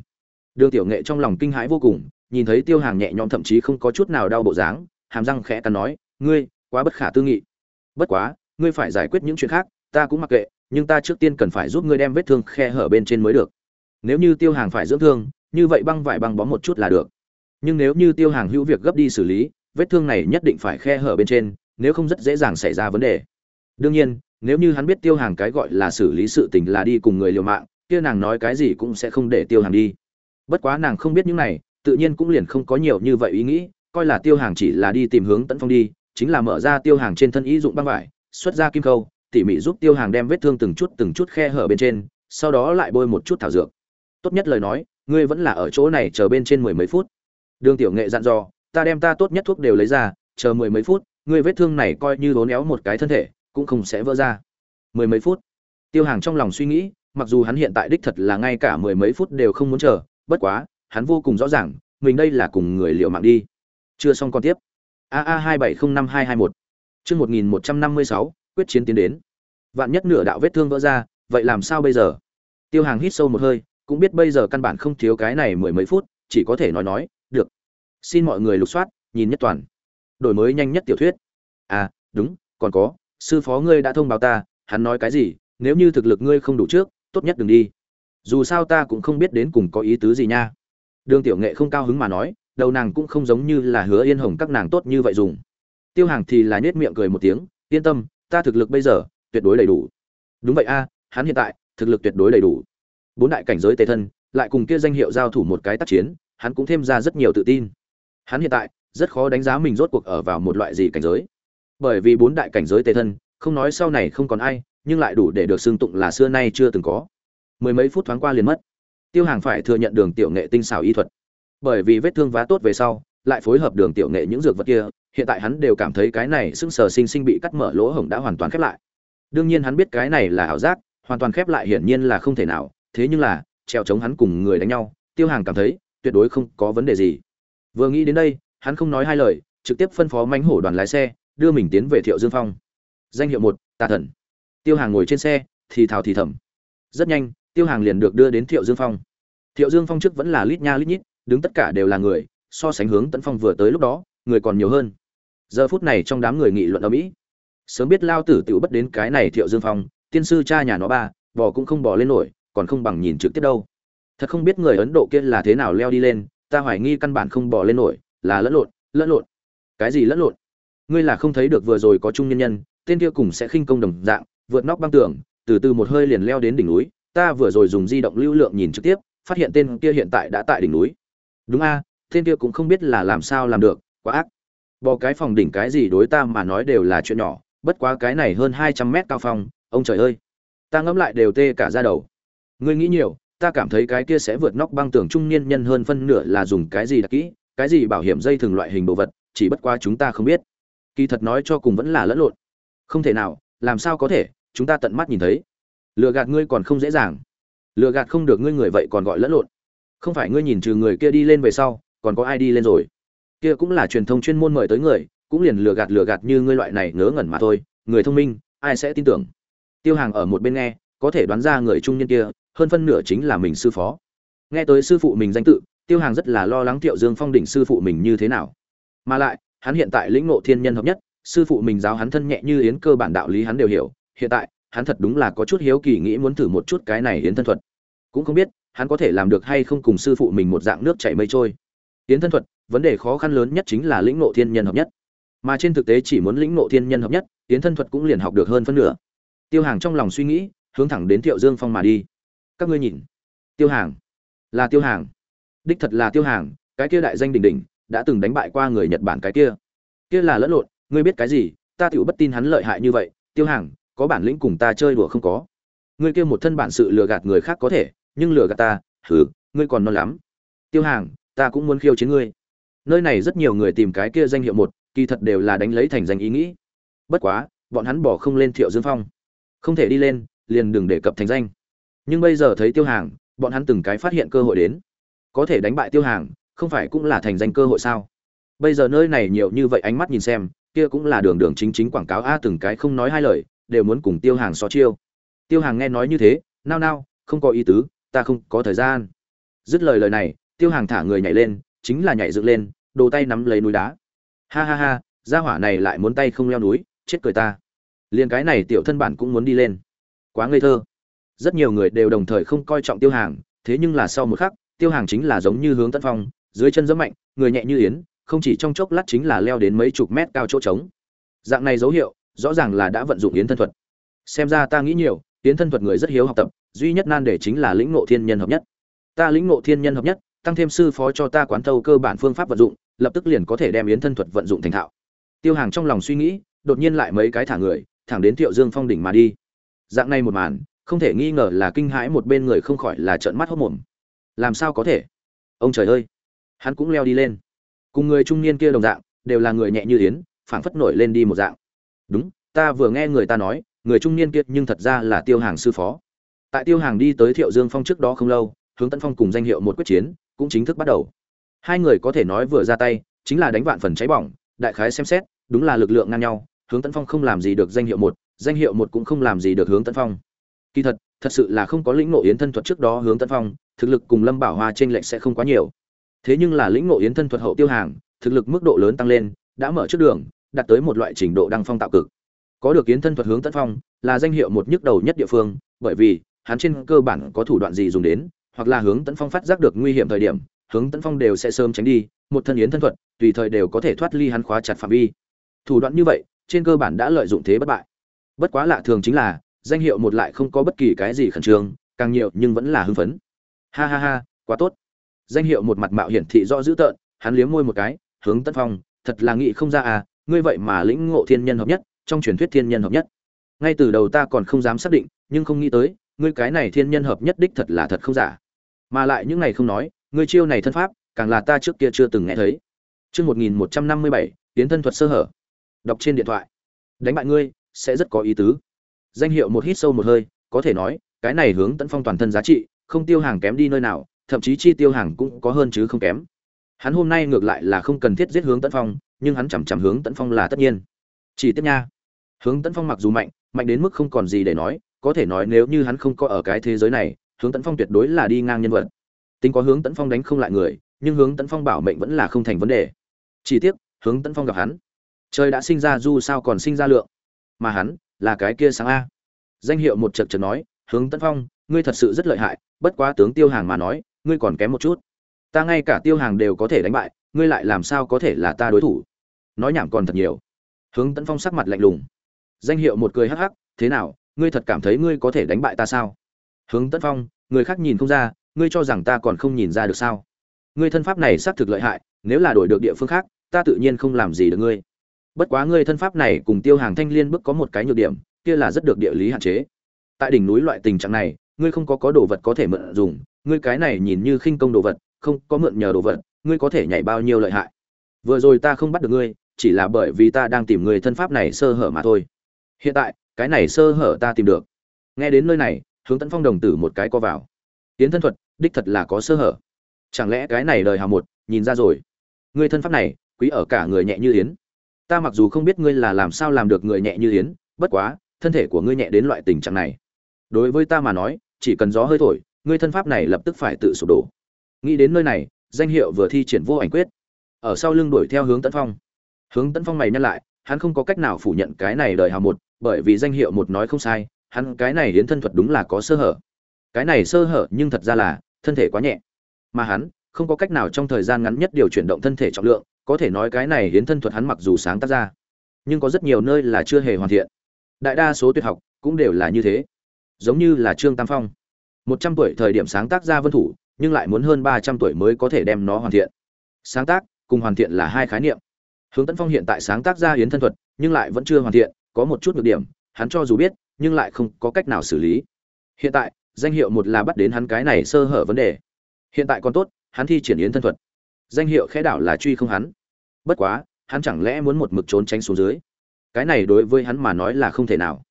Đường tiểu nghệ trong lòng kinh hãi vô cùng, nhìn thấy tiêu hàng nhẹ nhõm thậm chí không có chút nào đau bộ dáng, hàm răng khẽ cắn nói ngươi, quá bất khả tư nghị. Bất quá, ngươi phải giải quyết những chuyện khác, ta cũng mặc kệ, nhưng ta trước tiên cần phải giúp ngươi đem vết thương khe hở bên trên mới được. Nếu như tiêu hàng phải dưỡng thương, như vậy băng vải băng bó một chút là được. Nhưng nếu như tiêu hàng hữu việc gấp đi xử lý, vết thương này nhất định phải khe hở bên trên, nếu không rất dễ dàng xảy ra vấn đề. Đương nhiên, nếu như hắn biết tiêu hàng cái gọi là xử lý sự tình là đi cùng người liều mạng, kia nàng nói cái gì cũng sẽ không để tiêu hàng đi. Bất quá nàng không biết những này, tự nhiên cũng liền không có nhiều như vậy ý nghĩ, coi là tiêu hàng chỉ là đi tìm hướng tấn phong đi chính là mở ra tiêu hàng trên thân ý dụng băng vải, xuất ra kim khâu, tỉ mỉ giúp tiêu hàng đem vết thương từng chút từng chút khe hở bên trên, sau đó lại bôi một chút thảo dược. Tốt nhất lời nói, ngươi vẫn là ở chỗ này chờ bên trên mười mấy phút. Đường tiểu nghệ dặn dò, ta đem ta tốt nhất thuốc đều lấy ra, chờ mười mấy phút, ngươi vết thương này coi như lố néo một cái thân thể, cũng không sẽ vỡ ra. Mười mấy phút. Tiêu hàng trong lòng suy nghĩ, mặc dù hắn hiện tại đích thật là ngay cả mười mấy phút đều không muốn chờ, bất quá, hắn vô cùng rõ ràng, mình đây là cùng người liệu mạng đi. Chưa xong còn tiếp aa hai bảy không năm hai hai một. Chương một nghìn một trăm năm mươi sáu, quyết chiến tiến đến. Vạn nhất nửa đạo vết thương vỡ ra, vậy làm sao bây giờ? Tiêu hàng hít sâu một hơi, cũng biết bây giờ căn bản không thiếu cái này mười mấy phút, chỉ có thể nói nói, được. Xin mọi người lục soát, nhìn nhất toàn. Đổi mới nhanh nhất tiểu thuyết. À đúng, còn có, sư phó ngươi đã thông báo ta, hắn nói cái gì, nếu như thực lực ngươi không đủ trước, tốt nhất đừng đi. Dù sao ta cũng không biết đến cùng có ý tứ gì nha. Đường tiểu nghệ không cao hứng mà nói đầu nàng cũng không giống như là hứa yên hồng các nàng tốt như vậy dùng. Tiêu hàng thì là nhếch miệng cười một tiếng, yên tâm, ta thực lực bây giờ tuyệt đối đầy đủ. Đúng vậy a, hắn hiện tại thực lực tuyệt đối đầy đủ. Bốn đại cảnh giới tề thân, lại cùng kia danh hiệu giao thủ một cái tác chiến, hắn cũng thêm ra rất nhiều tự tin. Hắn hiện tại rất khó đánh giá mình rốt cuộc ở vào một loại gì cảnh giới. Bởi vì bốn đại cảnh giới tề thân, không nói sau này không còn ai, nhưng lại đủ để được xưng tụng là xưa nay chưa từng có. Mười mấy phút thoáng qua liền mất. Tiêu hàng phải thừa nhận đường tiểu nghệ tinh xảo y thuật bởi vì vết thương vá tốt về sau, lại phối hợp đường tiểu nghệ những dược vật kia, hiện tại hắn đều cảm thấy cái này sưng sờ sinh sinh bị cắt mở lỗ hổng đã hoàn toàn khép lại. Đương nhiên hắn biết cái này là ảo giác, hoàn toàn khép lại hiển nhiên là không thể nào, thế nhưng là treo chống hắn cùng người đánh nhau, tiêu hàng cảm thấy, tuyệt đối không có vấn đề gì. Vừa nghĩ đến đây, hắn không nói hai lời, trực tiếp phân phó mánh hổ đoàn lái xe, đưa mình tiến về thiệu dương phong. Danh hiệu một, tà thần. Tiêu hàng ngồi trên xe, thì thào thì thầm. Rất nhanh, tiêu hàng liền được đưa đến thiệu dương phong. Thiệu dương phong trước vẫn là lít nha lít nhít đứng tất cả đều là người, so sánh hướng tấn phong vừa tới lúc đó, người còn nhiều hơn. Giờ phút này trong đám người nghị luận ở mỹ, sớm biết lao tử tiểu bất đến cái này thiệu dương phong, tiên sư cha nhà nó ba, bò cũng không bò lên nổi, còn không bằng nhìn trực tiếp đâu. Thật không biết người ấn độ kia là thế nào leo đi lên, ta hoài nghi căn bản không bò lên nổi, là lẫn lộn lẫn lộn. Cái gì lẫn lộn? Ngươi là không thấy được vừa rồi có trung nhân nhân, tên kia cùng sẽ khinh công đồng dạng, vượt nóc băng tường, từ từ một hơi liền leo đến đỉnh núi, ta vừa rồi dùng di động lưu lượng nhìn trực tiếp, phát hiện tên kia hiện tại đã tại đỉnh núi đúng a, tên kia cũng không biết là làm sao làm được, quá ác. Bỏ cái phòng đỉnh cái gì đối ta mà nói đều là chuyện nhỏ, bất quá cái này hơn hai trăm mét cao phong ông trời ơi. Ta ngẫm lại đều tê cả ra đầu. Ngươi nghĩ nhiều, ta cảm thấy cái kia sẽ vượt nóc băng tường trung niên nhân hơn phân nửa là dùng cái gì đặc kỹ, cái gì bảo hiểm dây thường loại hình đồ vật, chỉ bất quá chúng ta không biết. Kỳ thật nói cho cùng vẫn là lẫn lộn. Không thể nào, làm sao có thể, chúng ta tận mắt nhìn thấy. Lừa gạt ngươi còn không dễ dàng. Lừa gạt không được ngươi người vậy còn gọi lẫn lộn không phải ngươi nhìn trừ người kia đi lên về sau còn có ai đi lên rồi? Kia cũng là truyền thông chuyên môn mời tới người cũng liền lừa gạt lừa gạt như ngươi loại này ngớ ngẩn mà thôi. Người thông minh ai sẽ tin tưởng? Tiêu hàng ở một bên nghe có thể đoán ra người trung niên kia hơn phân nửa chính là mình sư phó. Nghe tới sư phụ mình danh tự tiêu hàng rất là lo lắng thiệu Dương Phong đỉnh sư phụ mình như thế nào. Mà lại, hắn hiện tại lĩnh ngộ thiên nhân hợp nhất, sư phụ mình giáo hắn thân nhẹ như yến cơ bản đạo lý hắn đều hiểu, hiện tại, hắn thật đúng là có chút hiếu kỳ nghĩ muốn thử một chút cái này yến thân thuật. Cũng không biết, hắn có thể làm được hay không cùng sư phụ mình một dạng nước chảy mây trôi. tiến thân thuật, vấn đề khó khăn lớn nhất chính là lĩnh ngộ thiên nhân hợp nhất. Mà trên thực tế chỉ muốn lĩnh ngộ thiên nhân hợp nhất, tiến thân thuật cũng liền học được hơn phân nửa. Tiêu Hàng trong lòng suy nghĩ, hướng thẳng đến Tiệu Dương Phong mà đi. Các ngươi nhìn, Tiêu Hàng, là Tiêu Hàng đích thật là tiêu hàng cái kia đại danh đỉnh đỉnh đã từng đánh bại qua người nhật bản cái kia kia là lẫn lộn ngươi biết cái gì ta tựu bất tin hắn lợi hại như vậy tiêu hàng có bản lĩnh cùng ta chơi đùa không có ngươi kia một thân bản sự lừa gạt người khác có thể nhưng lừa gạt ta hử ngươi còn non lắm. Tiêu hàng, ta cũng muốn khiêu chiến ngươi. Nơi này rất nhiều người tìm cái kia danh hiệu một, kỳ thật đều là đánh lấy thành danh ý nghĩ. Bất quá, bọn hắn bỏ không lên thiệu dương phong. Không thể đi lên, liền đừng đề cập thành danh. Nhưng bây giờ thấy tiêu hàng, bọn hắn từng cái phát hiện cơ hội đến. Có thể đánh bại tiêu hàng, không phải cũng là thành danh cơ hội sao? Bây giờ nơi này nhiều như vậy ánh mắt nhìn xem, kia cũng là đường đường chính chính quảng cáo a từng cái không nói hai lời, đều muốn cùng tiêu hàng so chiêu. Tiêu hàng nghe nói như thế, nao nao, không có ý tứ ta không có thời gian. Dứt lời lời này, tiêu hàng thả người nhảy lên, chính là nhảy dựng lên, đồ tay nắm lấy núi đá. Ha ha ha, gia hỏa này lại muốn tay không leo núi, chết cười ta. Liền cái này tiểu thân bản cũng muốn đi lên. Quá ngây thơ. Rất nhiều người đều đồng thời không coi trọng tiêu hàng, thế nhưng là sau một khắc, tiêu hàng chính là giống như hướng tân phong, dưới chân giẫm mạnh, người nhẹ như yến, không chỉ trong chốc lát chính là leo đến mấy chục mét cao chỗ trống. Dạng này dấu hiệu, rõ ràng là đã vận dụng yến thân thuật. Xem ra ta nghĩ nhiều tiến thân thuật người rất hiếu học tập, duy nhất nan để chính là lĩnh ngộ thiên nhân hợp nhất. Ta lĩnh ngộ thiên nhân hợp nhất, tăng thêm sư phó cho ta quán thâu cơ bản phương pháp vận dụng, lập tức liền có thể đem yến thân thuật vận dụng thành thạo. Tiêu hàng trong lòng suy nghĩ, đột nhiên lại mấy cái thả người, thẳng đến thiệu dương phong đỉnh mà đi. Dạng này một màn, không thể nghi ngờ là kinh hãi một bên người không khỏi là trợn mắt hốt mồm. Làm sao có thể? Ông trời ơi! Hắn cũng leo đi lên. Cùng người trung niên kia đồng dạng, đều là người nhẹ như yến, phảng phất nổi lên đi một dạng. Đúng, ta vừa nghe người ta nói người trung niên kia nhưng thật ra là tiêu hàng sư phó tại tiêu hàng đi tới thiệu dương phong trước đó không lâu hướng tấn phong cùng danh hiệu một quyết chiến cũng chính thức bắt đầu hai người có thể nói vừa ra tay chính là đánh vạn phần cháy bỏng đại khái xem xét đúng là lực lượng ngang nhau hướng tấn phong không làm gì được danh hiệu một danh hiệu một cũng không làm gì được hướng tấn phong kỳ thật thật sự là không có lĩnh ngộ yến thân thuật trước đó hướng tấn phong thực lực cùng Lâm Bảo Hoa trên lệch sẽ không quá nhiều. Thế nhưng là lĩnh ngộ yến thân thuật hậu tiêu hàng, thực lực mức độ lớn tăng lên, đã mở trước đường, đạt tới một loại trình độ đăng phong tạo cực. Có được kiến thân thuật hướng tấn phong, là danh hiệu một nhức đầu nhất địa phương, bởi vì hắn trên cơ bản có thủ đoạn gì dùng đến, hoặc là hướng tấn phong phát giác được nguy hiểm thời điểm, hướng tấn phong đều sẽ sớm tránh đi, một thân yến thân thuật, tùy thời đều có thể thoát ly hắn khóa chặt phạm vi. Thủ đoạn như vậy, trên cơ bản đã lợi dụng thế bất bại. Bất quá lạ thường chính là, danh hiệu một lại không có bất kỳ cái gì khẩn trương, càng nhiều nhưng vẫn là hưng phấn ha ha ha quá tốt danh hiệu một mặt mạo hiển thị rõ dữ tợn hắn liếm môi một cái hướng tận phong thật là nghị không ra à ngươi vậy mà lĩnh ngộ thiên nhân hợp nhất trong truyền thuyết thiên nhân hợp nhất ngay từ đầu ta còn không dám xác định nhưng không nghĩ tới ngươi cái này thiên nhân hợp nhất đích thật là thật không giả mà lại những ngày không nói ngươi chiêu này thân pháp càng là ta trước kia chưa từng nghe thấy Chương 1157, tiến thân thuật sơ hở. Đọc trên điện thoại. Đánh bại ngươi sẽ rất có ý tứ. Danh hiệu một hít sâu một hơi, có thể nói, cái này hướng tấn phong toàn thân giá trị, không tiêu hàng kém đi nơi nào thậm chí chi tiêu hàng cũng có hơn chứ không kém hắn hôm nay ngược lại là không cần thiết giết hướng tấn phong nhưng hắn chằm chằm hướng tấn phong là tất nhiên chỉ tiếp nha hướng tấn phong mặc dù mạnh mạnh đến mức không còn gì để nói, có thể nói nếu như hắn không có ở cái thế giới này, hướng tấn phong tuyệt đối là đi ngang nhân vật. Tính có hướng tấn phong đánh không lại người, nhưng hướng tấn phong bảo mệnh vẫn là không thành vấn đề. Chỉ tiếc, hướng tấn phong gặp hắn. Trời đã sinh ra du sao còn sinh ra lượng. Mà hắn, là cái kia sáng a. Danh hiệu một chật chật nói, hướng tấn phong, ngươi thật sự rất lợi hại, bất quá tướng tiêu hàng mà nói, ngươi còn kém một chút. Ta ngay cả tiêu hàng đều có thể đánh bại, ngươi lại làm sao có thể là ta đối thủ? Nói nhảm còn thật nhiều. Hướng tấn phong sắc mặt lạnh lùng danh hiệu một cười hắc hắc, thế nào, ngươi thật cảm thấy ngươi có thể đánh bại ta sao? Hướng tấn phong, người khác nhìn không ra, ngươi cho rằng ta còn không nhìn ra được sao? Ngươi thân pháp này xác thực lợi hại, nếu là đổi được địa phương khác, ta tự nhiên không làm gì được ngươi. Bất quá ngươi thân pháp này cùng tiêu hàng thanh liên bước có một cái nhược điểm, kia là rất được địa lý hạn chế. Tại đỉnh núi loại tình trạng này, ngươi không có có đồ vật có thể mượn dùng, ngươi cái này nhìn như khinh công đồ vật, không có mượn nhờ đồ vật, ngươi có thể nhảy bao nhiêu lợi hại. Vừa rồi ta không bắt được ngươi, chỉ là bởi vì ta đang tìm người thân pháp này sơ hở mà thôi hiện tại, cái này sơ hở ta tìm được. Nghe đến nơi này, hướng tấn phong đồng tử một cái co vào. Tiến thân thuật, đích thật là có sơ hở. Chẳng lẽ cái này đời hào một, nhìn ra rồi. Người thân pháp này, quý ở cả người nhẹ như yến. Ta mặc dù không biết ngươi là làm sao làm được người nhẹ như yến, bất quá, thân thể của ngươi nhẹ đến loại tình trạng này. Đối với ta mà nói, chỉ cần gió hơi thổi, ngươi thân pháp này lập tức phải tự sụp đổ. Nghĩ đến nơi này, danh hiệu vừa thi triển vô ảnh quyết. Ở sau lưng đuổi theo hướng tấn phong. Hướng tấn phong mày nhắc lại, hắn không có cách nào phủ nhận cái này đời hào một bởi vì danh hiệu một nói không sai, hắn cái này hiến thân thuật đúng là có sơ hở. Cái này sơ hở nhưng thật ra là thân thể quá nhẹ. Mà hắn không có cách nào trong thời gian ngắn nhất điều chuyển động thân thể trọng lượng, có thể nói cái này hiến thân thuật hắn mặc dù sáng tác ra, nhưng có rất nhiều nơi là chưa hề hoàn thiện. Đại đa số tuyệt học cũng đều là như thế. Giống như là trương tam phong. Một trăm tuổi thời điểm sáng tác ra vân thủ, nhưng lại muốn hơn ba trăm tuổi mới có thể đem nó hoàn thiện. Sáng tác cùng hoàn thiện là hai khái niệm. Hướng tấn phong hiện tại sáng tác ra hiến thân thuật, nhưng lại vẫn chưa hoàn thiện có một chút nhược điểm, hắn cho dù biết, nhưng lại không có cách nào xử lý. Hiện tại, danh hiệu một là bắt đến hắn cái này sơ hở vấn đề. Hiện tại còn tốt, hắn thi triển yến thân thuật. Danh hiệu khẽ đảo là truy không hắn. Bất quá, hắn chẳng lẽ muốn một mực trốn tránh xuống dưới? Cái này đối với hắn mà nói là không thể nào.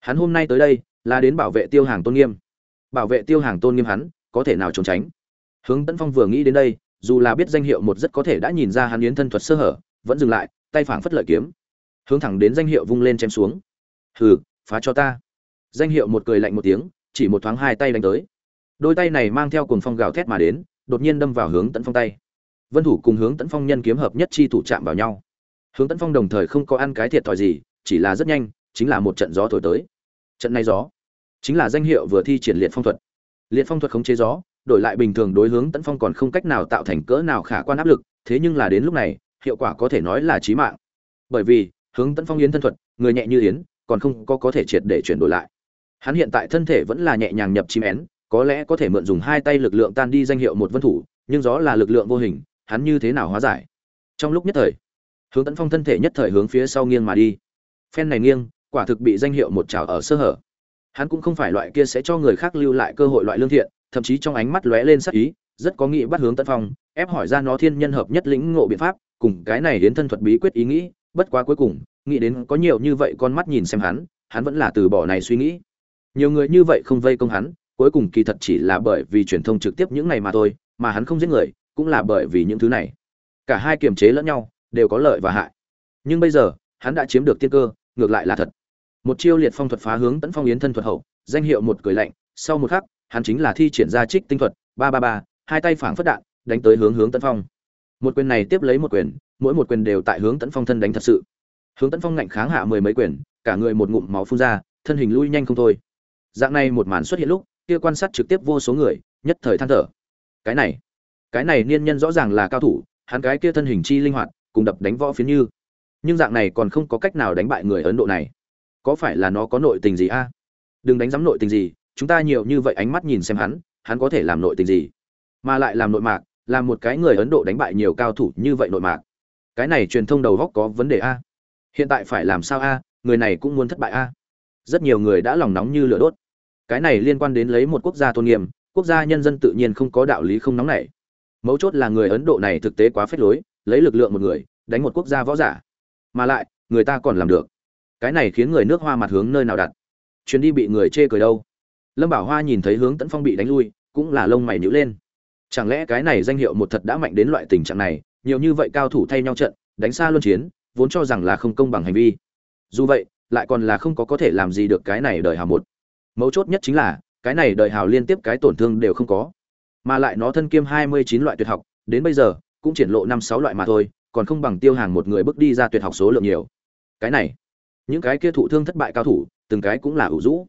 Hắn hôm nay tới đây, là đến bảo vệ tiêu hàng tôn nghiêm. Bảo vệ tiêu hàng tôn nghiêm hắn, có thể nào trốn tránh? Hướng tấn phong vừa nghĩ đến đây, dù là biết danh hiệu một rất có thể đã nhìn ra hắn yến thân thuật sơ hở, vẫn dừng lại, tay phảng phất lợi kiếm hướng thẳng đến danh hiệu vung lên chém xuống. Hừ, phá cho ta. Danh hiệu một cười lạnh một tiếng, chỉ một thoáng hai tay đánh tới. Đôi tay này mang theo cuồng phong gào thét mà đến, đột nhiên đâm vào hướng tấn phong tay. Vân thủ cùng hướng tấn phong nhân kiếm hợp nhất chi thủ chạm vào nhau. Hướng tấn phong đồng thời không có ăn cái thiệt thòi gì, chỉ là rất nhanh, chính là một trận gió thổi tới. Trận này gió, chính là danh hiệu vừa thi triển liệt phong thuật. Liệt phong thuật khống chế gió, đổi lại bình thường đối hướng tấn phong còn không cách nào tạo thành cỡ nào khả quan áp lực, thế nhưng là đến lúc này, hiệu quả có thể nói là chí mạng. Bởi vì hướng tấn phong yến thân thuật, người nhẹ như yến, còn không có có thể triệt để chuyển đổi lại. Hắn hiện tại thân thể vẫn là nhẹ nhàng nhập chim én, có lẽ có thể mượn dùng hai tay lực lượng tan đi danh hiệu một vân thủ, nhưng gió là lực lượng vô hình, hắn như thế nào hóa giải? Trong lúc nhất thời, hướng tấn phong thân thể nhất thời hướng phía sau nghiêng mà đi. Phen này nghiêng, quả thực bị danh hiệu một trào ở sơ hở. Hắn cũng không phải loại kia sẽ cho người khác lưu lại cơ hội loại lương thiện, thậm chí trong ánh mắt lóe lên sắc ý, rất có nghĩ bắt hướng tấn phong, ép hỏi ra nó thiên nhân hợp nhất lĩnh ngộ biện pháp, cùng cái này đến thân thuật bí quyết ý nghĩ bất quá cuối cùng, nghĩ đến có nhiều như vậy con mắt nhìn xem hắn hắn vẫn là từ bỏ này suy nghĩ. Nhiều người như vậy không vây công hắn, cuối cùng kỳ thật chỉ là bởi vì truyền thông trực tiếp những này mà thôi, mà hắn không giết người, cũng là bởi vì những thứ này. Cả hai kiềm chế lẫn nhau, đều có lợi và hại. Nhưng bây giờ, hắn đã chiếm được tiên cơ, ngược lại là thật. Một chiêu liệt phong thuật phá hướng tấn phong yến thân thuật hậu, danh hiệu một cười lạnh, sau một khắc, hắn chính là thi triển ra trích tinh thuật, ba ba ba, hai tay phảng phất đạn, đánh tới hướng hướng tấn phong. Một quyền này tiếp lấy một quyền mỗi một quyền đều tại hướng tấn phong thân đánh thật sự. Hướng tấn phong ngạnh kháng hạ mười mấy quyền, cả người một ngụm máu phun ra, thân hình lui nhanh không thôi. Dạng này một màn xuất hiện lúc, kia quan sát trực tiếp vô số người, nhất thời than thở. Cái này cái này niên nhân rõ ràng là cao thủ, hắn cái kia thân hình chi linh hoạt, cùng đập đánh võ phiến như. Nhưng dạng này còn không có cách nào đánh bại người ấn độ này. Có phải là nó có nội tình gì a? Đừng đánh giám nội tình gì, chúng ta nhiều như vậy ánh mắt nhìn xem hắn hắn có thể làm nội tình gì? Mà lại làm nội mạc, làm một cái người ấn độ đánh bại nhiều cao thủ như vậy nội mạc cái này truyền thông đầu góc có vấn đề a. Hiện tại phải làm sao a? Người này cũng muốn thất bại a. Rất nhiều người đã lòng nóng như lửa đốt. Cái này liên quan đến lấy một quốc gia tôn nghiêm, quốc gia nhân dân tự nhiên không có đạo lý không nóng nảy. Mấu chốt là người ấn độ này thực tế quá phết lối, lấy lực lượng một người, đánh một quốc gia võ giả. Mà lại, người ta còn làm được. Cái này khiến người nước hoa mặt hướng nơi nào đặt? Chuyến đi bị người chê cười đâu? Lâm bảo hoa nhìn thấy hướng tấn phong bị đánh lui, cũng là lông mày nhữ lên. Chẳng lẽ cái này danh hiệu một thật đã mạnh đến loại tình trạng này nhiều như vậy cao thủ thay nhau trận, đánh xa luân chiến, vốn cho rằng là không công bằng hành vi. Dù vậy, lại còn là không có có thể làm gì được cái này đời hào một. Mấu chốt nhất chính là, cái này đời hào liên tiếp cái tổn thương đều không có. Mà lại nó thân kiêm hai mươi chín loại tuyệt học, đến bây giờ, cũng triển lộ năm sáu loại mà thôi, còn không bằng tiêu hàng một người bước đi ra tuyệt học số lượng nhiều. Cái này, những cái kia thụ thương thất bại cao thủ, từng cái cũng là ủ rũ.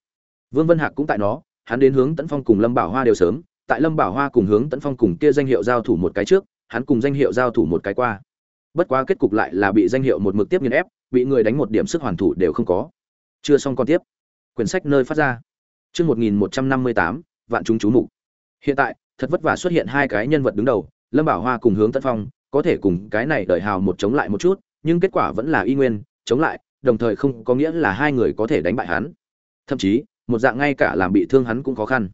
Vương vân hạc cũng tại nó, hắn đến hướng tấn phong cùng lâm bảo hoa đều sớm, tại lâm bảo hoa cùng hướng tấn phong cùng kia danh hiệu giao thủ một cái trước hắn cùng danh hiệu giao thủ một cái qua. Bất quá kết cục lại là bị danh hiệu một mực tiếp nghiền ép, bị người đánh một điểm sức hoàn thủ đều không có. Chưa xong con tiếp. Quyển sách nơi phát ra. Chương một nghìn một trăm năm mươi tám, vạn chúng chú mục. Hiện tại, thật vất vả xuất hiện hai cái nhân vật đứng đầu, lâm bảo hoa cùng hướng tân phong, có thể cùng cái này đợi hào một chống lại một chút, nhưng kết quả vẫn là y nguyên, chống lại, đồng thời không có nghĩa là hai người có thể đánh bại hắn. Thậm chí, một dạng ngay cả làm bị thương hắn cũng khó khăn.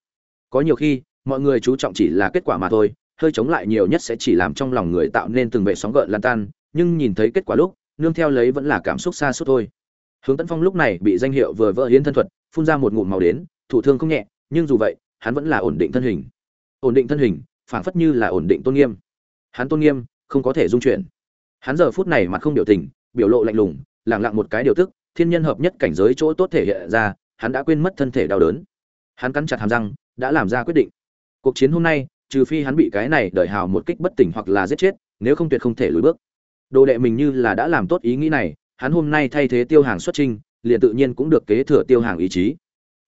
Có nhiều khi, mọi người chú trọng chỉ là kết quả mà thôi hơi chống lại nhiều nhất sẽ chỉ làm trong lòng người tạo nên từng vệ sóng gợn lan tan, nhưng nhìn thấy kết quả lúc, nương theo lấy vẫn là cảm xúc xa suốt thôi. Hướng tấn phong lúc này bị danh hiệu vừa vỡ hiến thân thuật, phun ra một ngụm màu đến, thủ thương không nhẹ, nhưng dù vậy, hắn vẫn là ổn định thân hình. Ổn định thân hình, phảng phất như là ổn định tôn nghiêm. Hắn tôn nghiêm, không có thể dung chuyển. Hắn giờ phút này mặt không biểu tình, biểu lộ lạnh lùng lẳng lặng một cái điều tức, thiên nhân hợp nhất cảnh giới chỗ tốt thể hiện ra, hắn đã quên mất thân thể đau đớn. Hắn cắn chặt hàm răng, đã làm ra quyết định. Cuộc chiến hôm nay trừ phi hắn bị cái này đợi hào một kích bất tỉnh hoặc là giết chết nếu không tuyệt không thể lùi bước. Đồ đệ mình như là đã làm tốt ý nghĩ này hắn hôm nay thay thế tiêu hàng xuất trình, liền tự nhiên cũng được kế thừa tiêu hàng ý chí.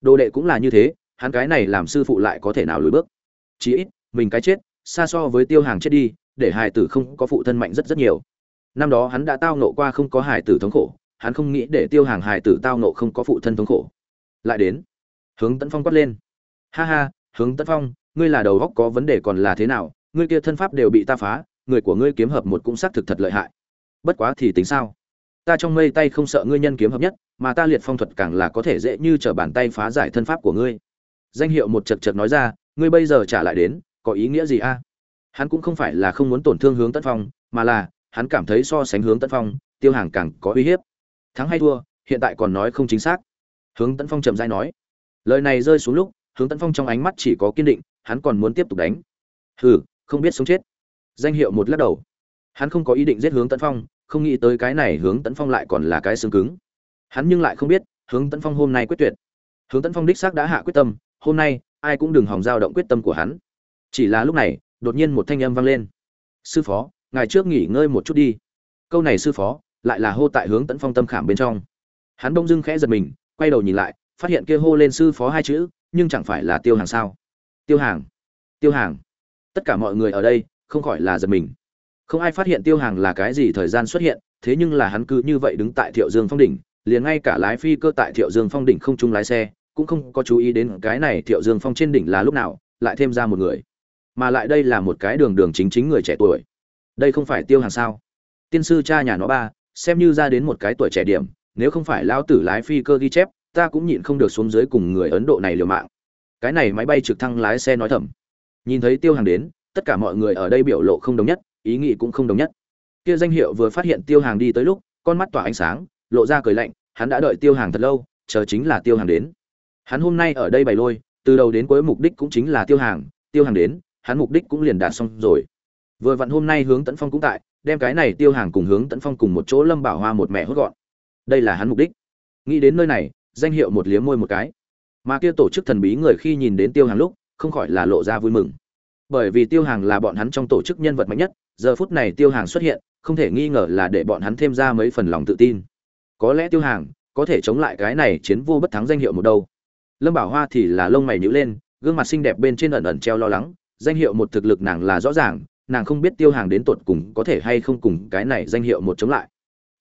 Đồ đệ cũng là như thế hắn cái này làm sư phụ lại có thể nào lùi bước? Chí ít mình cái chết xa so với tiêu hàng chết đi để hài tử không có phụ thân mạnh rất rất nhiều. Năm đó hắn đã tao nộ qua không có hài tử thống khổ hắn không nghĩ để tiêu hàng hài tử tao nộ không có phụ thân thống khổ. Lại đến hướng tấn phong quát lên. Ha ha hướng tấn phong ngươi là đầu góc có vấn đề còn là thế nào, ngươi kia thân pháp đều bị ta phá, người của ngươi kiếm hợp một cũng xác thực thật lợi hại. Bất quá thì tính sao? Ta trong mây tay không sợ ngươi nhân kiếm hợp nhất, mà ta liệt phong thuật càng là có thể dễ như t r ở bàn tay phá giải thân pháp của ngươi. Danh hiệu một chật chật nói ra, ngươi bây giờ trả lại đến, có ý nghĩa gì a? Hắn cũng không phải là không muốn tổn thương hướng tất phong, mà là, hắn cảm thấy so sánh hướng tất phong, tiêu hàng càng có uy hiếp. Thắng hay thua, hiện tại còn nói không chính xác. Hướng tấn phong trầm dai nói. Lời này rơi xuống lúc, hướng tấn phong trong ánh mắt chỉ có kiên định hắn còn muốn tiếp tục đánh. Hừ, không biết sống chết. Danh hiệu một lắc đầu. Hắn không có ý định giết hướng tấn phong, không nghĩ tới cái này hướng tấn phong lại còn là cái xương cứng. Hắn nhưng lại không biết, hướng tấn phong hôm nay quyết tuyệt. Hướng tấn phong đích xác đã hạ quyết tâm, hôm nay, ai cũng đừng hòng dao động quyết tâm của hắn. Chỉ là lúc này, đột nhiên một thanh âm vang lên. Sư phó, ngài trước nghỉ ngơi một chút đi. Câu này sư phó, lại là hô tại hướng tấn phong tâm khảm bên trong. Hắn bỗng dưng khẽ giật mình, quay đầu nhìn lại, phát hiện kia hô lên sư phó hai chữ, nhưng chẳng phải là tiêu hàng sao tiêu hàng. Tiêu hàng. Tất cả mọi người ở đây, không khỏi là giật mình. Không ai phát hiện tiêu hàng là cái gì thời gian xuất hiện, thế nhưng là hắn cứ như vậy đứng tại thiệu dương phong đỉnh, liền ngay cả lái phi cơ tại thiệu dương phong đỉnh không chung lái xe, cũng không có chú ý đến cái này thiệu dương phong trên đỉnh là lúc nào, lại thêm ra một người. Mà lại đây là một cái đường đường chính chính người trẻ tuổi. Đây không phải tiêu hàng sao? Tiên sư cha nhà nó ba, xem như ra đến một cái tuổi trẻ điểm, nếu không phải lao tử lái phi cơ ghi chép, ta cũng nhịn không được xuống dưới cùng người ấn độ này liều mạng cái này máy bay trực thăng lái xe nói thầm. Nhìn thấy tiêu hàng đến, tất cả mọi người ở đây biểu lộ không đồng nhất, ý nghĩ cũng không đồng nhất. Kia danh hiệu vừa phát hiện tiêu hàng đi tới lúc, con mắt tỏa ánh sáng, lộ ra cười lạnh, hắn đã đợi tiêu hàng thật lâu, chờ chính là tiêu hàng đến. Hắn hôm nay ở đây bày lôi, từ đầu đến cuối mục đích cũng chính là tiêu hàng tiêu hàng đến, hắn mục đích cũng liền đạt xong rồi. Vừa vặn hôm nay hướng tấn phong cũng tại, đem cái này tiêu hàng cùng hướng tấn phong cùng một chỗ lâm bảo hoa một mẹ hốt gọn. Đây là hắn mục đích. Nghĩ đến nơi này, danh hiệu một liếm môi một cái mà kia tổ chức thần bí người khi nhìn đến tiêu hàng lúc, không khỏi là lộ ra vui mừng. Bởi vì tiêu hàng là bọn hắn trong tổ chức nhân vật mạnh nhất, giờ phút này tiêu hàng xuất hiện, không thể nghi ngờ là để bọn hắn thêm ra mấy phần lòng tự tin. Có lẽ tiêu hàng có thể chống lại cái này chiến vô bất thắng danh hiệu một đâu. Lâm bảo hoa thì là lông mày nhữ lên, gương mặt xinh đẹp bên trên ẩn ẩn treo lo lắng, danh hiệu một thực lực nàng là rõ ràng, nàng không biết tiêu hàng đến tột cùng có thể hay không cùng cái này danh hiệu một chống lại.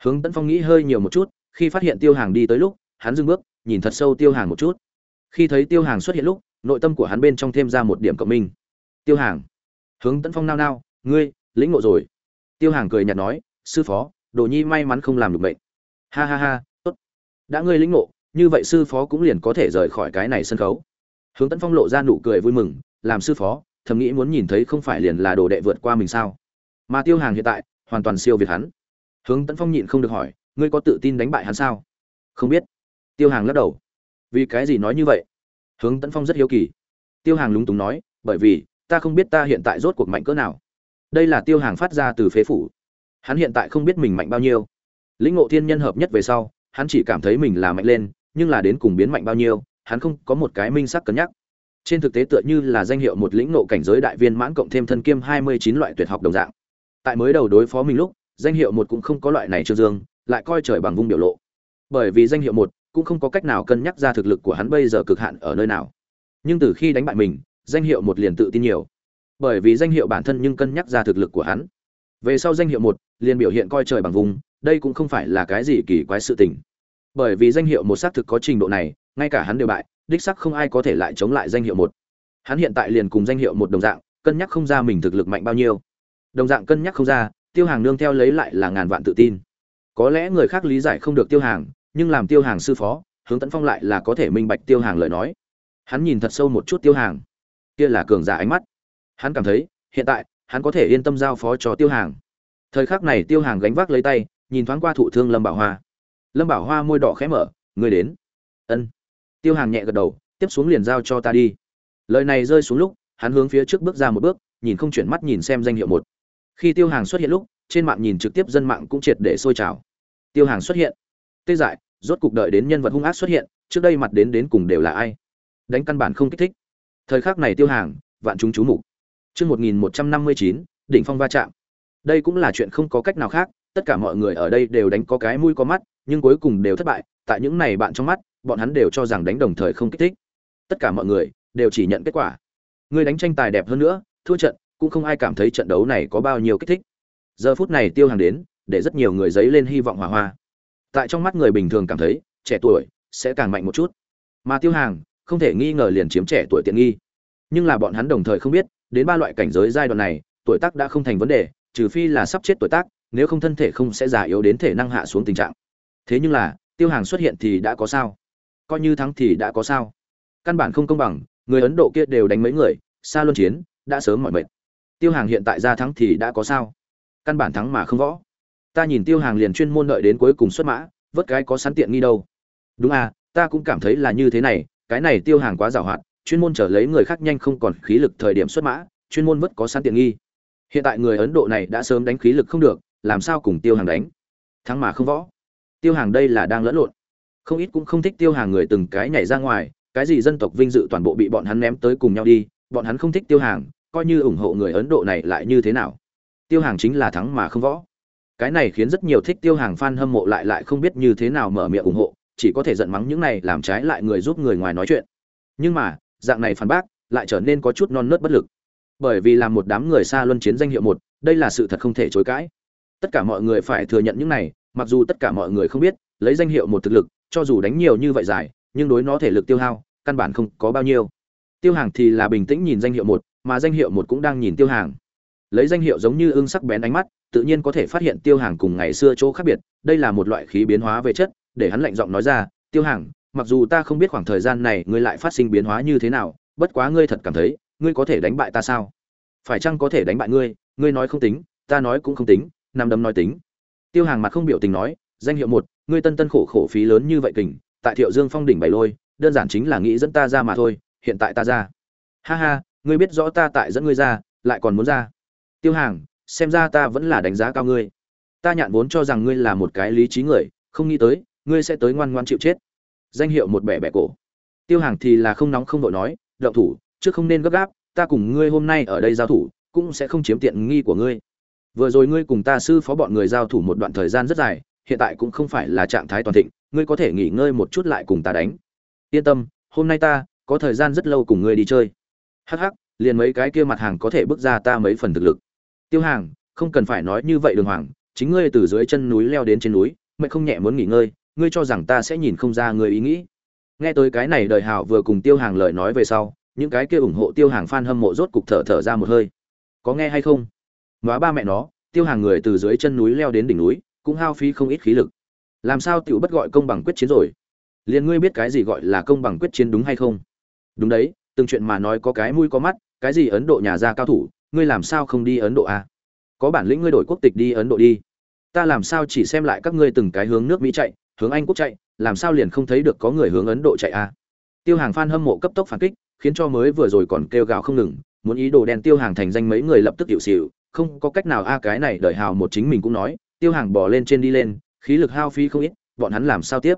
Hướng tấn phong nghĩ hơi nhiều một chút, khi phát hiện tiêu hàng đi tới lúc, hắn dừng bước, nhìn thật sâu tiêu hàng một chút khi thấy tiêu hàng xuất hiện lúc, nội tâm của hắn bên trong thêm ra một điểm cộng minh. Tiêu hàng, hướng tấn phong nao nao, ngươi, lĩnh ngộ rồi. Tiêu hàng cười nhạt nói, sư phó, đồ nhi may mắn không làm được bệnh. Ha ha ha, tốt. Đã ngươi lĩnh ngộ, như vậy sư phó cũng liền có thể rời khỏi cái này sân khấu. Hướng tấn phong lộ ra nụ cười vui mừng, làm sư phó, thầm nghĩ muốn nhìn thấy không phải liền là đồ đệ vượt qua mình sao. Mà tiêu hàng hiện tại, hoàn toàn siêu việt hắn. Hướng tấn phong nhịn không được hỏi, ngươi có tự tin đánh bại hắn sao? Không biết. Tiêu hàng lắc đầu vì cái gì nói như vậy? Hướng tấn phong rất hiếu kỳ. Tiêu hàng lúng túng nói, bởi vì, ta không biết ta hiện tại rốt cuộc mạnh cỡ nào. Đây là tiêu hàng phát ra từ phế phủ. Hắn hiện tại không biết mình mạnh bao nhiêu. Lĩnh ngộ thiên nhân hợp nhất về sau, hắn chỉ cảm thấy mình là mạnh lên, nhưng là đến cùng biến mạnh bao nhiêu, hắn không có một cái minh sắc cân nhắc. Trên thực tế tựa như là danh hiệu một lĩnh ngộ cảnh giới đại viên mãn cộng thêm thân kiêm hai mươi chín loại tuyệt học đồng dạng. Tại mới đầu đối phó mình lúc, danh hiệu một cũng không có loại này trương dương, lại coi trời bằng vung biểu lộ. Bởi vì danh hiệu một cũng không có cách nào cân nhắc ra thực lực của hắn bây giờ cực hạn ở nơi nào. Nhưng từ khi đánh bại mình, danh hiệu một liền tự tin nhiều. Bởi vì danh hiệu bản thân nhưng cân nhắc ra thực lực của hắn. Về sau danh hiệu một, liền biểu hiện coi trời bằng vùng, đây cũng không phải là cái gì kỳ quái sự tình. Bởi vì danh hiệu một xác thực có trình độ này, ngay cả hắn đều bại, đích xác không ai có thể lại chống lại danh hiệu một. Hắn hiện tại liền cùng danh hiệu một đồng dạng, cân nhắc không ra mình thực lực mạnh bao nhiêu. Đồng dạng cân nhắc không ra, tiêu hàng nương theo lấy lại là ngàn vạn tự tin. Có lẽ người khác lý giải không được tiêu hàng nhưng làm tiêu hàng sư phó, hướng tấn phong lại là có thể minh bạch tiêu hàng lời nói. Hắn nhìn thật sâu một chút tiêu hàng. Kia là cường giả ánh mắt. Hắn cảm thấy, hiện tại, hắn có thể yên tâm giao phó cho tiêu hàng. Thời khắc này tiêu hàng gánh vác lấy tay, nhìn thoáng qua thụ thương lâm bảo hoa. Lâm bảo hoa môi đỏ khẽ mở người đến. Ân. Tiêu hàng nhẹ gật đầu, tiếp xuống liền giao cho ta đi. Lời này rơi xuống lúc, hắn hướng phía trước bước ra một bước, nhìn không chuyển mắt nhìn xem danh hiệu một. Khi tiêu hàng xuất hiện lúc, trên mạng nhìn trực tiếp dân mạng cũng triệt để sôi trào. Tiêu hàng xuất hiện tê dại, rốt cục đợi đến nhân vật hung ác xuất hiện, trước đây mặt đến đến cùng đều là ai? Đánh căn bản không kích thích. Thời khắc này tiêu hàng, vạn chúng chú mục. Chương một nghìn một trăm năm mươi chín, đỉnh phong va chạm. Đây cũng là chuyện không có cách nào khác, tất cả mọi người ở đây đều đánh có cái mũi có mắt, nhưng cuối cùng đều thất bại, tại những này bạn trong mắt, bọn hắn đều cho rằng đánh đồng thời không kích thích. Tất cả mọi người đều chỉ nhận kết quả. Người đánh tranh tài đẹp hơn nữa, thua trận, cũng không ai cảm thấy trận đấu này có bao nhiêu kích thích. Giờ phút này tiêu hàng đến, để rất nhiều người dấy lên hy vọng hòa hoa tại trong mắt người bình thường cảm thấy, trẻ tuổi sẽ càng mạnh một chút. Mà tiêu hàng không thể nghi ngờ liền chiếm trẻ tuổi tiện nghi. Nhưng là bọn hắn đồng thời không biết, đến ba loại cảnh giới giai đoạn này, tuổi tác đã không thành vấn đề, trừ phi là sắp chết tuổi tác, nếu không thân thể không sẽ già yếu đến thể năng hạ xuống tình trạng. Thế nhưng là, tiêu hàng xuất hiện thì đã có sao? Coi như thắng thì đã có sao? Căn bản không công bằng, người ấn độ kia đều đánh mấy người, xa luân chiến, đã sớm mọi mệt. Tiêu hàng hiện tại ra thắng thì đã có sao? Căn bản thắng mà không võ ta nhìn tiêu hàng liền chuyên môn đợi đến cuối cùng xuất mã, vớt cái có sẵn tiện nghi đâu. Đúng à ta cũng cảm thấy là như thế này, cái này tiêu hàng quá giàu hạn, chuyên môn trở lấy người khác nhanh không còn khí lực thời điểm xuất mã, chuyên môn vớt có sẵn tiện nghi. Hiện tại người ấn độ này đã sớm đánh khí lực không được, làm sao cùng tiêu hàng đánh? Thắng mà không võ. Tiêu hàng đây là đang lẫn lộn. Không ít cũng không thích tiêu hàng người từng cái nhảy ra ngoài, cái gì dân tộc vinh dự toàn bộ bị bọn hắn ném tới cùng nhau đi, bọn hắn không thích tiêu hàng, coi như ủng hộ người ấn độ này lại như thế nào? Tiêu hàng chính là thắng mà không võ cái này khiến rất nhiều thích tiêu hàng fan hâm mộ lại lại không biết như thế nào mở miệng ủng hộ, chỉ có thể giận mắng những này làm trái lại người giúp người ngoài nói chuyện. Nhưng mà, dạng này phản bác, lại trở nên có chút non nớt bất lực. Bởi vì làm một đám người xa luân chiến danh hiệu một, đây là sự thật không thể chối cãi. Tất cả mọi người phải thừa nhận những này, mặc dù tất cả mọi người không biết, lấy danh hiệu một thực lực, cho dù đánh nhiều như vậy dài nhưng đối nó thể lực tiêu hao, căn bản không có bao nhiêu. Tiêu hàng thì là bình tĩnh nhìn danh hiệu một, mà danh hiệu một cũng đang nhìn tiêu hàng. Lấy danh hiệu giống như ưng sắc bén ánh mắt tự nhiên có thể phát hiện tiêu hàng cùng ngày xưa chỗ khác biệt, đây là một loại khí biến hóa về chất, để hắn lạnh giọng nói ra, tiêu hàng, mặc dù ta không biết khoảng thời gian này ngươi lại phát sinh biến hóa như thế nào, bất quá ngươi thật cảm thấy, ngươi có thể đánh bại ta sao? Phải chăng có thể đánh bại ngươi ngươi nói không tính, ta nói cũng không tính nằm đấm nói tính. Tiêu hàng mặt không biểu tình nói, danh hiệu một, ngươi tân tân khổ khổ phí lớn như vậy kình, tại thiệu dương phong đỉnh bày lôi, đơn giản chính là nghĩ dẫn ta ra mà thôi, hiện tại ta ra. Ha ha, ngươi biết rõ ta tại dẫn ngươi ra, lại còn muốn ra. Tiêu hàng xem ra ta vẫn là đánh giá cao ngươi. Ta nhạn vốn cho rằng ngươi là một cái lý trí người, không nghĩ tới, ngươi sẽ tới ngoan ngoan chịu chết. Danh hiệu một bẻ bẻ cổ. Tiêu hàng thì là không nóng không đội nói, động thủ chứ không nên gấp gáp, ta cùng ngươi hôm nay ở đây giao thủ, cũng sẽ không chiếm tiện nghi của ngươi. Vừa rồi ngươi cùng ta sư phó bọn người giao thủ một đoạn thời gian rất dài, hiện tại cũng không phải là trạng thái toàn thịnh, ngươi có thể nghỉ ngơi một chút lại cùng ta đánh. Yên tâm, hôm nay ta có thời gian rất lâu cùng ngươi đi chơi. Hắc hắc, liền mấy cái kia mặt hàng có thể bước ra ta mấy phần thực lực tiêu hàng, không cần phải nói như vậy đường hoàng, chính ngươi từ dưới chân núi leo đến trên núi, mẹ không nhẹ muốn nghỉ ngơi, ngươi cho rằng ta sẽ nhìn không ra ngươi ý nghĩ. Nghe tới cái này đời hào vừa cùng tiêu hàng lời nói về sau, những cái kia ủng hộ tiêu hàng f hâm mộ rốt cục thở thở ra một hơi. Có nghe hay không? Nói ba mẹ nó, tiêu hàng người từ dưới chân núi leo đến đỉnh núi, cũng hao phí không ít khí lực. Làm sao tiểu bất gọi công bằng quyết chiến rồi? Liền ngươi biết cái gì gọi là công bằng quyết chiến đúng hay không? Đúng đấy, từng chuyện mà nói có cái mũi có mắt, cái gì ấn độ nhà gia cao thủ ngươi làm sao không đi ấn độ à? có bản lĩnh ngươi đổi quốc tịch đi ấn độ đi ta làm sao chỉ xem lại các ngươi từng cái hướng nước mỹ chạy, hướng anh quốc chạy, làm sao liền không thấy được có người hướng ấn độ chạy à? tiêu hàng phan hâm mộ cấp tốc phản kích, khiến cho mới vừa rồi còn kêu gào không ngừng, muốn ý đồ đen tiêu hàng thành danh mấy người lập tức hiệu xịu, không có cách nào a, cái này đợi hào một chính mình cũng nói, tiêu hàng bỏ lên trên đi lên, khí lực hao phí không ít, bọn hắn làm sao tiếp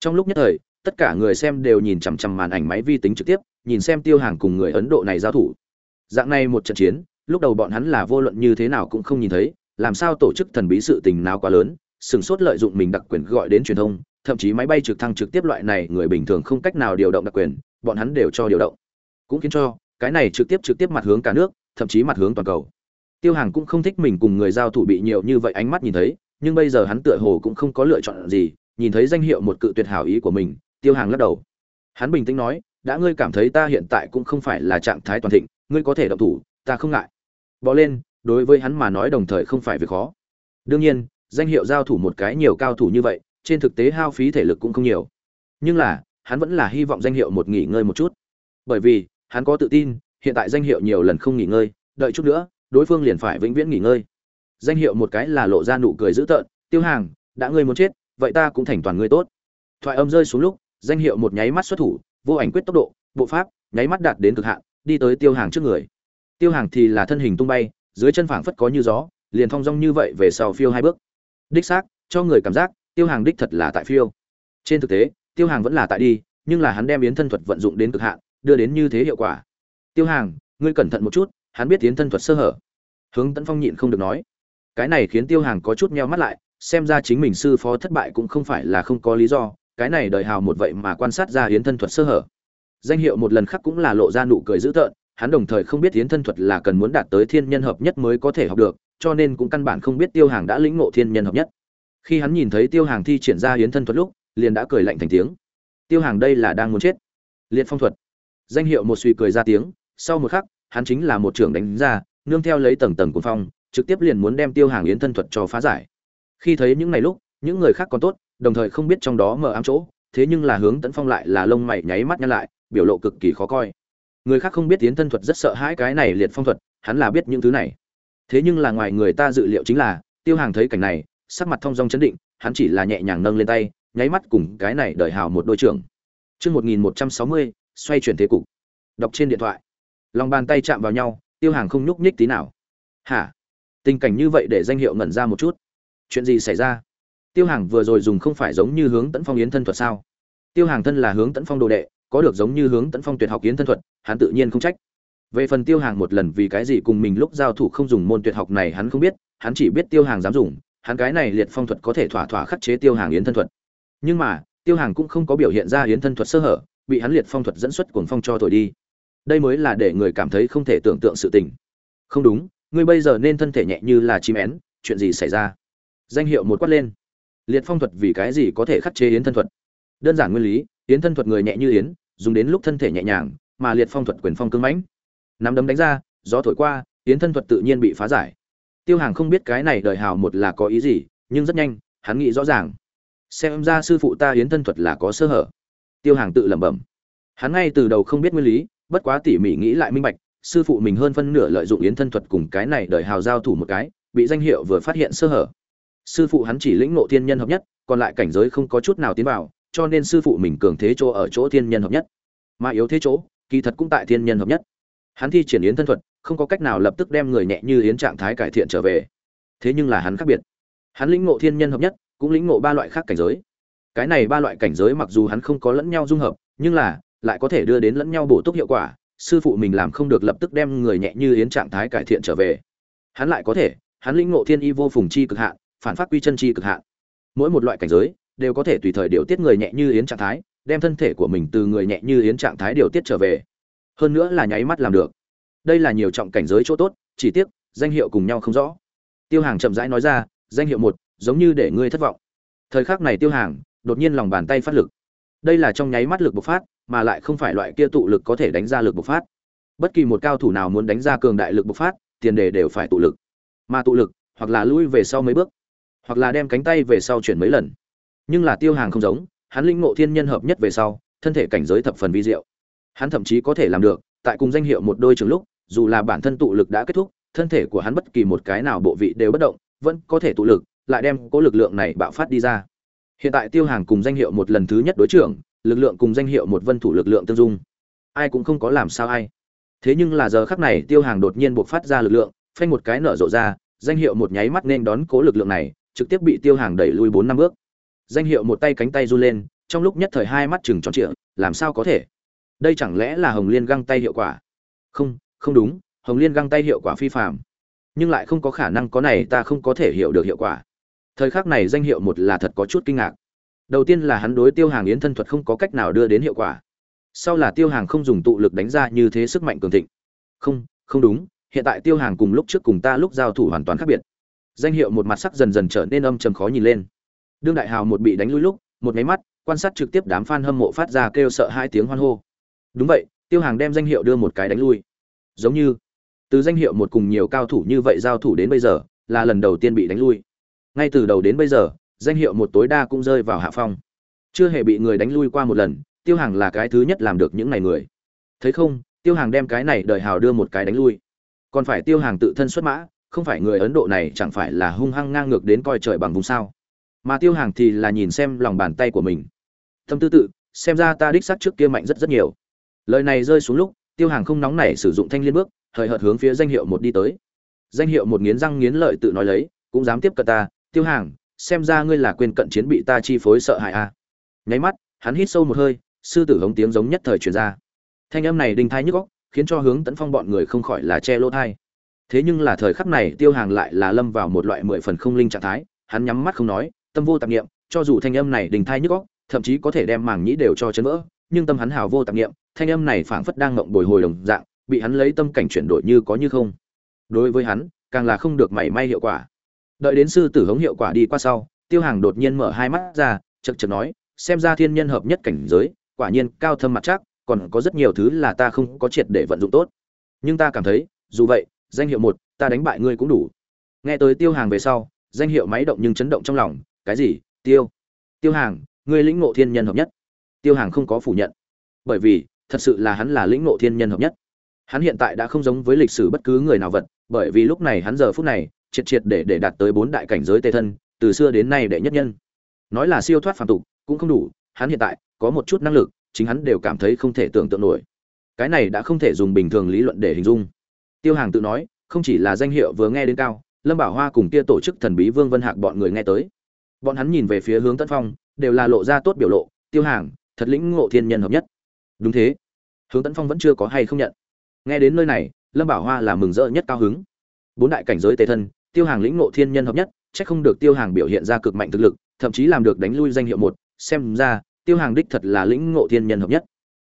trong lúc nhất thời, tất cả người xem đều nhìn chằm chằm màn ảnh máy vi tính trực tiếp, nhìn xem tiêu hàng cùng người ấn độ này giao thủ dạng này một trận chiến lúc đầu bọn hắn là vô luận như thế nào cũng không nhìn thấy, làm sao tổ chức thần bí sự tình nào quá lớn, sừng sốt lợi dụng mình đặc quyền gọi đến truyền thông, thậm chí máy bay trực thăng trực tiếp loại này người bình thường không cách nào điều động đặc quyền, bọn hắn đều cho điều động. Cũng khiến cho, cái này trực tiếp trực tiếp mặt hướng cả nước, thậm chí mặt hướng toàn cầu. Tiêu hàng cũng không thích mình cùng người giao thủ bị nhiều như vậy ánh mắt nhìn thấy, nhưng bây giờ hắn tựa hồ cũng không có lựa chọn gì, nhìn thấy danh hiệu một cự tuyệt hảo ý của mình, tiêu hàng lắc đầu. Hắn bình tĩnh nói, đã ngươi cảm thấy ta hiện tại cũng không phải là trạng thái toàn thịnh, ngươi có thể động thủ ta không ngại. Bỏ lên, đối với hắn mà nói đồng thời không phải việc khó. Đương nhiên, danh hiệu giao thủ một cái nhiều cao thủ như vậy, trên thực tế hao phí thể lực cũng không nhiều. Nhưng là, hắn vẫn là hy vọng danh hiệu một nghỉ ngơi một chút. Bởi vì, hắn có tự tin, hiện tại danh hiệu nhiều lần không nghỉ ngơi, đợi chút nữa, đối phương liền phải vĩnh viễn nghỉ ngơi. Danh hiệu một cái là lộ ra nụ cười dữ tợn, tiêu hàng, đã ngươi muốn chết, vậy ta cũng thành toàn ngươi tốt. Thoại âm rơi xuống lúc, danh hiệu một nháy mắt xuất thủ, vô ảnh quyết tốc độ, bộ pháp, nháy mắt đạt đến cực hạn, đi tới tiêu hàng trước người tiêu hàng thì là thân hình tung bay, dưới chân phảng phất có như gió, liền thong dong như vậy về sau phiêu hai bước. Đích xác, cho người cảm giác, tiêu hàng đích thật là tại phiêu. Trên thực tế, tiêu hàng vẫn là tại đi, nhưng là hắn đem yến thân thuật vận dụng đến cực hạn, đưa đến như thế hiệu quả. Tiêu hàng, ngươi cẩn thận một chút, hắn biết yến thân thuật sơ hở. Hướng tấn phong nhịn không được nói. Cái này khiến tiêu hàng có chút meo mắt lại, xem ra chính mình sư phó thất bại cũng không phải là không có lý do, cái này đợi hào một vậy mà quan sát ra yến thân thuật sơ hở. Danh hiệu một lần khác cũng là lộ ra nụ cười dữ tợn hắn đồng thời không biết yến thân thuật là cần muốn đạt tới thiên nhân hợp nhất mới có thể học được, cho nên cũng căn bản không biết tiêu hàng đã lĩnh ngộ thiên nhân hợp nhất. Khi hắn nhìn thấy tiêu hàng thi triển ra yến thân thuật lúc, liền đã cười lạnh thành tiếng. Tiêu hàng đây là đang muốn chết. Liệt phong thuật. Danh hiệu một suy cười ra tiếng, sau một khắc, hắn chính là một trưởng đánh ra, nương theo lấy tầng tầng cuồng phong, trực tiếp liền muốn đem tiêu hàng yến thân thuật cho phá giải. Khi thấy những ngày lúc, những người khác còn tốt, đồng thời không biết trong đó mở ám chỗ, thế nhưng là hướng tấn phong lại là lông mày nháy mắt nhăn lại, biểu lộ cực kỳ khó coi người khác không biết tiến thân thuật rất sợ hãi cái này liệt phong thuật, hắn là biết những thứ này. Thế nhưng là ngoài người ta dự liệu chính là, tiêu hàng thấy cảnh này, sắc mặt thong dong chấn định, hắn chỉ là nhẹ nhàng nâng lên tay, nháy mắt cùng cái này đợi hào một đôi trưởng. Chương một nghìn một trăm sáu mươi, xoay chuyển thế cục. Đọc trên điện thoại. Lòng bàn tay chạm vào nhau, tiêu hàng không nhúc nhích tí nào. Hả? Tình cảnh như vậy để danh hiệu ngẩn ra một chút. Chuyện gì xảy ra? Tiêu hàng vừa rồi dùng không phải giống như hướng tấn phong yến thân thuật sao? Tiêu hàng thân là hướng tấn phong đồ đệ có được giống như hướng tấn phong tuyệt học yến thân thuật, hắn tự nhiên không trách. Về phần tiêu hàng một lần vì cái gì cùng mình lúc giao thủ không dùng môn tuyệt học này hắn không biết, hắn chỉ biết tiêu hàng dám dùng, hắn cái này liệt phong thuật có thể thỏa thỏa khắc chế tiêu hàng yến thân thuật. Nhưng mà, tiêu hàng cũng không có biểu hiện ra yến thân thuật sơ hở, bị hắn liệt phong thuật dẫn xuất cuồng phong cho thổi đi. Đây mới là để người cảm thấy không thể tưởng tượng sự tình. Không đúng, ngươi bây giờ nên thân thể nhẹ như là chim én, chuyện gì xảy ra? Danh hiệu một quát lên. Liệt phong thuật vì cái gì có thể khắc chế yến thân thuật? Đơn giản nguyên lý, yến thân thuật người nhẹ như yến dùng đến lúc thân thể nhẹ nhàng, mà liệt phong thuật quyền phong cứng mãnh. Nắm đấm đánh ra, gió thổi qua, yến thân thuật tự nhiên bị phá giải. Tiêu hàng không biết cái này đời hào một là có ý gì, nhưng rất nhanh, hắn nghĩ rõ ràng. Xem ra sư phụ ta yến thân thuật là có sơ hở. Tiêu hàng tự lẩm bẩm. Hắn ngay từ đầu không biết nguyên lý, bất quá tỉ mỉ nghĩ lại minh bạch, sư phụ mình hơn phân nửa lợi dụng yến thân thuật cùng cái này đời hào giao thủ một cái, bị danh hiệu vừa phát hiện sơ hở. Sư phụ hắn chỉ lĩnh ngộ thiên nhân hợp nhất, còn lại cảnh giới không có chút nào tiến vào cho nên sư phụ mình cường thế chỗ ở chỗ thiên nhân hợp nhất. Mà yếu thế chỗ, kỳ thật cũng tại thiên nhân hợp nhất. Hắn thi triển yến thân thuật, không có cách nào lập tức đem người nhẹ như yến trạng thái cải thiện trở về. Thế nhưng là hắn khác biệt. Hắn lĩnh ngộ thiên nhân hợp nhất, cũng lĩnh ngộ ba loại khác cảnh giới. Cái này ba loại cảnh giới mặc dù hắn không có lẫn nhau dung hợp, nhưng là, lại có thể đưa đến lẫn nhau bổ túc hiệu quả, sư phụ mình làm không được lập tức đem người nhẹ như yến trạng thái cải thiện trở về. Hắn lại có thể, hắn lĩnh ngộ thiên y vô phùng chi cực hạn, phản phát quy chân chi cực hạn. Mỗi một loại cảnh giới đều có thể tùy thời điều tiết người nhẹ như yến trạng thái, đem thân thể của mình từ người nhẹ như yến trạng thái điều tiết trở về. Hơn nữa là nháy mắt làm được. Đây là nhiều trọng cảnh giới chỗ tốt, chỉ tiếc, danh hiệu cùng nhau không rõ. Tiêu hàng chậm rãi nói ra, danh hiệu một, giống như để ngươi thất vọng. Thời khắc này tiêu hàng, đột nhiên lòng bàn tay phát lực. Đây là trong nháy mắt lực bộc phát, mà lại không phải loại kia tụ lực có thể đánh ra lực bộc phát. Bất kỳ một cao thủ nào muốn đánh ra cường đại lực bộc phát, tiền đề đều phải tụ lực. Mà tụ lực, hoặc là lui về sau mấy bước, hoặc là đem cánh tay về sau chuyển mấy lần nhưng là tiêu hàng không giống, hắn linh ngộ thiên nhân hợp nhất về sau, thân thể cảnh giới thập phần vi diệu. Hắn thậm chí có thể làm được, tại cùng danh hiệu một đôi trường lúc, dù là bản thân tụ lực đã kết thúc, thân thể của hắn bất kỳ một cái nào bộ vị đều bất động, vẫn có thể tụ lực, lại đem cố lực lượng này bạo phát đi ra. Hiện tại tiêu hàng cùng danh hiệu một lần thứ nhất đối trưởng, lực lượng cùng danh hiệu một vân thủ lực lượng tương dung. Ai cũng không có làm sao ai. Thế nhưng là giờ khắc này tiêu hàng đột nhiên buộc phát ra lực lượng, phanh một cái nở rộ ra, danh hiệu một nháy mắt nên đón cố lực lượng này, trực tiếp bị tiêu hàng đẩy lui bốn năm bước danh hiệu một tay cánh tay run lên, trong lúc nhất thời hai mắt chừng tròn trịa, làm sao có thể? Đây chẳng lẽ là hồng liên găng tay hiệu quả? Không không đúng, hồng liên găng tay hiệu quả phi phạm nhưng lại không có khả năng có này, ta không có thể hiểu được hiệu quả. Thời khắc này danh hiệu một là thật có chút kinh ngạc. Đầu tiên là hắn đối tiêu hàng yến thân thuật không có cách nào đưa đến hiệu quả. Sau là tiêu hàng không dùng tụ lực đánh ra như thế sức mạnh cường thịnh. Không không đúng, hiện tại tiêu hàng cùng lúc trước cùng ta lúc giao thủ hoàn toàn khác biệt. Danh hiệu một mặt sắc dần dần trở nên âm trầm khó nhìn lên đương đại hào một bị đánh lui lúc, một máy mắt, quan sát trực tiếp đám f a n hâm mộ phát ra kêu sợ hai tiếng hoan hô. Đúng vậy, tiêu hàng đem danh hiệu đưa một cái đánh lui. Giống như, từ danh hiệu một cùng nhiều cao thủ như vậy giao thủ đến bây giờ, là lần đầu tiên bị đánh lui. Ngay từ đầu đến bây giờ, danh hiệu một tối đa cũng rơi vào hạ phong. Chưa hề bị người đánh lui qua một lần, tiêu hàng là cái thứ nhất làm được những này người. Thấy không, tiêu hàng đem cái này đợi hào đưa một cái đánh lui. Còn phải tiêu hàng tự thân xuất mã, không phải người ấn độ này chẳng phải là hung hăng ngang ngược đến coi trời bằng vùng sao mà tiêu hàng thì là nhìn xem lòng bàn tay của mình. Tâm tư tự, xem ra ta đích xác trước kia mạnh rất rất nhiều. Lời này rơi xuống lúc, tiêu hàng không nóng nảy sử dụng thanh liên bước, hời hợt hướng phía danh hiệu một đi tới. Danh hiệu một nghiến răng nghiến lợi tự nói lấy, cũng dám tiếp cận ta, tiêu hàng, xem ra ngươi là quên cận chiến bị ta chi phối sợ hãi a à. nháy mắt, hắn hít sâu một hơi, sư tử hống tiếng giống nhất thời truyền ra. Thanh âm này đinh thai nhức góc khiến cho hướng tấn phong bọn người không khỏi là che lỗ thai. Thế nhưng là thời khắc này, tiêu hàng lại là lâm vào một loại mười phần không linh trạng thái, hắn nhắm mắt không nói tâm vô tạp niệm cho dù thanh âm này đình thai nhức óc, thậm chí có thể đem màng nhĩ đều cho chấn vỡ nhưng tâm hắn hào vô tạp niệm thanh âm này phảng phất đang ngậm bồi hồi đồng dạng bị hắn lấy tâm cảnh chuyển đổi như có như không. Đối với hắn càng là không được mảy may hiệu quả. Đợi đến sư tử hống hiệu quả đi qua sau tiêu hàng đột nhiên mở hai mắt ra chậc chậc nói xem ra thiên nhân hợp nhất cảnh giới quả nhiên cao thâm mặt chắc còn có rất nhiều thứ là ta không có triệt để vận dụng tốt. Nhưng ta cảm thấy dù vậy danh hiệu một ta đánh bại ngươi cũng đủ. Nghe tới tiêu hàng về sau danh hiệu máy động nhưng chấn động trong lòng cái gì? Tiêu. Tiêu hàng, ngươi lĩnh ngộ thiên nhân hợp nhất. Tiêu hàng không có phủ nhận. Bởi vì, thật sự là hắn là lĩnh ngộ thiên nhân hợp nhất. Hắn hiện tại đã không giống với lịch sử bất cứ người nào vật, bởi vì lúc này hắn giờ phút này, triệt triệt để để đạt tới bốn đại cảnh giới tê thân, từ xưa đến nay đệ nhất nhân. Nói là siêu thoát phàm tục, cũng không đủ, hắn hiện tại, có một chút năng lực, chính hắn đều cảm thấy không thể tưởng tượng nổi. Cái này đã không thể dùng bình thường lý luận để hình dung. Tiêu hàng tự nói, không chỉ là danh hiệu vừa nghe đến cao, lâm bảo hoa cùng kia tổ chức thần bí vương vân hạc bọn người nghe tới bọn hắn nhìn về phía hướng tân phong, đều là lộ ra tốt biểu lộ, tiêu hàng, thật lĩnh ngộ thiên nhân hợp nhất. Đúng thế. Hướng tấn phong vẫn chưa có hay không nhận. Nghe đến nơi này, lâm bảo hoa là mừng rỡ nhất cao hứng. Bốn đại cảnh giới tề thân, tiêu hàng lĩnh ngộ thiên nhân hợp nhất, chắc không được tiêu hàng biểu hiện ra cực mạnh thực lực, thậm chí làm được đánh lui danh hiệu một. Xem ra, tiêu hàng đích thật là lĩnh ngộ thiên nhân hợp nhất.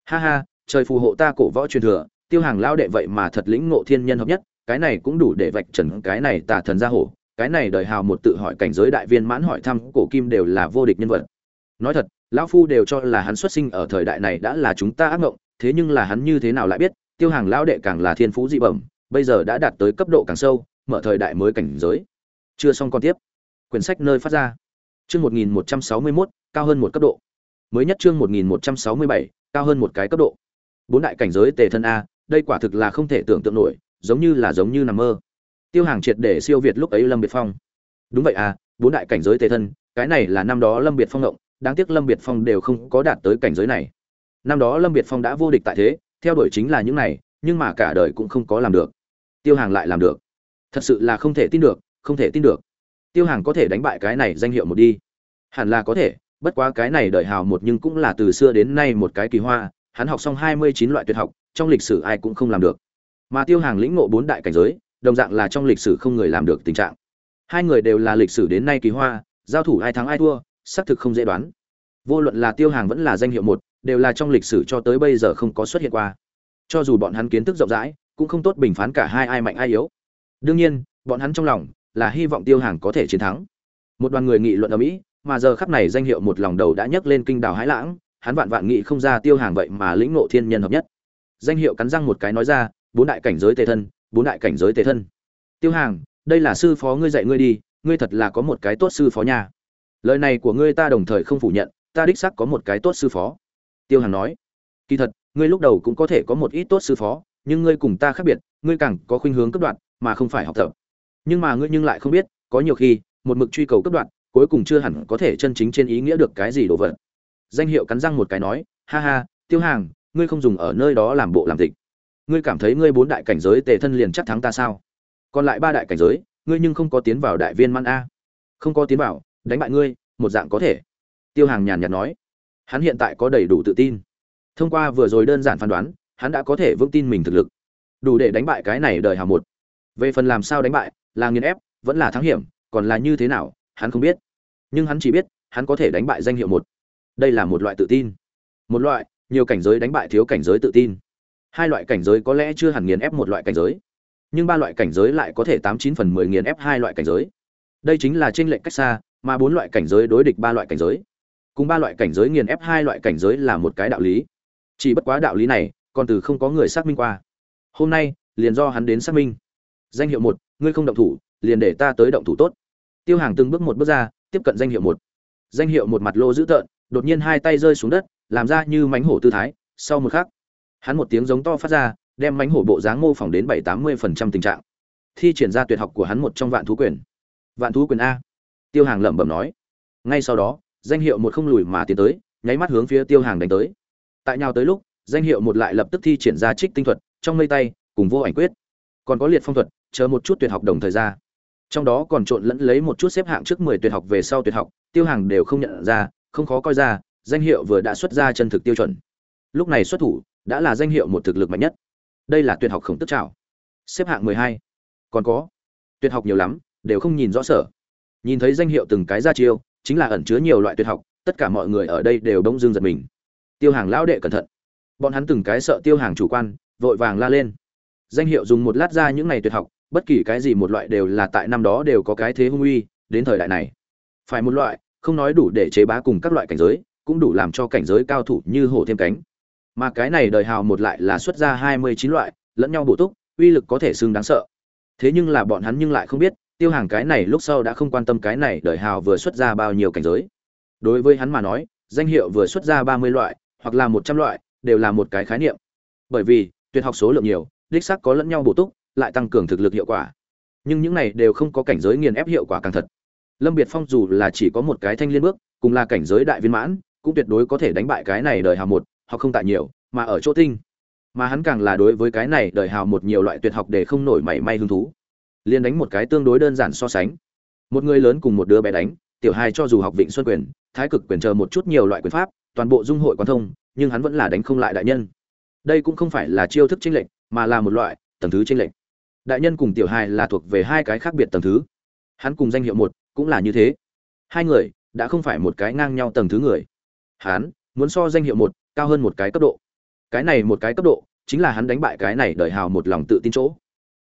Ha ha, trời phù hộ ta cổ võ truyền thừa, tiêu hàng lao đệ vậy mà thật lĩnh ngộ thiên nhân hợp nhất, cái này cũng đủ để vạch trần cái này tà thần gia hổ cái này đời hào một tự hỏi cảnh giới đại viên mãn hỏi thăm, cổ kim đều là vô địch nhân vật. Nói thật, lão phu đều cho là hắn xuất sinh ở thời đại này đã là chúng ta ác mộng thế nhưng là hắn như thế nào lại biết, tiêu hàng lão đệ càng là thiên phú dị bẩm, bây giờ đã đạt tới cấp độ càng sâu, mở thời đại mới cảnh giới. Chưa xong còn tiếp. Quyển sách nơi phát ra. Chương một nghìn một trăm sáu mươi mốt, cao hơn một cấp độ. Mới nhất chương một nghìn một trăm sáu mươi bảy, cao hơn một cái cấp độ. Bốn đại cảnh giới tề thân a, đây quả thực là không thể tưởng tượng nổi, giống như là giống như nằm mơ tiêu hàng triệt để siêu việt lúc ấy lâm biệt phong. Đúng vậy à bốn đại cảnh giới tề thân cái này là năm đó lâm biệt phong động, đáng tiếc lâm biệt phong đều không có đạt tới cảnh giới này. Năm đó lâm biệt phong đã vô địch tại thế theo đuổi chính là những này nhưng mà cả đời cũng không có làm được. Tiêu hàng lại làm được. Thật sự là không thể tin được không thể tin được. Tiêu hàng có thể đánh bại cái này danh hiệu một đi. Hẳn là có thể bất quá cái này đợi hào một nhưng cũng là từ xưa đến nay một cái kỳ hoa hắn học xong hai mươi chín loại tuyệt học trong lịch sử ai cũng không làm được. Mà tiêu hàng lĩnh ngộ bốn đại cảnh giới đồng dạng là trong lịch sử không người làm được tình trạng. Hai người đều là lịch sử đến nay kỳ hoa, giao thủ ai thắng ai thua, xác thực không dễ đoán. Vô luận là tiêu hàng vẫn là danh hiệu một, đều là trong lịch sử cho tới bây giờ không có xuất hiện qua. Cho dù bọn hắn kiến thức rộng rãi, cũng không tốt bình phán cả hai ai mạnh ai yếu. Đương nhiên, bọn hắn trong lòng là hy vọng tiêu hàng có thể chiến thắng. Một đoàn người nghị luận ở mỹ, mà giờ khắp này danh hiệu một lòng đầu đã nhấc lên kinh đảo hãi lãng, hắn vạn vạn nghị không ra tiêu hàng vậy mà lĩnh ngộ thiên nhân hợp nhất. Danh hiệu cắn răng một cái nói ra, bốn đại cảnh giới tề thân bốn đại cảnh giới tề thân. Tiêu hàng, đây là sư phó ngươi dạy ngươi đi, ngươi thật là có một cái tốt sư phó nha. Lời này của ngươi ta đồng thời không phủ nhận, ta đích xác có một cái tốt sư phó. Tiêu hàng nói, kỳ thật, ngươi lúc đầu cũng có thể có một ít tốt sư phó, nhưng ngươi cùng ta khác biệt, ngươi càng có khuynh hướng cấp đoạn, mà không phải học tập. Nhưng mà ngươi nhưng lại không biết, có nhiều khi, một mực truy cầu cấp đoạn, cuối cùng chưa hẳn có thể chân chính trên ý nghĩa được cái gì đồ vật danh hiệu cắn răng một cái nói, ha ha, tiêu hàng, ngươi không dùng ở nơi đó làm bộ làm tịch ngươi cảm thấy ngươi bốn đại cảnh giới tề thân liền chắc thắng ta sao? Còn lại ba đại cảnh giới, ngươi nhưng không có tiến vào đại viên man a. Không có tiến vào, đánh bại ngươi, một dạng có thể. Tiêu hàng nhàn nhạt nói. Hắn hiện tại có đầy đủ tự tin. Thông qua vừa rồi đơn giản phán đoán, hắn đã có thể vững tin mình thực lực. Đủ để đánh bại cái này đời hào một. Về phần làm sao đánh bại, là nghiền ép, vẫn là thắng hiểm, còn là như thế nào, hắn không biết. Nhưng hắn chỉ biết, hắn có thể đánh bại danh hiệu một. Đây là một loại tự tin. Một loại, nhiều cảnh giới đánh bại thiếu cảnh giới tự tin hai loại cảnh giới có lẽ chưa hẳn nghiền ép một loại cảnh giới, nhưng ba loại cảnh giới lại có thể tám chín phần mười nghiền ép hai loại cảnh giới. Đây chính là tranh lệch cách xa, mà bốn loại cảnh giới đối địch ba loại cảnh giới. Cùng ba loại cảnh giới nghiền ép hai loại cảnh giới là một cái đạo lý. Chỉ bất quá đạo lý này, còn từ không có người xác minh qua. Hôm nay, liền do hắn đến xác minh. Danh hiệu một, ngươi không động thủ, liền để ta tới động thủ tốt. Tiêu hàng từng bước một bước ra, tiếp cận danh hiệu một. Danh hiệu một mặt lô dữ tợn, đột nhiên hai tay rơi xuống đất, làm ra như mánh hổ tư thái, sau một khắc hắn một tiếng giống to phát ra, đem mánh hổ bộ dáng mô phỏng đến bảy tám mươi phần trăm tình trạng. Thi triển ra tuyệt học của hắn một trong vạn thú quyền. Vạn thú quyền a. Tiêu hàng lẩm bẩm nói. Ngay sau đó, danh hiệu một không lùi mà tiến tới, nháy mắt hướng phía tiêu hàng đánh tới. Tại nhau tới lúc, danh hiệu một lại lập tức thi triển ra trích tinh thuật, trong mây tay, cùng vô ảnh quyết. Còn có liệt phong thuật, chờ một chút tuyệt học đồng thời ra. Trong đó còn trộn lẫn lấy một chút xếp hạng trước mười tuyệt học về sau tuyệt học, tiêu hàng đều không nhận ra, không khó coi ra, danh hiệu vừa đã xuất ra chân thực tiêu chuẩn. Lúc này xuất thủ đã là danh hiệu một thực lực mạnh nhất. Đây là tuyệt học khổng tức trảo. Xếp hạng mười hai. Còn có, tuyệt học nhiều lắm, đều không nhìn rõ sở. Nhìn thấy danh hiệu từng cái ra chiêu, chính là ẩn chứa nhiều loại tuyệt học, tất cả mọi người ở đây đều đông dương giật mình. Tiêu hàng lão đệ cẩn thận. Bọn hắn từng cái sợ tiêu hàng chủ quan, vội vàng la lên. Danh hiệu dùng một lát ra những ngày tuyệt học, bất kỳ cái gì một loại đều là tại năm đó đều có cái thế hung uy, đến thời đại này. Phải một loại, không nói đủ để chế bá cùng các loại cảnh giới, cũng đủ làm cho cảnh giới cao thủ như hổ thêm cánh mà cái này đời hào một lại là xuất ra hai mươi chín loại, lẫn nhau bổ túc, uy lực có thể xưng đáng sợ. Thế nhưng là bọn hắn nhưng lại không biết, tiêu hàng cái này lúc sau đã không quan tâm cái này đời hào vừa xuất ra bao nhiêu cảnh giới. Đối với hắn mà nói, danh hiệu vừa xuất ra ba mươi loại, hoặc là một trăm loại, đều là một cái khái niệm. Bởi vì, tuyệt học số lượng nhiều, đích xác có lẫn nhau bổ túc, lại tăng cường thực lực hiệu quả. Nhưng những này đều không có cảnh giới nghiền ép hiệu quả càng thật. Lâm biệt phong dù là chỉ có một cái thanh liên bước, cùng là cảnh giới đại viên mãn, cũng tuyệt đối có thể đánh bại cái này đời hào một học không tại nhiều, mà ở chỗ tinh. Mà hắn càng là đối với cái này đời hào một nhiều loại tuyệt học để không nổi mảy may hứng thú. Liền đánh một cái tương đối đơn giản so sánh. Một người lớn cùng một đứa bé đánh, tiểu hai cho dù học vịnh xuân quyền, thái cực quyền chờ một chút nhiều loại quyền pháp, toàn bộ dung hội quan thông, nhưng hắn vẫn là đánh không lại đại nhân. Đây cũng không phải là chiêu thức chênh lệch, mà là một loại tầng thứ chênh lệch. Đại nhân cùng tiểu hai là thuộc về hai cái khác biệt tầng thứ. Hắn cùng danh hiệu một cũng là như thế. Hai người đã không phải một cái ngang nhau tầng thứ người. Hắn muốn so danh hiệu một cao hơn một cái cấp độ. Cái này một cái cấp độ, chính là hắn đánh bại cái này đợi hào một lòng tự tin chỗ.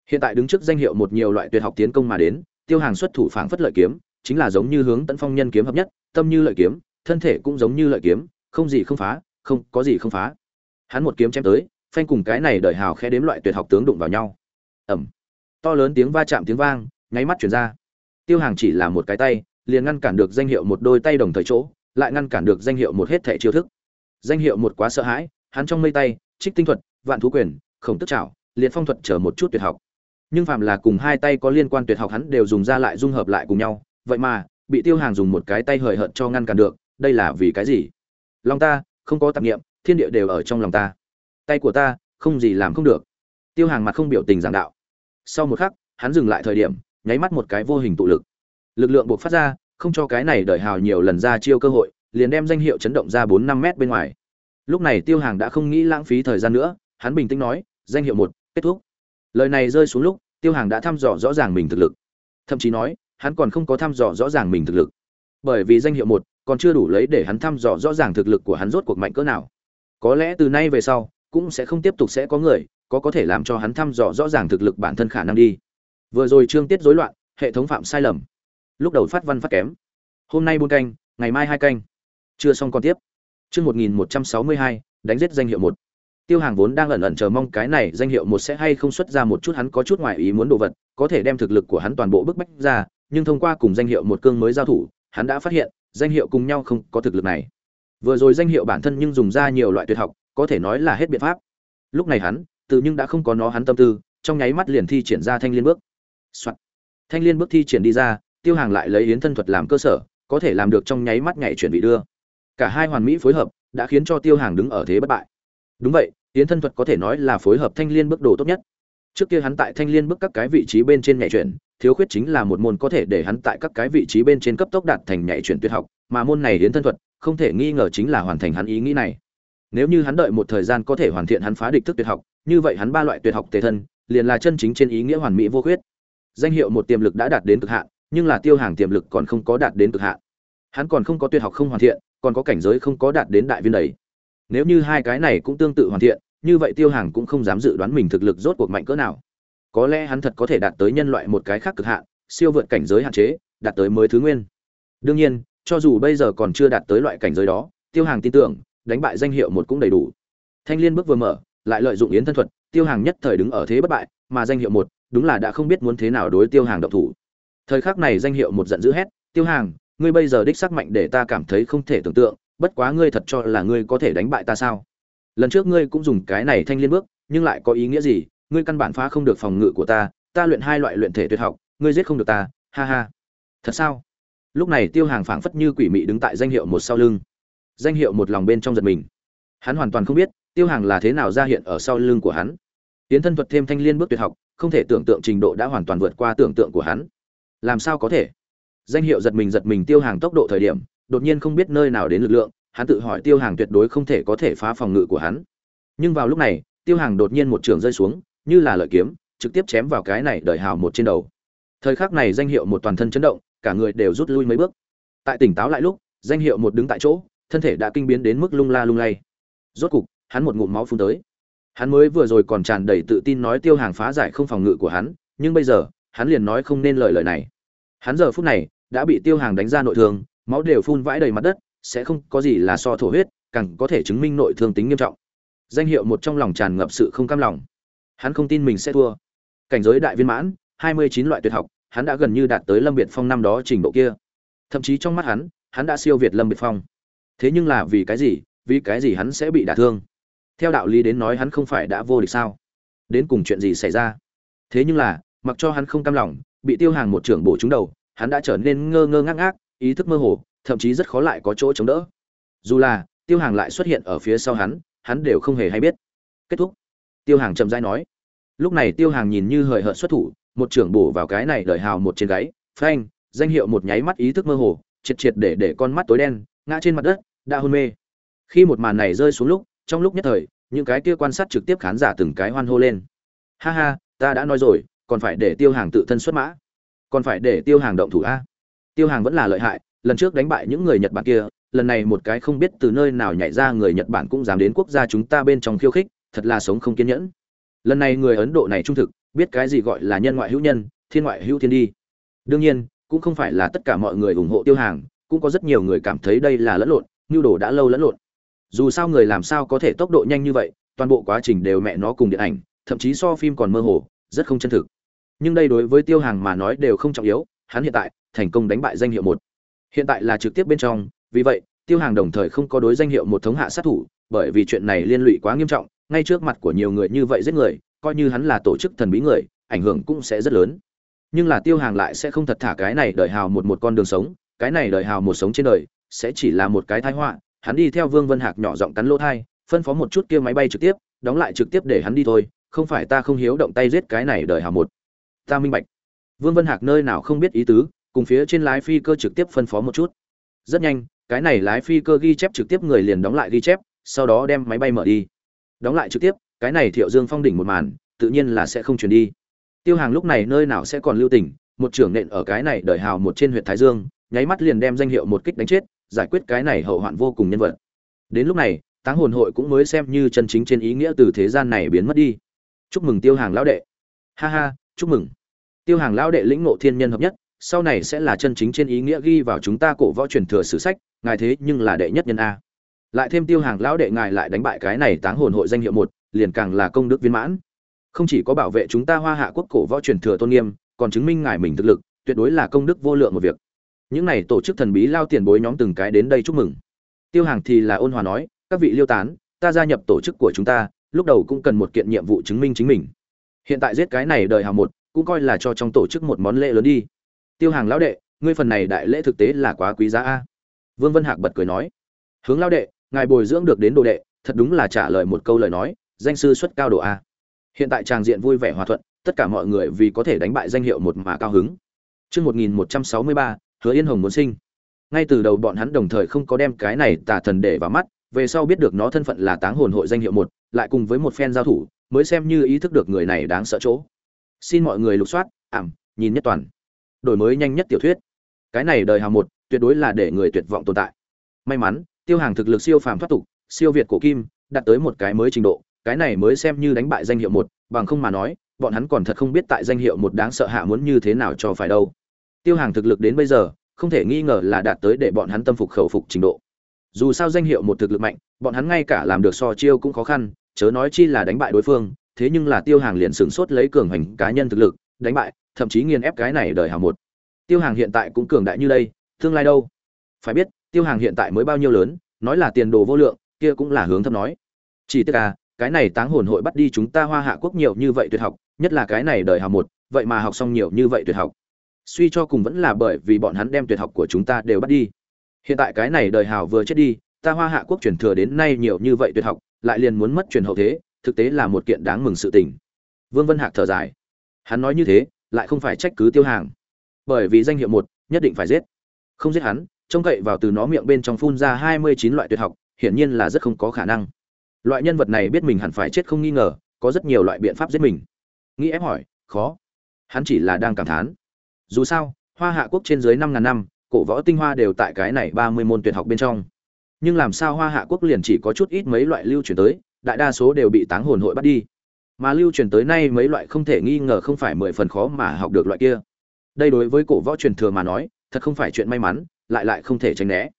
Hiện tại đứng trước danh hiệu một nhiều loại tuyệt học tiến công mà đến, tiêu hàng xuất thủ phảng phất lợi kiếm, chính là giống như hướng tấn phong nhân kiếm hợp nhất, tâm như lợi kiếm, thân thể cũng giống như lợi kiếm, không gì không phá, không, có gì không phá. Hắn một kiếm chém tới, phanh cùng cái này đợi hào khẽ đếm loại tuyệt học tướng đụng vào nhau. Ẩm to lớn tiếng va chạm tiếng vang, nháy mắt chuyển ra. Tiêu hàng chỉ là một cái tay, liền ngăn cản được danh hiệu một đôi tay đồng thời chỗ, lại ngăn cản được danh hiệu một hết thẻ chiêu thức danh hiệu một quá sợ hãi, hắn trong mây tay, trích tinh thuật, vạn thú quyền, khổng tức chảo, liệt phong thuật chờ một chút tuyệt học. Nhưng phạm là cùng hai tay có liên quan tuyệt học hắn đều dùng ra lại dung hợp lại cùng nhau, vậy mà, bị tiêu hàng dùng một cái tay hời hợt cho ngăn cản được, đây là vì cái gì? Lòng ta, không có tạp nghiệm, thiên địa đều ở trong lòng ta. Tay của ta, không gì làm không được. Tiêu hàng mặt không biểu tình giảng đạo. Sau một khắc, hắn dừng lại thời điểm, nháy mắt một cái vô hình tụ lực. Lực lượng buộc phát ra, không cho cái này đợi hào nhiều lần ra chiêu cơ hội liền đem danh hiệu chấn động ra bốn năm mét bên ngoài. Lúc này tiêu hàng đã không nghĩ lãng phí thời gian nữa, hắn bình tĩnh nói, danh hiệu một, kết thúc. Lời này rơi xuống lúc, tiêu hàng đã thăm dò rõ ràng mình thực lực. Thậm chí nói, hắn còn không có thăm dò rõ ràng mình thực lực. Bởi vì danh hiệu một còn chưa đủ lấy để hắn thăm dò rõ ràng thực lực của hắn rốt cuộc mạnh cỡ nào. Có lẽ từ nay về sau, cũng sẽ không tiếp tục sẽ có người có có thể làm cho hắn thăm dò rõ ràng thực lực bản thân khả năng đi. Vừa rồi trương tiết rối loạn, hệ thống phạm sai lầm. Lúc đầu phát văn phát kém. Hôm nay buôn canh, ngày mai hai canh chưa xong còn tiếp. Chương một nghìn một trăm sáu mươi hai, đánh giết danh hiệu một. Tiêu hàng vốn đang ẩn ẩn chờ mong cái này danh hiệu một sẽ hay không xuất ra một chút hắn có chút ngoại ý muốn đồ vật, có thể đem thực lực của hắn toàn bộ bức bách ra, nhưng thông qua cùng danh hiệu một cương mới giao thủ, hắn đã phát hiện, danh hiệu cùng nhau không có thực lực này. Vừa rồi danh hiệu bản thân nhưng dùng ra nhiều loại tuyệt học, có thể nói là hết biện pháp. Lúc này hắn, tự nhưng đã không có nó hắn tâm tư, trong nháy mắt liền thi triển ra thanh liên bước、Soạn. thanh liên bước thi triển đi ra, tiêu hàng lại lấy yến thân thuật làm cơ sở, có thể làm được trong nháy mắt nhảy chuyển bị đưa cả hai hoàn mỹ phối hợp đã khiến cho tiêu hàng đứng ở thế bất bại. Đúng vậy, yến thân thuật có thể nói là phối hợp thanh liên bước đồ tốt nhất. Trước kia hắn tại thanh liên bước các cái vị trí bên trên nhảy chuyển, thiếu khuyết chính là một môn có thể để hắn tại các cái vị trí bên trên cấp tốc đạt thành nhảy chuyển tuyệt học, mà môn này yến thân thuật không thể nghi ngờ chính là hoàn thành hắn ý nghĩ này. Nếu như hắn đợi một thời gian có thể hoàn thiện hắn phá địch thức tuyệt học, như vậy hắn ba loại tuyệt học tề thân, liền là chân chính trên ý nghĩa hoàn mỹ vô khuyết. Danh hiệu một tiềm lực đã đạt đến cực hạn, nhưng là tiêu hàng tiềm lực còn không có đạt đến cực hạn. Hắn còn không có tuyệt học không hoàn thiện còn có cảnh giới không có đạt đến đại viên đầy. Nếu như hai cái này cũng tương tự hoàn thiện, như vậy tiêu hàng cũng không dám dự đoán mình thực lực rốt cuộc mạnh cỡ nào. Có lẽ hắn thật có thể đạt tới nhân loại một cái khác cực hạn, siêu vượt cảnh giới hạn chế, đạt tới mới thứ nguyên. Đương nhiên, cho dù bây giờ còn chưa đạt tới loại cảnh giới đó, tiêu hàng tin tưởng, đánh bại danh hiệu một cũng đầy đủ. Thanh liên bước vừa mở, lại lợi dụng yến thân thuật, tiêu hàng nhất thời đứng ở thế bất bại, mà danh hiệu một, đúng là đã không biết muốn thế nào đối tiêu hàng động thủ. Thời khắc này danh hiệu một giận dữ hét, tiêu hàng ngươi bây giờ đích sắc mạnh để ta cảm thấy không thể tưởng tượng, bất quá ngươi thật cho là ngươi có thể đánh bại ta sao? Lần trước ngươi cũng dùng cái này thanh liên bước, nhưng lại có ý nghĩa gì? Ngươi căn bản phá không được phòng ngự của ta ta luyện hai loại luyện thể tuyệt học, ngươi giết không được ta, ha ha. Thật sao? Lúc này tiêu hàng phảng phất như quỷ mị đứng tại danh hiệu một sau lưng. Danh hiệu một lòng bên trong giật mình. Hắn hoàn toàn không biết, tiêu hàng là thế nào ra hiện ở sau lưng của hắn. Tiến thân thuật thêm thanh liên bước tuyệt học, không thể tưởng tượng trình độ đã hoàn toàn vượt qua tưởng tượng của hắn. Làm sao có thể? Danh hiệu giật mình giật mình tiêu hàng tốc độ thời điểm, đột nhiên không biết nơi nào đến lực lượng, hắn tự hỏi tiêu hàng tuyệt đối không thể có thể phá phòng ngự của hắn. Nhưng vào lúc này, tiêu hàng đột nhiên một trường rơi xuống, như là lợi kiếm, trực tiếp chém vào cái này đợi hào một trên đầu. Thời khắc này danh hiệu một toàn thân chấn động, cả người đều rút lui mấy bước. Tại tỉnh táo lại lúc, danh hiệu một đứng tại chỗ, thân thể đã kinh biến đến mức lung la lung lay. Rốt cục, hắn một ngụm máu phun tới. Hắn mới vừa rồi còn tràn đầy tự tin nói tiêu hàng phá giải không phòng ngự của hắn, nhưng bây giờ, hắn liền nói không nên lời lời này. Hắn giờ phút này đã bị tiêu hàng đánh ra nội thương, máu đều phun vãi đầy mặt đất, sẽ không có gì là so thổ huyết, càng có thể chứng minh nội thương tính nghiêm trọng. Danh hiệu một trong lòng tràn ngập sự không cam lòng. Hắn không tin mình sẽ thua. Cảnh giới đại viên mãn, hai mươi chín loại tuyệt học, hắn đã gần như đạt tới lâm biệt phong năm đó trình độ kia. Thậm chí trong mắt hắn hắn đã siêu việt lâm biệt phong. Thế nhưng là vì cái gì, vì cái gì hắn sẽ bị đả thương? Theo đạo lý đến nói hắn không phải đã vô địch sao? Đến cùng chuyện gì xảy ra? Thế nhưng là, mặc cho hắn không cam lòng, bị tiêu hàng một trưởng bổ trúng đầu hắn đã trở nên ngơ ngơ ngác ngác, ý thức mơ hồ, thậm chí rất khó lại có chỗ chống đỡ. Dù là, tiêu hàng lại xuất hiện ở phía sau hắn hắn đều không hề hay biết. Kết thúc. Tiêu hàng chậm rãi nói. Lúc này tiêu hàng nhìn như hời hợt xuất thủ, một trưởng bổ vào cái này đợi hào một trên gáy, phanh, danh hiệu một nháy mắt ý thức mơ hồ, triệt triệt để để con mắt tối đen, ngã trên mặt đất, đã hôn mê. Khi một màn này rơi xuống lúc, trong lúc nhất thời, những cái kia quan sát trực tiếp khán giả từng cái hoan hô lên. Ha ha, ta đã nói rồi, còn phải để tiêu hàng tự thân xuất mã còn phải để tiêu hàng động thủ a. Tiêu hàng vẫn là lợi hại, lần trước đánh bại những người nhật bản kia, lần này một cái không biết từ nơi nào nhảy ra người nhật bản cũng dám đến quốc gia chúng ta bên trong khiêu khích, thật là sống không kiên nhẫn. Lần này người ấn độ này trung thực, biết cái gì gọi là nhân ngoại hữu nhân, thiên ngoại hữu thiên đi. Đương nhiên, cũng không phải là tất cả mọi người ủng hộ tiêu hàng, cũng có rất nhiều người cảm thấy đây là lẫn lộn, nhu đồ đã lâu lẫn lộn. Dù sao người làm sao có thể tốc độ nhanh như vậy, toàn bộ quá trình đều mẹ nó cùng điện ảnh, thậm chí so phim còn mơ hồ, rất không chân thực nhưng đây đối với tiêu hàng mà nói đều không trọng yếu, hắn hiện tại thành công đánh bại danh hiệu một. Hiện tại là trực tiếp bên trong, vì vậy, tiêu hàng đồng thời không có đối danh hiệu một thống hạ sát thủ, bởi vì chuyện này liên lụy quá nghiêm trọng, ngay trước mặt của nhiều người như vậy giết người, coi như hắn là tổ chức thần bí người, ảnh hưởng cũng sẽ rất lớn. Nhưng là tiêu hàng lại sẽ không thật thả cái này đợi hào một một con đường sống, cái này đợi hào một sống trên đời, sẽ chỉ là một cái thái họa, hắn đi theo vương vân hạc nhỏ giọng cắn lỗ thai, phân phó một chút kia máy bay trực tiếp, đóng lại trực tiếp để hắn đi thôi, không phải ta không hiếu động tay giết cái này đợi hào một ta minh bạch. Vương vân hạc nơi nào không biết ý tứ, cùng phía trên lái phi cơ trực tiếp phân phó một chút. Rất nhanh, cái này lái phi cơ ghi chép trực tiếp người liền đóng lại ghi chép, sau đó đem máy bay mở đi. Đóng lại trực tiếp, cái này thiệu dương phong đỉnh một màn, tự nhiên là sẽ không chuyển đi. Tiêu hàng lúc này nơi nào sẽ còn lưu tình, một trưởng nện ở cái này đợi hào một trên huyện thái dương, nháy mắt liền đem danh hiệu một kích đánh chết, giải quyết cái này hậu hoạn vô cùng nhân vật. Đến lúc này, táng hồn hội cũng mới xem như chân chính trên ý nghĩa từ thế gian này biến mất đi. Chúc mừng tiêu hàng lão đệ. Ha ha chúc mừng. Tiêu hàng lão đệ lĩnh ngộ thiên nhân hợp nhất, sau này sẽ là chân chính trên ý nghĩa ghi vào chúng ta cổ võ truyền thừa sử sách, ngài thế nhưng là đệ nhất nhân a. Lại thêm tiêu hàng lão đệ ngài lại đánh bại cái này táng hồn hội danh hiệu một, liền càng là công đức viên mãn. Không chỉ có bảo vệ chúng ta hoa hạ quốc cổ võ truyền thừa tôn nghiêm, còn chứng minh ngài mình thực lực, tuyệt đối là công đức vô lượng một việc. Những này tổ chức thần bí lao tiền bối nhóm từng cái đến đây chúc mừng. Tiêu hàng thì là ôn hòa nói, các vị liêu tán, ta gia nhập tổ chức của chúng ta, lúc đầu cũng cần một kiện nhiệm vụ chứng minh chính mình hiện tại giết cái này đời hào một cũng coi là cho trong tổ chức một món lễ lớn đi. Tiêu hàng lão đệ ngươi phần này đại lễ thực tế là quá quý giá a. Vương vân hạc bật cười nói. Hướng lão đệ ngài bồi dưỡng được đến đồ đệ thật đúng là trả lời một câu lời nói danh sư xuất cao độ a. Hiện tại tràng diện vui vẻ hòa thuận tất cả mọi người vì có thể đánh bại danh hiệu một mà cao hứng. Trước 1163, hứa yên hồng muốn sinh. Ngay từ đầu bọn hắn đồng thời không có đem cái này tà thần để vào mắt, về sau biết được nó thân phận là táng hồn hội danh hiệu một, lại cùng với một phen giao thủ, mới xem như ý thức được người này đáng sợ chỗ. Xin mọi người lục soát, ảm, nhìn nhất toàn. Đổi mới nhanh nhất tiểu thuyết. Cái này đời hào một, tuyệt đối là để người tuyệt vọng tồn tại. May mắn, tiêu hàng thực lực siêu phàm thoát tục, siêu việt cổ kim, đạt tới một cái mới trình độ, cái này mới xem như đánh bại danh hiệu một bằng không mà nói bọn hắn còn thật không biết tại danh hiệu một đáng sợ hạ muốn như thế nào cho phải đâu tiêu hàng thực lực đến bây giờ không thể nghi ngờ là đạt tới để bọn hắn tâm phục khẩu phục trình độ dù sao danh hiệu một thực lực mạnh bọn hắn ngay cả làm được so chiêu cũng khó khăn chớ nói chi là đánh bại đối phương, thế nhưng là tiêu hàng liền sửng sốt lấy cường hành cá nhân thực lực, đánh bại, thậm chí nghiền ép cái này đời hào một. Tiêu hàng hiện tại cũng cường đại như đây, tương lai đâu? Phải biết, tiêu hàng hiện tại mới bao nhiêu lớn, nói là tiền đồ vô lượng, kia cũng là hướng thấp nói. Chỉ tiếc à cái này táng hồn hội bắt đi chúng ta hoa hạ quốc nhiều như vậy tuyệt học, nhất là cái này đời hào một, vậy mà học xong nhiều như vậy tuyệt học. Suy cho cùng vẫn là bởi vì bọn hắn đem tuyệt học của chúng ta đều bắt đi. Hiện tại cái này đời hào vừa chết đi ta hoa hạ quốc truyền thừa đến nay nhiều như vậy tuyệt học, lại liền muốn mất truyền hậu thế, thực tế là một kiện đáng mừng sự tình. Vương vân hạc thở dài. Hắn nói như thế, lại không phải trách cứ tiêu hàng. Bởi vì danh hiệu một, nhất định phải giết. Không giết hắn, trông cậy vào từ nó miệng bên trong phun ra hai mươi chín loại tuyệt học, hiển nhiên là rất không có khả năng. Loại nhân vật này biết mình hẳn phải chết không nghi ngờ, có rất nhiều loại biện pháp giết mình. Nghĩ ép hỏi, khó. Hắn chỉ là đang cảm thán. Dù sao, hoa hạ quốc trên dưới năm ngàn năm, cổ võ tinh hoa đều tại cái này ba mươi môn tuyệt học bên trong nhưng làm sao hoa hạ quốc liền chỉ có chút ít mấy loại lưu truyền tới, đại đa số đều bị táng hồn hội bắt đi. Mà lưu truyền tới nay mấy loại không thể nghi ngờ không phải mười phần khó mà học được loại kia. Đây đối với cổ võ truyền thừa mà nói, thật không phải chuyện may mắn, lại lại không thể tránh né.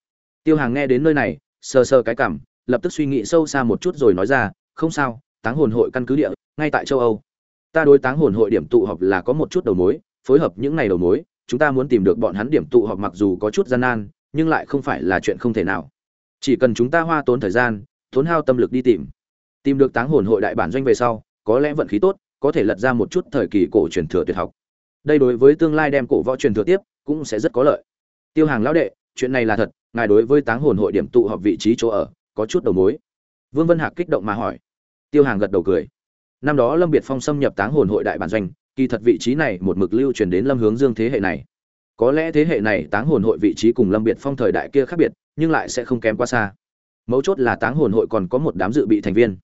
Tiêu hàng nghe đến nơi này, sờ sờ cái cảm, lập tức suy nghĩ sâu xa một chút rồi nói ra, không sao, táng hồn hội căn cứ địa, ngay tại châu âu. Ta đối táng hồn hội điểm tụ họp là có một chút đầu mối, phối hợp những ngày đầu mối, chúng ta muốn tìm được bọn hắn điểm tụ họp mặc dù có chút gian nan, nhưng lại không phải là chuyện không thể nào chỉ cần chúng ta hoa tốn thời gian, tốn hao tâm lực đi tìm. Tìm được táng hồn hội đại bản doanh về sau, có lẽ vận khí tốt, có thể lật ra một chút thời kỳ cổ truyền thừa tuyệt học. Đây đối với tương lai đem cổ võ truyền thừa tiếp, cũng sẽ rất có lợi. Tiêu hàng lão đệ, chuyện này là thật, ngài đối với táng hồn hội điểm tụ họp vị trí chỗ ở, có chút đầu mối. Vương vân hạc kích động mà hỏi. Tiêu hàng gật đầu cười. Năm đó lâm biệt phong xâm nhập táng hồn hội đại bản doanh, kỳ thật vị trí này một mực lưu truyền đến lâm hướng dương thế hệ này. Có lẽ thế hệ này táng hồn hội vị trí cùng lâm biệt phong thời đại kia khác biệt nhưng lại sẽ không kém quá xa. Mấu chốt là táng hồn hội còn có một đám dự bị thành viên.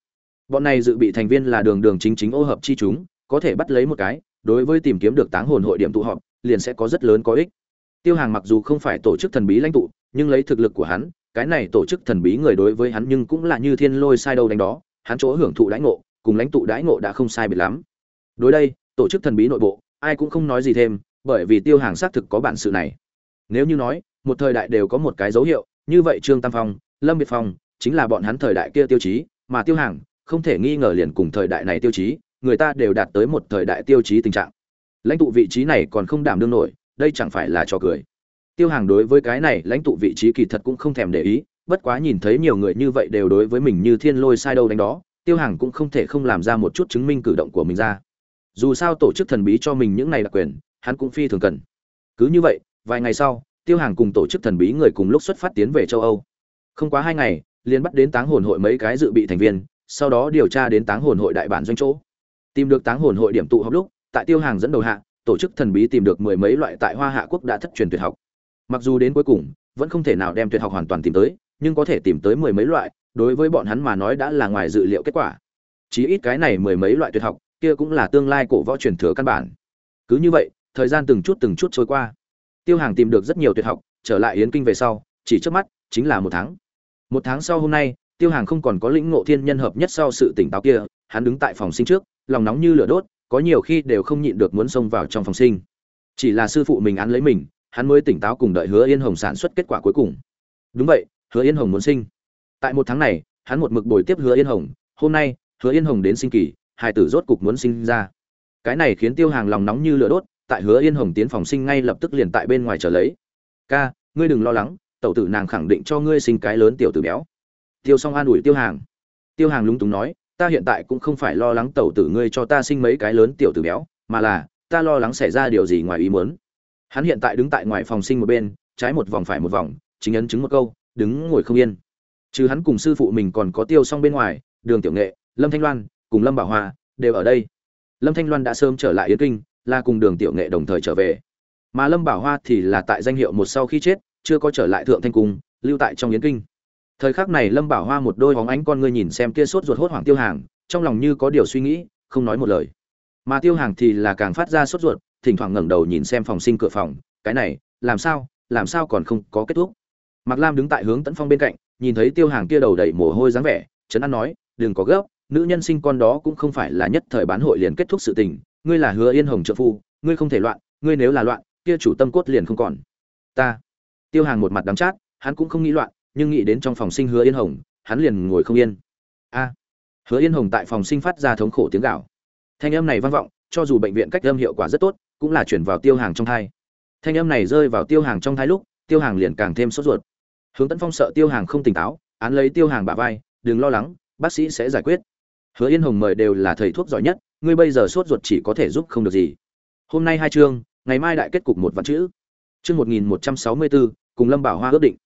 Bọn này dự bị thành viên là đường đường chính chính ô hợp chi chúng, có thể bắt lấy một cái, đối với tìm kiếm được táng hồn hội điểm tụ họp, liền sẽ có rất lớn có ích. Tiêu hàng mặc dù không phải tổ chức thần bí lãnh tụ, nhưng lấy thực lực của hắn, cái này tổ chức thần bí người đối với hắn nhưng cũng là như thiên lôi sai đâu đánh đó, hắn chỗ hưởng thụ đãi ngộ, cùng lãnh tụ đãi ngộ đã không sai biệt lắm. Đối đây, tổ chức thần bí nội bộ, ai cũng không nói gì thêm, bởi vì tiêu hàng xác thực có bản sự này. Nếu như nói, một thời đại đều có một cái dấu hiệu như vậy trương tam phong, lâm biệt phong chính là bọn hắn thời đại kia tiêu chí, mà tiêu hàng không thể nghi ngờ liền cùng thời đại này tiêu chí, người ta đều đạt tới một thời đại tiêu chí tình trạng. Lãnh tụ vị trí này còn không đảm đương nổi, đây chẳng phải là trò cười. Tiêu hàng đối với cái này lãnh tụ vị trí kỳ thật cũng không thèm để ý, bất quá nhìn thấy nhiều người như vậy đều đối với mình như thiên lôi sai đâu đánh đó, tiêu hàng cũng không thể không làm ra một chút chứng minh cử động của mình ra. Dù sao tổ chức thần bí cho mình những này đặc quyền, hắn cũng phi thường cần. Cứ như vậy, vài ngày sau tiêu hàng cùng tổ chức thần bí người cùng lúc xuất phát tiến về châu âu. Không quá hai ngày, liền bắt đến táng hồn hội mấy cái dự bị thành viên, sau đó điều tra đến táng hồn hội đại bản doanh chỗ. Tìm được táng hồn hội điểm tụ họp lúc, tại tiêu hàng dẫn đầu hạ, tổ chức thần bí tìm được mười mấy loại tại hoa hạ quốc đã thất truyền tuyệt học. Mặc dù đến cuối cùng, vẫn không thể nào đem tuyệt học hoàn toàn tìm tới, nhưng có thể tìm tới mười mấy loại, đối với bọn hắn mà nói đã là ngoài dự liệu kết quả. Chí ít cái này mười mấy loại tuyệt học, kia cũng là tương lai cổ võ truyền thừa căn bản. Cứ như vậy, thời gian từng chút từng chút trôi qua tiêu hàng tìm được rất nhiều tuyệt học, trở lại yến kinh về sau, chỉ trước mắt chính là một tháng. Một tháng sau hôm nay, tiêu hàng không còn có lĩnh ngộ thiên nhân hợp nhất sau sự tỉnh táo kia, hắn đứng tại phòng sinh trước, lòng nóng như lửa đốt, có nhiều khi đều không nhịn được muốn xông vào trong phòng sinh. Chỉ là sư phụ mình án lấy mình, hắn mới tỉnh táo cùng đợi hứa yên hồng sản xuất kết quả cuối cùng. Đúng vậy, hứa yên hồng muốn sinh. Tại một tháng này, hắn một mực bồi tiếp hứa yên hồng, hôm nay, hứa yên hồng đến sinh kỳ, hai tử rốt cục muốn sinh ra. Cái này khiến tiêu hàng lòng nóng như lửa đốt tại hứa yên hồng tiến phòng sinh ngay lập tức liền tại bên ngoài chờ lấy. Ca, ngươi đừng lo lắng, tẩu tử nàng khẳng định cho ngươi sinh cái lớn tiểu tử béo. Tiêu s an ủi tiêu hàng. Tiêu hàng lúng túng nói, ta hiện tại cũng không phải lo lắng tẩu tử ngươi cho ta sinh mấy cái lớn tiểu tử béo, mà là, ta lo lắng xảy ra điều gì ngoài ý muốn. Hắn hiện tại đứng tại ngoài phòng sinh một bên, trái một vòng phải một vòng, chính ấn chứng một câu, đứng ngồi không yên. Chứ hắn cùng sư phụ mình còn có tiêu s bên ngoài, đường tiểu nghệ, lâm thanh loan, cùng lâm bảo hoa đều ở đây. Lâm thanh loan đã sớm trở lại yến kinh là cùng đường tiểu nghệ đồng thời trở về. Mà lâm bảo hoa thì là tại danh hiệu một sau khi chết, chưa có trở lại thượng thanh cung, lưu tại trong yến kinh. Thời khắc này lâm bảo hoa một đôi hóng ánh con ngươi nhìn xem kia sốt ruột hốt hoảng tiêu hàng, trong lòng như có điều suy nghĩ, không nói một lời. Mà tiêu hàng thì là càng phát ra sốt ruột, thỉnh thoảng ngẩng đầu nhìn xem phòng sinh cửa phòng, cái này, làm sao làm sao còn không có kết thúc. Mạc lam đứng tại hướng tấn phong bên cạnh, nhìn thấy tiêu hàng kia đầu đầy mồ hôi dáng vẻ trấn an nói, đừng có gấp, nữ nhân sinh con đó cũng không phải là nhất thời bán hội liền kết thúc sự tình ngươi là hứa yên hồng trợ phu, ngươi không thể loạn, ngươi nếu là loạn, kia chủ tâm cốt liền không còn. Ta. Tiêu hàng một mặt đắng chát, hắn cũng không nghĩ loạn, nhưng nghĩ đến trong phòng sinh hứa yên hồng, hắn liền ngồi không yên. A. Hứa yên hồng tại phòng sinh phát ra thống khổ tiếng gạo thanh âm này vang vọng, cho dù bệnh viện cách âm hiệu quả rất tốt, cũng là chuyển vào tiêu hàng trong thai. Thanh âm này rơi vào tiêu hàng trong thai lúc, tiêu hàng liền càng thêm sốt ruột. Hướng tấn phong sợ tiêu hàng không tỉnh táo, án lấy tiêu hàng bả vai, đừng lo lắng, bác sĩ sẽ giải quyết. Hứa yên hồng mời đều là thầy thuốc giỏi nhất ngươi bây giờ sốt ruột chỉ có thể giúp không được gì. Hôm nay hai chương, ngày mai đại kết cục một vạn chữ. Chương một nghìn một trăm sáu mươi bốn cùng lâm bảo hoa ước định.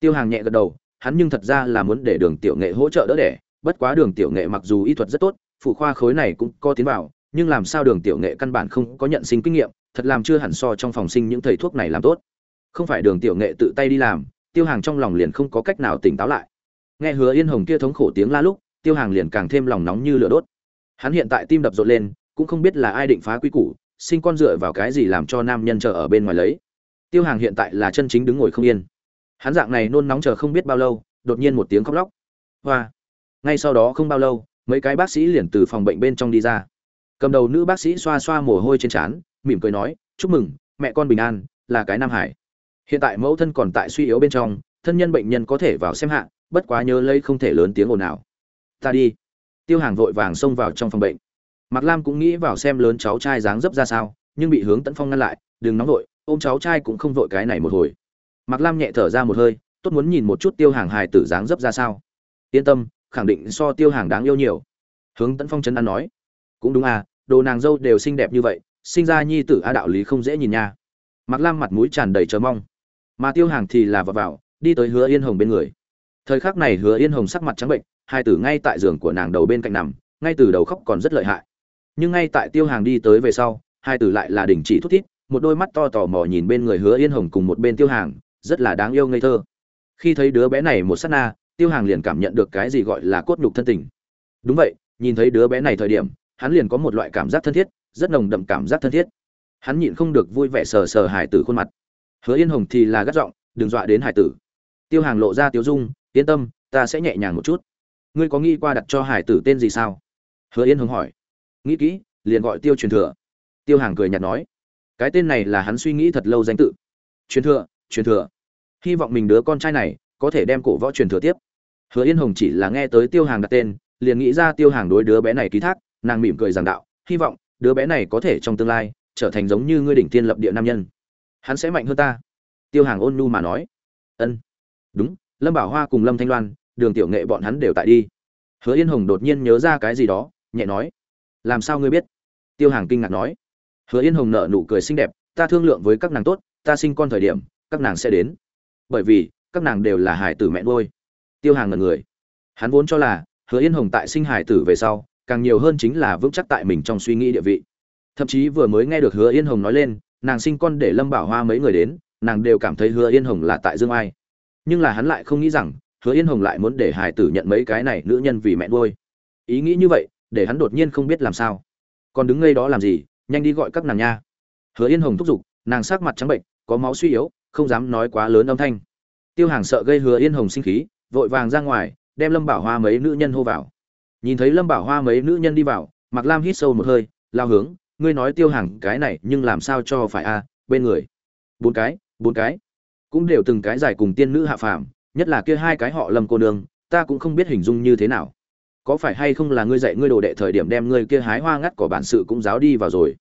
Tiêu hàng nhẹ gật đầu, hắn nhưng thật ra là muốn để đường tiểu nghệ hỗ trợ đỡ đẻ. Bất quá đường tiểu nghệ mặc dù y thuật rất tốt, phụ khoa khối này cũng có tiến vào, nhưng làm sao đường tiểu nghệ căn bản không có nhận sinh kinh nghiệm, thật làm chưa hẳn so trong phòng sinh những thầy thuốc này làm tốt. Không phải đường tiểu nghệ tự tay đi làm, tiêu hàng trong lòng liền không có cách nào tỉnh táo lại. Nghe hứa yên hồng kia thống khổ tiếng la lúc, tiêu hàng liền càng thêm lòng nóng như lửa đốt hắn hiện tại tim đập rộn lên, cũng không biết là ai định phá quy củ, sinh con dựa vào cái gì làm cho nam nhân chờ ở bên ngoài lấy. Tiêu hàng hiện tại là chân chính đứng ngồi không yên. Hắn dạng này nôn nóng chờ không biết bao lâu, đột nhiên một tiếng khóc lóc. Hoa! Ngay sau đó không bao lâu, mấy cái bác sĩ liền từ phòng bệnh bên trong đi ra. Cầm đầu nữ bác sĩ xoa xoa mồ hôi trên trán, mỉm cười nói, chúc mừng, mẹ con bình an, là cái nam hải. Hiện tại mẫu thân còn tại suy yếu bên trong, thân nhân bệnh nhân có thể vào xem hạ, bất quá nhớ lây không thể lớn tiếng ồn nào ta đi tiêu hàng vội vàng xông vào trong phòng bệnh. Mạc lam cũng nghĩ vào xem lớn cháu trai dáng dấp ra sao, nhưng bị hướng tấn phong ngăn lại, đừng nóng vội, ôm cháu trai cũng không vội cái này một hồi. Mạc lam nhẹ thở ra một hơi, tốt muốn nhìn một chút tiêu hàng hài tử dáng dấp ra sao. Yên tâm, khẳng định so tiêu hàng đáng yêu nhiều. Hướng tấn phong chấn an nói. Cũng đúng à đồ nàng dâu đều xinh đẹp như vậy, sinh ra nhi tử a đạo lý không dễ nhìn nha. Mạc lam mặt mũi tràn đầy chờ mong. Mà tiêu hàng thì là vào vào, đi tới hứa yên hồng bên người. Thời khắc này hứa yên hồng sắc mặt trắng bệnh hai tử ngay tại giường của nàng đầu bên cạnh nằm, ngay từ đầu khóc còn rất lợi hại. Nhưng ngay tại tiêu hàng đi tới về sau, hai tử lại là đình chỉ thút thít, một đôi mắt to tò mò nhìn bên người hứa yên hồng cùng một bên tiêu hàng, rất là đáng yêu ngây thơ. Khi thấy đứa bé này một sát na, tiêu hàng liền cảm nhận được cái gì gọi là cốt nhục thân tình. Đúng vậy, nhìn thấy đứa bé này thời điểm, hắn liền có một loại cảm giác thân thiết, rất nồng đậm cảm giác thân thiết. Hắn nhịn không được vui vẻ sờ sờ hải tử khuôn mặt. Hứa yên hồng thì là gắt giọng, đừng dọa đến hải tử. Tiêu hàng lộ ra tiêu dung, yên tâm, ta sẽ nhẹ nhàng một chút ngươi có nghĩ qua đặt cho hải tử tên gì sao? Hứa yên hồng hỏi. Nghĩ kỹ, liền gọi tiêu truyền thừa. Tiêu hàng cười nhạt nói. Cái tên này là hắn suy nghĩ thật lâu danh tự. Truyền thừa truyền thừa. Hy vọng mình đứa con trai này có thể đem cổ võ truyền thừa tiếp. Hứa yên hồng chỉ là nghe tới tiêu hàng đặt tên, liền nghĩ ra tiêu hàng đối đứa bé này ký thác, nàng mỉm cười giảng đạo, hy vọng đứa bé này có thể trong tương lai trở thành giống như ngươi đỉnh tiên lập địa nam nhân. Hắn sẽ mạnh hơn ta. Tiêu hàng ôn nhu mà nói. Ân, đúng, lâm bảo hoa cùng lâm thanh loan đường tiểu nghệ bọn hắn đều tại đi. Hứa yên hồng đột nhiên nhớ ra cái gì đó, nhẹ nói, làm sao ngươi biết? Tiêu hàng kinh ngạc nói. Hứa yên hồng nợ nụ cười xinh đẹp, ta thương lượng với các nàng tốt, ta sinh con thời điểm, các nàng sẽ đến. Bởi vì, các nàng đều là hải tử mẹ nuôi. Tiêu hàng ngần người. Hắn vốn cho là, hứa yên hồng tại sinh hải tử về sau, càng nhiều hơn chính là vững chắc tại mình trong suy nghĩ địa vị. Thậm chí vừa mới nghe được hứa yên hồng nói lên, nàng sinh con để lâm bảo hoa mấy người đến, nàng đều cảm thấy hứa yên hồng là tại dương ai. Nhưng là hắn lại không nghĩ rằng hứa yên hồng lại muốn để hải tử nhận mấy cái này nữ nhân vì mẹ nuôi. Ý nghĩ như vậy, để hắn đột nhiên không biết làm sao. Còn đứng ngay đó làm gì, nhanh đi gọi các nàng nha. Hứa yên hồng thúc giục, nàng sắc mặt trắng bệnh, có máu suy yếu, không dám nói quá lớn âm thanh. Tiêu hàng sợ gây hứa yên hồng sinh khí, vội vàng ra ngoài, đem lâm bảo hoa mấy nữ nhân hô vào. Nhìn thấy lâm bảo hoa mấy nữ nhân đi vào mặc lam hít sâu một hơi, lao hướng, ngươi nói tiêu hàng cái này, nhưng làm sao cho phải a bên người? Bốn cái bốn cái. Cũng đều từng cái giải cùng tiên nữ hạ phàm nhất là kia hai cái họ lâm cô nương, ta cũng không biết hình dung như thế nào. Có phải hay không là ngươi dạy ngươi đồ đệ thời điểm đem ngươi kia hái hoa ngắt cỏ bản sự cũng giáo đi vào rồi?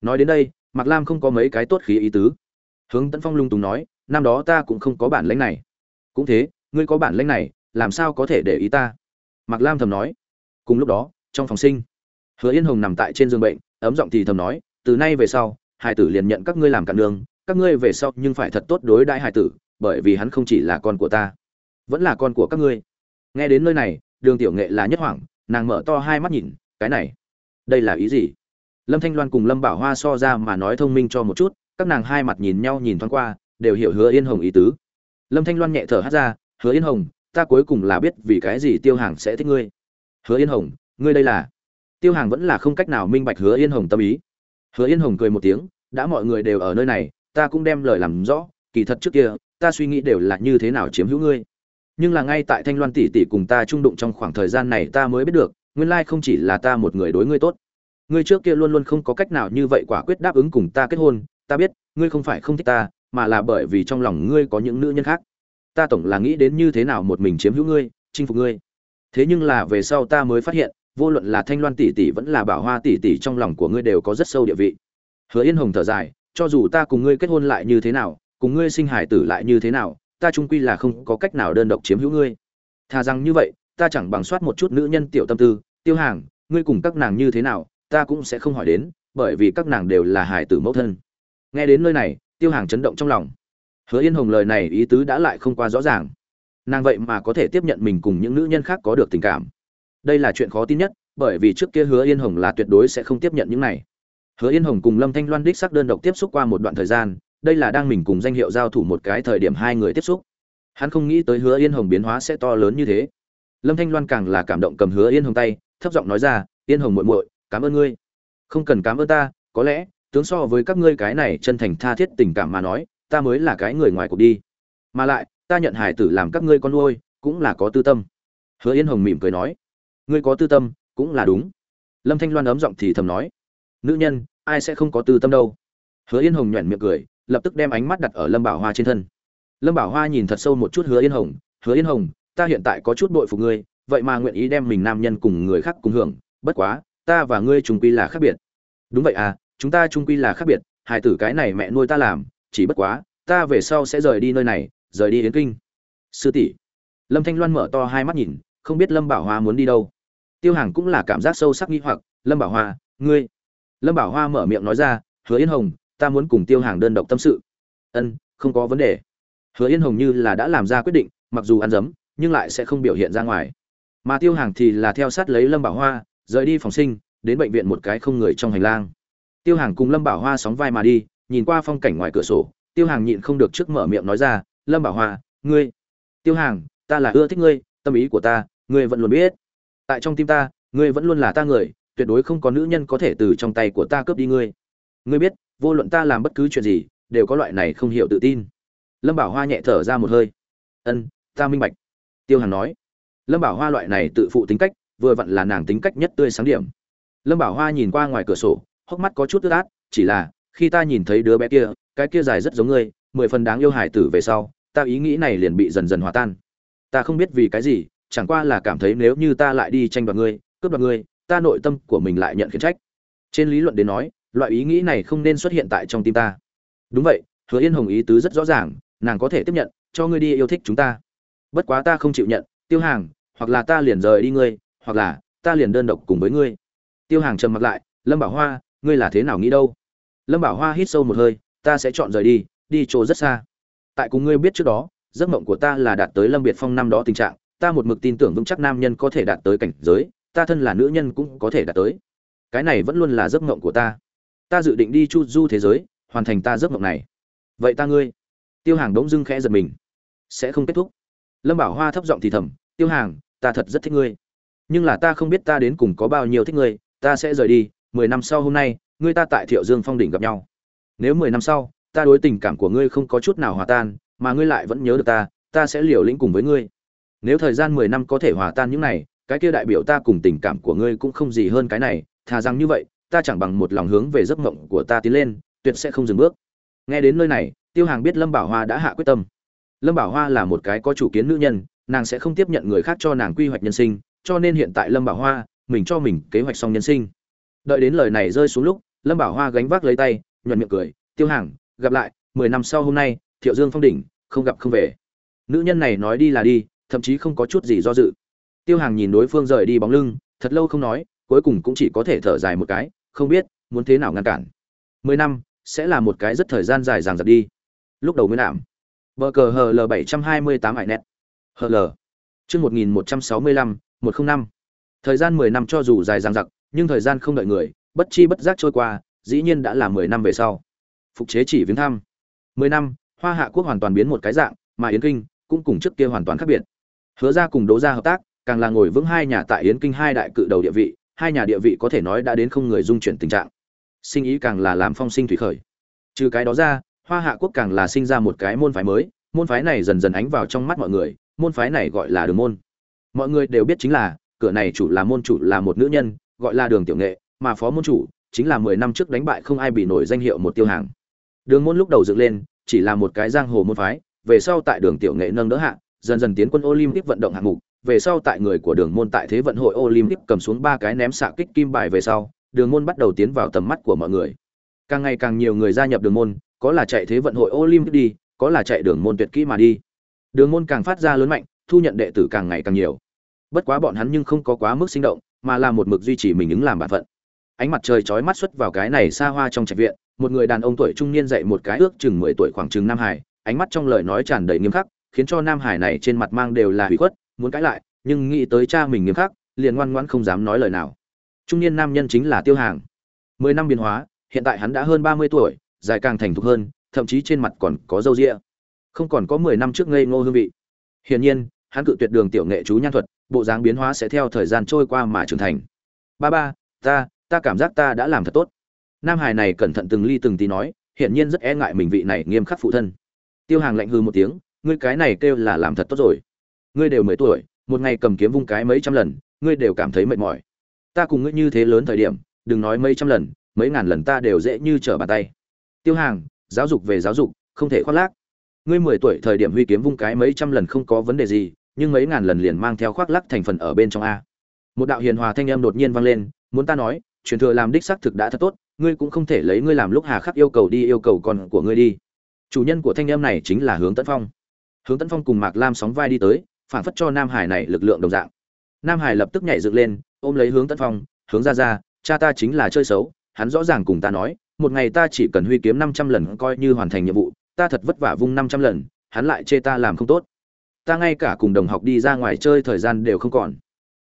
Nói đến đây, mạc lam không có mấy cái tốt khí ý tứ. Hướng tấn phong lung tùng nói, năm đó ta cũng không có bản lãnh này. Cũng thế, ngươi có bản lãnh này, làm sao có thể để ý ta? Mạc lam thầm nói. Cùng lúc đó, trong phòng sinh, hứa yên hồng nằm tại trên giường bệnh, ấm giọng thì thầm nói, từ nay về sau, hải tử liền nhận các ngươi làm cạn đường, các ngươi về sau nhưng phải thật tốt đối đãi hải tử bởi vì hắn không chỉ là con của ta, vẫn là con của các ngươi. Nghe đến nơi này, đường tiểu nghệ là nhất hoảng, nàng mở to hai mắt nhìn, cái này, đây là ý gì? Lâm thanh loan cùng lâm bảo hoa so ra mà nói thông minh cho một chút, các nàng hai mặt nhìn nhau nhìn thoáng qua, đều hiểu hứa yên hồng ý tứ. Lâm thanh loan nhẹ thở hát ra, hứa yên hồng, ta cuối cùng là biết vì cái gì tiêu hàng sẽ thích ngươi. Hứa yên hồng, ngươi đây là? Tiêu hàng vẫn là không cách nào minh bạch hứa yên hồng tâm ý. Hứa yên hồng cười một tiếng, đã mọi người đều ở nơi này, ta cũng đem lời làm rõ kỳ thật trước kia, ta suy nghĩ đều là như thế nào chiếm hữu ngươi. Nhưng là ngay tại thanh loan tỷ tỷ cùng ta trung đụng trong khoảng thời gian này ta mới biết được, nguyên lai không chỉ là ta một người đối ngươi tốt. Ngươi trước kia luôn luôn không có cách nào như vậy quả quyết đáp ứng cùng ta kết hôn, ta biết, ngươi không phải không thích ta, mà là bởi vì trong lòng ngươi có những nữ nhân khác. Ta tổng là nghĩ đến như thế nào một mình chiếm hữu ngươi, chinh phục ngươi. Thế nhưng là về sau ta mới phát hiện, vô luận là thanh loan tỷ tỷ vẫn là bảo hoa tỷ tỷ trong lòng của ngươi đều có rất sâu địa vị. Hứa yên hồng thở dài, cho dù ta cùng ngươi kết hôn lại như thế nào cùng ngươi sinh hải tử lại như thế nào, ta trung quy là không có cách nào đơn độc chiếm hữu ngươi. Thà rằng như vậy, ta chẳng bằng soát một chút nữ nhân tiểu tâm tư, tiêu hàng, ngươi cùng các nàng như thế nào, ta cũng sẽ không hỏi đến, bởi vì các nàng đều là hải tử mẫu thân. Nghe đến nơi này, tiêu hàng chấn động trong lòng. Hứa yên hồng lời này ý tứ đã lại không qua rõ ràng. Nàng vậy mà có thể tiếp nhận mình cùng những nữ nhân khác có được tình cảm. Đây là chuyện khó tin nhất, bởi vì trước kia hứa yên hồng là tuyệt đối sẽ không tiếp nhận những này. Hứa yên hồng cùng lâm thanh loan đích sắc đơn độc tiếp xúc qua một đoạn thời gian đây là đang mình cùng danh hiệu giao thủ một cái thời điểm hai người tiếp xúc. Hắn không nghĩ tới hứa yên hồng biến hóa sẽ to lớn như thế. Lâm thanh loan càng là cảm động cầm hứa yên hồng tay, thấp giọng nói ra, yên hồng muội muội, cảm ơn ngươi. Không cần cảm ơn ta, có lẽ, tướng so với các ngươi cái này chân thành tha thiết tình cảm mà nói, ta mới là cái người ngoài cuộc đi. Mà lại, ta nhận hải tử làm các ngươi con nuôi, cũng là có tư tâm. Hứa yên hồng mỉm cười nói, ngươi có tư tâm, cũng là đúng. Lâm thanh loan ấm giọng thì thầm nói, nữ nhân, ai sẽ không có tư tâm đâu? Hứa yên hồng nhoẻn miệng cười lập tức đem ánh mắt đặt ở lâm bảo hoa trên thân. Lâm bảo hoa nhìn thật sâu một chút hứa yên hồng, hứa yên hồng, ta hiện tại có chút bội phục ngươi, vậy mà nguyện ý đem mình nam nhân cùng người khác cùng hưởng, bất quá, ta và ngươi trung quy là khác biệt. Đúng vậy à chúng ta trung quy là khác biệt, hài tử cái này mẹ nuôi ta làm, chỉ bất quá, ta về sau sẽ rời đi nơi này, rời đi Yến kinh. Sư tỷ. Lâm thanh loan mở to hai mắt nhìn, không biết lâm bảo hoa muốn đi đâu. Tiêu hàng cũng là cảm giác sâu sắc nghi hoặc, lâm bảo hoa, ngươi? Lâm bảo hoa mở miệng nói ra, hứa yên hồng ta muốn cùng tiêu hàng đơn độc tâm sự. Ân, không có vấn đề. Hứa yên hồng như là đã làm ra quyết định, mặc dù ăn dấm, nhưng lại sẽ không biểu hiện ra ngoài. Mà tiêu hàng thì là theo sát lấy lâm bảo hoa, rời đi phòng sinh, đến bệnh viện một cái không người trong hành lang. Tiêu hàng cùng lâm bảo hoa sóng vai mà đi, nhìn qua phong cảnh ngoài cửa sổ, tiêu hàng nhịn không được trước mở miệng nói ra, lâm bảo hoa, ngươi, tiêu hàng, ta là ưa thích ngươi, tâm ý của ta, ngươi vẫn luôn biết. Tại trong tim ta, ngươi vẫn luôn là ta người, tuyệt đối không có nữ nhân có thể từ trong tay của ta cướp đi ngươi ngươi biết, vô luận ta làm bất cứ chuyện gì, đều có loại này không hiểu tự tin. Lâm bảo hoa nhẹ thở ra một hơi. Ân, ta minh bạch. Tiêu Hằng nói. Lâm bảo hoa loại này tự phụ tính cách, vừa vặn là nàng tính cách nhất tươi sáng điểm. Lâm bảo hoa nhìn qua ngoài cửa sổ, hốc mắt có chút ướt át, chỉ là, khi ta nhìn thấy đứa bé kia, cái kia dài rất giống ngươi, mười phần đáng yêu hải tử về sau, ta ý nghĩ này liền bị dần dần hòa tan. Ta không biết vì cái gì, chẳng qua là cảm thấy nếu như ta lại đi tranh đoạt ngươi, cướp đoạt ngươi, ta nội tâm của mình lại nhận khiển trách. Trên lý luận đến nói loại ý nghĩ này không nên xuất hiện tại trong tim ta. Đúng vậy, hứa yên hồng ý tứ rất rõ ràng, nàng có thể tiếp nhận, cho ngươi đi yêu thích chúng ta. Bất quá ta không chịu nhận, tiêu hàng, hoặc là ta liền rời đi ngươi, hoặc là ta liền đơn độc cùng với ngươi. Tiêu hàng trầm mặt lại, lâm bảo hoa, ngươi là thế nào nghĩ đâu? Lâm bảo hoa hít sâu một hơi, ta sẽ chọn rời đi đi chỗ rất xa. Tại cùng ngươi biết trước đó, giấc mộng của ta là đạt tới lâm biệt phong năm đó tình trạng, ta một mực tin tưởng vững chắc nam nhân có thể đạt tới cảnh giới, ta thân là nữ nhân cũng có thể đạt tới. Cái này vẫn luôn là giấc mộng của ta ta dự định đi chu du thế giới, hoàn thành ta giấc mộng này. Vậy ta ngươi? Tiêu hàng đống dưng khẽ giật mình. Sẽ không kết thúc. Lâm bảo hoa thấp giọng thì thầm, tiêu hàng, ta thật rất thích ngươi. Nhưng là ta không biết ta đến cùng có bao nhiêu thích ngươi, ta sẽ rời đi, mười năm sau hôm nay, ngươi ta tại thiệu dương phong đỉnh gặp nhau. Nếu mười năm sau, ta đối tình cảm của ngươi không có chút nào hòa tan, mà ngươi lại vẫn nhớ được ta ta sẽ liều lĩnh cùng với ngươi. Nếu thời gian mười năm có thể hòa tan những này, cái kia đại biểu ta cùng tình cảm của ngươi cũng không gì hơn cái này, thà rằng như vậy ta chẳng bằng một lòng hướng về giấc mộng của ta tiến lên, tuyệt sẽ không dừng bước. Nghe đến nơi này, tiêu hàng biết lâm bảo hoa đã hạ quyết tâm. Lâm bảo hoa là một cái có chủ kiến nữ nhân, nàng sẽ không tiếp nhận người khác cho nàng quy hoạch nhân sinh, cho nên hiện tại lâm bảo hoa, mình cho mình kế hoạch xong nhân sinh. Đợi đến lời này rơi xuống lúc, lâm bảo hoa gánh vác lấy tay, nhuận miệng cười, tiêu hàng, gặp lại, mười năm sau hôm nay, thiệu dương phong đỉnh, không gặp không về. Nữ nhân này nói đi là đi, thậm chí không có chút gì do dự. Tiêu hàng nhìn đối phương rời đi bóng lưng, thật lâu không nói, cuối cùng cũng chỉ có thể thở dài một cái không biết muốn thế nào ngăn cản. Mười năm sẽ là một cái rất thời gian dài dàng dặc đi. Lúc đầu mới làm, bờ cờ hl bảy trăm hai mươi tám hải net hl chương một nghìn một trăm sáu mươi lăm một trăm năm. Thời gian mười năm cho dù dài dằng dặc nhưng thời gian không đợi người bất chi bất giác trôi qua dĩ nhiên đã là mười năm về sau. Phục chế chỉ viếng thăm. Mười năm hoa hạ quốc hoàn toàn biến một cái dạng mà yến kinh cũng cùng trước kia hoàn toàn khác biệt. Hứa ra cùng đấu ra hợp tác càng là ngồi vững hai nhà tại yến kinh hai đại cự đầu địa vị hai nhà địa vị có thể nói đã đến không người dung chuyển tình trạng. Sinh ý càng là làm phong sinh thủy khởi. Trừ cái đó ra, hoa hạ quốc càng là sinh ra một cái môn phái mới, môn phái này dần dần ánh vào trong mắt mọi người, môn phái này gọi là đường môn. Mọi người đều biết chính là, cửa này chủ là môn chủ là một nữ nhân, gọi là đường tiểu nghệ, mà phó môn chủ chính là mười năm trước đánh bại không ai bị nổi danh hiệu một tiêu hàng. Đường môn lúc đầu dựng lên, chỉ là một cái giang hồ môn phái, về sau tại đường tiểu nghệ nâng đỡ hạ, dần dần tiến quân olympic vận động hạng mục về sau tại người của đường môn tại thế vận hội olympic cầm xuống ba cái ném xạ kích kim bài về sau, đường môn bắt đầu tiến vào tầm mắt của mọi người. Càng ngày càng nhiều người gia nhập đường môn, có là chạy thế vận hội olympic đi, có là chạy đường môn tuyệt kỹ mà đi. Đường môn càng phát ra lớn mạnh, thu nhận đệ tử càng ngày càng nhiều. Bất quá bọn hắn nhưng không có quá mức sinh động, mà là một mực duy trì mình ứng làm bản phận. Ánh mặt trời chói mắt xuất vào cái này xa hoa trong trạch viện, một người đàn ông tuổi trung niên dạy một cái ước chừng mười tuổi khoảng chừng nam hải, ánh mắt trong lời nói tràn đầy nghiêm khắc, khiến cho nam hải này trên mặt mang đều là hủy khuất muốn cãi lại, nhưng nghĩ tới cha mình nghiêm khắc, liền ngoan ngoãn không dám nói lời nào. Trung niên nam nhân chính là tiêu hàng. Mười năm biến hóa, hiện tại hắn đã hơn ba mươi tuổi, dài càng thành thục hơn, thậm chí trên mặt còn có râu ria. Không còn có mười năm trước ngây ngô hương vị. Hiển nhiên, hắn cự tuyệt đường tiểu nghệ chú nhan thuật, bộ dáng biến hóa sẽ theo thời gian trôi qua mà trưởng thành. Ba ba, ta ta cảm giác ta đã làm thật tốt. Nam hải này cẩn thận từng ly từng tí nói, hiển nhiên rất e ngại mình vị này nghiêm khắc phụ thân. Tiêu hàng lạnh hư một tiếng, ngươi cái này kêu là làm thật tốt rồi ngươi đều mười tuổi, một ngày cầm kiếm vung cái mấy trăm lần, ngươi đều cảm thấy mệt mỏi. Ta cùng ngươi như thế lớn thời điểm, đừng nói mấy trăm lần, mấy ngàn lần ta đều dễ như trở bàn tay. Tiêu hàng, giáo dục về giáo dục, không thể khoác lác. Ngươi mười tuổi thời điểm huy kiếm vung cái mấy trăm lần không có vấn đề gì, nhưng mấy ngàn lần liền mang theo khoác lắc thành phần ở bên trong a. Một đạo hiền hòa thanh âm đột nhiên vang lên, muốn ta nói, truyền thừa làm đích xác thực đã thật tốt, ngươi cũng không thể lấy ngươi làm lúc hà khắc yêu cầu đi yêu cầu con của ngươi đi. Chủ nhân của thanh âm này chính là hướng tấn phong. Hướng tấn phong cùng mạc lam sóng vai đi tới phản phất cho nam hải này lực lượng đồng dạng. Nam hải lập tức nhảy dựng lên, ôm lấy hướng tấn phong, hướng ra ra, cha ta chính là chơi xấu, hắn rõ ràng cùng ta nói, một ngày ta chỉ cần huy kiếm năm trăm lần coi như hoàn thành nhiệm vụ, ta thật vất vả vung năm trăm lần, hắn lại chê ta làm không tốt. Ta ngay cả cùng đồng học đi ra ngoài chơi thời gian đều không còn.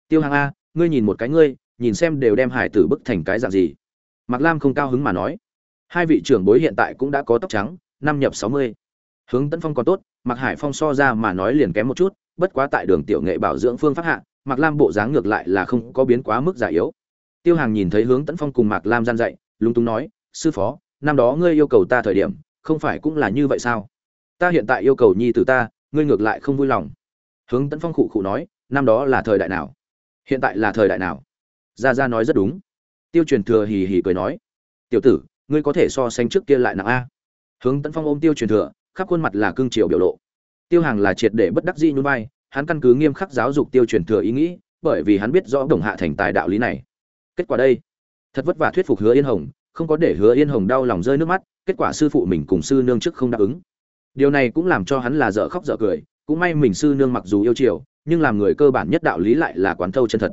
Tiêu hàng a, ngươi nhìn một cái ngươi, nhìn xem đều đem hải tử bức thành cái dạng gì. Mạc lam không cao hứng mà nói. Hai vị trưởng bối hiện tại cũng đã có tóc trắng, năm nhập sáu mươi. Hướng tấn phong còn tốt, mạc hải phong so ra mà nói liền kém một chút bất quá tại đường tiểu nghệ bảo dưỡng phương pháp hạ, mạc lam bộ dáng ngược lại là không có biến quá mức già yếu. Tiêu hàng nhìn thấy hướng tấn phong cùng mạc lam gian dạy, lúng túng nói, sư phó, năm đó ngươi yêu cầu ta thời điểm, không phải cũng là như vậy sao? Ta hiện tại yêu cầu nhi từ ta, ngươi ngược lại không vui lòng. Hướng tấn phong khụ khụ nói, năm đó là thời đại nào? Hiện tại là thời đại nào? Gia gia nói rất đúng. Tiêu truyền thừa hì hì cười nói, tiểu tử, ngươi có thể so sánh trước kia lại nặng a. Hướng tấn phong ôm tiêu truyền thừa, khắp khuôn mặt là cương triều biểu lộ tiêu hàng là triệt để bất đắc dĩ nhún vai, hắn căn cứ nghiêm khắc giáo dục tiêu truyền thừa ý nghĩ, bởi vì hắn biết rõ đồng hạ thành tài đạo lý này. Kết quả đây. Thật vất vả thuyết phục hứa yên hồng, không có để hứa yên hồng đau lòng rơi nước mắt, kết quả sư phụ mình cùng sư nương trước không đáp ứng. Điều này cũng làm cho hắn là dở khóc dở cười, cũng may mình sư nương mặc dù yêu chiều, nhưng làm người cơ bản nhất đạo lý lại là quán thâu chân thật.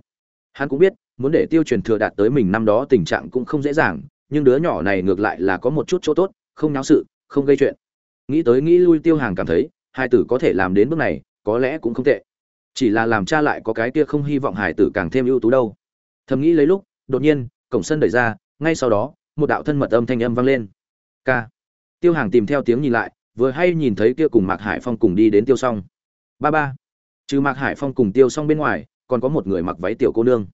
Hắn cũng biết, muốn để tiêu truyền thừa đạt tới mình năm đó tình trạng cũng không dễ dàng, nhưng đứa nhỏ này ngược lại là có một chút chỗ tốt, không náo sự, không gây chuyện. Nghĩ tới nghĩ lui tiêu hàng cảm thấy hai tử có thể làm đến bước này, có lẽ cũng không tệ. Chỉ là làm cha lại có cái kia không hy vọng hải tử càng thêm ưu tú đâu. Thầm nghĩ lấy lúc, đột nhiên, cổng sân đẩy ra, ngay sau đó, một đạo thân mật âm thanh âm vang lên. K tiêu hàng tìm theo tiếng nhìn lại, vừa hay nhìn thấy kia cùng mạc hải phong cùng đi đến tiêu s o n g ba ba. Trừ mạc hải phong cùng tiêu s o n g bên ngoài, còn có một người mặc váy tiểu cô nương.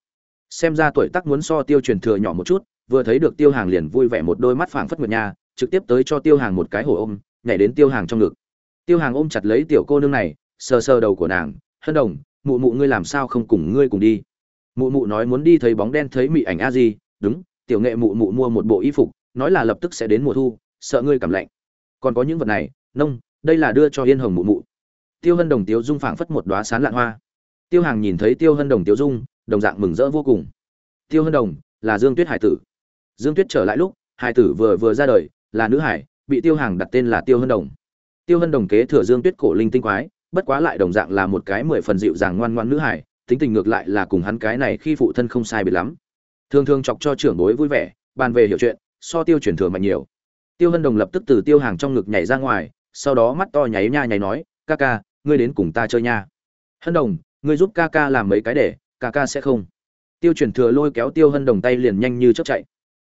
Xem ra tuổi tác muốn so tiêu truyền thừa nhỏ một chút, vừa thấy được tiêu hàng liền vui vẻ một đôi mắt phảng phất nguyệt nha trực tiếp tới cho tiêu hàng một cái hổ ôm, nhảy đến tiêu hàng trong ngực tiêu hàng ôm chặt lấy tiểu cô nương này, sờ sờ đầu của nàng, hân đồng, mụ mụ ngươi làm sao không cùng ngươi cùng đi? Mụ mụ nói muốn đi thấy bóng đen thấy mị ảnh a di, đúng, tiểu nghệ mụ mụ mua một bộ y phục, nói là lập tức sẽ đến mùa thu, sợ ngươi cảm lạnh. Còn có những vật này, nông, đây là đưa cho yên hồng mụ mụ. Tiêu hân đồng tiêu dung phảng phất một đoá sán lạn hoa. Tiêu hàng nhìn thấy tiêu hân đồng tiêu dung, đồng dạng mừng rỡ vô cùng. Tiêu hân đồng, là dương tuyết hải tử. Dương tuyết trở lại lúc, hải tử vừa vừa ra đời, là nữ hải, bị tiêu hàng đặt tên là tiêu hân đồng tiêu hân đồng kế thừa dương tuyết cổ linh tinh quái, bất quá lại đồng dạng là một cái mười phần dịu dàng ngoan ngoan nữ hải tính tình ngược lại là cùng hắn cái này khi phụ thân không sai biệt lắm. Thường thường chọc cho trưởng bối vui vẻ, bàn về hiểu chuyện, so tiêu chuyển thừa mạnh nhiều. Tiêu hân đồng lập tức từ tiêu hàng trong ngực nhảy ra ngoài, sau đó mắt to nháy nha nháy nói, ca ca, ngươi đến cùng ta chơi nha. Hân đồng, ngươi giúp ca ca làm mấy cái để, ca ca sẽ không. Tiêu chuyển thừa lôi kéo tiêu hân đồng tay liền nhanh như chớp chạy.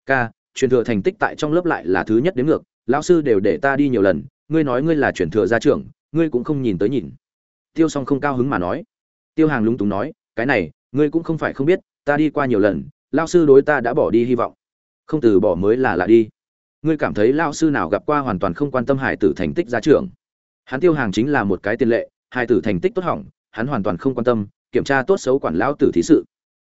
Ca, truyền thừa thành tích tại trong lớp lại là thứ nhất đến ngược, lão sư đều để ta đi nhiều lần ngươi nói ngươi là truyền thừa gia trưởng, ngươi cũng không nhìn tới nhìn. Tiêu s o n g không cao hứng mà nói. Tiêu hàng lúng túng nói, cái này, ngươi cũng không phải không biết, ta đi qua nhiều lần lao sư đối ta đã bỏ đi hy vọng. Không từ bỏ mới là lạ đi. Ngươi cảm thấy lao sư nào gặp qua hoàn toàn không quan tâm hải tử thành tích gia trưởng? Hắn tiêu hàng chính là một cái tiền lệ, hải tử thành tích tốt hỏng, hắn hoàn toàn không quan tâm, kiểm tra tốt xấu quản lão tử thí sự.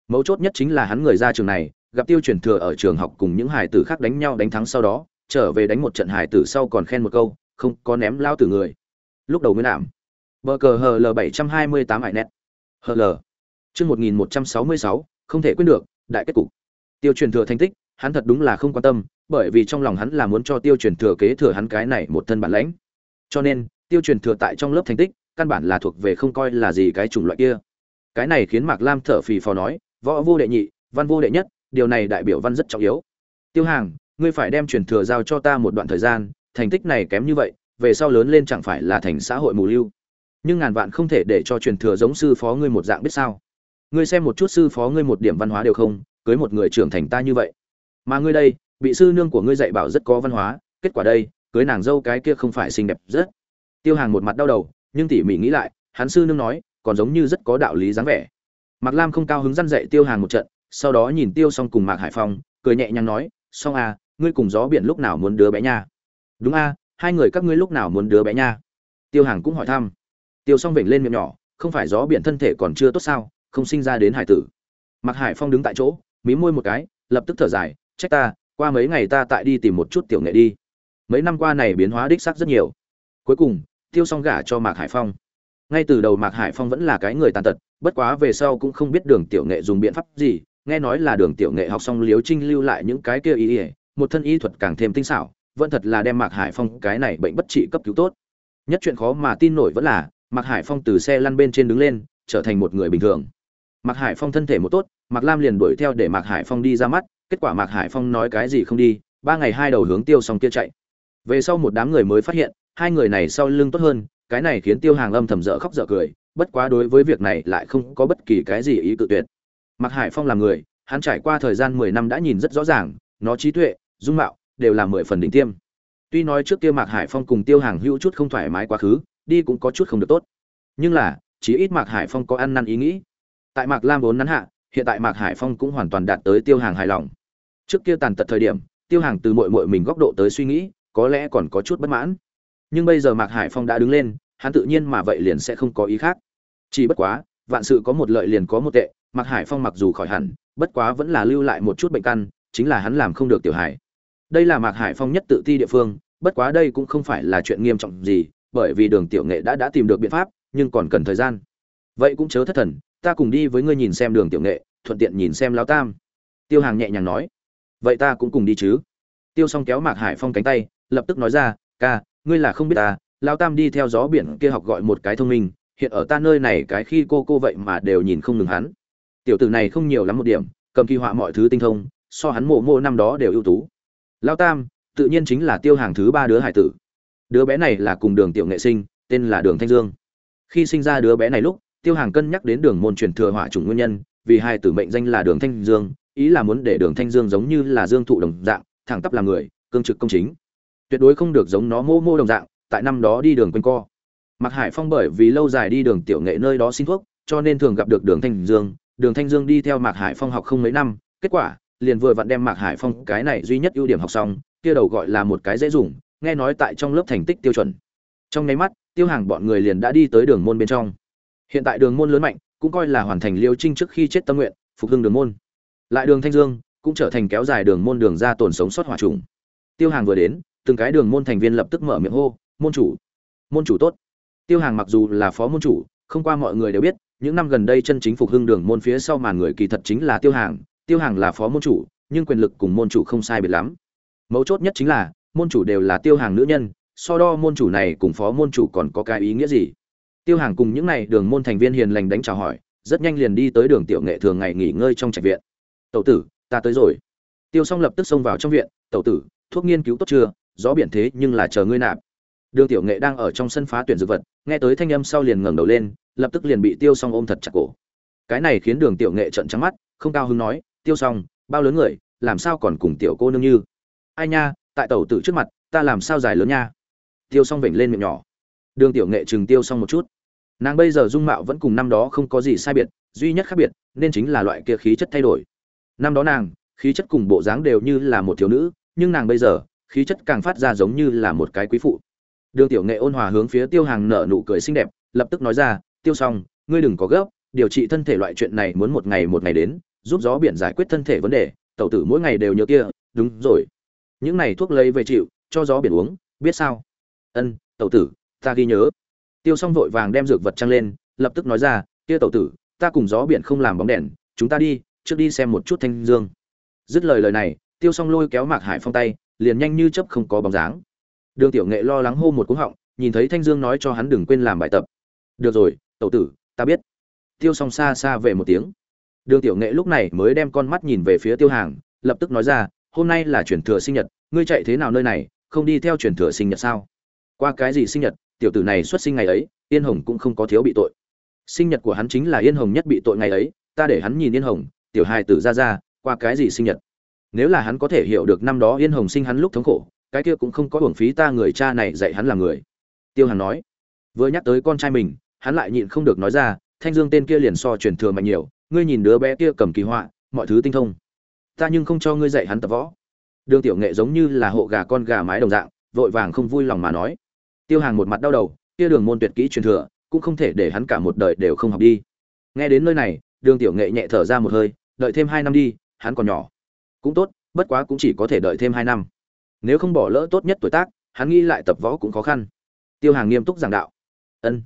Mấu chốt nhất chính là hắn người ra trường này, gặp tiêu truyền thừa ở trường học cùng những hải tử khác đánh nhau đánh thắng sau đó, trở về đánh một trận hải tử sau còn khen một câu không có ném lao từ người. Lúc đầu mới ảm. Bờ cờ hl l bảy trăm hai mươi tám hải nét hl chương một nghìn một trăm sáu mươi sáu, không thể quyết được, đại kết cục. Tiêu truyền thừa thành tích, hắn thật đúng là không quan tâm, bởi vì trong lòng hắn là muốn cho tiêu truyền thừa kế thừa hắn cái này một thân bản lãnh. Cho nên, tiêu truyền thừa tại trong lớp thành tích, căn bản là thuộc về không coi là gì cái chủng loại kia. Cái này khiến mạc lam thở phì phò nói, võ vô đệ nhị, văn vô đệ nhất, điều này đại biểu văn rất trọng yếu. Tiêu hàng, ngươi phải đem truyền thừa giao cho ta một đoạn thời gian thành tích này kém như vậy, về sau lớn lên chẳng phải là thành xã hội mù lưu. Nhưng ngàn vạn không thể để cho truyền thừa giống sư phó ngươi một dạng biết sao. Ngươi xem một chút sư phó ngươi một điểm văn hóa đều không, cưới một người trưởng thành ta như vậy. Mà ngươi đây, bị sư nương của ngươi dạy bảo rất có văn hóa, kết quả đây, cưới nàng dâu cái kia không phải xinh đẹp rất. Tiêu hàng một mặt đau đầu, nhưng tỉ mỉ nghĩ lại, hắn sư nương nói, còn giống như rất có đạo lý dáng vẻ. Mạc lam không cao hứng dăn dạy tiêu hàng một trận, sau đó nhìn tiêu xong cùng mạc hải phong, cười nhẹ nhàng nói xong à ngươi cùng gió biển lúc nào muốn đứa bé nha? Đúng a, hai người các ngươi lúc nào muốn đứa bé nha? Tiêu hàng cũng hỏi thăm. Tiêu xong vểnh lên miệng nhỏ, không phải gió biển thân thể còn chưa tốt sao, không sinh ra đến hải tử. Mặc hải phong đứng tại chỗ, mí môi một cái, lập tức thở dài, trách ta, qua mấy ngày ta tại đi tìm một chút tiểu nghệ đi. Mấy năm qua này biến hóa đích sắc rất nhiều. Cuối cùng, tiêu xong gả cho mạc hải phong. Ngay từ đầu mạc hải phong vẫn là cái người tàn tật, bất quá về sau cũng không biết đường tiểu nghệ dùng biện pháp gì, nghe nói là đường tiểu nghệ học xong liếu trinh lưu lại những cái kia ý ỉa một thân y thuật càng thêm tinh xảo vẫn thật là đem mạc hải phong cái này bệnh bất trị cấp cứu tốt. Nhất chuyện khó mà tin nổi vẫn là, mạc hải phong từ xe lăn bên trên đứng lên, trở thành một người bình thường. Mạc hải phong thân thể một tốt, mạc lam liền đuổi theo để mạc hải phong đi ra mắt, kết quả mạc hải phong nói cái gì không đi, ba ngày hai đầu hướng tiêu xong kia chạy. Về sau một đám người mới phát hiện, hai người này sau lưng tốt hơn, cái này khiến tiêu hàng âm thầm dở khóc dở cười, bất quá đối với việc này lại không có bất kỳ cái gì ý cự tuyệt. Mạc hải phong là người, hắn trải qua thời gian mười năm đã nhìn rất rõ ràng, nó trí tuệ, dung mạo đều là mười phần đỉnh tiêm. Tuy nói trước kia mạc hải phong cùng tiêu hàng hữu chút không thoải mái quá khứ, đi cũng có chút không được tốt. Nhưng là chỉ ít mạc hải phong có ăn năn ý nghĩ. Tại mạc lam vốn nắn hạ, hiện tại mạc hải phong cũng hoàn toàn đạt tới tiêu hàng hài lòng. Trước kia tàn tật thời điểm, tiêu hàng từ mội mội mình góc độ tới suy nghĩ, có lẽ còn có chút bất mãn. Nhưng bây giờ mạc hải phong đã đứng lên, hắn tự nhiên mà vậy liền sẽ không có ý khác. Chỉ bất quá, vạn sự có một lợi liền có một tệ, mạc hải phong mặc dù khỏi hẳn, bất quá vẫn là lưu lại một chút bệnh căn, chính là hắn làm không được tiểu hải đây là mạc hải phong nhất tự ti địa phương, bất quá đây cũng không phải là chuyện nghiêm trọng gì, bởi vì đường tiểu nghệ đã đã tìm được biện pháp, nhưng còn cần thời gian. Vậy cũng chớ thất thần, ta cùng đi với ngươi nhìn xem đường tiểu nghệ, thuận tiện nhìn xem lão tam. Tiêu hàng nhẹ nhàng nói. Vậy ta cũng cùng đi chứ. Tiêu s o n g kéo mạc hải phong cánh tay, lập tức nói ra, ca, ngươi là không biết ta, lão tam đi theo gió biển kia học gọi một cái thông minh, hiện ở ta nơi này cái khi cô cô vậy mà đều nhìn không ngừng hắn. Tiểu tử này không nhiều lắm một điểm, cầm kỳ họa mọi thứ tinh thông, so hắn mộ mộ năm đó đều ưu tú lão tam tự nhiên chính là tiêu hàng thứ ba đứa hải tử. Đứa bé này là cùng đường tiểu nghệ sinh tên là đường thanh dương. Khi sinh ra đứa bé này lúc tiêu hàng cân nhắc đến đường môn truyền thừa hỏa chủng nguyên nhân vì hai tử mệnh danh là đường thanh dương ý là muốn để đường thanh dương giống như là dương thụ đồng dạng thẳng tắp là người cương trực công chính. Tuyệt đối không được giống nó mô mô đồng dạng tại năm đó đi đường quanh co. Mặc Hải Phong bởi vì lâu dài đi đường tiểu nghệ nơi đó xin thuốc, cho nên thường gặp được Đường Thanh Dương, Đường Thanh Dương đi theo Mạc Hải Phong học không mấy năm, kết quả, liền vừa vặn đem Mạc Hải Phong cái này duy nhất ưu điểm học xong, kia đầu gọi là một cái dễ dùng, nghe nói tại trong lớp thành tích tiêu chuẩn. Trong nháy mắt, Tiêu Hàng bọn người liền đã đi tới đường môn bên trong. Hiện tại đường môn lớn mạnh, cũng coi là hoàn thành Liêu Trinh trước khi chết tâm nguyện, phục hưng đường môn. Lại đường Thanh Dương cũng trở thành kéo dài đường môn đường ra tồn sống sót hỏa trùng. Tiêu Hàng vừa đến, từng cái đường môn thành viên lập tức mở miệng hô, "Môn chủ, môn chủ tốt." Tiêu Hàng mặc dù là phó môn chủ, không qua mọi người đều biết, những năm gần đây chân chính phục hưng đường môn phía sau màn người kỳ thật chính là Tiêu Hàng, Tiêu Hàng là phó môn chủ, nhưng quyền lực cùng môn chủ không sai biệt lắm. Mấu chốt nhất chính là, môn chủ đều là Tiêu Hàng nữ nhân, so đo môn chủ này cùng phó môn chủ còn có cái ý nghĩa gì? Tiêu Hàng cùng những này đường môn thành viên hiền lành đánh chào hỏi, rất nhanh liền đi tới đường tiểu nghệ thường ngày nghỉ ngơi trong trạch viện. "Tẩu tử, ta tới rồi." Tiêu Song lập tức xông vào trong viện, "Tẩu tử, thuốc nghiên cứu tốt chưa? Gió biển thế nhưng là chờ ngươi nạp." Đường Tiểu Nghệ đang ở trong sân phá tuyển dược vật, nghe tới thanh âm sau liền ngẩng đầu lên, lập tức liền bị Tiêu Song ôm thật chặt cổ. Cái này khiến Đường Tiểu Nghệ trợn trắng mắt, không cao hứng nói, "Tiêu Song, bao lớn người, làm sao còn cùng tiểu cô nương như?" "Ai nha, tại tẩu tử trước mặt, ta làm sao dài lớn nha?" Tiêu Song vểnh lên miệng nhỏ. Đường Tiểu Nghệ chừng Tiêu Song một chút. Nàng bây giờ dung mạo vẫn cùng năm đó không có gì sai biệt, duy nhất khác biệt nên chính là loại kia khí chất thay đổi. Năm đó nàng, khí chất cùng bộ dáng đều như là một thiếu nữ, nhưng nàng bây giờ, khí chất càng phát ra giống như là một cái quý phụ đường tiểu nghệ ôn hòa hướng phía tiêu hàng nở nụ cười xinh đẹp lập tức nói ra tiêu xong ngươi đừng có gấp điều trị thân thể loại chuyện này muốn một ngày một ngày đến, giúp gió biển giải quyết thân thể vấn đề, tẩu tử mỗi ngày đều nhớ kia, đúng rồi. Những này thuốc lấy về chịu, cho gió biển uống, biết sao? Ân, tẩu tử, ta ghi nhớ. Tiêu song vội vàng đem dược vật trăng lên, lập tức nói ra, kia tẩu tử, ta cùng gió biển không làm bóng đèn, chúng ta đi, trước đi xem một chút thanh dương. Dứt lời lời này, tiêu s o n g lôi kéo mạc hải phong tay, liền nhanh như chấp không có bóng dáng. Đường tiểu nghệ lo lắng hô một cú họng, nhìn thấy thanh dương nói cho hắn đừng quên làm bài tập. Được rồi, tẩu tử, ta biết tiêu Song xa xa về một tiếng. Đường tiểu nghệ lúc này mới đem con mắt nhìn về phía tiêu hàng, lập tức nói ra, hôm nay là chuyển thừa sinh nhật, ngươi chạy thế nào nơi này, không đi theo chuyển thừa sinh nhật sao? Qua cái gì sinh nhật, tiểu tử này xuất sinh ngày ấy, yên hồng cũng không có thiếu bị tội. Sinh nhật của hắn chính là yên hồng nhất bị tội ngày ấy, ta để hắn nhìn yên hồng, tiểu hài tử ra ra, qua cái gì sinh nhật? Nếu là hắn có thể hiểu được năm đó yên hồng sinh hắn lúc thống khổ, cái kia cũng không có hưởng phí ta người cha này dạy hắn là người. Tiêu Hằng nói. Vừa nhắc tới con trai mình, hắn lại nhịn không được nói ra thanh dương tên kia liền so truyền thừa mạnh nhiều, ngươi nhìn đứa bé kia cầm kỳ họa, mọi thứ tinh thông. Ta nhưng không cho ngươi dạy hắn tập võ. Đường tiểu nghệ giống như là hộ gà con gà mái đồng dạng, vội vàng không vui lòng mà nói. Tiêu hàng một mặt đau đầu, kia đường môn tuyệt kỹ truyền thừa, cũng không thể để hắn cả một đời đều không học đi. Nghe đến nơi này, đường tiểu nghệ nhẹ thở ra một hơi, đợi thêm hai năm đi, hắn còn nhỏ. Cũng tốt, bất quá cũng chỉ có thể đợi thêm hai năm. Nếu không bỏ lỡ tốt nhất tuổi tác, hắn nghĩ lại tập võ cũng khó khăn. Tiêu hàng nghiêm túc giảng đạo. Ân.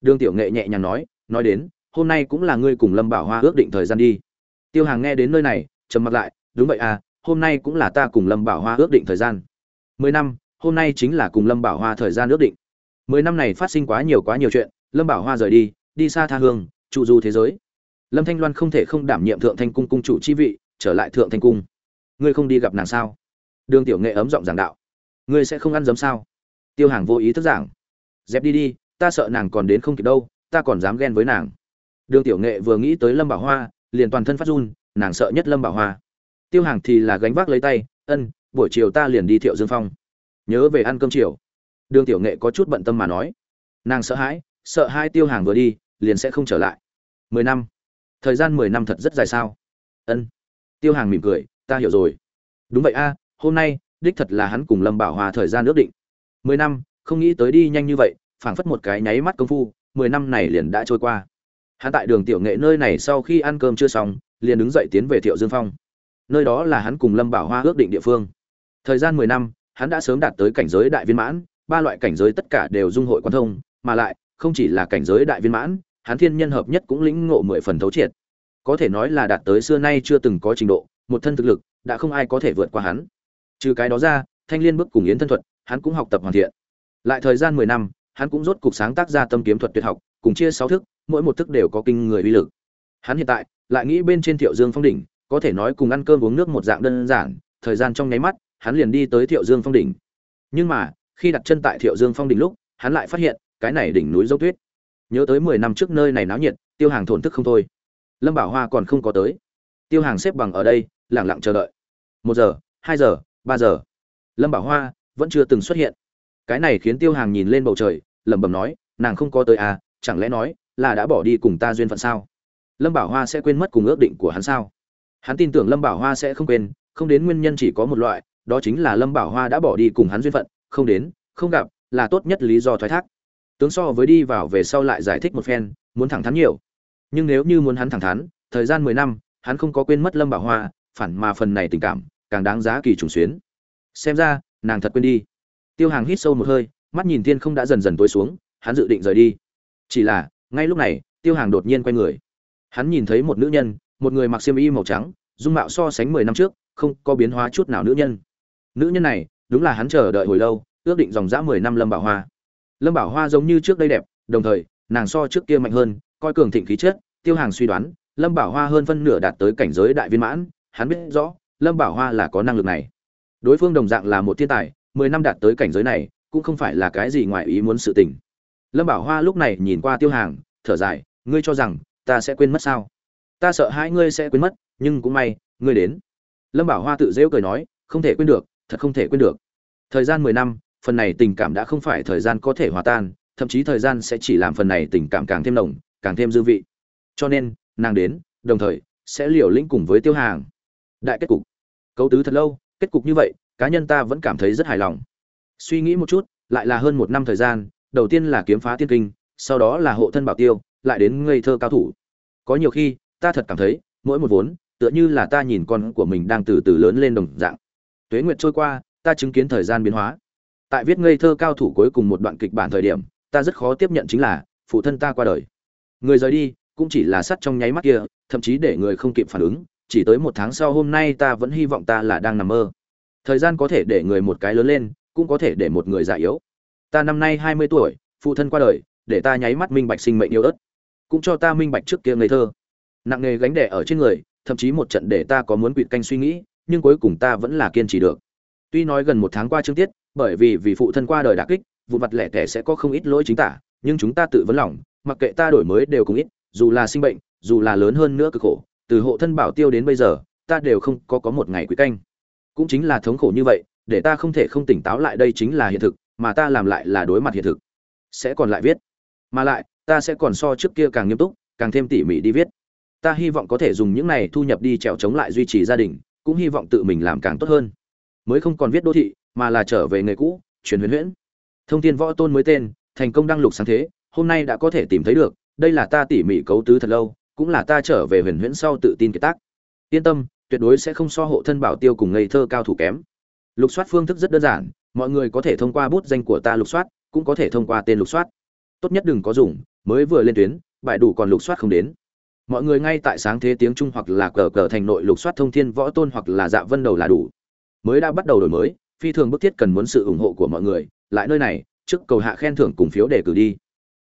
Đường tiểu nghệ nhẹ nhàng nói nói đến, hôm nay cũng là ngươi cùng lâm bảo hoa ước định thời gian đi. Tiêu hàng nghe đến nơi này, trầm mặt lại, đúng vậy à hôm nay cũng là ta cùng lâm bảo hoa ước định thời gian. Mười năm, hôm nay chính là cùng lâm bảo hoa thời gian ước định. Mười năm này phát sinh quá nhiều quá nhiều chuyện, lâm bảo hoa rời đi đi xa tha hương, trụ du thế giới. Lâm thanh loan không thể không đảm nhiệm thượng thanh cung cung chủ chi vị, trở lại thượng thanh cung. Ngươi không đi gặp nàng sao? Đường tiểu nghệ ấm giọng giảng đạo. Ngươi sẽ không ăn giấm sao? Tiêu hàng vô ý thức giảng. Dẹp đi đi, ta sợ nàng còn đến không kịp đâu ta còn dám ghen với nàng. Đường tiểu nghệ vừa nghĩ tới lâm bảo hoa, liền toàn thân phát run, nàng sợ nhất lâm bảo hoa. Tiêu hàng thì là gánh vác lấy tay, ân, buổi chiều ta liền đi thiệu dương phong. Nhớ về ăn cơm chiều. Đường tiểu nghệ có chút bận tâm mà nói. Nàng sợ hãi, sợ hai tiêu hàng vừa đi, liền sẽ không trở lại. Mười năm. Thời gian mười năm thật rất dài sao? Ân. Tiêu hàng mỉm cười, ta hiểu rồi. Đúng vậy a, hôm nay, đích thật là hắn cùng lâm bảo hòa thời gian ước định. Mười năm, không nghĩ tới đi nhanh như vậy, phảng phất một cái nháy mắt công phu mười năm này liền đã trôi qua. Hắn tại đường tiểu nghệ nơi này sau khi ăn cơm chưa xong, liền đứng dậy tiến về thiệu dương phong. Nơi đó là hắn cùng lâm bảo hoa ước định địa phương. Thời gian mười năm, hắn đã sớm đạt tới cảnh giới đại viên mãn, ba loại cảnh giới tất cả đều dung hội quan thông, mà lại, không chỉ là cảnh giới đại viên mãn, hắn thiên nhân hợp nhất cũng lĩnh ngộ mười phần thấu triệt. Có thể nói là đạt tới xưa nay chưa từng có trình độ, một thân thực lực, đã không ai có thể vượt qua hắn. Trừ cái đó ra, thanh liên bước cùng yến thân thuật, hắn cũng học tập hoàn thiện. Lại thời gian mười năm hắn cũng rốt cục sáng tác ra tâm kiếm thuật tuyệt học, cùng chia sáu thức, mỗi một thức đều có kinh người uy lực. Hắn hiện tại, lại nghĩ bên trên thiệu dương phong đỉnh, có thể nói cùng ăn cơm uống nước một dạng đơn giản, thời gian trong nháy mắt, hắn liền đi tới thiệu dương phong đỉnh. Nhưng mà, khi đặt chân tại thiệu dương phong đỉnh lúc, hắn lại phát hiện, cái này đỉnh núi dốc tuyết. Nhớ tới mười năm trước nơi này náo nhiệt, tiêu hàng thổn thức không thôi. Lâm bảo hoa còn không có tới. Tiêu hàng xếp bằng ở đây lẳng lặng chờ đợi. Một giờ, hai giờ, ba giờ. Lâm bảo hoa vẫn chưa từng xuất hiện. Cái này khiến tiêu hàng nhìn lên bầu trời lẩm bẩm nói, nàng không có tới à chẳng lẽ nói là đã bỏ đi cùng ta duyên phận sao? Lâm bảo hoa sẽ quên mất cùng ước định của hắn sao? Hắn tin tưởng lâm bảo hoa sẽ không quên, không đến nguyên nhân chỉ có một loại, đó chính là lâm bảo hoa đã bỏ đi cùng hắn duyên phận, không đến, không gặp là tốt nhất lý do thoái thác. Tướng so với đi vào về sau lại giải thích một phen, muốn thẳng thắn nhiều. Nhưng nếu như muốn hắn thẳng thắn, thời gian mười năm, hắn không có quên mất lâm bảo hoa, phản mà phần này tình cảm, càng đáng giá kỳ trùng xuyến. Xem ra, nàng thật quên đi. Tiêu hàng hít sâu một hơi mắt nhìn thiên không đã dần dần tối xuống, hắn dự định rời đi. Chỉ là, ngay lúc này, tiêu hàng đột nhiên quay người. Hắn nhìn thấy một nữ nhân, một người mặc xiêm y màu trắng, dung mạo so sánh mười năm trước, không có biến hóa chút nào nữ nhân. Nữ nhân này, đúng là hắn chờ đợi hồi lâu, ước định dòng dã mười năm lâm bảo hoa. Lâm bảo hoa giống như trước đây đẹp, đồng thời, nàng so trước kia mạnh hơn, coi cường thịnh khí chất, tiêu hàng suy đoán, lâm bảo hoa hơn phân nửa đạt tới cảnh giới đại viên mãn, hắn biết rõ, lâm bảo hoa là có năng lực này. Đối phương đồng dạng là một thiên tài, mười năm đạt tới cảnh giới này cũng không phải là cái gì ngoài ý muốn sự tình. Lâm bảo hoa lúc này nhìn qua tiêu hàng, thở dài, ngươi cho rằng ta sẽ quên mất sao? Ta sợ hai ngươi sẽ quên mất, nhưng cũng may, ngươi đến. Lâm bảo hoa tự rêu cười nói, không thể quên được, thật không thể quên được. Thời gian mười năm, phần này tình cảm đã không phải thời gian có thể hòa tan, thậm chí thời gian sẽ chỉ làm phần này tình cảm càng thêm nồng, càng thêm dư vị. Cho nên, nàng đến, đồng thời, sẽ liều lĩnh cùng với tiêu hàng. Đại kết cục. Cấu tứ thật lâu, kết cục như vậy, cá nhân ta vẫn cảm thấy rất hài lòng suy nghĩ một chút, lại là hơn một năm thời gian, đầu tiên là kiếm phá tiên kinh, sau đó là hộ thân bảo tiêu, lại đến ngây thơ cao thủ. Có nhiều khi, ta thật cảm thấy, mỗi một vốn, tựa như là ta nhìn con của mình đang từ từ lớn lên đồng dạng. Tuế nguyệt trôi qua, ta chứng kiến thời gian biến hóa. Tại viết ngây thơ cao thủ cuối cùng một đoạn kịch bản thời điểm, ta rất khó tiếp nhận chính là, phụ thân ta qua đời. Người rời đi, cũng chỉ là sắt trong nháy mắt kia, thậm chí để người không kịp phản ứng, chỉ tới một tháng sau hôm nay ta vẫn hy vọng ta là đang nằm mơ. Thời gian có thể để người một cái lớn lên cũng có thể để một người già yếu. Ta năm nay hai mươi tuổi, phụ thân qua đời, để ta nháy mắt minh bạch sinh mệnh yêu ớt. Cũng cho ta minh bạch trước kia ngây thơ. Nặng nề gánh đẻ ở trên người, thậm chí một trận để ta có muốn quỵt canh suy nghĩ, nhưng cuối cùng ta vẫn là kiên trì được. Tuy nói gần một tháng qua chương tiết, bởi vì vì phụ thân qua đời đà kích vụ mặt lẻ tẻ sẽ có không ít lỗi chính tả, nhưng chúng ta tự vấn lòng, mặc kệ ta đổi mới đều cùng ít, dù là sinh bệnh, dù là lớn hơn nữa cực khổ, từ hộ thân bảo tiêu đến bây giờ, ta đều không có có một ngày quý canh. Cũng chính là thống khổ như vậy để ta không thể không tỉnh táo lại đây chính là hiện thực, mà ta làm lại là đối mặt hiện thực. Sẽ còn lại viết. Mà lại, ta sẽ còn so trước kia càng nghiêm túc, càng thêm tỉ mỉ đi viết. Ta hy vọng có thể dùng những này thu nhập đi trèo chống lại duy trì gia đình, cũng hy vọng tự mình làm càng tốt hơn. Mới không còn viết đô thị, mà là trở về nghề cũ truyền huyền huyễn. Thông tin võ tôn mới tên, thành công đăng lục sáng thế, hôm nay đã có thể tìm thấy được, đây là ta tỉ mỉ cấu tứ thật lâu, cũng là ta trở về huyền huyễn sau tự tin kiệt tác. Yên tâm, tuyệt đối sẽ không so hộ thân bảo tiêu cùng ngây thơ cao thủ kém lục soát phương thức rất đơn giản, mọi người có thể thông qua bút danh của ta lục soát, cũng có thể thông qua tên lục soát. Tốt nhất đừng có dùng, mới vừa lên tuyến bại đủ còn lục soát không đến. Mọi người ngay tại sáng thế tiếng trung hoặc là cờ cờ thành nội lục soát thông thiên võ tôn hoặc là dạ vân đầu là đủ. Mới đã bắt đầu đổi mới, phi thường bức thiết cần muốn sự ủng hộ của mọi người, lại nơi này, trước cầu hạ khen thưởng cùng phiếu để cử đi.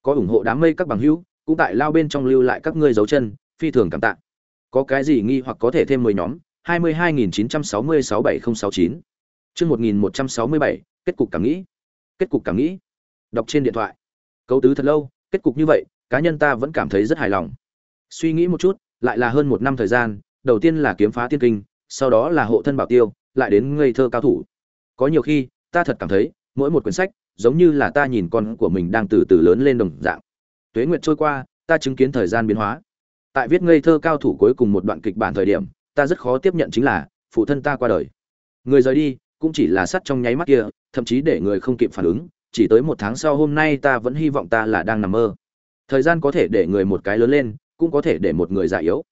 Có ủng hộ đám mây các bằng hữu, cũng tại lao bên trong lưu lại các ngươi dấu chân, phi thường cảm tạ. Có cái gì nghi hoặc có thể thêm mười nhóm, hai mươi hai nghìn chín trăm sáu mươi sáu bảy không sáu chín chương một nghìn một trăm sáu mươi bảy, kết cục cảm nghĩ. Kết cục cảm nghĩ. Đọc trên điện thoại. Cấu tứ thật lâu, kết cục như vậy, cá nhân ta vẫn cảm thấy rất hài lòng. Suy nghĩ một chút, lại là hơn một năm thời gian, đầu tiên là kiếm phá tiên kinh, sau đó là hộ thân bảo tiêu, lại đến ngây thơ cao thủ. Có nhiều khi, ta thật cảm thấy, mỗi một quyển sách, giống như là ta nhìn con của mình đang từ từ lớn lên đồng dạng. Tuế nguyệt trôi qua, ta chứng kiến thời gian biến hóa. Tại viết ngây thơ cao thủ cuối cùng một đoạn kịch bản thời điểm, ta rất khó tiếp nhận chính là, phụ thân ta qua đời. Người rời đi cũng chỉ là sắt trong nháy mắt kia, thậm chí để người không kịp phản ứng, chỉ tới một tháng sau hôm nay ta vẫn hy vọng ta là đang nằm mơ. Thời gian có thể để người một cái lớn lên, cũng có thể để một người già yếu.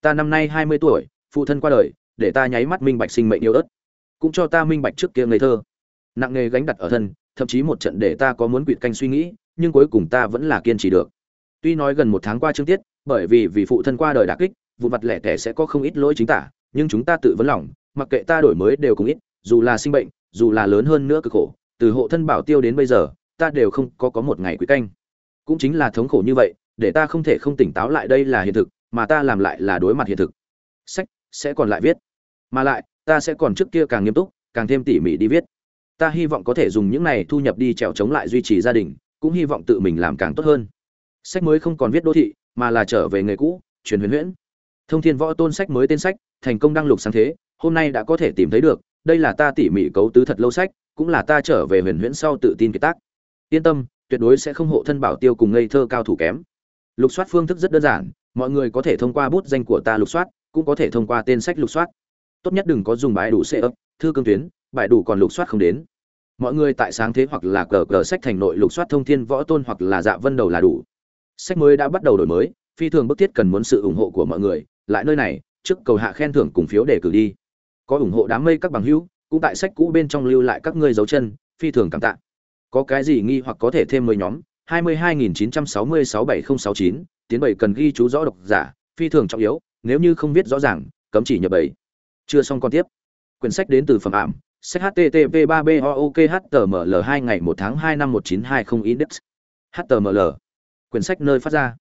Ta năm nay hai mươi tuổi, phụ thân qua đời, để ta nháy mắt minh bạch sinh mệnh yêu ớt. Cũng cho ta minh bạch trước kia ngây thơ. Nặng nghề gánh đặt ở thân, thậm chí một trận để ta có muốn quỵt canh suy nghĩ, nhưng cuối cùng ta vẫn là kiên trì được. Tuy nói gần một tháng qua chương tiết, bởi vì vì phụ thân qua đời đà kích, vụ mặt lẻ tẻ sẽ có không ít lỗi chính tả, nhưng chúng ta tự vấn lòng, mặc kệ ta đổi mới đều cùng ít dù là sinh bệnh, dù là lớn hơn nữa cực khổ, từ hộ thân bảo tiêu đến bây giờ, ta đều không có có một ngày quý canh. Cũng chính là thống khổ như vậy, để ta không thể không tỉnh táo lại đây là hiện thực, mà ta làm lại là đối mặt hiện thực. Sách sẽ còn lại viết, mà lại, ta sẽ còn trước kia càng nghiêm túc, càng thêm tỉ mỉ đi viết. Ta hy vọng có thể dùng những này thu nhập đi trèo chống lại duy trì gia đình, cũng hy vọng tự mình làm càng tốt hơn. Sách mới không còn viết đô thị, mà là trở về nghề cũ, truyền huyền huyễn. Thông thiên võ tôn sách mới tên sách, thành công đăng lục sáng thế, hôm nay đã có thể tìm thấy được đây là ta tỉ mỉ cấu tứ thật lâu sách, cũng là ta trở về huyền huyễn sau tự tin kiệt tác. Yên tâm, tuyệt đối sẽ không hộ thân bảo tiêu cùng ngây thơ cao thủ kém. Lục soát phương thức rất đơn giản, mọi người có thể thông qua bút danh của ta lục soát, cũng có thể thông qua tên sách lục soát. Tốt nhất đừng có dùng bài đủ xe ấp, thư cương tuyến bài đủ còn lục soát không đến. Mọi người tại sáng thế hoặc là cờ cờ sách thành nội lục soát thông thiên võ tôn hoặc là dạ vân đầu là đủ. Sách mới đã bắt đầu đổi mới, phi thường bức thiết cần muốn sự ủng hộ của mọi người, lại nơi này, trước cầu hạ khen thưởng cùng phiếu để cử đi có ủng hộ đám mây các bằng hữu, cũng tại sách cũ bên trong lưu lại các ngươi dấu chân, phi thường cảm tạ. Có cái gì nghi hoặc có thể thêm mười nhóm, hai mươi hai nghìn chín trăm sáu mươi sáu bảy nghìn sáu chín, tiến bảy cần ghi chú rõ độc giả, phi thường trọng yếu, nếu như không viết rõ ràng, cấm chỉ nhập bảy. Chưa xong còn tiếp. Quyển sách đến từ phẩm ảm, sách http 3 b o o k html 2 ngày 1 tháng 2 năm 1920 index. Html quyển sách nơi phát ra.